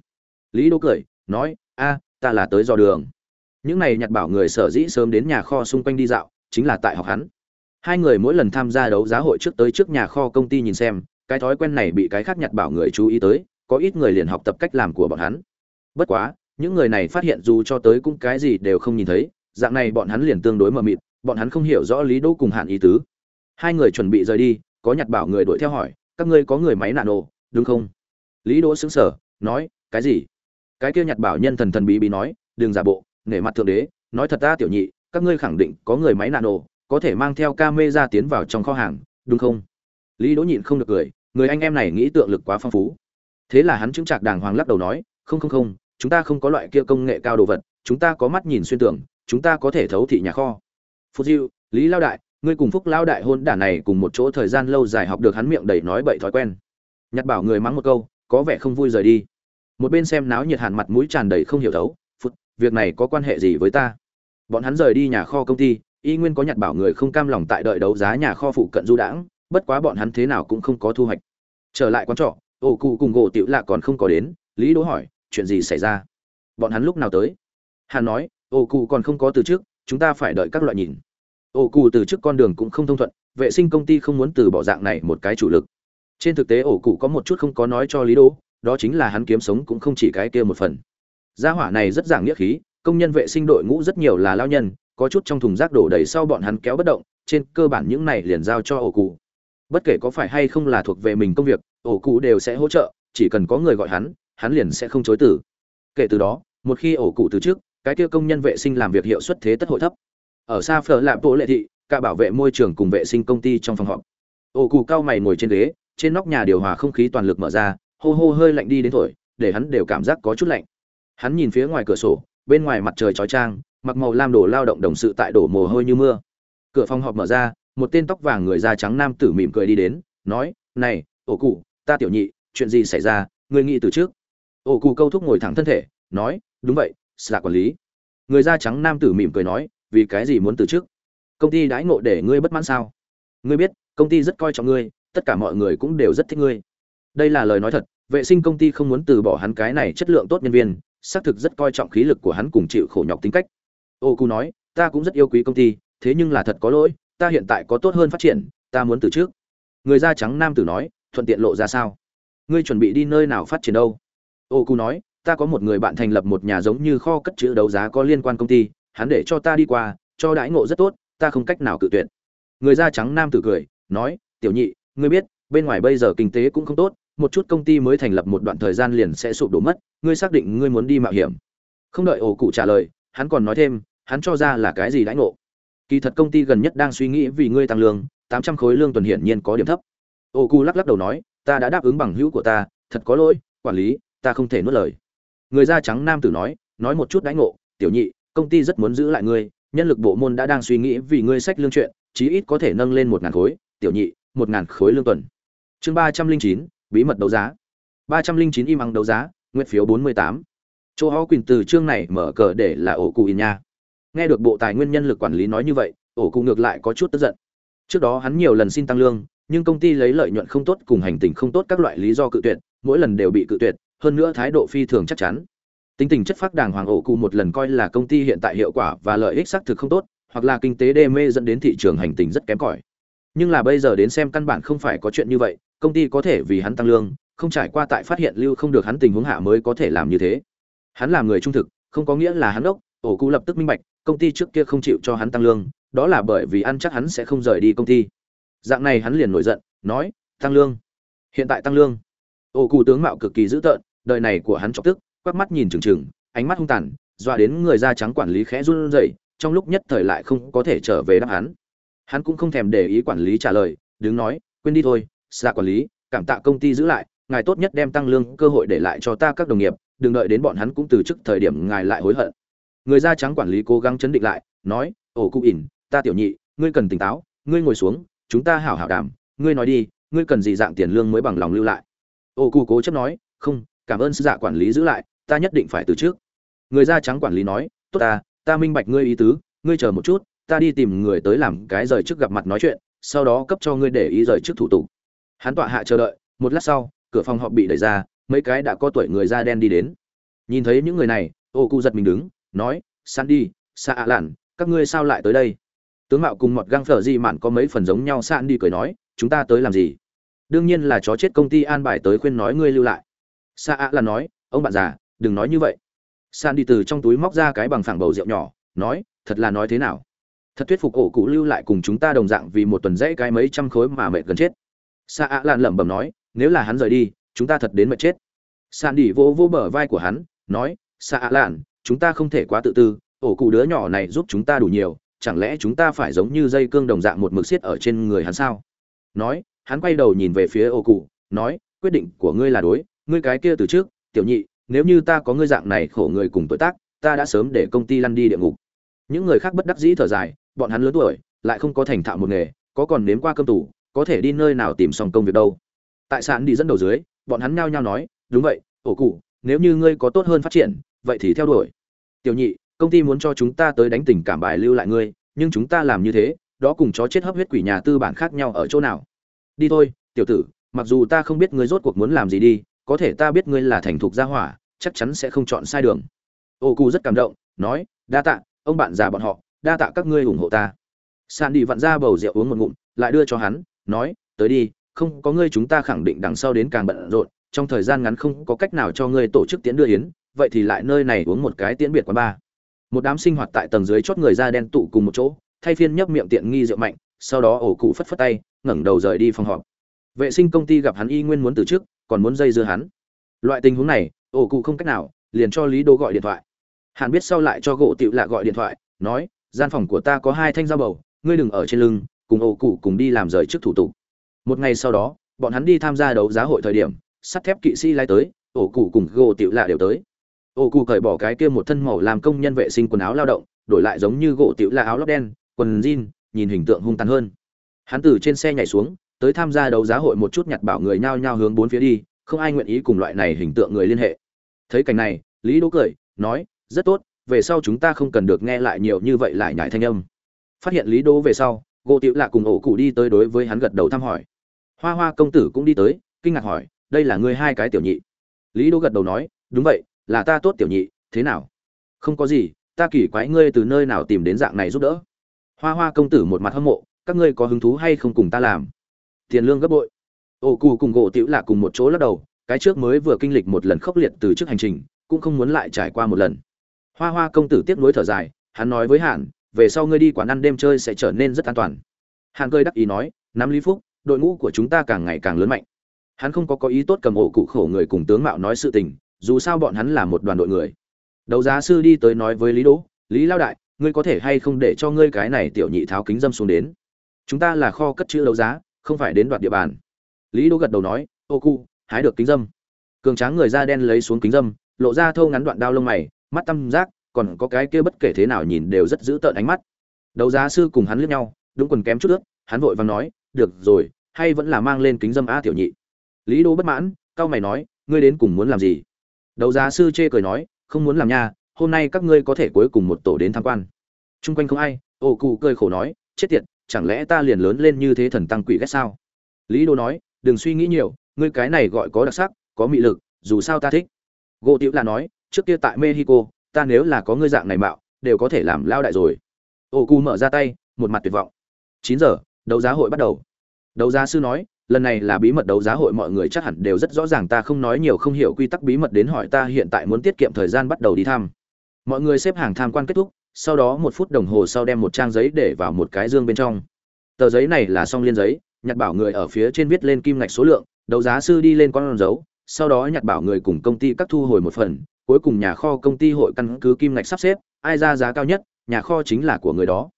Lý đỗ cười, nói, a, ta là tới dò đường. Những này nhặt bảo người sở dĩ sớm đến nhà kho xung quanh đi dạo, chính là tại học hắn. Hai người mỗi lần tham gia đấu giá hội trước tới trước nhà kho công ty nhìn xem cái thói quen này bị cái khác nhặt bảo người chú ý tới, có ít người liền học tập cách làm của bọn hắn. Bất quá, những người này phát hiện dù cho tới cũng cái gì đều không nhìn thấy, dạng này bọn hắn liền tương đối mờ mịt, bọn hắn không hiểu rõ lý đỗ cùng hạn ý tứ. Hai người chuẩn bị rời đi, có nhặt bảo người đuổi theo hỏi, các ngươi có người máy nạn nổ, đúng không? Lý đỗ sững sờ, nói, cái gì? Cái kia nhặt bảo nhân thần thần bí bí nói, đừng giả bộ, nể mặt thượng đế, nói thật ta tiểu nhị, các ngươi khẳng định có người máy nạn nổ, có thể mang theo camera tiến vào trong kho hàng, đúng không? Lý đỗ nhịn không được cười, người anh em này nghĩ tượng lực quá phong phú. Thế là hắn chứng trạc đàng hoàng lắc đầu nói, không không không, chúng ta không có loại kia công nghệ cao đồ vật, chúng ta có mắt nhìn xuyên tưởng chúng ta có thể thấu thị nhà kho. Phúc diệu lý lao đại, ngươi cùng phúc lao đại hôn đả này cùng một chỗ thời gian lâu dài học được hắn miệng đầy nói bậy thói quen. Nhặt bảo người mắng một câu, có vẻ không vui rời đi. Một bên xem náo nhiệt hàn mặt mũi tràn đầy không hiểu thấu phút việc này có quan hệ gì với ta? Bọn hắn rời đi nhà kho công ty, y nguyên có nhặt bảo người không cam lòng tại đợi đấu giá nhà kho phụ cận du đãng bất quá bọn hắn thế nào cũng không có thu hoạch. Trở lại quán trọ, ổ cụ cùng gỗ tiểu lạ còn không có đến, lý đỗ hỏi, chuyện gì xảy ra? Bọn hắn lúc nào tới? Hắn nói, ổ cụ còn không có từ trước, chúng ta phải đợi các loại nhìn. Ổ cụ từ trước con đường cũng không thông thuận, vệ sinh công ty không muốn từ bỏ dạng này một cái chủ lực. Trên thực tế ổ cụ có một chút không có nói cho lý đỗ, đó chính là hắn kiếm sống cũng không chỉ cái kia một phần. Gia hỏa này rất giảng nghĩa khí, công nhân vệ sinh đội ngũ rất nhiều là lao nhân, có chút trong thùng rác đổ đầy sau bọn hắn kéo bất động, trên cơ bản những này liền giao cho ổ cụ bất kể có phải hay không là thuộc về mình công việc ổ cụ đều sẽ hỗ trợ chỉ cần có người gọi hắn hắn liền sẽ không chối từ. Kể từ đó một khi ổ cụ từ trước cái kia công nhân vệ sinh làm việc hiệu suất thế tất hội thấp. Ở xa phở lạp bộ lệ thị cả bảo vệ môi trường cùng vệ sinh công ty trong phòng họp. Ổ cụ cao mày ngồi trên ghế trên nóc nhà điều hòa không khí toàn lực mở ra hô hô hơi lạnh đi đến thổi để hắn đều cảm giác có chút lạnh. Hắn nhìn phía ngoài cửa sổ bên ngoài mặt trời chói trang, mặc màu lam đổ lao động đồng sự tại đổ mồ hôi như mưa. Cửa phòng họp mở ra một tên tóc vàng người da trắng nam tử mỉm cười đi đến, nói, này, ổ cụ, ta tiểu nhị, chuyện gì xảy ra? Người nghĩ từ trước. Ổ cụ câu thúc ngồi thẳng thân thể, nói, đúng vậy là quản lý. Người da trắng nam tử mỉm cười nói, vì cái gì muốn từ trước? Công ty đãi ngộ để ngươi bất mãn sao? Ngươi biết, công ty rất coi trọng ngươi, tất cả mọi người cũng đều rất thích ngươi. Đây là lời nói thật, vệ sinh công ty không muốn từ bỏ hắn cái này chất lượng tốt nhân viên, xác thực rất coi trọng khí lực của hắn cùng chịu khổ nhọc tính cách. Ô cu nói, ta cũng rất yêu quý công ty, thế nhưng là thật có lỗi ta hiện tại có tốt hơn phát triển, ta muốn từ trước. Người da trắng nam tử nói, thuận tiện lộ ra sao? Ngươi chuẩn bị đi nơi nào phát triển đâu? Ô cu nói, ta có một người bạn thành lập một nhà giống như kho cất chữ đấu giá có liên quan công ty, hắn để cho ta đi qua, cho đãi ngộ rất tốt, ta không cách nào cự tuyệt. Người da trắng nam tử cười, nói, tiểu nhị, ngươi biết, bên ngoài bây giờ kinh tế cũng không tốt, một chút công ty mới thành lập một đoạn thời gian liền sẽ sụp đổ mất, ngươi xác định ngươi muốn đi mạo hiểm. Không đợi ổ cụ trả lời, hắn còn nói thêm, hắn cho ra là cái gì đãi ngộ? Kỳ thật công ty gần nhất đang suy nghĩ vì ngươi tăng lương, tám trăm khối lương tuần hiển nhiên có điểm thấp. Ô cu lắc lắc đầu nói, ta đã đáp ứng bằng hữu của ta, thật có lỗi, quản lý, ta không thể nuốt lời. Người da trắng nam tử nói nói một chút đãi ngộ, tiểu nhị, công ty rất muốn giữ lại ngươi, nhân lực bộ môn đã đang suy nghĩ vì ngươi sách lương chuyện, chí ít có thể nâng lên một ngàn khối, tiểu nhị, một ngàn khối lương tuần. Chương ba trăm linh chín, bí mật đấu giá. Ba trăm linh chín im ắng đấu giá, nguyện phiếu bốn mươi tám. Chỗ ho quỳnh từ chương này mở cờ để là ổ cụ in nha nghe được bộ tài nguyên nhân lực quản lý nói như vậy, ổ cụ ngược lại có chút tức giận. Trước đó hắn nhiều lần xin tăng lương, nhưng công ty lấy lợi nhuận không tốt cùng hành tình không tốt các loại lý do cự tuyệt, mỗi lần đều bị cự tuyệt, hơn nữa thái độ phi thường chắc chắn. Tính tình chất phác đàng hoàng ổ cụ một lần coi là công ty hiện tại hiệu quả và lợi ích xác thực không tốt, hoặc là kinh tế đê mê dẫn đến thị trường hành tình rất kém cỏi. Nhưng là bây giờ đến xem căn bản không phải có chuyện như vậy, công ty có thể vì hắn tăng lương, không trải qua tại phát hiện lưu không được hắn tình huống hạ mới có thể làm như thế. Hắn là người trung thực, không có nghĩa là hắn ốc ổ cụ lập tức minh bạch, công ty trước kia không chịu cho hắn tăng lương, đó là bởi vì ăn chắc hắn sẽ không rời đi công ty. Dạng này hắn liền nổi giận, nói, tăng lương? Hiện tại tăng lương? Ổ cụ tướng mạo cực kỳ dữ tợn, đời này của hắn chọc tức, quắc mắt nhìn trừng trừng, ánh mắt hung tàn, dọa đến người da trắng quản lý khẽ run rẩy, trong lúc nhất thời lại không có thể trở về đáp án. Hắn cũng không thèm để ý quản lý trả lời, đứng nói, quên đi thôi xa quản lý, cảm tạ công ty giữ lại, ngài tốt nhất đem tăng lương cơ hội để lại cho ta các đồng nghiệp, đừng đợi đến bọn hắn cũng từ chức thời điểm ngài lại hối hận người da trắng quản lý cố gắng chấn định lại, nói ổ cụ ỉn, ta tiểu nhị, ngươi cần tỉnh táo, ngươi ngồi xuống, chúng ta hảo hảo đàm, ngươi nói đi, ngươi cần gì dạng tiền lương mới bằng lòng lưu lại? Ổ cụ cố chấp nói, không, cảm ơn sư dạ quản lý giữ lại, ta nhất định phải từ trước. Người da trắng quản lý nói, tốt ta ta minh bạch ngươi ý tứ, ngươi chờ một chút, ta đi tìm người tới làm cái rời trước gặp mặt nói chuyện, sau đó cấp cho ngươi để ý rời trước thủ tục. Hắn tọa hạ chờ đợi, một lát sau, cửa phòng họp bị đẩy ra, mấy cái đã có tuổi người da đen đi đến. Nhìn thấy những người này ô cụ giật mình đứng nói san đi xa ạ lản các ngươi sao lại tới đây? Tướng mạo cùng một găng phở di mạn có mấy phần giống nhau san đi cười nói, chúng ta tới làm gì? Đương nhiên là chó chết công ty an bài tới khuyên nói ngươi lưu lại. Xa ạ là nói, ông bạn già, đừng nói như vậy. San đi từ trong túi móc ra cái bằng phẳng bầu rượu nhỏ, nói, thật là nói thế nào? Thật thuyết phục ổ cụ lưu lại cùng chúng ta đồng dạng vì một tuần rễ cái mấy trăm khối mà mệt gần chết. Sa ạ lan lẩm bẩm nói, nếu là hắn rời đi, chúng ta thật đến mệt chết. San đi vỗ vỗ bờ vai của hắn, nói, sa ạ lan chúng ta không thể quá tự tư, ổ cụ đứa nhỏ này giúp chúng ta đủ nhiều, chẳng lẽ chúng ta phải giống như dây cương đồng dạng một mực xiết ở trên người hắn sao? Nói, hắn quay đầu nhìn về phía ổ cụ, nói, quyết định của ngươi là đối, ngươi cái kia từ trước, tiểu nhị, nếu như ta có ngươi dạng này khổ người cùng tuổi tác, ta đã sớm để công ty lăn đi địa ngục. Những người khác bất đắc dĩ thở dài, bọn hắn lớn tuổi, lại không có thành thạo một nghề, có còn nếm qua cơm tủ, có thể đi nơi nào tìm xong công việc đâu. Tại sạn đi dẫn đầu dưới, bọn hắn nhao nhao nói, đúng vậy, ổ cụ, nếu như ngươi có tốt hơn phát triển vậy thì theo đuổi. Tiểu nhị, công ty muốn cho chúng ta tới đánh tình cảm bài lưu lại ngươi, nhưng chúng ta làm như thế, đó cùng chó chết hấp huyết quỷ nhà tư bản khác nhau ở chỗ nào? Đi thôi, tiểu tử, mặc dù ta không biết ngươi rốt cuộc muốn làm gì đi, có thể ta biết ngươi là thành thục gia hỏa, chắc chắn sẽ không chọn sai đường. Ô cụ rất cảm động, nói, đa tạ, ông bạn già bọn họ, đa tạ các ngươi ủng hộ ta. Sàn đi vặn ra bầu rượu uống một ngụm, lại đưa cho hắn, nói, tới đi, không có ngươi chúng ta khẳng định đằng sau đến càng bận rộn, trong thời gian ngắn không có cách nào cho ngươi tổ chức tiễn đưa yến vậy thì lại nơi này uống một cái tiễn biệt quán ba. Một đám sinh hoạt tại tầng dưới chót người da đen tụ cùng một chỗ, thay phiên nhấp miệng tiện nghi rượu mạnh, sau đó ổ cụ phất phất tay, ngẩng đầu rời đi phòng họp. Vệ sinh công ty gặp hắn y nguyên muốn từ chức, còn muốn dây dưa hắn. Loại tình huống này, ổ cụ không cách nào, liền cho lý đô gọi điện thoại. Hắn biết sau lại cho gỗ tiểu lạ gọi điện thoại, nói, gian phòng của ta có hai thanh dao bầu, ngươi đừng ở trên lưng, cùng ổ cụ cùng đi làm rời trước thủ tục. Một ngày sau đó, bọn hắn đi tham gia đấu giá hội thời điểm, sắt thép kỵ sĩ lai tới, ổ cụ cùng gỗ tiểu lạ đều tới ô cụ cởi bỏ cái kia một thân màu làm công nhân vệ sinh quần áo lao động, đổi lại giống như gỗ tiểu là áo lót đen, quần jean, nhìn hình tượng hung tàn hơn. Hắn từ trên xe nhảy xuống, tới tham gia đấu giá hội một chút nhặt bảo người nhao nhao hướng bốn phía đi, không ai nguyện ý cùng loại này hình tượng người liên hệ. Thấy cảnh này, lý đỗ cười, nói, rất tốt, về sau chúng ta không cần được nghe lại nhiều như vậy lại nhải thanh âm. Phát hiện lý đỗ về sau, gỗ tiểu lạ cùng ổ cụ đi tới đối với hắn gật đầu thăm hỏi. Hoa hoa công tử cũng đi tới, kinh ngạc hỏi, đây là ngươi hai cái tiểu nhị? Lý đỗ gật đầu nói, đúng vậy là ta tốt tiểu nhị, thế nào? Không có gì, ta kỳ quái ngươi từ nơi nào tìm đến dạng này giúp đỡ? Hoa hoa công tử một mặt hâm mộ, các ngươi có hứng thú hay không cùng ta làm? Tiền lương gấp bội. Ô cù cùng gỗ tiểu là cùng một chỗ lắc đầu, cái trước mới vừa kinh lịch một lần khốc liệt từ trước hành trình, cũng không muốn lại trải qua một lần. Hoa hoa công tử tiếp nối thở dài, hắn nói với hạn về sau ngươi đi quán ăn đêm chơi sẽ trở nên rất an toàn. Hạn cười đắc ý nói, nắm lý phúc, đội ngũ của chúng ta càng ngày càng lớn mạnh. Hắn không có có ý tốt cầm ổ cụ khổ người cùng tướng mạo nói sự tình dù sao bọn hắn là một đoàn đội người. Đấu giá sư đi tới nói với lý đỗ lý lao đại ngươi có thể hay không để cho ngươi cái này tiểu nhị tháo kính dâm xuống đến? Chúng ta là kho cất chữ đấu giá không phải đến đoạt địa bàn. Lý đỗ gật đầu nói ô cu hái được kính dâm. Cường tráng người da đen lấy xuống kính dâm lộ ra thâu ngắn đoạn đao lông mày mắt tăm giác còn có cái kia bất kể thế nào nhìn đều rất giữ tợn ánh mắt. Đấu giá sư cùng hắn liếc nhau đúng quần kém chút nữa, hắn vội vàng nói được rồi hay vẫn là mang lên kính dâm a tiểu nhị. Lý đỗ bất mãn cao mày nói ngươi đến cùng muốn làm gì? Đấu giá sư chê cười nói, không muốn làm nha, hôm nay các ngươi có thể cuối cùng một tổ đến tham quan. Trung quanh không ai ô cụ cười khổ nói, chết tiệt, chẳng lẽ ta liền lớn lên như thế thần tăng quỷ ghét sao? Lý đô nói, đừng suy nghĩ nhiều, ngươi cái này gọi có đặc sắc, có mị lực, dù sao ta thích. Gỗ tiểu là nói, trước kia tại mexico, ta nếu là có ngươi dạng này mạo, đều có thể làm lao đại rồi. Ô cụ mở ra tay, một mặt tuyệt vọng. Chín giờ, đấu giá hội bắt đầu. Đấu giá sư nói lần này là bí mật đấu giá hội, mọi người chắc hẳn đều rất rõ ràng, ta không nói nhiều, không hiểu quy tắc bí mật đến hỏi ta, hiện tại muốn tiết kiệm thời gian bắt đầu đi thăm. Mọi người xếp hàng tham quan kết thúc, sau đó một phút đồng hồ sau đem một trang giấy để vào một cái dương bên trong. Tờ giấy này là song liên giấy nhặt bảo người ở phía trên viết lên kim ngạch số lượng, đấu giá sư đi lên con dấu, sau đó nhặt bảo người cùng công ty các thu hồi một phần, cuối cùng nhà kho công ty hội căn cứ kim ngạch sắp xếp, ai ra giá cao nhất, nhà kho chính là của người đó.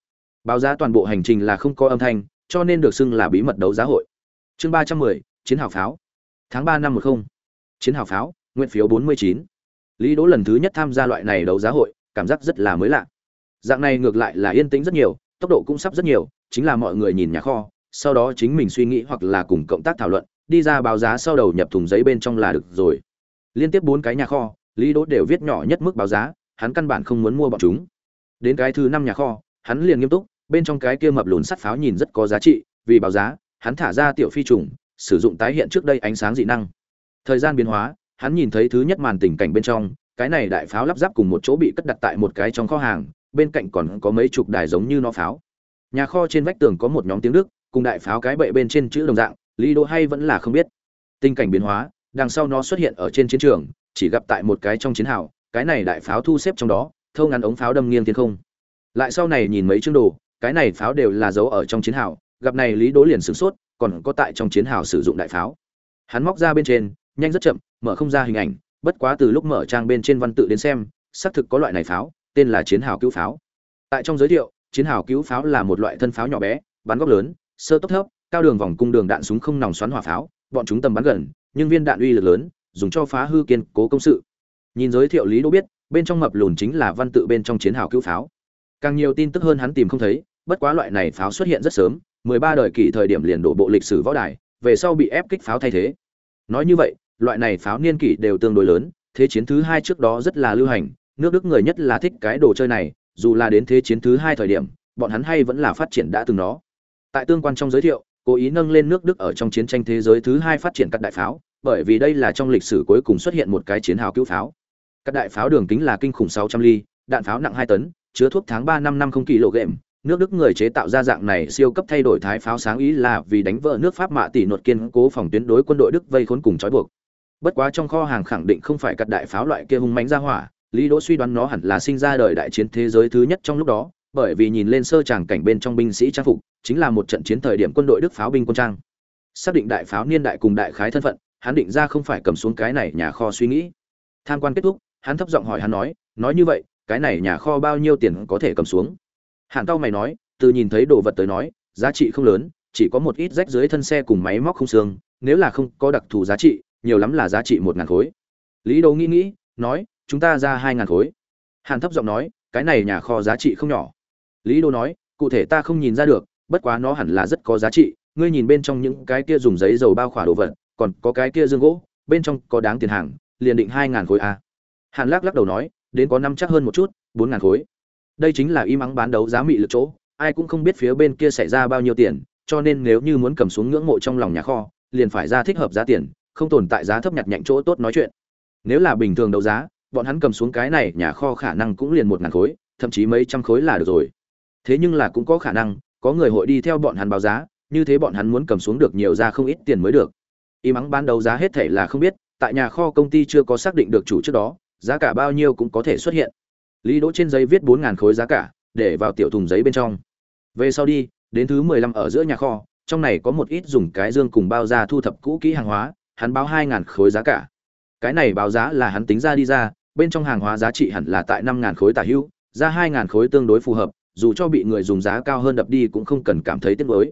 Báo giá toàn bộ hành trình là không có âm thanh, cho nên được xưng là bí mật đấu giá hội chương ba trăm mười, chiến hào pháo. Tháng ba năm một không. Chiến hào pháo, nguyện phiếu bốn mươi chín. Lý đỗ lần thứ nhất tham gia loại này đấu giá hội, cảm giác rất là mới lạ. Dạng này ngược lại là yên tĩnh rất nhiều, tốc độ cũng sắp rất nhiều, chính là mọi người nhìn nhà kho, sau đó chính mình suy nghĩ hoặc là cùng cộng tác thảo luận, đi ra báo giá sau đầu nhập thùng giấy bên trong là được rồi. Liên tiếp bốn cái nhà kho, lý đỗ đều viết nhỏ nhất mức báo giá, hắn căn bản không muốn mua bọn chúng. Đến cái thứ năm nhà kho, hắn liền nghiêm túc, bên trong cái kia mập lùn sắt pháo nhìn rất có giá trị, vì báo giá hắn thả ra tiểu phi trùng, sử dụng tái hiện trước đây ánh sáng dị năng. Thời gian biến hóa, hắn nhìn thấy thứ nhất màn tình cảnh bên trong, cái này đại pháo lắp ráp cùng một chỗ bị cất đặt tại một cái trong kho hàng, bên cạnh còn có mấy chục đài giống như nó pháo. Nhà kho trên vách tường có một nhóm tiếng đức, cùng đại pháo cái bệ bên trên chữ đồng dạng, lý đỗ hay vẫn là không biết. Tình cảnh biến hóa, đằng sau nó xuất hiện ở trên chiến trường, chỉ gặp tại một cái trong chiến hào, cái này đại pháo thu xếp trong đó, thâu ngắn ống pháo đâm nghiêng thiên không. Lại sau này nhìn mấy chương đồ, cái này pháo đều là giấu ở trong chiến hào gặp này lý đỗ liền sửng sốt, còn có tại trong chiến hào sử dụng đại pháo. Hắn móc ra bên trên, nhanh rất chậm, mở không ra hình ảnh, bất quá từ lúc mở trang bên trên văn tự đến xem, xác thực có loại này pháo, tên là chiến hào cứu pháo. Tại trong giới thiệu, chiến hào cứu pháo là một loại thân pháo nhỏ bé, bắn góc lớn, sơ tốc thấp, cao đường vòng cung đường đạn súng không nòng xoắn hỏa pháo, bọn chúng tầm bắn gần, nhưng viên đạn uy lực lớn, dùng cho phá hư kiên cố công sự. Nhìn giới thiệu lý đỗ biết, bên trong mập lùn chính là văn tự bên trong chiến hào cứu pháo. Càng nhiều tin tức hơn hắn tìm không thấy, bất quá loại này pháo xuất hiện rất sớm 13 đời kỷ thời điểm liền đổ bộ lịch sử võ đài, về sau bị ép kích pháo thay thế. Nói như vậy, loại này pháo niên kỷ đều tương đối lớn, thế chiến thứ hai trước đó rất là lưu hành, nước đức người nhất là thích cái đồ chơi này, dù là đến thế chiến thứ hai thời điểm, bọn hắn hay vẫn là phát triển đã từng nó tại tương quan trong giới thiệu, cố ý nâng lên nước đức ở trong chiến tranh thế giới thứ hai phát triển các đại pháo, bởi vì đây là trong lịch sử cuối cùng xuất hiện một cái chiến hào cứu pháo. Các đại pháo đường kính là kinh khủng 600 ly, đạn pháo nặng 2 tấn, chứa thuốc tháng 3 năm năm không kg nước đức người chế tạo ra dạng này siêu cấp thay đổi thái pháo sáng ý là vì đánh vỡ nước pháp mạ tỷ nột kiên cố phòng tuyến đối quân đội đức vây khốn cùng trói buộc. Bất quá trong kho hàng khẳng định không phải cật đại pháo loại kia hung mãnh ra hỏa, lý đỗ suy đoán nó hẳn là sinh ra đời đại chiến thế giới thứ nhất trong lúc đó, bởi vì nhìn lên sơ tràng cảnh bên trong binh sĩ trang phục, chính là một trận chiến thời điểm quân đội đức pháo binh quân trang. Xác định đại pháo niên đại cùng đại khái thân phận, hắn định ra không phải cầm xuống cái này nhà kho suy nghĩ. Tham quan kết thúc, hắn thấp giọng hỏi hắn nói nói như vậy, cái này nhà kho bao nhiêu tiền có thể cầm xuống? Hàn tao mày nói, từ nhìn thấy đồ vật tới nói, giá trị không lớn, chỉ có một ít rách dưới thân xe cùng máy móc không xương, nếu là không có đặc thù giá trị, nhiều lắm là giá trị một ngàn khối. Lý đỗ nghĩ nghĩ, nói, chúng ta ra hai ngàn khối. Hàn thấp giọng nói, cái này nhà kho giá trị không nhỏ. Lý đỗ nói, cụ thể ta không nhìn ra được, bất quá nó hẳn là rất có giá trị, ngươi nhìn bên trong những cái kia dùng giấy dầu bao khỏa đồ vật, còn có cái kia dương gỗ, bên trong có đáng tiền hàng, liền định hai ngàn khối a. Hàn lắc lắc đầu nói, đến có năm chắc hơn một chút, bốn ngàn khối đây chính là im ắng bán đấu giá mị lực chỗ, ai cũng không biết phía bên kia xảy ra bao nhiêu tiền, cho nên nếu như muốn cầm xuống ngưỡng mộ trong lòng nhà kho, liền phải ra thích hợp giá tiền, không tồn tại giá thấp nhặt nhạnh chỗ tốt nói chuyện. Nếu là bình thường đấu giá, bọn hắn cầm xuống cái này nhà kho khả năng cũng liền một ngàn khối, thậm chí mấy trăm khối là được rồi. Thế nhưng là cũng có khả năng, có người hội đi theo bọn hắn báo giá, như thế bọn hắn muốn cầm xuống được nhiều ra không ít tiền mới được. Y mắng bán đấu giá hết thể là không biết, tại nhà kho công ty chưa có xác định được chủ trước đó, giá cả bao nhiêu cũng có thể xuất hiện lý đỗ trên giấy viết bốn ngàn khối giá cả, để vào tiểu thùng giấy bên trong. Về sau đi, đến thứ mười lăm ở giữa nhà kho, trong này có một ít dùng cái dương cùng bao ra thu thập cũ kỹ hàng hóa, hắn báo hai ngàn khối giá cả. Cái này báo giá là hắn tính ra đi ra, bên trong hàng hóa giá trị hẳn là tại năm ngàn khối tả hữu ra hai ngàn khối tương đối phù hợp, dù cho bị người dùng giá cao hơn đập đi cũng không cần cảm thấy tiếc nuối.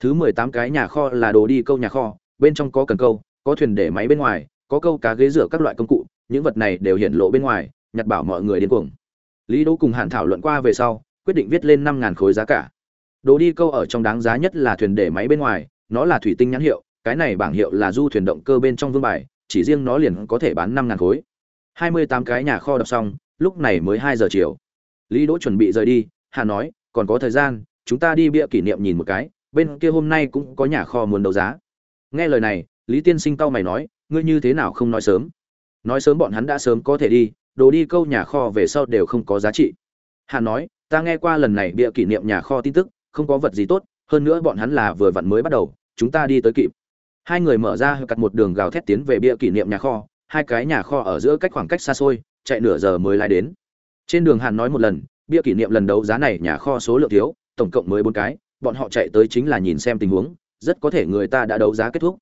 Thứ mười tám cái nhà kho là đồ đi câu nhà kho, bên trong có cần câu, có thuyền để máy bên ngoài, có câu cá ghế rửa các loại công cụ, những vật này đều hiện lộ bên ngoài, nhặt bảo mọi người điên cuồng lý đỗ cùng hàn thảo luận qua về sau, quyết định viết lên năm ngàn khối giá cả. Đồ đi câu ở trong đáng giá nhất là thuyền để máy bên ngoài, nó là thủy tinh nhãn hiệu, cái này bảng hiệu là du thuyền động cơ bên trong vương bài, chỉ riêng nó liền có thể bán năm ngàn khối. Hai mươi tám cái nhà kho đập xong, lúc này mới hai giờ chiều. Lý đỗ chuẩn bị rời đi, hà nói, còn có thời gian, chúng ta đi bia kỷ niệm nhìn một cái, bên kia hôm nay cũng có nhà kho muốn đấu giá. Nghe lời này, lý tiên sinh tao mày nói, ngươi như thế nào không nói sớm? Nói sớm bọn hắn đã sớm có thể đi đồ đi câu nhà kho về sau đều không có giá trị. Hà nói, ta nghe qua lần này bia kỷ niệm nhà kho tin tức, không có vật gì tốt, hơn nữa bọn hắn là vừa vặn mới bắt đầu, chúng ta đi tới kịp. Hai người mở ra cặt một đường gào thét tiến về bia kỷ niệm nhà kho, hai cái nhà kho ở giữa cách khoảng cách xa xôi, chạy nửa giờ mới lái đến. Trên đường hàn nói một lần bia kỷ niệm lần đấu giá này nhà kho số lượng thiếu, tổng cộng mới bốn cái, bọn họ chạy tới chính là nhìn xem tình huống, rất có thể người ta đã đấu giá kết thúc.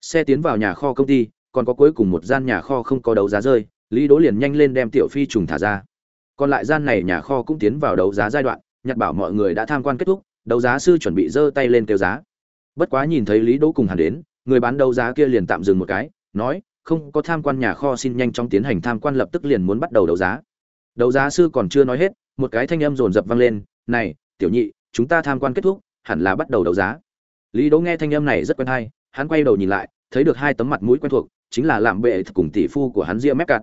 Xe tiến vào nhà kho công ty, còn có cuối cùng một gian nhà kho không có đấu giá rơi lý đỗ liền nhanh lên đem tiểu phi trùng thả ra. Còn lại gian này nhà kho cũng tiến vào đấu giá giai đoạn nhặt bảo mọi người đã tham quan kết thúc, đấu giá sư chuẩn bị giơ tay lên kêu giá. Bất quá nhìn thấy lý đỗ cùng hàn đến, người bán đấu giá kia liền tạm dừng một cái, nói, không, có tham quan nhà kho xin nhanh chóng tiến hành tham quan lập tức liền muốn bắt đầu đấu giá. Đấu giá sư còn chưa nói hết, một cái thanh âm rồn rập vang lên, này, tiểu nhị, chúng ta tham quan kết thúc, hẳn là bắt đầu đấu giá. Lý đỗ nghe thanh âm này rất quen hay, hắn quay đầu nhìn lại, thấy được hai tấm mặt mũi quen thuộc, chính là làm bệ cùng tỷ phu của hắn ria mép cặt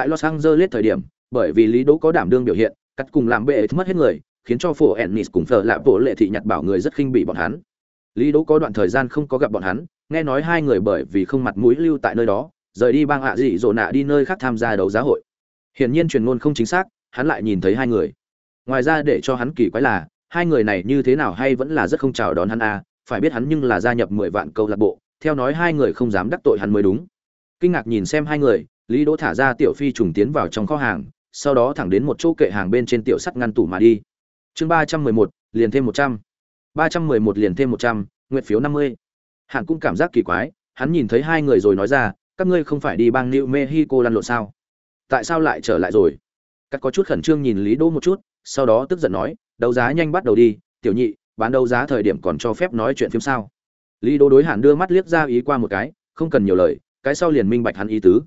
tại los angeles thời điểm, bởi vì lý đỗ có đảm đương biểu hiện, cắt cùng làm bệ mất hết người, khiến cho phổ ennis cùng phở lạ bộ lệ thị nhặt bảo người rất khinh bị bọn hắn. Lý đỗ có đoạn thời gian không có gặp bọn hắn, nghe nói hai người bởi vì không mặt mũi lưu tại nơi đó, rời đi bang ạ dị dỗ nạ đi nơi khác tham gia đấu giá hội. Hiển nhiên truyền ngôn không chính xác, hắn lại nhìn thấy hai người. Ngoài ra để cho hắn kỳ quái là, hai người này như thế nào hay vẫn là rất không chào đón hắn a phải biết hắn nhưng là gia nhập mười vạn câu lạc bộ, theo nói hai người không dám đắc tội hắn mới đúng. Kinh ngạc nhìn xem hai người lý đỗ thả ra tiểu phi trùng tiến vào trong kho hàng, sau đó thẳng đến một chỗ kệ hàng bên trên tiểu sắt ngăn tủ mà đi. Chương ba trăm mười một, liền thêm một trăm. Ba trăm mười một liền thêm một trăm nguyện phiếu năm mươi. Hạng cũng cảm giác kỳ quái, hắn nhìn thấy hai người rồi nói ra, các ngươi không phải đi bang new mexico lăn lộn sao? Tại sao lại trở lại rồi? Các có chút khẩn trương nhìn lý đỗ một chút, sau đó tức giận nói, đấu giá nhanh bắt đầu đi, tiểu nhị, bán đấu giá thời điểm còn cho phép nói chuyện phim sao? Lý đỗ đối hạn đưa mắt liếc ra ý qua một cái, không cần nhiều lời, cái sau liền minh bạch hắn ý tứ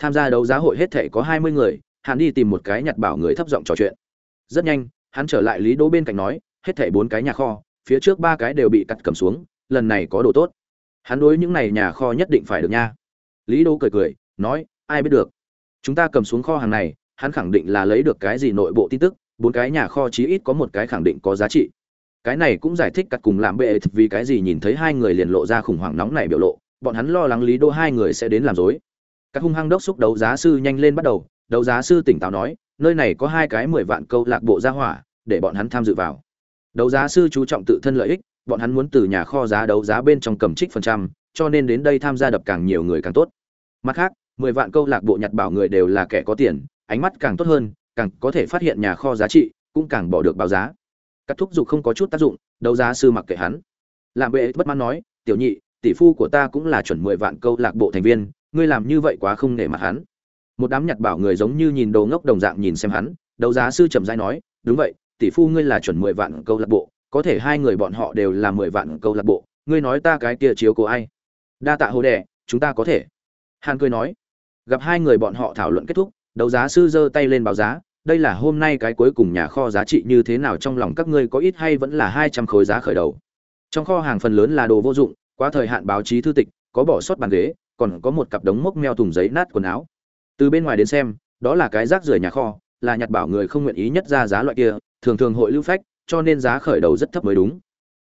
tham gia đấu giá hội hết thể có hai mươi người, hắn đi tìm một cái nhặt bảo người thấp giọng trò chuyện. Rất nhanh, hắn trở lại lý đỗ bên cạnh nói, hết thể bốn cái nhà kho, phía trước ba cái đều bị cắt cầm xuống, lần này có đồ tốt. Hắn đối những này nhà kho nhất định phải được nha. Lý đỗ cười cười, nói, ai biết được. Chúng ta cầm xuống kho hàng này, hắn khẳng định là lấy được cái gì nội bộ tin tức, bốn cái nhà kho chí ít có một cái khẳng định có giá trị. Cái này cũng giải thích cắt cùng làm bệ vì cái gì nhìn thấy hai người liền lộ ra khủng hoảng nóng này biểu lộ, bọn hắn lo lắng lý đô hai người sẽ đến làm dối các hung hăng đốc xúc đấu giá sư nhanh lên bắt đầu, đấu giá sư tỉnh táo nói, nơi này có hai cái mười vạn câu lạc bộ gia hỏa, để bọn hắn tham dự vào. Đấu giá sư chú trọng tự thân lợi ích, bọn hắn muốn từ nhà kho giá đấu giá bên trong cầm trích phần trăm, cho nên đến đây tham gia đập càng nhiều người càng tốt. Mặt khác, mười vạn câu lạc bộ nhặt bảo người đều là kẻ có tiền, ánh mắt càng tốt hơn, càng có thể phát hiện nhà kho giá trị, cũng càng bỏ được báo giá. Các thúc dục không có chút tác dụng, đấu giá sư mặc kệ hắn. Làm bệ bất mãn nói, tiểu nhị, tỷ phu của ta cũng là chuẩn mười vạn câu lạc bộ thành viên ngươi làm như vậy quá không nể mặt hắn. Một đám nhặt bảo người giống như nhìn đồ ngốc đồng dạng nhìn xem hắn, đấu giá sư trầm dai nói, đúng vậy, tỷ phu ngươi là chuẩn mười vạn câu lạc bộ, có thể hai người bọn họ đều là mười vạn câu lạc bộ, ngươi nói ta cái kia chiếu cố ai? Đa tạ hồ đẻ chúng ta có thể. Hàn cười nói, gặp hai người bọn họ thảo luận kết thúc, đấu giá sư giơ tay lên báo giá, đây là hôm nay cái cuối cùng nhà kho giá trị như thế nào trong lòng các ngươi có ít hay vẫn là hai trăm khối giá khởi đầu. Trong kho hàng phần lớn là đồ vô dụng, quá thời hạn báo chí thư tịch, có bỏ sót bàn ghế còn có một cặp đống mốc meo thùng giấy nát quần áo. Từ bên ngoài đến xem, đó là cái rác rưởi nhà kho, là nhặt bảo người không nguyện ý nhất ra giá loại kia, thường thường hội lưu phách, cho nên giá khởi đầu rất thấp mới đúng.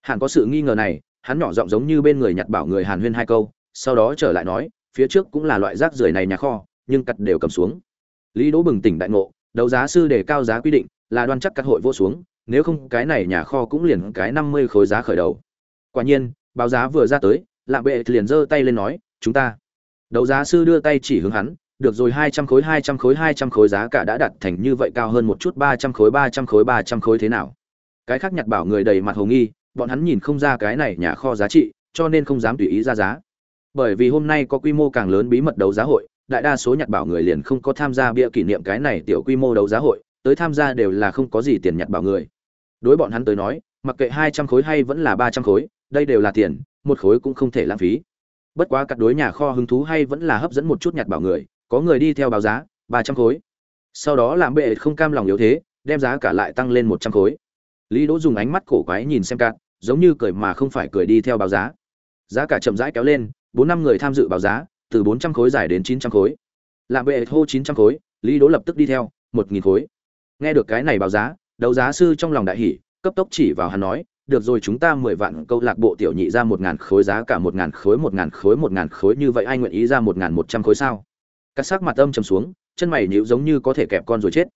Hàn có sự nghi ngờ này, hắn nhỏ giọng giống như bên người nhặt bảo người hàn huyên hai câu, sau đó trở lại nói, phía trước cũng là loại rác rưởi này nhà kho, nhưng cắt đều cầm xuống. Lý đỗ bừng tỉnh đại ngộ, đấu giá sư đề cao giá quy định, là đoan chắc các hội vô xuống, nếu không cái này nhà kho cũng liền cái năm mươi khối giá khởi đầu. Quả nhiên, báo giá vừa ra tới lạ bệ liền giơ tay lên nói chúng ta. Đấu giá sư đưa tay chỉ hướng hắn, được rồi, hai trăm khối, hai trăm khối, hai trăm khối giá cả đã đặt thành như vậy cao hơn một chút, ba trăm khối, ba trăm khối, ba trăm khối thế nào? Cái khác nhặt bảo người đầy mặt hồ nghi, bọn hắn nhìn không ra cái này nhà kho giá trị, cho nên không dám tùy ý ra giá. Bởi vì hôm nay có quy mô càng lớn bí mật đấu giá hội, đại đa số nhặt bảo người liền không có tham gia bia kỷ niệm cái này tiểu quy mô đấu giá hội, tới tham gia đều là không có gì tiền nhặt bảo người. Đối bọn hắn tới nói, mặc kệ hai trăm khối hay vẫn là ba trăm khối, đây đều là tiền, một khối cũng không thể lãng phí bất quá cắt đối nhà kho hứng thú hay vẫn là hấp dẫn một chút nhặt bảo người, có người đi theo báo giá, ba trăm khối. Sau đó làm bệ không cam lòng yếu thế, đem giá cả lại tăng lên một trăm khối. Lý đỗ dùng ánh mắt cổ quái nhìn xem cạn giống như cười mà không phải cười đi theo báo giá. Giá cả chậm rãi kéo lên, bốn năm người tham dự báo giá, từ bốn trăm khối dài đến chín trăm khối. Làm bệ hô chín trăm khối, lý đỗ lập tức đi theo, một nghìn khối. Nghe được cái này báo giá, đấu giá sư trong lòng đại hỉ, cấp tốc chỉ vào hắn nói được rồi chúng ta mười vạn câu lạc bộ tiểu nhị ra một ngàn khối giá cả một ngàn khối, một ngàn khối, một ngàn khối, như vậy ai nguyện ý ra một ngàn một trăm khối sao? Các sắc mặt âm trầm xuống, chân mày nhíu giống như có thể kẹp con rồi chết.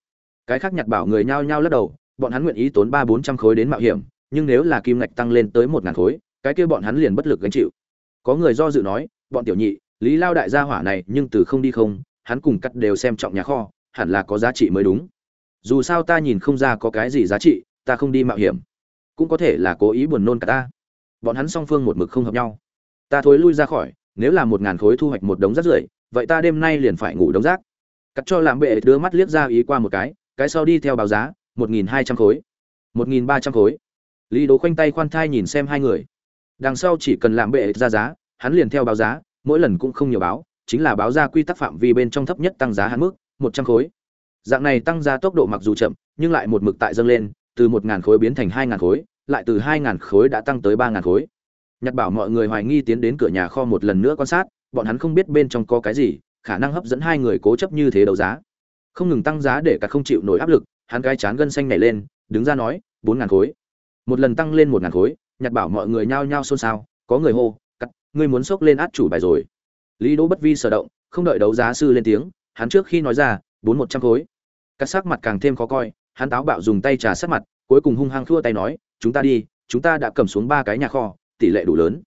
Cái khác nhặt bảo người nhao nhao lắc đầu, bọn hắn nguyện ý tốn ba bốn trăm khối đến mạo hiểm, nhưng nếu là kim ngạch tăng lên tới một ngàn khối, cái kia bọn hắn liền bất lực gánh chịu. Có người do dự nói, bọn tiểu nhị, lý lao đại gia hỏa này nhưng từ không đi không, hắn cùng cắt đều xem trọng nhà kho, hẳn là có giá trị mới đúng. Dù sao ta nhìn không ra có cái gì giá trị, ta không đi mạo hiểm cũng có thể là cố ý buồn nôn cả ta. Bọn hắn song phương một mực không hợp nhau. Ta thối lui ra khỏi, nếu là một ngàn khối thu hoạch một đống rác rưởi, vậy ta đêm nay liền phải ngủ đống rác. Cắt cho làm bệ đưa mắt liếc ra ý qua một cái cái sau đi theo báo giá, một nghìn hai trăm khối. Một nghìn ba trăm khối. Lý đố khoanh tay khoan thai nhìn xem hai người. Đằng sau chỉ cần làm bệ ra giá, hắn liền theo báo giá, mỗi lần cũng không nhiều báo, chính là báo ra quy tắc phạm vi bên trong thấp nhất tăng giá hạn mức, một trăm khối. Dạng này tăng giá tốc độ mặc dù chậm, nhưng lại một mực tại dâng lên từ một ngàn khối biến thành hai ngàn khối, lại từ hai ngàn khối đã tăng tới ba ngàn khối. Nhặt bảo mọi người hoài nghi tiến đến cửa nhà kho một lần nữa quan sát, bọn hắn không biết bên trong có cái gì, khả năng hấp dẫn hai người cố chấp như thế đấu giá. Không ngừng tăng giá để cả không chịu nổi áp lực, hắn cái chán gân xanh nhảy lên, đứng ra nói, bốn ngàn khối. Một lần tăng lên một ngàn khối nhặt bảo mọi người nhao nhao xôn xao, có người hô, cắt, ngươi muốn xốc lên át chủ bài rồi. Lý đỗ bất vi sở động, không đợi đấu giá sư lên tiếng, hắn trước khi nói ra, bốn một trăm khối. Cắt sắc mặt càng thêm khó coi hắn táo bạo dùng tay trà sát mặt, cuối cùng hung hăng thua tay nói, chúng ta đi, chúng ta đã cầm xuống ba cái nhà kho, tỷ lệ đủ lớn.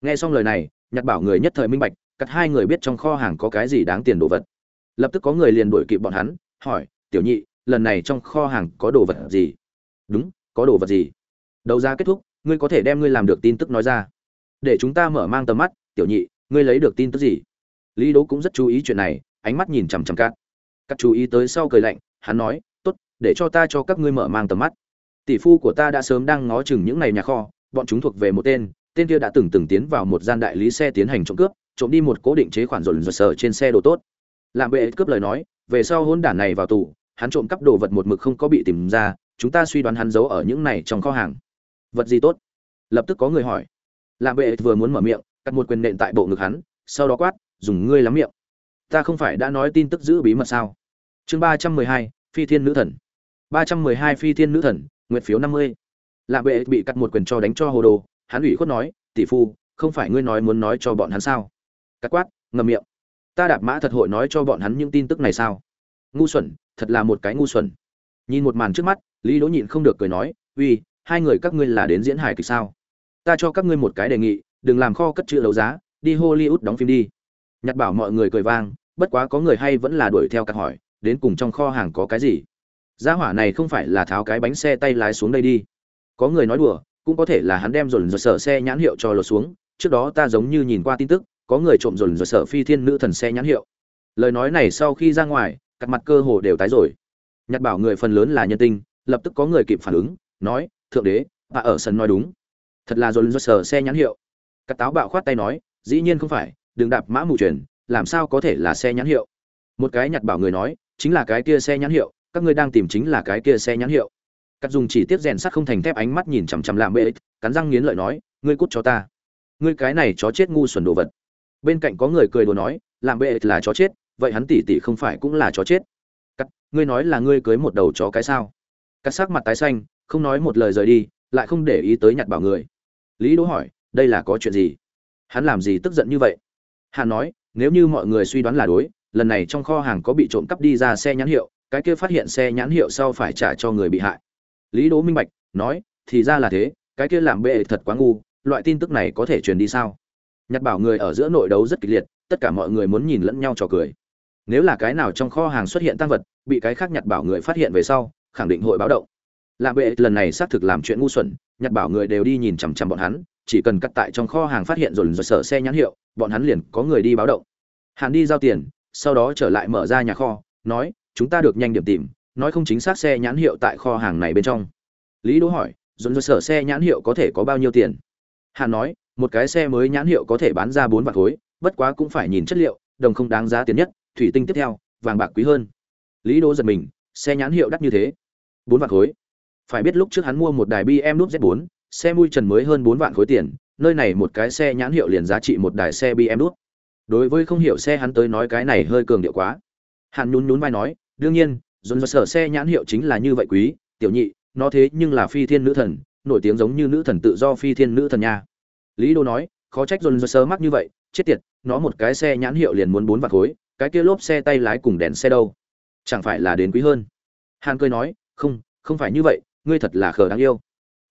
Nghe xong lời này, Nhạc bảo người nhất thời minh bạch, cắt hai người biết trong kho hàng có cái gì đáng tiền đồ vật. Lập tức có người liền đuổi kịp bọn hắn, hỏi, tiểu nhị, lần này trong kho hàng có đồ vật gì? Đúng, có đồ vật gì? Đấu giá kết thúc, ngươi có thể đem ngươi làm được tin tức nói ra. Để chúng ta mở mang tầm mắt, tiểu nhị, ngươi lấy được tin tức gì? Lý đỗ cũng rất chú ý chuyện này, ánh mắt nhìn chằm chằm cát. Cắt chú ý tới sau cười lạnh, hắn nói để cho ta cho các ngươi mở mang tầm mắt. Tỷ phu của ta đã sớm đang ngó chừng những này nhà kho, bọn chúng thuộc về một tên tên kia đã từng từng tiến vào một gian đại lý xe tiến hành trộm cướp, trộm đi một cố định chế khoản rồi rộn sở trên xe đồ tốt. Làm bệ cướp lời nói, về sau hôn đản này vào tù, hắn trộm cắp đồ vật một mực không có bị tìm ra, chúng ta suy đoán hắn giấu ở những này trong kho hàng. Vật gì tốt? Lập tức có người hỏi. Làm bệ vừa muốn mở miệng, cắt một quyền nện tại bộ ngực hắn, sau đó quát, dùng ngươi lắm miệng. Ta không phải đã nói tin tức giữ bí mật sao? Chương ba trăm mười hai, phi thiên nữ thần ba trăm mười hai phi thiên nữ thần nguyện phiếu năm mươi. Lạ bệ bị cắt một quyền cho đánh cho hồ đồ, hắn ủy khuất nói, tỷ phu, không phải ngươi nói muốn nói cho bọn hắn sao? Cắt quát ngầm miệng. Ta đạp mã thật hội nói cho bọn hắn những tin tức này sao? Ngu xuẩn, thật là một cái ngu xuẩn. Nhìn một màn trước mắt, lý đỗ nhịn không được cười nói, uy, hai người các ngươi là đến diễn hài kịch sao? Ta cho các ngươi một cái đề nghị, đừng làm kho cất chữ đấu giá, đi hollywood đóng phim đi. Nhặt bảo mọi người cười vang, bất quá có người hay vẫn là đuổi theo các hỏi, đến cùng trong kho hàng có cái gì? Gia hỏa này không phải là tháo cái bánh xe tay lái xuống đây đi. Có người nói đùa, cũng có thể là hắn đem dồn dồn sở xe nhãn hiệu cho lột xuống. Trước đó ta giống như nhìn qua tin tức, có người trộm dồn dồn sở phi thiên nữ thần xe nhãn hiệu. Lời nói này sau khi ra ngoài cặp mặt cơ hồ đều tái rồi. Nhặt bảo người phần lớn là nhân tinh lập tức có người kịp phản ứng, nói, thượng đế bà ở sân nói đúng. Thật là dồn dồn sở xe nhãn hiệu. Cắt táo bạo khoát tay nói, dĩ nhiên không phải, đừng đạp mã mù truyền làm sao có thể là xe nhãn hiệu? Một cái nhặt bảo người nói, chính là cái kia xe nhãn hiệu các ngươi đang tìm chính là cái kia xe nhãn hiệu. Cắt dùng chỉ tiết rèn sắt không thành thép ánh mắt nhìn chằm chằm làm bệ, cắn răng nghiến lợi nói, ngươi cút cho ta. Ngươi cái này chó chết ngu xuẩn đồ vật. Bên cạnh có người cười đùa nói làm bệ là chó chết, vậy hắn tỷ tỷ không phải cũng là chó chết. Cắt, ngươi nói là ngươi cưới một đầu chó cái sao? Cắt sắc mặt tái xanh, không nói một lời rời đi, lại không để ý tới nhặt bảo người. Lý đỗ hỏi, đây là có chuyện gì? Hắn làm gì tức giận như vậy? Hắn nói, nếu như mọi người suy đoán là đối, lần này trong kho hàng có bị trộm cắp đi ra xe nhãn hiệu cái kia phát hiện xe nhãn hiệu sau phải trả cho người bị hại. Lý đỗ minh bạch nói, thì ra là thế, cái kia làm bệ thật quá ngu, loại tin tức này có thể truyền đi sao? Nhặt bảo người ở giữa nội đấu rất kịch liệt, tất cả mọi người muốn nhìn lẫn nhau trò cười. Nếu là cái nào trong kho hàng xuất hiện tăng vật, bị cái khác nhặt bảo người phát hiện về sau, khẳng định hội báo động. Làm bệ lần này xác thực làm chuyện ngu xuẩn nhặt bảo người đều đi nhìn chằm chằm bọn hắn, chỉ cần cắt tại trong kho hàng phát hiện rồi rồi sở xe nhãn hiệu, bọn hắn liền có người đi báo động. Hàn đi giao tiền, sau đó trở lại mở ra nhà kho, nói chúng ta được nhanh điểm tìm, nói không chính xác xe nhãn hiệu tại kho hàng này bên trong. Lý đỗ hỏi, dồn dồn sở xe nhãn hiệu có thể có bao nhiêu tiền? Hàn nói, một cái xe mới nhãn hiệu có thể bán ra bốn vạn khối, bất quá cũng phải nhìn chất liệu, đồng không đáng giá tiền nhất, thủy tinh tiếp theo, vàng bạc quý hơn. Lý đỗ giật mình, xe nhãn hiệu đắt như thế? Bốn vạn khối? Phải biết lúc trước hắn mua một đài bm nút z 4 xe mui trần mới hơn bốn vạn khối tiền, nơi này một cái xe nhãn hiệu liền giá trị một đài xe bm nút. Đối với không hiểu xe hắn tới nói cái này hơi cường điệu quá. Hàn nhún nhún vai nói đương nhiên, dồn dồn sở xe nhãn hiệu chính là như vậy quý, tiểu nhị, nó thế nhưng là phi thiên nữ thần, nổi tiếng giống như nữ thần tự do phi thiên nữ thần nha. Lý đô nói, khó trách dồn dồn sơ mắc như vậy, chết tiệt, nó một cái xe nhãn hiệu liền muốn bốn vạt khối, cái kia lốp xe tay lái cùng đèn xe đâu? Chẳng phải là đến quý hơn? Hàn cười nói, không không phải như vậy, ngươi thật là khờ đáng yêu.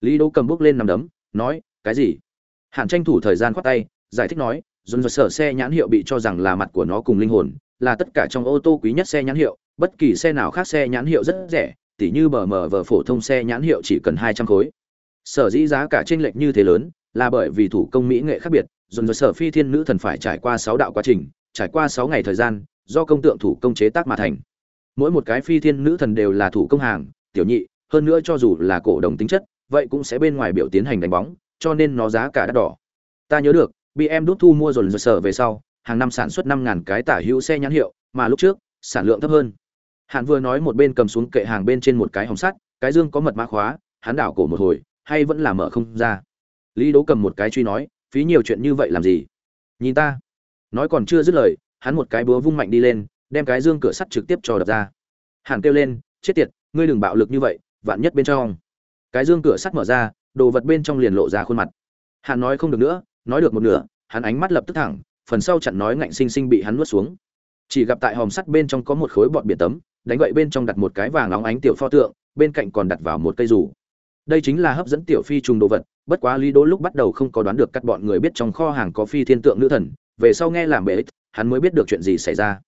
Lý đô cầm bước lên nằm đấm, nói, cái gì? Hàn tranh thủ thời gian khoát tay, giải thích nói, dồn dồn sở xe nhãn hiệu bị cho rằng là mặt của nó cùng linh hồn, là tất cả trong ô tô quý nhất xe nhãn hiệu bất kỳ xe nào khác xe nhãn hiệu rất rẻ, tỉ như bờ mờ vờ phổ thông xe nhãn hiệu chỉ cần hai trăm khối. Sở dĩ giá cả chênh lệch như thế lớn là bởi vì thủ công mỹ nghệ khác biệt, dồn dồn sở phi thiên nữ thần phải trải qua sáu đạo quá trình, trải qua sáu ngày thời gian, do công tượng thủ công chế tác mà thành. Mỗi một cái phi thiên nữ thần đều là thủ công hàng, tiểu nhị, hơn nữa cho dù là cổ đồng tính chất, vậy cũng sẽ bên ngoài biểu tiến hành đánh bóng, cho nên nó giá cả đắt đỏ. Ta nhớ được bm đốt thu mua dồn dồn sở về sau, hàng năm sản xuất năm ngàn cái tả hữu xe nhãn hiệu, mà lúc trước, sản lượng thấp hơn. Hàn vừa nói một bên cầm xuống kệ hàng bên trên một cái hồng sắt, cái dương có mật mã khóa, hắn đảo cổ một hồi, hay vẫn là mở không ra. Lý Đỗ cầm một cái truy nói, phí nhiều chuyện như vậy làm gì? Nhìn ta. Nói còn chưa dứt lời, hắn một cái búa vung mạnh đi lên, đem cái dương cửa sắt trực tiếp cho đập ra. Hàn kêu lên, chết tiệt, ngươi đừng bạo lực như vậy, vạn nhất bên trong. Cái dương cửa sắt mở ra, đồ vật bên trong liền lộ ra khuôn mặt. Hàn nói không được nữa, nói được một nửa, hắn ánh mắt lập tức thẳng, phần sau chặn nói ngạnh sinh sinh bị hắn nuốt xuống. Chỉ gặp tại hòm sắt bên trong có một khối bọt biển tấm, đánh gậy bên trong đặt một cái vàng óng ánh tiểu pho tượng, bên cạnh còn đặt vào một cây rủ đây chính là hấp dẫn tiểu phi trùng đồ vật, bất quá lý đỗ lúc bắt đầu không có đoán được các bọn người biết trong kho hàng có phi thiên tượng nữ thần, về sau nghe làm bệ ích, hắn mới biết được chuyện gì xảy ra.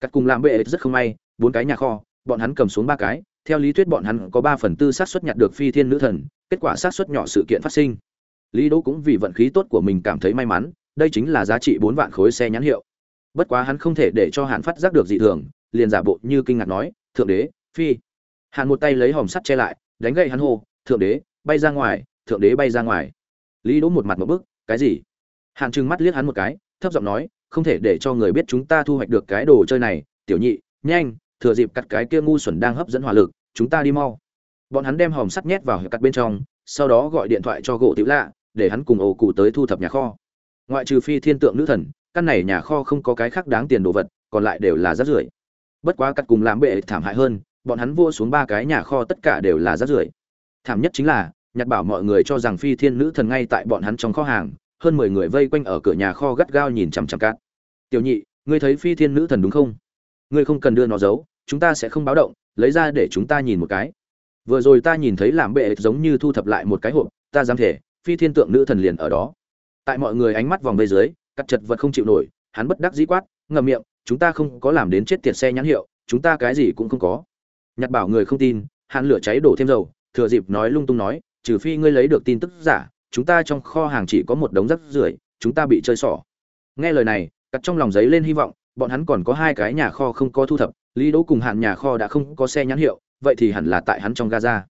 Cắt cùng làm bệ ích rất không may, bốn cái nhà kho, bọn hắn cầm xuống ba cái, theo lý thuyết bọn hắn có ba phần tư xác suất nhặt được phi thiên nữ thần, kết quả xác suất nhỏ sự kiện phát sinh. Lý đỗ cũng vì vận khí tốt của mình cảm thấy may mắn, đây chính là giá trị bốn vạn khối xe nhãn hiệu. Bất quá hắn không thể để cho hắn phát giác được dị thường liền giả bộ như kinh ngạc nói, thượng đế, phi. Hàn một tay lấy hòm sắt che lại, đánh gậy hắn hô, thượng đế, bay ra ngoài, thượng đế bay ra ngoài. Lý đỗ một mặt một bức, cái gì? Hàn trừng mắt liếc hắn một cái, thấp giọng nói, không thể để cho người biết chúng ta thu hoạch được cái đồ chơi này, tiểu nhị, nhanh, thừa dịp cắt cái kia ngu xuẩn đang hấp dẫn hỏa lực, chúng ta đi mau. Bọn hắn đem hòm sắt nhét vào cắt bên trong, sau đó gọi điện thoại cho gỗ tiểu lạ, để hắn cùng ổ cụ tới thu thập nhà kho. Ngoại trừ phi thiên tượng nữ thần, căn này nhà kho không có cái khác đáng tiền đồ vật, còn lại đều là rác rưởi bất quá cắt cùng làm bệ thảm hại hơn, bọn hắn vua xuống ba cái nhà kho tất cả đều là rác rưởi. Thảm nhất chính là nhặt bảo mọi người cho rằng phi thiên nữ thần ngay tại bọn hắn trong kho hàng, hơn mười người vây quanh ở cửa nhà kho gắt gao nhìn chằm chằm cát. Tiểu nhị, ngươi thấy phi thiên nữ thần đúng không? Ngươi không cần đưa nó giấu, chúng ta sẽ không báo động, lấy ra để chúng ta nhìn một cái. Vừa rồi ta nhìn thấy làm bệ giống như thu thập lại một cái hộp, ta dám thể phi thiên tượng nữ thần liền ở đó. Tại mọi người ánh mắt vòng bên dưới, cắt chật vật không chịu nổi, hắn bất đắc dĩ quát, ngậm miệng chúng ta không có làm đến chết tiệt xe nhãn hiệu, chúng ta cái gì cũng không có. Nhặt bảo người không tin hắn lửa cháy đổ thêm dầu, thừa dịp nói lung tung nói, trừ phi ngươi lấy được tin tức giả, chúng ta trong kho hàng chỉ có một đống rác rưởi, chúng ta bị chơi xỏ. Nghe lời này, cắt trong lòng giấy lên hy vọng, bọn hắn còn có hai cái nhà kho không có thu thập, lý đỗ cùng hạn nhà kho đã không có xe nhãn hiệu, vậy thì hẳn là tại hắn trong gaza.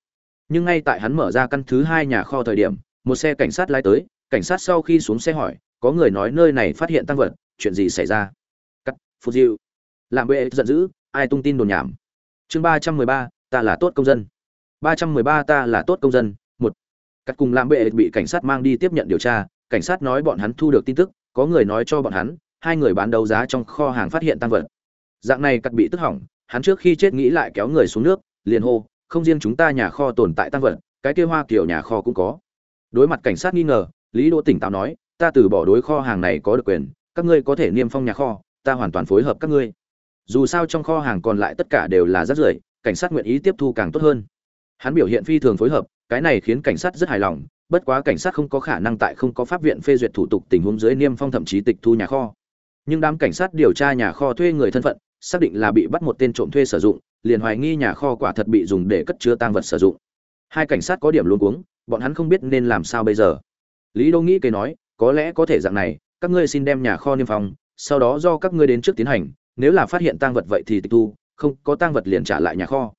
Nhưng ngay tại hắn mở ra căn thứ hai nhà kho thời điểm, một xe cảnh sát lái tới, cảnh sát sau khi xuống xe hỏi, có người nói nơi này phát hiện tăng vật, chuyện gì xảy ra? Phụ dịu. Diệu làm bệ giận dữ, ai tung tin đồn nhảm. Chương ba trăm mười ba, ta là tốt công dân. Ba trăm mười ba, ta là tốt công dân, một. Cắt cùng làm bệ bị cảnh sát mang đi tiếp nhận điều tra, cảnh sát nói bọn hắn thu được tin tức, có người nói cho bọn hắn, hai người bán đấu giá trong kho hàng phát hiện tăng vật. Dạng này cắt bị tức hỏng, hắn trước khi chết nghĩ lại kéo người xuống nước, liền hô, không riêng chúng ta nhà kho tồn tại tăng vật, cái kia hoa kiểu nhà kho cũng có. Đối mặt cảnh sát nghi ngờ, lý đỗ tỉnh táo nói, ta từ bỏ đối kho hàng này có được quyền, các ngươi có thể niêm phong nhà kho ta hoàn toàn phối hợp các ngươi. Dù sao trong kho hàng còn lại tất cả đều là rác rưởi, cảnh sát nguyện ý tiếp thu càng tốt hơn. Hắn biểu hiện phi thường phối hợp, cái này khiến cảnh sát rất hài lòng, bất quá cảnh sát không có khả năng tại không có pháp viện phê duyệt thủ tục tình huống dưới niêm phong thậm chí tịch thu nhà kho. Nhưng đám cảnh sát điều tra nhà kho thuê người thân phận, xác định là bị bắt một tên trộm thuê sử dụng, liền hoài nghi nhà kho quả thật bị dùng để cất chứa tang vật sử dụng. Hai cảnh sát có điểm luôn cuống, bọn hắn không biết nên làm sao bây giờ. Lý đô nghĩ kế nói, có lẽ có thể dạng này, các ngươi xin đem nhà kho niêm phong sau đó do các ngươi đến trước tiến hành, nếu là phát hiện tang vật vậy thì tịch thu, không có tang vật liền trả lại nhà kho.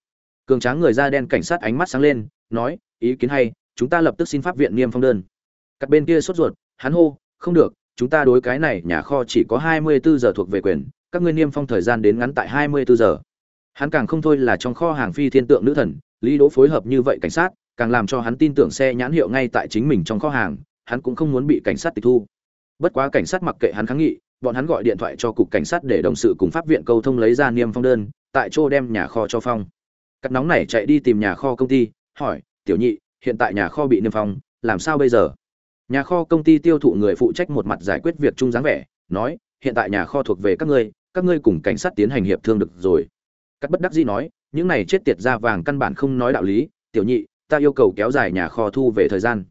Cường tráng người da đen cảnh sát ánh mắt sáng lên, nói, ý kiến hay, chúng ta lập tức xin pháp viện niêm phong đơn. Các bên kia sốt ruột, hắn hô, không được, chúng ta đối cái này nhà kho chỉ có hai mươi bốn giờ thuộc về quyền, các ngươi niêm phong thời gian đến ngắn tại hai mươi bốn giờ. Hắn càng không thôi là trong kho hàng phi thiên tượng nữ thần, lý đỗ phối hợp như vậy cảnh sát, càng làm cho hắn tin tưởng xe nhãn hiệu ngay tại chính mình trong kho hàng, hắn cũng không muốn bị cảnh sát tịch thu. Bất quá cảnh sát mặc kệ hắn kháng nghị bọn hắn gọi điện thoại cho cục cảnh sát để đồng sự cùng pháp viện câu thông lấy ra niêm phong đơn, tại chỗ đem nhà kho cho phong. Cắt nóng này chạy đi tìm nhà kho công ty, hỏi, tiểu nhị, hiện tại nhà kho bị niêm phong, làm sao bây giờ? Nhà kho công ty tiêu thụ người phụ trách một mặt giải quyết việc chung dáng vẻ, nói, hiện tại nhà kho thuộc về các ngươi các ngươi cùng cảnh sát tiến hành hiệp thương được rồi. Cắt bất đắc dĩ nói, những này chết tiệt ra vàng căn bản không nói đạo lý, tiểu nhị, ta yêu cầu kéo dài nhà kho thu về thời gian.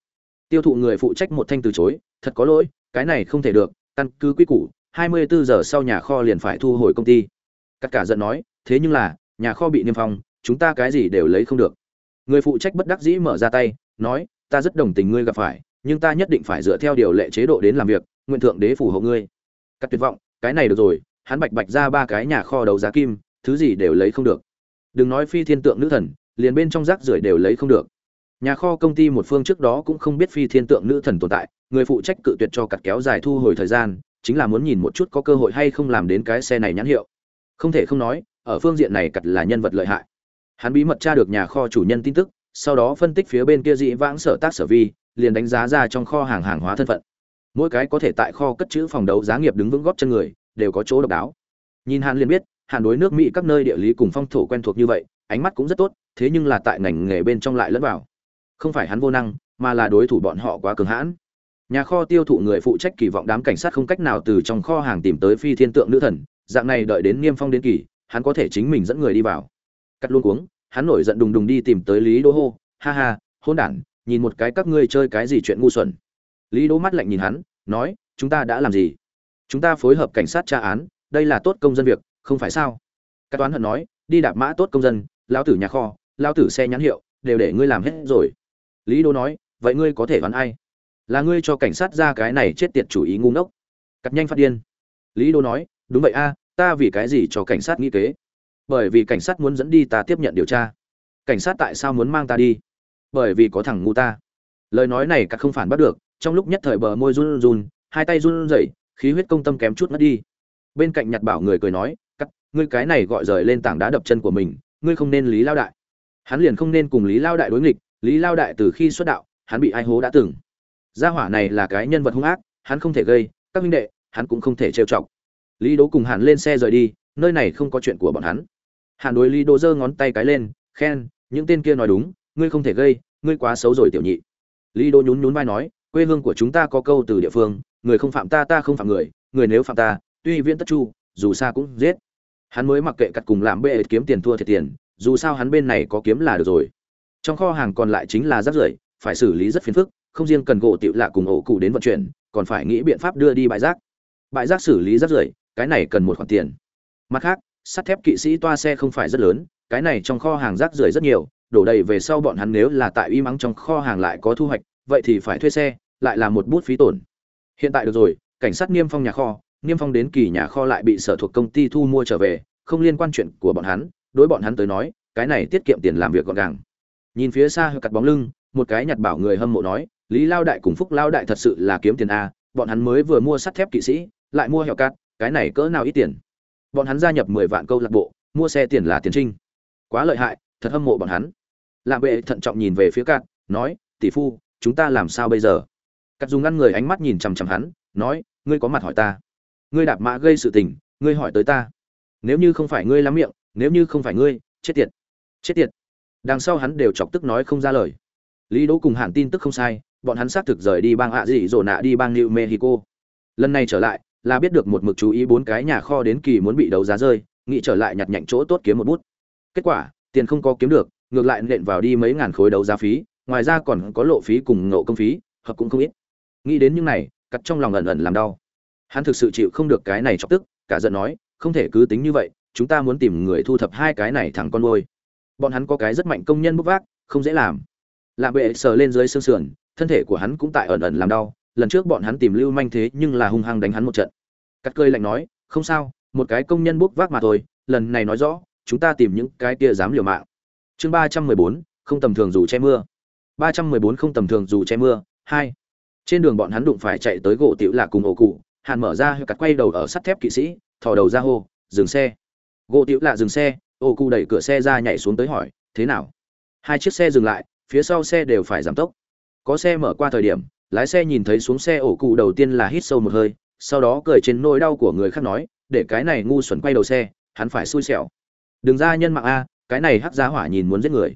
Tiêu thụ người phụ trách một thanh từ chối, thật có lỗi, cái này không thể được căn cứ quy củ 24 giờ sau nhà kho liền phải thu hồi công ty. Cắt cả giận nói, thế nhưng là, nhà kho bị niêm phong, chúng ta cái gì đều lấy không được. Người phụ trách bất đắc dĩ mở ra tay, nói, ta rất đồng tình ngươi gặp phải, nhưng ta nhất định phải dựa theo điều lệ chế độ đến làm việc, nguyện thượng đế phù hộ ngươi. Cắt tuyệt vọng, cái này được rồi, hắn bạch bạch ra ba cái nhà kho đấu giá kim, thứ gì đều lấy không được. Đừng nói phi thiên tượng nữ thần, liền bên trong rác rưởi đều lấy không được nhà kho công ty một phương trước đó cũng không biết phi thiên tượng nữ thần tồn tại, người phụ trách cự tuyệt cho cặt kéo dài thu hồi thời gian, chính là muốn nhìn một chút có cơ hội hay không làm đến cái xe này nhãn hiệu. Không thể không nói, ở phương diện này cặt là nhân vật lợi hại. Hắn bí mật tra được nhà kho chủ nhân tin tức, sau đó phân tích phía bên kia dị vãng sở tác sở vi, liền đánh giá ra trong kho hàng hàng hóa thân phận. Mỗi cái có thể tại kho cất chữ phòng đấu giá nghiệp đứng vững góp chân người, đều có chỗ độc đáo. Nhìn hàn liền biết, hàn đối nước mỹ các nơi địa lý cùng phong thổ quen thuộc như vậy, ánh mắt cũng rất tốt, thế nhưng là tại ngành nghề bên trong lại lẫn vào không phải hắn vô năng, mà là đối thủ bọn họ quá cường hãn. Nhà kho tiêu thụ người phụ trách kỳ vọng đám cảnh sát không cách nào từ trong kho hàng tìm tới phi thiên tượng nữ thần, dạng này đợi đến niêm phong đến kỳ, hắn có thể chính mình dẫn người đi vào. Cắt luôn cuống, hắn nổi giận đùng đùng đi tìm tới lý đỗ hô. Ha ha hôn đản, nhìn một cái các ngươi chơi cái gì chuyện ngu xuẩn. Lý đỗ mắt lạnh nhìn hắn, nói, chúng ta đã làm gì? Chúng ta phối hợp cảnh sát tra án, đây là tốt công dân việc, không phải sao? Các toán hận nói, đi đạp mã tốt công dân lao tử nhà kho lao tử xe nhãn hiệu, đều để ngươi làm hết rồi lý đô nói, vậy ngươi có thể đoán ai? Là ngươi cho cảnh sát ra cái này chết tiệt chủ ý ngu ngốc. Cặp nhanh phát điên. Lý đô nói, đúng vậy a, ta vì cái gì cho cảnh sát nghĩ kế? Bởi vì cảnh sát muốn dẫn đi ta tiếp nhận điều tra. Cảnh sát tại sao muốn mang ta đi? Bởi vì có thằng ngu ta. Lời nói này cắt không phản bắt được, trong lúc nhất thời bờ môi run run, hai tay run rẩy, khí huyết công tâm kém chút mất đi. Bên cạnh nhặt bảo người cười nói, cắt, ngươi cái này gọi rời lên tảng đá đập chân của mình, ngươi không nên lý lao đại. Hắn liền không nên cùng lý lao đại đối nghịch lý lao đại từ khi xuất đạo, hắn bị ai hố đã từng. Gia hỏa này là cái nhân vật hung ác, hắn không thể gây, các minh đệ, hắn cũng không thể trêu chọc. Lý đố cùng hàn lên xe rời đi, nơi này không có chuyện của bọn hắn. Hàn đối lý đố giơ ngón tay cái lên, khen, những tên kia nói đúng, ngươi không thể gây, ngươi quá xấu rồi tiểu nhị. Lý đố nhún nhún vai nói, quê hương của chúng ta có câu từ địa phương, người không phạm ta ta không phạm người người nếu phạm ta, tuy viễn tất chu, dù xa cũng giết. Hắn mới mặc kệ cắt cùng làm bệ kiếm tiền thua thiệt tiền, dù sao hắn bên này có kiếm là được rồi trong kho hàng còn lại chính là rác rưởi, phải xử lý rất phiền phức, không riêng cần gỗ tiểu lạ cùng ổ cụ đến vận chuyển, còn phải nghĩ biện pháp đưa đi bãi rác. Bãi rác xử lý rác rưởi, cái này cần một khoản tiền. Mặt khác, sắt thép kỵ sĩ toa xe không phải rất lớn, cái này trong kho hàng rác rưởi rất nhiều, đổ đầy về sau bọn hắn nếu là tại uy mắng trong kho hàng lại có thu hoạch, vậy thì phải thuê xe, lại là một bút phí tổn. Hiện tại được rồi, cảnh sát niêm phong nhà kho, niêm phong đến kỳ nhà kho lại bị sở thuộc công ty thu mua trở về, không liên quan chuyện của bọn hắn, đối bọn hắn tới nói, cái này tiết kiệm tiền làm việc gọn gàng nhìn phía xa hơi cặt bóng lưng, một cái nhặt bảo người hâm mộ nói, lý lao đại cùng phúc lao đại thật sự là kiếm tiền a, bọn hắn mới vừa mua sắt thép kỵ sĩ, lại mua hẹo cát cái này cỡ nào ít tiền? Bọn hắn gia nhập mười vạn câu lạc bộ, mua xe tiền là tiền trinh. Quá lợi hại, thật hâm mộ bọn hắn. Lạm bệ thận trọng nhìn về phía cát nói, tỷ phu, chúng ta làm sao bây giờ? Cát dùng ngăn người ánh mắt nhìn chằm chằm hắn, nói, ngươi có mặt hỏi ta. Ngươi đạp mã gây sự tình, ngươi hỏi tới ta. Nếu như không phải ngươi lắm miệng, nếu như không phải ngươi, chết tiệt. Chết tiệt đằng sau hắn đều chọc tức nói không ra lời. Lý đỗ cùng hẳn tin tức không sai, bọn hắn xác thực rời đi bang ạ dị dỗ nạ đi bang new mexico. Lần này trở lại, là biết được một mực chú ý bốn cái nhà kho đến kỳ muốn bị đấu giá rơi, nghĩ trở lại nhặt nhạnh chỗ tốt kiếm một bút. Kết quả, tiền không có kiếm được, ngược lại nện vào đi mấy ngàn khối đấu giá phí, ngoài ra còn có lộ phí cùng ngộ công phí, hợp cũng không ít. Nghĩ đến những này, cắt trong lòng ẩn ẩn làm đau. Hắn thực sự chịu không được cái này chọc tức, cả giận nói, không thể cứ tính như vậy, chúng ta muốn tìm người thu thập hai cái này thẳng con môi bọn hắn có cái rất mạnh công nhân bốc vác, không dễ làm. Lạ bệ sờ lên dưới xương sườn, thân thể của hắn cũng tại ẩn ẩn làm đau, lần trước bọn hắn tìm lưu manh thế nhưng là hung hăng đánh hắn một trận. Cắt cơi lạnh nói, không sao, một cái công nhân bốc vác mà thôi, lần này nói rõ, chúng ta tìm những cái kia dám liều mạng. Chương ba trăm mười bốn, không tầm thường dù che mưa. Ba trăm mười bốn không tầm thường dù che mưa, hai. Trên đường bọn hắn đụng phải chạy tới gỗ tiểu lạc cùng ổ cụ, hàn mở ra, cắt quay đầu ở sắt thép kỵ sĩ, thò đầu ra hô, dừng xe. Gỗ tiểu lạc dừng xe ổ cụ đẩy cửa xe ra nhảy xuống tới hỏi, thế nào? Hai chiếc xe dừng lại, phía sau xe đều phải giảm tốc. Có xe mở qua thời điểm, lái xe nhìn thấy xuống xe ổ cụ đầu tiên là hít sâu một hơi, sau đó cười trên nỗi đau của người khác nói, để cái này ngu xuẩn quay đầu xe, hắn phải xui xẻo. Đừng ra nhân mạng a, cái này hắc giá hỏa nhìn muốn giết người.